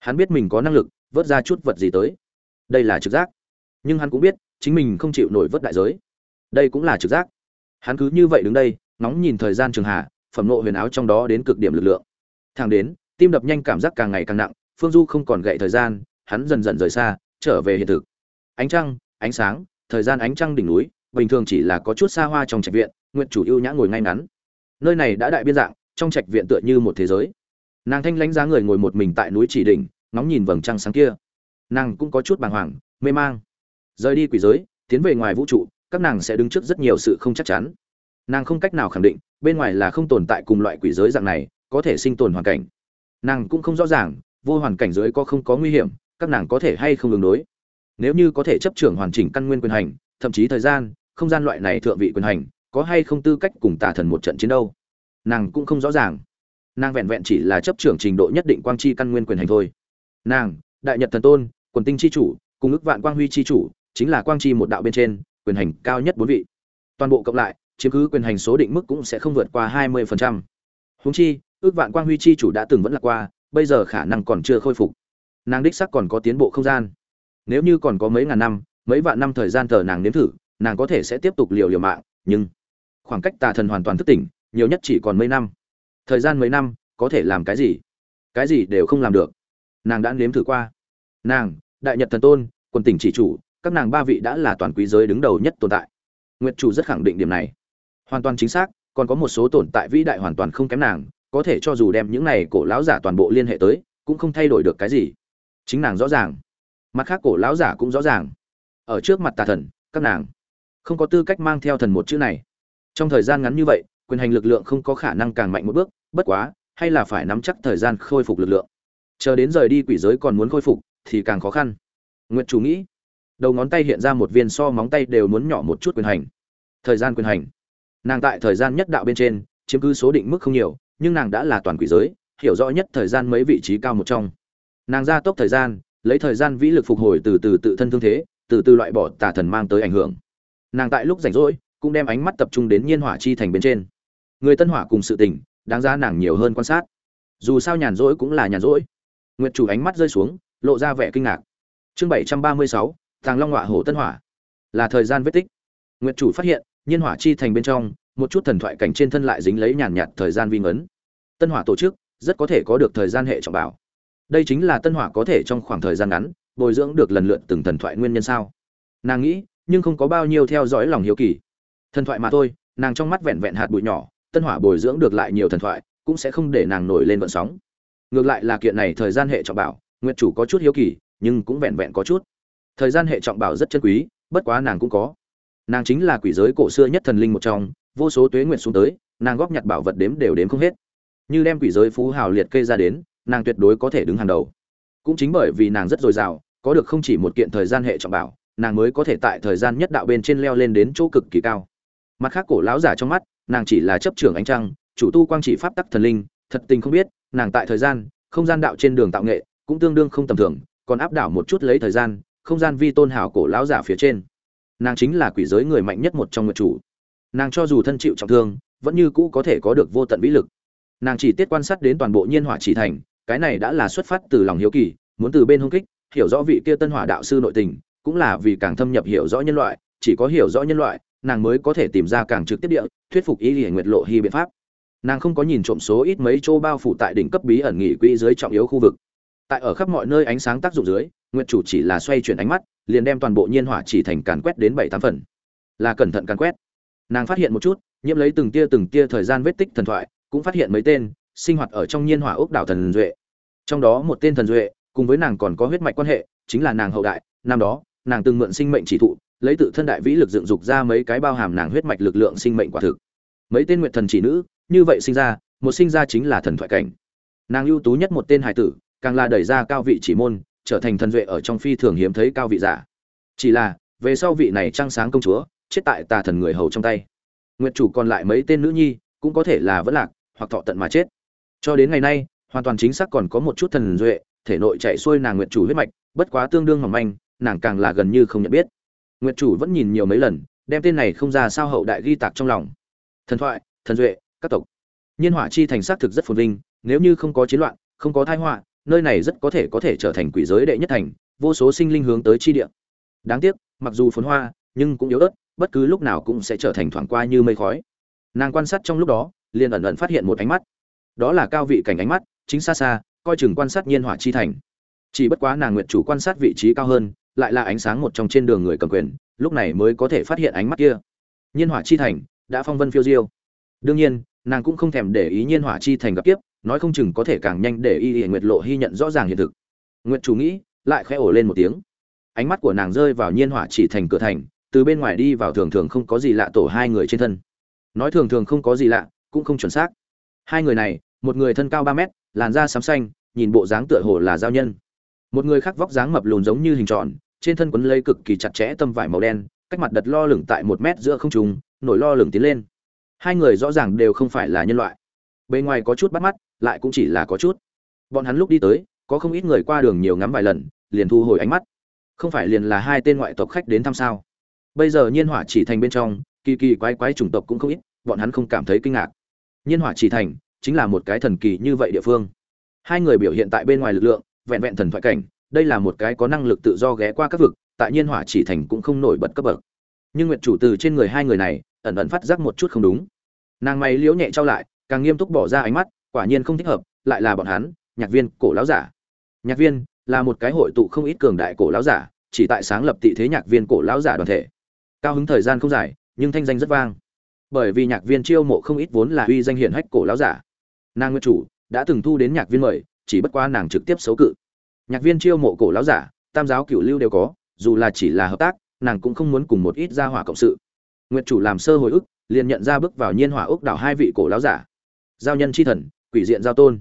Hắn biết mình có năng lực, vớt ra chút vật gì tới. Đây là trực giác. Nhưng hắn cũng biết, chính mình không chịu nổi vớt đại giới. Đây cũng là trực giác. Hắn cứ như vậy đứng đây nóng nhìn thời gian trường hạ, phẩm nộ huyền áo trong đó đến cực điểm lực lượng. Thang đến, tim đập nhanh cảm giác càng ngày càng nặng, phương du không còn gậy thời gian, hắn dần dần rời xa, trở về hiện thực. Ánh trăng, ánh sáng thời gian ánh trăng đỉnh núi, bình thường chỉ là có chút xa hoa trong trạch viện, nguyện chủ ưu nhã ngồi ngay ngắn. Nơi này đã đại biên dạng, trong trạch viện tựa như một thế giới. Nàng thanh lãnh giá người ngồi một mình tại núi chỉ đỉnh, ngóng nhìn vầng trăng sáng kia. Nàng cũng có chút bàng hoàng, mê mang. Rời đi quỷ giới, tiến về ngoài vũ trụ, các nàng sẽ đứng trước rất nhiều sự không chắc chắn. Nàng không cách nào khẳng định, bên ngoài là không tồn tại cùng loại quỷ giới dạng này, có thể sinh tồn hoàn cảnh. Nàng cũng không rõ ràng, vô hoàn cảnh giới có không có nguy hiểm, các nàng có thể hay không đường đối nếu như có thể chấp trưởng hoàn chỉnh căn nguyên quyền hành, thậm chí thời gian, không gian loại này thượng vị quyền hành, có hay không tư cách cùng tà thần một trận chiến đâu? Nàng cũng không rõ ràng. Nàng vẹn vẹn chỉ là chấp trưởng trình độ nhất định quang chi căn nguyên quyền hành thôi. Nàng, đại nhật thần tôn, quần tinh chi chủ, cùng ức vạn quang huy chi chủ, chính là quang chi một đạo bên trên, quyền hành cao nhất bốn vị. Toàn bộ cộng lại, chiếm cứ quyền hành số định mức cũng sẽ không vượt qua hai mươi phần trăm. Húng chi, ước vạn quang huy chi chủ đã từng vẫn là qua, bây giờ khả năng còn chưa khôi phục. Nàng đích sắc còn có tiến bộ không gian nếu như còn có mấy ngàn năm, mấy vạn năm thời gian thờ nàng nếm thử, nàng có thể sẽ tiếp tục liều liều mạng, nhưng khoảng cách tà thần hoàn toàn thức tỉnh, nhiều nhất chỉ còn mấy năm. Thời gian mấy năm, có thể làm cái gì? Cái gì đều không làm được. Nàng đã nếm thử qua. Nàng, đại nhật thần tôn quân tỉnh chỉ chủ, các nàng ba vị đã là toàn quý giới đứng đầu nhất tồn tại. Nguyệt chủ rất khẳng định điểm này. Hoàn toàn chính xác, còn có một số tồn tại vĩ đại hoàn toàn không kém nàng, có thể cho dù đem những này cổ lão giả toàn bộ liên hệ tới, cũng không thay đổi được cái gì. Chính nàng rõ ràng mặt khác cổ lão giả cũng rõ ràng. Ở trước mặt tà thần, các nàng, không có tư cách mang theo thần một chữ này. Trong thời gian ngắn như vậy, quyền hành lực lượng không có khả năng càng mạnh một bước, bất quá, hay là phải nắm chắc thời gian khôi phục lực lượng. Chờ đến rời đi quỷ giới còn muốn khôi phục, thì càng khó khăn. Nguyệt chủ nghĩ, đầu ngón tay hiện ra một viên so móng tay đều muốn nhỏ một chút quyền hành. Thời gian quyền hành. Nàng tại thời gian nhất đạo bên trên, chiếm cứ số định mức không nhiều, nhưng nàng đã là toàn quỷ giới, hiểu rõ nhất thời gian mấy vị trí cao một trong. Nàng gia tốc thời gian lấy thời gian vĩ lực phục hồi từ từ tự thân thương thế, từ từ loại bỏ tà thần mang tới ảnh hưởng. Nàng tại lúc rảnh rỗi, cũng đem ánh mắt tập trung đến nhiên hỏa chi thành bên trên. Người tân hỏa cùng sự tình, đáng ra nàng nhiều hơn quan sát. Dù sao nhàn rỗi cũng là nhàn rỗi. Nguyệt chủ ánh mắt rơi xuống, lộ ra vẻ kinh ngạc. Chương bảy trăm ba mươi sáu thàng long họa hổ tân hỏa. Là thời gian vết tích. Nguyệt chủ phát hiện, nhiên hỏa chi thành bên trong, một chút thần thoại cảnh trên thân lại dính lấy nhàn nhạt thời gian vi ngấn. Tân hỏa tổ chức, rất có thể có được thời gian hệ trọng bảo đây chính là tân hỏa có thể trong khoảng thời gian ngắn bồi dưỡng được lần lượt từng thần thoại nguyên nhân sao? Nàng nghĩ, nhưng không có bao nhiêu theo dõi lòng hiếu kỳ. Thần thoại mà thôi, nàng trong mắt vẹn vẹn hạt bụi nhỏ, tân hỏa bồi dưỡng được lại nhiều thần thoại, cũng sẽ không để nàng nổi lên vận sóng. Ngược lại là kiện này thời gian hệ trọng bảo nguyện chủ có chút hiếu kỳ, nhưng cũng vẹn vẹn có chút. Thời gian hệ trọng bảo rất chân quý, bất quá nàng cũng có. Nàng chính là quỷ giới cổ xưa nhất thần linh một trong, vô số tuế nguyện xuống tới, nàng góp nhặt bảo vật đếm đều đếm không hết. Như đem quỷ giới phú hào liệt kê ra đến nàng tuyệt đối có thể đứng hàng đầu. Cũng chính bởi vì nàng rất dồi dào, có được không chỉ một kiện thời gian hệ trọng bảo, nàng mới có thể tại thời gian nhất đạo bên trên leo lên đến chỗ cực kỳ cao. Mặt khác cổ lão giả trong mắt, nàng chỉ là chấp trưởng ánh trăng, chủ tu quang chỉ pháp tắc thần linh, thật tình không biết, nàng tại thời gian, không gian đạo trên đường tạo nghệ, cũng tương đương không tầm thường, còn áp đảo một chút lấy thời gian, không gian vi tôn hảo cổ lão giả phía trên. Nàng chính là quỷ giới người mạnh nhất một trong nguyệt chủ. Nàng cho dù thân chịu trọng thương, vẫn như cũ có thể có được vô tận vĩ lực. Nàng chỉ tiết quan sát đến toàn bộ nhiên hỏa chỉ thành cái này đã là xuất phát từ lòng hiếu kỳ, muốn từ bên hung kích, hiểu rõ vị kia tân hỏa đạo sư nội tình, cũng là vì càng thâm nhập hiểu rõ nhân loại, chỉ có hiểu rõ nhân loại, nàng mới có thể tìm ra càng trực tiếp địa, thuyết phục ý hiển nguyệt lộ hy biện pháp. Nàng không có nhìn trộm số ít mấy chỗ bao phủ tại đỉnh cấp bí ẩn nghị quỹ dưới trọng yếu khu vực. Tại ở khắp mọi nơi ánh sáng tác dụng dưới, nguyệt chủ chỉ là xoay chuyển ánh mắt, liền đem toàn bộ nhiên hỏa chỉ thành càn quét đến bảy tám phần. Là cẩn thận càn quét. Nàng phát hiện một chút, nhiễm lấy từng tia từng tia thời gian vết tích thần thoại, cũng phát hiện mấy tên sinh hoạt ở trong nhiên hỏa ốc đảo thần duệ. Trong đó một tên thần duệ, cùng với nàng còn có huyết mạch quan hệ, chính là nàng hậu đại. Năm đó, nàng từng mượn sinh mệnh chỉ thụ, lấy tự thân đại vĩ lực dựng dục ra mấy cái bao hàm nàng huyết mạch lực lượng sinh mệnh quả thực. Mấy tên nguyện thần chỉ nữ, như vậy sinh ra, một sinh ra chính là thần thoại cảnh. Nàng ưu tú nhất một tên hải tử, càng là đẩy ra cao vị chỉ môn, trở thành thần duệ ở trong phi thường hiếm thấy cao vị giả. Chỉ là, về sau vị này trăng sáng công chúa, chết tại tà thần người hầu trong tay. Nguyệt chủ còn lại mấy tên nữ nhi, cũng có thể là vẫn lạc, hoặc thọ tận mà chết cho đến ngày nay, hoàn toàn chính xác còn có một chút thần duệ, thể nội chạy xuôi nàng nguyệt chủ huyết mạch, bất quá tương đương mỏng manh, nàng càng là gần như không nhận biết. Nguyệt chủ vẫn nhìn nhiều mấy lần, đem tên này không ra sao hậu đại ghi tạc trong lòng. Thần thoại, thần duệ, các tộc. Nhiên hỏa chi thành xác thực rất phồn vinh, nếu như không có chiến loạn, không có tai họa, nơi này rất có thể có thể trở thành quỷ giới đệ nhất thành, vô số sinh linh hướng tới chi địa. Đáng tiếc, mặc dù phồn hoa, nhưng cũng yếu ớt, bất cứ lúc nào cũng sẽ trở thành thoảng qua như mây khói. Nàng quan sát trong lúc đó, liền ẩn ẩn phát hiện một ánh mắt đó là cao vị cảnh ánh mắt, chính xa xa, coi chừng quan sát nhiên hỏa chi thành. Chỉ bất quá nàng nguyện chủ quan sát vị trí cao hơn, lại là ánh sáng một trong trên đường người cầm quyền, lúc này mới có thể phát hiện ánh mắt kia. Nhiên hỏa chi thành, đã phong vân phiêu diêu. Đương nhiên, nàng cũng không thèm để ý nhiên hỏa chi thành gặp kiếp, nói không chừng có thể càng nhanh để y hiện nguyệt lộ hy nhận rõ ràng hiện thực. Nguyệt chủ nghĩ, lại khẽ ổ lên một tiếng. Ánh mắt của nàng rơi vào nhiên hỏa chỉ thành cửa thành, từ bên ngoài đi vào thường thường không có gì lạ tổ hai người trên thân. Nói thường thường không có gì lạ, cũng không chuẩn xác hai người này, một người thân cao ba mét, làn da xám xanh, nhìn bộ dáng tựa hồ là giao nhân. Một người khác vóc dáng mập lùn giống như hình tròn, trên thân quấn lấy cực kỳ chặt chẽ tâm vải màu đen, cách mặt đật lo lửng tại một mét giữa không trùng nổi lo lửng tiến lên. Hai người rõ ràng đều không phải là nhân loại. Bề ngoài có chút bắt mắt, lại cũng chỉ là có chút. Bọn hắn lúc đi tới, có không ít người qua đường nhiều ngắm vài lần, liền thu hồi ánh mắt. Không phải liền là hai tên ngoại tộc khách đến thăm sao? Bây giờ nhiên hỏa chỉ thành bên trong, kỳ kỳ quái quái chủng tộc cũng không ít, bọn hắn không cảm thấy kinh ngạc nhiên hỏa chỉ thành chính là một cái thần kỳ như vậy địa phương. Hai người biểu hiện tại bên ngoài lực lượng, vẹn vẹn thần thoại cảnh, đây là một cái có năng lực tự do ghé qua các vực, tại nhiên hỏa chỉ thành cũng không nổi bật cấp bậc. Nhưng nguyện chủ từ trên người hai người này, ẩn ẩn phát giác một chút không đúng. Nàng mày liễu nhẹ trao lại, càng nghiêm túc bỏ ra ánh mắt, quả nhiên không thích hợp, lại là bọn hắn, nhạc viên, cổ lão giả. Nhạc viên là một cái hội tụ không ít cường đại cổ lão giả, chỉ tại sáng lập tị thế nhạc viên cổ lão giả đoàn thể. Cao hứng thời gian không dài, nhưng thanh danh rất vang bởi vì nhạc viên chiêu mộ không ít vốn là uy danh hiển hách cổ lão giả. Nàng nguyên chủ đã từng thu đến nhạc viên mời, chỉ bất quá nàng trực tiếp xấu cự. Nhạc viên chiêu mộ cổ lão giả, tam giáo cửu lưu đều có, dù là chỉ là hợp tác, nàng cũng không muốn cùng một ít gia hỏa cộng sự. Nguyệt chủ làm sơ hồi ức, liền nhận ra bước vào nhiên hỏa ốc đảo hai vị cổ lão giả. Giao nhân chi thần, quỷ diện giao tôn.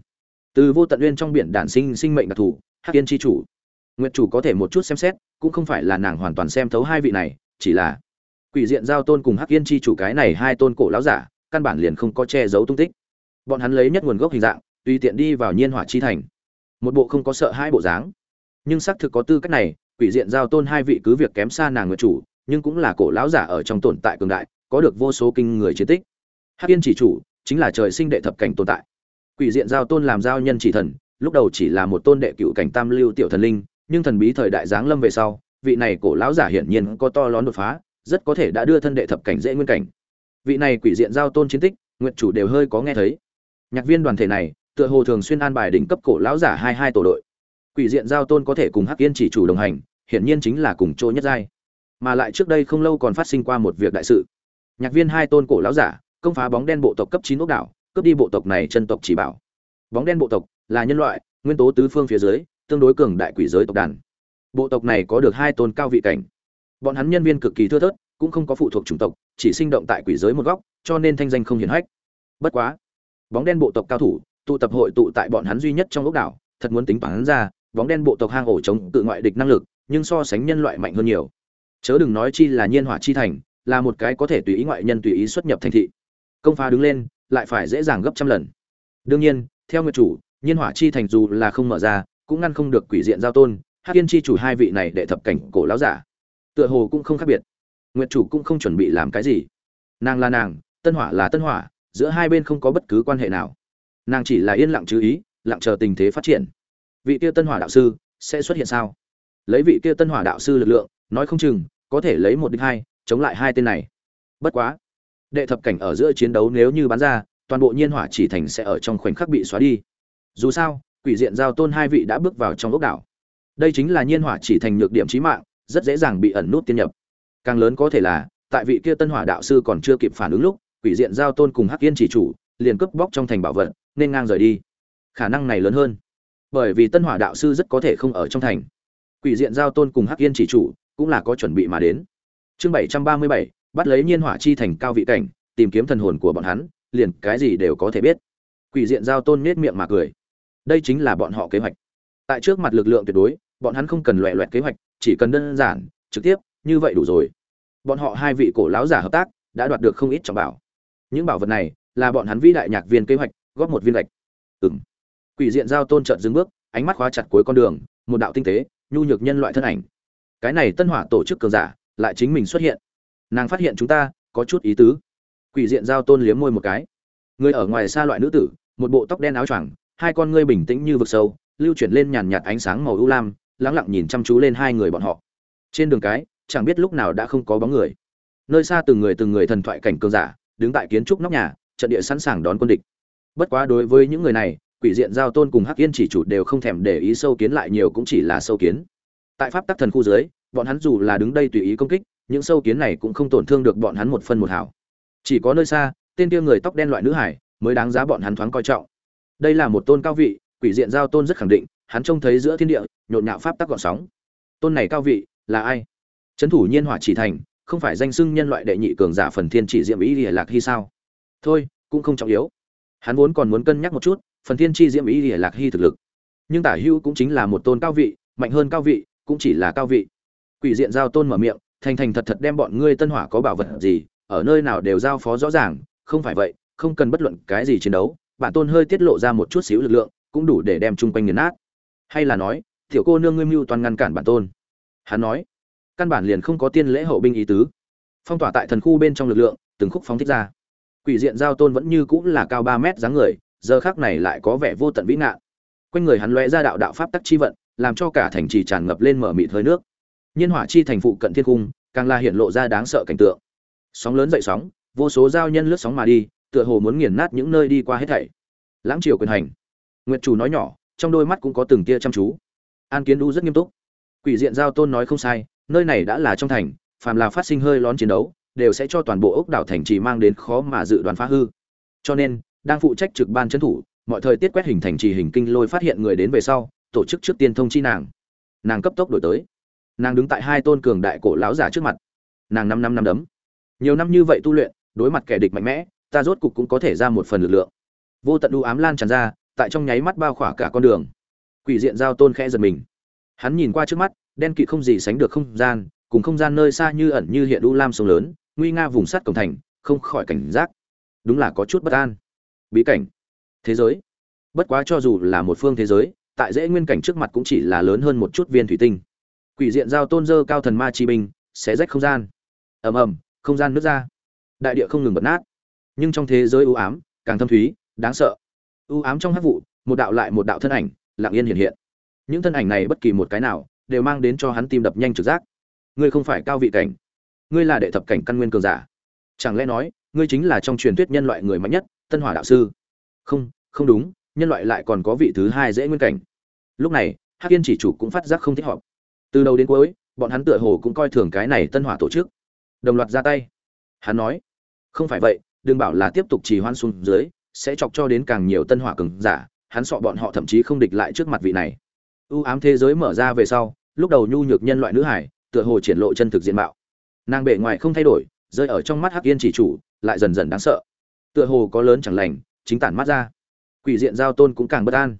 Từ vô tận uyên trong biển đản sinh sinh mệnh đặc thù, hắc yên chi chủ. Nguyệt chủ có thể một chút xem xét, cũng không phải là nàng hoàn toàn xem thấu hai vị này, chỉ là quỷ diện giao tôn cùng hắc yên chi chủ cái này hai tôn cổ lão giả, căn bản liền không có che giấu tung tích. Bọn hắn lấy nhất nguồn gốc hình dạng, tùy tiện đi vào nhiên hỏa chi thành. Một bộ không có sợ hai bộ dáng. Nhưng xác thực có tư cách này, quỷ diện giao tôn hai vị cứ việc kém xa nàng người chủ, nhưng cũng là cổ lão giả ở trong tồn tại cường đại, có được vô số kinh người chiến tích. Hắc yên chỉ chủ chính là trời sinh đệ thập cảnh tồn tại. Quỷ diện giao tôn làm giao nhân chỉ thần, lúc đầu chỉ là một tôn đệ cựu cảnh tam lưu tiểu thần linh, nhưng thần bí thời đại giáng lâm về sau, vị này cổ lão giả hiển nhiên có to lớn đột phá rất có thể đã đưa thân đệ thập cảnh dễ nguyên cảnh. Vị này quỷ diện giao tôn chiến tích, nguyện chủ đều hơi có nghe thấy. Nhạc viên đoàn thể này, tựa hồ thường xuyên an bài đỉnh cấp cổ lão giả hai hai tổ đội. Quỷ diện giao tôn có thể cùng hắc yên chỉ chủ đồng hành, hiển nhiên chính là cùng chỗ nhất giai. Mà lại trước đây không lâu còn phát sinh qua một việc đại sự. Nhạc viên hai tôn cổ lão giả, công phá bóng đen bộ tộc cấp chín ốc đảo, cướp đi bộ tộc này chân tộc chỉ bảo. Bóng đen bộ tộc là nhân loại, nguyên tố tứ phương phía dưới, tương đối cường đại quỷ giới tộc đàn. Bộ tộc này có được hai tôn cao vị cảnh bọn hắn nhân viên cực kỳ thưa thớt, cũng không có phụ thuộc chủng tộc, chỉ sinh động tại quỷ giới một góc, cho nên thanh danh không hiển hách. Bất quá, bóng đen bộ tộc cao thủ, tụ tập hội tụ tại bọn hắn duy nhất trong ốc đảo, thật muốn tính toán ra, bóng đen bộ tộc hang ổ chống tự ngoại địch năng lực, nhưng so sánh nhân loại mạnh hơn nhiều. Chớ đừng nói chi là nhiên hỏa chi thành, là một cái có thể tùy ý ngoại nhân tùy ý xuất nhập thành thị. Công phá đứng lên, lại phải dễ dàng gấp trăm lần. Đương nhiên, theo nguyệt chủ, nhiên hỏa chi thành dù là không mở ra, cũng ngăn không được quỷ diện giao tôn, hắc yên chi chủ hai vị này để thập cảnh cổ lão giả tựa hồ cũng không khác biệt. Nguyệt chủ cũng không chuẩn bị làm cái gì. Nàng là nàng, tân hỏa là tân hỏa, giữa hai bên không có bất cứ quan hệ nào. Nàng chỉ là yên lặng chứ ý, lặng chờ tình thế phát triển. Vị kia tân hỏa đạo sư sẽ xuất hiện sao? Lấy vị kia tân hỏa đạo sư lực lượng, nói không chừng có thể lấy một đích hai, chống lại hai tên này. Bất quá, đệ thập cảnh ở giữa chiến đấu nếu như bắn ra, toàn bộ nhiên hỏa chỉ thành sẽ ở trong khoảnh khắc bị xóa đi. Dù sao, quỷ diện giao tôn hai vị đã bước vào trong ốc đảo. Đây chính là nhiên hỏa chỉ thành nhược điểm trí mạng rất dễ dàng bị ẩn nút tiên nhập. Càng lớn có thể là, tại vị kia tân hỏa đạo sư còn chưa kịp phản ứng lúc, quỷ diện giao tôn cùng hắc yên chỉ chủ, liền cướp bóc trong thành bảo vật, nên ngang rời đi. Khả năng này lớn hơn. Bởi vì tân hỏa đạo sư rất có thể không ở trong thành. Quỷ diện giao tôn cùng hắc yên chỉ chủ, cũng là có chuẩn bị mà đến. Chương bảy trăm ba mươi bảy, bắt lấy nhiên hỏa chi thành cao vị cảnh, tìm kiếm thần hồn của bọn hắn, liền cái gì đều có thể biết. Quỷ diện giao tôn nết miệng mà cười. Đây chính là bọn họ kế hoạch. Tại trước mặt lực lượng tuyệt đối, bọn hắn không cần loẹ loẹt kế hoạch chỉ cần đơn giản, trực tiếp, như vậy đủ rồi. Bọn họ hai vị cổ láo giả hợp tác, đã đoạt được không ít trọng bảo. Những bảo vật này, là bọn hắn vĩ đại nhạc viên kế hoạch, góp một viên lệch ừng quỷ diện giao tôn trợn dừng bước, ánh mắt khóa chặt cuối con đường, một đạo tinh tế, nhu nhược nhân loại thân ảnh. Cái này tân hỏa tổ chức cường giả, lại chính mình xuất hiện. Nàng phát hiện chúng ta, có chút ý tứ. Quỷ diện giao tôn liếm môi một cái. Người ở ngoài xa loại nữ tử, một bộ tóc đen áo choàng, hai con ngươi bình tĩnh như vực sâu, lưu chuyển lên nhàn nhạt ánh sáng màu ưu lam lắng lặng nhìn chăm chú lên hai người bọn họ. Trên đường cái, chẳng biết lúc nào đã không có bóng người. Nơi xa từng người từng người thần thoại cảnh cường giả, đứng tại kiến trúc nóc nhà, trận địa sẵn sàng đón quân địch. Bất quá đối với những người này, quỷ diện giao tôn cùng hắc yên chỉ chủ đều không thèm để ý sâu kiến lại nhiều cũng chỉ là sâu kiến. Tại pháp tắc thần khu dưới, bọn hắn dù là đứng đây tùy ý công kích, những sâu kiến này cũng không tổn thương được bọn hắn một phân một hảo chỉ có nơi xa, tên kia người tóc đen loại nữ hải mới đáng giá bọn hắn thoáng coi trọng. Đây là một tôn cao vị, quỷ diện giao tôn rất khẳng định hắn trông thấy giữa thiên địa, nhộn nhạo pháp tắc gọn sóng. Tôn này cao vị, là ai? Trấn thủ nhiên hỏa chỉ thành, không phải danh xưng nhân loại đệ nhị cường giả phần thiên chỉ diệm ý lìa lạc hy sao? Thôi, cũng không trọng yếu. Hắn vốn còn muốn cân nhắc một chút, phần thiên chi diệm ý lìa lạc hy thực lực. Nhưng tả hưu cũng chính là một tôn cao vị, mạnh hơn cao vị, cũng chỉ là cao vị. Quỷ diện giao tôn mở miệng, thành thành thật thật đem bọn ngươi tân hỏa có bảo vật gì, ở nơi nào đều giao phó rõ ràng, không phải vậy, không cần bất luận cái gì chiến đấu, bản tôn hơi tiết lộ ra một chút xíu lực lượng, cũng đủ để đem chung quanh nghiền nát hay là nói, tiểu cô nương ngươi mưu toàn ngăn cản bản tôn. Hắn nói, căn bản liền không có tiên lễ hậu binh ý tứ. Phong tỏa tại thần khu bên trong lực lượng, từng khúc phóng thích ra. Quỷ diện giao tôn vẫn như cũng là cao ba mét dáng người, giờ khác này lại có vẻ vô tận vĩ ngạn. Quanh người hắn lóe ra đạo đạo pháp tắc chi vận, làm cho cả thành trì tràn ngập lên mở mịt hơi nước. Nhiên hỏa chi thành phụ cận thiên cung, càng là hiện lộ ra đáng sợ cảnh tượng. Sóng lớn dậy sóng, vô số giao nhân lướt sóng mà đi, tựa hồ muốn nghiền nát những nơi đi qua hết thảy. Lãng triều quyền hành. Nguyệt chủ nói nhỏ trong đôi mắt cũng có từng tia chăm chú. An kiến đu rất nghiêm túc. Quỷ diện giao tôn nói không sai, nơi này đã là trong thành, phàm là phát sinh hơi lón chiến đấu, đều sẽ cho toàn bộ ốc đảo thành trì mang đến khó mà dự đoán phá hư. Cho nên, đang phụ trách trực ban trấn thủ, mọi thời tiết quét hình thành trì hình kinh lôi phát hiện người đến về sau, tổ chức trước tiên thông chi nàng. Nàng cấp tốc đổi tới. Nàng đứng tại hai tôn cường đại cổ lão giả trước mặt. Nàng năm năm năm đấm. Nhiều năm như vậy tu luyện, đối mặt kẻ địch mạnh mẽ, ta rốt cục cũng có thể ra một phần lực lượng. Vô tận u ám lan tràn ra tại trong nháy mắt bao khỏa cả con đường. Quỷ diện giao tôn khẽ giật mình. Hắn nhìn qua trước mắt, đen kịt không gì sánh được không gian, cùng không gian nơi xa như ẩn như hiện u lam sông lớn, nguy nga vùng sắt cổng thành, không khỏi cảnh giác. Đúng là có chút bất an. Bí cảnh. Thế giới. Bất quá cho dù là một phương thế giới, tại dễ nguyên cảnh trước mặt cũng chỉ là lớn hơn một chút viên thủy tinh. Quỷ diện giao tôn dơ cao thần ma chi binh sẽ rách không gian. Ầm ầm, không gian nứt ra. Đại địa không ngừng bật nát. Nhưng trong thế giới ưu ám, càng thâm thúy, đáng sợ u ám trong hắc vụ, một đạo lại một đạo thân ảnh, lặng yên hiện hiện. Những thân ảnh này bất kỳ một cái nào, đều mang đến cho hắn tim đập nhanh trực giác. Ngươi không phải cao vị cảnh. Ngươi là đệ thập cảnh căn nguyên cường giả. Chẳng lẽ nói, ngươi chính là trong truyền thuyết nhân loại người mạnh nhất, tân hỏa đạo sư? Không không đúng, nhân loại lại còn có vị thứ hai dễ nguyên cảnh. Lúc này, hắc yên chỉ chủ cũng phát giác không thích hợp. Từ đầu đến cuối, bọn hắn tựa hồ cũng coi thường cái này tân hỏa tổ chức. Đồng loạt ra tay. Hắn nói, không phải vậy, đừng bảo là tiếp tục trì hoãn xuống dưới sẽ chọc cho đến càng nhiều tân hỏa cường giả, hắn sợ bọn họ thậm chí không địch lại trước mặt vị này. U ám thế giới mở ra về sau, lúc đầu nhu nhược nhân loại nữ hải, tựa hồ triển lộ chân thực diện mạo. Nàng bề ngoài không thay đổi, rơi ở trong mắt hắc yên chỉ chủ, lại dần dần đáng sợ. Tựa hồ có lớn chẳng lành, chính tản mắt ra. Quỷ diện giao tôn cũng càng bất an.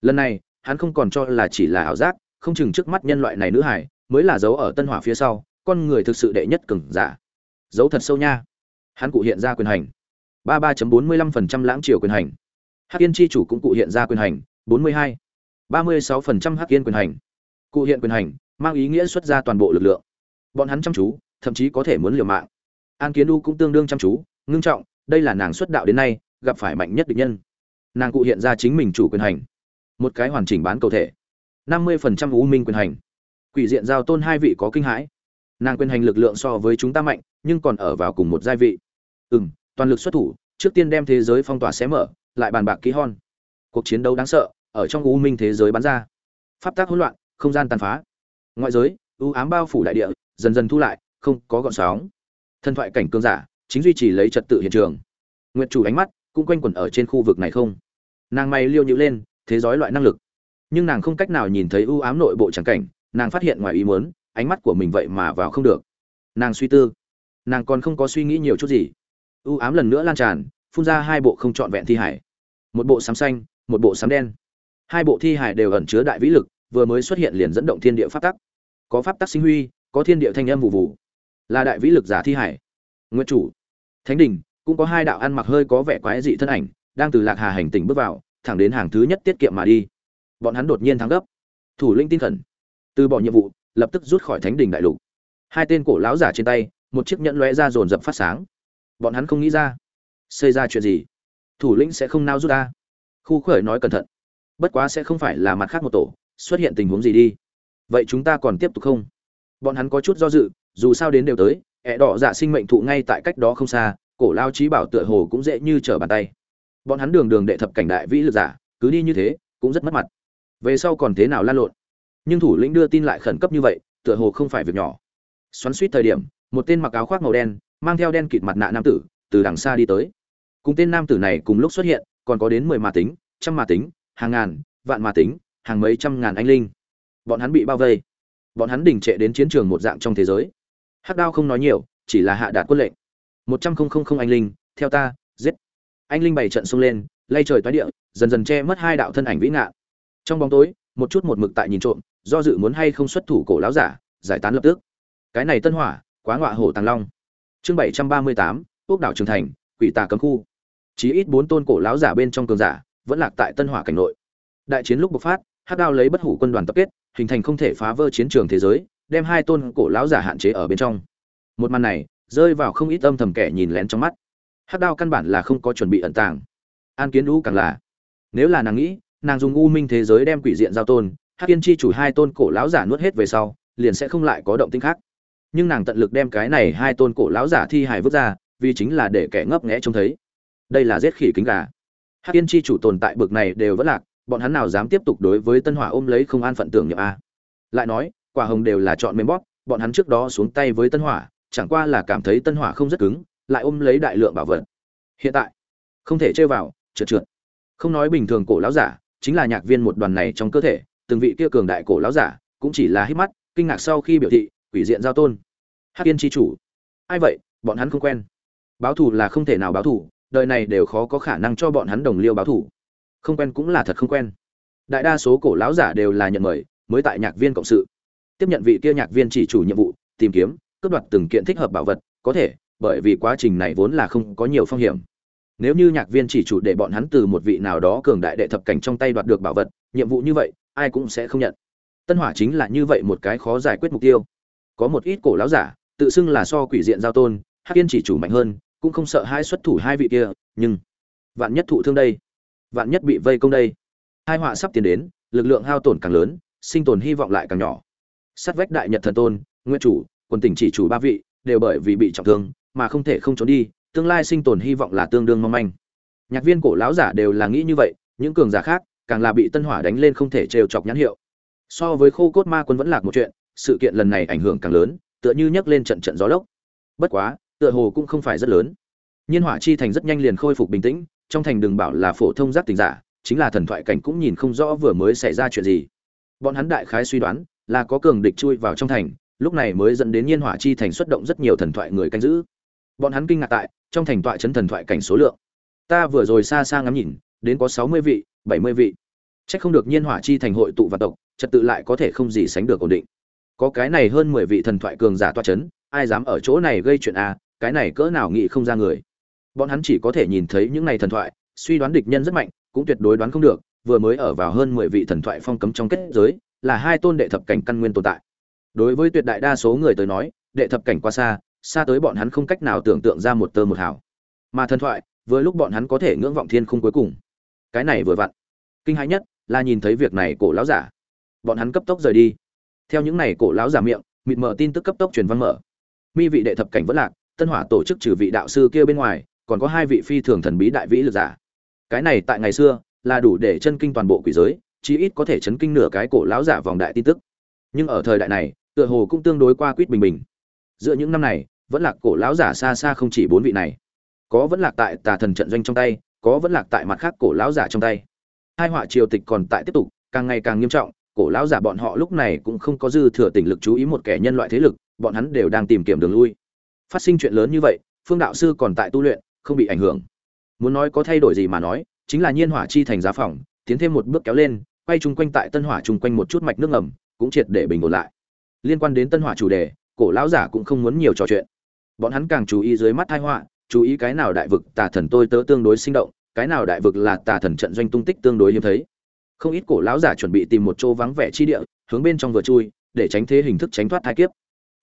Lần này, hắn không còn cho là chỉ là ảo giác, không chừng trước mắt nhân loại này nữ hải, mới là dấu ở tân hỏa phía sau, con người thực sự đệ nhất cường giả. Dấu thật sâu nha. Hắn cụ hiện ra quyền hành ba ba bốn mươi lăm phần trăm lãng triều quyền hành. Hắc yên chi chủ cũng cụ hiện ra quyền hành, bốn mươi hai, ba mươi sáu phần trăm hắc yên quyền hành. Cụ hiện quyền hành, mang ý nghĩa xuất ra toàn bộ lực lượng. Bọn hắn chăm chú, thậm chí có thể muốn liều mạng. An kiến u cũng tương đương chăm chú, ngưng trọng, đây là nàng xuất đạo đến nay, gặp phải mạnh nhất địch nhân. Nàng cụ hiện ra chính mình chủ quyền hành. Một cái hoàn chỉnh bán cầu thể. năm mươi phần trăm u minh quyền hành. Quỷ diện giao tôn hai vị có kinh hãi. Nàng quyền hành lực lượng so với chúng ta mạnh, nhưng còn ở vào cùng một giai vị. Ừm toàn lực xuất thủ, trước tiên đem thế giới phong tỏa xé mở, lại bàn bạc ký hon cuộc chiến đấu đáng sợ, ở trong u minh thế giới bắn ra. Pháp tác hỗn loạn, không gian tàn phá. Ngoại giới, u ám bao phủ đại địa, dần dần thu lại, không có gọn sóng. Thân thoại cảnh cương giả, chính duy trì lấy trật tự hiện trường. Nguyện chủ ánh mắt, cũng quanh quẩn ở trên khu vực này không. Nàng may liêu nhữ lên, thế giới loại năng lực. Nhưng nàng không cách nào nhìn thấy ưu ám nội bộ trắng cảnh, nàng phát hiện ngoài ý muốn, ánh mắt của mình vậy mà vào không được. Nàng suy tư. Nàng còn không có suy nghĩ nhiều chút gì ưu ám lần nữa lan tràn, phun ra hai bộ không trọn vẹn thi hải. Một bộ xám xanh, một bộ xám đen. Hai bộ thi hải đều ẩn chứa đại vĩ lực, vừa mới xuất hiện liền dẫn động thiên địa pháp tắc. Có pháp tắc sinh huy, có thiên địa thanh âm vụ vụ. Là đại vĩ lực giả thi hải. Nguyên chủ, thánh đình, cũng có hai đạo ăn mặc hơi có vẻ quái dị thân ảnh, đang từ lạc hà hành tỉnh bước vào, thẳng đến hàng thứ nhất tiết kiệm mà đi. Bọn hắn đột nhiên thắng gấp. Thủ linh tin khẩn. Từ bỏ nhiệm vụ, lập tức rút khỏi thánh đình đại lục. Hai tên cổ lão giả trên tay, một chiếc nhẫn lóe ra dồn dập phát sáng bọn hắn không nghĩ ra. Xây ra chuyện gì? Thủ lĩnh sẽ không nao rút ta. Khu khởi nói cẩn thận. Bất quá sẽ không phải là mặt khác một tổ, xuất hiện tình huống gì đi. Vậy chúng ta còn tiếp tục không? Bọn hắn có chút do dự, dù sao đến đều tới ẹ đỏ dạ sinh mệnh thụ ngay tại cách đó không xa, cổ lao trí bảo tựa hồ cũng dễ như trở bàn tay. Bọn hắn đường đường đệ thập cảnh đại vĩ lực giả, cứ đi như thế, cũng rất mất mặt. Về sau còn thế nào lan lộn? Nhưng thủ lĩnh đưa tin lại khẩn cấp như vậy, tựa hồ không phải việc nhỏ. Xoắn suýt thời điểm, một tên mặc áo khoác màu đen mang theo đen kịt mặt nạ nam tử, từ đằng xa đi tới. Cùng tên nam tử này cùng lúc xuất hiện, còn có đến mười ma tính, trăm ma tính, hàng ngàn, vạn ma tính, hàng mấy trăm ngàn anh linh. Bọn hắn bị bao vây. Bọn hắn đình trệ đến chiến trường một dạng trong thế giới. Hắc đao không nói nhiều, chỉ là hạ đạt quân lệnh. Một trăm không không không anh linh, theo ta, giết. Anh linh bảy trận xông lên, lay trời toái địa, dần dần che mất hai đạo thân ảnh vĩ ngạ trong bóng tối, một chút một mực tại nhìn trộm, do dự muốn hay không xuất thủ cổ láo giả, giải tán lập tức. Cái này tân hỏa, quá ngọa hổ tàng long chương bảy trăm ba mươi tám ốc đảo trường thành, quỷ tà cấm khu. Chí ít bốn tôn cổ lão giả bên trong cường giả vẫn lạc tại tân hỏa cảnh nội. Đại chiến lúc bộc phát, hắc đao lấy bất hủ quân đoàn tập kết, hình thành không thể phá vỡ chiến trường thế giới, đem hai tôn cổ lão giả hạn chế ở bên trong. Một màn này, rơi vào không ít âm thầm kẻ nhìn lén trong mắt. Hắc đao căn bản là không có chuẩn bị ẩn tàng. An kiến lũ càng là. Nếu là nàng nghĩ, nàng dùng u minh thế giới đem quỷ diện giao tôn, hắc yên chi chủ hai tôn cổ lão giả nuốt hết về sau, liền sẽ không lại có động tĩnh khác nhưng nàng tận lực đem cái này hai tôn cổ lão giả thi hài vứt ra, vì chính là để kẻ ngấp nghẽ trông thấy. Đây là giết khỉ kính gà. Hắc yên chi chủ tồn tại bực này đều vẫn lạc, bọn hắn nào dám tiếp tục đối với tân hỏa ôm lấy không an phận tưởng nhập a. Lại nói, quả hồng đều là chọn mềm bóp, bọn hắn trước đó xuống tay với tân hỏa, chẳng qua là cảm thấy tân hỏa không rất cứng, lại ôm lấy đại lượng bảo vật. Hiện tại, không thể chơi vào, trượt trượt. Không nói bình thường cổ lão giả, chính là nhạc viên một đoàn này trong cơ thể, từng vị kia cường đại cổ lão giả, cũng chỉ là hít mắt, kinh ngạc sau khi biểu thị quỷ diện giao tôn. Hắc yên chi chủ. Ai vậy? Bọn hắn không quen. Báo thù là không thể nào báo thù, đời này đều khó có khả năng cho bọn hắn đồng liêu báo thù. Không quen cũng là thật không quen. Đại đa số cổ lão giả đều là nhận mời, mới tại nhạc viên cộng sự. Tiếp nhận vị kia nhạc viên chỉ chủ nhiệm vụ, tìm kiếm, cướp đoạt từng kiện thích hợp bảo vật, có thể, bởi vì quá trình này vốn là không có nhiều phong hiểm. Nếu như nhạc viên chỉ chủ để bọn hắn từ một vị nào đó cường đại đệ thập cảnh trong tay đoạt được bảo vật, nhiệm vụ như vậy, ai cũng sẽ không nhận. Tân hỏa chính là như vậy một cái khó giải quyết mục tiêu có một ít cổ lão giả, tự xưng là so quỷ diện giao tôn, hắc yên chỉ chủ mạnh hơn, cũng không sợ hai xuất thủ hai vị kia, nhưng vạn nhất thụ thương đây, vạn nhất bị vây công đây. Hai họa sắp tiến đến, lực lượng hao tổn càng lớn, sinh tồn hy vọng lại càng nhỏ. Sát vách đại nhật thần tôn, nguyên chủ quân tỉnh chỉ chủ ba vị, đều bởi vì bị trọng thương, mà không thể không trốn đi, tương lai sinh tồn hy vọng là tương đương mong manh. Nhạc viên cổ lão giả đều là nghĩ như vậy, những cường giả khác, càng là bị tân hỏa đánh lên không thể trêu chọc nhãn hiệu. So với khô cốt ma quân vẫn lạc một chuyện sự kiện lần này ảnh hưởng càng lớn, tựa như nhấc lên trận trận gió lốc. Bất quá, tựa hồ cũng không phải rất lớn. Nhiên hỏa chi thành rất nhanh liền khôi phục bình tĩnh, trong thành đừng bảo là phổ thông giác tình giả, chính là thần thoại cảnh cũng nhìn không rõ vừa mới xảy ra chuyện gì. Bọn hắn đại khái suy đoán là có cường địch chui vào trong thành, lúc này mới dẫn đến nhiên hỏa chi thành xuất động rất nhiều thần thoại người canh giữ. Bọn hắn kinh ngạc tại, trong thành tọa trấn thần thoại cảnh số lượng. Ta vừa rồi xa xa ngắm nhìn, đến có sáu mươi vị, bảy mươi vị. Chắc không được nhiên hỏa chi thành hội tụ và tộc, trật tự lại có thể không gì sánh được ổn định có cái này hơn mười vị thần thoại cường giả toa chấn ai dám ở chỗ này gây chuyện à, cái này cỡ nào nghị không ra người. Bọn hắn chỉ có thể nhìn thấy những này thần thoại suy đoán địch nhân rất mạnh cũng tuyệt đối đoán không được vừa mới ở vào hơn mười vị thần thoại phong cấm trong kết giới là hai tôn đệ thập cảnh căn nguyên tồn tại. Đối với tuyệt đại đa số người tới nói đệ thập cảnh qua xa xa tới bọn hắn không cách nào tưởng tượng ra một tơ một hào. Mà thần thoại với lúc bọn hắn có thể ngưỡng vọng thiên khung cuối cùng. Cái này vừa vặn. Kinh hãi nhất là nhìn thấy việc này cổ lão giả. Bọn hắn cấp tốc rời đi theo những này cổ lão giả miệng, mịt mờ tin tức cấp tốc truyền văn mở. Mi vị đệ thập cảnh vẫn lạc, tân hỏa tổ chức trừ vị đạo sư kia bên ngoài, còn có hai vị phi thường thần bí đại vĩ lực giả. Cái này tại ngày xưa, là đủ để chân kinh toàn bộ quỷ giới, chí ít có thể chấn kinh nửa cái cổ lão giả vòng đại tin tức. Nhưng ở thời đại này, tựa hồ cũng tương đối qua quýt bình bình. Giữa những năm này, vẫn lạc cổ lão giả xa xa không chỉ bốn vị này. Có vẫn lạc tại tà thần trận doanh trong tay, có vẫn lạc tại mặt khác cổ lão giả trong tay. Hai họa triều tịch còn tại tiếp tục, càng ngày càng nghiêm trọng cổ lão giả bọn họ lúc này cũng không có dư thừa tình lực chú ý một kẻ nhân loại thế lực, bọn hắn đều đang tìm kiếm đường lui. Phát sinh chuyện lớn như vậy, phương đạo sư còn tại tu luyện, không bị ảnh hưởng. Muốn nói có thay đổi gì mà nói, chính là nhiên hỏa chi thành giá phòng, tiến thêm một bước kéo lên, quay chung quanh tại tân hỏa chung quanh một chút mạch nước ngầm, cũng triệt để bình ổn lại. Liên quan đến tân hỏa chủ đề, cổ lão giả cũng không muốn nhiều trò chuyện. Bọn hắn càng chú ý dưới mắt tai họa, chú ý cái nào đại vực tà thần tôi tớ tương đối sinh động, cái nào đại vực là tà thần trận doanh tung tích tương đối hiếm thấy không ít cổ lão giả chuẩn bị tìm một chỗ vắng vẻ chi địa, hướng bên trong vừa chui, để tránh thế hình thức tránh thoát thai kiếp.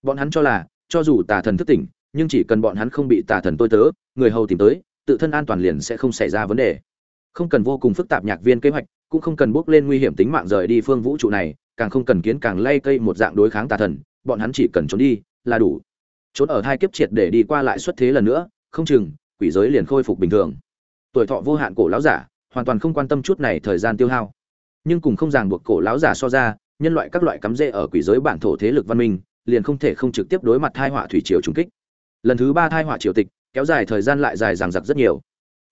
Bọn hắn cho là, cho dù tà thần thức tỉnh, nhưng chỉ cần bọn hắn không bị tà thần tôi tớ, người hầu tìm tới, tự thân an toàn liền sẽ không xảy ra vấn đề. Không cần vô cùng phức tạp nhạc viên kế hoạch, cũng không cần bước lên nguy hiểm tính mạng rời đi phương vũ trụ này, càng không cần kiến càng lay cây một dạng đối kháng tà thần, bọn hắn chỉ cần trốn đi, là đủ. Trốn ở hai kiếp triệt để đi qua lại xuất thế lần nữa, không chừng, quỷ giới liền khôi phục bình thường. Tuổi thọ vô hạn cổ lão giả, hoàn toàn không quan tâm chút này thời gian tiêu hao nhưng cùng không ràng buộc cổ lão giả so ra, nhân loại các loại cắm rễ ở quỷ giới bản thổ thế lực văn minh, liền không thể không trực tiếp đối mặt thai họa thủy triều trùng kích. Lần thứ ba thai họa triều tịch, kéo dài thời gian lại dài dằng dặc rất nhiều.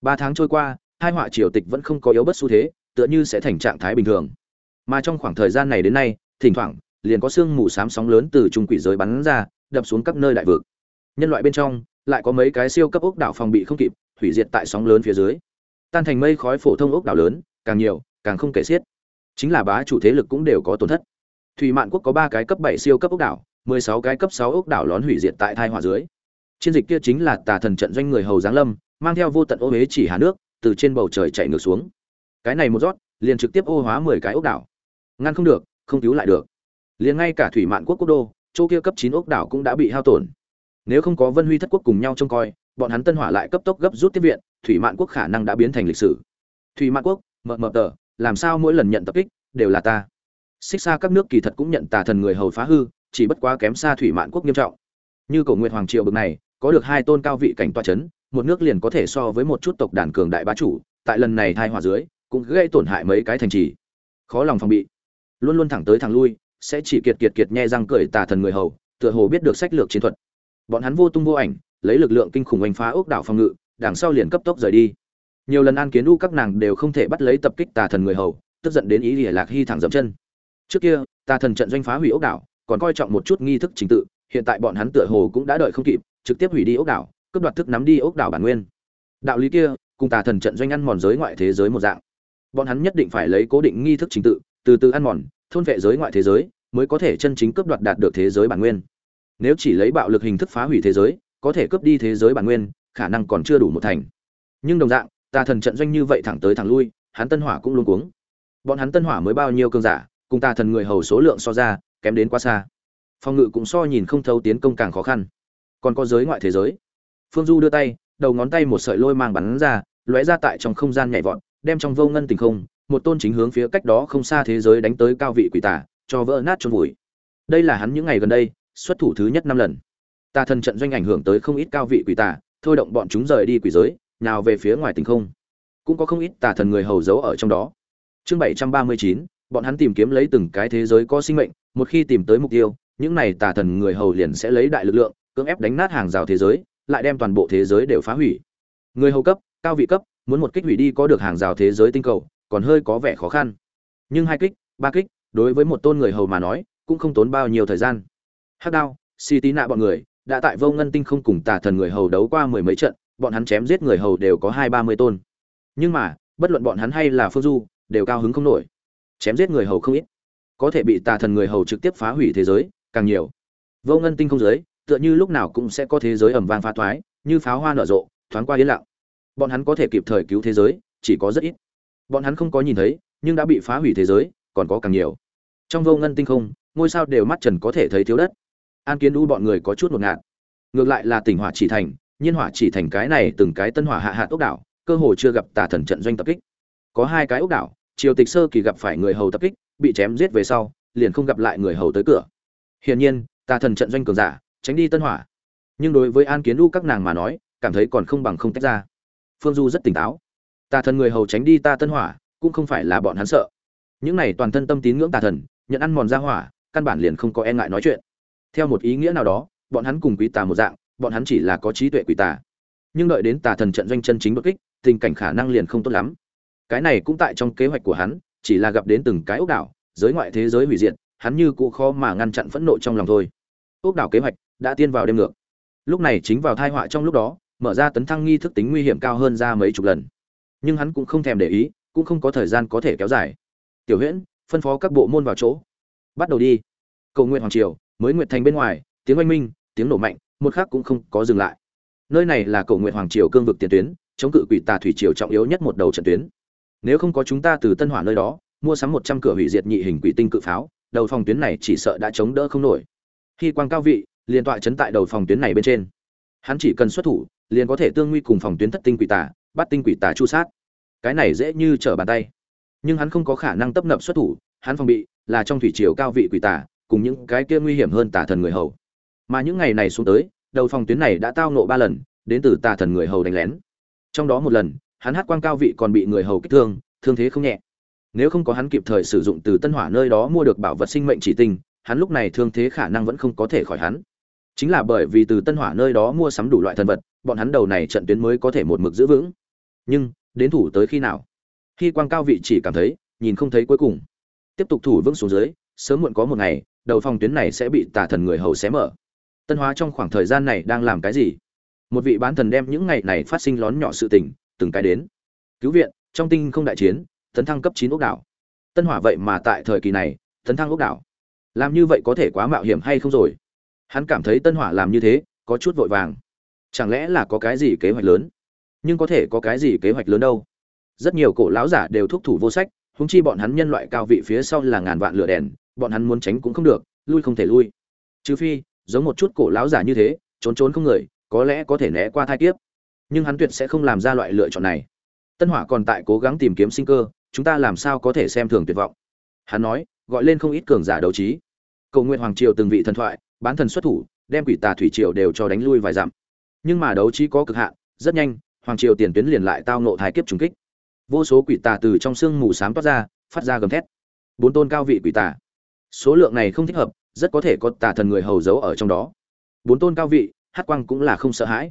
Ba tháng trôi qua hai họa triều tịch vẫn không có yếu bất xu thế, tựa như sẽ thành trạng thái bình thường. Mà trong khoảng thời gian này đến nay, thỉnh thoảng, liền có sương mù xám sóng lớn từ trung quỷ giới bắn ra, đập xuống các nơi đại vực. Nhân loại bên trong, lại có mấy cái siêu cấp ốc đảo phòng bị không kịp, hủy diệt tại sóng lớn phía dưới. Tan thành mây khói phổ thông ốc đảo lớn, càng nhiều, càng không kể xiết chính là bá chủ thế lực cũng đều có tổn thất. Thủy mạn quốc có ba cái cấp bảy siêu cấp ốc đảo, mười sáu cái cấp sáu ốc đảo lón hủy diệt tại thai hỏa dưới. Chiến dịch kia chính là tà thần trận doanh người hầu giáng lâm, mang theo vô tận ô huế chỉ hà nước, từ trên bầu trời chạy ngược xuống. Cái này một rót liền trực tiếp ô hóa mười cái ốc đảo. Ngăn không được, không cứu lại được. Liền ngay cả thủy mạn quốc quốc đô, chỗ kia cấp chín ốc đảo cũng đã bị hao tổn. Nếu không có vân huy thất quốc cùng nhau trông coi, bọn hắn tân hỏa lại cấp tốc gấp rút tiếp viện, thủy mạn quốc khả năng đã biến thành lịch sử. Thủy mạn quốc, mờ mờ tờ làm sao mỗi lần nhận tập kích đều là ta? Xích xa các nước kỳ thật cũng nhận tà thần người hầu phá hư, chỉ bất quá kém xa thủy mạn quốc nghiêm trọng. Như cổ nguyện hoàng triệu bực này, có được hai tôn cao vị cảnh toa chấn, một nước liền có thể so với một chút tộc đàn cường đại bá chủ, tại lần này thai hỏa dưới, cũng gây tổn hại mấy cái thành trì. Khó lòng phòng bị. Luôn luôn thẳng tới thẳng lui, sẽ chỉ kiệt kiệt kiệt nhe răng cười tà thần người hầu, tựa hồ biết được sách lược chiến thuật. Bọn hắn vô tung vô ảnh, lấy lực lượng kinh khủng oanh phá ốc đảo phòng ngự, đằng sau liền cấp tốc rời đi nhiều lần an kiến u các nàng đều không thể bắt lấy tập kích tà thần người hầu, tức giận đến ý lìa lạc hy thẳng dậm chân. Trước kia, tà thần trận doanh phá hủy ốc đảo, còn coi trọng một chút nghi thức trình tự, hiện tại bọn hắn tựa hồ cũng đã đợi không kịp, trực tiếp hủy đi ốc đảo, cướp đoạt thức nắm đi ốc đảo bản nguyên. Đạo lý kia, cùng tà thần trận doanh ăn mòn giới ngoại thế giới một dạng. Bọn hắn nhất định phải lấy cố định nghi thức trình tự, từ từ ăn mòn, thôn vệ giới ngoại thế giới, mới có thể chân chính cướp đoạt đạt được thế giới bản nguyên. Nếu chỉ lấy bạo lực hình thức phá hủy thế giới, có thể cướp đi thế giới bản nguyên, khả năng còn chưa đủ một thành. Nhưng đồng dạng tà thần trận doanh như vậy thẳng tới thẳng lui, hắn tân hỏa cũng luôn cuống. Bọn hắn tân hỏa mới bao nhiêu cơn giả, cùng tà thần người hầu số lượng so ra, kém đến quá xa. Phòng ngự cũng so nhìn không thấu tiến công càng khó khăn. Còn có giới ngoại thế giới. Phương du đưa tay, đầu ngón tay một sợi lôi mang bắn ra, lóe ra tại trong không gian nhảy vọt, đem trong vô ngân tình không, một tôn chính hướng phía cách đó không xa thế giới đánh tới cao vị quỷ tả, cho vỡ nát trong vùi. Đây là hắn những ngày gần đây, xuất thủ thứ nhất năm lần. Tà thần trận doanh ảnh hưởng tới không ít cao vị quỷ tà thôi động bọn chúng rời đi quỷ giới nào về phía ngoài tình không? Cũng có không ít tà thần người hầu giấu ở trong đó. Chương bảy trăm ba mươi chín, bọn hắn tìm kiếm lấy từng cái thế giới có sinh mệnh, một khi tìm tới mục tiêu, những này tà thần người hầu liền sẽ lấy đại lực lượng, cưỡng ép đánh nát hàng rào thế giới, lại đem toàn bộ thế giới đều phá hủy. Người hầu cấp, cao vị cấp, muốn một kích hủy đi có được hàng rào thế giới tinh cầu, còn hơi có vẻ khó khăn. Nhưng hai kích, ba kích, đối với một tôn người hầu mà nói, cũng không tốn bao nhiêu thời gian. Hắc đao si tí nạ bọn người, đã tại vô ngân tinh không cùng tà thần người hầu đấu qua mười mấy trận bọn hắn chém giết người hầu đều có hai ba mươi tôn. Nhưng mà, bất luận bọn hắn hay là phương du, đều cao hứng không nổi. Chém giết người hầu không ít. Có thể bị tà thần người hầu trực tiếp phá hủy thế giới, càng nhiều. Vô ngân tinh không giới, tựa như lúc nào cũng sẽ có thế giới ẩm vang phá thoái, như pháo hoa nở rộ, thoáng qua yên lặng. Bọn hắn có thể kịp thời cứu thế giới, chỉ có rất ít. Bọn hắn không có nhìn thấy, nhưng đã bị phá hủy thế giới, còn có càng nhiều. Trong vô ngân tinh không, ngôi sao đều mắt trần có thể thấy thiếu đất. An kiến u bọn người có chút ngột ngạt. Ngược lại là tỉnh hỏa chỉ thành nhiên hỏa chỉ thành cái này từng cái tân hỏa hạ hạ ốc đảo, cơ hồ chưa gặp tà thần trận doanh tập kích. Có hai cái ốc đảo, triều tịch sơ kỳ gặp phải người hầu tập kích, bị chém giết về sau, liền không gặp lại người hầu tới cửa. Hiển nhiên, tà thần trận doanh cường giả, tránh đi tân hỏa. Nhưng đối với an kiến u các nàng mà nói, cảm thấy còn không bằng không tách ra. Phương du rất tỉnh táo. Tà thần người hầu tránh đi ta tân hỏa, cũng không phải là bọn hắn sợ. Những này toàn thân tâm tín ngưỡng tà thần, nhận ăn mòn ra hỏa, căn bản liền không có e ngại nói chuyện. Theo một ý nghĩa nào đó, bọn hắn cùng quý tà một dạng bọn hắn chỉ là có trí tuệ quỷ tà. Nhưng đợi đến tà thần trận doanh chân chính bất kích, tình cảnh khả năng liền không tốt lắm. Cái này cũng tại trong kế hoạch của hắn, chỉ là gặp đến từng cái ốc đảo, giới ngoại thế giới hủy diệt, hắn như cụ khó mà ngăn chặn phẫn nộ trong lòng thôi. Ốc đảo kế hoạch đã tiên vào đêm ngược. Lúc này chính vào thai họa trong lúc đó, mở ra tấn thăng nghi thức tính nguy hiểm cao hơn ra mấy chục lần. Nhưng hắn cũng không thèm để ý, cũng không có thời gian có thể kéo dài. Tiểu huyễn, phân phó các bộ môn vào chỗ. Bắt đầu đi. Cầu nguyện hoàng triều, mới nguyện thành bên ngoài, tiếng oanh minh, tiếng nổ mạnh một khác cũng không có dừng lại. Nơi này là cầu nguyện hoàng triều cương vực tiền tuyến, chống cự quỷ tà thủy triều trọng yếu nhất một đầu trận tuyến. Nếu không có chúng ta từ tân hỏa nơi đó, mua sắm một trăm cửa hủy diệt nhị hình quỷ tinh cự pháo, đầu phòng tuyến này chỉ sợ đã chống đỡ không nổi. Khi quan cao vị, liền tọa chấn tại đầu phòng tuyến này bên trên. Hắn chỉ cần xuất thủ, liền có thể tương nguy cùng phòng tuyến thất tinh quỷ tà, bắt tinh quỷ tà chu sát. Cái này dễ như trở bàn tay. Nhưng hắn không có khả năng tấp nập xuất thủ, hắn phòng bị là trong thủy triều cao vị quỷ tà, cùng những cái kia nguy hiểm hơn tà thần người hầu mà những ngày này xuống tới, đầu phòng tuyến này đã tao nộ ba lần, đến từ tà thần người hầu đánh lén. Trong đó một lần, hắn hát quan cao vị còn bị người hầu kích thương thương thế không nhẹ. Nếu không có hắn kịp thời sử dụng từ tân hỏa nơi đó mua được bảo vật sinh mệnh chỉ tinh hắn lúc này thương thế khả năng vẫn không có thể khỏi hắn. Chính là bởi vì từ tân hỏa nơi đó mua sắm đủ loại thần vật, bọn hắn đầu này trận tuyến mới có thể một mực giữ vững. Nhưng, đến thủ tới khi nào? Khi quan cao vị chỉ cảm thấy, nhìn không thấy cuối cùng. Tiếp tục thủ vững xuống dưới, sớm muộn có một ngày, đầu phòng tuyến này sẽ bị tà thần người hầu xé mở tân hóa trong khoảng thời gian này đang làm cái gì? Một vị bán thần đem những ngày này phát sinh lón nhỏ sự tình, từng cái đến. Cứu viện, trong tinh không đại chiến, tấn thăng cấp chín ốc đảo. Tân hỏa vậy mà tại thời kỳ này, tấn thăng ốc đảo. Làm như vậy có thể quá mạo hiểm hay không rồi? Hắn cảm thấy tân hỏa làm như thế, có chút vội vàng. Chẳng lẽ là có cái gì kế hoạch lớn? Nhưng có thể có cái gì kế hoạch lớn đâu? Rất nhiều cổ lão giả đều thúc thủ vô sách húng chi bọn hắn nhân loại cao vị phía sau là ngàn vạn lửa đèn, bọn hắn muốn tránh cũng không được, lui không thể lui. Trừ phi giống một chút cổ lão giả như thế, trốn trốn không người, có lẽ có thể né qua thai kiếp. Nhưng hắn tuyệt sẽ không làm ra loại lựa chọn này. Tân hỏa còn tại cố gắng tìm kiếm sinh cơ, chúng ta làm sao có thể xem thường tuyệt vọng? Hắn nói, gọi lên không ít cường giả đấu trí. Cầu nguyện hoàng triều từng vị thần thoại, bán thần xuất thủ, đem quỷ tà thủy triều đều cho đánh lui vài dặm. Nhưng mà đấu trí có cực hạn, rất nhanh, hoàng triều tiền tuyến liền lại tao nộ thái kiếp trùng kích. Vô số quỷ tà từ trong sương mù sám toát ra, phát ra gầm thét. Bốn tôn cao vị quỷ tà. Số lượng này không thích hợp rất có thể có tà thần người hầu giấu ở trong đó. Bốn tôn cao vị, hát quang cũng là không sợ hãi.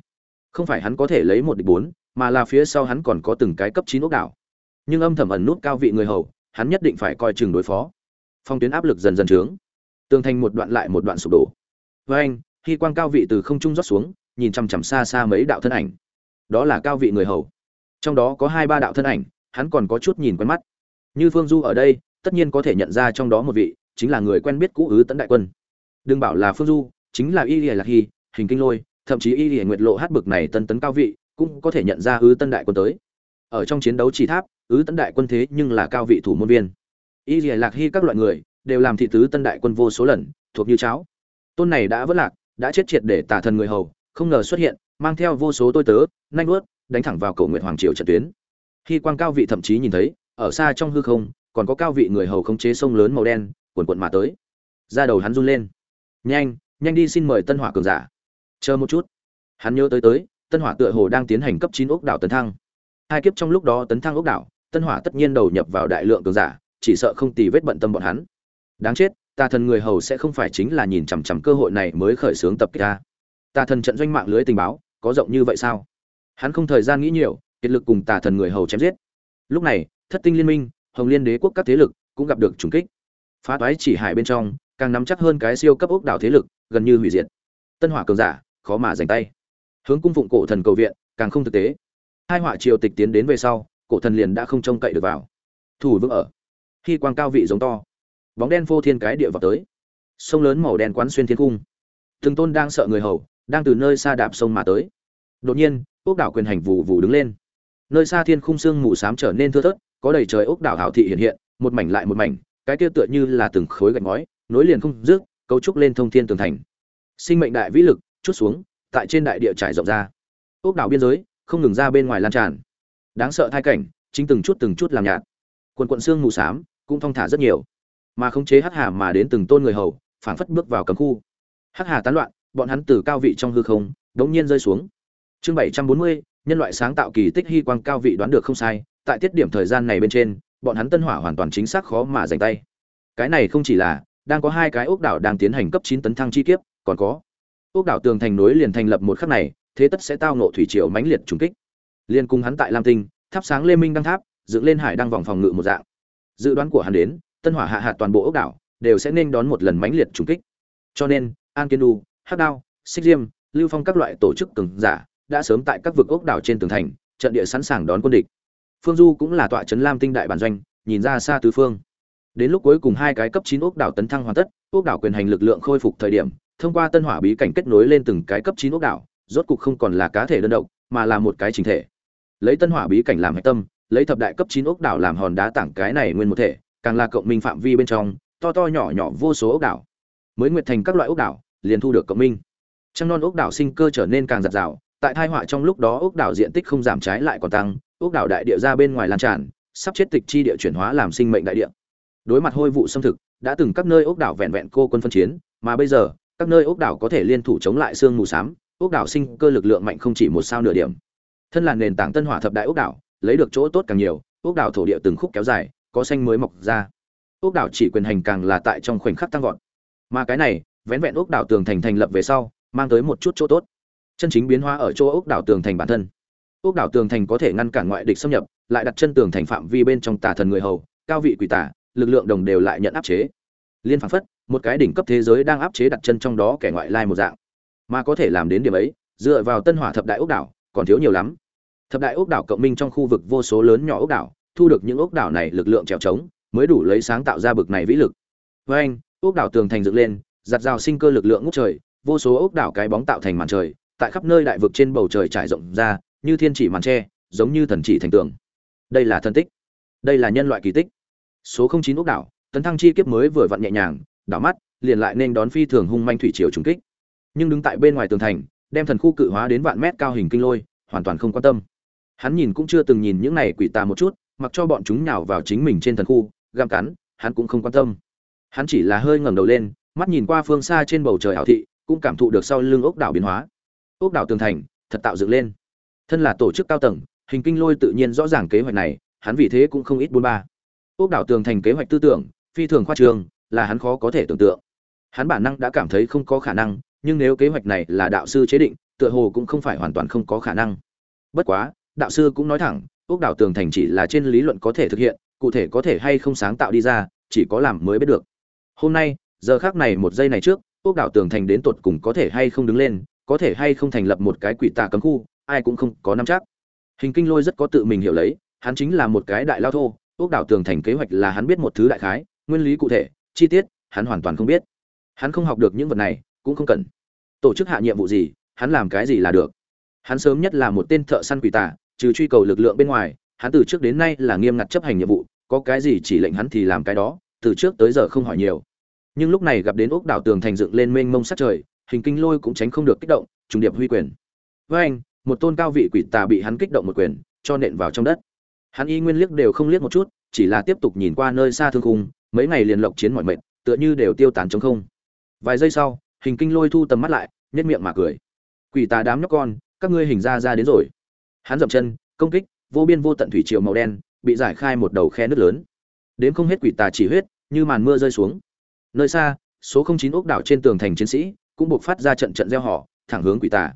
Không phải hắn có thể lấy một địch bốn, mà là phía sau hắn còn có từng cái cấp chín ốc đảo. Nhưng âm thầm ẩn nút cao vị người hầu, hắn nhất định phải coi chừng đối phó. Phong tuyến áp lực dần dần trướng. Tường thành một đoạn lại một đoạn sụp đổ. Với anh, khi quang cao vị từ không trung rót xuống, nhìn chằm chằm xa xa mấy đạo thân ảnh. Đó là cao vị người hầu. Trong đó có hai ba đạo thân ảnh, hắn còn có chút nhìn quen mắt. Như phương du ở đây, tất nhiên có thể nhận ra trong đó một vị chính là người quen biết cũ ứ tấn đại quân. Đừng bảo là phương du, chính là y lìa lạc hy, hình kinh lôi, thậm chí y lìa nguyệt lộ hát bực này tân tấn cao vị, cũng có thể nhận ra ứ tân đại quân tới. Ở trong chiến đấu chỉ tháp, ứ tân đại quân thế nhưng là cao vị thủ môn viên. Y lìa lạc hy các loại người, đều làm thị tứ tân đại quân vô số lần, thuộc như cháo. Tôn này đã vỡ lạc, đã chết triệt để tả thần người hầu, không ngờ xuất hiện, mang theo vô số tôi tớ, nanh ướt đánh thẳng vào cầu nguyện hoàng triều trận tuyến. Khi quan cao vị thậm chí nhìn thấy, ở xa trong hư không, còn có cao vị người hầu khống chế sông lớn màu đen cuồn cuộn mà tới. Ra đầu hắn run lên. Nhanh nhanh đi xin mời tân hỏa cường giả. Chờ một chút. Hắn nhớ tới tới, tân hỏa tựa hồ đang tiến hành cấp chín ốc đảo tấn thăng. Hai kiếp trong lúc đó tấn thăng ốc đảo, tân hỏa tất nhiên đầu nhập vào đại lượng cường giả, chỉ sợ không tì vết bận tâm bọn hắn. Đáng chết tà thần người hầu sẽ không phải chính là nhìn chằm chằm cơ hội này mới khởi xướng tập kích ta. Tà thần trận doanh mạng lưới tình báo, có rộng như vậy sao? Hắn không thời gian nghĩ nhiều, kiệt lực cùng tà thần người hầu chém giết. Lúc này, thất tinh liên minh, hồng liên đế quốc các thế lực cũng gặp được trùng kích phá toái chỉ hải bên trong, càng nắm chắc hơn cái siêu cấp ốc đảo thế lực, gần như hủy diệt. Tân hỏa cường giả, khó mà giành tay. Hướng cung phụng cổ thần cầu viện, càng không thực tế. Hai họa triều tịch tiến đến về sau, cổ thần liền đã không trông cậy được vào. Thủ vững ở. Khi quang cao vị giống to. Bóng đen vô thiên cái địa vào tới. Sông lớn màu đen quán xuyên thiên cung. Từng tôn đang sợ người hầu, đang từ nơi xa đạp sông mà tới. Đột nhiên, ốc đảo quyền hành vù vù đứng lên. Nơi xa thiên khung sương mù xám trở nên thưa thớt, có đầy trời ốc đảo hảo thị hiện hiện, một mảnh lại một mảnh cái kia tựa như là từng khối gạch ngói, nối liền không dứt, cấu trúc lên thông thiên tường thành. Sinh mệnh đại vĩ lực, chút xuống, tại trên đại địa trải rộng ra. Ốc đảo biên giới, không ngừng ra bên ngoài lan tràn. Đáng sợ thai cảnh, chính từng chút từng chút làm nhạt. Quần quận xương mù xám, cũng thong thả rất nhiều. Mà khống chế hắc hà mà đến từng tôn người hầu, phảng phất bước vào cấm khu. Hắc hà tán loạn, bọn hắn từ cao vị trong hư không, đống nhiên rơi xuống. Chương bảy trăm bốn mươi, nhân loại sáng tạo kỳ tích hy quang cao vị đoán được không sai, tại tiết điểm thời gian này bên trên bọn hắn tân hỏa hoàn toàn chính xác khó mà giành tay. Cái này không chỉ là đang có hai cái ốc đảo đang tiến hành cấp chín tấn thăng chi kiếp, còn có ốc đảo tường thành núi liền thành lập một khắc này, thế tất sẽ tao nộ thủy triều mãnh liệt trùng kích. Liên cùng hắn tại lam tinh, thắp sáng lê minh đăng tháp, dựng lên hải đăng vòng phòng ngự một dạng. Dự đoán của hắn đến, tân hỏa hạ hạt toàn bộ ốc đảo đều sẽ nên đón một lần mãnh liệt trùng kích. Cho nên, an kiên đu hắc đao, xích diêm, lưu phong các loại tổ chức cường giả đã sớm tại các vực ốc đảo trên tường thành, trận địa sẵn sàng đón quân địch phương du cũng là tọa trấn lam tinh đại bản doanh, nhìn ra xa tứ phương. Đến lúc cuối cùng hai cái cấp chín ốc đảo tấn thăng hoàn tất, ốc đảo quyền hành lực lượng khôi phục thời điểm, thông qua tân hỏa bí cảnh kết nối lên từng cái cấp chín ốc đảo, rốt cục không còn là cá thể đơn độc, mà là một cái chính thể. Lấy tân hỏa bí cảnh làm hạch tâm, lấy thập đại cấp chín ốc đảo làm hòn đá tảng cái này nguyên một thể, càng là cộng minh phạm vi bên trong, to to nhỏ nhỏ vô số ốc đảo. Mới nguyệt thành các loại ốc đảo, liền thu được cộng minh. Trăng non ốc đảo sinh cơ trở nên càng giặt rào, tại thai họa trong lúc đó ốc đảo diện tích không giảm trái lại còn tăng ốc đảo đại địa ra bên ngoài lan tràn, sắp chết tịch chi địa chuyển hóa làm sinh mệnh đại địa. Đối mặt hôi vụ xâm thực, đã từng các nơi ốc đảo vẹn vẹn cô quân phân chiến, mà bây giờ, các nơi ốc đảo có thể liên thủ chống lại sương mù xám ốc đảo sinh cơ lực lượng mạnh không chỉ một sao nửa điểm. Thân là nền tảng tân hỏa thập đại ốc đảo, lấy được chỗ tốt càng nhiều ốc đảo thổ địa từng khúc kéo dài, có xanh mới mọc ra. Ốc đảo chỉ quyền hành càng là tại trong khoảnh khắc tăng vọt. Mà cái này, vén vẹn ốc đảo tường thành thành lập về sau, mang tới một chút chỗ tốt. Chân chính biến hóa ở chỗ ốc đảo tường thành bản thân ốc đảo tường thành có thể ngăn cản ngoại địch xâm nhập, lại đặt chân tường thành phạm vi bên trong tà thần người hầu, cao vị quỷ tả lực lượng đồng đều lại nhận áp chế. Liên phản phất, một cái đỉnh cấp thế giới đang áp chế đặt chân trong đó kẻ ngoại lai một dạng. Mà có thể làm đến điểm ấy, dựa vào tân hỏa thập đại ốc đảo, còn thiếu nhiều lắm. Thập đại ốc đảo cộng minh trong khu vực vô số lớn nhỏ ốc đảo, thu được những ốc đảo này lực lượng trèo trống, mới đủ lấy sáng tạo ra bực này vĩ lực. Với anh ốc đảo tường thành dựng lên, giặt rào sinh cơ lực lượng ngút trời, vô số ốc đảo cái bóng tạo thành màn trời, tại khắp nơi đại vực trên bầu trời trải rộng ra như thiên chỉ màn tre, giống như thần chỉ thành tường. Đây là thần tích. Đây là nhân loại kỳ tích. Số không chín ốc đảo, tấn thăng chi kiếp mới vừa vặn nhẹ nhàng, đảo mắt, liền lại nên đón phi thường hung manh thủy triều trùng kích. Nhưng đứng tại bên ngoài tường thành, đem thần khu cự hóa đến vạn mét cao hình kinh lôi, hoàn toàn không quan tâm. Hắn nhìn cũng chưa từng nhìn những này quỷ tà một chút, mặc cho bọn chúng nhào vào chính mình trên thần khu găm cắn, hắn cũng không quan tâm. Hắn chỉ là hơi ngẩng đầu lên, mắt nhìn qua phương xa trên bầu trời ảo thị, cũng cảm thụ được sau lưng ốc đảo biến hóa. Ốc đảo tường thành, thật tạo dựng lên thân là tổ chức cao tầng, hình kinh lôi tự nhiên rõ ràng kế hoạch này, hắn vì thế cũng không ít bốn ba. Ốc đảo tường thành kế hoạch tư tưởng, phi thường khoa trường là hắn khó có thể tưởng tượng. Hắn bản năng đã cảm thấy không có khả năng, nhưng nếu kế hoạch này là đạo sư chế định, tựa hồ cũng không phải hoàn toàn không có khả năng. Bất quá, đạo sư cũng nói thẳng ốc đảo tường thành chỉ là trên lý luận có thể thực hiện, cụ thể có thể hay không sáng tạo đi ra, chỉ có làm mới biết được. Hôm nay, giờ khác này một giây này trước ốc đảo tường thành đến tột cùng có thể hay không đứng lên, có thể hay không thành lập một cái quỷ tà cấm khu ai cũng không có nắm chắc. Hình kinh lôi rất có tự mình hiểu lấy, hắn chính là một cái đại lao thô ốc đảo tường thành kế hoạch là hắn biết một thứ đại khái, nguyên lý cụ thể, chi tiết, hắn hoàn toàn không biết. Hắn không học được những vật này, cũng không cần tổ chức hạ nhiệm vụ gì, hắn làm cái gì là được. Hắn sớm nhất là một tên thợ săn quỷ tà, trừ truy cầu lực lượng bên ngoài, hắn từ trước đến nay là nghiêm ngặt chấp hành nhiệm vụ, có cái gì chỉ lệnh hắn thì làm cái đó, từ trước tới giờ không hỏi nhiều. Nhưng lúc này gặp đến ốc đảo tường thành dựng lên mênh mông sát trời, hình kinh lôi cũng tránh không được kích động, trùng điệp huy quyền. Với anh một tôn cao vị quỷ tà bị hắn kích động một quyền, cho nện vào trong đất. Hắn y nguyên liếc đều không liếc một chút, chỉ là tiếp tục nhìn qua nơi xa thương khung, mấy ngày liền lộc chiến mọi mệt tựa như đều tiêu tán trong không. Vài giây sau, hình kinh lôi thu tầm mắt lại nhét miệng mà cười. Quỷ tà đám nhóc con, các ngươi hình ra ra đến rồi. Hắn dậm chân, công kích, vô biên vô tận thủy triều màu đen, bị giải khai một đầu khe nước lớn. Đến không hết quỷ tà chỉ huyết, như màn mưa rơi xuống. Nơi xa, số không chín ốc đảo trên tường thành chiến sĩ cũng buộc phát ra trận trận gieo họ, thẳng hướng quỷ tà.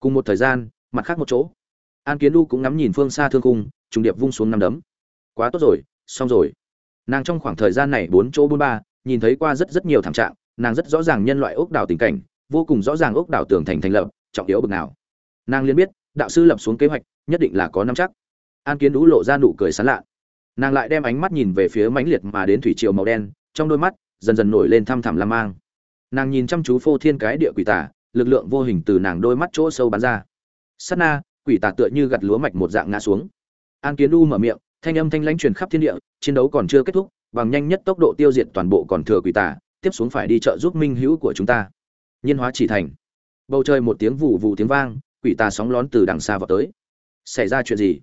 Cùng một thời gian mặt khác một chỗ. An kiến đu cũng ngắm nhìn phương xa thương cung trùng điệp vung xuống năm đấm. Quá tốt rồi, xong rồi. Nàng trong khoảng thời gian này bốn chỗ bốn ba, nhìn thấy qua rất rất nhiều thảm trạng, nàng rất rõ ràng nhân loại ốc đảo tình cảnh, vô cùng rõ ràng ốc đảo tường thành thành lập, trọng yếu bực nào. Nàng liên biết, đạo sư lập xuống kế hoạch, nhất định là có năm chắc. An kiến đũ lộ ra nụ cười sán lạ. Nàng lại đem ánh mắt nhìn về phía mãnh liệt mà đến thủy triều màu đen, trong đôi mắt dần dần nổi lên thăm thẳm lam mang. Nàng nhìn chăm chú phô thiên cái địa quỷ tả, lực lượng vô hình từ nàng đôi mắt chỗ sâu bắn ra sát na, quỷ tà tựa như gặt lúa mạch một dạng ngã xuống. An kiến u mở miệng, thanh âm thanh lãnh truyền khắp thiên địa, chiến đấu còn chưa kết thúc, bằng nhanh nhất tốc độ tiêu diệt toàn bộ còn thừa quỷ tà. tiếp xuống phải đi trợ giúp minh hữu của chúng ta. Nhiên hóa chỉ thành. Bầu trời một tiếng vụ vụ tiếng vang, quỷ tà sóng lón từ đằng xa vào tới. Xảy ra chuyện gì?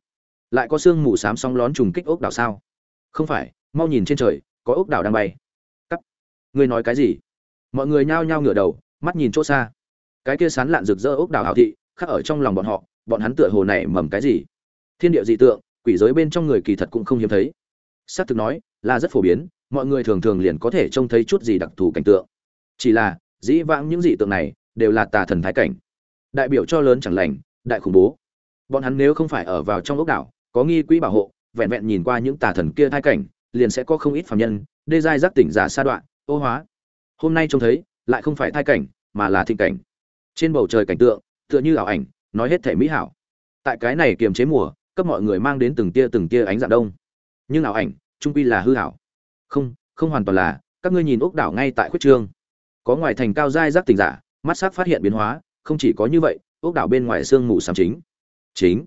Lại có sương mù xám sóng lón trùng kích ốc đảo sao? Không phải, mau nhìn trên trời, có ốc đảo đang bay. Cắt. Ngươi nói cái gì? Mọi người nhao nhao ngửa đầu, mắt nhìn chỗ xa. Cái kia sán lạn rực rỡ ốc đảo hảo thị khác ở trong lòng bọn họ, bọn hắn tựa hồ này mầm cái gì? Thiên địa dị tượng, quỷ giới bên trong người kỳ thật cũng không hiếm thấy. Xác thực nói, là rất phổ biến, mọi người thường thường liền có thể trông thấy chút gì đặc thù cảnh tượng. Chỉ là, dĩ vãng những dị tượng này, đều là tà thần thái cảnh. Đại biểu cho lớn chẳng lành, đại khủng bố. Bọn hắn nếu không phải ở vào trong ốc đảo, có nghi quỹ bảo hộ, vẹn vẹn nhìn qua những tà thần kia thái cảnh, liền sẽ có không ít phạm nhân, đê giai giác tỉnh giả sa đoạn, ô hóa. Hôm nay trông thấy, lại không phải thai cảnh, mà là thịnh cảnh. Trên bầu trời cảnh tượng tựa như ảo ảnh, nói hết thể mỹ hảo. Tại cái này kiềm chế mùa, cấp mọi người mang đến từng tia từng tia ánh dạng đông. Nhưng ảo ảnh, trung quy là hư hảo. Không không hoàn toàn là, các ngươi nhìn ốc đảo ngay tại khuyết trương. Có ngoài thành cao giai giác tỉnh giả, mắt sắc phát hiện biến hóa, không chỉ có như vậy, ốc đảo bên ngoài sương mù sám chính. Chính.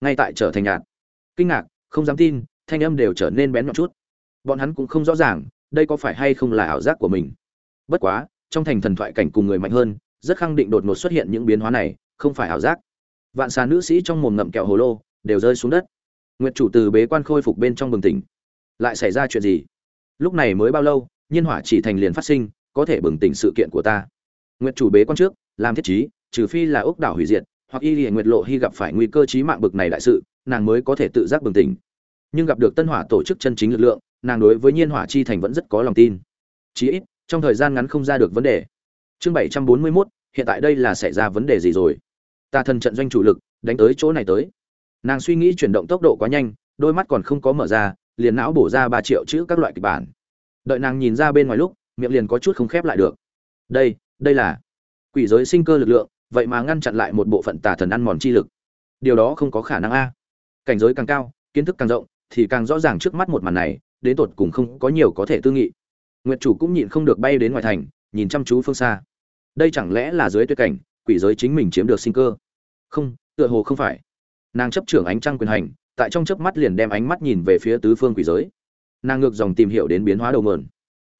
Ngay tại trở thành nhạt. Kinh ngạc, không dám tin, thanh âm đều trở nên bén nhọn chút. Bọn hắn cũng không rõ ràng, đây có phải hay không là ảo giác của mình. Bất quá, trong thành thần thoại cảnh cùng người mạnh hơn rất khẳng định đột ngột xuất hiện những biến hóa này, không phải ảo giác. Vạn xà nữ sĩ trong mồm ngậm kẹo hồ lô, đều rơi xuống đất. Nguyệt chủ từ bế quan khôi phục bên trong bừng tỉnh. Lại xảy ra chuyện gì? Lúc này mới bao lâu, nhiên hỏa chỉ thành liền phát sinh, có thể bừng tỉnh sự kiện của ta. Nguyệt chủ bế quan trước, làm thiết chí trừ phi là ốc đảo hủy diệt, hoặc y hiện nguyệt lộ hy gặp phải nguy cơ chí mạng bực này đại sự, nàng mới có thể tự giác bừng tỉnh. Nhưng gặp được tân hỏa tổ chức chân chính lực lượng, nàng đối với nhiên hỏa chi thành vẫn rất có lòng tin. Chí ít, trong thời gian ngắn không ra được vấn đề chương bảy trăm bốn mươi 741, hiện tại đây là xảy ra vấn đề gì rồi? Ta thần trận doanh chủ lực đánh tới chỗ này tới. Nàng suy nghĩ chuyển động tốc độ quá nhanh đôi mắt còn không có mở ra liền não bổ ra ba triệu chữ các loại kịch bản. Đợi nàng nhìn ra bên ngoài lúc miệng liền có chút không khép lại được. Đây đây là quỷ giới sinh cơ lực lượng vậy mà ngăn chặn lại một bộ phận tà thần ăn mòn chi lực. Điều đó không có khả năng a. Cảnh giới càng cao kiến thức càng rộng thì càng rõ ràng trước mắt một màn này đến tột cùng không có nhiều có thể tư nghị. Nguyệt chủ cũng nhịn không được bay đến ngoài thành nhìn chăm chú phương xa. Đây chẳng lẽ là dưới tuyệt cảnh, quỷ giới chính mình chiếm được sinh cơ? Không, tựa hồ không phải. Nàng chấp trưởng ánh trăng quyền hành, tại trong chớp mắt liền đem ánh mắt nhìn về phía tứ phương quỷ giới. Nàng ngược dòng tìm hiểu đến biến hóa đầu nguồn.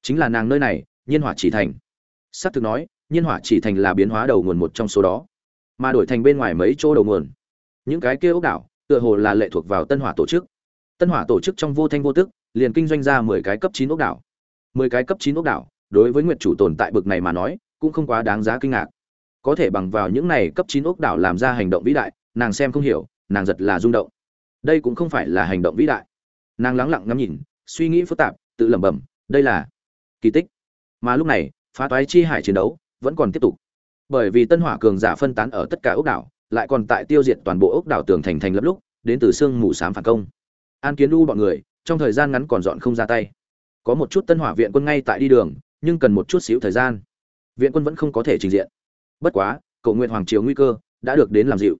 Chính là nàng nơi này, nhiên hỏa chỉ thành. S ắ c thực nói, nhiên hỏa chỉ thành là biến hóa đầu nguồn một trong số đó, mà đổi thành bên ngoài mấy chỗ đầu nguồn. Những cái kia ốc đảo, tựa hồ là lệ thuộc vào tân hỏa tổ chức. Tân hỏa tổ chức trong vô thanh vô tức, liền kinh doanh ra mười cái cấp chín ốc đảo. Mười cái cấp chín ốc đảo đối với nguyệt chủ tồn tại bực này mà nói, cũng không quá đáng giá kinh ngạc. Có thể bằng vào những này cấp chín ốc đảo làm ra hành động vĩ đại, nàng xem không hiểu, nàng giật là rung động. Đây cũng không phải là hành động vĩ đại. Nàng lắng lặng ngắm nhìn, suy nghĩ phức tạp, tự lẩm bẩm, đây là kỳ tích. Mà lúc này, phá toái chi hải chiến đấu vẫn còn tiếp tục. Bởi vì tân hỏa cường giả phân tán ở tất cả ốc đảo, lại còn tại tiêu diệt toàn bộ ốc đảo tường thành thành lập lúc, đến từ xương mù sám phản công. An kiến u bọn người, trong thời gian ngắn còn dọn không ra tay. Có một chút tân hỏa viện quân ngay tại đi đường nhưng cần một chút xíu thời gian. Viện quân vẫn không có thể trình diện. Bất quá, cậu nguyện hoàng triều nguy cơ đã được đến làm dịu.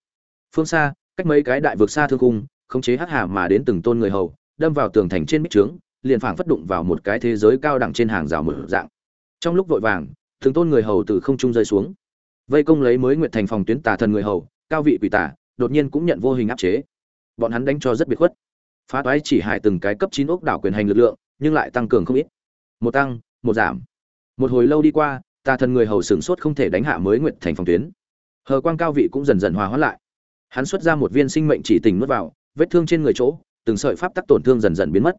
Phương xa, cách mấy cái đại vực xa thương cung khống chế hắc hà mà đến từng tôn người hầu, đâm vào tường thành trên bích trướng, liền phảng phất đụng vào một cái thế giới cao đẳng trên hàng rào mở dạng. Trong lúc vội vàng, từng tôn người hầu từ không trung rơi xuống. Vây công lấy mới nguyện thành phòng tuyến tà thần người hầu, cao vị quỷ tả đột nhiên cũng nhận vô hình áp chế. Bọn hắn đánh cho rất biệt khuất. Phá toái chỉ hại từng cái cấp chín ốc đảo quyền hành lực lượng, nhưng lại tăng cường không ít. Một tăng, một giảm một hồi lâu đi qua, tà thần người hầu sửng sốt không thể đánh hạ mới nguyện thành phòng tuyến. Hờ quang cao vị cũng dần dần hòa hóa lại. Hắn xuất ra một viên sinh mệnh chỉ tình nuốt vào, vết thương trên người chỗ, từng sợi pháp tắc tổn thương dần dần biến mất.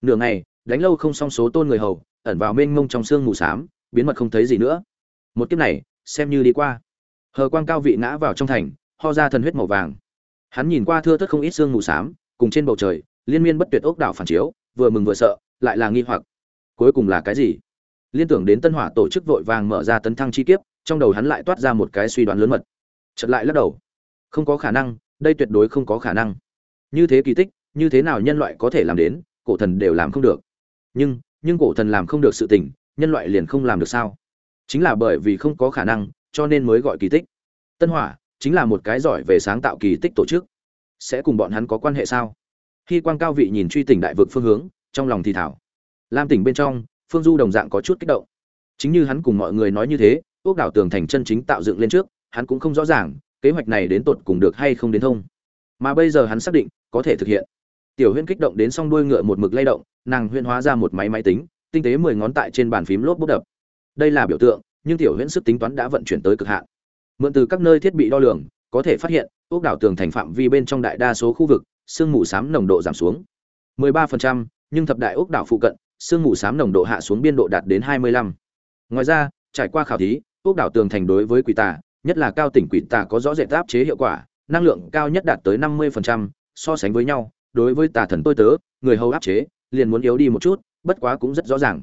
Nửa ngày, đánh lâu không xong số tôn người hầu, ẩn vào mênh mông trong xương mù xám, biến mất không thấy gì nữa. Một kiếp này, xem như đi qua. Hờ quang cao vị ngã vào trong thành, ho ra thần huyết màu vàng. Hắn nhìn qua thưa thất không ít xương mù xám, cùng trên bầu trời, liên miên bất tuyệt ốc đảo phản chiếu, vừa mừng vừa sợ, lại là nghi hoặc. Cuối cùng là cái gì? Liên tưởng đến tân hỏa tổ chức vội vàng mở ra tấn thăng chi kiếp, trong đầu hắn lại toát ra một cái suy đoán lớn mật. Chật lại lắc đầu. Không có khả năng, đây tuyệt đối không có khả năng. Như thế kỳ tích, như thế nào nhân loại có thể làm đến, cổ thần đều làm không được. Nhưng nhưng cổ thần làm không được sự tình, nhân loại liền không làm được sao? Chính là bởi vì không có khả năng, cho nên mới gọi kỳ tích. Tân hỏa, chính là một cái giỏi về sáng tạo kỳ tích tổ chức. Sẽ cùng bọn hắn có quan hệ sao? Khi quan cao vị nhìn truy tỉnh đại vực phương hướng, trong lòng thì thảo. Lam tỉnh bên trong phương du đồng dạng có chút kích động. Chính như hắn cùng mọi người nói như thế ốc đảo tường thành chân chính tạo dựng lên trước hắn cũng không rõ ràng kế hoạch này đến tột cùng được hay không đến thông. Mà bây giờ hắn xác định có thể thực hiện. Tiểu huyên kích động đến song đuôi ngựa một mực lay động nàng huyên hóa ra một máy máy tính tinh tế mười ngón tại trên bàn phím lốp bút đập. Đây là biểu tượng nhưng tiểu huyễn sức tính toán đã vận chuyển tới cực hạn. Mượn từ các nơi thiết bị đo lường có thể phát hiện ốc đảo tường thành phạm vi bên trong đại đa số khu vực sương mù xám nồng độ giảm xuống. 13%, nhưng thập đại ốc đảo phụ cận sương mù xám nồng độ hạ xuống biên độ đạt đến 25. ngoài ra trải qua khảo thí ốc đảo tường thành đối với quỷ tà nhất là cao tỉnh quỷ tà có rõ rệt áp chế hiệu quả năng lượng cao nhất đạt tới 50%, so sánh với nhau đối với tà thần tôi tớ người hầu áp chế liền muốn yếu đi một chút bất quá cũng rất rõ ràng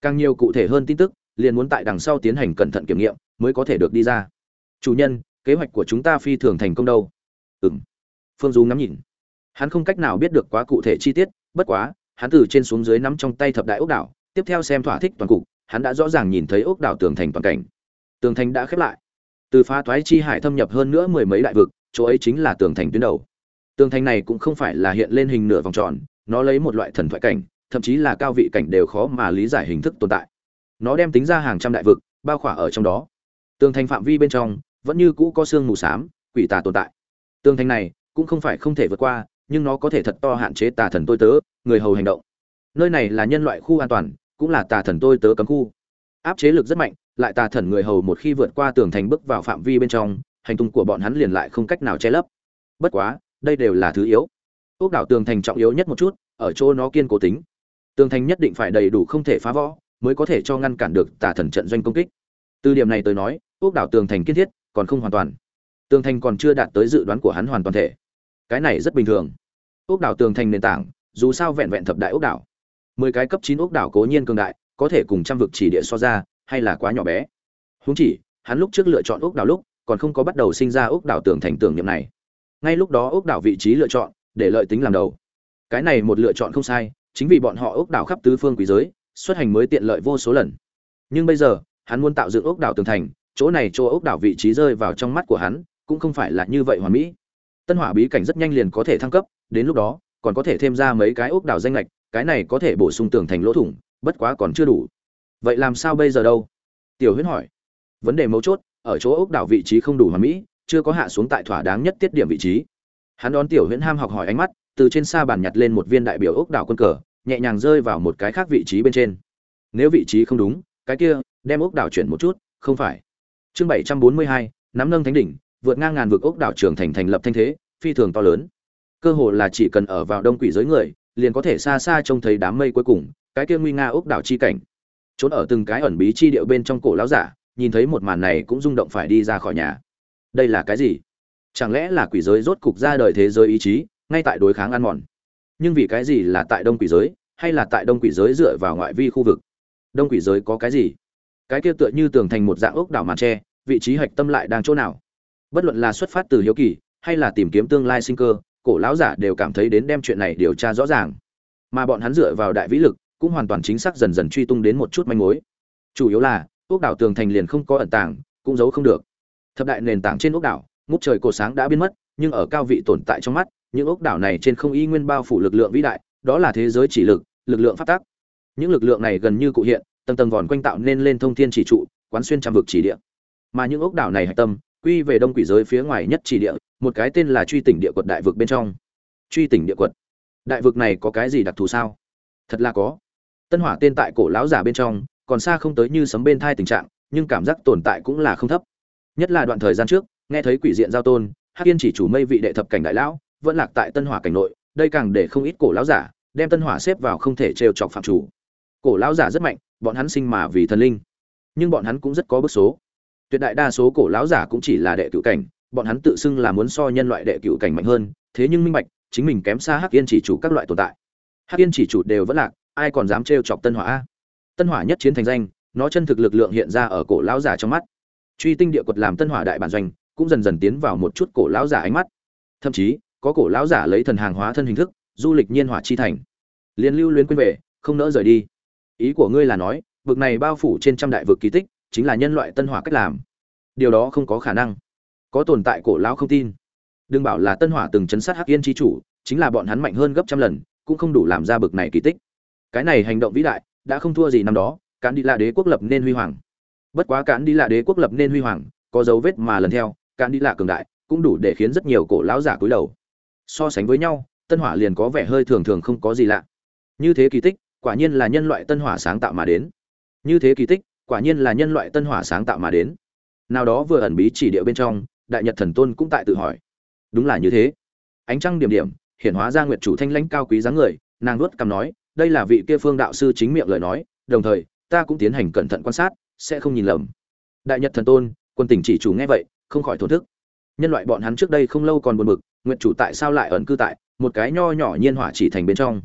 càng nhiều cụ thể hơn tin tức liền muốn tại đằng sau tiến hành cẩn thận kiểm nghiệm mới có thể được đi ra chủ nhân kế hoạch của chúng ta phi thường thành công đâu Ừm. phương du ngắm nhìn hắn không cách nào biết được quá cụ thể chi tiết bất quá hắn từ trên xuống dưới nắm trong tay thập đại ốc đảo, tiếp theo xem thỏa thích toàn cục, hắn đã rõ ràng nhìn thấy ốc đảo tường thành toàn cảnh. Tường thành đã khép lại. Từ phá toái chi hải thâm nhập hơn nữa mười mấy đại vực, chỗ ấy chính là tường thành tuyến đầu. Tường thành này cũng không phải là hiện lên hình nửa vòng tròn, nó lấy một loại thần thoại cảnh, thậm chí là cao vị cảnh đều khó mà lý giải hình thức tồn tại. Nó đem tính ra hàng trăm đại vực, bao khỏa ở trong đó. Tường thành phạm vi bên trong, vẫn như cũ có xương mù s á m quỷ tà tồn tại. Tường thành này cũng không phải không thể vượt qua, nhưng nó có thể thật to hạn chế tà thần tôi tớ người hầu hành động. Nơi này là nhân loại khu an toàn, cũng là tà thần tôi tớ cấm khu. Áp chế lực rất mạnh, lại tà thần người hầu một khi vượt qua tường thành bước vào phạm vi bên trong, hành tung của bọn hắn liền lại không cách nào che lấp. Bất quá, đây đều là thứ yếu. Ốc đảo tường thành trọng yếu nhất một chút, ở chỗ nó kiên cố tính. Tường thành nhất định phải đầy đủ không thể phá võ mới có thể cho ngăn cản được tà thần trận doanh công kích. Từ điểm này tới nói ốc đảo tường thành kiên thiết, còn không hoàn toàn. Tường thành còn chưa đạt tới dự đoán của hắn hoàn toàn thể. Cái này rất bình thường. Ốc đảo tường thành nền tảng dù sao vẹn vẹn thập đại ốc đảo. Mười cái cấp chín ốc đảo cố nhiên cường đại, có thể cùng trăm vực chỉ địa so ra, hay là quá nhỏ bé. Húng chỉ, hắn lúc trước lựa chọn ốc đảo lúc, còn không có bắt đầu sinh ra ốc đảo tưởng thành tưởng niệm này. Ngay lúc đó ốc đảo vị trí lựa chọn, để lợi tính làm đầu. Cái này một lựa chọn không sai, chính vì bọn họ ốc đảo khắp tứ phương quý giới, xuất hành mới tiện lợi vô số lần. Nhưng bây giờ, hắn muốn tạo dựng ốc đảo tường thành, chỗ này chỗ ốc đảo vị trí rơi vào trong mắt của hắn, cũng không phải là như vậy hoàn mỹ. Tân hỏa bí cảnh rất nhanh liền có thể thăng cấp, đến lúc đó còn có thể thêm ra mấy cái ốc đảo danh lệch, cái này có thể bổ sung tường thành lỗ thủng, bất quá còn chưa đủ. Vậy làm sao bây giờ đâu? Tiểu huyễn hỏi. Vấn đề mấu chốt, ở chỗ ốc đảo vị trí không đủ hoàn mỹ, chưa có hạ xuống tại thỏa đáng nhất tiết điểm vị trí. Hắn đón tiểu huyễn ham học hỏi ánh mắt, từ trên xa bàn nhặt lên một viên đại biểu ốc đảo quân cờ, nhẹ nhàng rơi vào một cái khác vị trí bên trên. Nếu vị trí không đúng, cái kia, đem ốc đảo chuyển một chút, không phải. Chương bảy trăm bốn mươi hai, nắm nâng thánh đỉnh, vượt ngang ngàn vực ốc đảo trường thành thành lập thanh thế, phi thường to lớn cơ hồ là chỉ cần ở vào đông quỷ giới người, liền có thể xa xa trông thấy đám mây cuối cùng, cái kia nguy nga ốc đảo chi cảnh. Trốn ở từng cái ẩn bí chi điệu bên trong cổ lão giả, nhìn thấy một màn này cũng rung động phải đi ra khỏi nhà. Đây là cái gì? Chẳng lẽ là quỷ giới rốt cục ra đời thế giới ý chí, ngay tại đối kháng ăn mòn? Nhưng vì cái gì là tại đông quỷ giới, hay là tại đông quỷ giới dựa vào ngoại vi khu vực? Đông quỷ giới có cái gì? Cái kia tựa như tường thành một dạng ốc đảo màn tre, vị trí hạch tâm lại đang chỗ nào? Bất luận là xuất phát từ hiếu kỳ, hay là tìm kiếm tương lai sinh cơ cổ lão giả đều cảm thấy đến đem chuyện này điều tra rõ ràng. Mà bọn hắn dựa vào đại vĩ lực, cũng hoàn toàn chính xác dần dần truy tung đến một chút manh mối. Chủ yếu là, ốc đảo tường thành liền không có ẩn tàng, cũng giấu không được. Thập đại nền tảng trên ốc đảo, ngút trời cổ sáng đã biến mất, nhưng ở cao vị tồn tại trong mắt, những ốc đảo này trên không y nguyên bao phủ lực lượng vĩ đại, đó là thế giới chỉ lực lực lượng phát tác. Những lực lượng này gần như cụ hiện, tầng tầng vòn quanh tạo nên lên thông thiên chỉ trụ, quán xuyên trăm vực chỉ địa. Mà những ốc đảo này hạch tâm quy về đông quỷ giới phía ngoài nhất chỉ địa, một cái tên là truy tỉnh địa quật đại vực bên trong. Truy tỉnh địa quật. Đại vực này có cái gì đặc thù sao? Thật là có. Tân hỏa tên tại cổ lão giả bên trong, còn xa không tới như sấm bên thai tình trạng, nhưng cảm giác tồn tại cũng là không thấp. Nhất là đoạn thời gian trước, nghe thấy quỷ diện giao tôn, hắc yên chỉ chủ mây vị đệ thập cảnh đại lão, vẫn lạc tại tân hỏa cảnh nội, đây càng để không ít cổ lão giả, đem tân hỏa xếp vào không thể trêu chọc phạm chủ. Cổ lão giả rất mạnh, bọn hắn sinh mà vì thần linh, nhưng bọn hắn cũng rất có bức số tuyệt đại đa số cổ lão giả cũng chỉ là đệ cựu cảnh, bọn hắn tự xưng là muốn so nhân loại đệ cựu cảnh mạnh hơn, thế nhưng minh bạch, chính mình kém xa hắc yên chỉ chủ các loại tồn tại. Hắc yên chỉ chủ đều vẫn lạc, ai còn dám trêu chọc tân hỏa a? Tân hỏa nhất chiến thành danh, nó chân thực lực lượng hiện ra ở cổ lão giả trong mắt. Truy tinh địa quật làm tân hỏa đại bản doanh, cũng dần dần tiến vào một chút cổ lão giả ánh mắt. Thậm chí, có cổ lão giả lấy thần hàng hóa thân hình thức, du lịch nhiên hỏa chi thành. Liên lưu luyến quên về, không nỡ rời đi. Ý của ngươi là nói, vực này bao phủ trên trăm đại vực kỳ tích chính là nhân loại tân hỏa cách làm. Điều đó không có khả năng. Có tồn tại cổ lão không tin. Đừng bảo là tân hỏa từng chấn sát hắc yên chi chủ, chính là bọn hắn mạnh hơn gấp trăm lần, cũng không đủ làm ra bực này kỳ tích. Cái này hành động vĩ đại, đã không thua gì năm đó cán đi là đế quốc lập nên huy hoàng. Bất quá cán đi là đế quốc lập nên huy hoàng, có dấu vết mà lần theo cán đi là cường đại, cũng đủ để khiến rất nhiều cổ lão giả cúi đầu. So sánh với nhau, tân hỏa liền có vẻ hơi thường thường không có gì lạ. Như thế kỳ tích, quả nhiên là nhân loại tân hỏa sáng tạo mà đến. Như thế kỳ tích quả nhiên là nhân loại tân hỏa sáng tạo mà đến. Nào đó vừa ẩn bí chỉ địa bên trong, đại nhật thần tôn cũng tại tự hỏi. Đúng là như thế. Ánh trăng điểm điểm, hiển hóa ra nguyệt chủ thanh lãnh cao quý dáng người, nàng nuốt cằm nói, đây là vị kia phương đạo sư chính miệng lời nói, đồng thời, ta cũng tiến hành cẩn thận quan sát, sẽ không nhìn lầm. Đại nhật thần tôn, quân tỉnh chỉ chủ nghe vậy, không khỏi thổn thức. Nhân loại bọn hắn trước đây không lâu còn buồn bực, nguyệt chủ tại sao lại ẩn cư tại một cái nho nhỏ nhiên hỏa chỉ thành bên trong?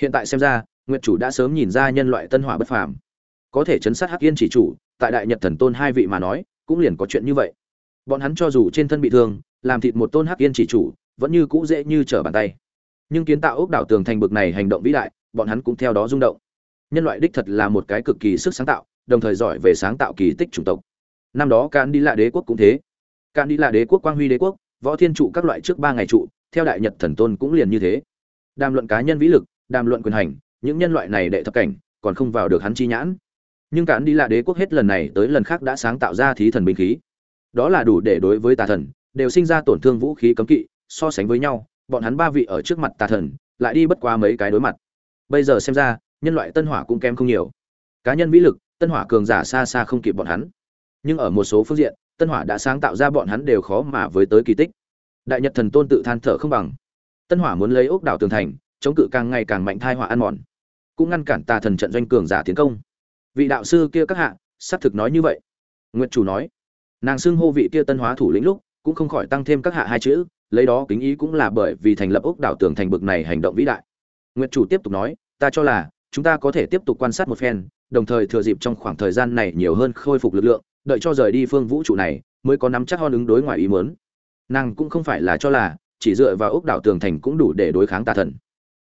Hiện tại xem ra, nguyệt chủ đã sớm nhìn ra nhân loại tân hỏa bất phàm có thể chấn sát hắc yên chỉ chủ, tại đại nhật thần tôn hai vị mà nói, cũng liền có chuyện như vậy. Bọn hắn cho dù trên thân bị thương, làm thịt một tôn hắc yên chỉ chủ, vẫn như cũ dễ như trở bàn tay. Nhưng kiến tạo ốc đảo tường thành bực này hành động vĩ đại, bọn hắn cũng theo đó rung động. Nhân loại đích thật là một cái cực kỳ sức sáng tạo, đồng thời giỏi về sáng tạo kỳ tích chủng tộc. Năm đó can đi lạ đế quốc cũng thế. Can đi lạ đế quốc, quang huy đế quốc, võ thiên trụ các loại trước ba ngày trụ, theo đại nhật thần tôn cũng liền như thế. Đàm luận cá nhân vĩ lực, đàm luận quyền hành, những nhân loại này đệ thập cảnh, còn không vào được hắn chi nhãn nhưng cản đi là đế quốc hết lần này tới lần khác đã sáng tạo ra thí thần binh khí. Đó là đủ để đối với tà thần, đều sinh ra tổn thương vũ khí cấm kỵ, so sánh với nhau, bọn hắn ba vị ở trước mặt tà thần, lại đi bất qua mấy cái đối mặt. Bây giờ xem ra, nhân loại tân hỏa cũng kém không nhiều. Cá nhân vĩ lực, tân hỏa cường giả xa xa không kịp bọn hắn. Nhưng ở một số phương diện, tân hỏa đã sáng tạo ra bọn hắn đều khó mà với tới kỳ tích. Đại nhật thần tôn tự than thở không bằng. Tân hỏa muốn lấy ốc đảo tường thành, chống cự càng ngày càng mạnh thai hỏa ăn mòn. Cũng ngăn cản tà thần trận doanh cường giả tiến công vị đạo sư kia các hạ, xác thực nói như vậy. Nguyệt chủ nói, nàng xưng hô vị kia tân hóa thủ lĩnh lúc, cũng không khỏi tăng thêm các hạ hai chữ, lấy đó kính ý cũng là bởi vì thành lập ốc đảo tường thành bực này hành động vĩ đại. Nguyệt chủ tiếp tục nói, ta cho là, chúng ta có thể tiếp tục quan sát một phen, đồng thời thừa dịp trong khoảng thời gian này nhiều hơn khôi phục lực lượng, đợi cho rời đi phương vũ trụ này, mới có nắm chắc ho ứng đối ngoài ý muốn. Nàng cũng không phải là cho là, chỉ dựa vào ốc đảo tường thành cũng đủ để đối kháng tà thần.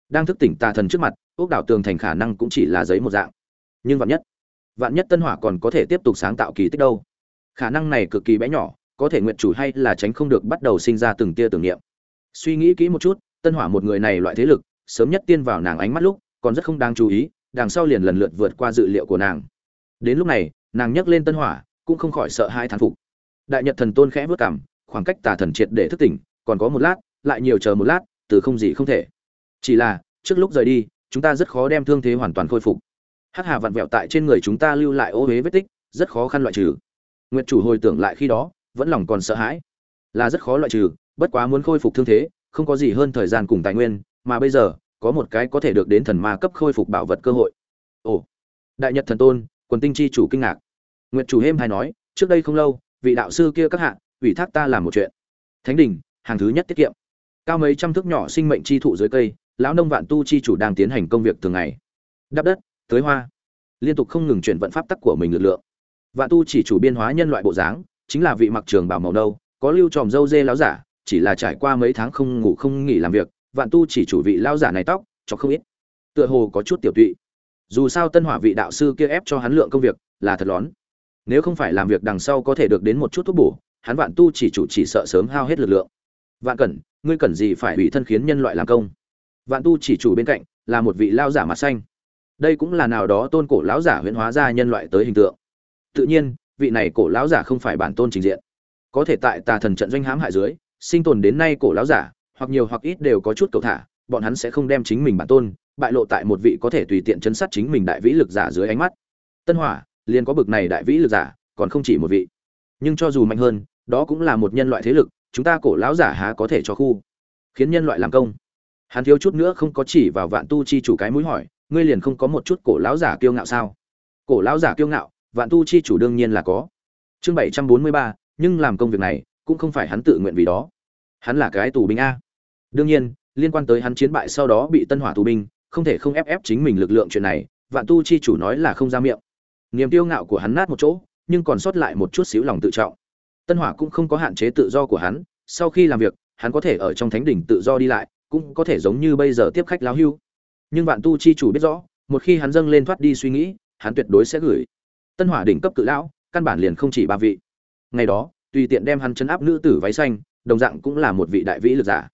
Đang thức tỉnh tà thần trước mặt, ốc đảo tường thành khả năng cũng chỉ là giấy một dạng. Nhưng vạn nhất vạn nhất tân hỏa còn có thể tiếp tục sáng tạo kỳ tích đâu. Khả năng này cực kỳ bé nhỏ, có thể nguyện chủ hay là tránh không được bắt đầu sinh ra từng tia tưởng niệm. Suy nghĩ kỹ một chút, tân hỏa một người này loại thế lực, sớm nhất tiên vào nàng ánh mắt lúc, còn rất không đáng chú ý, đằng sau liền lần lượt vượt qua dự liệu của nàng. Đến lúc này, nàng nhấc lên tân hỏa, cũng không khỏi sợ hai thán phục. Đại nhật thần tôn khẽ vớt cảm khoảng cách tà thần triệt để thức tỉnh, còn có một lát, lại nhiều chờ một lát, từ không gì không thể. Chỉ là, trước lúc rời đi, chúng ta rất khó đem thương thế hoàn toàn khôi phục hắc hà vặn vẹo tại trên người chúng ta lưu lại ô huế vết tích, rất khó khăn loại trừ. Nguyệt chủ hồi tưởng lại khi đó, vẫn lòng còn sợ hãi. Là rất khó loại trừ, bất quá muốn khôi phục thương thế, không có gì hơn thời gian cùng tài nguyên, mà bây giờ, có một cái có thể được đến thần ma cấp khôi phục bảo vật cơ hội. Ồ, đại nhật thần tôn, quần tinh chi chủ kinh ngạc. Nguyệt chủ hêm hay nói, trước đây không lâu, vị đạo sư kia các hạ, ủy thác ta làm một chuyện. Thánh đình, hàng thứ nhất tiết kiệm. Cao mấy trăm thước nhỏ sinh mệnh chi thụ dưới cây, lão nông vạn tu chi chủ đang tiến hành công việc thường ngày. Đắp đất tới hoa. Liên tục không ngừng chuyển vận pháp tắc của mình lực lượng. Vạn tu chỉ chủ biên hóa nhân loại bộ dáng, chính là vị mặc trường bảo màu nâu, có lưu tròm dâu dê láo giả, chỉ là trải qua mấy tháng không ngủ không nghỉ làm việc, vạn tu chỉ chủ vị lao giả này tóc, cho không ít. Tựa hồ có chút tiểu tụy. Dù sao tân hỏa vị đạo sư kia ép cho hắn lượng công việc là thật lón. Nếu không phải làm việc đằng sau có thể được đến một chút thuốc bổ, hắn vạn tu chỉ chủ chỉ sợ sớm hao hết lực lượng. Vạn cẩn, ngươi cần gì phải ủy thân khiến nhân loại làm công? Vạn tu chỉ chủ bên cạnh là một vị lao giả mặt xanh đây cũng là nào đó tôn cổ lão giả huyễn hóa ra nhân loại tới hình tượng. Tự nhiên, vị này cổ lão giả không phải bản tôn trình diện. Có thể tại tà thần trận doanh hãm hại dưới, sinh tồn đến nay cổ lão giả, hoặc nhiều hoặc ít đều có chút cầu thả, bọn hắn sẽ không đem chính mình bản tôn bại lộ tại một vị có thể tùy tiện chấn sát chính mình đại vĩ lực giả dưới ánh mắt. Tân hỏa, liền có bực này đại vĩ lực giả, còn không chỉ một vị. Nhưng cho dù mạnh hơn, đó cũng là một nhân loại thế lực, chúng ta cổ lão giả há có thể cho khu? Khiến nhân loại làm công. Hắn thiếu chút nữa không có chỉ vào vạn tu chi chủ cái mũi hỏi ngươi liền không có một chút cổ lão giả kiêu ngạo sao? Cổ lão giả kiêu ngạo, vạn tu chi chủ đương nhiên là có. Chương bảy trăm bốn mươi ba, nhưng làm công việc này, cũng không phải hắn tự nguyện vì đó. Hắn là cái tù binh a. Đương nhiên, liên quan tới hắn chiến bại sau đó bị tân hỏa tù binh, không thể không ép ép chính mình lực lượng chuyện này, vạn tu chi chủ nói là không ra miệng. Niềm kiêu ngạo của hắn nát một chỗ, nhưng còn sót lại một chút xíu lòng tự trọng. Tân hỏa cũng không có hạn chế tự do của hắn, sau khi làm việc, hắn có thể ở trong thánh đỉnh tự do đi lại, cũng có thể giống như bây giờ tiếp khách láo hưu nhưng vạn tu chi chủ biết rõ, một khi hắn dâng lên thoát đi suy nghĩ, hắn tuyệt đối sẽ gửi. Tân hỏa đỉnh cấp cự lão, căn bản liền không chỉ ba vị. Ngày đó, tùy tiện đem hắn chấn áp nữ tử váy xanh, đồng dạng cũng là một vị đại vĩ lực giả.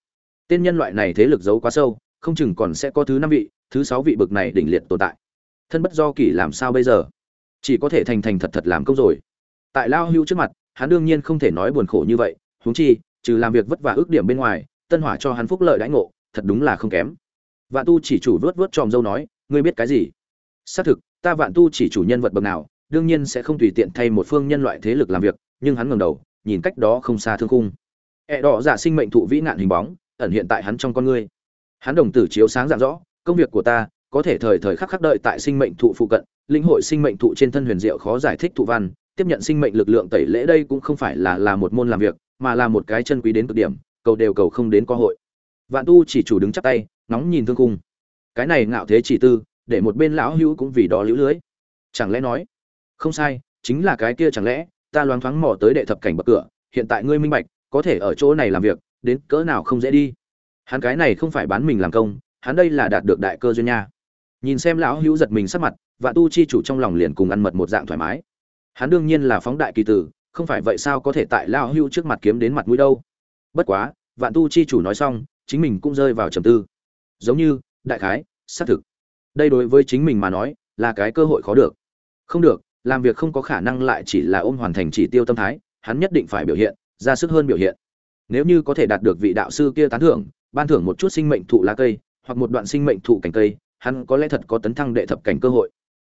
Tên nhân loại này thế lực giấu quá sâu, không chừng còn sẽ có thứ năm vị, thứ sáu vị bực này đỉnh liệt tồn tại. Thân bất do kỷ làm sao bây giờ? Chỉ có thể thành thành thật thật làm công rồi. Tại lao hưu trước mặt, hắn đương nhiên không thể nói buồn khổ như vậy. Huống chi, trừ làm việc vất vả ước điểm bên ngoài, tân hỏa cho hắn phúc lợi đãi ngộ, thật đúng là không kém vạn tu chỉ chủ vớt vớt tròm dâu nói, ngươi biết cái gì? Xác thực, ta vạn tu chỉ chủ nhân vật bậc nào, đương nhiên sẽ không tùy tiện thay một phương nhân loại thế lực làm việc, nhưng hắn ngẩng đầu, nhìn cách đó không xa thương khung. Ẹ đỏ giả sinh mệnh thụ vĩ nạn hình bóng, ẩn hiện tại hắn trong con ngươi. Hắn đồng tử chiếu sáng dạng rõ, công việc của ta, có thể thời thời khắc khắc đợi tại sinh mệnh thụ phụ cận, linh hội sinh mệnh thụ trên thân huyền diệu khó giải thích thụ văn, tiếp nhận sinh mệnh lực lượng tẩy lễ đây cũng không phải là là một môn làm việc, mà là một cái chân quý đến cực điểm, cầu đều cầu không đến cơ hội. Vạn tu chỉ chủ đứng chắp tay nóng nhìn thương cung cái này ngạo thế chỉ tư, để một bên lão hữu cũng vì đó lũ lưới. Chẳng lẽ nói, không sai, chính là cái kia chẳng lẽ, ta loáng thoáng mò tới đệ thập cảnh bậc cửa, hiện tại ngươi minh bạch, có thể ở chỗ này làm việc, đến cỡ nào không dễ đi. Hắn cái này không phải bán mình làm công, hắn đây là đạt được đại cơ duyên nha. Nhìn xem lão hữu giật mình sắc mặt và tu chi chủ trong lòng liền cùng ăn mật một dạng thoải mái. Hắn đương nhiên là phóng đại kỳ tử, không phải vậy sao có thể tại lão hữu trước mặt kiếm đến mặt mũi đâu. Bất quá, vạn tu chi chủ nói xong, chính mình cũng rơi vào trầm tư giống như, đại khái, xác thực. Đây đối với chính mình mà nói, là cái cơ hội khó được. Không được, làm việc không có khả năng lại chỉ là ôm hoàn thành chỉ tiêu tâm thái, hắn nhất định phải biểu hiện, ra sức hơn biểu hiện. Nếu như có thể đạt được vị đạo sư kia tán thưởng, ban thưởng một chút sinh mệnh thụ lá cây, hoặc một đoạn sinh mệnh thụ cành cây, hắn có lẽ thật có tấn thăng đệ thập cảnh cơ hội.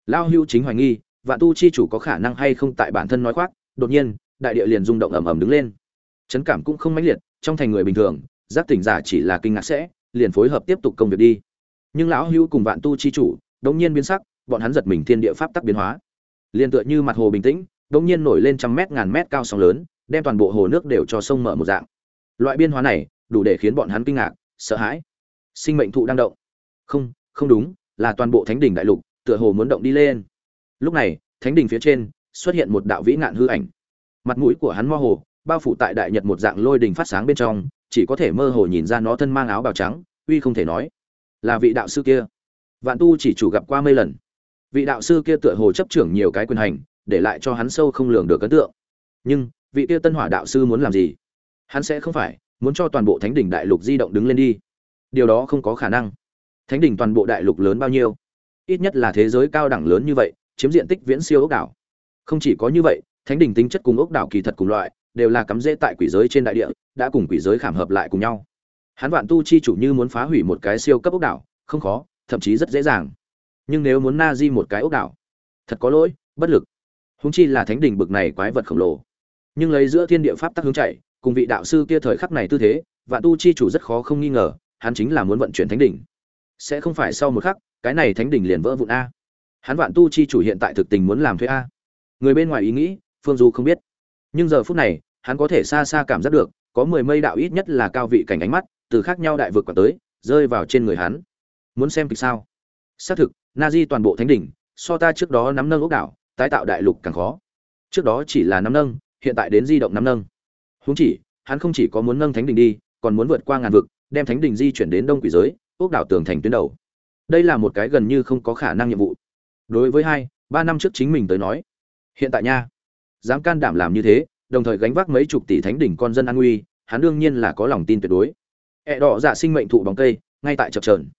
Lao hưu chính hoài nghi, vạn tu chi chủ có khả năng hay không tại bản thân nói khoác, đột nhiên, đại địa liền rung động ầm ầm đứng lên. Chấn cảm cũng không mãnh liệt, trong thành người bình thường, giác tỉnh giả chỉ là kinh ngạc sẽ liền phối hợp tiếp tục công việc đi. Nhưng lão hưu cùng vạn tu chi chủ đột nhiên biến sắc, bọn hắn giật mình thiên địa pháp tắc biến hóa. Liền tựa như mặt hồ bình tĩnh đột nhiên nổi lên trăm mét ngàn mét cao sóng lớn, đem toàn bộ hồ nước đều cho sông mở một dạng. Loại biên hóa này, đủ để khiến bọn hắn kinh ngạc, sợ hãi. Sinh mệnh thụ đang động. Không không đúng, là toàn bộ thánh đỉnh đại lục, tựa hồ muốn động đi lên. Lúc này, thánh đỉnh phía trên, xuất hiện một đạo vĩ ngạn hư ảnh. Mặt mũi của hắn mơ hồ bao phủ tại đại nhật một dạng lôi đình phát sáng bên trong, chỉ có thể mơ hồ nhìn ra nó thân mang áo bào trắng, uy không thể nói. Là vị đạo sư kia. Vạn tu chỉ chủ gặp qua mấy lần. Vị đạo sư kia tựa hồ chấp trưởng nhiều cái quyền hành, để lại cho hắn sâu không lường được ấn tượng. Nhưng, vị kia tân hỏa đạo sư muốn làm gì? Hắn sẽ không phải muốn cho toàn bộ thánh đỉnh đại lục di động đứng lên đi. Điều đó không có khả năng. Thánh đỉnh toàn bộ đại lục lớn bao nhiêu? Ít nhất là thế giới cao đẳng lớn như vậy, chiếm diện tích viễn siêu ốc đảo. Không chỉ có như vậy, thánh đỉnh tính chất cùng ốc đảo kỳ thật cùng loại đều là cắm rễ tại quỷ giới trên đại địa, đã cùng quỷ giới khảm hợp lại cùng nhau. Hắn vạn tu chi chủ như muốn phá hủy một cái siêu cấp ốc đảo, không khó, thậm chí rất dễ dàng. Nhưng nếu muốn na di một cái ốc đảo, thật có lỗi, bất lực. Húng chi là thánh đỉnh bực này quái vật khổng lồ. Nhưng lấy giữa thiên địa pháp tắc hướng chạy, cùng vị đạo sư kia thời khắc này tư thế, vạn tu chi chủ rất khó không nghi ngờ, hắn chính là muốn vận chuyển thánh đỉnh. Sẽ không phải sau một khắc, cái này thánh đỉnh liền vỡ vụn a. Hắn vạn tu chi chủ hiện tại thực tình muốn làm thuê a. Người bên ngoài ý nghĩ, phương du không biết. Nhưng giờ phút này hắn có thể xa xa cảm giác được, có mười mây đạo ít nhất là cao vị cảnh ánh mắt, từ khác nhau đại vực quả tới, rơi vào trên người hắn. Muốn xem kịch sao? Xác thực, Nazi toàn bộ thánh đỉnh, so ta trước đó nắm nâng ốc đảo, tái tạo đại lục càng khó. Trước đó chỉ là nắm nâng, hiện tại đến di động nắm nâng. Huống chỉ, hắn không chỉ có muốn nâng thánh đỉnh đi, còn muốn vượt qua ngàn vực, đem thánh đỉnh di chuyển đến đông quỷ giới, ốc đảo tường thành tuyến đầu. Đây là một cái gần như không có khả năng nhiệm vụ. Đối với hai, ba năm trước chính mình tới nói, hiện tại nha, dám can đảm làm như thế đồng thời gánh vác mấy chục tỷ thánh đỉnh con dân an nguy, hắn đương nhiên là có lòng tin tuyệt đối. E đỏ dạ sinh mệnh thụ bóng cây, ngay tại chập chờn.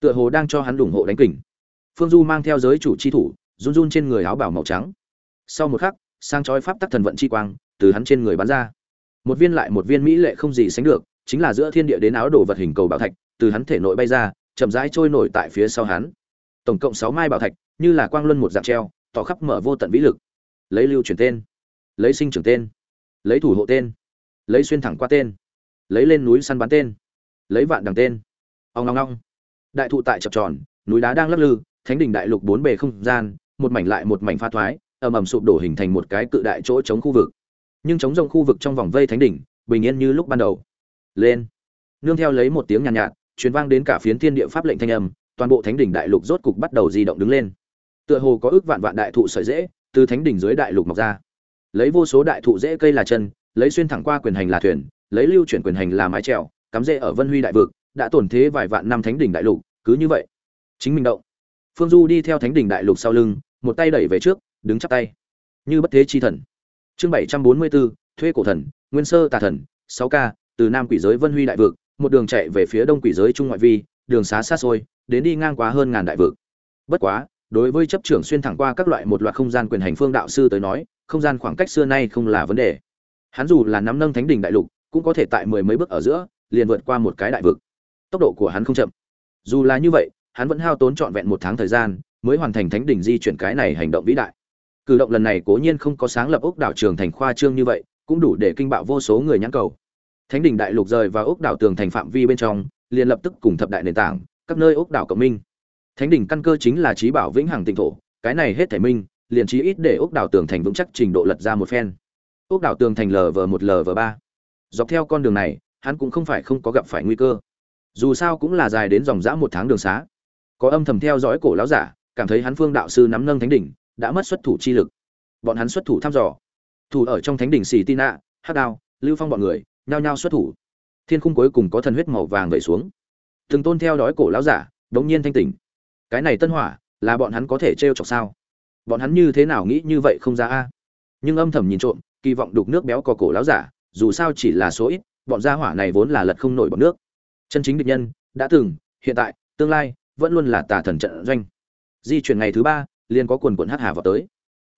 tựa hồ đang cho hắn ủng hộ đánh kình. Phương du mang theo giới chủ chi thủ, run run trên người áo bào màu trắng. Sau một khắc sang chói pháp tắc thần vận chi quang từ hắn trên người bắn ra. Một viên lại một viên mỹ lệ không gì sánh được, chính là giữa thiên địa đến áo đồ vật hình cầu bảo thạch, từ hắn thể nội bay ra, chậm rãi trôi nổi tại phía sau hắn. Tổng cộng sáu mai bảo thạch, như là quang luân một dạng treo, tỏ khắp mở vô tận vĩ lực. Lấy lưu truyền tên. Lấy sinh trưởng tên lấy thủ hộ tên lấy xuyên thẳng qua tên lấy lên núi săn bắn tên lấy vạn đằng tên. Ông long long đại thụ tại chập tròn núi đá đang lắc lư thánh đỉnh đại lục bốn bề không gian một mảnh lại một mảnh pha thoái ầm ầm sụp đổ hình thành một cái cự đại chỗ chống khu vực. Nhưng chống rộng khu vực trong vòng vây thánh đỉnh bình yên như lúc ban đầu. Lên. Nương theo lấy một tiếng nhàn nhạt, nhạt truyền vang đến cả phiến thiên địa pháp lệnh thanh âm toàn bộ thánh đỉnh đại lục rốt cục bắt đầu di động đứng lên. Tựa hồ có ước vạn vạn đại thụ sợi dễ từ thánh đỉnh dưới đại lục mọc ra lấy vô số đại thụ dễ cây là chân, lấy xuyên thẳng qua quyền hành là thuyền, lấy lưu chuyển quyền hành là mái trèo cắm rễ ở vân huy đại vực, đã tổn thế vài vạn năm thánh đỉnh đại lục, cứ như vậy. Chính mình động. Phương du đi theo thánh đỉnh đại lục sau lưng, một tay đẩy về trước, đứng chắp tay. Như bất thế chi thần. Chương bảy trăm bốn mươi bốn thuê cổ thần, nguyên sơ tà thần, sáu k từ nam quỷ giới vân huy đại vực, một đường chạy về phía đông quỷ giới trung ngoại vi, đường xá xa xôi, đến đi ngang quá hơn ngàn đại vực. Bất quá, đối với chấp trưởng xuyên thẳng qua các loại một loạt không gian quyền hành phương đạo sư tới nói không gian khoảng cách xưa nay không là vấn đề. Hắn dù là nắm nâng thánh đỉnh đại lục, cũng có thể tại mười mấy bước ở giữa, liền vượt qua một cái đại vực. Tốc độ của hắn không chậm. Dù là như vậy, hắn vẫn hao tốn trọn vẹn một tháng thời gian, mới hoàn thành thánh đỉnh di chuyển cái này hành động vĩ đại. Cử động lần này cố nhiên không có sáng lập ốc đảo trường thành khoa trương như vậy, cũng đủ để kinh bạo vô số người nhãn cầu. Thánh đỉnh đại lục rời và ốc đảo tường thành phạm vi bên trong, liền lập tức cùng thập đại nền tảng, các nơi ốc đảo cộng minh. Thánh đỉnh căn cơ chính là trí bảo vĩnh hằng tịnh thổ, cái này hết thể minh liền chí ít để ốc đảo tường thành vững chắc trình độ lật ra một phen. Ốc đảo tường thành lv một lv ba. Dọc theo con đường này, hắn cũng không phải không có gặp phải nguy cơ. Dù sao cũng là dài đến dòng dã một tháng đường xá. Có âm thầm theo dõi cổ lão giả, cảm thấy hắn phương đạo sư nắm nâng thánh đỉnh, đã mất xuất thủ chi lực. Bọn hắn xuất thủ thăm dò. Thủ ở trong thánh đỉnh xì tin hắc hát đao, lưu phong bọn người, nhao nhao xuất thủ. Thiên khung cuối cùng có thần huyết màu vàng vẩy xuống. Từng tôn theo đói cổ lão giả, đống nhiên thanh tỉnh. Cái này tân hỏa, là bọn hắn có thể trêu chọc sao? Bọn hắn như thế nào nghĩ như vậy không ra a? Nhưng âm thầm nhìn trộm, kỳ vọng đục nước béo cò cổ lão giả, dù sao chỉ là số ít, bọn gia hỏa này vốn là lật không nổi bọn nước. Chân chính địch nhân, đã từng, hiện tại, tương lai, vẫn luôn là tà thần trận doanh. Di chuyển ngày thứ ba, liền có quần quần hắc hà vào tới.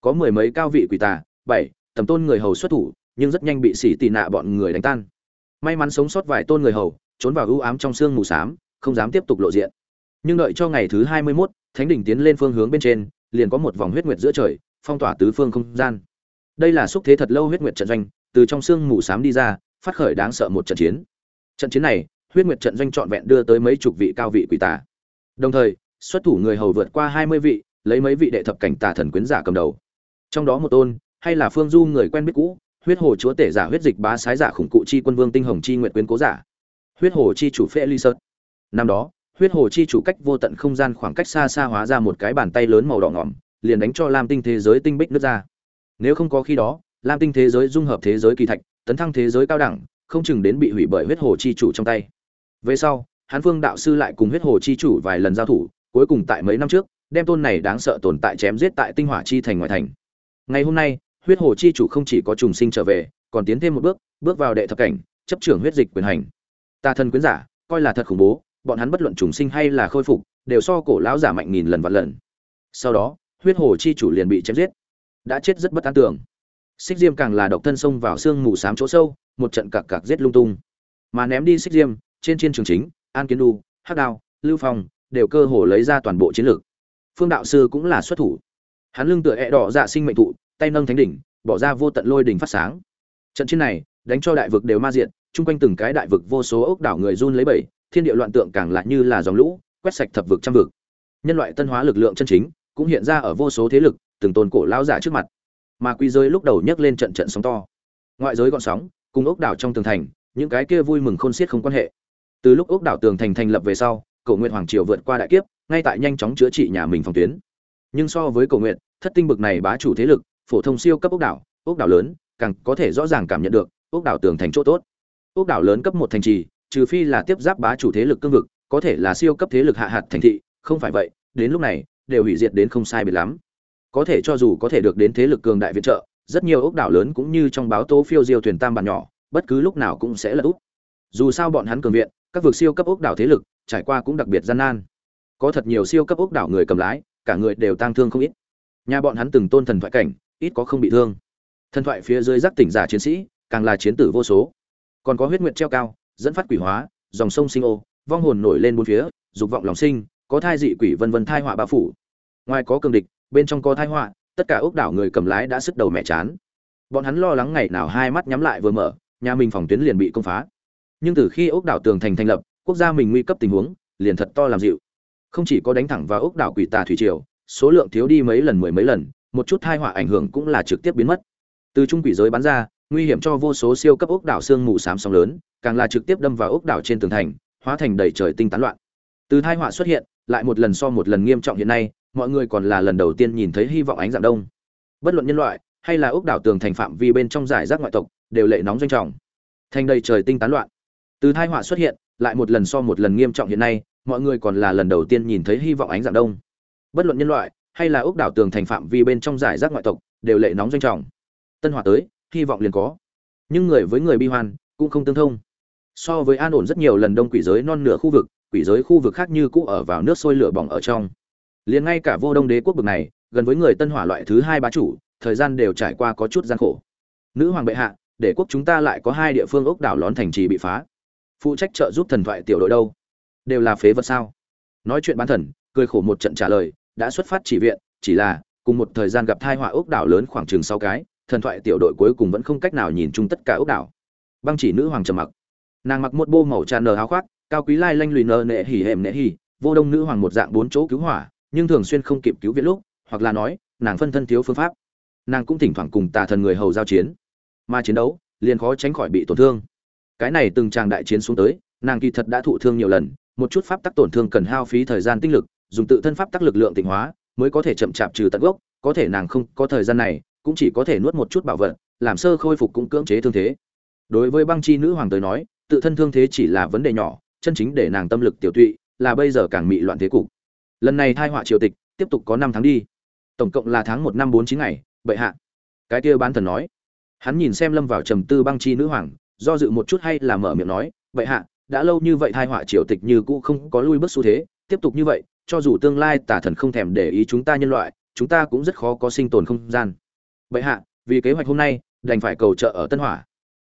Có mười mấy cao vị quỷ tà, bảy, tầm tôn người hầu xuất thủ, nhưng rất nhanh bị xỉ tị nạ bọn người đánh tan. May mắn sống sót vài tôn người hầu, trốn vào ưu ám trong sương mù xám, không dám tiếp tục lộ diện. Nhưng đợi cho ngày thứ hai mươi mốt, thánh đỉnh tiến lên phương hướng bên trên liền có một vòng huyết nguyệt giữa trời, phong tỏa tứ phương không gian. Đây là xúc thế thật lâu huyết nguyệt trận doanh, từ trong xương mù xám đi ra, phát khởi đáng sợ một trận chiến. Trận chiến này, huyết nguyệt trận doanh trọn vẹn đưa tới mấy chục vị cao vị quỷ tà. Đồng thời, xuất thủ người hầu vượt qua hai mươi vị, lấy mấy vị đệ thập cảnh tà thần quyến giả cầm đầu. Trong đó một tôn, hay là phương du người quen biết cũ, huyết hồ chúa tể giả huyết dịch bá sái giả khủng cụ chi quân vương tinh hồng chi nguyện quyến cố giả. Huyết hồ chi chủ phê ly sơn. Năm đó huyết hồ chi chủ cách vô tận không gian khoảng cách xa xa hóa ra một cái bàn tay lớn màu đỏ ngỏm, liền đánh cho lam tinh thế giới tinh bích nước ra. Nếu không có khi đó, lam tinh thế giới dung hợp thế giới kỳ thạch, tấn thăng thế giới cao đẳng, không chừng đến bị hủy bởi huyết hồ chi chủ trong tay. Về sau, hán phương đạo sư lại cùng huyết hồ chi chủ vài lần giao thủ, cuối cùng tại mấy năm trước, đem tôn này đáng sợ tồn tại chém giết tại tinh hỏa chi thành ngoại thành. Ngày hôm nay, huyết hồ chi chủ không chỉ có trùng sinh trở về, còn tiến thêm một bước bước vào đệ thập cảnh, chấp trưởng huyết dịch quyền hành. Ta thân quyến giả, coi là thật khủng bố bọn hắn bất luận trùng sinh hay là khôi phục, đều so cổ lão giả mạnh nghìn lần vạn lần. Sau đó, huyết hồ chi chủ liền bị chém giết. Đã chết rất bất an tưởng. Xích diêm càng là độc thân xông vào xương mù xám chỗ sâu, một trận cặc cặc giết lung tung. Mà ném đi xích diêm, trên chiến trường chính, an kiến đu hắc đao, lưu phong, đều cơ hồ lấy ra toàn bộ chiến lược. Phương đạo sư cũng là xuất thủ. Hắn lưng tựa ẹ đỏ dạ sinh mệnh thụ tay nâng thánh đỉnh, bỏ ra vô tận lôi đỉnh phát sáng. Trận chiến này, đánh cho đại vực đều ma diện chung quanh từng cái đại vực vô số ốc đảo người run lấy bẩy thiên địa loạn tượng càng lại như là dòng lũ, quét sạch thập vực trăm vực. Nhân loại tân hóa lực lượng chân chính, cũng hiện ra ở vô số thế lực, từng tồn cổ lao giả trước mặt. Mà quy giới lúc đầu nhấc lên trận trận sóng to. Ngoại giới gọn sóng, cùng ốc đảo trong tường thành, những cái kia vui mừng khôn xiết không quan hệ. Từ lúc ốc đảo tường thành thành lập về sau cầu nguyện hoàng triều vượt qua đại kiếp, ngay tại nhanh chóng chữa trị nhà mình phòng tuyến. Nhưng so với cầu nguyện, thất tinh bực này bá chủ thế lực, phổ thông siêu cấp ốc đảo ốc đảo lớn, càng có thể rõ ràng cảm nhận được ốc đảo tường thành chỗ tốt. Ốc đảo lớn cấp một thành trì trừ phi là tiếp giáp bá chủ thế lực cương vực, có thể là siêu cấp thế lực hạ hạt thành thị, không phải vậy, đến lúc này, đều hủy diệt đến không sai biệt lắm. Có thể cho dù có thể được đến thế lực cường đại viện trợ, rất nhiều ốc đảo lớn cũng như trong báo tố phiêu diêu thuyền tam bản nhỏ, bất cứ lúc nào cũng sẽ lật úp. Dù sao bọn hắn cường viện, các vực siêu cấp ốc đảo thế lực, trải qua cũng đặc biệt gian nan. Có thật nhiều siêu cấp ốc đảo người cầm lái, cả người đều tang thương không ít. Nhà bọn hắn từng tôn thần thoại cảnh, ít có không bị thương. Thần thoại phía dưới giác tỉnh giả chiến sĩ, càng là chiến tử vô số. Còn có huyết nguyệt treo cao dẫn phát quỷ hóa, dòng sông sinh ô, vong hồn nổi lên bốn phía, dục vọng lòng sinh, có thai dị quỷ vân vân thai họa bao phủ. Ngoài có cường địch, bên trong có thai họa, tất cả ốc đảo người cầm lái đã sức đầu mẹ chán. Bọn hắn lo lắng ngày nào hai mắt nhắm lại vừa mở, nhà mình phòng tuyến liền bị công phá. Nhưng từ khi ốc đảo tường thành thành lập, quốc gia mình nguy cấp tình huống liền thật to làm dịu. Không chỉ có đánh thẳng vào ốc đảo quỷ tà thủy triều, số lượng thiếu đi mấy lần mười mấy lần, một chút thai họa ảnh hưởng cũng là trực tiếp biến mất. Từ trung quỷ giới bắn ra nguy hiểm cho vô số siêu cấp ốc đảo xương mù xám sóng lớn, càng là trực tiếp đâm vào ốc đảo trên tường thành, hóa thành đầy trời tinh tán loạn. Từ tai họa xuất hiện, lại một lần so một lần nghiêm trọng hiện nay, mọi người còn là lần đầu tiên nhìn thấy hy vọng ánh dạng đông. Bất luận nhân loại, hay là ốc đảo tường thành phạm vi bên trong giải rác ngoại tộc, đều lệ nóng doanh trọng. Thành đầy trời tinh tán loạn. Từ tai họa xuất hiện, lại một lần so một lần nghiêm trọng hiện nay, mọi người còn là lần đầu tiên nhìn thấy hy vọng ánh dạng đông. Bất luận nhân loại, hay là ốc đảo tường thành phạm vi bên trong giải rác ngoại tộc, đều lệ nóng doanh trọng. Tân hỏa tới hy vọng liền có. Nhưng người với người bi hoan cũng không tương thông. So với an ổn rất nhiều lần đông quỷ giới non nửa khu vực, quỷ giới khu vực khác như cũ ở vào nước sôi lửa bỏng ở trong. Liền ngay cả vô đông đế quốc bực này, gần với người tân hỏa loại thứ hai bá chủ, thời gian đều trải qua có chút gian khổ. Nữ hoàng bệ hạ, để quốc chúng ta lại có hai địa phương ốc đảo lón thành trì bị phá. Phụ trách trợ giúp thần thoại tiểu đội đâu? Đều là phế vật sao? Nói chuyện bán thần, cười khổ một trận trả lời, đã xuất phát chỉ viện, chỉ là, cùng một thời gian gặp thai họa ốc đảo lớn khoảng chừng sáu cái thần thoại tiểu đội cuối cùng vẫn không cách nào nhìn chung tất cả ốc đảo. Băng chỉ nữ hoàng trầm mặc. Nàng mặc một bô màu tràn nờ háo khoác, cao quý lai lanh lùi nờ nệ hỉ hẻm nệ hỉ, vô đông nữ hoàng một dạng bốn chỗ cứu hỏa, nhưng thường xuyên không kịp cứu viện lúc, hoặc là nói, nàng phân thân thiếu phương pháp. Nàng cũng thỉnh thoảng cùng tà thần người hầu giao chiến. Mà chiến đấu, liền khó tránh khỏi bị tổn thương. Cái này từng tràng đại chiến xuống tới, nàng kỳ thật đã thụ thương nhiều lần, một chút pháp tắc tổn thương cần hao phí thời gian tinh lực, dùng tự thân pháp tắc lực lượng tịnh hóa, mới có thể chậm chạp trừ tận gốc, có thể nàng không có thời gian này cũng chỉ có thể nuốt một chút bảo vật, làm sơ khôi phục cũng cưỡng chế thương thế. Đối với băng chi nữ hoàng tới nói, tự thân thương thế chỉ là vấn đề nhỏ, chân chính để nàng tâm lực tiểu tụy, là bây giờ càng mị loạn thế cục. Lần này thai họa triều tịch, tiếp tục có năm tháng đi. Tổng cộng là tháng một năm bốn chín ngày, bệ hạ. Cái kia bán thần nói. Hắn nhìn xem lâm vào trầm tư băng chi nữ hoàng, do dự một chút hay là mở miệng nói, bệ hạ, đã lâu như vậy thai họa triều tịch như cũ không có lui bước xu thế, tiếp tục như vậy, cho dù tương lai tà thần không thèm để ý chúng ta nhân loại, chúng ta cũng rất khó có sinh tồn không gian bệ hạ, vì kế hoạch hôm nay, đành phải cầu trợ ở tân hỏa.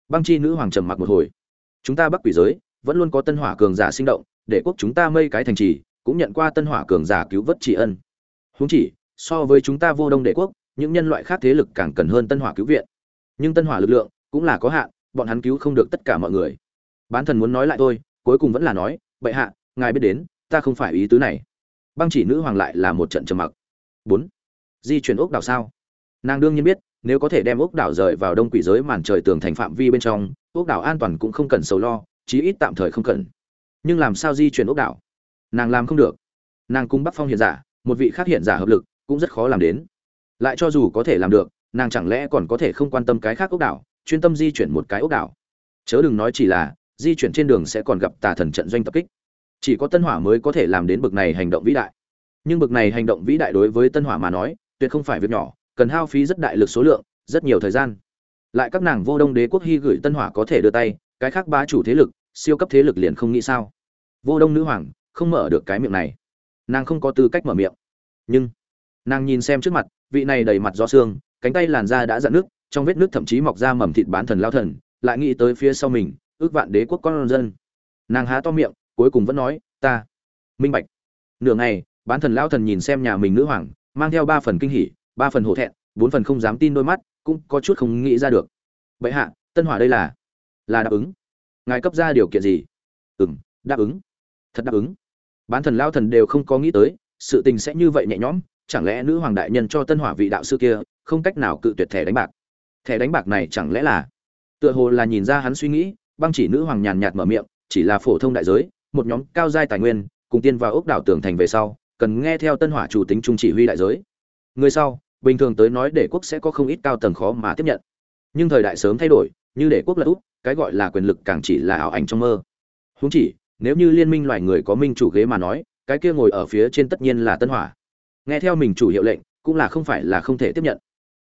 Băng chi nữ hoàng trầm mặc một hồi. Chúng ta bắc quỷ giới, vẫn luôn có tân hỏa cường giả sinh động, để quốc chúng ta mây cái thành trì, cũng nhận qua tân hỏa cường giả cứu vớt trị ân. Huống chỉ, so với chúng ta vô đông đệ quốc, những nhân loại khác thế lực càng cần hơn tân hỏa cứu viện. Nhưng tân hỏa lực lượng, cũng là có hạn, bọn hắn cứu không được tất cả mọi người. Bán thần muốn nói lại thôi, cuối cùng vẫn là nói, bệ hạ, ngài biết đến, ta không phải ý tứ này. Băng chỉ nữ hoàng lại là một trận trầm mặc. Bốn. Di chuyển ốc đảo sao? Nàng đương nhiên biết, nếu có thể đem ốc đảo rời vào đông quỷ giới màn trời tường thành phạm vi bên trong, ốc đảo an toàn cũng không cần sầu lo, chí ít tạm thời không cần. Nhưng làm sao di chuyển ốc đảo? Nàng làm không được. Nàng cung bắc phong hiện giả, một vị khác hiện giả hợp lực, cũng rất khó làm đến. Lại cho dù có thể làm được, nàng chẳng lẽ còn có thể không quan tâm cái khác ốc đảo, chuyên tâm di chuyển một cái ốc đảo? Chớ đừng nói chỉ là, di chuyển trên đường sẽ còn gặp tà thần trận doanh tập kích. Chỉ có tân hỏa mới có thể làm đến bực này hành động vĩ đại. Nhưng bực này hành động vĩ đại đối với tân hỏa mà nói, tuyệt không phải việc nhỏ cần hao phí rất đại lực số lượng, rất nhiều thời gian. Lại các nàng vô đông đế quốc hy gửi tân hỏa có thể đưa tay, cái khác bá chủ thế lực, siêu cấp thế lực liền không nghĩ sao. Vô đông nữ hoàng, không mở được cái miệng này. Nàng không có tư cách mở miệng. Nhưng, nàng nhìn xem trước mặt, vị này đầy mặt do xương cánh tay làn da đã dạn nước, trong vết nước thậm chí mọc ra mầm thịt bán thần lao thần, lại nghĩ tới phía sau mình, ước vạn đế quốc con dân. Nàng há to miệng, cuối cùng vẫn nói, ta, minh bạch. Nửa ngày, bán thần lao thần nhìn xem nhà mình nữ hoàng, mang theo ba phần kinh hỉ ba phần hổ thẹn, bốn phần không dám tin đôi mắt, cũng có chút không nghĩ ra được. Bệ hạ, tân hỏa đây là là đáp ứng. Ngài cấp ra điều kiện gì? Ừ m đáp ứng. Thật đáp ứng. Bán thần, lao thần đều không có nghĩ tới, sự tình sẽ như vậy nhẹ nhõm, chẳng lẽ nữ hoàng đại nhân cho tân hỏa vị đạo sư kia, không cách nào cự tuyệt thẻ đánh bạc? Thẻ đánh bạc này chẳng lẽ là? Tựa hồ là nhìn ra hắn suy nghĩ, băng chỉ nữ hoàng nhàn nhạt mở miệng, chỉ là phổ thông đại giới, một nhóm cao giai tài nguyên, cùng tiên vào ốc đảo tường thành về sau, cần nghe theo tân hỏa chủ tính trung chỉ huy đại giới. Người sau bình thường tới nói để quốc sẽ có không ít cao tầng khó mà tiếp nhận. Nhưng thời đại sớm thay đổi, như để quốc là út, cái gọi là quyền lực càng chỉ là ảo ảnh trong mơ. Huống chỉ, nếu như liên minh loài người có minh chủ ghế mà nói, cái kia ngồi ở phía trên tất nhiên là tân hỏa. Nghe theo mình chủ hiệu lệnh, cũng là không phải là không thể tiếp nhận.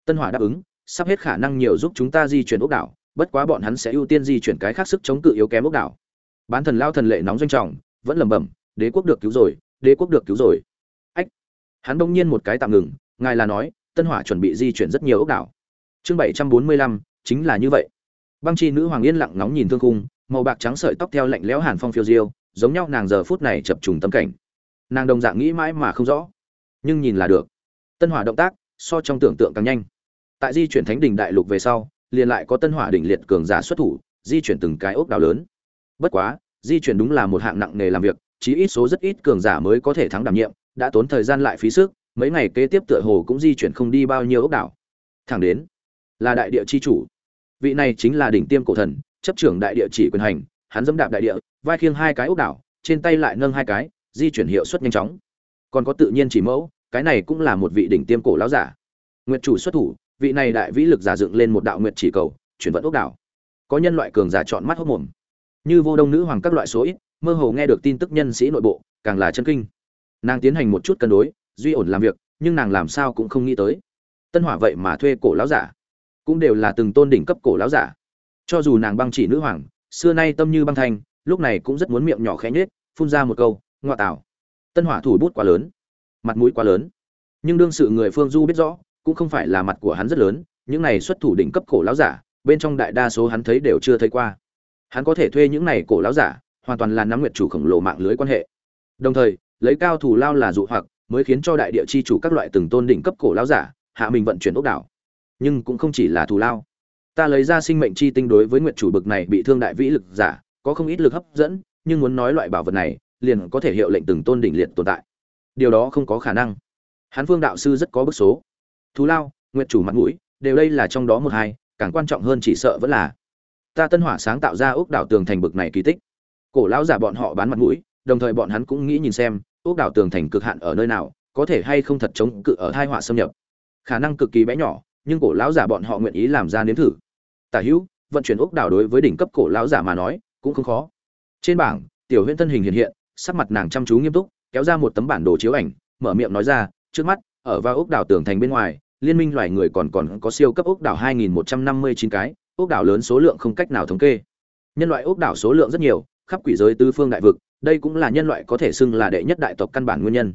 Tân hỏa đáp ứng, sắp hết khả năng nhiều giúp chúng ta di chuyển ốc đảo, bất quá bọn hắn sẽ ưu tiên di chuyển cái khác sức chống cự yếu kém ốc đảo. Bán thần lao thần lệ nóng doanh trọng, vẫn lẩm bẩm, đế quốc được cứu rồi, đế quốc được cứu rồi. Ách, hắn bỗng nhiên một cái tạm ngừng, ngài là nói tân hỏa chuẩn bị di chuyển rất nhiều ốc đảo. Chương bảy trăm bốn mươi lăm, chính là như vậy. Băng chi nữ hoàng yên lặng ngóng nhìn thương cung màu bạc trắng sợi tóc theo lạnh lẽo hàn phong phiêu diêu, giống nhau nàng giờ phút này chập trùng tâm cảnh. Nàng đồng dạng nghĩ mãi mà không rõ, nhưng nhìn là được. Tân hỏa động tác, so trong tưởng tượng càng nhanh. Tại di chuyển thánh đình đại lục về sau, liền lại có tân hỏa đỉnh liệt cường giả xuất thủ, di chuyển từng cái ốc đảo lớn. Bất quá, di chuyển đúng là một hạng nặng nghề làm việc, chí ít số rất ít cường giả mới có thể thắng đảm nhiệm, đã tốn thời gian lại phí sức mấy ngày kế tiếp tựa hồ cũng di chuyển không đi bao nhiêu ốc đảo. Thẳng đến, là đại địa chi chủ. Vị này chính là đỉnh tiêm cổ thần, chấp trưởng đại địa chỉ quyền hành, hắn dẫm đạp đại địa, vai khiêng hai cái ốc đảo, trên tay lại nâng hai cái, di chuyển hiệu suất nhanh chóng. Còn có tự nhiên chỉ mẫu, cái này cũng là một vị đỉnh tiêm cổ lão giả. Nguyệt chủ xuất thủ, vị này đại vĩ lực giả dựng lên một đạo nguyệt chỉ cầu, chuyển vận ốc đảo. Có nhân loại cường giả chọn mắt hốc mồm. Như vô đông nữ hoàng các loại số ít, mơ hồ nghe được tin tức nhân sĩ nội bộ, càng là chân kinh. Nàng tiến hành một chút cân đối duy ổn làm việc, nhưng nàng làm sao cũng không nghĩ tới. Tân hỏa vậy mà thuê cổ lão giả, cũng đều là từng tôn đỉnh cấp cổ lão giả. Cho dù nàng băng chỉ nữ hoàng, xưa nay tâm như băng thanh, lúc này cũng rất muốn miệng nhỏ khẽ nhết phun ra một câu ngoại tảo tân hỏa thủ bút quá lớn, mặt mũi quá lớn. Nhưng đương sự người phương du biết rõ, cũng không phải là mặt của hắn rất lớn, những này xuất thủ đỉnh cấp cổ lão giả, bên trong đại đa số hắn thấy đều chưa thấy qua. Hắn có thể thuê những này cổ lão giả, hoàn toàn là nắm nguyệt chủ khổng lồ mạng lưới quan hệ. Đồng thời, lấy cao thủ lao là dụ hoặc mới khiến cho đại địa chi chủ các loại từng tôn đỉnh cấp cổ lão giả, hạ mình vận chuyển ốc đảo. Nhưng cũng không chỉ là thù lao. Ta lấy ra sinh mệnh chi tinh đối với nguyệt chủ bực này bị thương đại vĩ lực giả, có không ít lực hấp dẫn, nhưng muốn nói loại bảo vật này, liền có thể hiệu lệnh từng tôn đỉnh liệt tồn tại. Điều đó không có khả năng. Hán phương đạo sư rất có bức số. Thù lao, nguyệt chủ mặt mũi, đều đây là trong đó một hai, càng quan trọng hơn chỉ sợ vẫn là ta tân hỏa sáng tạo ra ốc đảo tường thành bực này kỳ tích. Cổ lão giả bọn họ bán mặt mũi, đồng thời bọn hắn cũng nghĩ nhìn xem ốc đảo tường thành cực hạn ở nơi nào, có thể hay không thật chống cự ở thai họa xâm nhập. Khả năng cực kỳ bé nhỏ, nhưng cổ lão giả bọn họ nguyện ý làm ra nếm thử. Tả hữu, vận chuyển ốc đảo đối với đỉnh cấp cổ lão giả mà nói, cũng không khó. Trên bảng, tiểu huyễn thân hình hiện hiện, sắc mặt nàng chăm chú nghiêm túc, kéo ra một tấm bản đồ chiếu ảnh, mở miệng nói ra, trước mắt, ở vào ốc đảo tường thành bên ngoài, liên minh loài người còn còn có siêu cấp ốc đảo 2159 cái, ốc đảo lớn số lượng không cách nào thống kê. Nhân loại ốc đảo số lượng rất nhiều khắp quỷ giới tứ phương đại vực, đây cũng là nhân loại có thể xưng là đệ nhất đại tộc căn bản nguyên nhân.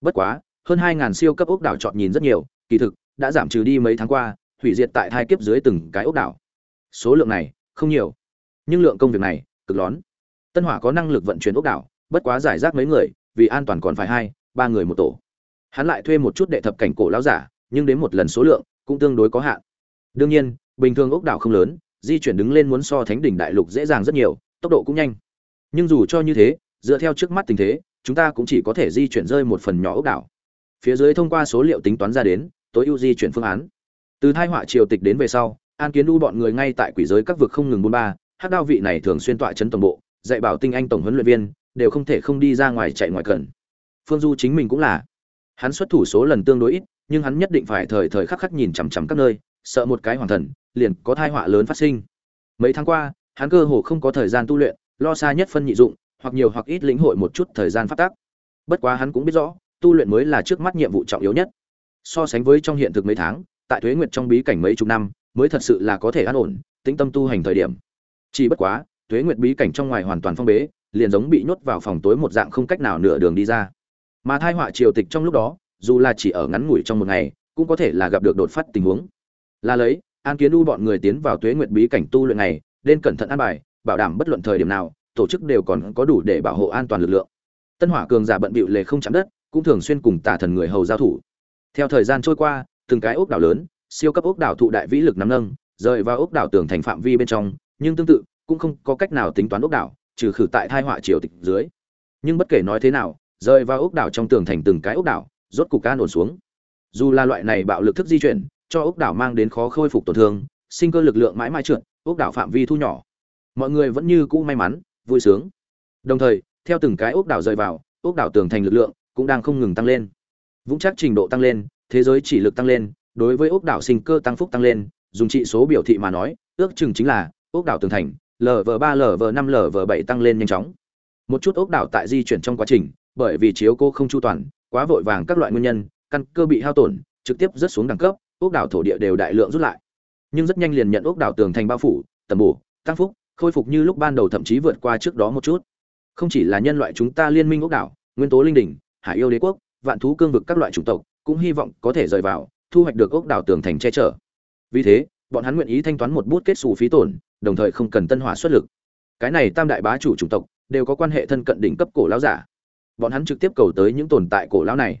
Bất quá, hơn 2000 siêu cấp ốc đảo chọn nhìn rất nhiều, kỳ thực, đã giảm trừ đi mấy tháng qua, hủy diệt tại thai kiếp dưới từng cái ốc đảo. Số lượng này, không nhiều. Nhưng lượng công việc này, cực lớn. Tân hỏa có năng lực vận chuyển ốc đảo, bất quá giải rác mấy người, vì an toàn còn phải hai, ba người một tổ. Hắn lại thuê một chút đệ thập cảnh cổ lão giả, nhưng đến một lần số lượng, cũng tương đối có hạn. Đương nhiên, bình thường ốc đảo không lớn, di chuyển đứng lên muốn so thánh đỉnh đại lục dễ dàng rất nhiều, tốc độ cũng nhanh nhưng dù cho như thế, dựa theo trước mắt tình thế, chúng ta cũng chỉ có thể di chuyển rơi một phần nhỏ ốc đảo. Phía dưới thông qua số liệu tính toán ra đến, tối ưu di chuyển phương án. Từ thai họa triều tịch đến về sau, an kiến đu bọn người ngay tại quỷ giới các vực không ngừng bôn ba hát đao vị này thường xuyên tọa chấn tổng bộ, dạy bảo tinh anh tổng huấn luyện viên, đều không thể không đi ra ngoài chạy ngoài cần phương du chính mình cũng là. Hắn xuất thủ số lần tương đối ít, nhưng hắn nhất định phải thời thời khắc khắc nhìn chằm chằm các nơi, sợ một cái hoàng thần, liền có thai họa lớn phát sinh. Mấy tháng qua, hắn cơ hồ không có thời gian tu luyện lo xa nhất phân nhị dụng, hoặc nhiều hoặc ít lĩnh hội một chút thời gian phát tác. Bất quá hắn cũng biết rõ, tu luyện mới là trước mắt nhiệm vụ trọng yếu nhất. So sánh với trong hiện thực mấy tháng, tại thuế nguyệt trong bí cảnh mấy chục năm, mới thật sự là có thể an ổn, tĩnh tâm tu hành thời điểm. Chỉ bất quá thuế nguyệt bí cảnh trong ngoài hoàn toàn phong bế, liền giống bị nhốt vào phòng tối một dạng không cách nào nửa đường đi ra. Mà thai họa triều tịch trong lúc đó, dù là chỉ ở ngắn ngủi trong một ngày, cũng có thể là gặp được đột phát tình huống. Là lấy, an kiến u bọn người tiến vào tuế nguyệt bí cảnh tu luyện này nên cẩn thận an bài bảo đảm bất luận thời điểm nào, tổ chức đều còn có đủ để bảo hộ an toàn lực lượng. Tân hỏa cường giả bận bịu lề không chạm đất, cũng thường xuyên cùng tà thần người hầu giao thủ. Theo thời gian trôi qua, từng cái ốc đảo lớn, siêu cấp ốc đảo thụ đại vĩ lực nắm nâng, rời vào ốc đảo tường thành phạm vi bên trong, nhưng tương tự, cũng không có cách nào tính toán ốc đảo, trừ khử tại thai họa triều tịch dưới. Nhưng bất kể nói thế nào, rời vào ốc đảo trong tường thành từng cái ốc đảo, rốt cục can ổn xuống. Dù là loại này bạo lực thức di chuyển, cho ốc đảo mang đến khó khôi phục tổn thương, sinh cơ lực lượng mãi mãi trượt, ốc đảo phạm vi thu nhỏ mọi người vẫn như cũ may mắn, vui sướng. Đồng thời, theo từng cái ốc đảo rời vào, ốc đảo tường thành lực lượng cũng đang không ngừng tăng lên. Vững chắc trình độ tăng lên, thế giới chỉ lực tăng lên, đối với ốc đảo sinh cơ tăng phúc tăng lên, dùng trị số biểu thị mà nói, ước chừng chính là ốc đảo tường thành lv ba lv năm lv bảy tăng lên nhanh chóng. Một chút ốc đảo tại di chuyển trong quá trình, bởi vì chiếu cô không chu toàn, quá vội vàng các loại nguyên nhân, căn cơ bị hao tổn, trực tiếp rớt xuống đẳng cấp, ốc đảo thổ địa đều đại lượng rút lại. Nhưng rất nhanh liền nhận ốc đảo tường thành bao phủ, tầm bổ, tăng phúc khôi phục như lúc ban đầu thậm chí vượt qua trước đó một chút. Không chỉ là nhân loại chúng ta liên minh ốc đảo, nguyên tố linh đỉnh, hải yêu đế quốc, vạn thú cương vực các loại chủng tộc cũng hy vọng có thể rời vào, thu hoạch được ốc đảo tường thành che chở. Vì thế, bọn hắn nguyện ý thanh toán một bút kết xù phí tổn, đồng thời không cần tân hỏa xuất lực. Cái này tam đại bá chủ chủng tộc đều có quan hệ thân cận đỉnh cấp cổ lão giả. Bọn hắn trực tiếp cầu tới những tồn tại cổ lão này.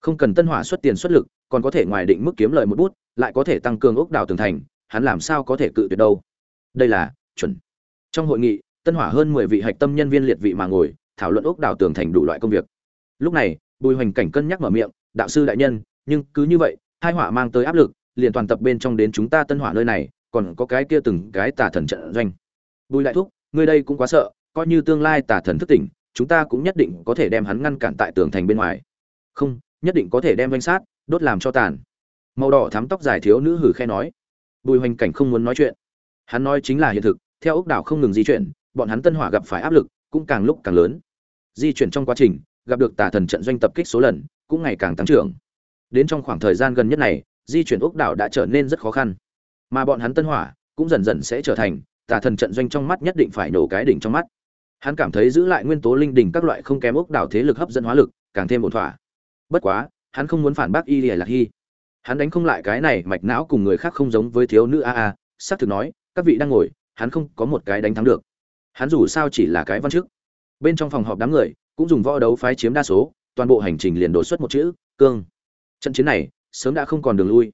Không cần tân hỏa xuất tiền xuất lực, còn có thể ngoài định mức kiếm lợi một bút, lại có thể tăng cường ốc đảo tường thành, hắn làm sao có thể cự tuyệt đâu? Đây là chuẩn trong hội nghị, tân hỏa hơn mười vị hạch tâm nhân viên liệt vị mà ngồi, thảo luận ốc đào tường thành đủ loại công việc. Lúc này, bùi hoành cảnh cân nhắc mở miệng, đạo sư đại nhân, nhưng cứ như vậy, hai hỏa mang tới áp lực, liền toàn tập bên trong đến chúng ta tân hỏa nơi này, còn có cái kia từng cái tà thần trận doanh. Bùi đại thúc, ngươi đây cũng quá sợ, coi như tương lai tà thần thức tỉnh, chúng ta cũng nhất định có thể đem hắn ngăn cản tại tường thành bên ngoài. Không, nhất định có thể đem danh sát, đốt làm cho tàn. Màu đỏ thắm tóc dài thiếu nữ hử khe nói. Bùi hoành cảnh không muốn nói chuyện. Hắn nói chính là hiện thực theo ốc đảo không ngừng di chuyển, bọn hắn tân hỏa gặp phải áp lực cũng càng lúc càng lớn. Di chuyển trong quá trình, gặp được tà thần trận doanh tập kích số lần cũng ngày càng tăng trưởng. Đến trong khoảng thời gian gần nhất này, di chuyển ốc đảo đã trở nên rất khó khăn. Mà bọn hắn tân hỏa cũng dần dần sẽ trở thành tà thần trận doanh trong mắt nhất định phải nổ cái đỉnh trong mắt. Hắn cảm thấy giữ lại nguyên tố linh đỉnh các loại không kém ốc đảo thế lực hấp dẫn hóa lực càng thêm ổn thỏa. Bất quá, hắn không muốn phản bác y lìa lạc hy. Hắn đánh không lại cái này mạch não cùng người khác không giống với thiếu nữ a a, xác thực nói, các vị đang ngồi hắn không có một cái đánh thắng được. Hắn dù sao chỉ là cái văn chức. Bên trong phòng họp đám người cũng dùng võ đấu phái chiếm đa số, toàn bộ hành trình liền đổ xuất một chữ, cương. Trận chiến này sớm đã không còn đường lui.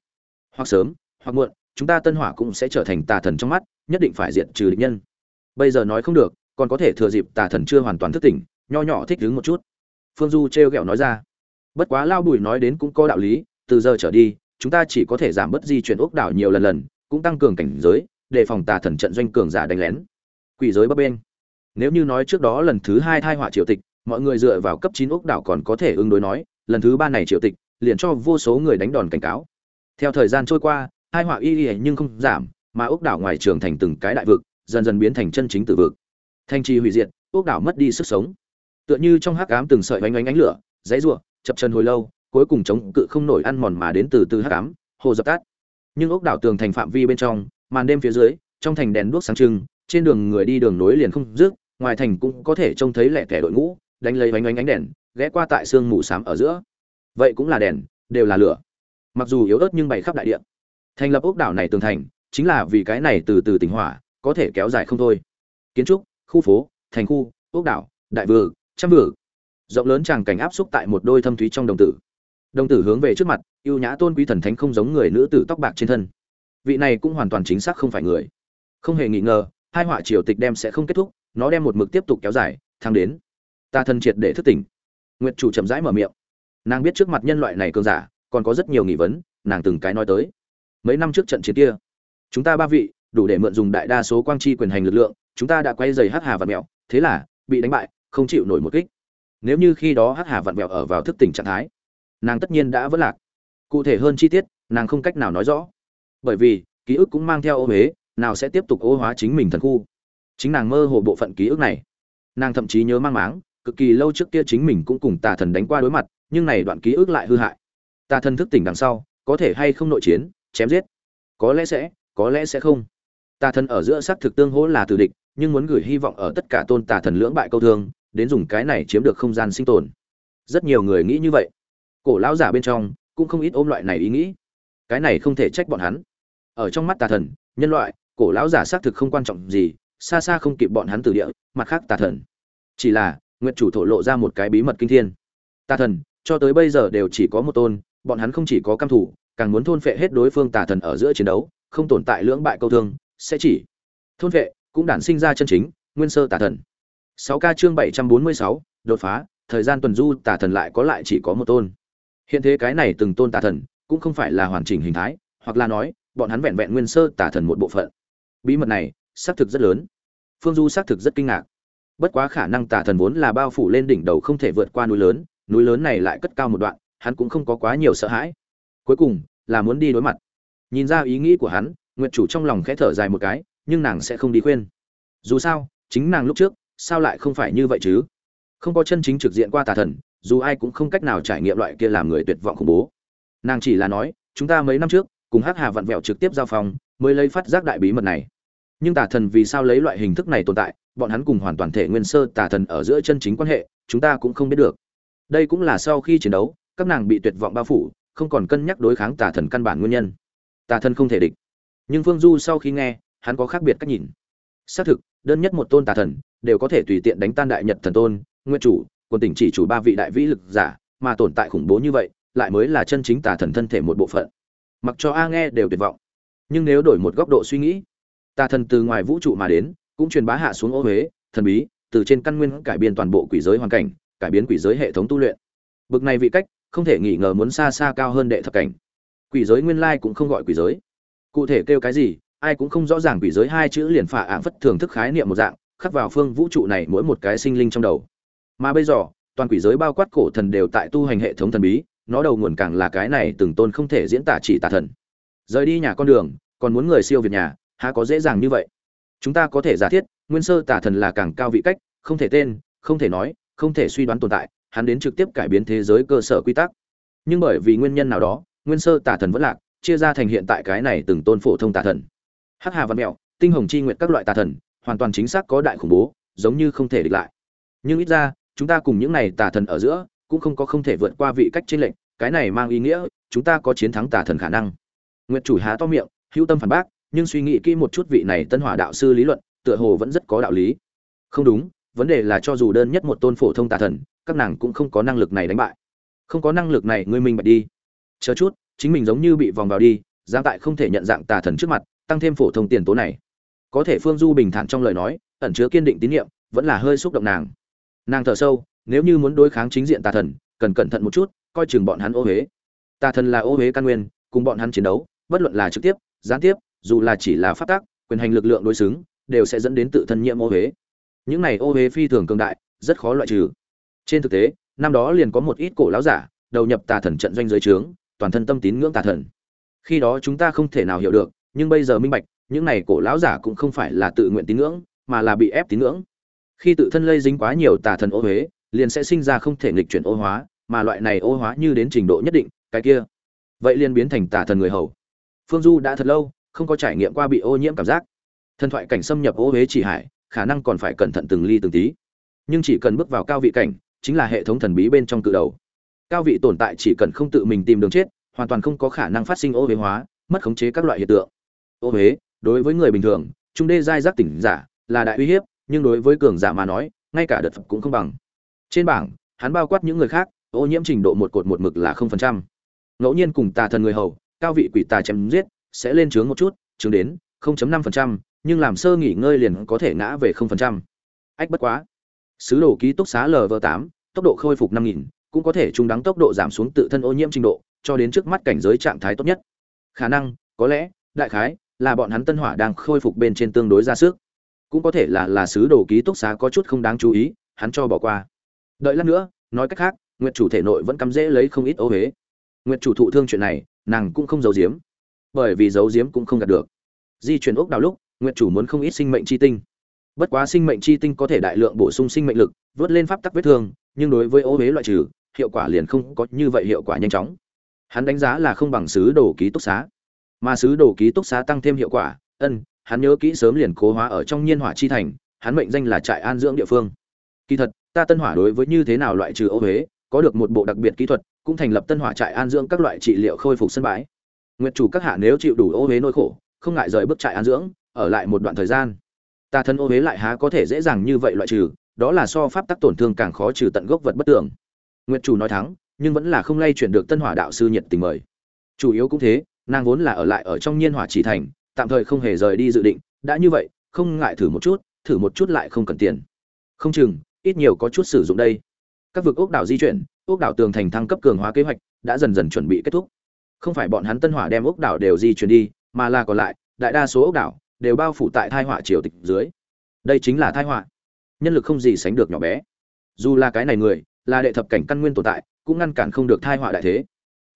Hoặc sớm, hoặc muộn, chúng ta tân hỏa cũng sẽ trở thành tà thần trong mắt, nhất định phải diệt trừ địch nhân. Bây giờ nói không được, còn có thể thừa dịp tà thần chưa hoàn toàn thức tỉnh, nho nhỏ thích đứng một chút. Phương du t r ghẹo nói ra. Bất quá lao bùi nói đến cũng có đạo lý, từ giờ trở đi, chúng ta chỉ có thể giảm bớt di chuyển ốc đảo nhiều lần lần, cũng tăng cường cảnh giới đề phòng tà thần trận doanh cường giả đánh lén. Quỷ giới bấp bên nếu như nói trước đó lần thứ hai thai họa triều tịch, mọi người dựa vào cấp chín ốc đảo còn có thể ứng đối nói, lần thứ ba này triều tịch, liền cho vô số người đánh đòn cảnh cáo. Theo thời gian trôi qua hai họa y y nhưng không giảm, mà ốc đảo ngoài trường thành từng cái đại vực, dần dần biến thành chân chính tử vực. Thanh trì hủy diệt, ốc đảo mất đi sức sống. Tựa như trong hắc ám từng sợi oanh oanh ánh lửa, dãy rủa, chập chân hồi lâu, cuối cùng chống cự không nổi ăn mòn mà đến từ từ hắc ám, hồ dập tắt. Nhưng ốc đảo tường thành phạm vi bên trong màn đêm phía dưới, trong thành đèn đuốc sáng trưng, trên đường người đi đường nối liền không dứt, ngoài thành cũng có thể trông thấy lẻ tẻ đội ngũ, đánh lấy oanh oanh ánh đèn, ghé qua tại sương mù xám ở giữa. Vậy cũng là đèn, đều là lửa. Mặc dù yếu ớt nhưng bày khắp đại địa. Thành lập ốc đảo này tường thành, chính là vì cái này từ từ tỉnh hỏa, có thể kéo dài không thôi. Kiến trúc, khu phố, thành khu, ốc đảo, đại vừa trăm vừa rộng lớn tràng cảnh áp xúc tại một đôi thâm thúy trong đồng tử. Đồng tử hướng về trước mặt yêu nhã tôn quý thần thánh không giống người nữ tử tóc bạc trên thân vị này cũng hoàn toàn chính xác không phải người. Không hề nghi ngờ, hai họa triều tịch đem sẽ không kết thúc, nó đem một mực tiếp tục kéo dài thang đến. Ta thân triệt để thức tỉnh. Nguyệt chủ chậm rãi mở miệng. Nàng biết trước mặt nhân loại này cường giả, còn có rất nhiều nghi vấn, nàng từng cái nói tới. Mấy năm trước trận chiến kia, chúng ta ba vị, đủ để mượn dùng đại đa số quang chi quyền hành lực lượng, chúng ta đã quay dày hắc hà vạn mẹo, thế là, bị đánh bại, không chịu nổi một kích. Nếu như khi đó hắc hà vạn mẹo ở vào thức tỉnh trạng thái, nàng tất nhiên đã vỡ lạc. Cụ thể hơn chi tiết, nàng không cách nào nói rõ bởi vì, ký ức cũng mang theo ô huế, nào sẽ tiếp tục ô hóa chính mình thần khu. Chính nàng mơ hồ bộ phận ký ức này. Nàng thậm chí nhớ mang máng, cực kỳ lâu trước kia chính mình cũng cùng tà thần đánh qua đối mặt, nhưng này đoạn ký ức lại hư hại. Tà thần thức tỉnh đằng sau, có thể hay không nội chiến, chém giết? Có lẽ sẽ, có lẽ sẽ không. Tà thần ở giữa xác thực tương hỗ là tử địch, nhưng muốn gửi hy vọng ở tất cả tôn tà thần lưỡng bại câu thương, đến dùng cái này chiếm được không gian sinh tồn. Rất nhiều người nghĩ như vậy. Cổ lão giả bên trong, cũng không ít ôm loại này ý nghĩ. Cái này không thể trách bọn hắn ở trong mắt tà thần nhân loại cổ lão giả xác thực không quan trọng gì xa xa không kịp bọn hắn từ địa mặt khác tà thần. Chỉ là nguyện chủ thổ lộ ra một cái bí mật kinh thiên. Tà thần cho tới bây giờ đều chỉ có một tôn bọn hắn không chỉ có căm thủ càng muốn thôn phệ hết đối phương tà thần ở giữa chiến đấu không tồn tại lưỡng bại câu thương sẽ chỉ thôn phệ cũng đản sinh ra chân chính nguyên sơ tà thần. 6 ca chương 746, đột phá thời gian tuần du tà thần lại có lại chỉ có một tôn. Hiện thế cái này từng tôn tà thần cũng không phải là hoàn chỉnh hình thái hoặc là nói bọn hắn vẹn vẹn nguyên sơ tả thần một bộ phận. Bí mật này, xác thực rất lớn. Phương du xác thực rất kinh ngạc. Bất quá khả năng tả thần vốn là bao phủ lên đỉnh đầu không thể vượt qua núi lớn núi lớn này lại cất cao một đoạn, hắn cũng không có quá nhiều sợ hãi. Cuối cùng, là muốn đi đối mặt. Nhìn ra ý nghĩ của hắn nguyện chủ trong lòng khẽ thở dài một cái, nhưng nàng sẽ không đi khuyên. Dù sao, chính nàng lúc trước, sao lại không phải như vậy chứ? Không có chân chính trực diện qua tà thần, dù ai cũng không cách nào trải nghiệm loại kia làm người tuyệt vọng khủng bố. Nàng chỉ là nói, chúng ta mấy năm trước cùng hắc hà vặn vẹo trực tiếp giao phòng mới lấy phát giác đại bí mật này. Nhưng tà thần vì sao lấy loại hình thức này tồn tại, bọn hắn cùng hoàn toàn thể nguyên sơ tà thần ở giữa chân chính quan hệ, chúng ta cũng không biết được. Đây cũng là sau khi chiến đấu, các nàng bị tuyệt vọng bao phủ, không còn cân nhắc đối kháng tà thần căn bản nguyên nhân. Tà thần không thể địch. Nhưng phương du sau khi nghe, hắn có khác biệt cách nhìn. Xác thực, đơn nhất một tôn tà thần, đều có thể tùy tiện đánh tan đại nhật thần tôn, nguyên chủ, quân tỉnh chỉ chủ ba vị đại vĩ lực giả, mà tồn tại khủng bố như vậy, lại mới là chân chính tà thần thân thể một bộ phận mặc cho a nghe đều tuyệt vọng. Nhưng nếu đổi một góc độ suy nghĩ, tà thần từ ngoài vũ trụ mà đến, cũng truyền bá hạ xuống ô huế, thần bí, từ trên căn nguyên cải biến toàn bộ quỷ giới hoàn cảnh, cải biến quỷ giới hệ thống tu luyện. Bực này vị cách, không thể nghi ngờ muốn xa xa cao hơn đệ thập cảnh. Quỷ giới nguyên lai cũng không gọi quỷ giới. Cụ thể kêu cái gì, ai cũng không rõ ràng quỷ giới hai chữ liền phả ạng phất thường thức khái niệm một dạng, khắc vào phương vũ trụ này mỗi một cái sinh linh trong đầu. Mà bây giờ, toàn quỷ giới bao quát cổ thần đều tại tu hành hệ thống thần bí nó đầu nguồn càng là cái này từng tôn không thể diễn tả chỉ tà thần. Rời đi nhà con đường, còn muốn người siêu việt nhà, há có dễ dàng như vậy? Chúng ta có thể giả thiết, nguyên sơ tà thần là càng cao vị cách, không thể tên, không thể nói, không thể suy đoán tồn tại, hắn đến trực tiếp cải biến thế giới cơ sở quy tắc. Nhưng bởi vì nguyên nhân nào đó, nguyên sơ tà thần vẫn lạc, chia ra thành hiện tại cái này từng tôn phổ thông tà thần. Hắc hà văn mẹo, tinh hồng chi nguyện các loại tà thần, hoàn toàn chính xác có đại khủng bố, giống như không thể địch lại. Nhưng ít ra, chúng ta cùng những này tà thần ở giữa cũng không có không thể vượt qua vị cách trên lệnh cái này mang ý nghĩa, chúng ta có chiến thắng tà thần khả năng. Nguyệt chủ há to miệng, hữu tâm phản bác, nhưng suy nghĩ kỹ một chút vị này tân hỏa đạo sư lý luận, tựa hồ vẫn rất có đạo lý. Không đúng, vấn đề là cho dù đơn nhất một tôn phổ thông tà thần, các nàng cũng không có năng lực này đánh bại. Không có năng lực này, ngươi minh bạch đi. Chờ chút, chính mình giống như bị vòng vào đi giang tại không thể nhận dạng tà thần trước mặt, tăng thêm phổ thông tiền tố này. Có thể phương du bình thản trong lời nói, ẩn chứa kiên định tín nhiệm vẫn là hơi xúc động nàng. Nàng thở sâu nếu như muốn đối kháng chính diện tà thần, cần cẩn thận một chút, coi chừng bọn hắn ô huế. Tà thần là ô huế căn nguyên, cùng bọn hắn chiến đấu, bất luận là trực tiếp, gián tiếp, dù là chỉ là phát tác quyền hành lực lượng đối xứng, đều sẽ dẫn đến tự thân nhiễm ô huế. Những này ô huế phi thường cường đại, rất khó loại trừ. Trên thực tế, năm đó liền có một ít cổ lão giả, đầu nhập tà thần trận doanh giới trướng, toàn thân tâm tín ngưỡng tà thần. Khi đó chúng ta không thể nào hiểu được, nhưng bây giờ minh bạch, những này cổ lão giả cũng không phải là tự nguyện tín ngưỡng, mà là bị ép tín ngưỡng. Khi tự thân lây dính quá nhiều tà thần ô huế liền sẽ sinh ra không thể nghịch chuyển ô hóa, mà loại này ô hóa như đến trình độ nhất định, cái kia. Vậy liền biến thành tà thần người hầu. Phương du đã thật lâu không có trải nghiệm qua bị ô nhiễm cảm giác. Thần thoại cảnh xâm nhập ô huế chỉ hải, khả năng còn phải cẩn thận từng ly từng tí. Nhưng chỉ cần bước vào cao vị cảnh, chính là hệ thống thần bí bên trong cự đầu. Cao vị tồn tại chỉ cần không tự mình tìm đường chết, hoàn toàn không có khả năng phát sinh ô huế hóa, mất khống chế các loại hiện tượng. Ô huế, đối với người bình thường, trung đê giai giác tỉnh giả là đại uy hiếp, nhưng đối với cường giả mà nói, ngay cả đợt cũng không bằng trên bảng hắn bao quát những người khác ô nhiễm trình độ một cột một mực là không phần trăm. Ngẫu nhiên cùng tà thần người hầu cao vị quỷ tà chém giết sẽ lên trướng một chút trướng đến 0.5%, nhưng làm sơ nghỉ ngơi liền có thể ngã về 0%. ách bất quá. Sứ đồ ký túc xá lv 8 tốc độ khôi phục 5000, cũng có thể trung đắng tốc độ giảm xuống tự thân ô nhiễm trình độ cho đến trước mắt cảnh giới trạng thái tốt nhất. Khả năng có lẽ đại khái là bọn hắn tân hỏa đang khôi phục bên trên tương đối ra sức. Cũng có thể là là sứ đồ ký túc xá có chút không đáng chú ý hắn cho bỏ qua đợi lát nữa, nói cách khác, nguyệt chủ thể nội vẫn cắm dễ lấy không ít ô huế nguyệt chủ thụ thương chuyện này, nàng cũng không giấu giếm. Bởi vì giấu giếm cũng không đạt được. Di chuyển ốc đào lúc, nguyệt chủ muốn không ít sinh mệnh chi tinh. Bất quá sinh mệnh chi tinh có thể đại lượng bổ sung sinh mệnh lực, vớt lên pháp tắc vết thương, nhưng đối với ô huế loại trừ, hiệu quả liền không có như vậy hiệu quả nhanh chóng. Hắn đánh giá là không bằng sứ đồ ký túc xá. Mà sứ đồ ký túc xá tăng thêm hiệu quả, ân, hắn nhớ kỹ sớm liền cố hóa ở trong nhiên hỏa chi thành, hắn mệnh danh là trại an dưỡng địa phương. Kỳ thật ta tân hỏa đối với như thế nào loại trừ ô huế, có được một bộ đặc biệt kỹ thuật, cũng thành lập tân hỏa trại an dưỡng các loại trị liệu khôi phục sân bãi. Nguyện chủ các hạ nếu chịu đủ ô huế nỗi khổ, không ngại rời bước trại an dưỡng, ở lại một đoạn thời gian. Ta thân ô huế lại há có thể dễ dàng như vậy loại trừ, đó là so pháp tắc tổn thương càng khó trừ tận gốc vật bất tưởng nguyện chủ nói thắng, nhưng vẫn là không lay chuyển được tân hỏa đạo sư nhiệt tình mời. Chủ yếu cũng thế, nàng vốn là ở lại ở trong nhiên hỏa chỉ thành, tạm thời không hề rời đi dự định, đã như vậy, không ngại thử một chút, thử một chút lại không cần tiền. Không chừng ít nhiều có chút sử dụng đây. Các vực ốc đảo di chuyển, ốc đảo tường thành thăng cấp cường hóa kế hoạch đã dần dần chuẩn bị kết thúc. Không phải bọn hắn tân hỏa đem ốc đảo đều di chuyển đi, mà là còn lại, đại đa số ốc đảo đều bao phủ tại thai họa triều tịch dưới. Đây chính là thai họa. Nhân lực không gì sánh được nhỏ bé. Dù là cái này người, là đệ thập cảnh căn nguyên tồn tại, cũng ngăn cản không được thai họa đại thế.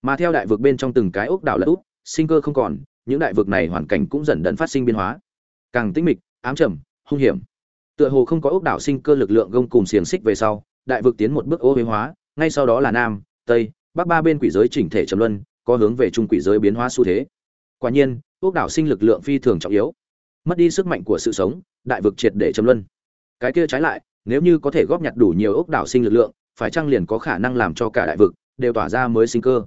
Mà theo đại vực bên trong từng cái ốc đảo lật út, sinh cơ không còn, những đại vực này hoàn cảnh cũng dần dần phát sinh biến hóa. Càng tĩnh mịch, ám trầm, hung hiểm tựa hồ không có ốc đảo sinh cơ lực lượng gông cùng xiềng xích về sau, đại vực tiến một bước ô huế hóa, ngay sau đó là nam, tây, bắc ba bên quỷ giới chỉnh thể trầm luân, có hướng về trung quỷ giới biến hóa xu thế. Quả nhiên, ốc đảo sinh lực lượng phi thường trọng yếu. Mất đi sức mạnh của sự sống, đại vực triệt để trầm luân. Cái kia trái lại, nếu như có thể góp nhặt đủ nhiều ốc đảo sinh lực lượng, phải chăng liền có khả năng làm cho cả đại vực đều tỏa ra mới sinh cơ?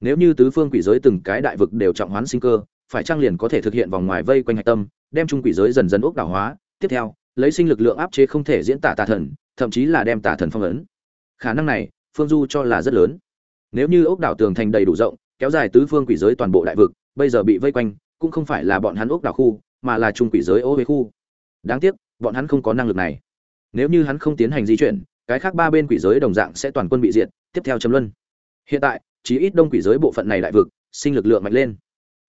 Nếu như tứ phương quỷ giới từng cái đại vực đều trọng hoán sinh cơ, phải chăng liền có thể thực hiện vòng ngoài vây quanh hạch tâm, đem trung quỷ giới dần dần ốc đảo hóa? Tiếp theo lấy sinh lực lượng áp chế không thể diễn tả tà thần, thậm chí là đem tà thần phong ấn. Khả năng này, phương du cho là rất lớn. Nếu như ốc đảo tường thành đầy đủ rộng, kéo dài tứ phương quỷ giới toàn bộ đại vực, bây giờ bị vây quanh, cũng không phải là bọn hắn ốc đảo khu, mà là trung quỷ giới ô huế khu. Đáng tiếc, bọn hắn không có năng lực này. Nếu như hắn không tiến hành di chuyển, cái khác ba bên quỷ giới đồng dạng sẽ toàn quân bị diệt, tiếp theo chấm luân. Hiện tại chỉ ít đông quỷ giới bộ phận này đại vực, sinh lực lượng mạnh lên.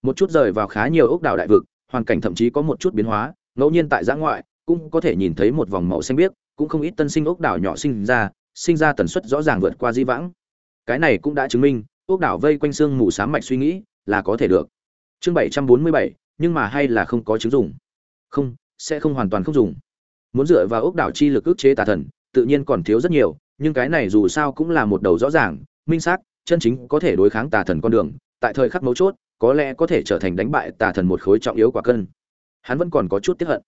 Một chút rời vào khá nhiều ốc đảo đại vực, hoàn cảnh thậm chí có một chút biến hóa, ngẫu nhiên tại giã ngoại cũng có thể nhìn thấy một vòng màu xanh biếc, cũng không ít tân sinh ốc đảo nhỏ sinh ra sinh ra tần suất rõ ràng vượt qua di vãng. Cái này cũng đã chứng minh, ốc đảo vây quanh xương mù sám mạch suy nghĩ là có thể được. Chương bảy trăm bốn mươi bảy, nhưng mà hay là không có chứng dùng không, sẽ không hoàn toàn không dùng. Muốn dựa vào ốc đảo chi lực ức chế tà thần, tự nhiên còn thiếu rất nhiều, nhưng cái này dù sao cũng là một đầu rõ ràng, minh xác, chân chính có thể đối kháng tà thần con đường, tại thời khắc mấu chốt, có lẽ có thể trở thành đánh bại tà thần một khối trọng yếu quả cân. Hắn vẫn còn có chút tiếc hận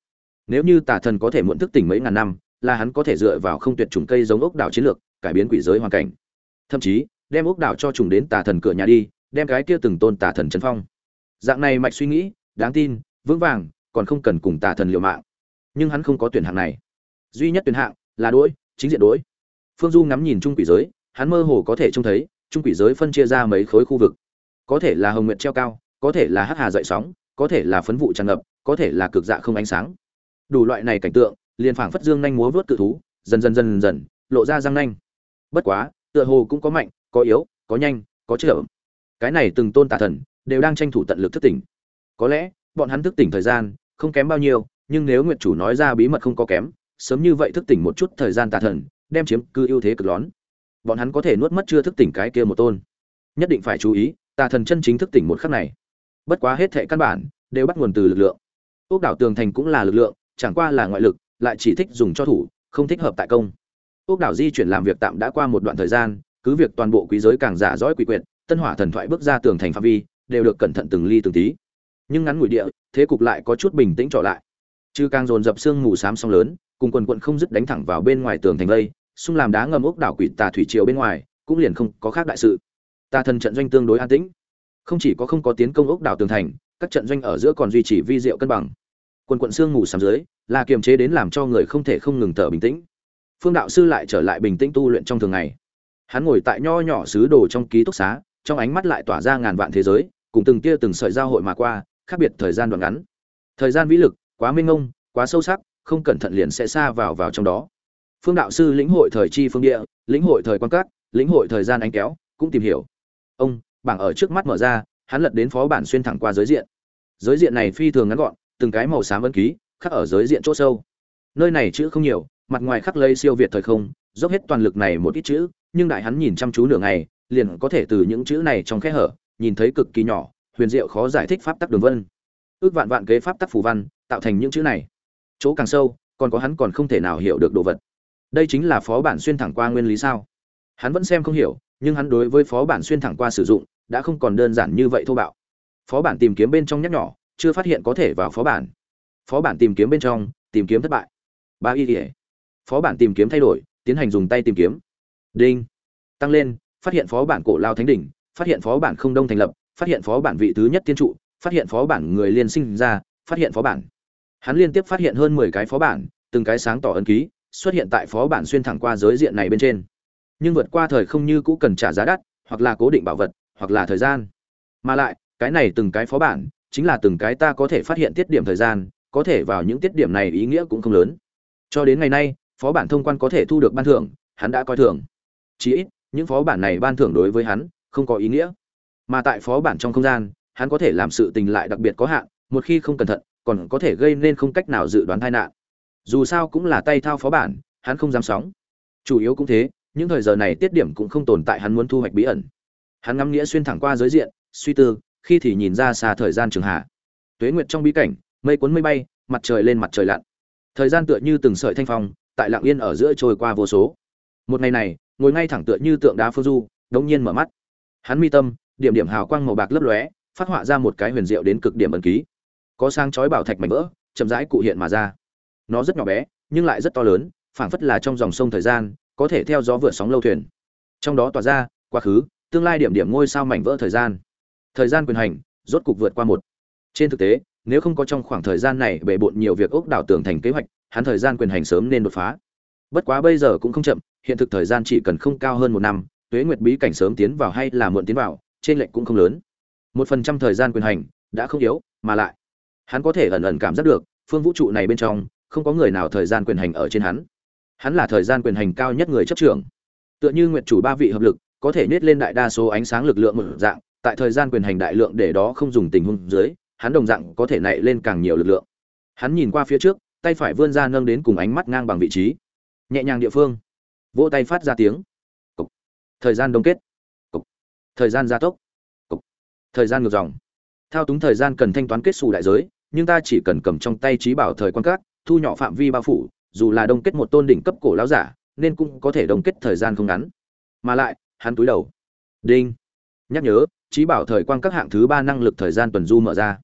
nếu như tà thần có thể muộn thức tỉnh mấy ngàn năm, là hắn có thể dựa vào không tuyệt chủng cây giống ốc đảo chiến lược, cải biến quỷ giới hoàn cảnh. Thậm chí, đem ốc đảo cho trùng đến tà thần cửa nhà đi, đem cái kia từng tôn tà thần chân phong. Dạng này mạch suy nghĩ, đáng tin, vững vàng, còn không cần cùng tà thần liều mạng. Nhưng hắn không có tuyển hạng này. Duy nhất tuyển hạng là đỗi chính diện đỗi phương du ngắm nhìn trung quỷ giới, hắn mơ hồ có thể trông thấy trung quỷ giới phân chia ra mấy khối khu vực. Có thể là hồng nguyện treo cao, có thể là hắc hà dậy sóng, có thể là phấn vụ tràn ngập, có thể là cực dạ không ánh sáng đủ loại này cảnh tượng, liền phảng phất dương nhanh múa vớt cự thú, dần dần dần dần lộ ra răng nanh. Bất quá, tựa hồ cũng có mạnh, có yếu, có nhanh, có chậm. Cái này từng tôn tà thần, đều đang tranh thủ tận lực thức tỉnh. Có lẽ, bọn hắn thức tỉnh thời gian, không kém bao nhiêu, nhưng nếu nguyện chủ nói ra bí mật không có kém, sớm như vậy thức tỉnh một chút thời gian tà thần, đem chiếm cư ưu thế cực lớn. Bọn hắn có thể nuốt mất chưa thức tỉnh cái kia một tôn. Nhất định phải chú ý, tà thần chân chính thức tỉnh một khắc này. Bất quá hết thệ căn bản, đều bắt nguồn từ lực lượng. Ốc đảo tường thành cũng là lực lượng chẳng qua là ngoại lực lại chỉ thích dùng cho thủ không thích hợp tại công. Ốc đảo di chuyển làm việc tạm đã qua một đoạn thời gian cứ việc toàn bộ quý giới càng giả dõi quỷ quyệt tân hỏa thần thoại bước ra tường thành phạm vi đều được cẩn thận từng ly từng tí. Nhưng ngắn ngủi địa thế cục lại có chút bình tĩnh trở lại. Chư càng dồn dập xương mù xám sóng lớn cùng quần quận không dứt đánh thẳng vào bên ngoài tường thành lây, xung làm đá ngầm ốc đảo quỷ tà thủy triều bên ngoài cũng liền không có khác đại sự. Ta thần trận doanh tương đối an tĩnh. Không chỉ có không có tiến công ốc đảo tường thành các trận doanh ở giữa còn duy trì vi diệu cân bằng quần quận xương ngủ sắm dưới, là kiềm chế đến làm cho người không thể không ngừng thở bình tĩnh. Phương đạo sư lại trở lại bình tĩnh tu luyện trong thường ngày. Hắn ngồi tại nho nhỏ xứ đồ trong ký túc xá, trong ánh mắt lại tỏa ra ngàn vạn thế giới, cùng từng tia từng sợi giao hội mà qua, khác biệt thời gian đoạn ngắn. Thời gian vĩ lực, quá minh ngông quá sâu sắc, không cẩn thận liền sẽ xa vào vào trong đó. Phương đạo sư lĩnh hội thời chi phương địa, lĩnh hội thời quan cát, lĩnh hội thời gian ánh kéo, cũng tìm hiểu. Ông, bảng ở trước mắt mở ra, hắn lật đến phó bản xuyên thẳng qua giới diện. Giới diện này phi thường ngắn gọn từng cái màu xám ấn ký, khắc ở giới diện chỗ sâu. Nơi này chữ không nhiều, mặt ngoài khắc lây siêu việt thời không, dốc hết toàn lực này một ít chữ, nhưng đại hắn nhìn chăm chú nửa ngày, liền có thể từ những chữ này trong khe hở, nhìn thấy cực kỳ nhỏ, huyền diệu khó giải thích pháp tắc đường vân. Ước vạn vạn kế pháp tắc phù văn, tạo thành những chữ này. Chỗ càng sâu, còn có hắn còn không thể nào hiểu được đồ vật. Đây chính là phó bản xuyên thẳng qua nguyên lý sao? Hắn vẫn xem không hiểu, nhưng hắn đối với phó bản xuyên thẳng qua sử dụng, đã không còn đơn giản như vậy thô bạo. Phó bản tìm kiếm bên trong nhắc nhỏ chưa phát hiện có thể vào phó bản. Phó bản tìm kiếm bên trong, tìm kiếm thất bại. Ba y ỉa phó bản tìm kiếm thay đổi, tiến hành dùng tay tìm kiếm. Đinh. Tăng lên, phát hiện phó bản cổ lao thánh đỉnh, phát hiện phó bản không đông thành lập, phát hiện phó bản vị thứ nhất tiên trụ, phát hiện phó bản người liên sinh ra, phát hiện phó bản. Hắn liên tiếp phát hiện hơn mười cái phó bản, từng cái sáng tỏ ấn ký, xuất hiện tại phó bản xuyên thẳng qua giới diện này bên trên. Nhưng vượt qua thời không như cũ cần trả giá đắt, hoặc là cố định bảo vật, hoặc là thời gian. Mà lại, cái này từng cái phó bản chính là từng cái ta có thể phát hiện tiết điểm thời gian, có thể vào những tiết điểm này ý nghĩa cũng không lớn. Cho đến ngày nay, phó bản thông quan có thể thu được ban thưởng, hắn đã coi thường. Chí ít, những phó bản này ban thưởng đối với hắn không có ý nghĩa. Mà tại phó bản trong không gian, hắn có thể làm sự tình lại đặc biệt có hạn, một khi không cẩn thận, còn có thể gây nên không cách nào dự đoán tai nạn. Dù sao cũng là tay thao phó bản, hắn không dám sóng. Chủ yếu cũng thế, những thời giờ này tiết điểm cũng không tồn tại hắn muốn thu hoạch bí ẩn. Hắn ngắm nghĩa xuyên thẳng qua giới diện, suy tư khi thì nhìn ra xa thời gian trường hạ. Tuế nguyệt trong bí cảnh, mây cuốn mây bay, mặt trời lên mặt trời lặn. Thời gian tựa như từng sợi thanh phong, tại lặng yên ở giữa trôi qua vô số. Một ngày này, ngồi ngay thẳng tựa như tượng đá phương du, đống nhiên mở mắt. Hắn mi tâm, điểm điểm hào quang màu bạc lấp lóe, phát họa ra một cái huyền diệu đến cực điểm ẩn ký. Có sang chói bảo thạch mảnh vỡ, chậm rãi cụ hiện mà ra. Nó rất nhỏ bé, nhưng lại rất to lớn, phảng phất là trong dòng sông thời gian, có thể theo gió vượt sóng lâu thuyền. Trong đó tỏa ra, quá khứ, tương lai điểm điểm ngôi sao mảnh vỡ thời gian thời gian quyền hành, rốt cục vượt qua một. Trên thực tế, nếu không có trong khoảng thời gian này bề bộn nhiều việc ốc đảo tưởng thành kế hoạch, hắn thời gian quyền hành sớm nên đột phá. Bất quá bây giờ cũng không chậm, hiện thực thời gian chỉ cần không cao hơn một năm, tuế nguyệt bí cảnh sớm tiến vào hay là muộn tiến vào, trên lệnh cũng không lớn. Một phần trăm thời gian quyền hành đã không yếu, mà lại, hắn có thể ẩn ẩn cảm giác được, phương vũ trụ này bên trong, không có người nào thời gian quyền hành ở trên hắn. Hắn là thời gian quyền hành cao nhất người chấp trưởng. Tựa như nguyện chủ ba vị hợp lực, có thể nhét lên đại đa số ánh sáng lực lượng một dạng tại thời gian quyền hành đại lượng để đó không dùng tình huống dưới, hắn đồng dạng có thể nảy lên càng nhiều lực lượng. Hắn nhìn qua phía trước, tay phải vươn ra nâng đến cùng ánh mắt ngang bằng vị trí. Nhẹ nhàng địa phương. Vỗ tay phát ra tiếng. Cục. thời gian đông kết. Cục. thời gian gia tốc. Cục. thời gian ngược dòng. Thao túng thời gian cần thanh toán kết xù đại giới, nhưng ta chỉ cần cầm trong tay trí bảo thời quan cát thu nhỏ phạm vi bao phủ, dù là đông kết một tôn đỉnh cấp cổ lão giả, nên cũng có thể đông kết thời gian không ngắn. Mà lại, hắn túi đầu. Đinh. Nhắc nhớ trí bảo thời quan các hạng thứ ba năng lực thời gian tuần du mở ra.